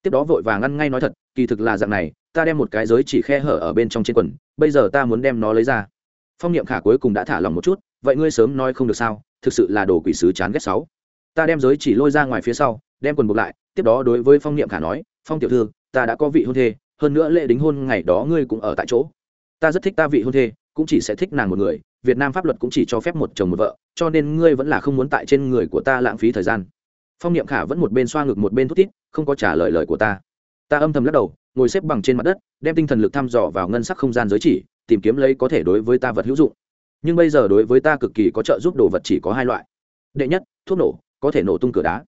Tiếp đó vội vàng ăn ngay nói thật, kỳ thực là dạng này, ta đem một cái giới chỉ khe hở ở bên trong trên quần, bây giờ ta muốn đem nó lấy ra. Phong niệm khả cuối cùng đã thả lòng một chút, vậy ngươi sớm nói không được sao, thực sự là đồ quỷ sứ chán ghét sáu. Ta đem giới chỉ lôi ra ngoài phía sau, đem quần buộc lại, tiếp đó đối với phong niệm khả nói, phong tiểu thư, ta đã có vị hôn thê, hơn nữa lễ đính hôn ngày đó ngươi cũng ở tại chỗ. Ta rất thích ta vị hôn thê cũng chỉ sẽ thích nàng một người, việt nam pháp luật cũng chỉ cho phép một chồng một vợ, cho nên ngươi vẫn là không muốn tại trên người của ta lãng phí thời gian. Phong niệm khả vẫn một bên xoa ngực một bên thút thít, không có trả lời lời của ta. Ta âm thầm lắc đầu, ngồi xếp bằng trên mặt đất, đem tinh thần lực thăm dò vào ngân sắc không gian giới chỉ, tìm kiếm lấy có thể đối với ta vật hữu dụng. Nhưng bây giờ đối với ta cực kỳ có trợ giúp đồ vật chỉ có hai loại. Đệ nhất, thuốc nổ, có thể nổ tung cửa đá.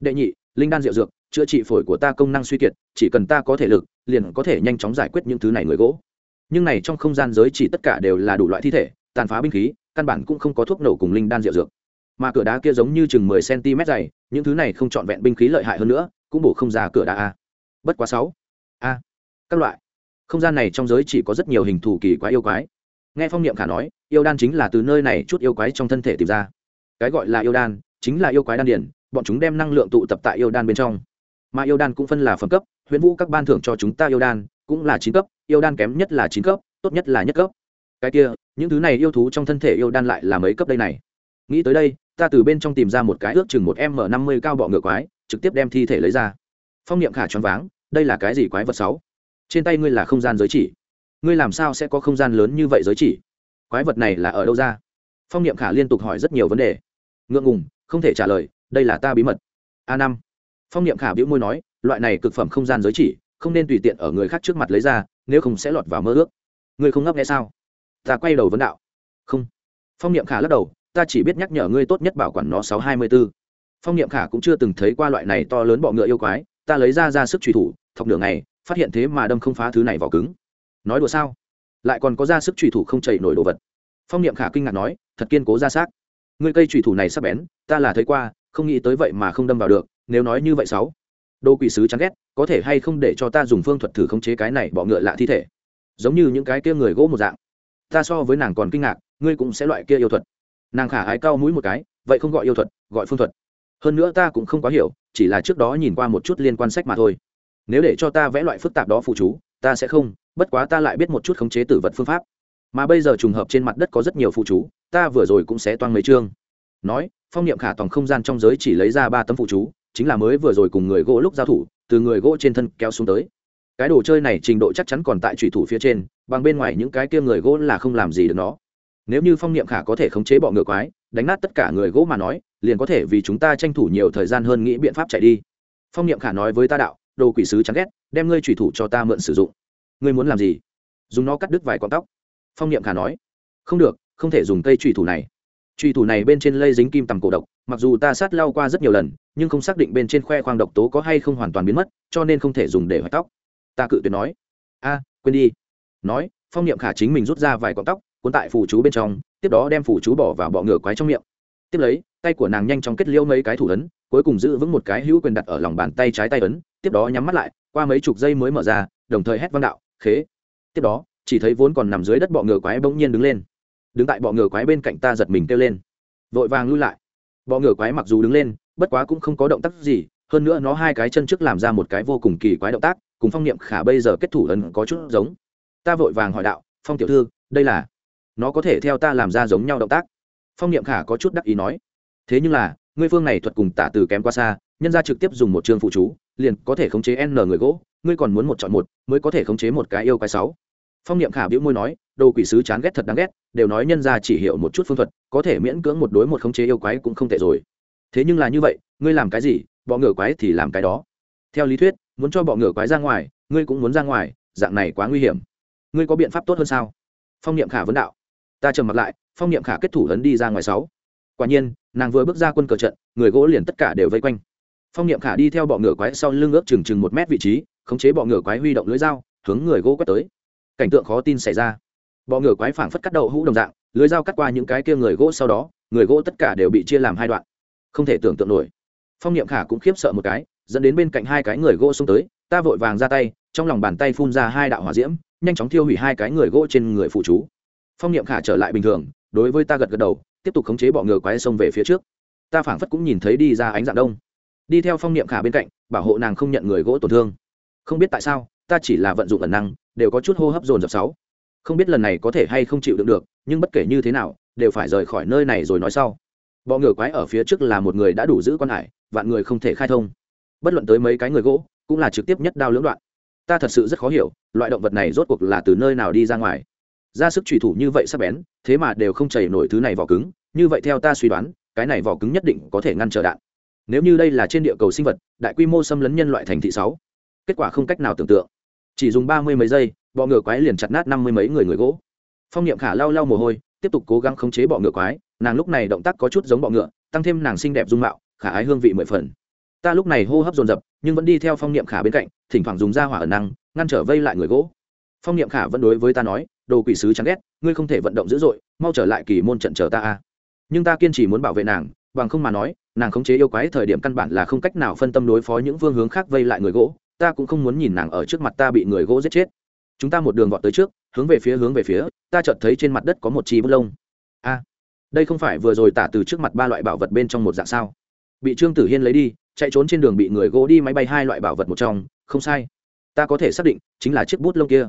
Đệ nhị, linh đan rượu dược, chữa trị phổi của ta công năng suy kiệt, chỉ cần ta có thể lực, liền có thể nhanh chóng giải quyết những thứ này người gỗ nhưng này trong không gian giới chỉ tất cả đều là đủ loại thi thể, tàn phá binh khí, căn bản cũng không có thuốc nổ cùng linh đan rượu dược. Mà cửa đá kia giống như chừng mười cm dày, những thứ này không trọn vẹn binh khí lợi hại hơn nữa, cũng bổ không ra cửa đá a. Bất quá sáu. A. Các loại. Không gian này trong giới chỉ có rất nhiều hình thù kỳ quái yêu quái. Nghe phong niệm khả nói, yêu đan chính là từ nơi này chút yêu quái trong thân thể tìm ra. Cái gọi là yêu đan, chính là yêu quái đan điển, bọn chúng đem năng lượng tụ tập tại yêu đan bên trong. Mà yêu đan cũng phân là phẩm cấp, huyễn vũ các ban thưởng cho chúng ta yêu đan cũng là chín cấp, yêu đan kém nhất là chín cấp, tốt nhất là nhất cấp. Cái kia, những thứ này yêu thú trong thân thể yêu đan lại là mấy cấp đây này? Nghĩ tới đây, ta từ bên trong tìm ra một cái ước chừng một m năm mươi cao bọ ngựa quái, trực tiếp đem thi thể lấy ra. Phong niệm khả choáng váng, đây là cái gì quái vật sáu? Trên tay ngươi là không gian giới chỉ. Ngươi làm sao sẽ có không gian lớn như vậy giới chỉ? Quái vật này là ở đâu ra? Phong niệm khả liên tục hỏi rất nhiều vấn đề. Ngượng ngùng, không thể trả lời, đây là ta bí mật. A năm. Phong niệm khả biễu môi nói, loại này cực phẩm không gian giới chỉ không nên tùy tiện ở người khác trước mặt lấy ra, nếu không sẽ lọt vào mơ ước. Ngươi không ngấp nghe sao? Ta quay đầu vấn đạo. Không. Phong niệm khả lắc đầu, ta chỉ biết nhắc nhở ngươi tốt nhất bảo quản nó sáu hai mươi b ố phong niệm khả cũng chưa từng thấy qua loại này to lớn bọ ngựa yêu quái, ta lấy ra ra sức truy thủ, thọc nửa ngày, phát hiện thế mà đâm không phá thứ này vào cứng. Nói đùa sao? Lại còn có ra sức truy thủ không chảy nổi đồ vật. Phong niệm khả kinh ngạc nói, thật kiên cố ra xác. Ngươi cây truy thủ này sắp bén, ta là thấy qua, không nghĩ tới vậy mà không đâm vào được, nếu nói như vậy sáu đô quỷ sứ chán ghét, có thể hay không để cho ta dùng phương thuật thử khống chế cái này bọ ngựa lạ thi thể? Giống như những cái kia người gỗ một dạng. Ta so với nàng còn kinh ngạc, ngươi cũng sẽ loại kia yêu thuật. Nàng khả ái cao mũi một cái, vậy không gọi yêu thuật, gọi phương thuật. Hơn nữa ta cũng không quá hiểu, chỉ là trước đó nhìn qua một chút liên quan sách mà thôi. Nếu để cho ta vẽ loại phức tạp đó phụ chú, ta sẽ không, bất quá ta lại biết một chút khống chế tử vật phương pháp. Mà bây giờ trùng hợp trên mặt đất có rất nhiều phụ chú, ta vừa rồi cũng sẽ toan mấy chương. Nói, phong niệm khả toàn không gian trong giới chỉ lấy ra ba tấm phụ chú chính là mới vừa rồi cùng người gỗ lúc giao thủ, từ người gỗ trên thân kéo xuống tới. Cái đồ chơi này trình độ chắc chắn còn tại trùy thủ phía trên, bằng bên ngoài những cái kia người gỗ là không làm gì được nó. Nếu như phong niệm khả có thể khống chế bọ ngựa quái, đánh nát tất cả người gỗ mà nói, liền có thể vì chúng ta tranh thủ nhiều thời gian hơn nghĩ biện pháp chạy đi. Phong niệm khả nói với ta đạo, đồ quỷ sứ chán ghét, đem ngươi trùy thủ cho ta mượn sử dụng. Ngươi muốn làm gì? Dùng nó cắt đứt vài con tóc. Phong niệm khả nói, không được, không thể dùng cây trùy thủ này. Trùy thủ này bên trên lây dính kim tầm cổ độc, mặc dù ta sát lao qua rất nhiều lần nhưng không xác định bên trên khoe khoang độc tố có hay không hoàn toàn biến mất, cho nên không thể dùng để hoạch tóc. Ta cự tuyệt nói. A, quên đi. Nói, phong niệm khả chính mình rút ra vài cọng tóc, cuốn tại phủ chú bên trong, tiếp đó đem phủ chú bỏ vào bọ ngựa quái trong miệng. Tiếp lấy, tay của nàng nhanh chóng kết liễu mấy cái thủ ấn, cuối cùng giữ vững một cái hữu quyền đặt ở lòng bàn tay trái tay ấn, tiếp đó nhắm mắt lại, qua mấy chục giây mới mở ra, đồng thời hét văn đạo, khế. Tiếp đó, chỉ thấy vốn còn nằm dưới đất bọ ngựa quái bỗng nhiên đứng lên. Đứng tại bọ ngựa quái bên cạnh ta giật mình kêu lên. Vội vàng lui lại. Bọ ngựa quái mặc dù đứng lên bất quá cũng không có động tác gì, hơn nữa nó hai cái chân trước làm ra một cái vô cùng kỳ quái động tác, cùng phong niệm khả bây giờ kết thủ ấn có chút giống. Ta vội vàng hỏi đạo, phong tiểu thư, đây là nó có thể theo ta làm ra giống nhau động tác. Phong niệm khả có chút đắc ý nói, thế nhưng là, ngươi phương này thuật cùng tả từ kém qua xa, nhân ra trực tiếp dùng một chương phụ chú, liền có thể khống chế n người gỗ, ngươi còn muốn một chọn một, mới có thể khống chế một cái yêu cái sáu. Phong niệm khả biểu môi nói, đồ quỷ sứ chán ghét thật đáng ghét, đều nói nhân ra chỉ hiểu một chút phương thuật, có thể miễn cưỡng một đối một khống chế yêu quái cũng không tệ rồi thế nhưng là như vậy, ngươi làm cái gì, bọ ngựa quái thì làm cái đó. Theo lý thuyết, muốn cho bọ ngựa quái ra ngoài, ngươi cũng muốn ra ngoài, dạng này quá nguy hiểm. Ngươi có biện pháp tốt hơn sao? Phong niệm khả vấn đạo. Ta trầm mặt lại, phong niệm khả kết thủ ấn đi ra ngoài sáu. Quả nhiên, nàng vừa bước ra quân cờ trận, người gỗ liền tất cả đều vây quanh. Phong niệm khả đi theo bọ ngựa quái sau lưng ước chừng chừng một mét vị trí, khống chế bọ ngựa quái huy động lưỡi dao, hướng người gỗ quét tới. Cảnh tượng khó tin xảy ra. Bọ ngựa quái phảng phất cắt đầu hũ đồng dạng lưới dao cắt qua những cái kia người gỗ sau đó, người gỗ tất cả đều bị chia làm hai đoạn không thể tưởng tượng nổi. Phong niệm khả cũng khiếp sợ một cái, dẫn đến bên cạnh hai cái người gỗ xông tới, ta vội vàng ra tay, trong lòng bàn tay phun ra hai đạo hỏa diễm, nhanh chóng thiêu hủy hai cái người gỗ trên người phụ chú. Phong niệm khả trở lại bình thường, đối với ta gật gật đầu, tiếp tục khống chế bọ ngựa quái xông về phía trước. Ta phảng phất cũng nhìn thấy đi ra ánh dạng đông. Đi theo phong niệm khả bên cạnh, bảo hộ nàng không nhận người gỗ tổn thương. Không biết tại sao, ta chỉ là vận dụng ẩn năng, đều có chút hô hấp dồn dập sáu. Không biết lần này có thể hay không chịu đựng được, nhưng bất kể như thế nào, đều phải rời khỏi nơi này rồi nói sau bọ ngựa quái ở phía trước là một người đã đủ giữ quan hải, vạn người không thể khai thông. Bất luận tới mấy cái người gỗ, cũng là trực tiếp nhất đao lưỡng đoạn. Ta thật sự rất khó hiểu, loại động vật này rốt cuộc là từ nơi nào đi ra ngoài. Ra sức trùy thủ như vậy sắp bén, thế mà đều không chảy nổi thứ này vỏ cứng, như vậy theo ta suy đoán, cái này vỏ cứng nhất định có thể ngăn trở đạn. Nếu như đây là trên địa cầu sinh vật, đại quy mô xâm lấn nhân loại thành thị sáu, kết quả không cách nào tưởng tượng. Chỉ dùng ba mươi mấy giây, bọ ngựa quái liền chặt nát năm mươi mấy người người gỗ. Phong niệm khả lau lau mồ hôi tiếp tục cố gắng khống chế bọ ngựa quái, nàng lúc này động tác có chút giống bọ ngựa, tăng thêm nàng xinh đẹp dung mạo, khả ái hương vị mười phần. Ta lúc này hô hấp dồn dập, nhưng vẫn đi theo phong niệm khả bên cạnh, thỉnh thoảng dùng ra hỏa ẩn năng, ngăn trở vây lại người gỗ. Phong niệm khả vẫn đối với ta nói, đồ quỷ sứ chán ghét, ngươi không thể vận động dữ dội, mau trở lại kỳ môn trận chờ ta a. Nhưng ta kiên trì muốn bảo vệ nàng, bằng không mà nói, nàng khống chế yêu quái thời điểm căn bản là không cách nào phân tâm đối phó những phương hướng khác vây lại người gỗ, ta cũng không muốn nhìn nàng ở trước mặt ta bị người gỗ giết chết. Chúng ta một đường vọt tới trước hướng về phía hướng về phía, ta chợt thấy trên mặt đất có một chi bút lông. A, đây không phải vừa rồi tả từ trước mặt ba loại bảo vật bên trong một dạng sao? Bị trương tử hiên lấy đi, chạy trốn trên đường bị người gỗ đi máy bay hai loại bảo vật một trong, không sai. Ta có thể xác định, chính là chiếc bút lông kia.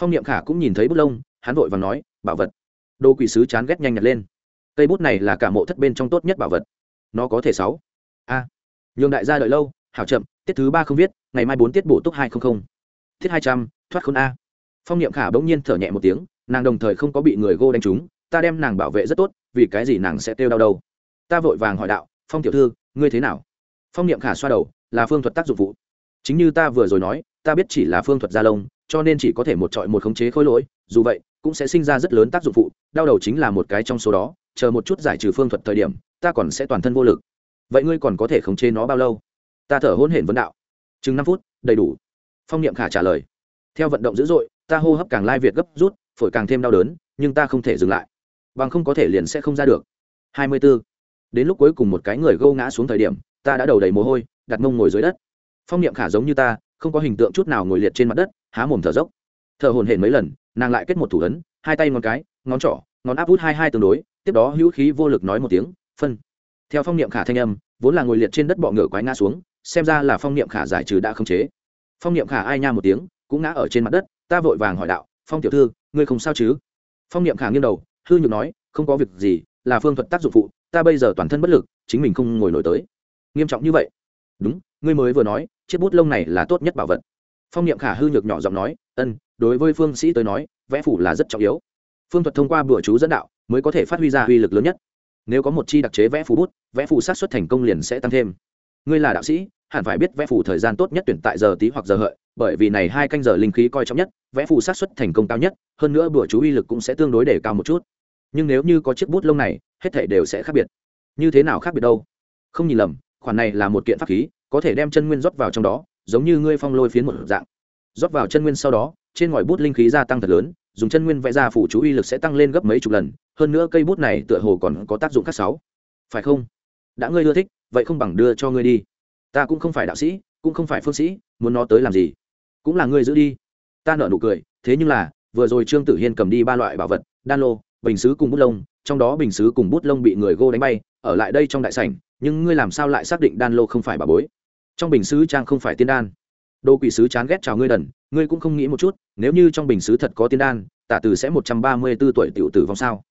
Phong niệm khả cũng nhìn thấy bút lông, hắn vội và nói, bảo vật. Đô quỷ sứ chán ghét nhanh nhặt lên. Cây bút này là cả mộ thất bên trong tốt nhất bảo vật. Nó có thể sáu. A, nhường đại gia đợi lâu, hảo chậm, tiết thứ ba không viết, ngày mai bốn tiết bổ túc hai không không. Tiết hai trăm, thoát khôn a phong niệm khả bỗng nhiên thở nhẹ một tiếng, nàng đồng thời không có bị người gô đánh trúng, ta đem nàng bảo vệ rất tốt, vì cái gì nàng sẽ kêu đau đâu? Ta vội vàng hỏi đạo, phong tiểu thư, ngươi thế nào? Phong niệm khả xoa đầu, là phương thuật tác dụng vụ. chính như ta vừa rồi nói, ta biết chỉ là phương thuật gia lông, cho nên chỉ có thể một trọi một khống chế khối lỗi, dù vậy, cũng sẽ sinh ra rất lớn tác dụng phụ, đau đầu chính là một cái trong số đó, chờ một chút giải trừ phương thuật thời điểm, ta còn sẽ toàn thân vô lực. Vậy ngươi còn có thể khống chế nó bao lâu? Ta thở hôn hển vấn đạo. Chừng năm phút, đầy đủ. Phong niệm khả trả lời. Theo vận động dữ dội ta hô hấp càng lai việt gấp rút, phổi càng thêm đau đớn, nhưng ta không thể dừng lại. Bằng không có thể liền sẽ không ra được. Hai mươi 24. đến lúc cuối cùng một cái người gâu ngã xuống thời điểm, ta đã đầu đầy mồ hôi, đặt mông ngồi dưới đất. Phong niệm khả giống như ta, không có hình tượng chút nào ngồi liệt trên mặt đất, há mồm thở dốc. Thở hồn hển mấy lần, nàng lại kết một thủ ấn, hai tay ngón cái, ngón trỏ, ngón áp út hai hai tương đối, tiếp đó hữu khí vô lực nói một tiếng, phân. Theo phong niệm khả thanh âm, vốn là ngồi liệt trên đất bọ ngựa quái ngã xuống, xem ra là phong niệm khả giải trừ đã không chế. Phong niệm khả ai nha một tiếng, cũng ngã ở trên mặt đất ta vội vàng hỏi đạo, phong tiểu thư, ngươi không sao chứ? Phong niệm khả nghiêng đầu, hư nhược nói, không có việc gì, là phương thuật tác dụng phụ, ta bây giờ toàn thân bất lực, chính mình không ngồi nổi tới. Nghiêm trọng như vậy? Đúng, ngươi mới vừa nói, chiếc bút lông này là tốt nhất bảo vật. Phong niệm khả hư nhược nhỏ giọng nói, ân, đối với phương sĩ tới nói, vẽ phủ là rất trọng yếu. Phương thuật thông qua bữa chú dẫn đạo, mới có thể phát huy ra uy lực lớn nhất. Nếu có một chi đặc chế vẽ phủ bút, vẽ phủ sát xuất thành công liền sẽ tăng thêm. Ngươi là đạo sĩ hẳn phải biết vẽ phù thời gian tốt nhất tuyển tại giờ tí hoặc giờ hợi, bởi vì này hai canh giờ linh khí coi trọng nhất, vẽ phù sát xuất thành công cao nhất, hơn nữa bữa chú uy lực cũng sẽ tương đối để cao một chút. Nhưng nếu như có chiếc bút lông này, hết thể đều sẽ khác biệt. Như thế nào khác biệt đâu? Không nhìn lầm, khoản này là một kiện pháp khí, có thể đem chân nguyên rót vào trong đó, giống như ngươi phong lôi phiến một dạng. Rót vào chân nguyên sau đó, trên ngòi bút linh khí gia tăng thật lớn, dùng chân nguyên vẽ ra phủ chú uy lực sẽ tăng lên gấp mấy chục lần, hơn nữa cây bút này tựa hồ còn có tác dụng khác sáu. Phải không? Đã ngươi ưa thích, vậy không bằng đưa cho ngươi đi ta cũng không phải đạo sĩ, cũng không phải phương sĩ, muốn nó tới làm gì? Cũng là ngươi giữ đi. Ta nợ nụ cười, thế nhưng là, vừa rồi trương tử hiên cầm đi ba loại bảo vật, đan lô, bình xứ cùng bút lông, trong đó bình xứ cùng bút lông bị người gô đánh bay, ở lại đây trong đại sảnh, nhưng ngươi làm sao lại xác định đan lô không phải bà bối? Trong bình xứ trang không phải tiên đan. Đô quỷ sứ chán ghét chào ngươi đần, ngươi cũng không nghĩ một chút, nếu như trong bình xứ thật có tiên đan, tả từ sẽ một trăm ba mươi b ố tuổi u tử vong sao?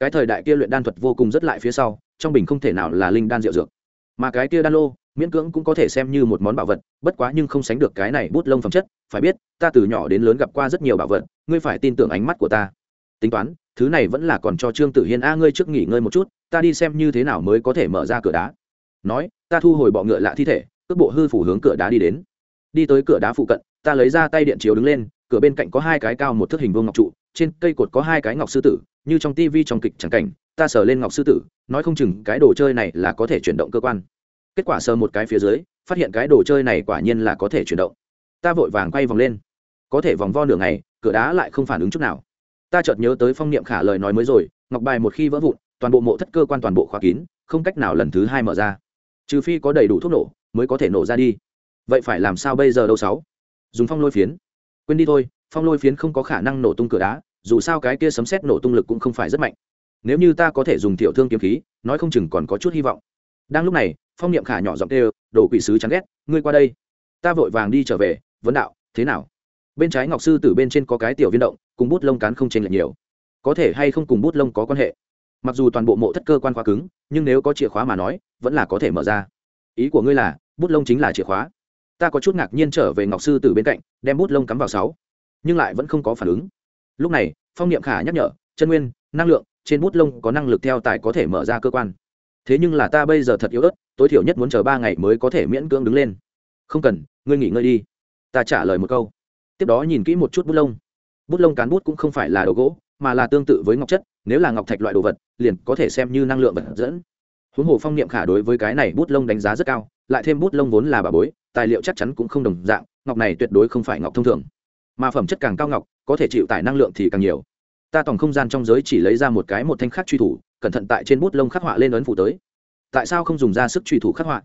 Cái thời đại kia luyện đan thuật vô cùng rất lại phía sau, trong bình không thể nào là linh đan rượu dược mà cái kia đan lô, miễn cưỡng cũng có thể xem như một món bảo vật, bất quá nhưng không sánh được cái này bút lông phẩm chất, phải biết, ta từ nhỏ đến lớn gặp qua rất nhiều bảo vật, ngươi phải tin tưởng ánh mắt của ta. Tính toán, thứ này vẫn là còn cho trương tử hiên, a, ngươi trước nghỉ ngơi một chút, ta đi xem như thế nào mới có thể mở ra cửa đá. Nói, ta thu hồi bọ ngựa lạ thi thể, cước bộ hư phủ hướng cửa đá đi đến. Đi tới cửa đá phụ cận, ta lấy ra tay điện chiếu đứng lên, cửa bên cạnh có hai cái cao một thước hình vuông ngọc trụ, trên cây cột có hai cái ngọc sư tử như trong tivi trong kịch chẳng cảnh, ta sờ lên ngọc sư tử, nói không chừng cái đồ chơi này là có thể chuyển động cơ quan. Kết quả sờ một cái phía dưới, phát hiện cái đồ chơi này quả nhiên là có thể chuyển động. Ta vội vàng quay vòng lên. Có thể vòng vo nửa ngày, cửa đá lại không phản ứng chút nào. Ta chợt nhớ tới phong niệm khả lời nói mới rồi, ngọc bài một khi vỡ vụn, toàn bộ mộ thất cơ quan toàn bộ khóa kín, không cách nào lần thứ hai mở ra. Trừ phi có đầy đủ thuốc nổ, mới có thể nổ ra đi. Vậy phải làm sao bây giờ đâu sáu? Dùng phong lôi phiến. Quên đi thôi, phong lôi phiến không có khả năng nổ tung cửa đá dù sao cái kia sấm xét nổ tung lực cũng không phải rất mạnh. Nếu như ta có thể dùng tiểu thương kiếm khí, nói không chừng còn có chút hy vọng. Đang lúc này, phong niệm khả nhỏ giọng kêu, đồ quỷ sứ chán ghét, ngươi qua đây. Ta vội vàng đi trở về, vấn đạo, thế nào? Bên trái ngọc sư tử bên trên có cái tiểu viên động, cùng bút lông cán không chênh lệch nhiều. Có thể hay không cùng bút lông có quan hệ? Mặc dù toàn bộ mộ thất cơ quan khóa cứng, nhưng nếu có chìa khóa mà nói, vẫn là có thể mở ra. Ý của ngươi là, bút lông chính là chìa khóa. Ta có chút ngạc nhiên trở về ngọc sư tử bên cạnh, đem bút lông cắm vào sáu, nhưng lại vẫn không có phản ứng lúc này, phong niệm khả nhắc nhở, chân nguyên, năng lượng, trên bút lông có năng lực theo tài có thể mở ra cơ quan. Thế nhưng là ta bây giờ thật yếu ớt, tối thiểu nhất muốn chờ ba ngày mới có thể miễn cưỡng đứng lên. Không cần, ngươi nghỉ ngơi đi. Ta trả lời một câu. Tiếp đó nhìn kỹ một chút bút lông. Bút lông cán bút cũng không phải là đồ gỗ, mà là tương tự với ngọc chất, nếu là ngọc thạch loại đồ vật, liền có thể xem như năng lượng vật dẫn. Huống hồ phong niệm khả đối với cái này bút lông đánh giá rất cao, lại thêm bút lông vốn là bà bối, tài liệu chắc chắn cũng không đồng dạng, ngọc này tuyệt đối không phải ngọc thông thường mà phẩm chất càng cao ngọc, có thể chịu tải năng lượng thì càng nhiều. Ta tổng không gian trong giới chỉ lấy ra một cái một thanh khắc truy thủ, cẩn thận tại trên bút lông khắc họa lên ấn phủ tới. Tại sao không dùng ra sức truy thủ khắc họa?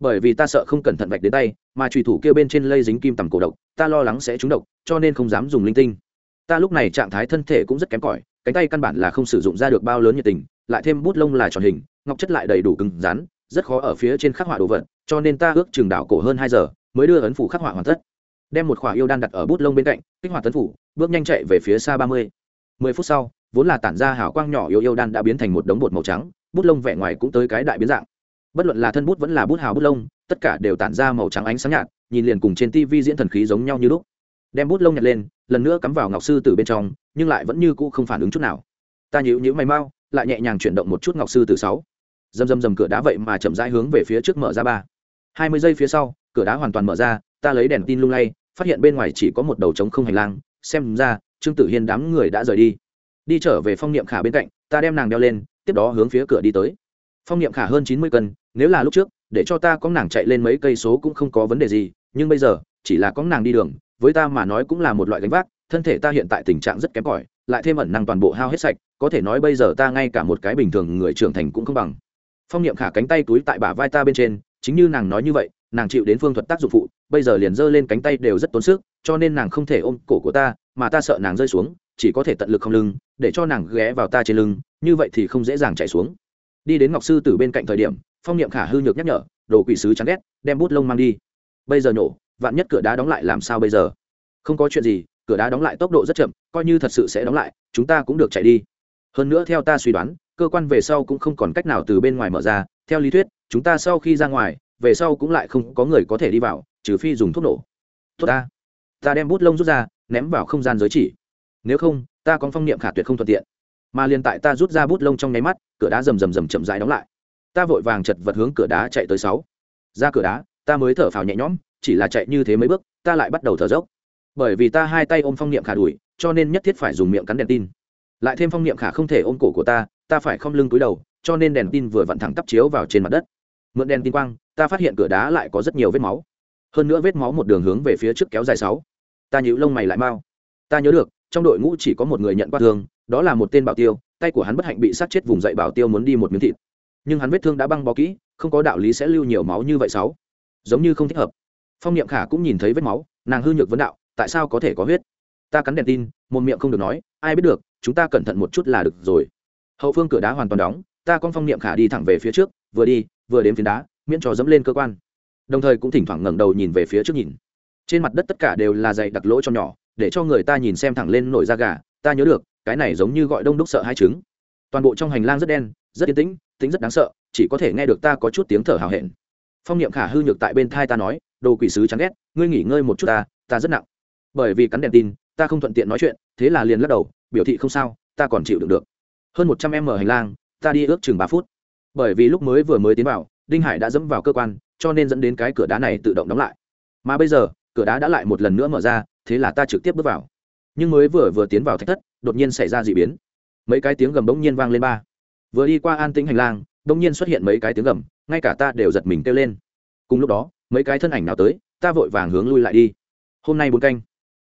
Bởi vì ta sợ không cẩn thận vạch đến tay, mà truy thủ kia bên trên lây dính kim tầm cổ độc, ta lo lắng sẽ trúng độc, cho nên không dám dùng linh tinh. Ta lúc này trạng thái thân thể cũng rất kém cỏi, cánh tay căn bản là không sử dụng ra được bao lớn nhiệt tình, lại thêm bút lông là tròn hình, ngọc chất lại đầy đủ cứng rắn, rất khó ở phía trên khắc họa đồ vật, cho nên ta ước chừng đảo cổ hơn hai giờ mới đưa ấn phủ khắc họa hoàn tất đem một khỏa yêu đan đặt ở bút lông bên cạnh, kích hoạt tấn phủ, bước nhanh chạy về phía xa ba mươi. Mười phút sau, vốn là tản ra hào quang nhỏ yêu yêu đan đã biến thành một đống bột màu trắng, bút lông vẻ ngoài cũng tới cái đại biến dạng. Bất luận là thân bút vẫn là bút hào bút lông, tất cả đều tản ra màu trắng ánh sáng nhạt, nhìn liền cùng trên tv diễn thần khí giống nhau như lúc. Đem bút lông nhặt lên, lần nữa cắm vào ngọc sư từ bên trong, nhưng lại vẫn như cũ không phản ứng chút nào. Ta nhíu nhíu mày mau, lại nhẹ nhàng chuyển động một chút ngọc sư từ sáu. Dầm dầm dầm cửa đá vậy mà chậm rãi hướng về phía trước mở ra ba. Hai mươi giây phía sau, cửa đá hoàn toàn mở ra ta lấy đèn tin lung lay, phát hiện bên ngoài chỉ có một đầu trống không hành lang, xem ra, trương tử hiên đám người đã rời đi. Đi trở về phong niệm khả bên cạnh, ta đem nàng đeo lên, tiếp đó hướng phía cửa đi tới. Phong niệm khả hơn chín mươi cân, nếu là lúc trước, để cho ta có nàng chạy lên mấy cây số cũng không có vấn đề gì, nhưng bây giờ, chỉ là có nàng đi đường, với ta mà nói cũng là một loại gánh vác, thân thể ta hiện tại tình trạng rất kém cỏi, lại thêm ẩn năng toàn bộ hao hết sạch, có thể nói bây giờ ta ngay cả một cái bình thường người trưởng thành cũng không bằng. Phong niệm khả cánh tay túi tại bả vai ta bên trên, chính như nàng nói như vậy nàng chịu đến phương thuật tác dụng phụ, bây giờ liền giơ lên cánh tay đều rất tốn sức, cho nên nàng không thể ôm cổ của ta, mà ta sợ nàng rơi xuống, chỉ có thể tận lực không lưng, để cho nàng ghé vào ta trên lưng, như vậy thì không dễ dàng chạy xuống. Đi đến ngọc sư từ bên cạnh thời điểm, phong niệm khả hư nhược nhắc nhở, đồ quỷ sứ chán ghét, đem bút lông mang đi. Bây giờ nổ vạn nhất cửa đá đóng lại làm sao bây giờ? Không có chuyện gì, cửa đá đóng lại tốc độ rất chậm, coi như thật sự sẽ đóng lại, chúng ta cũng được chạy đi. Hơn nữa theo ta suy đoán, cơ quan về sau cũng không còn cách nào từ bên ngoài mở ra, theo lý thuyết, chúng ta sau khi ra ngoài về sau cũng lại không có người có thể đi vào, trừ phi dùng thuốc nổ. Tốt ta. Ta đem bút lông rút ra, ném vào không gian giới chỉ. Nếu không, ta có phong niệm khả tuyệt không thuận tiện. Mà liền tại ta rút ra bút lông trong nháy mắt, cửa đá rầm rầm rầm chậm rãi đóng lại. Ta vội vàng chật vật hướng cửa đá chạy tới sáu. Ra cửa đá, ta mới thở phào nhẹ nhõm, chỉ là chạy như thế mấy bước, ta lại bắt đầu thở dốc. Bởi vì ta hai tay ôm phong niệm khả đùi cho nên nhất thiết phải dùng miệng cắn đèn tin. Lại thêm phong niệm khả không thể ôm cổ của ta ta phải không lưng túi đầu, cho nên đèn tin vừa vặn thẳng tắp chiếu vào trên mặt đất. Mượn đèn tin quang ta phát hiện cửa đá lại có rất nhiều vết máu. Hơn nữa vết máu một đường hướng về phía trước kéo dài sáu. Ta nhíu lông mày lại mau. Ta nhớ được, trong đội ngũ chỉ có một người nhận qua thương, đó là một tên bảo tiêu, tay của hắn bất hạnh bị sát chết vùng dậy bảo tiêu muốn đi một miếng thịt. Nhưng hắn vết thương đã băng bó kỹ, không có đạo lý sẽ lưu nhiều máu như vậy sáu. Giống như không thích hợp. Phong niệm khả cũng nhìn thấy vết máu, nàng hư nhược vấn đạo, tại sao có thể có huyết? Ta cắn đèn tin, một miệng không được nói, ai biết được, chúng ta cẩn thận một chút là được rồi. Hậu phương cửa đá hoàn toàn đóng, ta con phong niệm khả đi thẳng về phía trước, vừa đi, vừa đến phiến đá miễn cho dẫm lên cơ quan. Đồng thời cũng thỉnh thoảng ngẩng đầu nhìn về phía trước nhìn. Trên mặt đất tất cả đều là dày đặc lỗ cho nhỏ, để cho người ta nhìn xem thẳng lên nổi da gà, ta nhớ được, cái này giống như gọi đông đúc sợ hai trứng. Toàn bộ trong hành lang rất đen, rất yên tĩnh, tính rất đáng sợ, chỉ có thể nghe được ta có chút tiếng thở hào hẹn. Phong niệm khả hư nhược tại bên thai ta nói, đồ quỷ sứ chán ghét, ngươi nghỉ ngơi một chút ta ta rất nặng. Bởi vì cắn đèn tin, ta không thuận tiện nói chuyện, thế là liền lắc đầu, biểu thị không sao, ta còn chịu được được. Hơn một trăm em mở hành lang, ta đi ước chừng ba phút. Bởi vì lúc mới vừa mới tiến vào đinh hải đã dẫm vào cơ quan, cho nên dẫn đến cái cửa đá này tự động đóng lại. Mà bây giờ, cửa đá đã lại một lần nữa mở ra, thế là ta trực tiếp bước vào. Nhưng mới vừa vừa tiến vào thách thất, đột nhiên xảy ra d ị biến. Mấy cái tiếng gầm bỗng nhiên vang lên ba. Vừa đi qua an tĩnh hành lang, bỗng nhiên xuất hiện mấy cái tiếng gầm, ngay cả ta đều giật mình kêu lên. Cùng lúc đó, mấy cái thân ảnh nào tới, ta vội vàng hướng lui lại đi. Hôm nay bốn canh.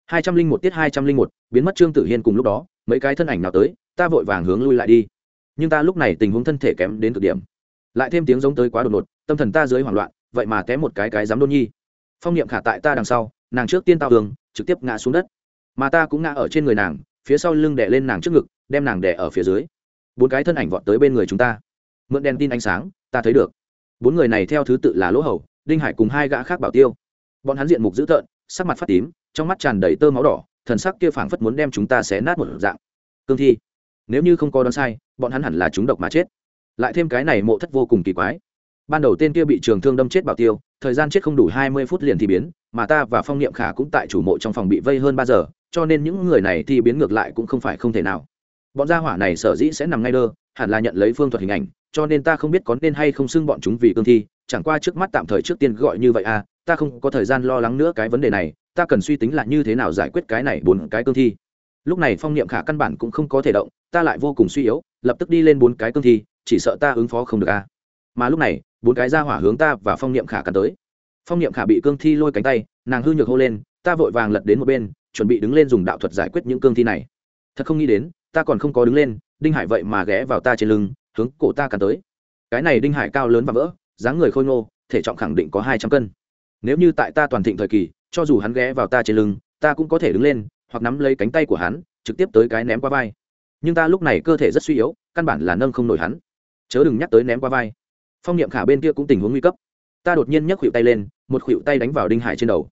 hai trăm linh một tiết hai trăm linh một, biến mất trương tử hiên cùng lúc đó, mấy cái thân ảnh nào tới, ta vội vàng hướng lui lại đi. Nhưng ta lúc này tình huống thân thể kém đến cực điểm lại thêm tiếng giống tới quá đột ngột, tâm thần ta dưới hoảng loạn, vậy mà té một cái cái dám đôn nhi. Phong niệm khả tại ta đằng sau, nàng trước tiên tao tường trực tiếp ngã xuống đất. Mà ta cũng ngã ở trên người nàng, phía sau lưng đè lên nàng trước ngực, đem nàng đè ở phía dưới. Bốn cái thân ảnh vọt tới bên người chúng ta. Mượn đèn tin ánh sáng, ta thấy được. Bốn người này theo thứ tự là lỗ hầu, đinh hải cùng hai gã khác bảo tiêu. Bọn hắn diện mục dữ tợn, sắc mặt phát tím, trong mắt tràn đầy tơ máu đỏ, thần sắc kia phảng phất muốn đem chúng ta xé nát một dạng. Cương thi, nếu như không có đoán sai, bọn hắn hẳn là chúng độc mà chết lại thêm cái này mộ thất vô cùng kỳ quái. Ban đầu tên kia bị trường thương đâm chết bảo tiêu, thời gian chết không đủ hai mươi phút liền thì biến, mà ta và phong niệm khả cũng tại chủ mộ trong phòng bị vây hơn ba giờ, cho nên những người này thì biến ngược lại cũng không phải không thể nào. Bọn gia hỏa này sở dĩ sẽ nằm ngay đơ, hẳn là nhận lấy phương thuật hình ảnh, cho nên ta không biết có nên hay không xưng bọn chúng vì cương thi, chẳng qua trước mắt tạm thời trước tiên gọi như vậy à ta không có thời gian lo lắng nữa cái vấn đề này, ta cần suy tính là như thế nào giải quyết cái này bốn cái cương thi. Lúc này phong niệm khả căn bản cũng không có thể động, ta lại vô cùng suy yếu, lập tức đi lên bốn cái cương thi chỉ sợ ta ứng phó không được à. Mà lúc này, bốn cái ra hỏa hướng ta và phong niệm khả cắn tới. Phong niệm khả bị cương thi lôi cánh tay, nàng hư nhược hô lên, ta vội vàng lật đến một bên, chuẩn bị đứng lên dùng đạo thuật giải quyết những cương thi này. Thật không nghĩ đến, ta còn không có đứng lên, đinh hải vậy mà ghé vào ta trên lưng, hướng cổ ta cắn tới. Cái này đinh hải cao lớn và vỡ, dáng người khôi ngô, thể trọng khẳng định có hai trăm cân. Nếu như tại ta toàn thịnh thời kỳ, cho dù hắn ghé vào ta trên lưng, ta cũng có thể đứng lên, hoặc nắm lấy cánh tay của hắn, trực tiếp tới cái ném qua vai. Nhưng ta lúc này cơ thể rất suy yếu, căn bản là nâng không nổi hắn chớ đừng nhắc tới ném qua vai. Phong niệm khả bên kia cũng tình huống nguy cấp. Ta đột nhiên nhấc khuỵu tay lên, một khuỵu tay đánh vào đinh hải trên đầu.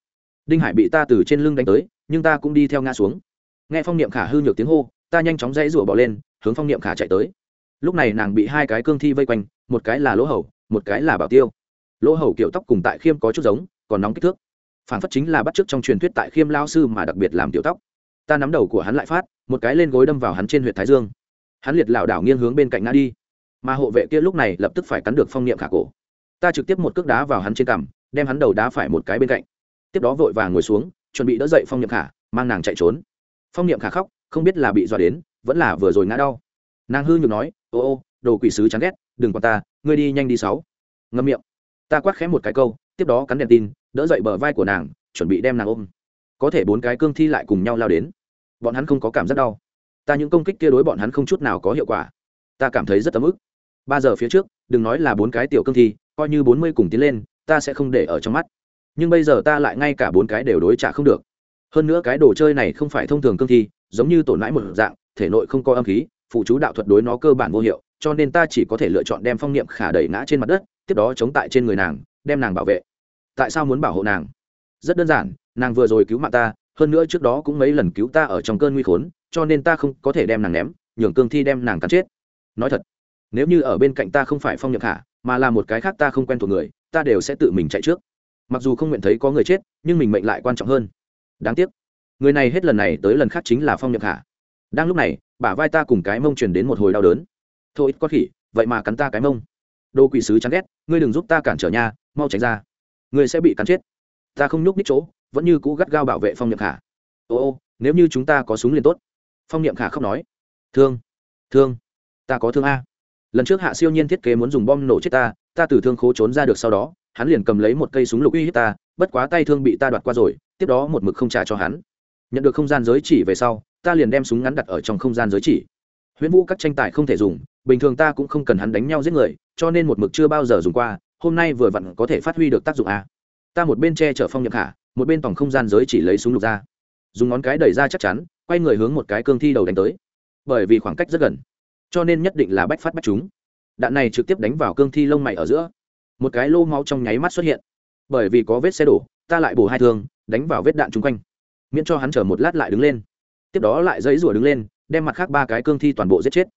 Đinh hải bị ta từ trên lưng đánh tới, nhưng ta cũng đi theo ngã xuống. Nghe phong niệm khả hư nhược tiếng hô, ta nhanh chóng dãy rủa bỏ lên, hướng phong niệm khả chạy tới. Lúc này nàng bị hai cái cương thi vây quanh, một cái là lỗ hầu, một cái là bảo tiêu. Lỗ hầu kiểu tóc cùng tại khiêm có chút giống, còn nóng kích thước. Phản phất chính là bắt chước trong truyền thuyết tại khiêm lao sư mà đặc biệt làm tiểu tóc. Ta nắm đầu của hắn lại phát, một cái lên gối đâm vào hắn trên huyện thái dương. Hắn liệt lảo đảo nghiêng hướng bên cạnh ngã đi mà hộ vệ kia lúc này lập tức phải cắn được phong niệm khả cổ. Ta trực tiếp một cước đá vào hắn trên cằm, đem hắn đầu đá phải một cái bên cạnh. Tiếp đó vội vàng ngồi xuống, chuẩn bị đỡ dậy phong niệm khả, mang nàng chạy trốn. Phong niệm khả khóc, không biết là bị dọa đến, vẫn là vừa rồi ngã đau. Nàng hư nhược nói, ô ô, đồ quỷ sứ chán ghét, đừng quan ta, ngươi đi nhanh đi sáu. Ngâm miệng. Ta quát khẽ một cái câu, tiếp đó cắn đèn tin, đỡ dậy bờ vai của nàng, chuẩn bị đem nàng ôm. Có thể bốn cái cương thi lại cùng nhau lao đến. Bọn hắn không có cảm giác đau. Ta những công kích kia đối bọn hắn không chút nào có hiệu quả. Ta cảm thấy rất ấm ức ba giờ phía trước, đừng nói là bốn cái tiểu cương thi, coi như bốn mươi cùng tiến lên, ta sẽ không để ở trong mắt. Nhưng bây giờ ta lại ngay cả bốn cái đều đối trả không được. Hơn nữa cái đồ chơi này không phải thông thường cương thi, giống như tổn mãi một dạng, thể nội không có âm khí, phụ chú đạo thuật đối nó cơ bản vô hiệu, cho nên ta chỉ có thể lựa chọn đem phong niệm khả đẩy ngã trên mặt đất, tiếp đó chống tại trên người nàng, đem nàng bảo vệ. Tại sao muốn bảo hộ nàng? Rất đơn giản, nàng vừa rồi cứu mạng ta, hơn nữa trước đó cũng mấy lần cứu ta ở trong cơn nguy khốn, cho nên ta không có thể đem nàng ném, nhường cương thi đem nàng cắn chết. Nói thật nếu như ở bên cạnh ta không phải phong nhậm khả, mà là một cái khác ta không quen thuộc người, ta đều sẽ tự mình chạy trước. Mặc dù không nguyện thấy có người chết, nhưng mình mệnh lại quan trọng hơn. Đáng tiếc. Người này hết lần này tới lần khác chính là phong nhậm khả. Đang lúc này, bả vai ta cùng cái mông truyền đến một hồi đau đớn. Thôi ít có khỉ, vậy mà cắn ta cái mông. Đồ quỷ sứ chán ghét, ngươi đừng giúp ta cản trở nha, mau tránh ra. Ngươi sẽ bị cắn chết. Ta không nhúc nít chỗ, vẫn như cũ gắt gao bảo vệ phong nhậm khả. Ô ô, nếu như chúng ta có súng liền tốt. Phong nhậm khả không nói. Thương thương, ta có thương a lần trước hạ siêu nhiên thiết kế muốn dùng bom nổ chết ta ta từ thương khố trốn ra được sau đó, hắn liền cầm lấy một cây súng lục uy hiếp ta, bất quá tay thương bị ta đoạt qua rồi, tiếp đó một mực không trả cho hắn. Nhận được không gian giới chỉ về sau, ta liền đem súng ngắn đặt ở trong không gian giới chỉ. Huyễn vũ các tranh tài không thể dùng, bình thường ta cũng không cần hắn đánh nhau giết người, cho nên một mực chưa bao giờ dùng qua, hôm nay vừa vặn có thể phát huy được tác dụng a. Ta một bên che chở phong nhậm khả, một bên tổng không gian giới chỉ lấy súng lục ra. Dùng ngón cái đẩy ra chắc chắn, quay người hướng một cái cương thi đầu đánh tới. Bởi vì khoảng cách rất gần cho nên nhất định là bách phát bách chúng. Đạn này trực tiếp đánh vào cương thi lông mày ở giữa. Một cái lô máu trong nháy mắt xuất hiện. Bởi vì có vết xe đổ, ta lại bổ hai thương, đánh vào vết đạn chung quanh. Miễn cho hắn chở một lát lại đứng lên. Tiếp đó lại dãy rủa đứng lên, đem mặt khác ba cái cương thi toàn bộ giết chết.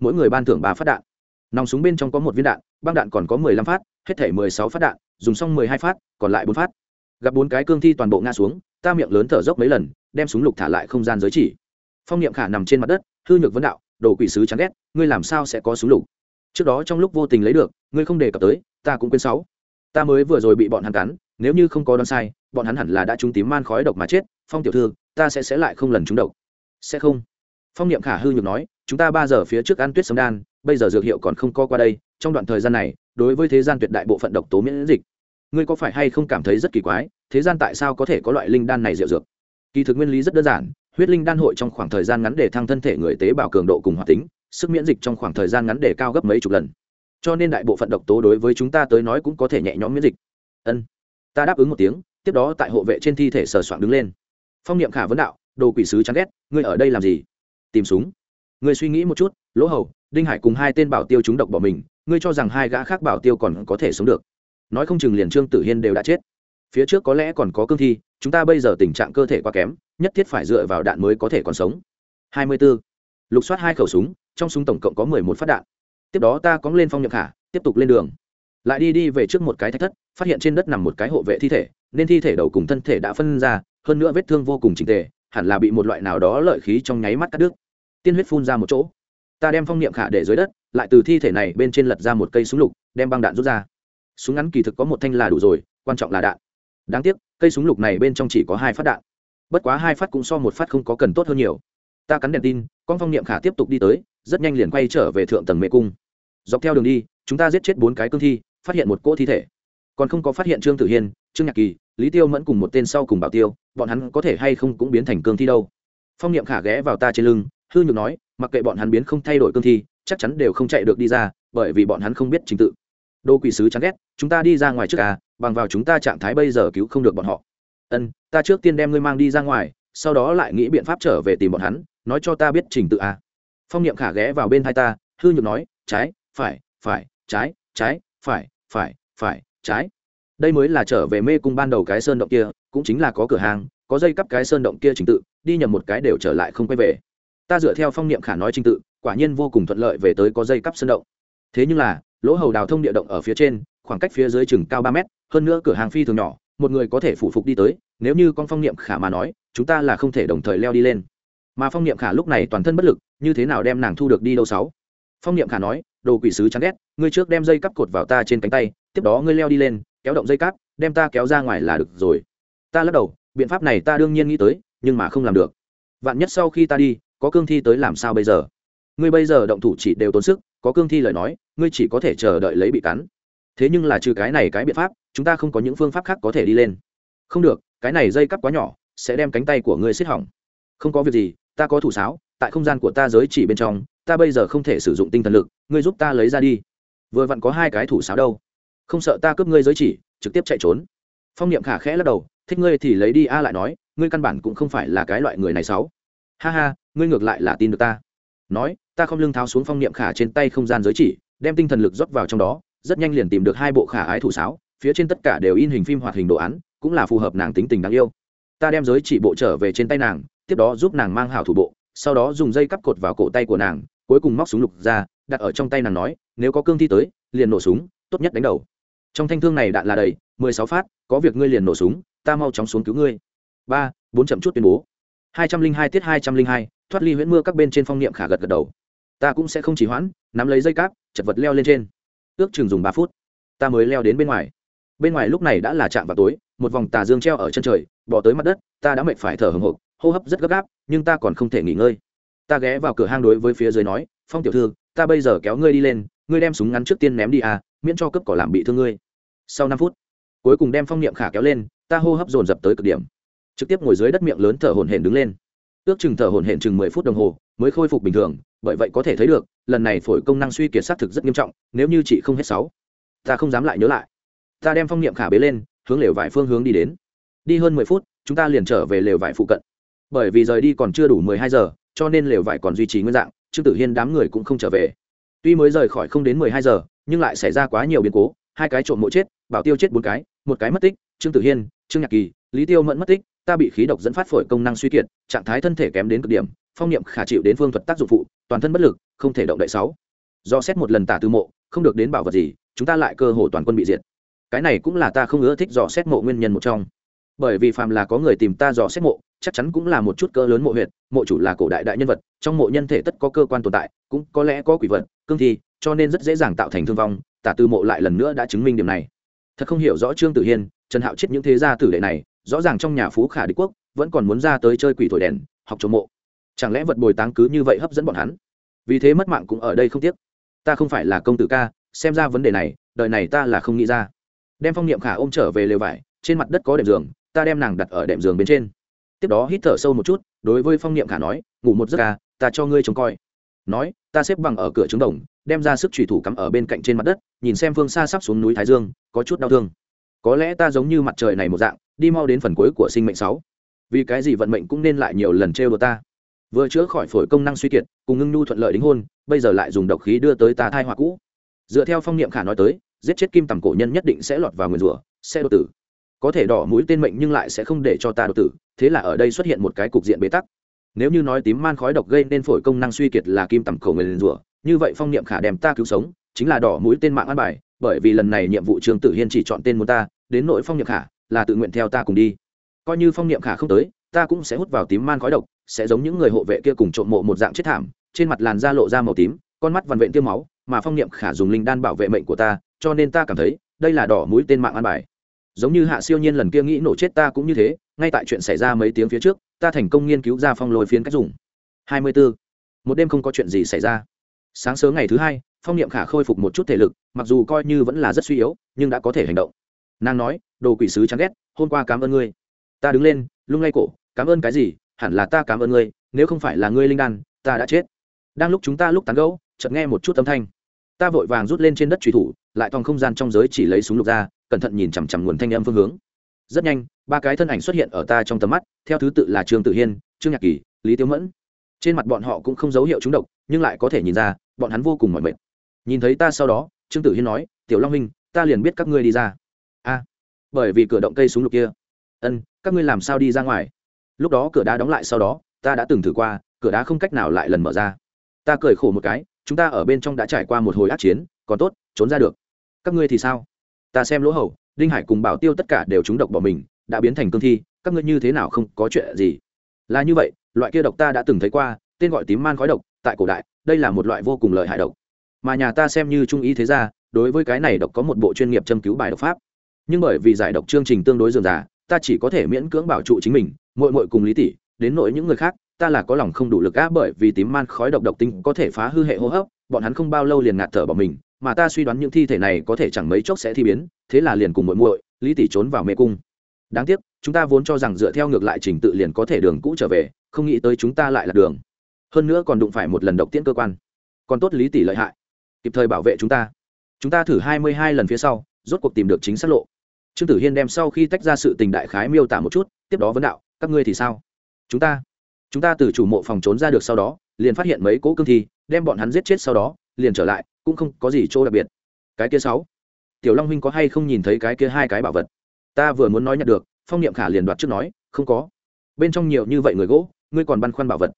Mỗi người ban thưởng ba phát đạn. Nòng súng bên trong có một viên đạn, băng đạn còn có mười lăm phát, hết thể mười sáu phát đạn, dùng xong mười hai phát, còn lại bốn phát. Gặp bốn cái cương thi toàn bộ ngã xuống, ta miệng lớn thở dốc mấy lần, đem súng lục thả lại không gian giới chỉ. Phong niệm khả nằm trên mặt đất, hư nhược vấn đạo đồ quỷ sứ chán ghét, ngươi làm sao sẽ có súng lục? Trước đó trong lúc vô tình lấy được, ngươi không đề cập tới, ta cũng quên sáu. Ta mới vừa rồi bị bọn hắn cắn, nếu như không có đoán sai, bọn hắn hẳn là đã trúng tím man khói độc mà chết, phong tiểu thư, ta sẽ sẽ lại không lần trúng độc. Sẽ không. Phong niệm khả hư nhược nói, chúng ta ba giờ phía trước ăn tuyết sấm đan, bây giờ dược hiệu còn không co qua đây, trong đoạn thời gian này, đối với thế gian tuyệt đại bộ phận độc tố miễn dịch, ngươi có phải hay không cảm thấy rất kỳ quái, thế gian tại sao có thể có loại linh đan này diệu dược? Kỳ thực nguyên lý rất đơn giản huyết linh đan hội trong khoảng thời gian ngắn để thăng thân thể người tế bào cường độ cùng hoạt tính, sức miễn dịch trong khoảng thời gian ngắn để cao gấp mấy chục lần. Cho nên đại bộ phận độc tố đối với chúng ta tới nói cũng có thể nhẹ nhõm miễn dịch. Ân. Ta đáp ứng một tiếng, tiếp đó tại hộ vệ trên thi thể sờ soạn đứng lên. Phong niệm khả vấn đạo, đồ quỷ sứ chán ghét, ngươi ở đây làm gì? Tìm súng. Ngươi suy nghĩ một chút, lỗ hầu, đinh hải cùng hai tên bảo tiêu chúng độc bỏ mình, ngươi cho rằng hai gã khác bảo tiêu còn có thể sống được. Nói không chừng liền trương tử hiên đều đã chết. Phía trước có lẽ còn có cương thi chúng ta bây giờ tình trạng cơ thể quá kém, nhất thiết phải dựa vào đạn mới có thể còn sống. 24. lục soát hai khẩu súng, trong súng tổng cộng có 11 phát đạn. Tiếp đó ta cóng lên phong nhậm khả, tiếp tục lên đường. Lại đi đi về trước một cái thách thất, phát hiện trên đất nằm một cái hộ vệ thi thể, nên thi thể đầu cùng thân thể đã phân ra, hơn nữa vết thương vô cùng trình tề, hẳn là bị một loại nào đó lợi khí trong nháy mắt cắt đứt. Tiên huyết phun ra một chỗ. Ta đem phong niệm khả để dưới đất, lại từ thi thể này bên trên lật ra một cây súng lục, đem băng đạn rút ra. Súng ngắn kỳ thực có một thanh là đủ rồi, quan trọng là đạn đáng tiếc, cây súng lục này bên trong chỉ có hai phát đạn. Bất quá hai phát cũng so một phát không có cần tốt hơn nhiều. Ta cắn đèn tin, con phong niệm khả tiếp tục đi tới, rất nhanh liền quay trở về thượng tầng mê cung. Dọc theo đường đi, chúng ta giết chết bốn cái cương thi, phát hiện một cỗ thi thể. Còn không có phát hiện trương tử hiên, trương nhạc kỳ, lý tiêu mẫn cùng một tên sau cùng bảo tiêu, bọn hắn có thể hay không cũng biến thành cương thi đâu. Phong niệm khả ghé vào ta trên lưng, hư nhược nói, mặc kệ bọn hắn biến không thay đổi cương thi, chắc chắn đều không chạy được đi ra, bởi vì bọn hắn không biết trình tự. Đô quỷ sứ chán ghét, chúng ta đi ra ngoài trước à bằng vào chúng ta trạng thái bây giờ cứu không được bọn họ. Ân, ta trước tiên đem ngươi mang đi ra ngoài, sau đó lại nghĩ biện pháp trở về tìm bọn hắn, nói cho ta biết trình tự à phong niệm khả ghé vào bên tai ta, hư nhược nói, trái, phải phải, trái trái, phải phải phải, trái. Đây mới là trở về mê cung ban đầu cái sơn động kia, cũng chính là có cửa hàng, có dây cắp cái sơn động kia trình tự, đi nhầm một cái đều trở lại không quay về. Ta dựa theo phong niệm khả nói trình tự, quả nhiên vô cùng thuận lợi về tới có dây cắp sơn động. Thế nhưng là, lỗ hầu đào thông địa động ở phía trên khoảng cách phía dưới chừng cao ba mét, hơn nữa cửa hàng phi thường nhỏ, một người có thể phụ phục đi tới, nếu như con phong niệm khả mà nói, chúng ta là không thể đồng thời leo đi lên. Mà phong niệm khả lúc này toàn thân bất lực, như thế nào đem nàng thu được đi đâu sáu? Phong niệm khả nói, đồ quỷ sứ chán ghét, ngươi trước đem dây cắp cột vào ta trên cánh tay, tiếp đó ngươi leo đi lên, kéo động dây cáp, đem ta kéo ra ngoài là được rồi. Ta lắc đầu, biện pháp này ta đương nhiên nghĩ tới, nhưng mà không làm được. Vạn nhất sau khi ta đi, có cương thi tới làm sao bây giờ? Ngươi bây giờ động thủ chỉ đều tốn sức, có cương thi lời nói, ngươi chỉ có thể chờ đợi lấy bị cắn thế nhưng là trừ cái này cái biện pháp, chúng ta không có những phương pháp khác có thể đi lên. Không được, cái này dây cắp quá nhỏ, sẽ đem cánh tay của ngươi xiết hỏng. Không có việc gì, ta có thủ sáo, tại không gian của ta giới chỉ bên trong, ta bây giờ không thể sử dụng tinh thần lực, ngươi giúp ta lấy ra đi. Vừa vặn có hai cái thủ sáo đâu. Không sợ ta cướp ngươi giới chỉ, trực tiếp chạy trốn. Phong niệm khả khẽ lắc đầu, thích ngươi thì lấy đi a lại nói, ngươi căn bản cũng không phải là cái loại người này sáu. Ha ha, ngươi ngược lại là tin được ta. Nói, ta không lưng tháo xuống phong niệm khả trên tay không gian giới chỉ, đem tinh thần lực rót vào trong đó rất nhanh liền tìm được hai bộ khả ái thủ sáo, phía trên tất cả đều in hình phim hoạt hình đồ án, cũng là phù hợp nàng tính tình đáng yêu. Ta đem giới chỉ bộ trở về trên tay nàng, tiếp đó giúp nàng mang hảo thủ bộ, sau đó dùng dây cắp cột vào cổ tay của nàng, cuối cùng móc súng lục ra, đặt ở trong tay nàng nói, nếu có cương thi tới, liền nổ súng, tốt nhất đánh đầu. Trong thanh thương này đạn là đầy, mười sáu phát, có việc ngươi liền nổ súng, ta mau chóng xuống cứu ngươi. Ba, bốn chậm chút tuyên bố. hai trăm linh hai tiết hai trăm linh hai, thoát ly huyễn mưa các bên trên phong niệm khả gật gật đầu. Ta cũng sẽ không chỉ hoãn, nắm lấy dây cáp, chật vật leo lên trên ước chừng dùng ba phút. Ta mới leo đến bên ngoài. Bên ngoài lúc này đã là chạm vào tối, một vòng tà dương treo ở chân trời, bỏ tới mặt đất, ta đã mệt phải thở hồng hộc, hô hấp rất gấp gáp, nhưng ta còn không thể nghỉ ngơi. Ta ghé vào cửa hang đối với phía dưới nói, phong tiểu thư, ta bây giờ kéo ngươi đi lên, ngươi đem súng ngắn trước tiên ném đi à miễn cho cướp cỏ làm bị thương ngươi. Sau năm phút, cuối cùng đem phong niệm khả kéo lên, ta hô hấp dồn dập tới cực điểm. Trực tiếp ngồi dưới đất miệng lớn thở hổn hển đứng lên. Ước chừng thở hổn hển chừng mười phút đồng hồ, mới khôi phục bình thường bởi vậy có thể thấy được, lần này phổi công năng suy kiệt xác thực rất nghiêm trọng, nếu như chị không hết sáu, ta không dám lại nhớ lại. Ta đem phong niệm khả bế lên, hướng lều vải phương hướng đi đến. Đi hơn mười phút, chúng ta liền trở về lều vải phụ cận. Bởi vì rời đi còn chưa đủ mười hai giờ, cho nên lều vải còn duy trì nguyên dạng, trương tử hiên đám người cũng không trở về. Tuy mới rời khỏi không đến mười hai giờ, nhưng lại xảy ra quá nhiều biến cố, hai cái trộm mộ chết, bảo tiêu chết bốn cái, một cái mất tích, trương tử hiên, trương nhạc kỳ, lý tiêu mẫn mất tích, ta bị khí độc dẫn phát phổi công năng suy kiệt, trạng thái thân thể kém đến cực điểm phong niệm khả chịu đến phương thuật tác dụng phụ, toàn thân bất lực, không thể động đậy sáu. Do xét một lần tả tư mộ, không được đến bảo vật gì, chúng ta lại cơ hồ toàn quân bị diệt. Cái này cũng là ta không ưa thích dò xét mộ nguyên nhân một trong. Bởi vì phàm là có người tìm ta dò xét mộ, chắc chắn cũng là một chút cơ lớn mộ huyệt, mộ chủ là cổ đại đại nhân vật, trong mộ nhân thể tất có cơ quan tồn tại, cũng có lẽ có quỷ vật, cương thi, cho nên rất dễ dàng tạo thành thương vong tả tư mộ lại lần nữa đã chứng minh điểm này. Thật không hiểu rõ trương tử hiên, trần hạo chết những thế gia tử đệ này, rõ ràng trong nhà phú khả đế quốc, vẫn còn muốn ra tới chơi quỷ thổi đèn, học cho mộ chẳng lẽ vật bồi táng cứ như vậy hấp dẫn bọn hắn? Vì thế mất mạng cũng ở đây không tiếc. Ta không phải là công tử ca, xem ra vấn đề này, đời này ta là không nghĩ ra. Đem phong niệm khả ôm trở về lều vải, trên mặt đất có đệm giường, ta đem nàng đặt ở đệm giường bên trên. Tiếp đó hít thở sâu một chút, đối với phong niệm khả nói, ngủ một giấc ca, ta cho ngươi trông coi. Nói, ta xếp bằng ở cửa trứng đồng, đem ra sức trùy thủ cắm ở bên cạnh trên mặt đất, nhìn xem phương xa sắp xuống núi thái dương, có chút đau thương. Có lẽ ta giống như mặt trời này một dạng, đi mau đến phần cuối của sinh mệnh sáu. Vì cái gì vận mệnh cũng nên lại nhiều lần trêu đồ ta? Vừa chữa khỏi phổi công năng suy kiệt, cùng ngưng nhu thuận lợi đính hôn, bây giờ lại dùng độc khí đưa tới ta thai hoa cũ. Dựa theo phong niệm khả nói tới, giết chết kim tầm cổ nhân nhất định sẽ lọt vào nguyền rủa, sẽ đột tử. Có thể đỏ mũi tên mệnh nhưng lại sẽ không để cho ta đột tử, thế là ở đây xuất hiện một cái cục diện bế tắc. Nếu như nói tím man khói độc gây nên phổi công năng suy kiệt là kim tầm cổ nguyền rủa, như vậy phong niệm khả đem ta cứu sống, chính là đỏ mũi tên mạng an bài, bởi vì lần này nhiệm vụ trường tử hiên chỉ chọn tên một ta, đến nội phong niệm khả là tự nguyện theo ta cùng đi. Coi như phong niệm khả không tới, ta cũng sẽ hút vào tím man khói độc sẽ giống những người hộ vệ kia cùng trộm mộ một dạng chết thảm, trên mặt làn da lộ ra màu tím, con mắt vằn vện tiêu máu, mà phong niệm khả dùng linh đan bảo vệ mệnh của ta, cho nên ta cảm thấy, đây là đỏ mũi tên mạng an bài. Giống như hạ siêu nhiên lần kia nghĩ nổ chết ta cũng như thế, ngay tại chuyện xảy ra mấy tiếng phía trước, ta thành công nghiên cứu ra phong lôi phiến cách dùng. Hai mươi bốn một đêm không có chuyện gì xảy ra. Sáng sớm ngày thứ hai, phong niệm khả khôi phục một chút thể lực, mặc dù coi như vẫn là rất suy yếu, nhưng đã có thể hành động. Nàng nói, đồ quỷ sứ chán ghét, hôm qua cảm ơn ngươi. Ta đứng lên, lung lay cổ, cảm ơn cái gì? Hẳn là ta cảm ơn ngươi, nếu không phải là ngươi linh đan, ta đã chết. Đang lúc chúng ta lúc tán gẫu, chợt nghe một chút âm thanh. Ta vội vàng rút lên trên đất truy thủ, lại toàn không gian trong giới chỉ lấy súng lục ra, cẩn thận nhìn chằm chằm nguồn thanh âm phương hướng. Rất nhanh, ba cái thân ảnh xuất hiện ở ta trong tầm mắt, theo thứ tự là trương tử hiên, trương nhạc kỳ, lý tiêu mẫn. Trên mặt bọn họ cũng không dấu hiệu trúng độc, nhưng lại có thể nhìn ra, bọn hắn vô cùng mỏi mệt. Nhìn thấy ta sau đó, trương tử hiên nói, tiểu long minh ta liền biết các ngươi đi ra. A, bởi vì cửa động cây súng lục kia. Ân, các ngươi làm sao đi ra ngoài? Lúc đó cửa đá đóng lại sau đó, ta đã từng thử qua, cửa đá không cách nào lại lần mở ra. Ta cười khổ một cái, chúng ta ở bên trong đã trải qua một hồi át chiến, còn tốt, trốn ra được. Các ngươi thì sao? Ta xem lỗ hầu, đinh hải cùng bảo tiêu tất cả đều trúng độc bỏ mình, đã biến thành cương thi, các ngươi như thế nào không có chuyện gì? Là như vậy, loại kia độc ta đã từng thấy qua, tên gọi tím man khói độc, tại cổ đại, đây là một loại vô cùng lợi hại độc. Mà nhà ta xem như trung ý thế ra đối với cái này độc có một bộ chuyên nghiệp châm cứu bài độc pháp. Nhưng bởi vì giải độc chương trình tương đối dườm già ta chỉ có thể miễn cưỡng bảo trụ chính mình mội mội cùng lý tỷ, đến nội những người khác, ta là có lòng không đủ lực á, bởi vì tím man khói độc độc tính có thể phá hư hệ hô hấp, bọn hắn không bao lâu liền ngạt thở bỏ mình, mà ta suy đoán những thi thể này có thể chẳng mấy chốc sẽ thi biến, thế là liền cùng muội muội, lý tỷ trốn vào mê cung. Đáng tiếc, chúng ta vốn cho rằng dựa theo ngược lại trình tự liền có thể đường cũ trở về, không nghĩ tới chúng ta lại là đường. Hơn nữa còn đụng phải một lần độc tiễn cơ quan. Còn tốt lý tỷ lợi hại. Kịp thời bảo vệ chúng ta. Chúng ta thử hai mươi hai lần phía sau, rốt cuộc tìm được chính xác lộ trương tử hiên đem sau khi tách ra sự tình đại khái miêu tả một chút, tiếp đó vấn đạo, các ngươi thì sao? Chúng ta chúng ta từ chủ mộ phòng trốn ra được sau đó, liền phát hiện mấy cỗ cương thi, đem bọn hắn giết chết sau đó, liền trở lại, cũng không có gì chỗ đặc biệt. Cái kia sáu, tiểu long huynh có hay không nhìn thấy cái kia hai cái bảo vật? Ta vừa muốn nói nhận được, phong niệm khả liền đoạt trước nói, không có. Bên trong nhiều như vậy người gỗ, ngươi còn băn khoăn bảo vật.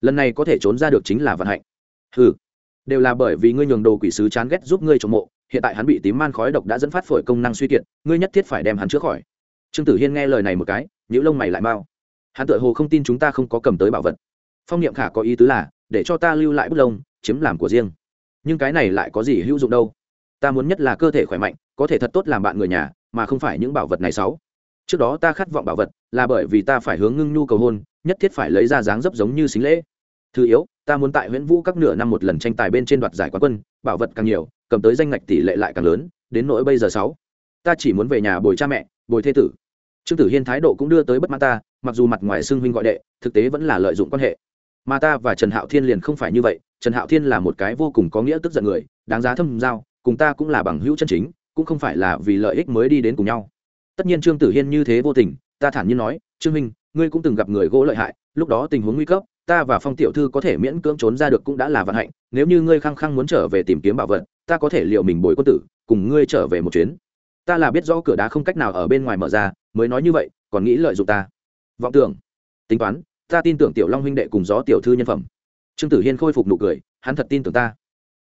Lần này có thể trốn ra được chính là vận hạnh. Ừ đều là bởi vì ngươi nhường đồ quỷ sứ chán ghét giúp ngươi trộm mộ hiện tại hắn bị tím man khói độc đã dẫn phát phổi công năng suy kiệt, ngươi nhất thiết phải đem hắn chữa khỏi. Trương tử hiên nghe lời này một cái những lông mày lại mau. Hắn tự hồ không tin chúng ta không có cầm tới bảo vật. Phong niệm khả có ý tứ là, để cho ta lưu lại bút lông, chiếm làm của riêng. Nhưng cái này lại có gì hữu dụng đâu? Ta muốn nhất là cơ thể khỏe mạnh, có thể thật tốt làm bạn người nhà, mà không phải những bảo vật này xấu. Trước đó ta khát vọng bảo vật là bởi vì ta phải hướng ngưng nhu cầu hôn, nhất thiết phải lấy ra dáng dấp giống như xính lễ. Thứ yếu, ta muốn tại huyễn vũ các nửa năm một lần tranh tài bên trên đoạt giải quán quân, bảo vật càng nhiều cầm tới danh ngạch tỷ lệ lại càng lớn, đến nỗi bây giờ sáu. Ta chỉ muốn về nhà bồi cha mẹ, bồi thê tử. Trương tử hiên thái độ cũng đưa tới bất mãn ta, mặc dù mặt ngoài xưng huynh gọi đệ, thực tế vẫn là lợi dụng quan hệ. Mà ta và trần hạo thiên liền không phải như vậy, trần hạo thiên là một cái vô cùng có nghĩa tức giận người, đáng giá thâm giao, cùng ta cũng là bằng hữu chân chính, cũng không phải là vì lợi ích mới đi đến cùng nhau. Tất nhiên trương tử hiên như thế vô tình, ta thản nhiên nói, trương minh ngươi cũng từng gặp người gỗ lợi hại, lúc đó tình huống nguy cấp, ta và phong tiểu thư có thể miễn cưỡng trốn ra được cũng đã là vận hạnh, nếu như ngươi khăng khăng muốn trở về tìm kiếm bảo vật ta có thể liệu mình bồi quân tử, cùng ngươi trở về một chuyến. Ta là biết rõ cửa đá không cách nào ở bên ngoài mở ra, mới nói như vậy, còn nghĩ lợi dụng ta. Vọng tưởng. Tính toán, ta tin tưởng tiểu long huynh đệ cùng gió tiểu thư nhân phẩm. Trương tử hiên khôi phục nụ cười, hắn thật tin tưởng ta.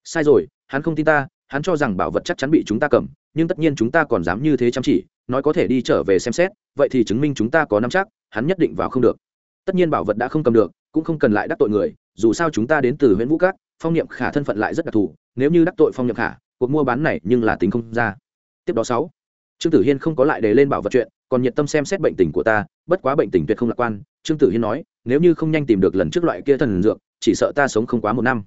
Sai rồi, hắn không tin ta, hắn cho rằng bảo vật chắc chắn bị chúng ta cầm, nhưng tất nhiên chúng ta còn dám như thế chăm chỉ, nói có thể đi trở về xem xét, vậy thì chứng minh chúng ta có nắm chắc, hắn nhất định vào không được. Tất nhiên bảo vật đã không cầm được, cũng không cần lại đắc tội người, dù sao chúng ta đến từ huyện vũ cát phong niệm khả thân phận lại rất đặc thù, nếu như đắc tội phong niệm khả, cuộc mua bán này nhưng là tính không ra. Tiếp đó sáu, trương tử hiên không có lại để lên bảo vật chuyện, còn nhiệt tâm xem xét bệnh tình của ta, bất quá bệnh tình tuyệt không lạc quan. Trương tử hiên nói, nếu như không nhanh tìm được lần trước loại kia thần dược, chỉ sợ ta sống không quá một năm.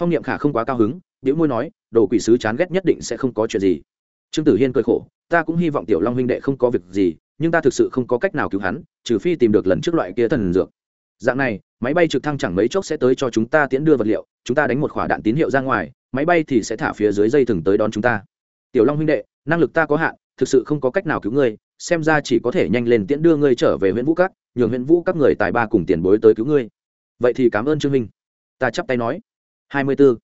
Phong niệm khả không quá cao hứng biểu môi nói, đồ quỷ sứ chán ghét nhất định sẽ không có chuyện gì. Trương tử hiên cười khổ, ta cũng hy vọng tiểu long huynh đệ không có việc gì, nhưng ta thực sự không có cách nào cứu hắn, trừ phi tìm được lần trước loại kia thần dược. Dạng này máy bay trực thăng chẳng mấy chốc sẽ tới cho chúng ta tiễn đưa vật liệu, chúng ta đánh một quả đạn tín hiệu ra ngoài, máy bay thì sẽ thả phía dưới dây thừng tới đón chúng ta. Tiểu long huynh đệ, năng lực ta có hạn, thực sự không có cách nào cứu ngươi, xem ra chỉ có thể nhanh lên tiễn đưa ngươi trở về huyện vũ các, nhường huyện vũ các người tài ba cùng tiền bối tới cứu ngươi. Vậy thì cảm ơn trương minh. Ta chắp tay nói. Hai mươi 24.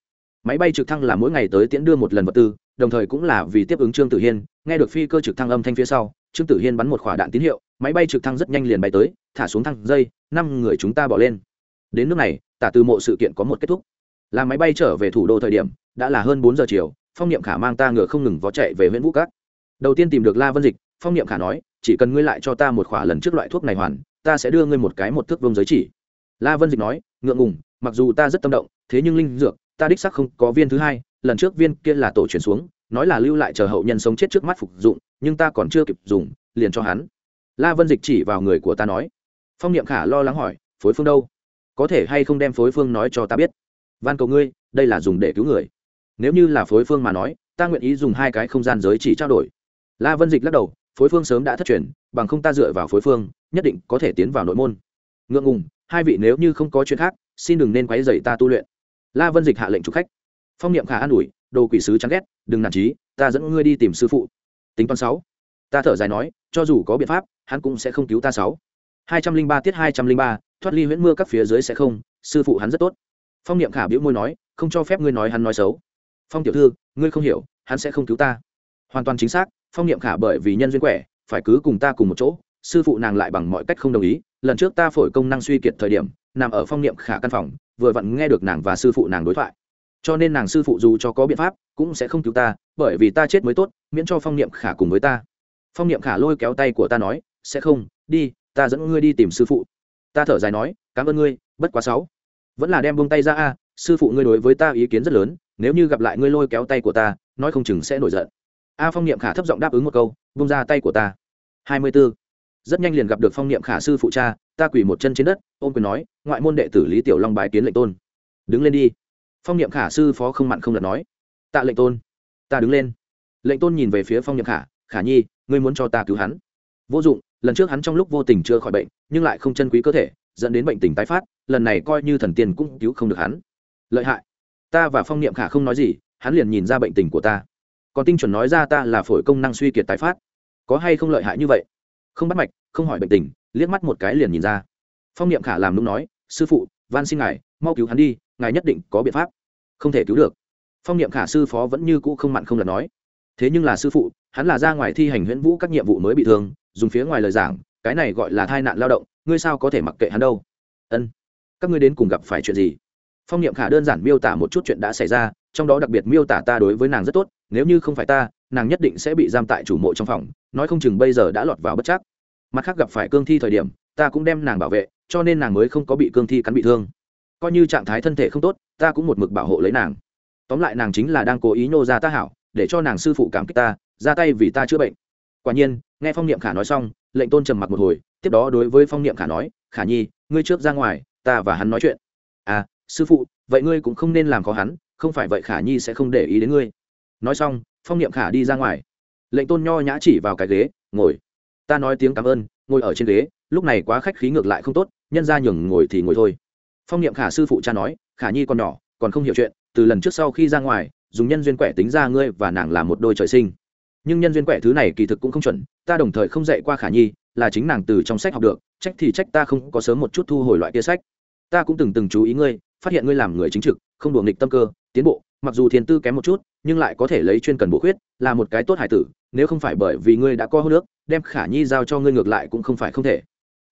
máy bay trực thăng là mỗi ngày tới tiễn đưa một lần vật tư, đồng thời cũng là vì tiếp ứng trương tử hiên, nghe được phi cơ trực thăng âm thanh phía sau, trương tử hiên bắn một quả đạn tín hiệu, máy bay trực thăng rất nhanh liền bay tới, thả xuống thăng dây, năm người chúng ta bỏ lên đến nước này, tả từ mộ sự kiện có một kết thúc. Là máy bay trở về thủ đô thời điểm, đã là hơn bốn giờ chiều, phong niệm khả mang ta ngựa không ngừng vó chạy về huyện vũ cát. Đầu tiên tìm được la vân dịch, phong niệm khả nói, chỉ cần ngươi lại cho ta một khỏa lần trước loại thuốc này hoàn, ta sẽ đưa ngươi một cái một thước vông giới chỉ. La vân dịch nói, ngượng ngùng, mặc dù ta rất tâm động, thế nhưng linh dược, ta đích sắc không có viên thứ hai, lần trước viên kia là tổ chuyển xuống, nói là lưu lại chờ hậu nhân sống chết trước mắt phục dụng, nhưng ta còn chưa kịp dùng, liền cho hắn. La vân dịch chỉ vào người của ta nói. Phong niệm khả lo lắng hỏi, phối phương đâu? Có thể hay không đem phối phương nói cho ta biết? Van cầu ngươi, đây là dùng để cứu người. Nếu như là phối phương mà nói, ta nguyện ý dùng hai cái không gian giới chỉ trao đổi. La vân dịch lắc đầu, phối phương sớm đã thất truyền, bằng không ta dựa vào phối phương, nhất định có thể tiến vào nội môn. Ngượng ngùng, hai vị nếu như không có chuyện khác, xin đừng nên quấy dày ta tu luyện. La vân dịch hạ lệnh chủ khách. Phong niệm khả an ủi, đồ quỷ sứ chán ghét, đừng nản trí, ta dẫn ngươi đi tìm sư phụ. Tính toán sáu. Ta thở dài nói, cho dù có biện pháp, hắn cũng sẽ không cứu ta sáu hai trăm linh ba tiết hai trăm linh ba, thoát ly huyễn mưa các phía dưới sẽ không, sư phụ hắn rất tốt. Phong niệm khả biễu môi nói, không cho phép ngươi nói hắn nói xấu. Phong tiểu thư, ngươi không hiểu, hắn sẽ không cứu ta. Hoàn toàn chính xác, phong niệm khả bởi vì nhân duyên quẻ, phải cứ cùng ta cùng một chỗ, sư phụ nàng lại bằng mọi cách không đồng ý, lần trước ta phổi công năng suy kiệt thời điểm, nằm ở phong niệm khả căn phòng, vừa vặn nghe được nàng và sư phụ nàng đối thoại. Cho nên nàng sư phụ dù cho có biện pháp, cũng sẽ không cứu ta, bởi vì ta chết mới tốt, miễn cho phong niệm khả cùng với ta. Phong niệm khả lôi kéo tay của ta nói, sẽ không, đi ta dẫn ngươi đi tìm sư phụ. Ta thở dài nói, cảm ơn ngươi, bất quá sáu. Vẫn là đem buông tay ra a, sư phụ ngươi đối với ta ý kiến rất lớn, nếu như gặp lại ngươi lôi kéo tay của ta, nói không chừng sẽ nổi giận. A phong niệm khả thấp giọng đáp ứng một câu, buông ra tay của ta. Hai mươi 24. rất nhanh liền gặp được phong niệm khả sư phụ cha, ta quỳ một chân trên đất, ôm quyền nói, ngoại môn đệ tử lý tiểu long bái kiến lệnh tôn. Đứng lên đi. Phong niệm khả sư phó không mặn không lật nói. Tạ lệnh tôn. Ta đứng lên. Lệnh tôn nhìn về phía phong niệm khả khả nhi, ngươi muốn cho ta cứu hắn. Vô dụng lần trước hắn trong lúc vô tình chưa khỏi bệnh, nhưng lại không chân quý cơ thể, dẫn đến bệnh tình tái phát, lần này coi như thần tiên cũng cứu không được hắn. Lợi hại. Ta và phong niệm khả không nói gì, hắn liền nhìn ra bệnh tình của ta. Còn tinh chuẩn nói ra ta là phổi công năng suy kiệt tái phát. Có hay không lợi hại như vậy? Không bắt mạch, không hỏi bệnh tình, liếc mắt một cái liền nhìn ra. Phong niệm khả làm lúc nói, sư phụ, van xin ngài, mau cứu hắn đi, ngài nhất định có biện pháp. Không thể cứu được. Phong niệm khả sư phó vẫn như cũ không mặn không lần nói. Thế nhưng là sư phụ, hắn là ra ngoài thi hành huyễn vũ các nhiệm vụ mới bị thương dùng phía ngoài lời giảng, cái này gọi là tai nạn lao động, ngươi sao có thể mặc kệ hắn đâu? Ân, các ngươi đến cùng gặp phải chuyện gì? Phong niệm khả đơn giản miêu tả một chút chuyện đã xảy ra, trong đó đặc biệt miêu tả ta đối với nàng rất tốt, nếu như không phải ta, nàng nhất định sẽ bị giam tại chủ mộ trong phòng, nói không chừng bây giờ đã lọt vào bất chắc. Mặt khác gặp phải cương thi thời điểm, ta cũng đem nàng bảo vệ, cho nên nàng mới không có bị cương thi cắn bị thương. Coi như trạng thái thân thể không tốt, ta cũng một mực bảo hộ lấy nàng. Tóm lại nàng chính là đang cố ý nhô ra ta hảo, để cho nàng sư phụ cảm kích ta, ra tay vì ta chữa bệnh. Quả nhiên nghe phong niệm khả nói xong, lệnh tôn trầm mặc một hồi, tiếp đó đối với phong niệm khả nói, khả nhi, ngươi trước ra ngoài, ta và hắn nói chuyện. À sư phụ, vậy ngươi cũng không nên làm khó hắn, không phải vậy khả nhi sẽ không để ý đến ngươi. Nói xong, phong niệm khả đi ra ngoài. Lệnh tôn nho nhã chỉ vào cái ghế, ngồi. Ta nói tiếng cảm ơn, ngồi ở trên ghế, lúc này quá khách khí ngược lại không tốt, nhân ra nhường ngồi thì ngồi thôi. Phong niệm khả sư phụ cha nói, khả nhi còn nhỏ, còn không hiểu chuyện, từ lần trước sau khi ra ngoài, dùng nhân duyên quẻ tính ra ngươi và nàng là một đôi trời sinh nhưng nhân duyên quẻ thứ này kỳ thực cũng không chuẩn, ta đồng thời không dạy qua khả nhi, là chính nàng từ trong sách học được, trách thì trách ta không có sớm một chút thu hồi loại kia sách. Ta cũng từng từng chú ý ngươi, phát hiện ngươi làm người chính trực, không đùa nghịch tâm cơ, tiến bộ, mặc dù thiền tư kém một chút, nhưng lại có thể lấy chuyên cần bộ khuyết, là một cái tốt hải tử, nếu không phải bởi vì ngươi đã có hô nước đem khả nhi giao cho ngươi ngược lại cũng không phải không thể.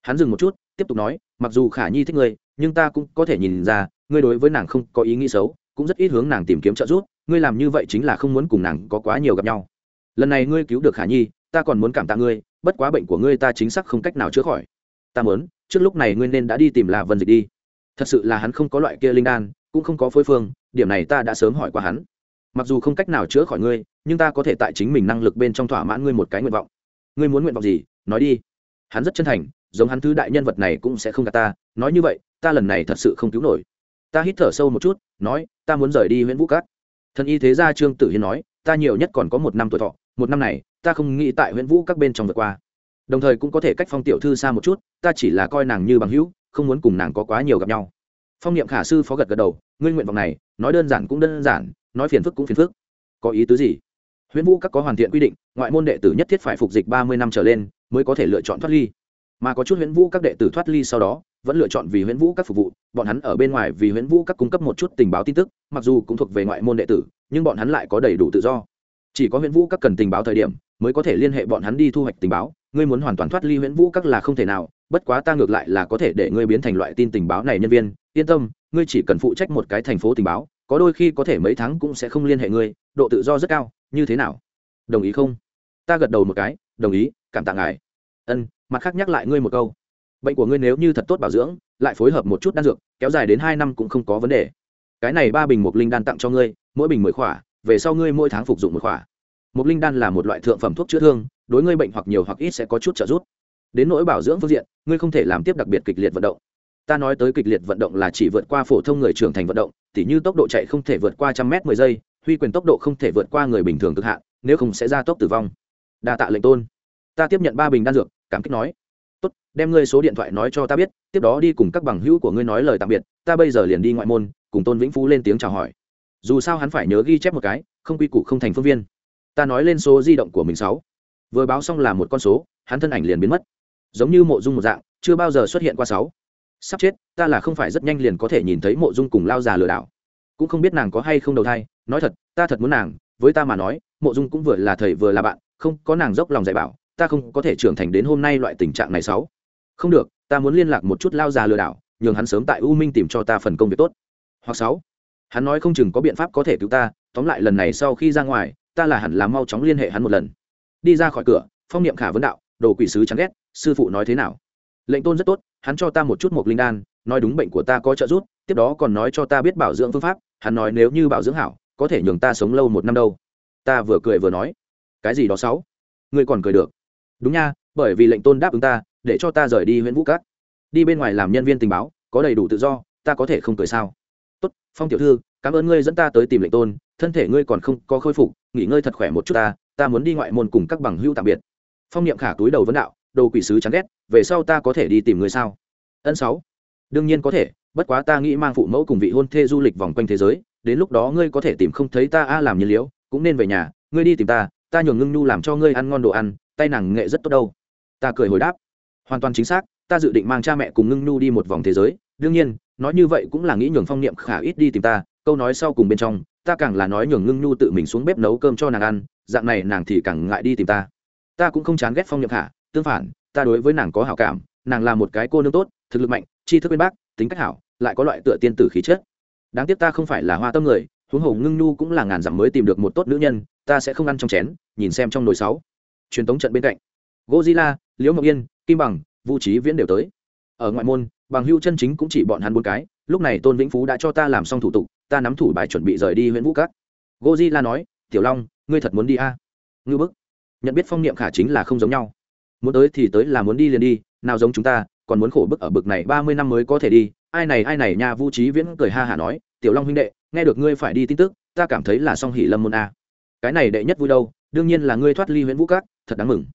Hắn dừng một chút, tiếp tục nói, mặc dù khả nhi thích ngươi, nhưng ta cũng có thể nhìn ra, ngươi đối với nàng không có ý nghĩ xấu, cũng rất ít hướng nàng tìm kiếm trợ giúp, ngươi làm như vậy chính là không muốn cùng nàng có quá nhiều gặp nhau lần này ngươi cứu được khả nhi, ta còn muốn cảm tạ ngươi, bất quá bệnh của ngươi ta chính xác không cách nào chữa khỏi. Ta muốn, trước lúc này ngươi nên đã đi tìm là vân dịch đi. Thật sự là hắn không có loại kia linh đan, cũng không có phối phương, điểm này ta đã sớm hỏi qua hắn. Mặc dù không cách nào chữa khỏi ngươi, nhưng ta có thể tại chính mình năng lực bên trong thỏa mãn ngươi một cái nguyện vọng. Ngươi muốn nguyện vọng gì, nói đi. Hắn rất chân thành, giống hắn thứ đại nhân vật này cũng sẽ không gạt ta, nói như vậy, ta lần này thật sự không cứu nổi. Ta hít thở sâu một chút, nói, ta muốn rời đi huyện vũ cát. Thần y thế gia trương tử hiên nói, ta nhiều nhất còn có một năm tuổi thọ một năm này, ta không nghĩ tại huyện vũ các bên trong vượt qua. Đồng thời cũng có thể cách phong tiểu thư xa một chút, ta chỉ là coi nàng như bằng hữu, không muốn cùng nàng có quá nhiều gặp nhau. Phong niệm khả sư phó gật gật đầu, ngươi nguyện vọng này, nói đơn giản cũng đơn giản, nói phiền phức cũng phiền phức. Có ý tứ gì? Huyễn vũ các có hoàn thiện quy định, ngoại môn đệ tử nhất thiết phải phục dịch ba mươi năm trở lên, mới có thể lựa chọn thoát ly. Mà có chút huyễn vũ các đệ tử thoát ly sau đó, vẫn lựa chọn vì huyễn vũ các phục vụ, bọn hắn ở bên ngoài vì huyễn vũ các cung cấp một chút tình báo tin tức, mặc dù cũng thuộc về ngoại môn đệ tử, nhưng bọn hắn lại có đầy đủ tự do chỉ có huyện vũ các cần tình báo thời điểm mới có thể liên hệ bọn hắn đi thu hoạch tình báo. Ngươi muốn hoàn toàn thoát ly huyện vũ các là không thể nào, bất quá ta ngược lại là có thể để ngươi biến thành loại tin tình báo này nhân viên. Yên tâm, ngươi chỉ cần phụ trách một cái thành phố tình báo, có đôi khi có thể mấy tháng cũng sẽ không liên hệ ngươi, độ tự do rất cao, như thế nào? Đồng ý không? Ta gật đầu một cái, đồng ý, cảm tạ ngài. Ân, mặt khác nhắc lại ngươi một câu. Bệnh của ngươi nếu như thật tốt bảo dưỡng, lại phối hợp một chút đan dược, kéo dài đến hai năm cũng không có vấn đề. Cái này ba bình một linh đan tặng cho ngươi, mỗi bình mười khỏa về sau ngươi mỗi tháng phục dụng một khỏa. Một linh đan là một loại thượng phẩm thuốc chữa thương, đối ngươi bệnh hoặc nhiều hoặc ít sẽ có chút trợ giúp. Đến nỗi bảo dưỡng phương diện, ngươi không thể làm tiếp đặc biệt kịch liệt vận động. Ta nói tới kịch liệt vận động là chỉ vượt qua phổ thông người trưởng thành vận động, tỉ như tốc độ chạy không thể vượt qua trăm mét mười giây, huy quyền tốc độ không thể vượt qua người bình thường cực hạn, nếu không sẽ ra tốc tử vong. Đa tạ lệnh tôn. Ta tiếp nhận ba bình đan dược, cảm kích nói. Tốt, đem ngươi số điện thoại nói cho ta biết, tiếp đó đi cùng các bằng hữu của ngươi nói lời tạm biệt, ta bây giờ liền đi ngoại môn, cùng tôn vĩnh phú lên tiếng chào hỏi dù sao hắn phải nhớ ghi chép một cái, không quy củ không thành phương viên. Ta nói lên số di động của mình sáu. Vừa báo xong là một con số, hắn thân ảnh liền biến mất. Giống như mộ dung một dạng, chưa bao giờ xuất hiện qua sáu. Sắp chết, ta là không phải rất nhanh liền có thể nhìn thấy mộ dung cùng lao già lừa đảo. Cũng không biết nàng có hay không đầu thai, nói thật, ta thật muốn nàng, với ta mà nói, mộ dung cũng vừa là thầy vừa là bạn, không có nàng dốc lòng dạy bảo, ta không có thể trưởng thành đến hôm nay loại tình trạng này sáu. Không được, ta muốn liên lạc một chút lao già lừa đảo, nhường hắn sớm tại u minh tìm cho ta phần công việc tốt. Hoặc sáu hắn nói không chừng có biện pháp có thể cứu ta, tóm lại lần này sau khi ra ngoài, ta là hẳn là mau chóng liên hệ hắn một lần. Đi ra khỏi cửa, phong niệm khả vấn đạo, đồ quỷ sứ chán ghét, sư phụ nói thế nào? Lệnh tôn rất tốt, hắn cho ta một chút một linh đan, nói đúng bệnh của ta có trợ giúp, tiếp đó còn nói cho ta biết bảo dưỡng phương pháp, hắn nói nếu như bảo dưỡng hảo, có thể nhường ta sống lâu một năm đâu. Ta vừa cười vừa nói. Cái gì đó sáu? Ngươi còn cười được. Đúng nha, bởi vì lệnh tôn đáp ứng ta, để cho ta rời đi huyện vũ cát. Đi bên ngoài làm nhân viên tình báo, có đầy đủ tự do, ta có thể không cười sao? Phong tiểu thư, cảm ơn ngươi dẫn ta tới tìm lệnh tôn, thân thể ngươi còn không có khôi phục, nghỉ ngơi thật khỏe một chút ta ta muốn đi ngoại môn cùng các bằng hữu tạm biệt. Phong niệm khả túi đầu vấn đạo, đồ quỷ sứ chán ghét, về sau ta có thể đi tìm người sao? Ân sáu. Đương nhiên có thể, bất quá ta nghĩ mang phụ mẫu cùng vị hôn thê du lịch vòng quanh thế giới, đến lúc đó ngươi có thể tìm không thấy ta a, làm nhiên liễu, cũng nên về nhà, ngươi đi tìm ta ta nhường ngưng nhu làm cho ngươi ăn ngon đồ ăn, tay nàng nghệ rất tốt đâu. Ta cười hồi đáp. Hoàn toàn chính xác, ta dự định mang cha mẹ cùng ngưng nhu đi một vòng thế giới, đương nhiên nói như vậy cũng là nghĩ nhường phong niệm khả ít đi tìm ta, câu nói sau cùng bên trong, ta càng là nói nhường ngưng nhu tự mình xuống bếp nấu cơm cho nàng ăn, dạng này nàng thì càng ngại đi tìm ta. Ta cũng không chán ghét phong niệm khả, tương phản, ta đối với nàng có hảo cảm, nàng là một cái cô nương tốt, thực lực mạnh, tri thức bên bác, tính cách hảo, lại có loại tựa tiên tử khí chất. Đáng tiếc ta không phải là hoa tâm người, huống hồ ngưng nhu cũng là ngàn dặm mới tìm được một tốt nữ nhân, ta sẽ không ăn trong chén, nhìn xem trong nồi sáu. Truyền tống trận bên cạnh. Gozilla liễu ngọc yên, kim bằng vũ trí viễn đều tới. Ở ngoại môn bằng hưu chân chính cũng chỉ bọn hắn bốn cái, lúc này tôn vĩnh phú đã cho ta làm xong thủ tục, ta nắm thủ bài chuẩn bị rời đi huyện vũ cát. Gozilla nói, tiểu long, ngươi thật muốn đi a? À? ngư bức. Nhận biết phong niệm khả chính là không giống nhau. Muốn tới thì tới là muốn đi liền đi, nào giống chúng ta, còn muốn khổ bức ở bực này ba mươi năm mới có thể đi. Ai này ai này, nhà vũ trí viễn cười ha hả nói, tiểu long huynh đệ, nghe được ngươi phải đi tin tức, ta cảm thấy là song hỷ lâm môn a. Cái này đệ nhất vui đâu, đương nhiên là ngươi thoát ly huyện vũ cát, thật đáng mừng.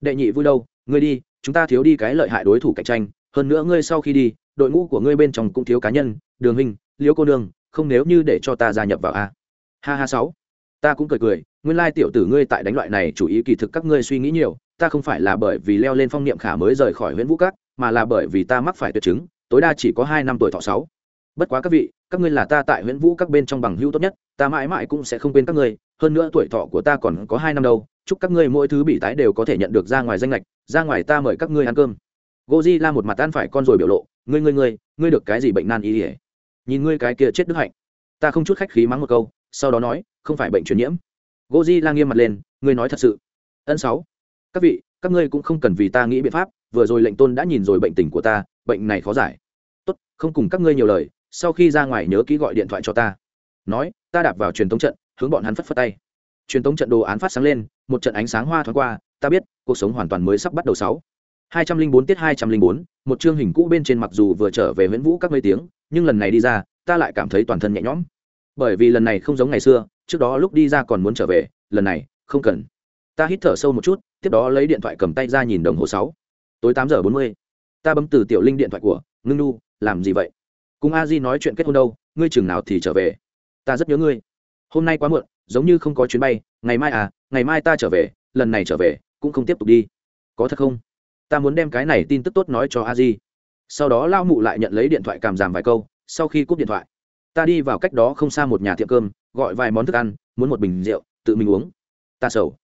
Đệ nhị vui đâu, ngươi đi, chúng ta thiếu đi cái lợi hại đối thủ cạnh tranh hơn nữa ngươi sau khi đi, đội ngũ của ngươi bên trong cũng thiếu cá nhân, đường hình, liễu cô nương, không nếu như để cho ta gia nhập vào a. Ha ha sáu. Ta cũng cười cười, nguyên lai tiểu tử ngươi tại đánh loại này chủ ý kỳ thực các ngươi suy nghĩ nhiều, ta không phải là bởi vì leo lên phong niệm khả mới rời khỏi huyện vũ cát mà là bởi vì ta mắc phải tuyệt chứng, tối đa chỉ có hai năm tuổi thọ sáu. Bất quá các vị, các ngươi là ta tại huyện vũ các bên trong bằng hữu tốt nhất, ta mãi mãi cũng sẽ không quên các ngươi, hơn nữa tuổi thọ của ta còn có hai năm đâu, chúc các ngươi mỗi thứ bị tái đều có thể nhận được ra ngoài danh lệch ra ngoài ta mời các ngươi ăn cơm goji la một mặt tan phải con rồi biểu lộ, ngươi ngươi ngươi ngươi được cái gì bệnh nan y ỉa nhìn ngươi cái kia chết đức hạnh. Ta không chút khách khí mắng một câu, sau đó nói, không phải bệnh truyền nhiễm. Goji la nghiêm mặt lên, ngươi nói thật sự. Ân sáu, các vị, các ngươi cũng không cần vì ta nghĩ biện pháp, vừa rồi lệnh tôn đã nhìn rồi bệnh tình của ta, bệnh này khó giải. Tốt, không cùng các ngươi nhiều lời, sau khi ra ngoài nhớ kỹ gọi điện thoại cho ta. Nói, ta đạp vào truyền tống trận, hướng bọn hắn phất phất tay. Truyền tống trận đồ án phát sáng lên, một trận ánh sáng hoa thoáng qua, ta biết, cuộc sống hoàn toàn mới sắp bắt đầu sáu hai trăm linh bốn tiết hai trăm linh bốn, một chương hình cũ bên trên mặc dù vừa trở về huyễn vũ các mấy tiếng, nhưng lần này đi ra, ta lại cảm thấy toàn thân nhẹ nhõm. Bởi vì lần này không giống ngày xưa, trước đó lúc đi ra còn muốn trở về, lần này, không cần. Ta hít thở sâu một chút, tiếp đó lấy điện thoại cầm tay ra nhìn đồng hồ sáu. Tối tám giờ bốn mươi. Ta bấm từ tiểu linh điện thoại của ngưng nu, làm gì vậy? Cùng a di nói chuyện kết hôn đâu, ngươi chừng nào thì trở về? Ta rất nhớ ngươi. Hôm nay quá muộn, giống như không có chuyến bay, ngày mai à ngày mai ta trở về, lần này trở về, cũng không tiếp tục đi. Có thật không? Ta muốn đem cái này tin tức tốt nói cho a di sau đó lao mụ lại nhận lấy điện thoại cảm giảm vài câu sau khi cúp điện thoại ta đi vào cách đó không xa một nhà tiệm cơm gọi vài món thức ăn muốn một bình rượu tự mình uống ta sầu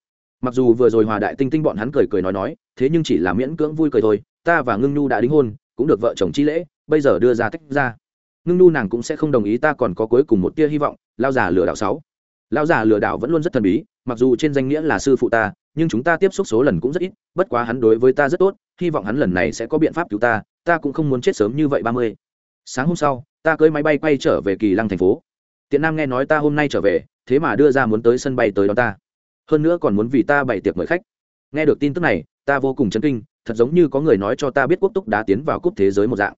mặc dù vừa rồi hòa đại tinh tinh bọn hắn cười cười nói nói thế nhưng chỉ là miễn cưỡng vui cười thôi ta và ngưng nhu đã đính hôn cũng được vợ chồng chi lễ bây giờ đưa ra tách ra ngưng nhu nàng cũng sẽ không đồng ý ta còn có cuối cùng một tia hy vọng lao già lừa đảo sáu lão già lừa đảo vẫn luôn rất thần bí, mặc dù trên danh nghĩa là sư phụ ta, nhưng chúng ta tiếp xúc số lần cũng rất ít, bất quá hắn đối với ta rất tốt, hy vọng hắn lần này sẽ có biện pháp cứu ta ta cũng không muốn chết sớm như vậy ba mươi. Sáng hôm sau, ta cưới máy bay quay trở về kỳ lăng thành phố. Tiện nam nghe nói ta hôm nay trở về, thế mà đưa ra muốn tới sân bay tới đón ta. Hơn nữa còn muốn vì ta bày tiệc mời khách. Nghe được tin tức này, ta vô cùng chấn kinh, thật giống như có người nói cho ta biết quốc túc đã tiến vào cúp thế giới một dạng.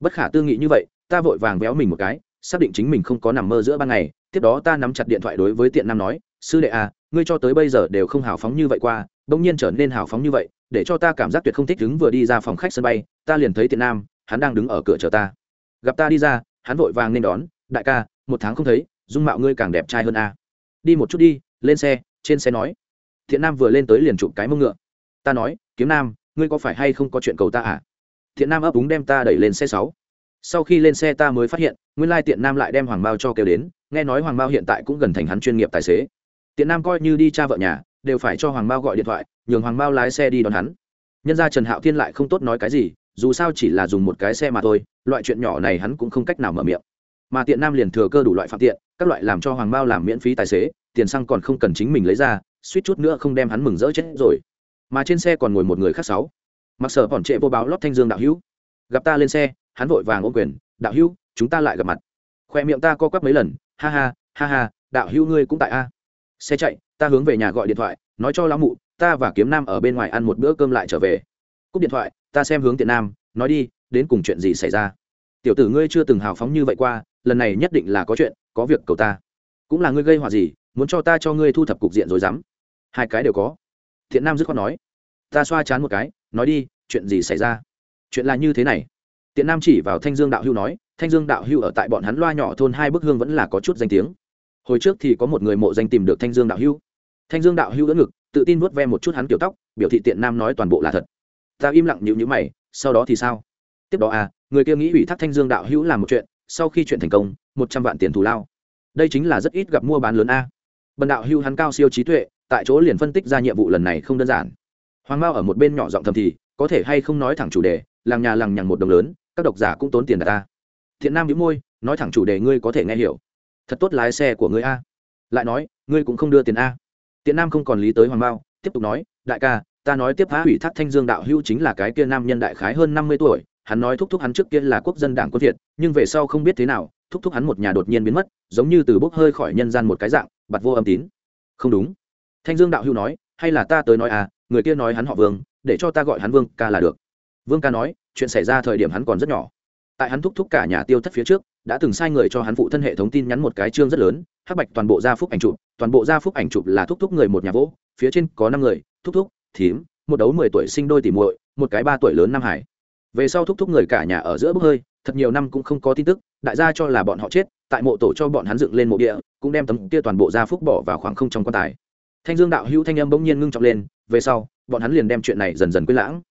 Bất khả tư nghị như vậy, ta vội vàng véo mình một cái, xác định chính mình không có nằm mơ giữa ban ngày tiếp đó ta nắm chặt điện thoại đối với tiện nam nói, sư đệ à ngươi cho tới bây giờ đều không hào phóng như vậy qua, bỗng nhiên trở nên hào phóng như vậy, để cho ta cảm giác tuyệt không thích đứng vừa đi ra phòng khách sân bay, ta liền thấy tiện nam, hắn đang đứng ở cửa chờ ta. Gặp ta đi ra, hắn vội vàng nên đón, đại ca, một tháng không thấy, dung mạo ngươi càng đẹp trai hơn a à. đi một chút đi, lên xe, trên xe nói. Thiện nam vừa lên tới liền chụp cái mông ngựa. Ta nói, kiếm nam, ngươi có phải hay không có chuyện cầu ta à? Thiện nam ấp úng đem ta đẩy lên xe sáu. Sau khi lên xe ta mới phát hiện, nguyên lai tiện nam lại đem hoàng mao cho kêu đến nghe nói hoàng mao hiện tại cũng gần thành hắn chuyên nghiệp tài xế. Tiện nam coi như đi cha vợ nhà, đều phải cho hoàng mao gọi điện thoại, nhường hoàng mao lái xe đi đón hắn. Nhân ra trần hạo thiên lại không tốt nói cái gì, dù sao chỉ là dùng một cái xe mà thôi, loại chuyện nhỏ này hắn cũng không cách nào mở miệng. Mà tiện nam liền thừa cơ đủ loại phạm tiện, các loại làm cho hoàng mao làm miễn phí tài xế, tiền xăng còn không cần chính mình lấy ra, suýt chút nữa không đem hắn mừng rỡ chết rồi. Mà trên xe còn ngồi một người khác sáu. Mặc sở bọn trệ vô báo lót thanh dương đạo hữu. Gặp ta lên xe, hắn vội vàng ôm quyền, đạo hữu, chúng ta lại gặp mặt. Khoe miệng ta co quắp mấy lần ha ha ha ha, đạo hữu ngươi cũng tại a. Xe chạy, ta hướng về nhà gọi điện thoại, nói cho lão mụ, ta và kiếm nam ở bên ngoài ăn một bữa cơm lại trở về. Cúp điện thoại, ta xem hướng tiện nam, nói đi, đến cùng chuyện gì xảy ra? Tiểu tử ngươi chưa từng hào phóng như vậy qua, lần này nhất định là có chuyện, có việc cầu ta. Cũng là ngươi gây họa gì, muốn cho ta cho ngươi thu thập cục diện rồi dám? Hai cái đều có. Thiện nam dứt khoát nói. Ta xoa chán một cái, nói đi, chuyện gì xảy ra? Chuyện là như thế này. Tiện nam chỉ vào thanh dương đạo hưu nói thanh dương đạo hưu ở tại bọn hắn loa nhỏ thôn hai bức hương vẫn là có chút danh tiếng. Hồi trước thì có một người mộ danh tìm được thanh dương đạo hưu thanh dương đạo hưu đỡ ngực, tự tin vuốt ve một chút hắn kiểu tóc, biểu thị tiện nam nói toàn bộ là thật. Ta im lặng nhịu nhữ mày, sau đó thì sao? Tiếp đó à người kia nghĩ ủy thác thanh dương đạo hữu làm một chuyện, sau khi chuyện thành công, một trăm vạn tiền thù lao. Đây chính là rất ít gặp mua bán lớn a. Bần đạo hưu hắn cao siêu trí tuệ, tại chỗ liền phân tích ra nhiệm vụ lần này không đơn giản. Hoàng mao ở một bên nhỏ giọng thầm thì, có thể hay không nói thẳng chủ đề, làng nhà làng nhằng một đồng lớn, các độc giả cũng tốn tiền đặt ta thiện nam nhíu môi, nói thẳng chủ đề ngươi có thể nghe hiểu. Thật tốt lái xe của ngươi a. Lại nói, ngươi cũng không đưa tiền a. Tiện nam không còn lý tới hoàng bao, tiếp tục nói, đại ca, ta nói tiếp phá hủy thác thanh dương đạo hưu chính là cái kia nam nhân đại khái hơn năm mươi tuổi, hắn nói thúc thúc hắn trước kia là quốc dân đảng quân việt, nhưng về sau không biết thế nào, thúc thúc hắn một nhà đột nhiên biến mất, giống như từ bốc hơi khỏi nhân gian một cái dạng bặt vô âm tín. Không đúng. Thanh dương đạo hưu nói, hay là ta tới nói à người kia nói hắn họ vương, để cho ta gọi hắn vương ca là được. Vương ca nói, chuyện xảy ra thời điểm hắn còn rất nhỏ tại hắn thúc thúc cả nhà tiêu thất phía trước, đã từng sai người cho hắn phụ thân hệ thống tin nhắn một cái chương rất lớn, hắc bạch toàn bộ gia phúc ảnh chụp, toàn bộ gia phúc ảnh chụp là thúc thúc người một nhà vỗ, phía trên có năm người, thúc thúc, thím, một đấu mười tuổi sinh đôi tỉ muội, một cái ba tuổi lớn nam hải. Về sau thúc thúc người cả nhà ở giữa bốc hơi, thật nhiều năm cũng không có tin tức, đại gia cho là bọn họ chết, tại mộ tổ cho bọn hắn dựng lên mộ địa, cũng đem tấm kia toàn bộ gia phúc bỏ vào khoảng không trong quan tài. Thanh dương đạo hữu thanh âm bỗng nhiên ngưng trọng lên, về sau, bọn hắn liền đem chuyện này dần dần quên lãng.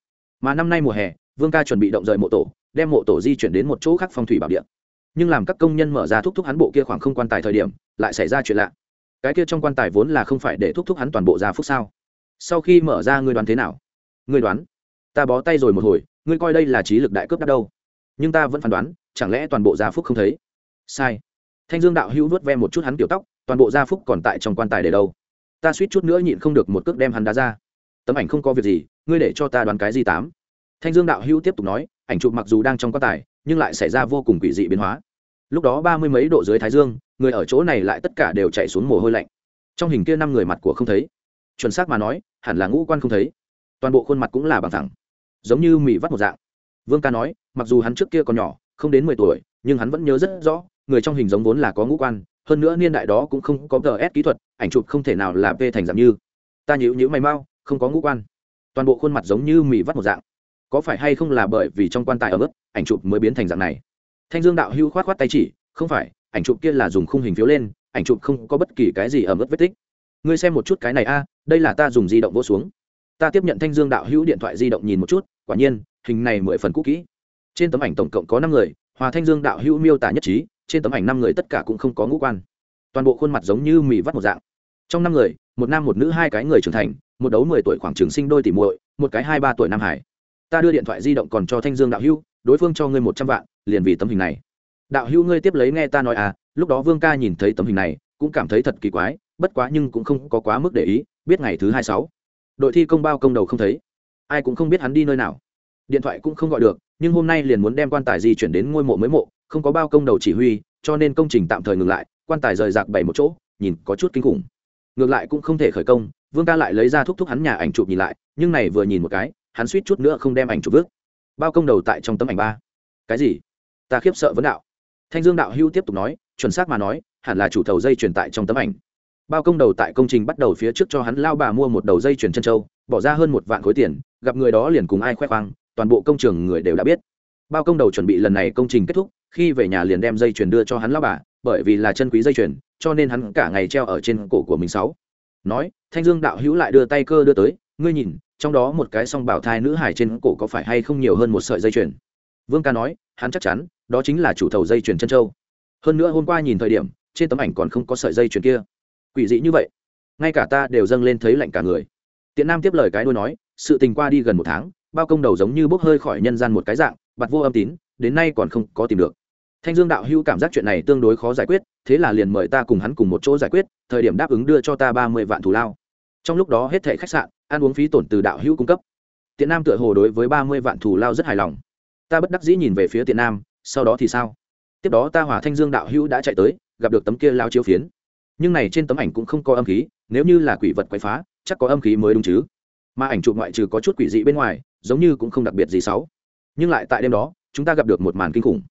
Mà năm nay mùa hè, vương ca chuẩn bị động rời mộ tổ đem mộ tổ di chuyển đến một chỗ khác phong thủy bảo địa. Nhưng làm các công nhân mở ra thúc thúc hắn bộ kia khoảng không quan tài thời điểm, lại xảy ra chuyện lạ. Cái kia trong quan tài vốn là không phải để thúc thúc hắn toàn bộ ra phúc sao? Sau khi mở ra ngươi đoán thế nào? Ngươi đoán. Ta bó tay rồi một hồi, ngươi coi đây là trí lực đại cướp đắt đâu? Nhưng ta vẫn phán đoán, chẳng lẽ toàn bộ gia phúc không thấy? Sai. Thanh dương đạo hữu vớt ve một chút hắn kiểu tóc, toàn bộ gia phúc còn tại trong quan tài để đâu? Ta suýt chút nữa nhịn không được một cước đem hắn đá ra. Tấm ảnh không có việc gì, ngươi để cho ta đoán cái gì tám? Thanh dương đạo hữu tiếp tục nói ảnh chụp mặc dù đang trong quan tài nhưng lại xảy ra vô cùng quỷ dị biến hóa. Lúc đó ba mươi mấy độ dưới thái dương, người ở chỗ này lại tất cả đều chạy xuống mồ hôi lạnh. Trong hình kia năm người mặt của không thấy. Chuẩn xác mà nói, hẳn là ngũ quan không thấy. Toàn bộ khuôn mặt cũng là bằng thẳng. Giống như mì vắt một dạng. Vương ca nói, mặc dù hắn trước kia còn nhỏ, không đến mười tuổi, nhưng hắn vẫn nhớ rất rõ, người trong hình giống vốn là có ngũ quan, hơn nữa niên đại đó cũng không có gs kỹ thuật, ảnh chụp không thể nào là p thành dạng như. Ta nhữ nhữ mày mau, không có ngũ quan. Toàn bộ khuôn mặt giống như mì vắt một dạng có phải hay không là bởi vì trong quan tài ở ướt, ảnh chụp mới biến thành dạng này? Thanh dương đạo hưu khoát khoát tay chỉ không phải ảnh chụp kia là dùng khung hình phiếu lên ảnh chụp không có bất kỳ cái gì ở ướt vết tích. Ngươi xem một chút cái này a đây là ta dùng di động vô xuống. Ta tiếp nhận thanh dương đạo hữu điện thoại di động nhìn một chút quả nhiên hình này mười phần cũ kỹ. Trên tấm ảnh tổng cộng có năm người hòa thanh dương đạo hữu miêu tả nhất trí trên tấm ảnh năm người tất cả cũng không có ngũ quan. Toàn bộ khuôn mặt giống như mì vắt một dạng. Trong năm người một nam một nữ hai cái người trưởng thành một đấu mười tuổi khoảng trường sinh đôi tỷ muội một cái hai ba tuổi nam hải ta đưa điện thoại di động còn cho thanh dương đạo hữu, đối phương cho ngươi một trăm vạn, liền vì tấm hình này. Đạo hữu ngươi tiếp lấy nghe ta nói à lúc đó vương ca nhìn thấy tấm hình này, cũng cảm thấy thật kỳ quái, bất quá nhưng cũng không có quá mức để ý, biết ngày thứ hai sáu. Đội thi công bao công đầu không thấy. Ai cũng không biết hắn đi nơi nào. Điện thoại cũng không gọi được, nhưng hôm nay liền muốn đem quan tài di chuyển đến ngôi mộ mới mộ, không có bao công đầu chỉ huy, cho nên công trình tạm thời ngừng lại, quan tài rời rạc bảy một chỗ, nhìn có chút kinh khủng. Ngược lại cũng không thể khởi công, vương ca lại lấy ra thúc thúc hắn nhà ảnh chụp nhìn lại, nhưng này vừa nhìn một cái hắn suýt chút nữa không đem ảnh chụp vứt. bao công đầu tại trong tấm ảnh ba. Cái gì? Ta khiếp sợ vấn đạo. Thanh dương đạo hưu tiếp tục nói, chuẩn xác mà nói, hẳn là chủ thầu dây truyền tại trong tấm ảnh. Bao công đầu tại công trình bắt đầu phía trước cho hắn lao bà mua một đầu dây chuyển chân trâu bỏ ra hơn một vạn khối tiền, gặp người đó liền cùng ai khoe khoang, toàn bộ công trường người đều đã biết. Bao công đầu chuẩn bị lần này công trình kết thúc, khi về nhà liền đem dây chuyền đưa cho hắn lao bà, bởi vì là chân quý dây chuyền, cho nên hắn cả ngày treo ở trên cổ của mình sáu. Nói, thanh dương đạo hữu lại đưa tay cơ đưa tới ngươi nhìn, trong đó một cái song bảo thai nữ hải trên cổ có phải hay không nhiều hơn một sợi dây chuyền? Vương ca nói, hắn chắc chắn, đó chính là chủ thầu dây chuyền chân châu. Hơn nữa hôm qua nhìn thời điểm, trên tấm ảnh còn không có sợi dây chuyền kia. Quỷ dị như vậy. Ngay cả ta đều dâng lên thấy lạnh cả người. Tiện nam tiếp lời cái đôi nói, sự tình qua đi gần một tháng, bao công đầu giống như bốc hơi khỏi nhân gian một cái dạng bặt vô âm tín, đến nay còn không có tìm được. Thanh dương đạo hữu cảm giác chuyện này tương đối khó giải quyết, thế là liền mời ta cùng hắn cùng một chỗ giải quyết, thời điểm đáp ứng đưa cho ta ba mươi vạn thù lao. Trong lúc đó hết thẻ khách sạn ăn uống phí tổn từ đạo hữu cung cấp. Tiện nam tựa hồ đối với ba mươi vạn thù lao rất hài lòng. Ta bất đắc dĩ nhìn về phía tiện nam, sau đó thì sao? Tiếp đó ta hòa thanh dương đạo hữu đã chạy tới, gặp được tấm kia lao chiếu phiến. Nhưng này trên tấm ảnh cũng không có âm khí, nếu như là quỷ vật quậy phá, chắc có âm khí mới đúng chứ. Mà ảnh chụp ngoại trừ có chút quỷ dị bên ngoài, giống như cũng không đặc biệt gì xấu. Nhưng lại tại đêm đó, chúng ta gặp được một màn kinh khủng.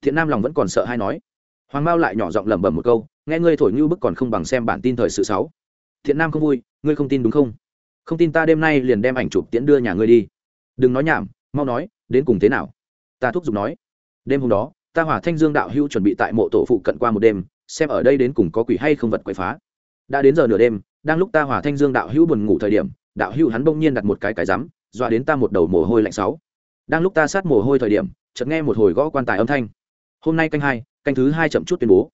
Thiện nam lòng vẫn còn sợ hay nói. Hoàng mao lại nhỏ giọng lẩm bẩm một câu, nghe ngươi thổi như bức còn không bằng xem bản tin thời sự sáu thiện nam không vui, ngươi không tin đúng không? Không tin ta đêm nay liền đem ảnh chụp tiễn đưa nhà ngươi đi. Đừng nói nhảm, mau nói, đến cùng thế nào? Ta thúc giục nói. Đêm hôm đó, ta hỏa thanh dương đạo hữu chuẩn bị tại mộ tổ phụ cận qua một đêm, xem ở đây đến cùng có quỷ hay không vật quậy phá. Đã đến giờ nửa đêm, đang lúc ta hỏa thanh dương đạo hữu buồn ngủ thời điểm, đạo hữu hắn bỗng nhiên đặt một cái cái rắm, dọa đến ta một đầu mồ hôi lạnh sáu. Đang lúc ta sát mồ hôi thời điểm, chợt nghe một hồi gõ quan tài âm thanh. Hôm nay canh hai, canh thứ hai chậm chút tuyên bố.